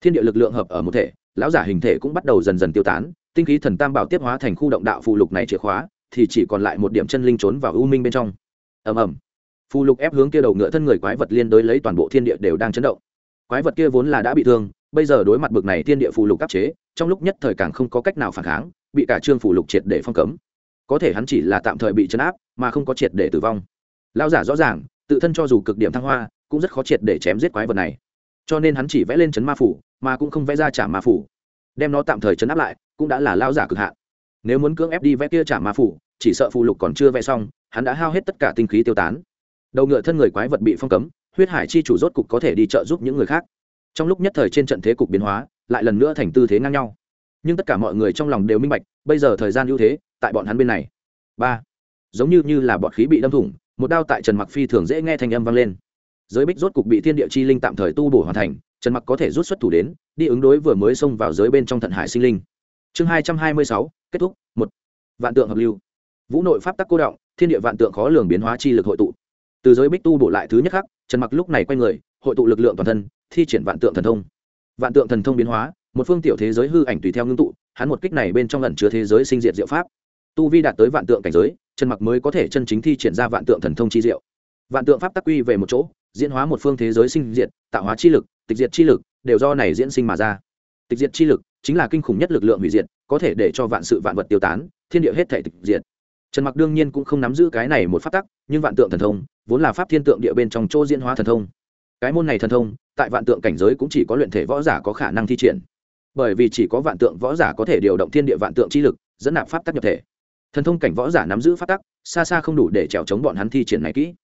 Thiên địa lực lượng hợp ở một thể, lão giả hình thể cũng bắt đầu dần dần tiêu tán, tinh khí thần tam bảo tiếp hóa thành khu động đạo phù lục này chìa khóa, thì chỉ còn lại một điểm chân linh trốn vào u minh bên trong. Ầm ầm. Phù lục ép hướng kia đầu ngựa thân người quái vật liên đối lấy toàn bộ thiên địa đều đang chấn động. Quái vật kia vốn là đã bị thương, bây giờ đối mặt bực này thiên địa phù lục áp chế, trong lúc nhất thời càng không có cách nào phản kháng bị cả trương phủ lục triệt để phong cấm. Có thể hắn chỉ là tạm thời bị chấn áp, mà không có triệt để tử vong. Lão giả rõ ràng, tự thân cho dù cực điểm thăng hoa, cũng rất khó triệt để chém giết quái vật này. Cho nên hắn chỉ vẽ lên chấn ma phủ, mà cũng không vẽ ra trả ma phủ. Đem nó tạm thời chấn áp lại, cũng đã là lao giả cực hạn. Nếu muốn cưỡng ép đi vẽ kia trả ma phủ, chỉ sợ phù lục còn chưa vẽ xong, hắn đã hao hết tất cả tinh khí tiêu tán. Đầu ngựa thân người quái vật bị phong cấm, huyết hải chi chủ rốt cục có thể đi trợ giúp những người khác. Trong lúc nhất thời trên trận thế cục biến hóa, lại lần nữa thành tư thế ngang nhau nhưng tất cả mọi người trong lòng đều minh bạch, bây giờ thời gian ưu thế tại bọn hắn bên này. Ba, giống như như là bọt khí bị đâm thủng, một đao tại trần mặc phi thường dễ nghe thanh âm vang lên. Giới bích rốt cục bị thiên địa chi linh tạm thời tu bổ hoàn thành, trần mặc có thể rút xuất thủ đến, đi ứng đối vừa mới xông vào giới bên trong thận hải sinh linh. Chương hai trăm hai mươi sáu, kết thúc, một, vạn tượng hợp lưu. Vũ nội pháp tắc cô động, thiên địa vạn tượng khó lường biến hóa chi lực hội tụ. Từ giới bích tu bổ lại thứ nhất khắc, trần mặc lúc này quay người, hội tụ lực lượng toàn thân, thi triển vạn tượng thần thông. Vạn tượng thần thông biến hóa một phương tiểu thế giới hư ảnh tùy theo ngưng tụ, hắn một kích này bên trong lần chứa thế giới sinh diệt diệu pháp. Tu vi đạt tới vạn tượng cảnh giới trần mặc mới có thể chân chính thi triển ra vạn tượng thần thông chi diệu. Vạn tượng pháp tắc quy về một chỗ, diễn hóa một phương thế giới sinh diệt, tạo hóa chi lực, tịch diệt chi lực, đều do này diễn sinh mà ra. Tịch diệt chi lực chính là kinh khủng nhất lực lượng hủy diệt, có thể để cho vạn sự vạn vật tiêu tán, thiên địa hết thể tịch diệt. Trần mặc đương nhiên cũng không nắm giữ cái này một pháp tắc, nhưng vạn tượng thần thông vốn là pháp thiên tượng địa bên trong chỗ diễn hóa thần thông. Cái môn này thần thông, tại vạn tượng cảnh giới cũng chỉ có luyện thể võ giả có khả năng thi triển bởi vì chỉ có vạn tượng võ giả có thể điều động thiên địa vạn tượng chi lực, dẫn nạp pháp tắc nhập thể. Thần thông cảnh võ giả nắm giữ pháp tắc, xa xa không đủ để trèo chống bọn hắn thi triển này kỹ.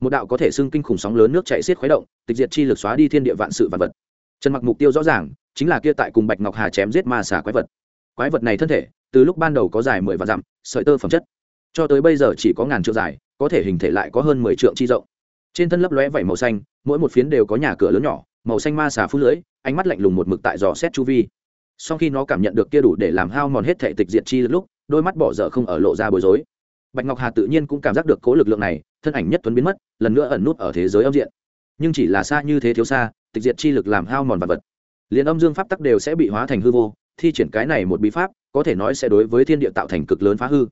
Một đạo có thể xưng kinh khủng sóng lớn nước chạy xiết khuấy động, tịch diệt chi lực xóa đi thiên địa vạn sự vạn vật. Trần mặc mục tiêu rõ ràng, chính là kia tại cùng bạch ngọc hà chém giết ma xà quái vật. Quái vật này thân thể, từ lúc ban đầu có dài mười vạn dặm, sợi tơ phẩm chất, cho tới bây giờ chỉ có ngàn trượng dài, có thể hình thể lại có hơn mười trượng chi rộng. Trên thân lấp lóe vảy màu xanh, mỗi một phiến đều có nhà cửa lớn nhỏ, màu xanh ma xà phú lưỡi ánh mắt lạnh lùng một mực tại dò xét chu vi sau khi nó cảm nhận được kia đủ để làm hao mòn hết thể tịch diệt chi lúc, đôi mắt bỏ dở không ở lộ ra bối rối. Bạch ngọc hà tự nhiên cũng cảm giác được cố lực lượng này, thân ảnh nhất tuấn biến mất, lần nữa ẩn nút ở thế giới âm diện. Nhưng chỉ là xa như thế thiếu xa, tịch diệt chi lực làm hao mòn vật vật. Liền âm dương pháp tắc đều sẽ bị hóa thành hư vô, thi triển cái này một bí pháp, có thể nói sẽ đối với thiên địa tạo thành cực lớn phá hư.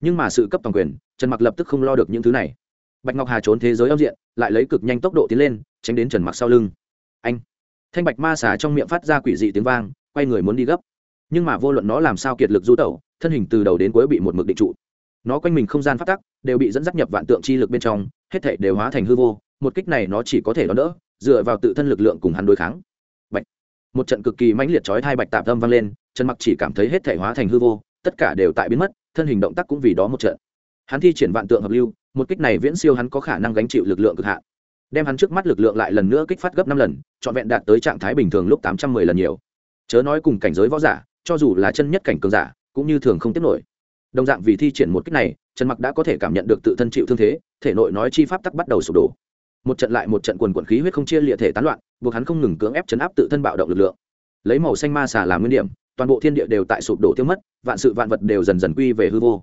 Nhưng mà sự cấp toàn quyền, trần mặc lập tức không lo được những thứ này. Bạch ngọc hà trốn thế giới âm diện, lại lấy cực nhanh tốc độ tiến lên, tránh đến trần mặc sau lưng. Anh! Thanh bạch ma xà trong miệng phát ra quỷ dị tiếng vang quay người muốn đi gấp. Nhưng mà vô luận nó làm sao kiệt lực du tẩu, thân hình từ đầu đến cuối bị một mực định trụ. Nó quanh mình không gian phát tắc, đều bị dẫn dắt nhập vạn tượng chi lực bên trong, hết thể đều hóa thành hư vô, một kích này nó chỉ có thể đón đỡ, dựa vào tự thân lực lượng cùng hắn đối kháng. Bạch. Một trận cực kỳ mãnh liệt chói thai bạch tạp âm vang lên, trần mặc chỉ cảm thấy hết thể hóa thành hư vô, tất cả đều tại biến mất, thân hình động tác cũng vì đó một trận. Hắn thi triển vạn tượng hợp lưu, một kích này viễn siêu hắn có khả năng gánh chịu lực lượng cực hạn. Đem hắn trước mắt lực lượng lại lần nữa kích phát gấp năm lần, trọn vẹn đạt tới trạng thái bình thường lúc tám trăm mười lần nhiều chớ nói cùng cảnh giới võ giả, cho dù là chân nhất cảnh cường giả, cũng như thường không tiếp nổi. Đồng dạng vì thi triển một kích này, trần mặc đã có thể cảm nhận được tự thân chịu thương thế, thể nội nói chi pháp tắc bắt đầu sụp đổ. Một trận lại một trận quần quận khí huyết không chia liệt thể tán loạn, buộc hắn không ngừng cưỡng ép chấn áp tự thân bạo động lực lượng. Lấy màu xanh ma xà làm nguyên điểm, toàn bộ thiên địa đều tại sụp đổ tiêu mất, vạn sự vạn vật đều dần dần quy về hư vô.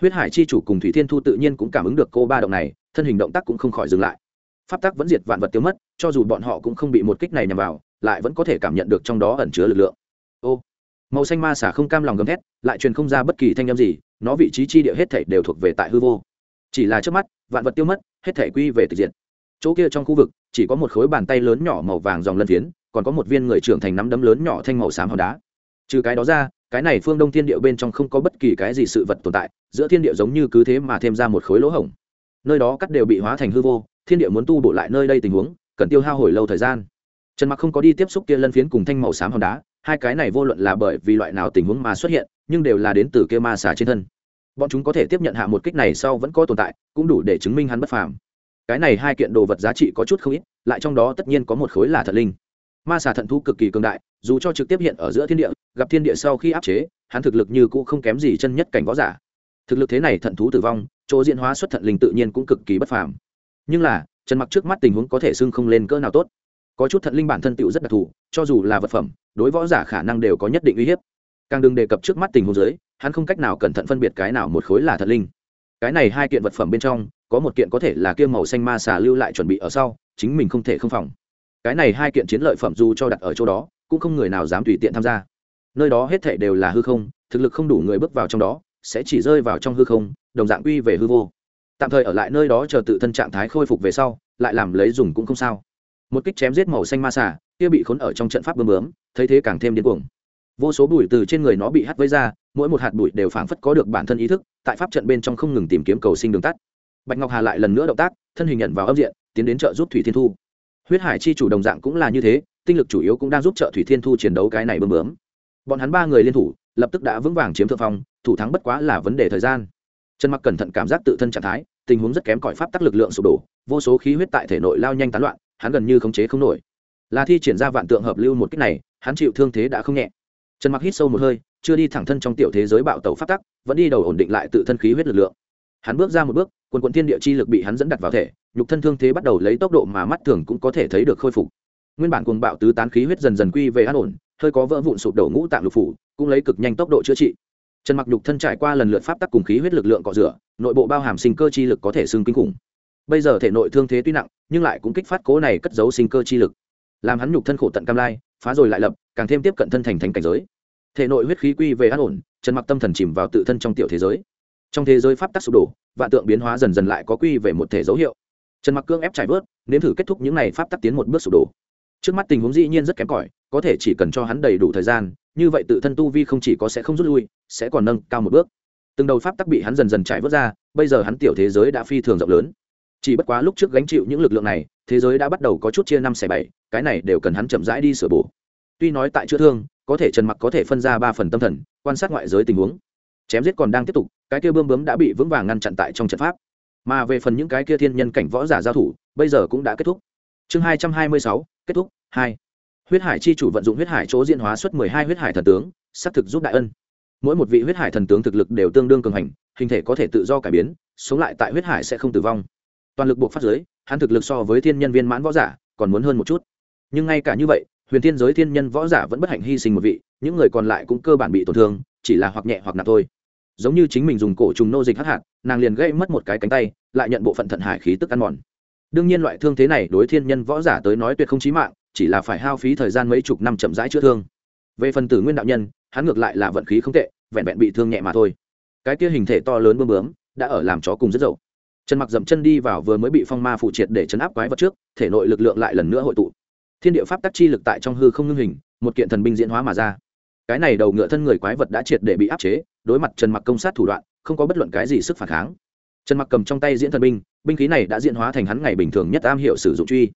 Huyết hải chi chủ cùng thủy thiên thu tự nhiên cũng cảm ứng được cô ba động này, thân hình động tác cũng không khỏi dừng lại. Pháp tắc vẫn diệt vạn vật tiêu mất, cho dù bọn họ cũng không bị một kích này nhằm vào lại vẫn có thể cảm nhận được trong đó ẩn chứa lực lượng. Ô, màu xanh ma xả không cam lòng gầm thét, lại truyền không ra bất kỳ thanh âm gì, nó vị trí chi địa hết thảy đều thuộc về tại hư vô. Chỉ là trước mắt, vạn vật tiêu mất, hết thảy quy về tự diện. chỗ kia trong khu vực, chỉ có một khối bàn tay lớn nhỏ màu vàng dòng lân phiến, còn có một viên người trưởng thành nắm đấm lớn nhỏ thanh màu xám hòn đá. Trừ cái đó ra, cái này phương đông thiên địa bên trong không có bất kỳ cái gì sự vật tồn tại, giữa thiên địa giống như cứ thế mà thêm ra một khối lỗ hổng. Nơi đó cắt đều bị hóa thành hư vô, thiên địa muốn tu bổ lại nơi đây tình huống, cần tiêu hao hồi lâu thời gian trần mặc không có đi tiếp xúc kia lân phiến cùng thanh màu xám hòn đá, hai cái này vô luận là bởi vì loại nào tình huống mà xuất hiện, nhưng đều là đến từ kia ma xà trên thân. Bọn chúng có thể tiếp nhận hạ một kích này sau vẫn có tồn tại, cũng đủ để chứng minh hắn bất phàm. Cái này hai kiện đồ vật giá trị có chút không ít, lại trong đó tất nhiên có một khối là thật linh. Ma xà thận thu cực kỳ cường đại, dù cho trực tiếp hiện ở giữa thiên địa, gặp thiên địa sau khi áp chế, hắn thực lực như cũ không kém gì chân nhất cảnh võ giả. Thực lực thế này thận thú tử vong, chỗ diễn hóa xuất thận linh tự nhiên cũng cực kỳ bất phàm. Nhưng là, trần mặc trước mắt tình huống có thể xưng không lên cỡ nào tốt có chút thận linh bản thân tựu rất đặc thù, cho dù là vật phẩm, đối võ giả khả năng đều có nhất định uy hiếp. Càng đừng đề cập trước mắt tình huống dưới, hắn không cách nào cẩn thận phân biệt cái nào một khối là thận linh. Cái này hai kiện vật phẩm bên trong, có một kiện có thể là kia màu xanh ma xà lưu lại chuẩn bị ở sau, chính mình không thể không phòng. Cái này hai kiện chiến lợi phẩm dù cho đặt ở chỗ đó, cũng không người nào dám tùy tiện tham gia. Nơi đó hết thảy đều là hư không, thực lực không đủ người bước vào trong đó, sẽ chỉ rơi vào trong hư không, đồng dạng uy về hư vô. Tạm thời ở lại nơi đó chờ tự thân trạng thái khôi phục về sau, lại làm lấy dùng cũng không sao một kích chém giết màu xanh ma xà, kia bị khốn ở trong trận pháp bơm bướm, thấy thế càng thêm điên cuồng. Vô số bụi từ trên người nó bị hắt vây ra, mỗi một hạt bụi đều phảng phất có được bản thân ý thức, tại pháp trận bên trong không ngừng tìm kiếm cầu sinh đường tắt. Bạch ngọc hà lại lần nữa động tác, thân hình nhận vào âm diện, tiến đến trợ giúp thủy thiên thu. Huyết hải chi chủ đồng dạng cũng là như thế, tinh lực chủ yếu cũng đang giúp trợ thủy thiên thu chiến đấu cái này bơm bướm. Bọn hắn ba người liên thủ, lập tức đã vững vàng chiếm thượng phong, thủ thắng bất quá là vấn đề thời gian. Trần mặc cẩn thận cảm giác tự thân trạng thái, tình huống rất kém cỏi pháp tắc lực lượng sụp đổ, vô số khí huyết tại thể nội lao nhanh tán loạn hắn gần như khống chế không nổi. Là thi triển ra vạn tượng hợp lưu một cách này, hắn chịu thương thế đã không nhẹ. Trần mặc hít sâu một hơi, chưa đi thẳng thân trong tiểu thế giới bạo tẩu pháp tắc, vẫn đi đầu ổn định lại tự thân khí huyết lực lượng. Hắn bước ra một bước, quần quận thiên địa chi lực bị hắn dẫn đặt vào thể, nhục thân thương thế bắt đầu lấy tốc độ mà mắt thường cũng có thể thấy được khôi phục. Nguyên bản cuồng bạo tứ tán khí huyết dần dần quy về an ổn, hơi có vỡ vụn sụp đổ ngũ tạng lục phủ, cũng lấy cực nhanh tốc độ chữa trị. Trần mặc nhục thân trải qua lần lượt pháp tắc cùng khí huyết lực lượng cọ rửa, nội bộ bao hàm sinh cơ chi lực có thể xưng kinh khủng bây giờ thể nội thương thế tuy nặng, nhưng lại cũng kích phát cố này cất giấu sinh cơ chi lực. Làm hắn nhục thân khổ tận cam lai, phá rồi lại lập, càng thêm tiếp cận thân thành thành cảnh giới. Thể nội huyết khí quy về an ổn trần mặc tâm thần chìm vào tự thân trong tiểu thế giới. Trong thế giới pháp tắc sụp đổ, vạn tượng biến hóa dần dần lại có quy về một thể dấu hiệu. Trần mặc cương ép trải vớt, nếm thử kết thúc những này pháp tắc tiến một bước sụp đổ. Trước mắt tình huống dĩ nhiên rất kém cỏi, có thể chỉ cần cho hắn đầy đủ thời gian, như vậy tự thân tu vi không chỉ có sẽ không rút lui, sẽ còn nâng cao một bước. Từng đầu pháp tắc bị hắn dần dần trải vớt ra, bây giờ hắn tiểu thế giới đã phi thường rộng lớn chỉ bất quá lúc trước gánh chịu những lực lượng này, thế giới đã bắt đầu có chút chia năm xẻ bảy, cái này đều cần hắn chậm rãi đi sửa bổ. Tuy nói tại chữa thương, có thể trần mặc có thể phân ra ba phần tâm thần, quan sát ngoại giới tình huống. Chém giết còn đang tiếp tục, cái kia bươm bướm đã bị vững vàng ngăn chặn tại trong trận pháp. Mà về phần những cái kia thiên nhân cảnh võ giả giao thủ, bây giờ cũng đã kết thúc. Chương hai trăm hai mươi sáu, kết thúc, hai. Huyết hải chi chủ vận dụng huyết hải chỗ diễn hóa xuất mười hai huyết hải thần tướng, xác thực giúp đại ân. Mỗi một vị huyết hải thần tướng thực lực đều tương đương cường hành, hình thể có thể tự do cải biến, sống lại tại huyết hải sẽ không tử vong toàn lực buộc phát giới, hắn thực lực so với thiên nhân viên mãn võ giả còn muốn hơn một chút. Nhưng ngay cả như vậy, huyền thiên giới thiên nhân võ giả vẫn bất hạnh hy sinh một vị, những người còn lại cũng cơ bản bị tổn thương, chỉ là hoặc nhẹ hoặc nặng thôi. Giống như chính mình dùng cổ trùng nô dịch hắc hạt, nàng liền gây mất một cái cánh tay, lại nhận bộ phận thận hải khí tức ăn mòn. Đương nhiên loại thương thế này đối thiên nhân võ giả tới nói tuyệt không chí mạng, chỉ là phải hao phí thời gian mấy chục năm chậm rãi chữa thương. Về phần tử nguyên đạo nhân, hắn ngược lại là vận khí không tệ, vẹn vẹn bị thương nhẹ mà thôi. Cái kia hình thể to lớn bơm bướm, đã ở làm chó cùng rất dậu trần mặc dậm chân đi vào vừa mới bị phong ma phụ triệt để chấn áp quái vật trước, thể nội lực lượng lại lần nữa hội tụ. Thiên địa pháp tắc chi lực tại trong hư không ngưng hình, một kiện thần binh diễn hóa mà ra. Cái này đầu ngựa thân người quái vật đã triệt để bị áp chế, đối mặt trần mặc công sát thủ đoạn, không có bất luận cái gì sức phản kháng. Trần mặc cầm trong tay diễn thần binh binh khí này đã diễn hóa thành hắn ngày bình thường nhất am hiệu sử dụng truy.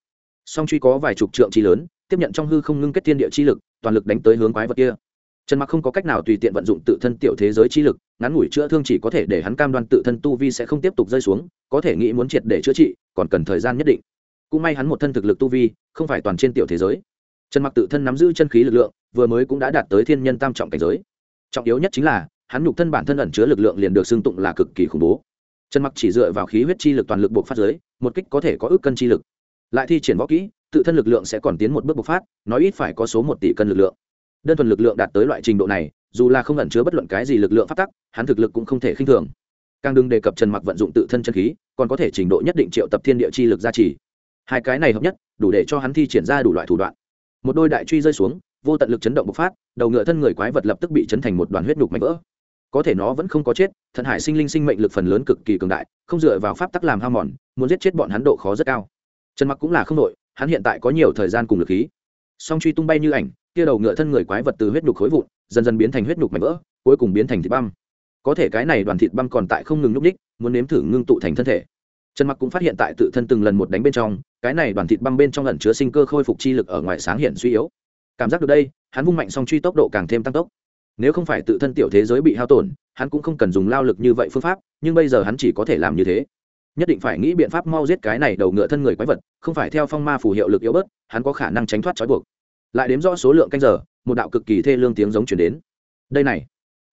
Song truy có vài chục trượng chi lớn, tiếp nhận trong hư không ngưng kết thiên địa chi lực, toàn lực đánh tới hướng quái vật kia trần mặc không có cách nào tùy tiện vận dụng tự thân tiểu thế giới chi lực, ngắn ngủi chữa thương chỉ có thể để hắn cam đoan tự thân tu vi sẽ không tiếp tục rơi xuống, có thể nghĩ muốn triệt để chữa trị, còn cần thời gian nhất định. Cũng may hắn một thân thực lực tu vi, không phải toàn trên tiểu thế giới. Trần mặc tự thân nắm giữ chân khí lực lượng, vừa mới cũng đã đạt tới thiên nhân tam trọng cảnh giới. Trọng yếu nhất chính là, hắn nhục thân bản thân ẩn chứa lực lượng liền được xưng tụng là cực kỳ khủng bố. Trần mặc chỉ dựa vào khí huyết chi lực toàn lực buộc phát giới một kích có thể có ước cân chi lực. Lại thi triển võ kỹ, tự thân lực lượng sẽ còn tiến một bước bộc phát, nói ít phải có số một tỷ cân lực lượng đơn thuần lực lượng đạt tới loại trình độ này, dù là không ẩn chứa bất luận cái gì lực lượng phát tắc, hắn thực lực cũng không thể khinh thường. Càng đừng đề cập trần mặc vận dụng tự thân chân khí, còn có thể trình độ nhất định triệu tập thiên địa chi lực gia trì. Hai cái này hợp nhất, đủ để cho hắn thi triển ra đủ loại thủ đoạn. Một đôi đại truy rơi xuống, vô tận lực chấn động bộc phát, đầu ngựa thân người quái vật lập tức bị chấn thành một đoàn huyết nhục mạnh vỡ. Có thể nó vẫn không có chết thần hải sinh linh sinh mệnh lực phần lớn cực kỳ cường đại, không dựa vào pháp tắc làm hao mòn, muốn giết chết bọn hắn độ khó rất cao. Trần mặc cũng là không đội, hắn hiện tại có nhiều thời gian cùng lực khí song truy tung bay như ảnh, kia đầu ngựa thân người quái vật từ huyết nhục khối vụn, dần dần biến thành huyết nhục mảnh vỡ, cuối cùng biến thành thịt băm. Có thể cái này đoàn thịt băm còn tại không ngừng núp ních muốn nếm thử ngưng tụ thành thân thể. Trần mặc cũng phát hiện tại tự thân từng lần một đánh bên trong, cái này đoàn thịt băm bên trong lần chứa sinh cơ khôi phục chi lực ở ngoài sáng hiện suy yếu. Cảm giác được đây, hắn vung mạnh song truy tốc độ càng thêm tăng tốc. Nếu không phải tự thân tiểu thế giới bị hao tổn, hắn cũng không cần dùng lao lực như vậy phương pháp, nhưng bây giờ hắn chỉ có thể làm như thế nhất định phải nghĩ biện pháp mau giết cái này đầu ngựa thân người quái vật, không phải theo phong ma phù hiệu lực yếu bớt, hắn có khả năng tránh thoát trói buộc. Lại đếm rõ số lượng canh giờ, một đạo cực kỳ thê lương tiếng giống chuyển đến. Đây này,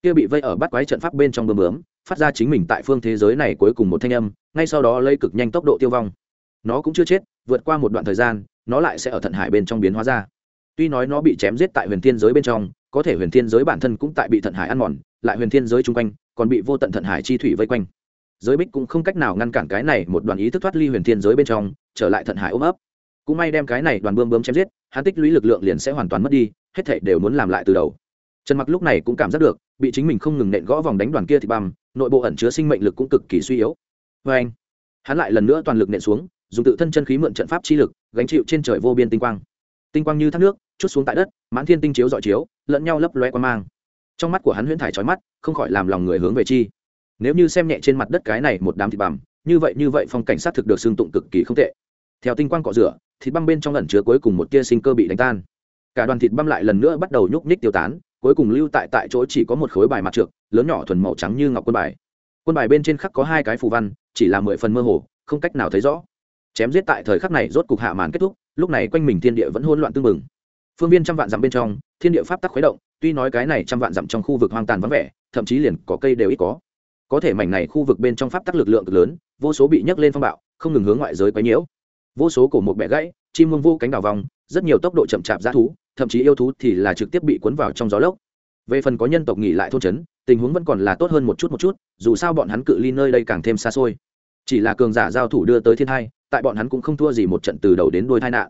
kia bị vây ở bắt quái trận pháp bên trong bơm bướm, phát ra chính mình tại phương thế giới này cuối cùng một thanh âm, ngay sau đó lấy cực nhanh tốc độ tiêu vong. Nó cũng chưa chết, vượt qua một đoạn thời gian, nó lại sẽ ở thận hải bên trong biến hóa ra. Tuy nói nó bị chém giết tại huyền thiên giới bên trong, có thể huyền thiên giới bản thân cũng tại bị thận hải ăn mòn, lại huyền thiên giới chung quanh, còn bị vô tận thận hải chi thủy vây quanh giới bích cũng không cách nào ngăn cản cái này một đoàn ý thức thoát ly huyền thiên giới bên trong, trở lại thận hải ôm ấp. Cũng may đem cái này đoàn bươm bướm chém giết, hắn tích lũy lực lượng liền sẽ hoàn toàn mất đi, hết thảy đều muốn làm lại từ đầu. Trần mặc lúc này cũng cảm giác được, bị chính mình không ngừng nện gõ vòng đánh đoàn kia thì băm, nội bộ ẩn chứa sinh mệnh lực cũng cực kỳ suy yếu. Vê anh, hắn lại lần nữa toàn lực nện xuống, dùng tự thân chân khí mượn trận pháp chi lực, gánh chịu trên trời vô biên tinh quang. Tinh quang như thác nước, chút xuống tại đất, mãn thiên tinh chiếu dọi chiếu, lẫn nhau lấp loe qua mang. Trong mắt của hắn huyễn thải trói mắt, không khỏi làm lòng người hướng về chi nếu như xem nhẹ trên mặt đất cái này một đám thịt bằm, như vậy như vậy phong cảnh sát thực được xương tụng cực kỳ không tệ. Theo tinh quang cọ rửa, thịt băm bên trong lần chứa cuối cùng một tia sinh cơ bị đánh tan. Cả đoàn thịt băm lại lần nữa bắt đầu nhúc nhích tiêu tán, cuối cùng lưu tại tại chỗ chỉ có một khối bài mặt trượt lớn nhỏ thuần màu trắng như ngọc quân bài. Quân bài bên trên khắc có hai cái phù văn, chỉ là mười phần mơ hồ, không cách nào thấy rõ. Chém giết tại thời khắc này rốt cục hạ màn kết thúc, lúc này quanh mình thiên địa vẫn hỗn loạn tương mừng phương viên trăm vạn dặm bên trong, thiên địa pháp tắc khuấy động, tuy nói cái này trăm vạn dặm trong khu vực hoang tàn vắng vẻ, thậm chí liền có cây đều ít có có thể mảnh này khu vực bên trong pháp tắc lực lượng cực lớn, vô số bị nhấc lên phong bạo, không ngừng hướng ngoại giới quấy nhiễu. Vô số cổ một bẻ gãy, chim mông vô cánh đào vòng, rất nhiều tốc độ chậm chạp g thú, thậm chí yêu thú thì là trực tiếp bị cuốn vào trong gió lốc. Về phần có nhân tộc nghỉ lại thôn trấn, tình huống vẫn còn là tốt hơn một chút một chút, dù sao bọn hắn cự ly nơi đây càng thêm xa xôi. Chỉ là cường giả giao thủ đưa tới thiên hai, tại bọn hắn cũng không thua gì một trận từ đầu đến đôi tai nạn.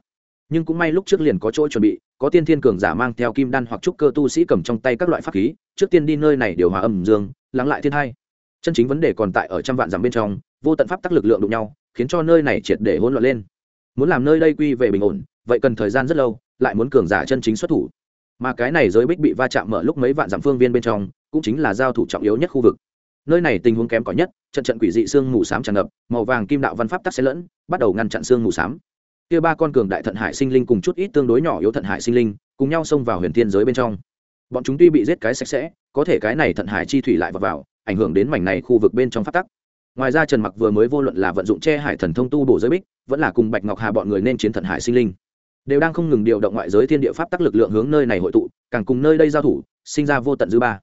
Nhưng cũng may lúc trước liền có chỗ chuẩn bị, có tiên thiên cường giả mang theo kim đan hoặc trúc cơ tu sĩ cầm trong tay các loại pháp khí, trước tiên đi nơi này điều hòa âm dương, lắng lại thiên hai chân chính vấn đề còn tại ở trăm vạn dặm bên trong vô tận pháp tắc lực lượng đụng nhau khiến cho nơi này triệt để hỗn loạn lên. Muốn làm nơi đây quy về bình ổn vậy cần thời gian rất lâu lại muốn cường giả chân chính xuất thủ. Mà cái này giới bích bị va chạm mở lúc mấy vạn dặm phương viên bên trong cũng chính là giao thủ trọng yếu nhất khu vực. Nơi này tình huống kém cỏi nhất trận trận quỷ dị xương mù s á m tràn ngập màu vàng kim đạo văn pháp tắc xen lẫn bắt đầu ngăn chặn xương mù s á m kia ba con cường đại thận hải sinh linh cùng chút ít tương đối nhỏ yếu thận hải sinh linh cùng nhau xông vào huyền thiên giới bên trong. Bọn chúng tuy bị giết cái sạch sẽ có thể cái này thận hải chi thủy lại vào, vào ảnh hưởng đến mảnh này khu vực bên trong pháp tắc. Ngoài ra trần mặc vừa mới vô luận là vận dụng che hải thần thông tu bổ giới bích, vẫn là cùng bạch ngọc hà bọn người nên chiến thần hải sinh linh, đều đang không ngừng điều động ngoại giới thiên địa pháp tắc lực lượng hướng nơi này hội tụ, càng cùng nơi đây giao thủ, sinh ra vô tận dư ba.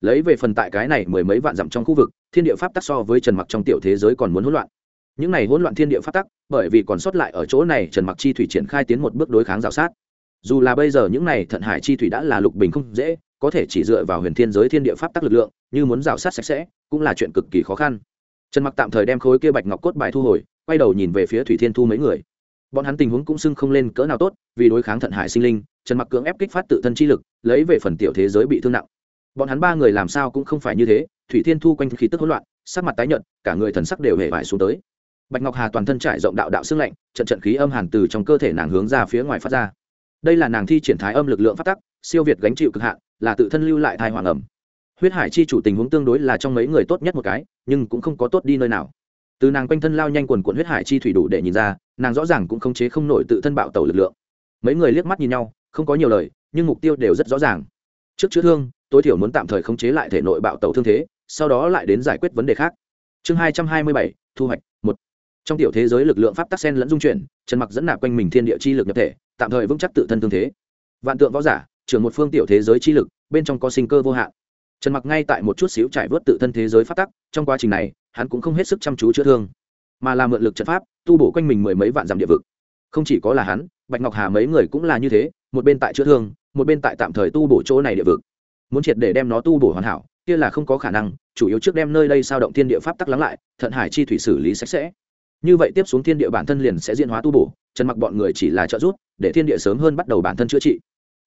Lấy về phần tại cái này mười mấy vạn dặm trong khu vực, thiên địa pháp tắc so với trần mặc trong tiểu thế giới còn muốn hỗn loạn. Những này hỗn loạn thiên địa pháp tắc, bởi vì còn sót lại ở chỗ này, trần mặc chi thủy triển khai tiến một bước đối kháng rào sát. Dù là bây giờ những này thận hải chi thủy đã là lục bình không dễ có thể chỉ dựa vào huyền thiên giới thiên địa pháp tắc lực lượng, như muốn rào sát sạch sẽ, cũng là chuyện cực kỳ khó khăn. Trần mặc tạm thời đem khối kia bạch ngọc cốt bài thu hồi, quay đầu nhìn về phía thủy thiên thu mấy người. Bọn hắn tình huống cũng xưng không lên cỡ nào tốt, vì đối kháng thận hải sinh linh, trần mặc cưỡng ép kích phát tự thân chi lực, lấy về phần tiểu thế giới bị thương nặng. Bọn hắn ba người làm sao cũng không phải như thế, thủy thiên thu quanh khí tức hỗn loạn, sắc mặt tái nhợt, cả người thần sắc đều hề vải xuống tới. Bạch ngọc hà toàn thân trải rộng đạo đạo xương lạnh, trận trận khí âm hàn từ trong cơ thể nàng hướng ra phía ngoài phát ra. Đây là nàng thi triển thái âm lực lượng phát tắc siêu việt gánh chịu cực hạn, là tự thân lưu lại thai hoàng ẩm. Huyết hải chi chủ tình huống tương đối là trong mấy người tốt nhất một cái, nhưng cũng không có tốt đi nơi nào. Từ nàng quanh thân lao nhanh quần cuộn huyết hải chi thủy đủ để nhìn ra, nàng rõ ràng cũng không chế không nổi tự thân bạo tẩu lực lượng. Mấy người liếc mắt nhìn nhau, không có nhiều lời, nhưng mục tiêu đều rất rõ ràng. Trước chữa thương, tối thiểu muốn tạm thời khống chế lại thể nội bạo tẩu thương thế, sau đó lại đến giải quyết vấn đề khác. Chương hai trăm hai mươi bảy, thu hoạch, một. Trong tiểu thế giới lực lượng pháp tắc sen lẫn dung chuyển trần mặc dẫn nạp quanh mình thiên địa chi lực nhập thể, tạm thời vững chắc tự thân thương thế. Vạn tượng võ giả trưởng một phương tiểu thế giới chi lực, bên trong có sinh cơ vô hạn. Trần mặc ngay tại một chút xíu trải vớt tự thân thế giới phát tắc, trong quá trình này, hắn cũng không hết sức chăm chú chữa thương, mà là mượn lực trận pháp, tu bổ quanh mình mười mấy vạn dặm địa vực. Không chỉ có là hắn, bạch ngọc hà mấy người cũng là như thế, một bên tại chữa thương, một bên tại tạm thời tu bổ chỗ này địa vực. Muốn triệt để đem nó tu bổ hoàn hảo, kia là không có khả năng, chủ yếu trước đem nơi đây sao động thiên địa pháp tắc lắng lại, thận hải chi thủy xử lý sạch sẽ. Như vậy tiếp xuống thiên địa bản thân liền sẽ diễn hóa tu bổ, trần mặc bọn người chỉ là trợ giúp, để thiên địa sớm hơn bắt đầu bản thân chữa trị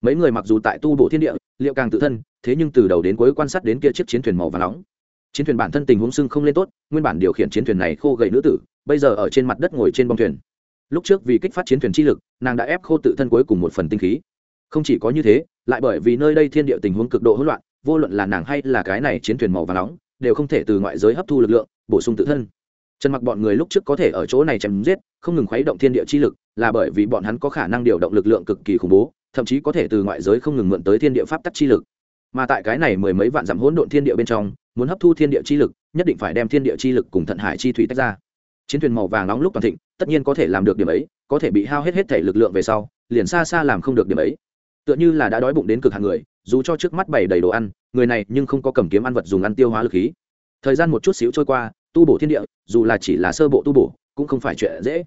mấy người mặc dù tại tu bộ thiên địa, liệu càng tự thân, thế nhưng từ đầu đến cuối quan sát đến kia chiếc chiến thuyền màu và nóng. Chiến thuyền bản thân tình huống sưng không lên tốt, nguyên bản điều khiển chiến thuyền này khô gầy nữ tử, bây giờ ở trên mặt đất ngồi trên bông thuyền. Lúc trước vì kích phát chiến thuyền chi lực, nàng đã ép khô tự thân cuối cùng một phần tinh khí. Không chỉ có như thế, lại bởi vì nơi đây thiên địa tình huống cực độ hỗn loạn, vô luận là nàng hay là cái này chiến thuyền màu và nóng, đều không thể từ ngoại giới hấp thu lực lượng, bổ sung tự thân. Trần mặc bọn người lúc trước có thể ở chỗ này chém giết, không ngừng khuấy động thiên địa chi lực, là bởi vì bọn hắn có khả năng điều động lực lượng cực kỳ khủng bố thậm chí có thể từ ngoại giới không ngừng mượn tới thiên địa pháp tắc chi lực. Mà tại cái này mười mấy vạn dặm hỗn độn thiên địa bên trong, muốn hấp thu thiên địa chi lực, nhất định phải đem thiên địa chi lực cùng thận hải chi thủy tách ra. Chiến thuyền màu vàng nóng lúc toàn thịnh, tất nhiên có thể làm được điểm ấy, có thể bị hao hết hết thể lực lượng về sau, liền xa xa làm không được điểm ấy. Tựa như là đã đói bụng đến cực hàng người, dù cho trước mắt bày đầy đồ ăn, người này nhưng không có cầm kiếm ăn vật dùng ăn tiêu hóa lực khí. Thời gian một chút xíu trôi qua, tu bổ thiên địa, dù là chỉ là sơ bộ tu bổ, cũng không phải chuyện dễ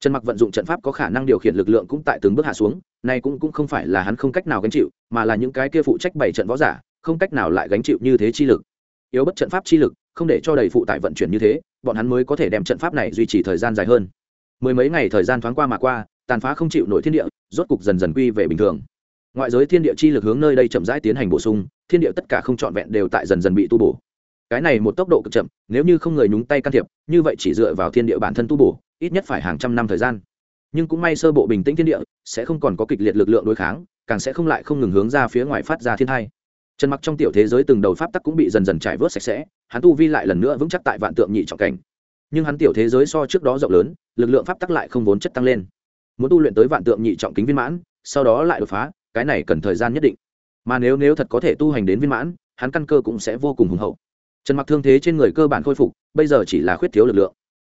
trần mặc vận dụng trận pháp có khả năng điều khiển lực lượng cũng tại từng bước hạ xuống này cũng cũng không phải là hắn không cách nào gánh chịu, mà là những cái kia phụ trách bảy trận võ giả, không cách nào lại gánh chịu như thế chi lực. Yếu bất trận pháp chi lực, không để cho đầy phụ tải vận chuyển như thế, bọn hắn mới có thể đem trận pháp này duy trì thời gian dài hơn. Mười mấy ngày thời gian thoáng qua mà qua, tàn phá không chịu nổi thiên địa, rốt cục dần dần quy về bình thường. Ngoại giới thiên địa chi lực hướng nơi đây chậm rãi tiến hành bổ sung, thiên địa tất cả không trọn vẹn đều tại dần dần bị tu bổ cái này một tốc độ cực chậm, nếu như không người nhúng tay can thiệp, như vậy chỉ dựa vào thiên địa bản thân tu bổ, ít nhất phải hàng trăm năm thời gian. Nhưng cũng may sơ bộ bình tĩnh thiên địa, sẽ không còn có kịch liệt lực lượng đối kháng, càng sẽ không lại không ngừng hướng ra phía ngoài phát ra thiên thai. Trần mặc trong tiểu thế giới từng đầu pháp tắc cũng bị dần dần trải vớt sạch sẽ, hắn tu vi lại lần nữa vững chắc tại vạn tượng nhị trọng cảnh. Nhưng hắn tiểu thế giới so trước đó rộng lớn, lực lượng pháp tắc lại không vốn chất tăng lên. Muốn tu luyện tới vạn tượng nhị trọng kính viên mãn, sau đó lại đột phá, cái này cần thời gian nhất định. Mà nếu nếu thật có thể tu hành đến viên mãn, hắn căn cơ cũng sẽ vô cùng hùng hậu trần mặc thương thế trên người cơ bản khôi phục, bây giờ chỉ là khuyết thiếu lực lượng.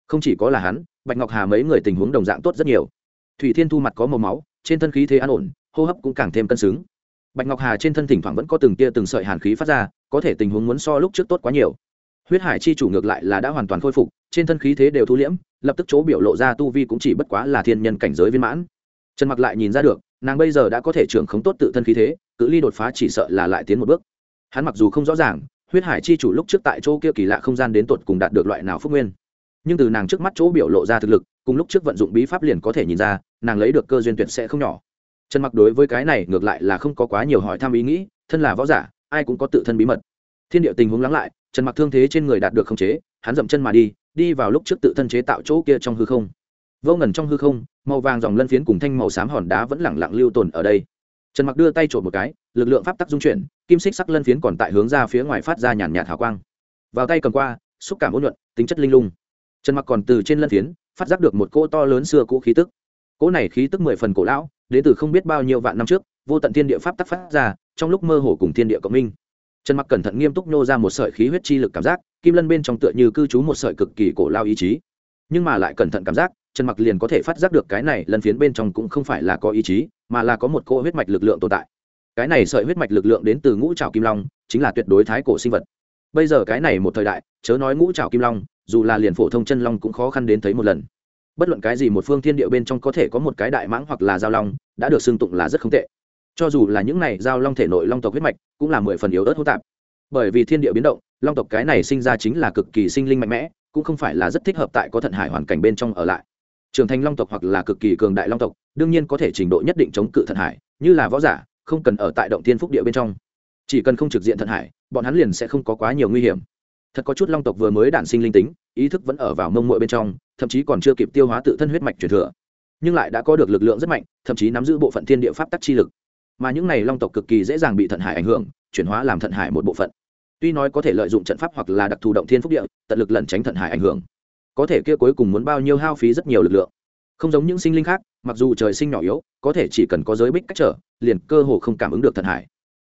Không chỉ có là hắn, bạch ngọc hà mấy người tình huống đồng dạng tốt rất nhiều. Thủy thiên thu mặt có màu máu, trên thân khí thế an ổn, hô hấp cũng càng thêm cân xứng. Bạch ngọc hà trên thân thỉnh thoảng vẫn có từng tia từng sợi hàn khí phát ra, có thể tình huống muốn so lúc trước tốt quá nhiều. Huyết hải chi chủ ngược lại là đã hoàn toàn khôi phục, trên thân khí thế đều thu liễm, lập tức chỗ biểu lộ ra tu vi cũng chỉ bất quá là thiên nhân cảnh giới viên mãn. Trần mặc lại nhìn ra được, nàng bây giờ đã có thể trưởng khống tốt tự thân khí thế, cự ly đột phá chỉ sợ là lại tiến một bước. Hắn mặc dù không rõ ràng huyết hải chi chủ lúc trước tại chỗ kia kỳ lạ không gian đến tột cùng đạt được loại nào phúc nguyên. Nhưng từ nàng trước mắt chỗ biểu lộ ra thực lực, cùng lúc trước vận dụng bí pháp liền có thể nhìn ra, nàng lấy được cơ duyên tuyệt sẽ không nhỏ. Trần mặc đối với cái này ngược lại là không có quá nhiều hỏi thăm ý nghĩ, thân là võ giả, ai cũng có tự thân bí mật. Thiên địa tình huống lắng lại, trần mặc thương thế trên người đạt được khống chế, hắn dậm chân mà đi đi vào lúc trước tự thân chế tạo chỗ kia trong hư không. Vô ngần trong hư không, màu vàng dòng lân phiến cùng thanh màu xám hòn đá vẫn lẳng lặng lưu tồn ở đây trần mặc đưa tay trộm một cái, lực lượng pháp tắc dung chuyển, kim xích sắc lân phiến còn tại hướng ra phía ngoài phát ra nhàn nhạt hào quang. Vào tay cầm qua, xúc cảm ôn nhuận, tính chất linh lung. Trần mặc còn từ trên lân phiến, phát giác được một cỗ to lớn xưa cũ khí tức. Cỗ này khí tức mười phần cổ lão, đến từ không biết bao nhiêu vạn năm trước, vô tận thiên địa pháp tắc phát ra, trong lúc mơ hồ cùng thiên địa cộng minh. Trần mặc cẩn thận nghiêm túc nô ra một sợi khí huyết chi lực cảm giác, kim lân bên trong tựa như cư trú một sợi cực kỳ cổ lao ý chí. Nhưng mà lại cẩn thận cảm giác trần mặc liền có thể phát giác được cái này lần phiến bên trong cũng không phải là có ý chí, mà là có một cỗ huyết mạch lực lượng tồn tại. Cái này sợi huyết mạch lực lượng đến từ ngũ trào kim long, chính là tuyệt đối thái cổ sinh vật. Bây giờ cái này một thời đại, chớ nói ngũ trào kim long, dù là liền phổ thông chân long cũng khó khăn đến thấy một lần. Bất luận cái gì một phương thiên địa bên trong có thể có một cái đại mãng hoặc là giao long, đã được xưng tụng là rất không tệ. Cho dù là những này giao long thể nội long tộc huyết mạch, cũng là mười phần yếu ớt hỗn tạp. Bởi vì thiên địa biến động, long tộc cái này sinh ra chính là cực kỳ sinh linh mạnh mẽ, cũng không phải là rất thích hợp tại có thận hải hoàn cảnh bên trong ở lại trưởng thành long tộc hoặc là cực kỳ cường đại long tộc, đương nhiên có thể trình độ nhất định chống cự thận hải, như là võ giả, không cần ở tại động thiên phúc địa bên trong. Chỉ cần không trực diện thận hải, bọn hắn liền sẽ không có quá nhiều nguy hiểm. Thật có chút long tộc vừa mới đản sinh linh tính, ý thức vẫn ở vào mông mội bên trong, thậm chí còn chưa kịp tiêu hóa tự thân huyết mạch truyền thừa. Nhưng lại đã có được lực lượng rất mạnh, thậm chí nắm giữ bộ phận thiên địa pháp tắc chi lực. Mà những này long tộc cực kỳ dễ dàng bị thận hải ảnh hưởng, chuyển hóa làm thận hải một bộ phận. Tuy nói có thể lợi dụng trận pháp hoặc là đặc thù động thiên phúc địa, tận lực lẩn tránh thận hải ảnh hưởng có thể kia cuối cùng muốn bao nhiêu hao phí rất nhiều lực lượng. Không giống những sinh linh khác, mặc dù trời sinh nhỏ yếu, có thể chỉ cần có giới bích cách trở, liền cơ hồ không cảm ứng được thận hải.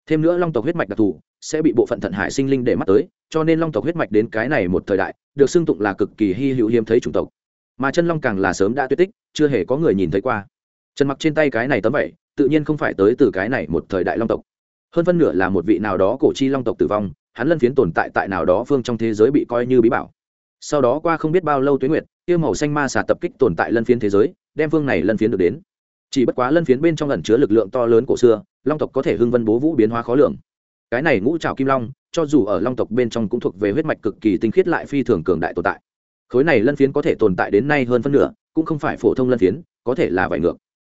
Thêm nữa long tộc huyết mạch đặc thù sẽ bị bộ phận thận hải sinh linh để mắt tới, cho nên long tộc huyết mạch đến cái này một thời đại, được xưng tụng là cực kỳ hy hữu hiếm thấy chủng tộc. Mà chân long càng là sớm đã tuyệt tích, chưa hề có người nhìn thấy qua. Chân mặc trên tay cái này tấm vậy, tự nhiên không phải tới từ cái này một thời đại long tộc. Hơn phân nửa là một vị nào đó cổ chi long tộc tử vong, hắn lân phiến tồn tại tại nào đó phương trong thế giới bị coi như bí bảo sau đó qua không biết bao lâu tuyến nguyệt, kia màu xanh ma xà tập kích tồn tại lân phiến thế giới, đem phương này lân phiến được đến. Chỉ bất quá lân phiến bên trong ẩn chứa lực lượng to lớn cổ xưa, long tộc có thể hưng vân bố vũ biến hóa khó lường. Cái này ngũ trào kim long, cho dù ở long tộc bên trong cũng thuộc về huyết mạch cực kỳ tinh khiết lại phi thường cường đại tồn tại. Khối này lân phiến có thể tồn tại đến nay hơn phân nửa, cũng không phải phổ thông lân phiến, có thể là vải ngược.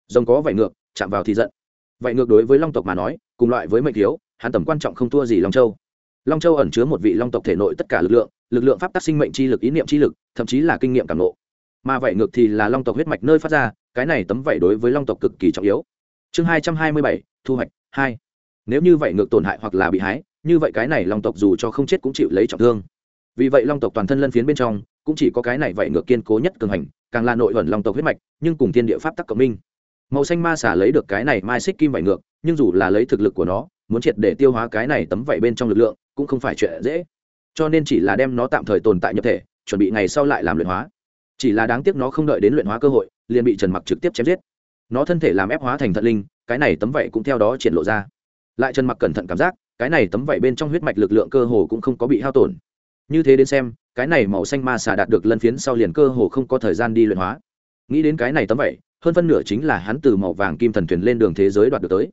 Rồng có vải ngược, chạm vào thì giận. Vải ngược đối với long tộc mà nói, cùng loại với mệnh thiếu, hắn tầm quan trọng không thua gì long châu long châu ẩn chứa một vị long tộc thể nội tất cả lực lượng lực lượng pháp tắc sinh mệnh chi lực, ý niệm chi lực, thậm chí là kinh nghiệm cảm nộ mà vậy ngược thì là long tộc huyết mạch nơi phát ra, cái này tấm vậy đối với long tộc cực kỳ trọng yếu. Chương hai trăm hai mươi bảy, thu hoạch, hai. Nếu như vậy ngược tổn hại hoặc là bị hái, như vậy cái này long tộc dù cho không chết cũng chịu lấy trọng thương. Vì vậy long tộc toàn thân lân phiến bên trong, cũng chỉ có cái này vậy ngược kiên cố nhất cường hành, càng là nội ẩn long tộc huyết mạch, nhưng cùng thiên địa pháp tắc cộng minh. Màu xanh ma xà lấy được cái này mai xích kim vảy ngược, nhưng dù là lấy thực lực của nó, muốn triệt để tiêu hóa cái này tấm vảy bên trong lực lượng cũng không phải chuyện dễ. Cho nên chỉ là đem nó tạm thời tồn tại nhập thể, chuẩn bị ngày sau lại làm luyện hóa. Chỉ là đáng tiếc nó không đợi đến luyện hóa cơ hội, liền bị trần mặc trực tiếp chém giết. Nó thân thể làm ép hóa thành thận linh, cái này tấm vảy cũng theo đó triển lộ ra. Lại trần mặc cẩn thận cảm giác, cái này tấm vảy bên trong huyết mạch lực lượng cơ hồ cũng không có bị hao tổn. Như thế đến xem, cái này màu xanh ma xà đạt được lân phiến sau liền cơ hồ không có thời gian đi luyện hóa. Nghĩ đến cái này tấm vảy, hơn phân nửa chính là hắn từ màu vàng kim thần thuyền lên đường thế giới đoạt được tới.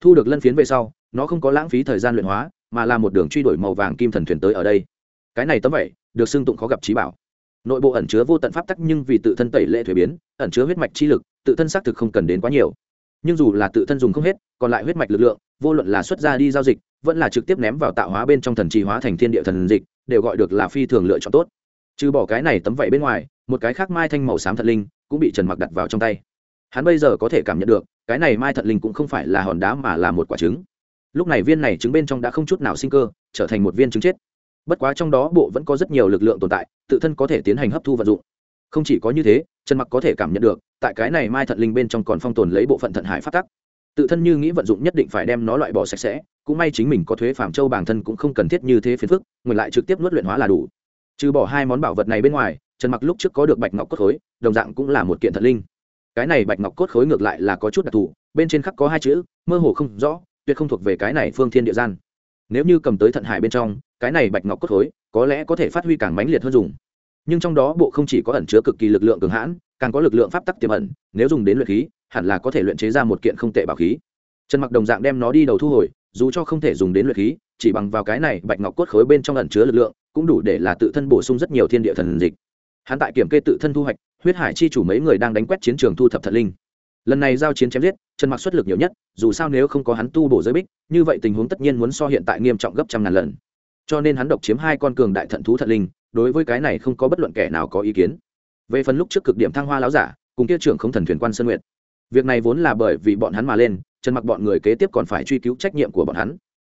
Thu được lân phiến về sau, nó không có lãng phí thời gian luyện hóa mà là một đường truy đuổi màu vàng kim thần thuyền tới ở đây. Cái này tấm vảy, được xưng tụng khó gặp trí bảo. Nội bộ ẩn chứa vô tận pháp tắc nhưng vì tự thân tẩy lệ thuế biến, ẩn chứa huyết mạch chi lực, tự thân xác thực không cần đến quá nhiều. Nhưng dù là tự thân dùng không hết, còn lại huyết mạch lực lượng, vô luận là xuất ra đi giao dịch, vẫn là trực tiếp ném vào tạo hóa bên trong thần trì hóa thành thiên địa thần dịch, đều gọi được là phi thường lựa chọn tốt. Trừ bỏ cái này tấm vảy bên ngoài, một cái khác mai thanh màu xám thật linh cũng bị trần mặc đặt vào trong tay. Hắn bây giờ có thể cảm nhận được, cái này mai thật linh cũng không phải là hòn đá mà là một quả trứng lúc này viên này trứng bên trong đã không chút nào sinh cơ, trở thành một viên trứng chết. Bất quá trong đó bộ vẫn có rất nhiều lực lượng tồn tại, tự thân có thể tiến hành hấp thu vận dụng. Không chỉ có như thế, trần mặc có thể cảm nhận được, tại cái này mai thận linh bên trong còn phong tồn lấy bộ phận thận hải phát tắc. Tự thân như nghĩ vận dụng nhất định phải đem nó loại bỏ sạch sẽ, cũng may chính mình có thuế phạm châu bản thân cũng không cần thiết như thế phiền phức, ngược lại trực tiếp nuốt luyện hóa là đủ. Trừ bỏ hai món bảo vật này bên ngoài, trần mặc lúc trước có được bạch ngọc cốt khối, đồng dạng cũng là một kiện thận linh. Cái này bạch ngọc cốt khối ngược lại là có chút đặc thù, bên trên khắc có hai chữ, mơ hồ không rõ tuyệt không thuộc về cái này phương thiên địa gian. Nếu như cầm tới thận hải bên trong, cái này bạch ngọc cốt khối, có lẽ có thể phát huy càng mãnh liệt hơn dùng. Nhưng trong đó bộ không chỉ có ẩn chứa cực kỳ lực lượng cường hãn, càng có lực lượng pháp tắc tiềm ẩn, nếu dùng đến luyện khí, hẳn là có thể luyện chế ra một kiện không tệ bảo khí. Trần mặc đồng dạng đem nó đi đầu thu hồi, dù cho không thể dùng đến luyện khí, chỉ bằng vào cái này bạch ngọc cốt khối bên trong ẩn chứa lực lượng, cũng đủ để là tự thân bổ sung rất nhiều thiên địa thần dịch. Hắn tại kiểm kê tự thân thu hoạch, huyết hải chi chủ mấy người đang đánh quét chiến trường thu thập thần linh. Lần này giao chiến chém giết trần mặc xuất lực nhiều nhất, dù sao nếu không có hắn tu bổ giới bích, như vậy tình huống tất nhiên muốn so hiện tại nghiêm trọng gấp trăm ngàn lần. Cho nên hắn độc chiếm hai con cường đại thận thú thận linh, đối với cái này không có bất luận kẻ nào có ý kiến. Về phần lúc trước cực điểm thăng hoa láo giả, cùng kia trưởng không thần thuyền quan sơn nguyện việc này vốn là bởi vì bọn hắn mà lên, trần mặc bọn người kế tiếp còn phải truy cứu trách nhiệm của bọn hắn.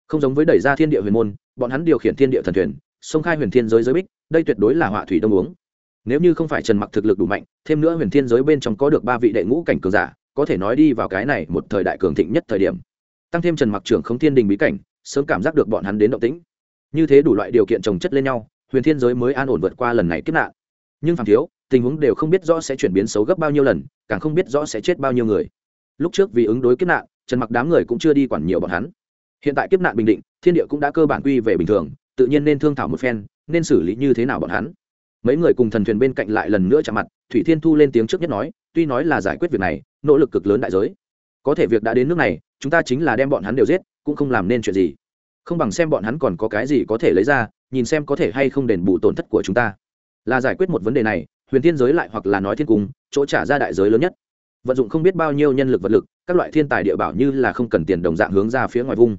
Không giống với đẩy ra thiên địa huyền môn, bọn hắn điều khiển thiên địa thần thuyền sông khai huyền thiên giới giới bích, đây tuyệt đối là họa thủy đông uống. Nếu như không phải trần mặc thực lực đủ mạnh, thêm nữa huyền thiên giới bên trong có được ba vị đệ ngũ cảnh cường giả có thể nói đi vào cái này một thời đại cường thịnh nhất thời điểm. Tăng thêm trần mặc trưởng không thiên đình bí cảnh, sớm cảm giác được bọn hắn đến động tĩnh. Như thế đủ loại điều kiện trồng chất lên nhau, huyền thiên giới mới an ổn vượt qua lần này kiếp nạn. Nhưng phàm thiếu, tình huống đều không biết rõ sẽ chuyển biến xấu gấp bao nhiêu lần, càng không biết rõ sẽ chết bao nhiêu người. Lúc trước vì ứng đối kiếp nạn, trần mặc đám người cũng chưa đi quản nhiều bọn hắn. Hiện tại kiếp nạn bình định, thiên địa cũng đã cơ bản quy về bình thường, tự nhiên nên thương thảo một phen, nên xử lý như thế nào bọn hắn. Mấy người cùng thần thuyền bên cạnh lại lần nữa chạm mặt, thủy thiên thu lên tiếng trước nhất nói, tuy nói là giải quyết việc này nỗ lực cực lớn đại giới. Có thể việc đã đến nước này, chúng ta chính là đem bọn hắn đều giết, cũng không làm nên chuyện gì. Không bằng xem bọn hắn còn có cái gì có thể lấy ra, nhìn xem có thể hay không đền bù tổn thất của chúng ta. Là giải quyết một vấn đề này, huyền thiên giới lại hoặc là nói thiên cung, chỗ trả ra đại giới lớn nhất. Vận dụng không biết bao nhiêu nhân lực vật lực, các loại thiên tài địa bảo như là không cần tiền đồng dạng hướng ra phía ngoài vung.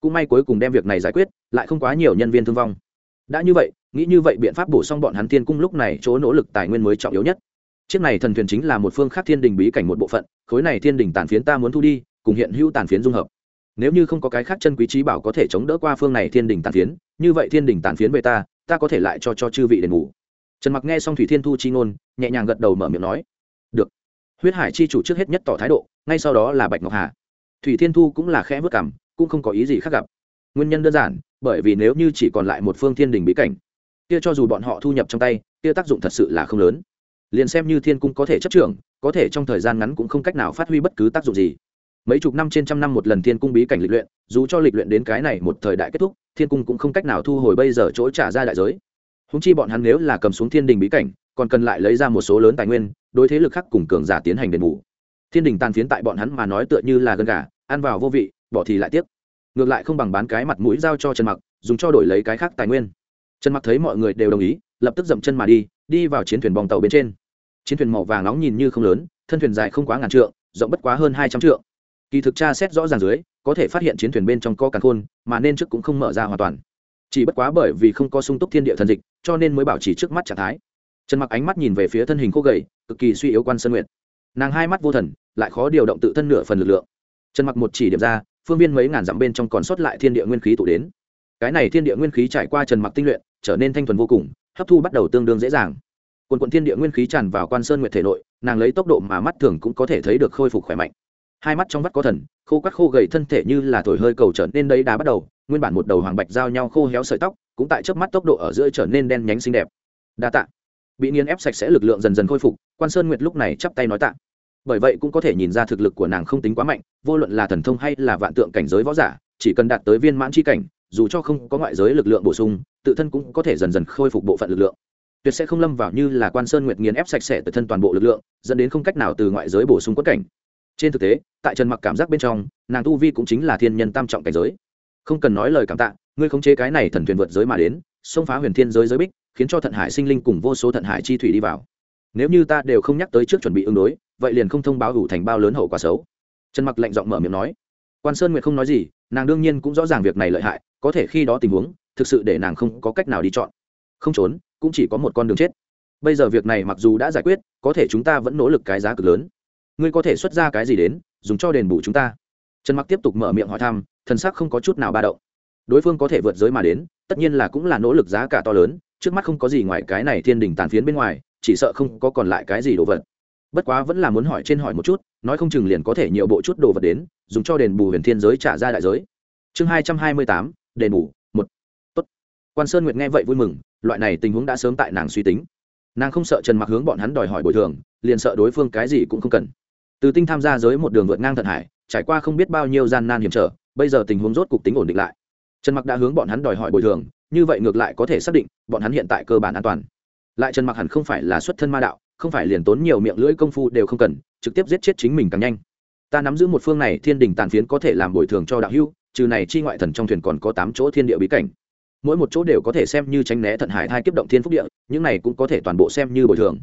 Cũng may cuối cùng đem việc này giải quyết, lại không quá nhiều nhân viên thương vong. Đã như vậy, nghĩ như vậy biện pháp bổ sung bọn hắn thiên cung lúc này chỗ nỗ lực tài nguyên mới trọng yếu nhất chiếc này thần thuyền chính là một phương khác thiên đình bí cảnh một bộ phận, khối này thiên đình tàn phiến ta muốn thu đi, cùng hiện hữu tàn phiến dung hợp. Nếu như không có cái khác chân quý trí bảo có thể chống đỡ qua phương này thiên đình tàn phiến, như vậy thiên đình tàn phiến về ta ta có thể lại cho cho chư vị đền ngủ trần mặc nghe xong thủy thiên thu chi ngôn, nhẹ nhàng gật đầu mở miệng nói, được. Huyết hải chi chủ trước hết nhất tỏ thái độ, ngay sau đó là bạch ngọc hà. Thủy thiên thu cũng là khẽ vất cảm, cũng không có ý gì khác gặp. Nguyên nhân đơn giản, bởi vì nếu như chỉ còn lại một phương thiên đình bí cảnh, kia cho dù bọn họ thu nhập trong tay, kia tác dụng thật sự là không lớn liền xem như thiên cung có thể chấp trưởng, có thể trong thời gian ngắn cũng không cách nào phát huy bất cứ tác dụng gì. Mấy chục năm trên trăm năm một lần thiên cung bí cảnh lịch luyện, dù cho lịch luyện đến cái này một thời đại kết thúc, thiên cung cũng không cách nào thu hồi bây giờ chỗ trả ra đại giới. Húng chi bọn hắn nếu là cầm xuống thiên đình bí cảnh, còn cần lại lấy ra một số lớn tài nguyên, đối thế lực khác cùng cường giả tiến hành đền bù. Thiên đình tàn phiến tại bọn hắn mà nói tựa như là gân gà, ăn vào vô vị, bỏ thì lại tiếc. Ngược lại không bằng bán cái mặt mũi giao cho trần mặc, dùng cho đổi lấy cái khác tài nguyên. Trần mặc thấy mọi người đều đồng ý, lập tức dậm chân mà đi đi vào chiến thuyền bong tàu bên trên chiến thuyền màu vàng nóng nhìn như không lớn, thân thuyền dài không quá ngàn trượng, rộng bất quá hơn hai trăm trượng. Kỳ thực tra xét rõ ràng dưới, có thể phát hiện chiến thuyền bên trong có càng khôn, mà nên trước cũng không mở ra hoàn toàn. Chỉ bất quá bởi vì không có sung túc thiên địa thần dịch, cho nên mới bảo trì trước mắt trạng thái. Trần mặc ánh mắt nhìn về phía thân hình khô gầy, cực kỳ suy yếu quan sơn nguyện nàng hai mắt vô thần, lại khó điều động tự thân nửa phần lực lượng. Trần mặc một chỉ điểm ra, phương viên mấy ngàn dặm bên trong còn sót lại thiên địa nguyên khí tụ đến. Cái này thiên địa nguyên khí trải qua trần mặc tinh luyện, trở nên thanh thuần vô cùng, hấp thu bắt đầu tương đương dễ dàng quần quận thiên địa nguyên khí tràn vào quan sơn nguyệt thể nội, nàng lấy tốc độ mà mắt thường cũng có thể thấy được khôi phục khỏe mạnh. Hai mắt trong vắt có thần, khô quắt khô gầy thân thể như là thổi hơi cầu trở nên đấy đá bắt đầu, nguyên bản một đầu hoàng bạch giao nhau khô héo sợi tóc, cũng tại trước mắt tốc độ ở giữa trở nên đen nhánh xinh đẹp. Đa tạ. Bị nghiền ép sạch sẽ lực lượng dần dần khôi phục, quan sơn nguyệt lúc này chắp tay nói tạ. Bởi vậy cũng có thể nhìn ra thực lực của nàng không tính quá mạnh, vô luận là thần thông hay là vạn tượng cảnh giới võ giả, chỉ cần đạt tới viên mãn c h i cảnh, dù cho không có ngoại giới lực lượng bổ sung, tự thân cũng có thể dần dần khôi phục bộ phận lực lượng tuyệt sẽ không lâm vào như là quan sơn nguyệt nghiền ép sạch sẽ tự thân toàn bộ lực lượng, dẫn đến không cách nào từ ngoại giới bổ sung quất cảnh. Trên thực tế, tại trần mặc cảm giác bên trong, nàng tu vi cũng chính là thiên nhân tam trọng cảnh giới. Không cần nói lời cảm tạ, ngươi khống chế cái này thần thuyền vượt giới mà đến, xông phá huyền thiên giới giới bích, khiến cho thận hải sinh linh cùng vô số thận hải chi thủy đi vào. Nếu như ta đều không nhắc tới trước chuẩn bị ứng đối, vậy liền không thông báo đủ thành bao lớn hậu quả xấu. Trần mặc lạnh giọng mở miệng nói. Quan sơn nguyệt không nói gì, nàng đương nhiên cũng rõ ràng việc này lợi hại, có thể khi đó tình huống, thực sự để nàng không có cách nào đi chọn. Không trốn cũng chỉ có một con đường chết. Bây giờ việc này mặc dù đã giải quyết, có thể chúng ta vẫn nỗ lực cái giá cực lớn. Ngươi có thể xuất ra cái gì đến, dùng cho đền bù chúng ta. Trần mặc tiếp tục mở miệng hỏi thăm, thần sắc không có chút nào ba động. Đối phương có thể vượt giới mà đến, tất nhiên là cũng là nỗ lực giá cả to lớn, trước mắt không có gì ngoài cái này thiên đình tàn phiến bên ngoài, chỉ sợ không có còn lại cái gì đồ vật. Bất quá vẫn là muốn hỏi trên hỏi một chút, nói không chừng liền có thể nhiều bộ chút đồ vật đến, dùng cho đền bù huyền thiên giới trả ra đại giới. Chương hai trăm hai mươi tám, đền bù, một. Tốt. Quan sơn nguyệt nghe vậy vui mừng loại này tình huống đã sớm tại nàng suy tính. Nàng không sợ trần mặc hướng bọn hắn đòi hỏi bồi thường, liền sợ đối phương cái gì cũng không cần. Từ tinh tham gia giới một đường vượt ngang thận hải, trải qua không biết bao nhiêu gian nan hiểm trở, bây giờ tình huống rốt cục tính ổn định lại. Trần mặc đã hướng bọn hắn đòi hỏi bồi thường, như vậy ngược lại có thể xác định, bọn hắn hiện tại cơ bản an toàn. Lại trần mặc hẳn không phải là xuất thân ma đạo, không phải liền tốn nhiều miệng lưỡi công phu đều không cần, trực tiếp giết chết chính mình càng nhanh. Ta nắm giữ một phương này thiên đình tàn phiến có thể làm bồi thường cho đạo hưu trừ này chi ngoại thần trong thuyền còn có tám chỗ thiên địa bí cảnh mỗi một chỗ đều có thể xem như tránh né thận hải thai kiếp động thiên phúc địa, những này cũng có thể toàn bộ xem như bồi thường.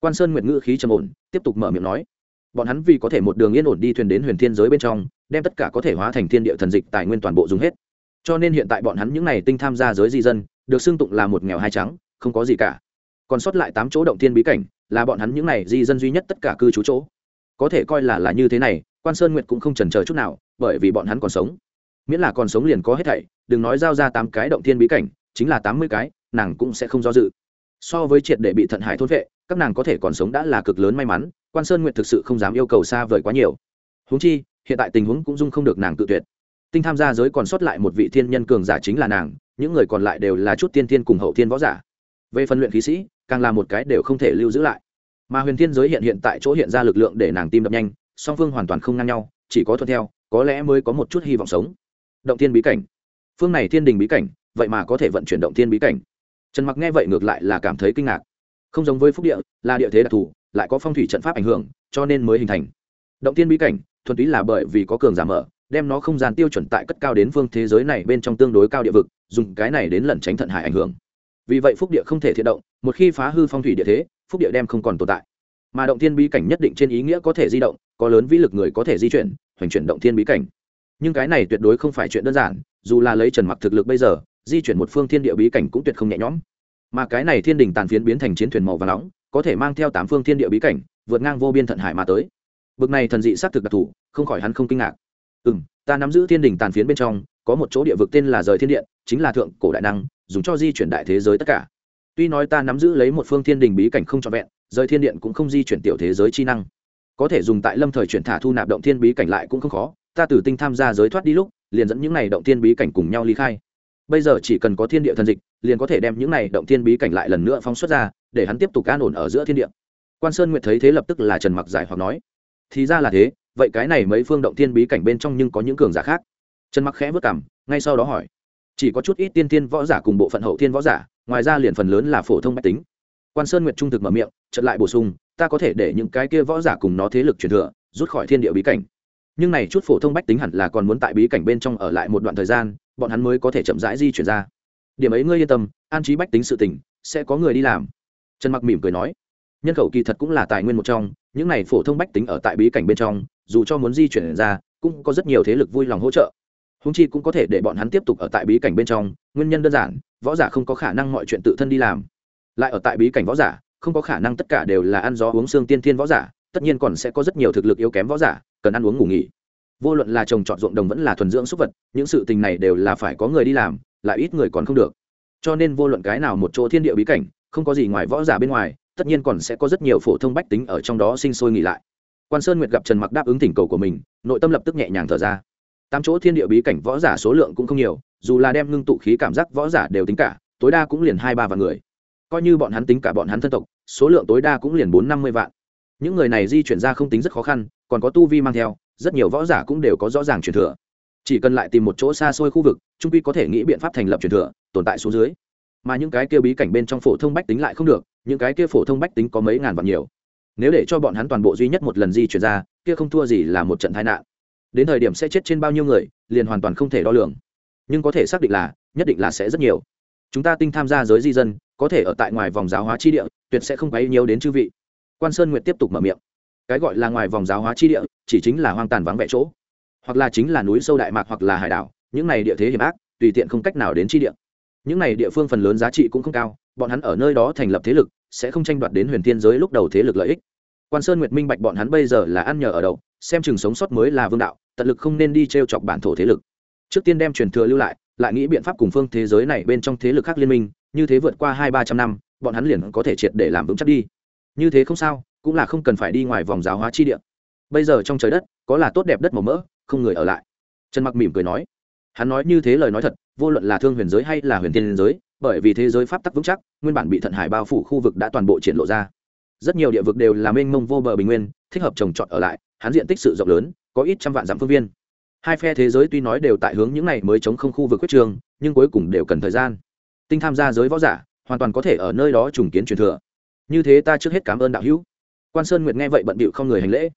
Quan sơn nguyện ngữ khí trầm ổn, tiếp tục mở miệng nói, bọn hắn vì có thể một đường yên ổn đi thuyền đến huyền thiên giới bên trong, đem tất cả có thể hóa thành thiên địa thần dịch tài nguyên toàn bộ dùng hết. Cho nên hiện tại bọn hắn những n à y tinh tham gia giới di dân, được xưng tụng là một nghèo hai trắng, không có gì cả. Còn sót lại tám chỗ động thiên bí cảnh, là bọn hắn những n à y di dân duy nhất tất cả cư trú chỗ. Có thể coi là là như thế này, quan sơn nguyệt cũng không trần c h ờ chút nào, bởi vì bọn hắn còn sống miễn là còn sống liền có hết thảy, đừng nói giao ra tám cái động thiên bí cảnh, chính là tám mươi cái, nàng cũng sẽ không do dự. So với triệt để bị thận hải thôn vệ, các nàng có thể còn sống đã là cực lớn may mắn, quan sơn nguyện thực sự không dám yêu cầu xa vời quá nhiều. Huống chi, hiện tại tình huống cũng dung không được nàng tự tuyệt. Tinh tham gia giới còn sót lại một vị thiên nhân cường giả chính là nàng, những người còn lại đều là chút tiên thiên cùng hậu thiên võ giả. Về phần luyện khí sĩ, càng là một cái đều không thể lưu giữ lại. Mà huyền thiên giới hiện hiện tại chỗ hiện ra lực lượng để nàng tim đập nhanh, song phương hoàn toàn không ngang nhau, chỉ có thuận theo, có lẽ mới có một chút hy vọng sống động thiên bí cảnh. Phương này thiên đình bí cảnh, vậy mà có thể vận chuyển động thiên bí cảnh. Trần mặc nghe vậy ngược lại là cảm thấy kinh ngạc. Không giống với phúc địa, là địa thế đặc thù, lại có phong thủy trận pháp ảnh hưởng, cho nên mới hình thành. Động thiên bí cảnh, thuần túy là bởi vì có cường giả mở, đem nó không gian tiêu chuẩn tại cất cao đến phương thế giới này bên trong tương đối cao địa vực, dùng cái này đến lẩn tránh thận hải ảnh hưởng. Vì vậy phúc địa không thể thiện động, một khi phá hư phong thủy địa thế, phúc địa đem không còn tồn tại. Mà động thiên bí cảnh nhất định trên ý nghĩa có thể di động, có lớn vĩ lực người có thể di chuyển, hoành chuyển động thiên bí cảnh nhưng cái này tuyệt đối không phải chuyện đơn giản, dù là lấy trần mặc thực lực bây giờ, di chuyển một phương thiên địa bí cảnh cũng tuyệt không nhẹ nhõm. Mà cái này thiên đình tàn phiến biến thành chiến thuyền màu và nóng, có thể mang theo tám phương thiên địa bí cảnh, vượt ngang vô biên thận hải mà tới. Bực này thần dị xác thực đặc thù, không khỏi hắn không kinh ngạc. Ừ m ta nắm giữ thiên đình tàn phiến bên trong, có một chỗ địa vực tên là rời thiên điện, chính là thượng cổ đại năng, dùng cho di chuyển đại thế giới tất cả. Tuy nói ta nắm giữ lấy một phương thiên đình bí cảnh không trọn vẹn, rời thiên điện cũng không di chuyển tiểu thế giới chi năng. Có thể dùng tại lâm thời chuyển thả thu nạp động thiên bí cảnh lại cũng không khó ta từ tinh tham gia giới thoát đi lúc, liền dẫn những này động thiên bí cảnh cùng nhau ly khai. Bây giờ chỉ cần có thiên địa thần dịch, liền có thể đem những này động thiên bí cảnh lại lần nữa phóng xuất ra, để hắn tiếp tục an ổn ở giữa thiên địa. Quan sơn nguyệt thấy thế lập tức là trần mặc giải hoặc nói, thì ra là thế, vậy cái này mấy phương động thiên bí cảnh bên trong nhưng có những cường giả khác? Trần mặc khẽ vất cảm ngay sau đó hỏi, chỉ có chút ít tiên tiên võ giả cùng bộ phận hậu thiên võ giả, ngoài ra liền phần lớn là phổ thông mách tính. Quan sơn nguyệt trung thực mở miệng, chợt lại bổ sung, ta có thể để những cái kia võ giả cùng nó thế lực truyền thừa, rút khỏi thiên địa bí cảnh nhưng này chút phổ thông bách tính hẳn là còn muốn tại bí cảnh bên trong ở lại một đoạn thời gian, bọn hắn mới có thể chậm rãi di chuyển ra. Điểm ấy ngươi yên tâm, an trí bách tính sự tỉnh sẽ có người đi làm. Trần mặc mỉm cười nói. Nhân khẩu kỳ thật cũng là tài nguyên một trong, những này phổ thông bách tính ở tại bí cảnh bên trong, dù cho muốn di chuyển ra, cũng có rất nhiều thế lực vui lòng hỗ trợ. Húng chi cũng có thể để bọn hắn tiếp tục ở tại bí cảnh bên trong, nguyên nhân đơn giản, võ giả không có khả năng mọi chuyện tự thân đi làm. Lại ở tại bí cảnh võ giả, không có khả năng tất cả đều là ăn gió uống xương tiên thiên võ giả, tất nhiên còn sẽ có rất nhiều thực lực yếu kém võ giả cần ăn uống ngủ nghỉ. Vô luận là trồng trọt ruộng đồng vẫn là thuần dưỡng súc vật, những sự tình này đều là phải có người đi làm, lại ít người còn không được. Cho nên vô luận cái nào một chỗ thiên địa bí cảnh, không có gì ngoài võ giả bên ngoài, tất nhiên còn sẽ có rất nhiều phổ thông bách tính ở trong đó sinh sôi nghỉ lại. Quan sơn nguyệt gặp trần mặc đáp ứng thỉnh cầu của mình, nội tâm lập tức nhẹ nhàng thở ra. Tám chỗ thiên địa bí cảnh võ giả số lượng cũng không nhiều, dù là đem ngưng tụ khí cảm giác võ giả đều tính cả, tối đa cũng liền hai ba vạn người. Coi như bọn hắn tính cả bọn hắn thân tộc, số lượng tối đa cũng liền bốn năm mươi vạn. Những người này di chuyển ra không tính rất khó khăn còn có tu vi mang theo, rất nhiều võ giả cũng đều có rõ ràng truyền thừa. Chỉ cần lại tìm một chỗ xa xôi khu vực, trung quy có thể nghĩ biện pháp thành lập truyền thừa, tồn tại xuống dưới. Mà những cái kia bí cảnh bên trong phổ thông bách tính lại không được, những cái kia phổ thông bách tính có mấy ngàn vạn nhiều. Nếu để cho bọn hắn toàn bộ duy nhất một lần di chuyển ra, kia không thua gì là một trận tai nạn. Đến thời điểm sẽ chết trên bao nhiêu người, liền hoàn toàn không thể đo lường. Nhưng có thể xác định là, nhất định là sẽ rất nhiều. Chúng ta tinh tham gia giới di dân, có thể ở tại ngoài vòng giáo hóa chi địa, tuyệt sẽ không quấy nhiều đến chư vị. Quan sơn nguyệt tiếp tục mở miệng cái gọi là ngoài vòng giáo hóa chi địa, chỉ chính là hoang tàn vắng vẻ chỗ. Hoặc là chính là núi sâu đại mạc hoặc là hải đảo, những này địa thế hiểm ác, tùy tiện không cách nào đến chi địa. Những này địa phương phần lớn giá trị cũng không cao, bọn hắn ở nơi đó thành lập thế lực, sẽ không tranh đoạt đến huyền thiên giới lúc đầu thế lực lợi ích. Quan sơn nguyệt minh bạch bọn hắn bây giờ là ăn nhờ ở đậu xem chừng sống sót mới là vương đạo, tận lực không nên đi t r e o chọc bản thổ thế lực. Trước tiên đem truyền thừa lưu lại lại nghĩ biện pháp cùng phương thế giới này bên trong thế lực khác liên minh, như thế vượt qua hai ba trăm năm, bọn hắn liền có thể triệt để làm vững chắc đi. Như thế không sao cũng là không cần phải đi ngoài vòng giáo hóa chi địa. Bây giờ trong trời đất, có là tốt đẹp đất màu mỡ, không người ở lại. Trần mặc mỉm cười nói. Hắn nói như thế lời nói thật, vô luận là thương huyền giới hay là huyền tiên giới, bởi vì thế giới pháp tắc vững chắc, nguyên bản bị thận hải bao phủ khu vực đã toàn bộ triển lộ ra. Rất nhiều địa vực đều là mênh mông vô bờ bình nguyên, thích hợp trồng trọt ở lại, hắn diện tích sự rộng lớn, có ít trăm vạn dặm phương viên. Hai phe thế giới tuy nói đều tại hướng những này mới chống không khu vực quyết trường, nhưng cuối cùng đều cần thời gian. Tinh tham gia giới võ giả, hoàn toàn có thể ở nơi đó trùng kiến truyền thừa. Như thế ta trước hết cảm ơn đạo hữu quan sơn nguyệt nghe vậy bận bịu không người hành lễ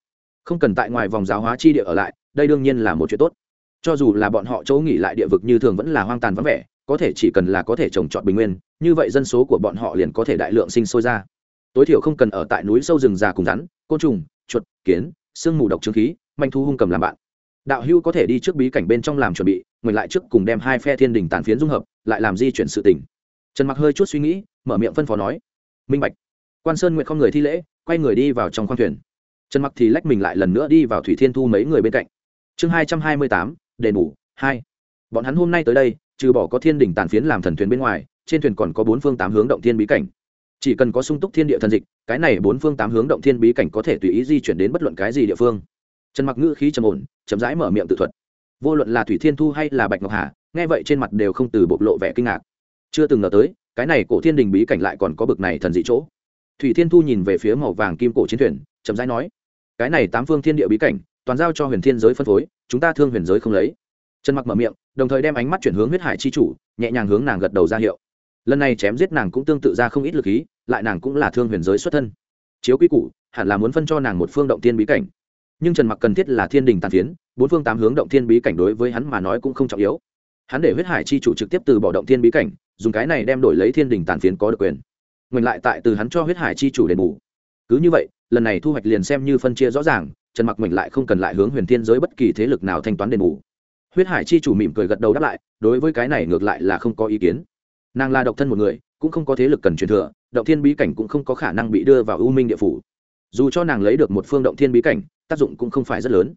không cần tại ngoài vòng giáo hóa chi địa ở lại đây đương nhiên là một chuyện tốt cho dù là bọn họ chỗ nghỉ lại địa vực như thường vẫn là hoang tàn vắng vẻ có thể chỉ cần là có thể trồng trọt bình nguyên như vậy dân số của bọn họ liền có thể đại lượng sinh sôi ra tối thiểu không cần ở tại núi sâu rừng già cùng rắn côn trùng chuột kiến sương mù độc trướng khí manh thu hung cầm làm bạn đạo hưu có thể đi trước bí cảnh bên trong làm chuẩn bị ngừng lại trước cùng đem hai phe thiên đình tàn phiến dung hợp lại làm di chuyển sự tình trần mặc hơi chút suy nghĩ mở miệng phân phó nói minh bạch quan sơn nguyện không người thi lễ quay người đi vào trong khoang thuyền. Trần mặc thì lách mình lại lần nữa đi vào thủy thiên thu mấy người bên cạnh. Chương hai trăm hai mươi tám, đền ngủ hai. Bọn hắn hôm nay tới đây, trừ bỏ có thiên đình tàn phiến làm thần thuyền bên ngoài, trên thuyền còn có bốn phương tám hướng động thiên bí cảnh. Chỉ cần có sung túc thiên địa thần dịch, cái này bốn phương tám hướng động thiên bí cảnh có thể tùy ý di chuyển đến bất luận cái gì địa phương. Trần mặc ngữ khí trầm ổn, chậm rãi mở miệng tự thuật. Vô luận là thủy thiên thu hay là bạch ngọc hà, nghe vậy trên mặt đều không từ bộc lộ vẻ kinh ngạc. Chưa từng ngờ tới, cái này cổ thiên đình bí cảnh lại còn có bực này thần dị chỗ thủy thiên thu nhìn về phía màu vàng kim cổ chiến thuyền, chậm rãi nói, cái này tám phương thiên địa bí cảnh, toàn giao cho huyền thiên giới phân phối, chúng ta thương huyền giới không lấy. Trần mặc mở miệng, đồng thời đem ánh mắt chuyển hướng huyết hải chi chủ, nhẹ nhàng hướng nàng gật đầu ra hiệu. Lần này chém giết nàng cũng tương tự ra không ít lực ý, lại nàng cũng là thương huyền giới xuất thân. Chiếu quy củ, hẳn là muốn phân cho nàng một phương động tiên bí cảnh. Nhưng trần mặc cần thiết là thiên đình tàn phiến, bốn phương tám hướng động thiên bí cảnh đối với hắn mà nói cũng không trọng yếu. Hắn để huyết hải chi chủ trực tiếp từ bỏ động thiên bí cảnh, dùng cái này đem đổi lấy thiên đình tàn phiến có được quyền ngừng lại tại từ hắn cho huyết hải chi chủ đền bù. Cứ như vậy, lần này thu hoạch liền xem như phân chia rõ ràng, trần mặc mình lại không cần lại hướng huyền thiên giới bất kỳ thế lực nào thanh toán đền bù. Huyết hải chi chủ mỉm cười gật đầu đáp lại, đối với cái này ngược lại là không có ý kiến. Nàng là độc thân một người, cũng không có thế lực cần truyền thừa, động thiên bí cảnh cũng không có khả năng bị đưa vào u minh địa phủ. Dù cho nàng lấy được một phương động thiên bí cảnh, tác dụng cũng không phải rất lớn.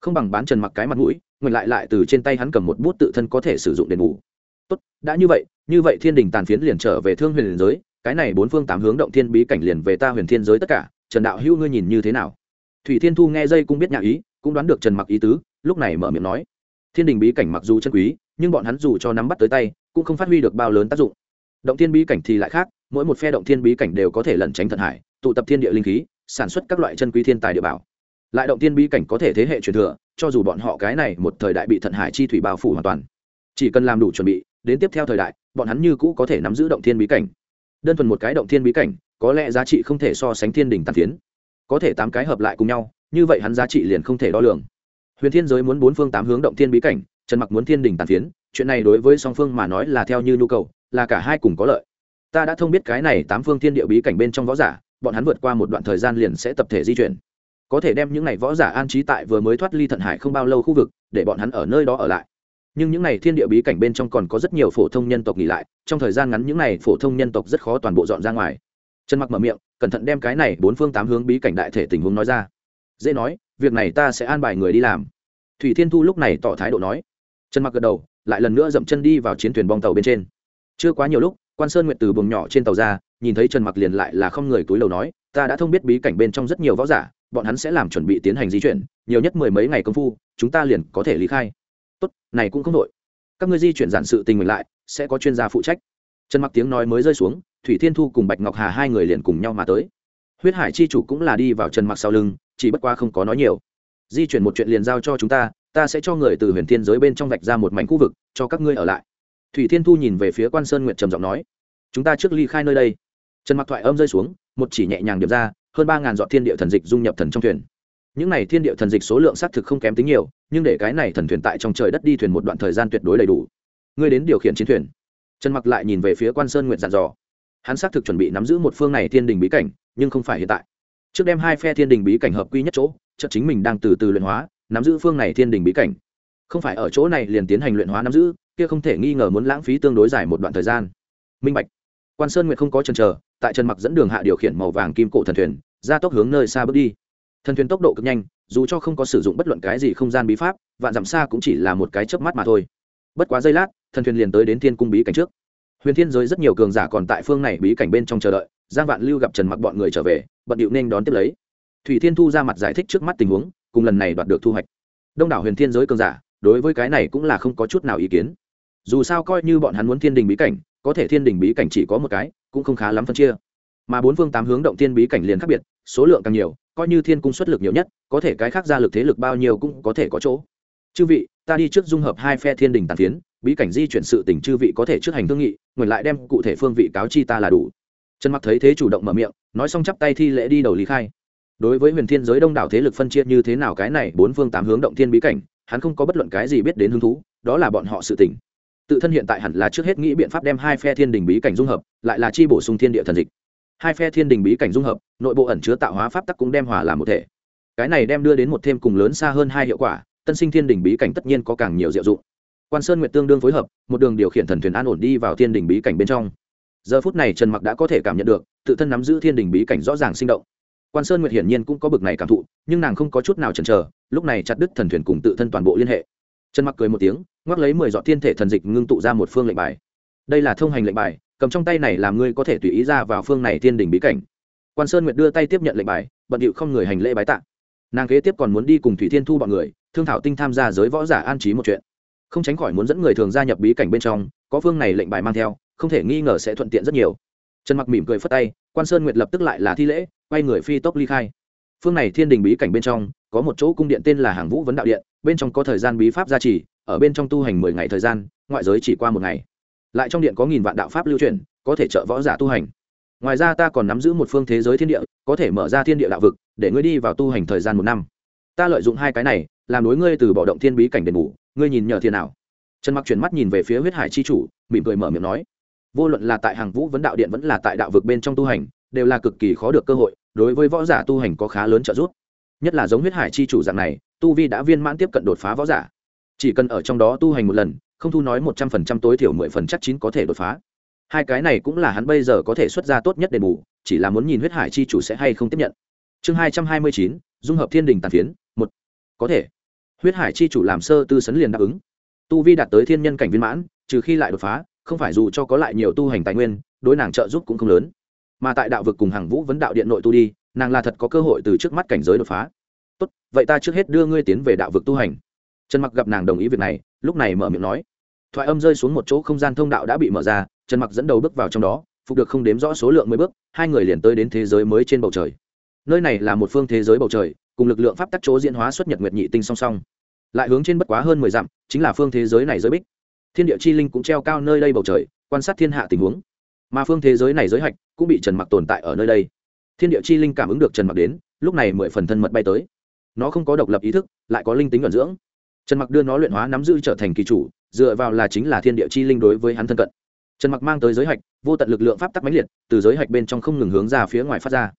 Không bằng bán trần mặc cái mặt mũi ngừng lại lại từ trên tay hắn cầm một bút tự thân có thể sử dụng đền bù. Tốt, đã như vậy như vậy thiên đình tàn phiến liền trở về thương huyền giới cái này bốn phương tám hướng động thiên bí cảnh liền về ta huyền thiên giới tất cả, trần đạo hữu ngươi nhìn như thế nào? Thủy thiên thu nghe dây cũng biết nhà ý, cũng đoán được trần mặc ý tứ, lúc này mở miệng nói. Thiên đình bí cảnh mặc dù chân quý, nhưng bọn hắn dù cho nắm bắt tới tay, cũng không phát huy được bao lớn tác dụng. Động thiên bí cảnh thì lại khác, mỗi một phe động thiên bí cảnh đều có thể lẩn tránh thần hải, tụ tập thiên địa linh khí, sản xuất các loại chân quý thiên tài địa bảo. Lại động thiên bí cảnh có thể thế hệ truyền thừa, cho dù bọn họ cái này một thời đại bị thần hải chi thủy bao phủ hoàn toàn, chỉ cần làm đủ chuẩn bị, đến tiếp theo thời đại, bọn hắn như cũ có thể nắm giữ động thiên bí cảnh đơn thuần một cái động thiên bí cảnh, có lẽ giá trị không thể so sánh thiên đình tàn phiến. Có thể tám cái hợp lại cùng nhau, như vậy hắn giá trị liền không thể đo lường. Huyền thiên giới muốn bốn phương tám hướng động thiên bí cảnh, trần mặc muốn thiên đình tàn phiến, chuyện này đối với song phương mà nói là theo như nhu cầu, là cả hai cùng có lợi. Ta đã thông biết cái này tám phương thiên địa bí cảnh bên trong võ giả, bọn hắn vượt qua một đoạn thời gian liền sẽ tập thể di chuyển. Có thể đem những này võ giả an trí tại vừa mới thoát ly thận hải không bao lâu khu vực, để bọn hắn ở nơi đó ở lại nhưng những này thiên địa bí cảnh bên trong còn có rất nhiều phổ thông nhân tộc nghỉ lại, trong thời gian ngắn những này phổ thông nhân tộc rất khó toàn bộ dọn ra ngoài. Trần mặc mở miệng, cẩn thận đem cái này bốn phương tám hướng bí cảnh đại thể tình huống nói ra. Dễ nói, việc này ta sẽ an bài người đi làm. Thủy thiên thu lúc này tỏ thái độ nói. Trần mặc gật đầu, lại lần nữa dậm chân đi vào chiến thuyền bong tàu bên trên. Chưa quá nhiều lúc, quan sơn nguyện từ buồng nhỏ trên tàu ra, nhìn thấy trần mặc liền lại là không người túi đầu nói, ta đã thông biết bí cảnh bên trong rất nhiều võ giả, bọn hắn sẽ làm chuẩn bị tiến hành di chuyển, nhiều nhất mười mấy ngày công phu, chúng ta liền có thể lý khai tốt, này cũng không đội các ngươi di chuyển giản sự tình mình lại, sẽ có chuyên gia phụ trách. Trần mặc tiếng nói mới rơi xuống, thủy thiên thu cùng bạch ngọc hà hai người liền cùng nhau mà tới. Huyết hải chi chủ cũng là đi vào trần mặc sau lưng, chỉ bất qua không có nói nhiều. Di chuyển một chuyện liền giao cho chúng ta ta sẽ cho người từ huyền thiên giới bên trong vạch ra một mảnh khu vực, cho các ngươi ở lại. Thủy thiên thu nhìn về phía quan sơn nguyệt trầm giọng nói, chúng ta trước ly khai nơi đây. Trần mặc thoại âm rơi xuống, một chỉ nhẹ nhàng điệp ra, hơn ba ngàn dọn thiên địa thần dịch dung nhập thần trong thuyền những này thiên địa thần dịch số lượng xác thực không kém tính nhiều, nhưng để cái này thần thuyền tại trong trời đất đi thuyền một đoạn thời gian tuyệt đối đầy đủ. Ngươi đến điều khiển chiến thuyền. Trần mặc lại nhìn về phía quan sơn nguyện dặn dò. Hắn xác thực chuẩn bị nắm giữ một phương này thiên đình bí cảnh, nhưng không phải hiện tại. Trước đem hai phe thiên đình bí cảnh hợp quy nhất chỗ chợ chính mình đang từ từ luyện hóa, nắm giữ phương này thiên đình bí cảnh. Không phải ở chỗ này liền tiến hành luyện hóa nắm giữ, kia không thể nghi ngờ muốn lãng phí tương đối dài một đoạn thời gian. Minh bạch. Quan sơn nguyện không có chần chờ, tại trần mặc dẫn đường hạ điều khiển màu vàng kim cổ thần thuyền, ra tốc hướng nơi xa bước đi thần thuyền tốc độ cực nhanh, dù cho không có sử dụng bất luận cái gì không gian bí pháp, vạn dặm xa cũng chỉ là một cái chớp mắt mà thôi. Bất quá giây lát, thần thuyền liền tới đến thiên cung bí cảnh trước. Huyền thiên giới rất nhiều cường giả còn tại phương này bí cảnh bên trong chờ đợi, giang vạn lưu gặp trần mặc bọn người trở về, bận điệu nên đón tiếp lấy. Thủy thiên thu ra mặt giải thích trước mắt tình huống, cùng lần này đoạt được thu hoạch. Đông đảo huyền thiên giới cường giả, đối với cái này cũng là không có chút nào ý kiến. Dù sao coi như bọn hắn muốn thiên đình bí cảnh, có thể thiên đình bí cảnh chỉ có một cái, cũng không khá lắm phân chia. Mà bốn phương tám hướng động thiên bí cảnh liền khác biệt, số lượng càng nhiều coi như thiên cung xuất lực nhiều nhất, có thể cái khác ra lực thế lực bao nhiêu cũng có thể có chỗ. Chư vị, ta đi trước dung hợp hai phe thiên đình tàn phiến, bí cảnh di chuyển sự tình chư vị có thể trước hành thương nghị, nguyện lại đem cụ thể phương vị cáo chi ta là đủ. Trần mặc thấy thế chủ động mở miệng, nói xong chắp tay thi lễ đi đầu lý khai. Đối với huyền thiên giới đông đảo thế lực phân chia như thế nào cái này, bốn phương tám hướng động thiên bí cảnh, hắn không có bất luận cái gì biết đến hứng thú, đó là bọn họ sự tỉnh tự thân hiện tại hẳn là trước hết nghĩ biện pháp đem hai phe thiên đình bí cảnh dung hợp, lại là chi bổ sung thiên địa thần dịch hai phe thiên đình bí cảnh dung hợp, nội bộ ẩn chứa tạo hóa pháp tắc cũng đem hòa làm một thể. Cái này đem đưa đến một thêm cùng lớn xa hơn hai hiệu quả, tân sinh thiên đình bí cảnh tất nhiên có càng nhiều diệu dụng. Quan sơn nguyện tương đương phối hợp, một đường điều khiển thần thuyền an ổn đi vào thiên đình bí cảnh bên trong. Giờ phút này trần mặc đã có thể cảm nhận được, tự thân nắm giữ thiên đình bí cảnh rõ ràng sinh động. Quan sơn nguyệt hiển nhiên cũng có bực này cảm thụ, nhưng nàng không có chút nào chần chờ, lúc này chặt đứt thần thuyền cùng tự thân toàn bộ liên hệ. Trần mặc cười một tiếng, ngoắc lấy mười dọn thiên thể thần dịch ngưng tụ ra một phương lệnh bài. Đây là thông hành lệnh bài cầm trong tay này làm ngươi có thể tùy ý ra vào phương này thiên đình bí cảnh. Quan sơn nguyệt đưa tay tiếp nhận lệnh bài, bận điệu không người hành lễ bái tạ. Nàng kế tiếp còn muốn đi cùng thủy thiên thu bọn người, thương thảo tinh tham gia giới võ giả an trí một chuyện. Không tránh khỏi muốn dẫn người thường gia nhập bí cảnh bên trong, có phương này lệnh bài mang theo, không thể nghi ngờ sẽ thuận tiện rất nhiều. Trần mặc mỉm cười phất tay, quan sơn nguyệt lập tức lại là thi lễ, quay người phi tốc ly khai. Phương này thiên đình bí cảnh bên trong, có một chỗ cung điện tên là hàng vũ vấn đạo điện, bên trong có thời gian bí pháp gia trì, ở bên trong tu hành mười ngày thời gian, ngoại giới chỉ qua một ngày lại trong điện có nghìn vạn đạo pháp lưu truyền, có thể trợ võ giả tu hành. Ngoài ra ta còn nắm giữ một phương thế giới thiên địa, có thể mở ra thiên địa đạo vực, để ngươi đi vào tu hành thời gian một năm. Ta lợi dụng hai cái này, làm đối ngươi từ bỏ động thiên bí cảnh đền bù, ngươi nhìn nhờ thiên nào? Trần mặc chuyển mắt nhìn về phía huyết hải chi chủ, mỉm cười mở miệng nói, vô luận là tại hàng vũ vấn đạo điện vẫn là tại đạo vực bên trong tu hành, đều là cực kỳ khó được cơ hội, đối với võ giả tu hành có khá lớn trợ giúp. Nhất là giống huyết hải chi chủ dạng này, tu vi đã viên mãn tiếp cận đột phá võ giả. Chỉ cần ở trong đó tu hành một lần không thu nói một trăm phần trăm tối thiểu mười phần chắc chín có thể đột phá. Hai cái này cũng là hắn bây giờ có thể xuất ra tốt nhất đền bù, chỉ là muốn nhìn huyết hải chi chủ sẽ hay không tiếp nhận. Chương hai trăm hai mươi chín, dung hợp thiên đình tàn phiến, một. Có thể. Huyết hải chi chủ làm sơ tư sấn liền đáp ứng. Tu vi đạt tới thiên nhân cảnh viên mãn, trừ khi lại đột phá, không phải dù cho có lại nhiều tu hành tài nguyên, đối nàng trợ giúp cũng không lớn. Mà tại đạo vực cùng hàng vũ vấn đạo điện nội tu đi, nàng là thật có cơ hội từ trước mắt cảnh giới đột phá. Tốt, vậy ta trước hết đưa ngươi tiến về đạo vực tu hành. Trần mặc gặp nàng đồng ý việc này, lúc này mở miệng nói thoại âm rơi xuống một chỗ không gian thông đạo đã bị mở ra, trần mặc dẫn đầu bước vào trong đó, phục được không đếm rõ số lượng mới bước, hai người liền tới đến thế giới mới trên bầu trời. Nơi này là một phương thế giới bầu trời, cùng lực lượng pháp tắc chỗ diễn hóa xuất nhật nguyệt nhị tinh song song. Lại hướng trên bất quá hơn mười dặm, chính là phương thế giới này giới bích. Thiên địa chi linh cũng treo cao nơi đây bầu trời, quan sát thiên hạ tình huống. Mà phương thế giới này giới hạch cũng bị trần mặc tồn tại ở nơi đây. Thiên địa chi linh cảm ứng được trần mặc đến, lúc này mười phần thân mật bay tới. Nó không có độc lập ý thức, lại có linh tính luận dưỡng trần mặc đưa nó luyện hóa nắm giữ trở thành kỳ chủ, dựa vào là chính là thiên địa chi linh đối với hắn thân cận. Trần mặc mang tới giới hạch, vô tận lực lượng pháp tắc mãnh liệt, từ giới hạch bên trong không ngừng hướng ra phía ngoài phát ra.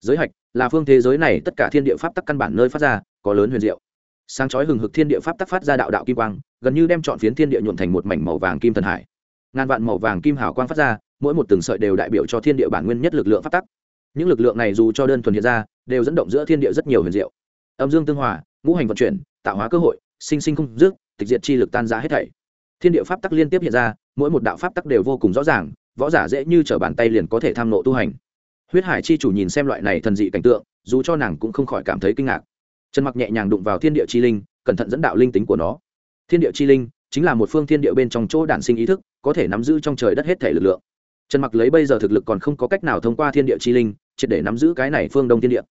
Giới hạch là phương thế giới này tất cả thiên địa pháp tắc căn bản nơi phát ra, có lớn huyền diệu. Sáng chói hừng hực thiên địa pháp tắc phát ra đạo đạo kim quang, gần như đem chọn phiến thiên địa nhuộn thành một mảnh màu vàng kim thần hải. Ngàn vạn màu vàng kim hào quang phát ra, mỗi một từng sợi đều đại biểu cho thiên địa bản nguyên nhất lực lượng pháp tắc. Những lực lượng này dù cho đơn thuần hiện ra, đều dẫn động giữa thiên địa rất nhiều huyền diệu. Âm dương tương hòa, ngũ hành vận chuyển, tạo hóa cơ hội sinh sinh không dứt, tịch diệt chi lực tan ra hết thảy. Thiên địa pháp tắc liên tiếp hiện ra, mỗi một đạo pháp tắc đều vô cùng rõ ràng, võ giả dễ như trở bàn tay liền có thể tham nộ tu hành. Huyết hải chi chủ nhìn xem loại này thần dị cảnh tượng, dù cho nàng cũng không khỏi cảm thấy kinh ngạc. Trần mặc nhẹ nhàng đụng vào thiên địa chi linh, cẩn thận dẫn đạo linh tính của nó. Thiên địa chi linh chính là một phương thiên địa bên trong chỗ đản sinh ý thức, có thể nắm giữ trong trời đất hết thể lực lượng. Trần mặc lấy bây giờ thực lực còn không có cách nào thông qua thiên địa chi linh, triệt để nắm giữ cái này phương đông thiên địa.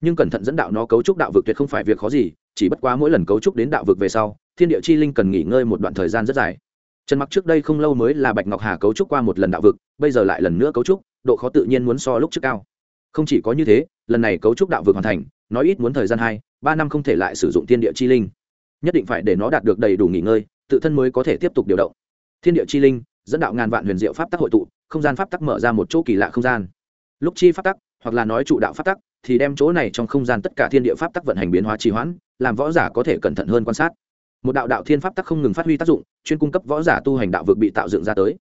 Nhưng cẩn thận dẫn đạo nó cấu trúc đạo vực tuyệt không phải việc khó gì chỉ bất quá mỗi lần cấu trúc đến đạo vực về sau, thiên địa chi linh cần nghỉ ngơi một đoạn thời gian rất dài. Trần mặc trước đây không lâu mới là bạch ngọc hà cấu trúc qua một lần đạo vực, bây giờ lại lần nữa cấu trúc, độ khó tự nhiên muốn so lúc trước cao. Không chỉ có như thế, lần này cấu trúc đạo vực hoàn thành, nói ít muốn thời gian hai, ba năm không thể lại sử dụng thiên địa chi linh. Nhất định phải để nó đạt được đầy đủ nghỉ ngơi, tự thân mới có thể tiếp tục điều động. Thiên địa chi linh, dẫn đạo ngàn vạn huyền diệu pháp tắc hội tụ, không gian pháp tắc mở ra một chỗ kỳ lạ không gian. Lúc chi pháp tắc, hoặc là nói trụ đạo pháp tắc thì đem chỗ này trong không gian tất cả thiên địa pháp tắc vận hành biến hóa trì hoãn, làm võ giả có thể cẩn thận hơn quan sát. Một đạo đạo thiên pháp tắc không ngừng phát huy tác dụng, chuyên cung cấp võ giả tu hành đạo vực bị tạo dựng ra tới.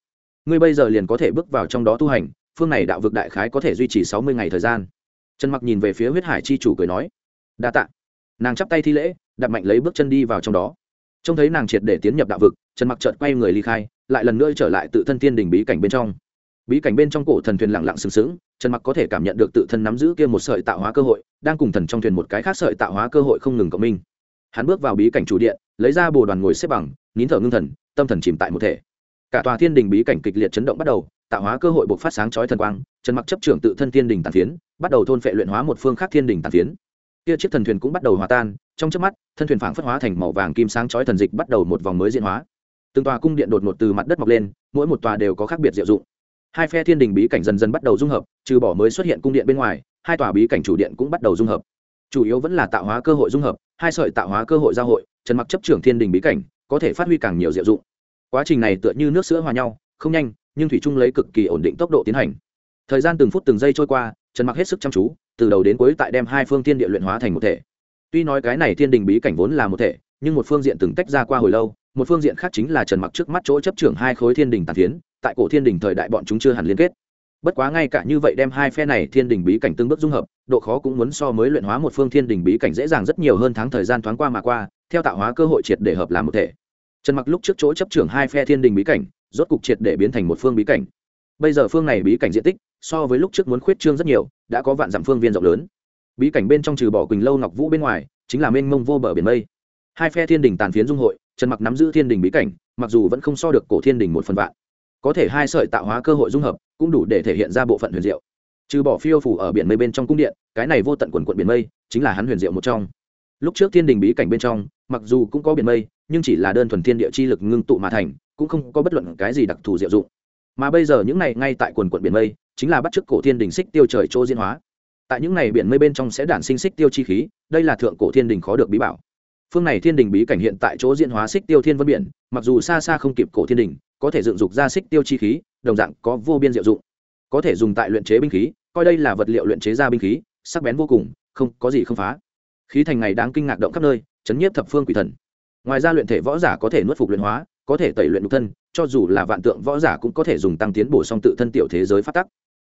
Ngươi bây giờ liền có thể bước vào trong đó tu hành, phương này đạo vực đại khái có thể duy trì sáu mươi ngày thời gian. Trần mặc nhìn về phía huyết hải chi chủ cười nói, đa tạ. Nàng chắp tay thi lễ đặt mạnh lấy bước chân đi vào trong đó. Trông thấy nàng triệt để tiến nhập đạo vực, trần mặc chợt quay người ly khai, lại lần nữa trở lại tự thân tiên đình bí cảnh bên trong. Bí cảnh bên trong cổ thần thuyền lặng lặng sừng sững trần mặc có thể cảm nhận được tự thân nắm giữ kia một sợi tạo hóa cơ hội, đang cùng thần trong thuyền một cái khác sợi tạo hóa cơ hội không ngừng cộng minh. Hắn bước vào bí cảnh chủ điện, lấy ra bồ đoàn ngồi xếp bằng, nín thở ngưng thần, tâm thần chìm tại một thể. Cả tòa thiên đình bí cảnh kịch liệt chấn động bắt đầu, tạo hóa cơ hội buộc phát sáng chói thần quang, trần mặc chấp trưởng tự thân thiên đình tàn phiến, bắt đầu thôn phệ luyện hóa một phương khác thiên đình tàn phiến. Kia chiếc thần thuyền cũng bắt đầu hòa tan, trong chớp mắt, thân thuyền phảng phất hóa thành màu vàng kim sáng chói thần dịch bắt đầu một vòng mới diễn hóa. Từng tòa cung điện đột ngột từ mặt đất mọc lên, mỗi một tòa đều có khác biệt diệu dụng hai phe thiên đình bí cảnh dần dần bắt đầu dung hợp, trừ bỏ mới xuất hiện cung điện bên ngoài, hai tòa bí cảnh chủ điện cũng bắt đầu dung hợp. Chủ yếu vẫn là tạo hóa cơ hội dung hợp, hai sợi tạo hóa cơ hội giao hội, trần mặc chấp trưởng thiên đình bí cảnh, có thể phát huy càng nhiều diệu dụng. Quá trình này tựa như nước sữa hòa nhau, không nhanh, nhưng thủy trung lấy cực kỳ ổn định tốc độ tiến hành. Thời gian từng phút từng giây trôi qua, trần mặc hết sức chăm chú, từ đầu đến cuối tại đem hai phương thiên địa luyện hóa thành một thể. Tuy nói cái này thiên đình bí cảnh vốn là một thể, nhưng một phương diện từng tách ra qua hồi lâu một phương diện khác chính là trần mặc trước mắt chỗ chấp trưởng hai khối thiên đình tàn phiến, tại cổ thiên đình thời đại bọn chúng chưa hẳn liên kết. Bất quá ngay cả như vậy đem hai phe này thiên đình bí cảnh tương bước dung hợp, độ khó cũng muốn so mới luyện hóa một phương thiên đình bí cảnh dễ dàng rất nhiều hơn tháng thời gian thoáng qua mà qua, theo tạo hóa cơ hội triệt để hợp làm một thể. Trần mặc lúc trước chỗ chấp trưởng hai phe thiên đình bí cảnh, rốt cục triệt để biến thành một phương bí cảnh. Bây giờ phương này bí cảnh diện tích, so với lúc trước muốn khuyết trương rất nhiều, đã có vạn dặm phương viên rộng lớn. Bí cảnh bên trong trừ bỏ quỳnh lâu ngọc vũ bên ngoài, chính là mênh mông vô bờ biển mây hai phe thiên đình tàn phiến dung hội, trần mặc nắm giữ thiên đình bí cảnh, mặc dù vẫn không so được cổ thiên đình một phần vạn. Có thể hai sợi tạo hóa cơ hội dung hợp, cũng đủ để thể hiện ra bộ phận huyền diệu. Trừ bỏ phiêu phủ ở biển mây bên trong cung điện, cái này vô tận quần quận biển mây, chính là hắn huyền diệu một trong. Lúc trước thiên đình bí cảnh bên trong, mặc dù cũng có biển mây, nhưng chỉ là đơn thuần thiên địa chi lực ngưng tụ mà thành, cũng không có bất luận cái gì đặc thù diệu dụng. Mà bây giờ những này ngay tại quần quận biển mây, chính là bắt chước cổ thiên đình xích tiêu trời chỗ diễn hóa. Tại những này biển mây bên trong sẽ đản sinh xích tiêu chi khí, đây là thượng cổ thiên đình khó được bí bảo phương này thiên đình bí cảnh hiện tại chỗ diễn hóa xích tiêu thiên vân biển, mặc dù xa xa không kịp cổ thiên đình, có thể dựng dục ra xích tiêu chi khí, đồng dạng có vô biên diệu dụng. Có thể dùng tại luyện chế binh khí, coi đây là vật liệu luyện chế ra binh khí, sắc bén vô cùng, không có gì không phá. Khí thành ngày đáng kinh ngạc động khắp nơi, chấn nhiếp thập phương quỷ thần. Ngoài ra luyện thể võ giả có thể nuốt phục luyện hóa, có thể tẩy luyện nhục thân, cho dù là vạn tượng võ giả cũng có thể dùng tăng tiến bổ song tự thân tiểu thế giới phát tắc.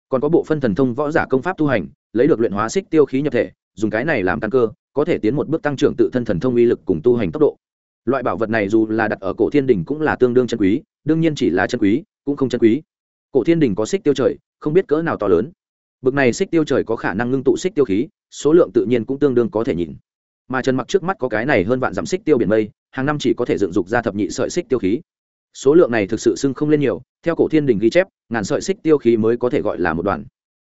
Còn có bộ phân thần thông võ giả công pháp tu hành, lấy được luyện hóa xích tiêu khí nhập thể, dùng cái này làm căn cơ có thể tiến một bước tăng trưởng tự thân thần thông uy lực cùng tu hành tốc độ. Loại bảo vật này dù là đặt ở cổ thiên đình cũng là tương đương chân quý, đương nhiên chỉ là chân quý, cũng không chân quý. Cổ thiên đình có xích tiêu trời, không biết cỡ nào to lớn. Bực này xích tiêu trời có khả năng ngưng tụ xích tiêu khí, số lượng tự nhiên cũng tương đương có thể nhìn. Mà trần mặc trước mắt có cái này hơn vạn dặm xích tiêu biển mây, hàng năm chỉ có thể dựng dục ra thập nhị sợi xích tiêu khí. Số lượng này thực sự xưng không lên nhiều, theo cổ thiên đình ghi chép, ngàn sợi xích tiêu khí mới có thể gọi là một đoàn.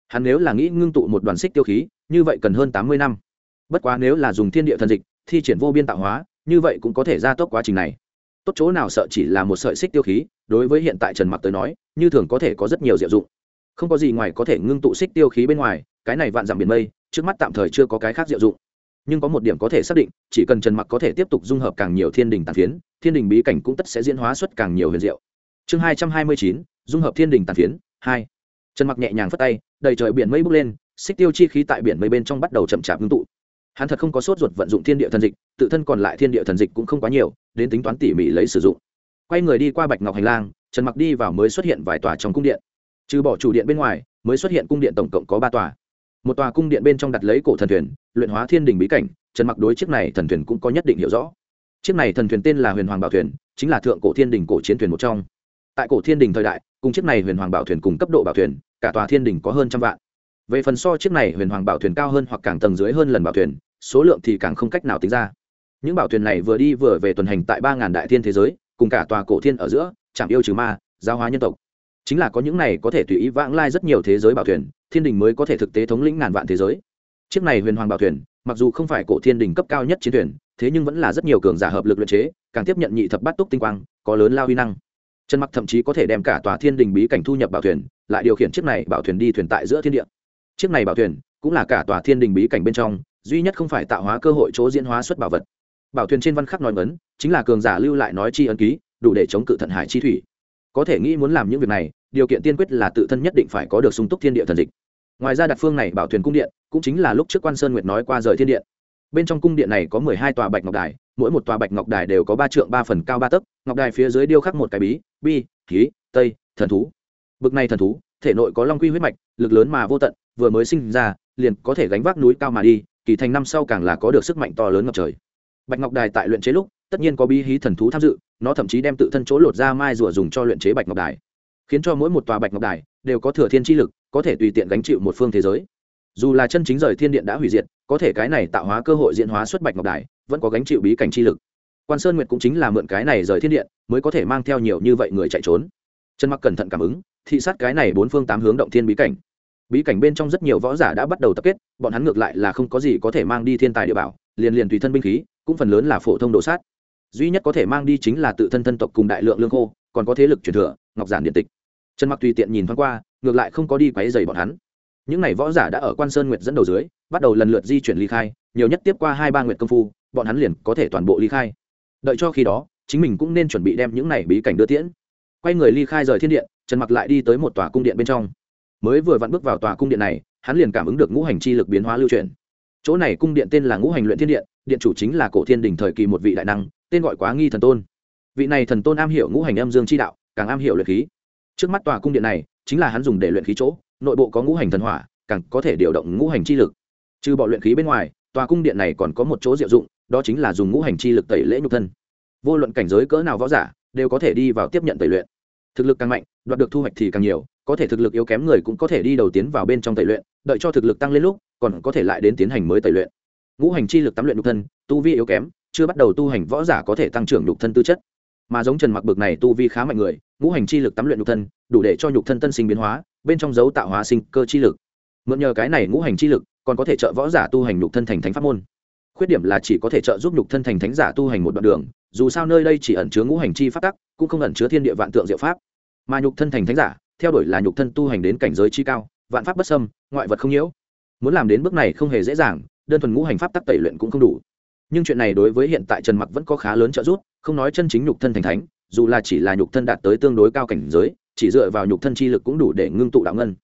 Hắn nếu là nghĩ ngưng tụ một đoàn xích tiêu khí, như vậy cần hơn tám mươi năm bất quá nếu là dùng thiên địa thần dịch, thi triển vô biên tạo hóa, như vậy cũng có thể gia tốc quá trình này. Tốt chỗ nào sợ chỉ là một sợi xích tiêu khí, đối với hiện tại trần mặc tới nói, như thường có thể có rất nhiều diệu dụng. Không có gì ngoài có thể ngưng tụ xích tiêu khí bên ngoài, cái này vạn dặm biển mây, trước mắt tạm thời chưa có cái khác diệu dụng. Nhưng có một điểm có thể xác định, chỉ cần trần mặc có thể tiếp tục dung hợp càng nhiều thiên đình tàn phiến, thiên đình bí cảnh cũng tất sẽ diễn hóa xuất càng nhiều huyền diệu. Chương hai trăm hai mươi chín, dung hợp thiên đình tàn phiến, hai. Trần mặc nhẹ nhàng phất tay, đầy trời biển mây bốc lên, xích tiêu chi khí tại biển mây bên trong bắt đầu chậm chạp ngưng tụ hắn thật không có sốt ruột vận dụng thiên địa thần dịch, tự thân còn lại thiên địa thần dịch cũng không quá nhiều, đến tính toán tỉ mỉ lấy sử dụng. Quay người đi qua bạch ngọc hành lang, trần mặc đi vào mới xuất hiện vài tòa trong cung điện. Trừ bỏ chủ điện bên ngoài, mới xuất hiện cung điện tổng cộng có ba tòa. Một tòa cung điện bên trong đặt lấy cổ thần thuyền, luyện hóa thiên đình bí cảnh, trần mặc đối chiếc này thần thuyền cũng có nhất định hiểu rõ. Chiếc này thần thuyền tên là huyền hoàng bảo thuyền, chính là thượng cổ thiên đình cổ chiến thuyền một trong. Tại cổ thiên đình thời đại, cùng chiếc này huyền hoàng bảo thuyền cùng cấp độ bảo thuyền, cả tòa thiên đình có hơn trăm vạn. Về phần so chiếc này huyền hoàng bảo thuyền cao hơn hoặc càng tầng dưới hơn lần bảo thuyền số lượng thì càng không cách nào tính ra. Những bảo thuyền này vừa đi vừa về tuần hành tại ba ngàn đại thiên thế giới, cùng cả tòa cổ thiên ở giữa, chạm yêu trừ ma, giáo hóa nhân tộc. Chính là có những này có thể tùy ý vãng lai rất nhiều thế giới bảo thuyền, thiên đình mới có thể thực tế thống lĩnh ngàn vạn thế giới. Chiếc này huyền hoàng bảo thuyền, mặc dù không phải cổ thiên đình cấp cao nhất chiến thuyền, thế nhưng vẫn là rất nhiều cường giả hợp lực luyện chế, càng tiếp nhận nhị thập bát túc tinh quang, có lớn lao huy năng. Trần mặc thậm chí có thể đem cả tòa thiên đình bí cảnh thu nhập bảo thuyền, lại điều khiển chiếc này bảo thuyền đi thuyền tại giữa thiên địa. Chiếc này bảo thuyền, cũng là cả tòa thiên đình bí cảnh bên trong duy nhất không phải tạo hóa cơ hội chỗ diễn hóa xuất bảo vật. Bảo thuyền trên văn khắc nói ấn chính là cường giả lưu lại nói chi ấn ký, đủ để chống cự thận hải chi thủy. Có thể nghĩ muốn làm những việc này, điều kiện tiên quyết là tự thân nhất định phải có được sung túc thiên địa thần dịch. Ngoài ra đặt phương này bảo thuyền cung điện, cũng chính là lúc trước quan sơn nguyệt nói qua rời thiên điện. Bên trong cung điện này có mười hai tòa bạch ngọc đài, mỗi một tòa bạch ngọc đài đều có ba trượng ba phần cao ba tấc, ngọc đài phía dưới điêu khắc một cái bí, bi, khí, tây, thần thú. Bực này thần thú, thể nội có long quy huyết mạch, lực lớn mà vô tận, vừa mới sinh ra, liền có thể gánh vác núi cao mà đi kỳ thành năm sau càng là có được sức mạnh to lớn ngập trời. Bạch ngọc đài tại luyện chế lúc, tất nhiên có bí hí thần thú tham dự, nó thậm chí đem tự thân chỗ lột ra mai rùa dùng cho luyện chế bạch ngọc đài. Khiến cho mỗi một tòa bạch ngọc đài đều có thừa thiên chi lực, có thể tùy tiện gánh chịu một phương thế giới. Dù là chân chính rời thiên điện đã hủy diệt, có thể cái này tạo hóa cơ hội diễn hóa xuất bạch ngọc đài, vẫn có gánh chịu bí cảnh chi lực. Quan sơn nguyệt cũng chính là mượn cái này rời thiên điện, mới có thể mang theo nhiều như vậy người chạy trốn. Trần mặc cẩn thận cảm ứng, thị sát cái này bốn phương tám hướng động thiên bí cảnh bí cảnh bên trong rất nhiều võ giả đã bắt đầu tập kết, bọn hắn ngược lại là không có gì có thể mang đi thiên tài địa bảo, liền liền tùy thân binh khí, cũng phần lớn là phổ thông đồ sát. Duy nhất có thể mang đi chính là tự thân thân tộc cùng đại lượng lương khô, còn có thế lực truyền thừa, ngọc giản điện tịch. Trần mặc tùy tiện nhìn thoáng qua, ngược lại không có đi quấy dày bọn hắn. Những n à y võ giả đã ở quan sơn nguyệt dẫn đầu dưới, bắt đầu lần lượt di chuyển ly khai, nhiều nhất tiếp qua hai ba nguyệt công phu, bọn hắn liền có thể toàn bộ ly khai. Đợi cho khi đó, chính mình cũng nên chuẩn bị đem những này bí cảnh đưa tiễn. Quay người ly khai rời thiên điện, trần mặc lại đi tới một tòa cung điện bên trong mới vừa vặn bước vào tòa cung điện này, hắn liền cảm ứng được ngũ hành chi lực biến hóa lưu truyền. Chỗ này cung điện tên là ngũ hành luyện thiên điện điện chủ chính là cổ thiên đình thời kỳ một vị đại năng, tên gọi quá nghi thần tôn. Vị này thần tôn am hiểu ngũ hành âm dương chi đạo, càng am hiểu luyện khí. Trước mắt tòa cung điện này, chính là hắn dùng để luyện khí chỗ, nội bộ có ngũ hành thần hỏa, càng có thể điều động ngũ hành chi lực. Trừ bỏ luyện khí bên ngoài, tòa cung điện này còn có một chỗ diệu dụng, đó chính là dùng ngũ hành chi lực tẩy lễ nhục thân. Vô luận cảnh giới cỡ nào võ giả, đều có thể đi vào tiếp nhận tẩy luyện. Thực lực càng mạnh, đoạt được thu hoạch thì càng nhiều có thể thực lực yếu kém người cũng có thể đi đầu tiến vào bên trong tẩy luyện, đợi cho thực lực tăng lên lúc, còn có thể lại đến tiến hành mới tẩy luyện. Ngũ hành chi lực tắm luyện nhục thân, tu vi yếu kém, chưa bắt đầu tu hành võ giả có thể tăng trưởng nhục thân tư chất. Mà giống trần mặc bực này tu vi khá mạnh người, ngũ hành chi lực tắm luyện nhục thân, đủ để cho nhục thân tân sinh biến hóa, bên trong dấu tạo hóa sinh cơ chi lực. Mượn nhờ cái này ngũ hành chi lực, còn có thể trợ võ giả tu hành nhục thân thành thánh pháp môn. Khuyết điểm là chỉ có thể trợ giúp nhục thân thành thánh giả tu hành một đoạn đường, dù sao nơi đây chỉ ẩn chứa ngũ hành chi pháp tắc, cũng không ẩn chứa thiên địa vạn tượng diệu pháp. Mà nhục thân thành thánh giả theo đuổi là nhục thân tu hành đến cảnh giới chi cao, vạn pháp bất xâm, ngoại vật không nhiễu. Muốn làm đến bước này không hề dễ dàng, đơn thuần ngũ hành pháp tắc tẩy luyện cũng không đủ. Nhưng chuyện này đối với hiện tại trần mặc vẫn có khá lớn trợ giúp, không nói chân chính nhục thân thành thánh, dù là chỉ là nhục thân đạt tới tương đối cao cảnh giới, chỉ dựa vào nhục thân chi lực cũng đủ để ngưng tụ đạo ngân.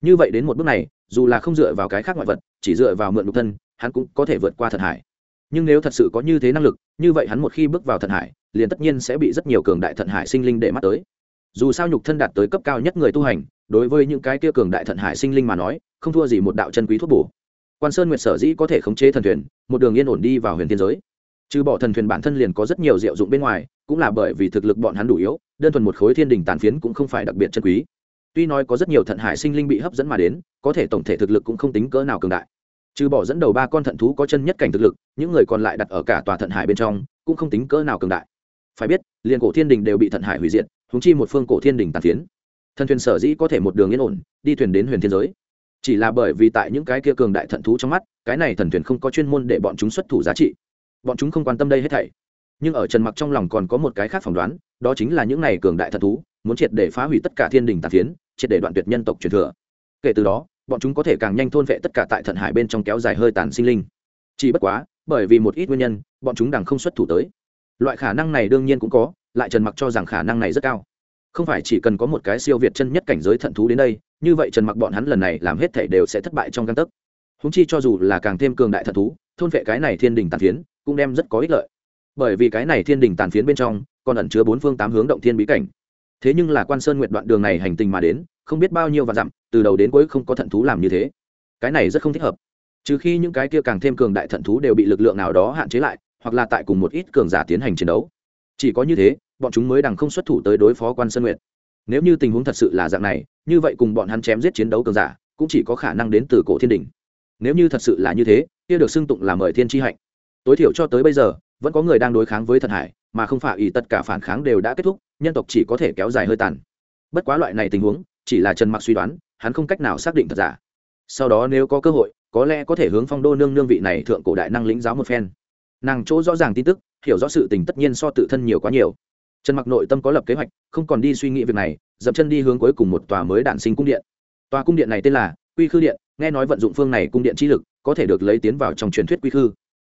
Như vậy đến một bước này, dù là không dựa vào cái khác ngoại vật, chỉ dựa vào mượn nhục thân, hắn cũng có thể vượt qua thần hải. Nhưng nếu thật sự có như thế năng lực, như vậy hắn một khi bước vào thần hải, liền tất nhiên sẽ bị rất nhiều cường đại thần hải sinh linh để mắt tới dù sao nhục thân đạt tới cấp cao nhất người tu hành, đối với những cái kia cường đại thận hải sinh linh mà nói, không thua gì một đạo chân quý thuốc bổ. Quan sơn nguyệt sở dĩ có thể khống chế thần thuyền, một đường yên ổn đi vào huyền thiên giới. Trừ bỏ thần thuyền bản thân liền có rất nhiều diệu dụng bên ngoài, cũng là bởi vì thực lực bọn hắn đủ yếu, đơn thuần một khối thiên đình tàn phiến cũng không phải đặc biệt chân quý. Tuy nói có rất nhiều thận hải sinh linh bị hấp dẫn mà đến, có thể tổng thể thực lực cũng không tính cỡ nào cường đại. Trừ bỏ dẫn đầu ba con thận thú có chân nhất cảnh thực lực, những người còn lại đặt ở cả tòa thận hải bên trong, cũng không tính cỡ nào cường đại. Phải biết, liền cổ thiên đình đều bị thận hải hủy diệt húng chi một phương cổ thiên đình tàn phiến. Thần thuyền sở dĩ có thể một đường yên ổn, đi thuyền đến huyền thiên giới. Chỉ là bởi vì tại những cái kia cường đại thận thú trong mắt, cái này thần thuyền không có chuyên môn để bọn chúng xuất thủ giá trị. Bọn chúng không quan tâm đây hết thảy. Nhưng ở trần mặc trong lòng còn có một cái khác phỏng đoán, đó chính là những này cường đại thận thú, muốn triệt để phá hủy tất cả thiên đình tàn phiến, triệt để đoạn tuyệt nhân tộc truyền thừa. Kể từ đó, bọn chúng có thể càng nhanh thôn vệ tất cả tại thận hải bên trong kéo dài hơi tàn sinh linh. Chỉ bất quá, bởi vì một ít nguyên nhân, bọn chúng đằng không xuất thủ tới. Loại khả năng này đương nhiên cũng có lại trần mặc cho rằng khả năng này rất cao. Không phải chỉ cần có một cái siêu việt chân nhất cảnh giới thận thú đến đây, như vậy trần mặc bọn hắn lần này làm hết thể đều sẽ thất bại trong căn tấc. Húng chi cho dù là càng thêm cường đại thận thú, thôn vệ cái này thiên đình tàn phiến cũng đem rất có ích lợi. Bởi vì cái này thiên đình tàn phiến bên trong còn ẩn chứa bốn phương tám hướng động thiên bí cảnh. Thế nhưng là quan sơn nguyện đoạn đường này hành tình mà đến, không biết bao nhiêu và dặm, từ đầu đến cuối không có thận thú làm như thế. Cái này rất không thích hợp. Trừ khi những cái kia càng thêm cường đại thận thú đều bị lực lượng nào đó hạn chế lại, hoặc là tại cùng một ít cường giả tiến hành chiến đấu chỉ có như thế, bọn chúng mới đằng không xuất thủ tới đối phó quan sơn nguyệt. Nếu như tình huống thật sự là dạng này, như vậy cùng bọn hắn chém giết chiến đấu cường giả, cũng chỉ có khả năng đến từ cổ thiên đình. Nếu như thật sự là như thế, kia được xưng tụng là mời thiên tri hạnh. Tối thiểu cho tới bây giờ, vẫn có người đang đối kháng với thần hải, mà không phải ý tất cả phản kháng đều đã kết thúc, nhân tộc chỉ có thể kéo dài hơi tàn. Bất quá loại này tình huống, chỉ là trần mặc suy đoán, hắn không cách nào xác định thật giả. Sau đó nếu có cơ hội, có lẽ có thể hướng phong đô nương nương vị này thượng cổ đại năng lĩnh giáo một phen nàng chỗ rõ ràng tin tức, hiểu rõ sự tình tất nhiên so tự thân nhiều quá nhiều. Trần mặc nội tâm có lập kế hoạch, không còn đi suy nghĩ việc này, dậm chân đi hướng cuối cùng một tòa mới đản sinh cung điện. Tòa cung điện này tên là quy khư điện, nghe nói vận dụng phương này cung điện chi lực, có thể được lấy tiến vào trong truyền thuyết quy khư.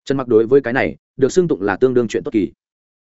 Trần mặc đối với cái này, được xưng tụng là tương đương chuyện tốt kỳ.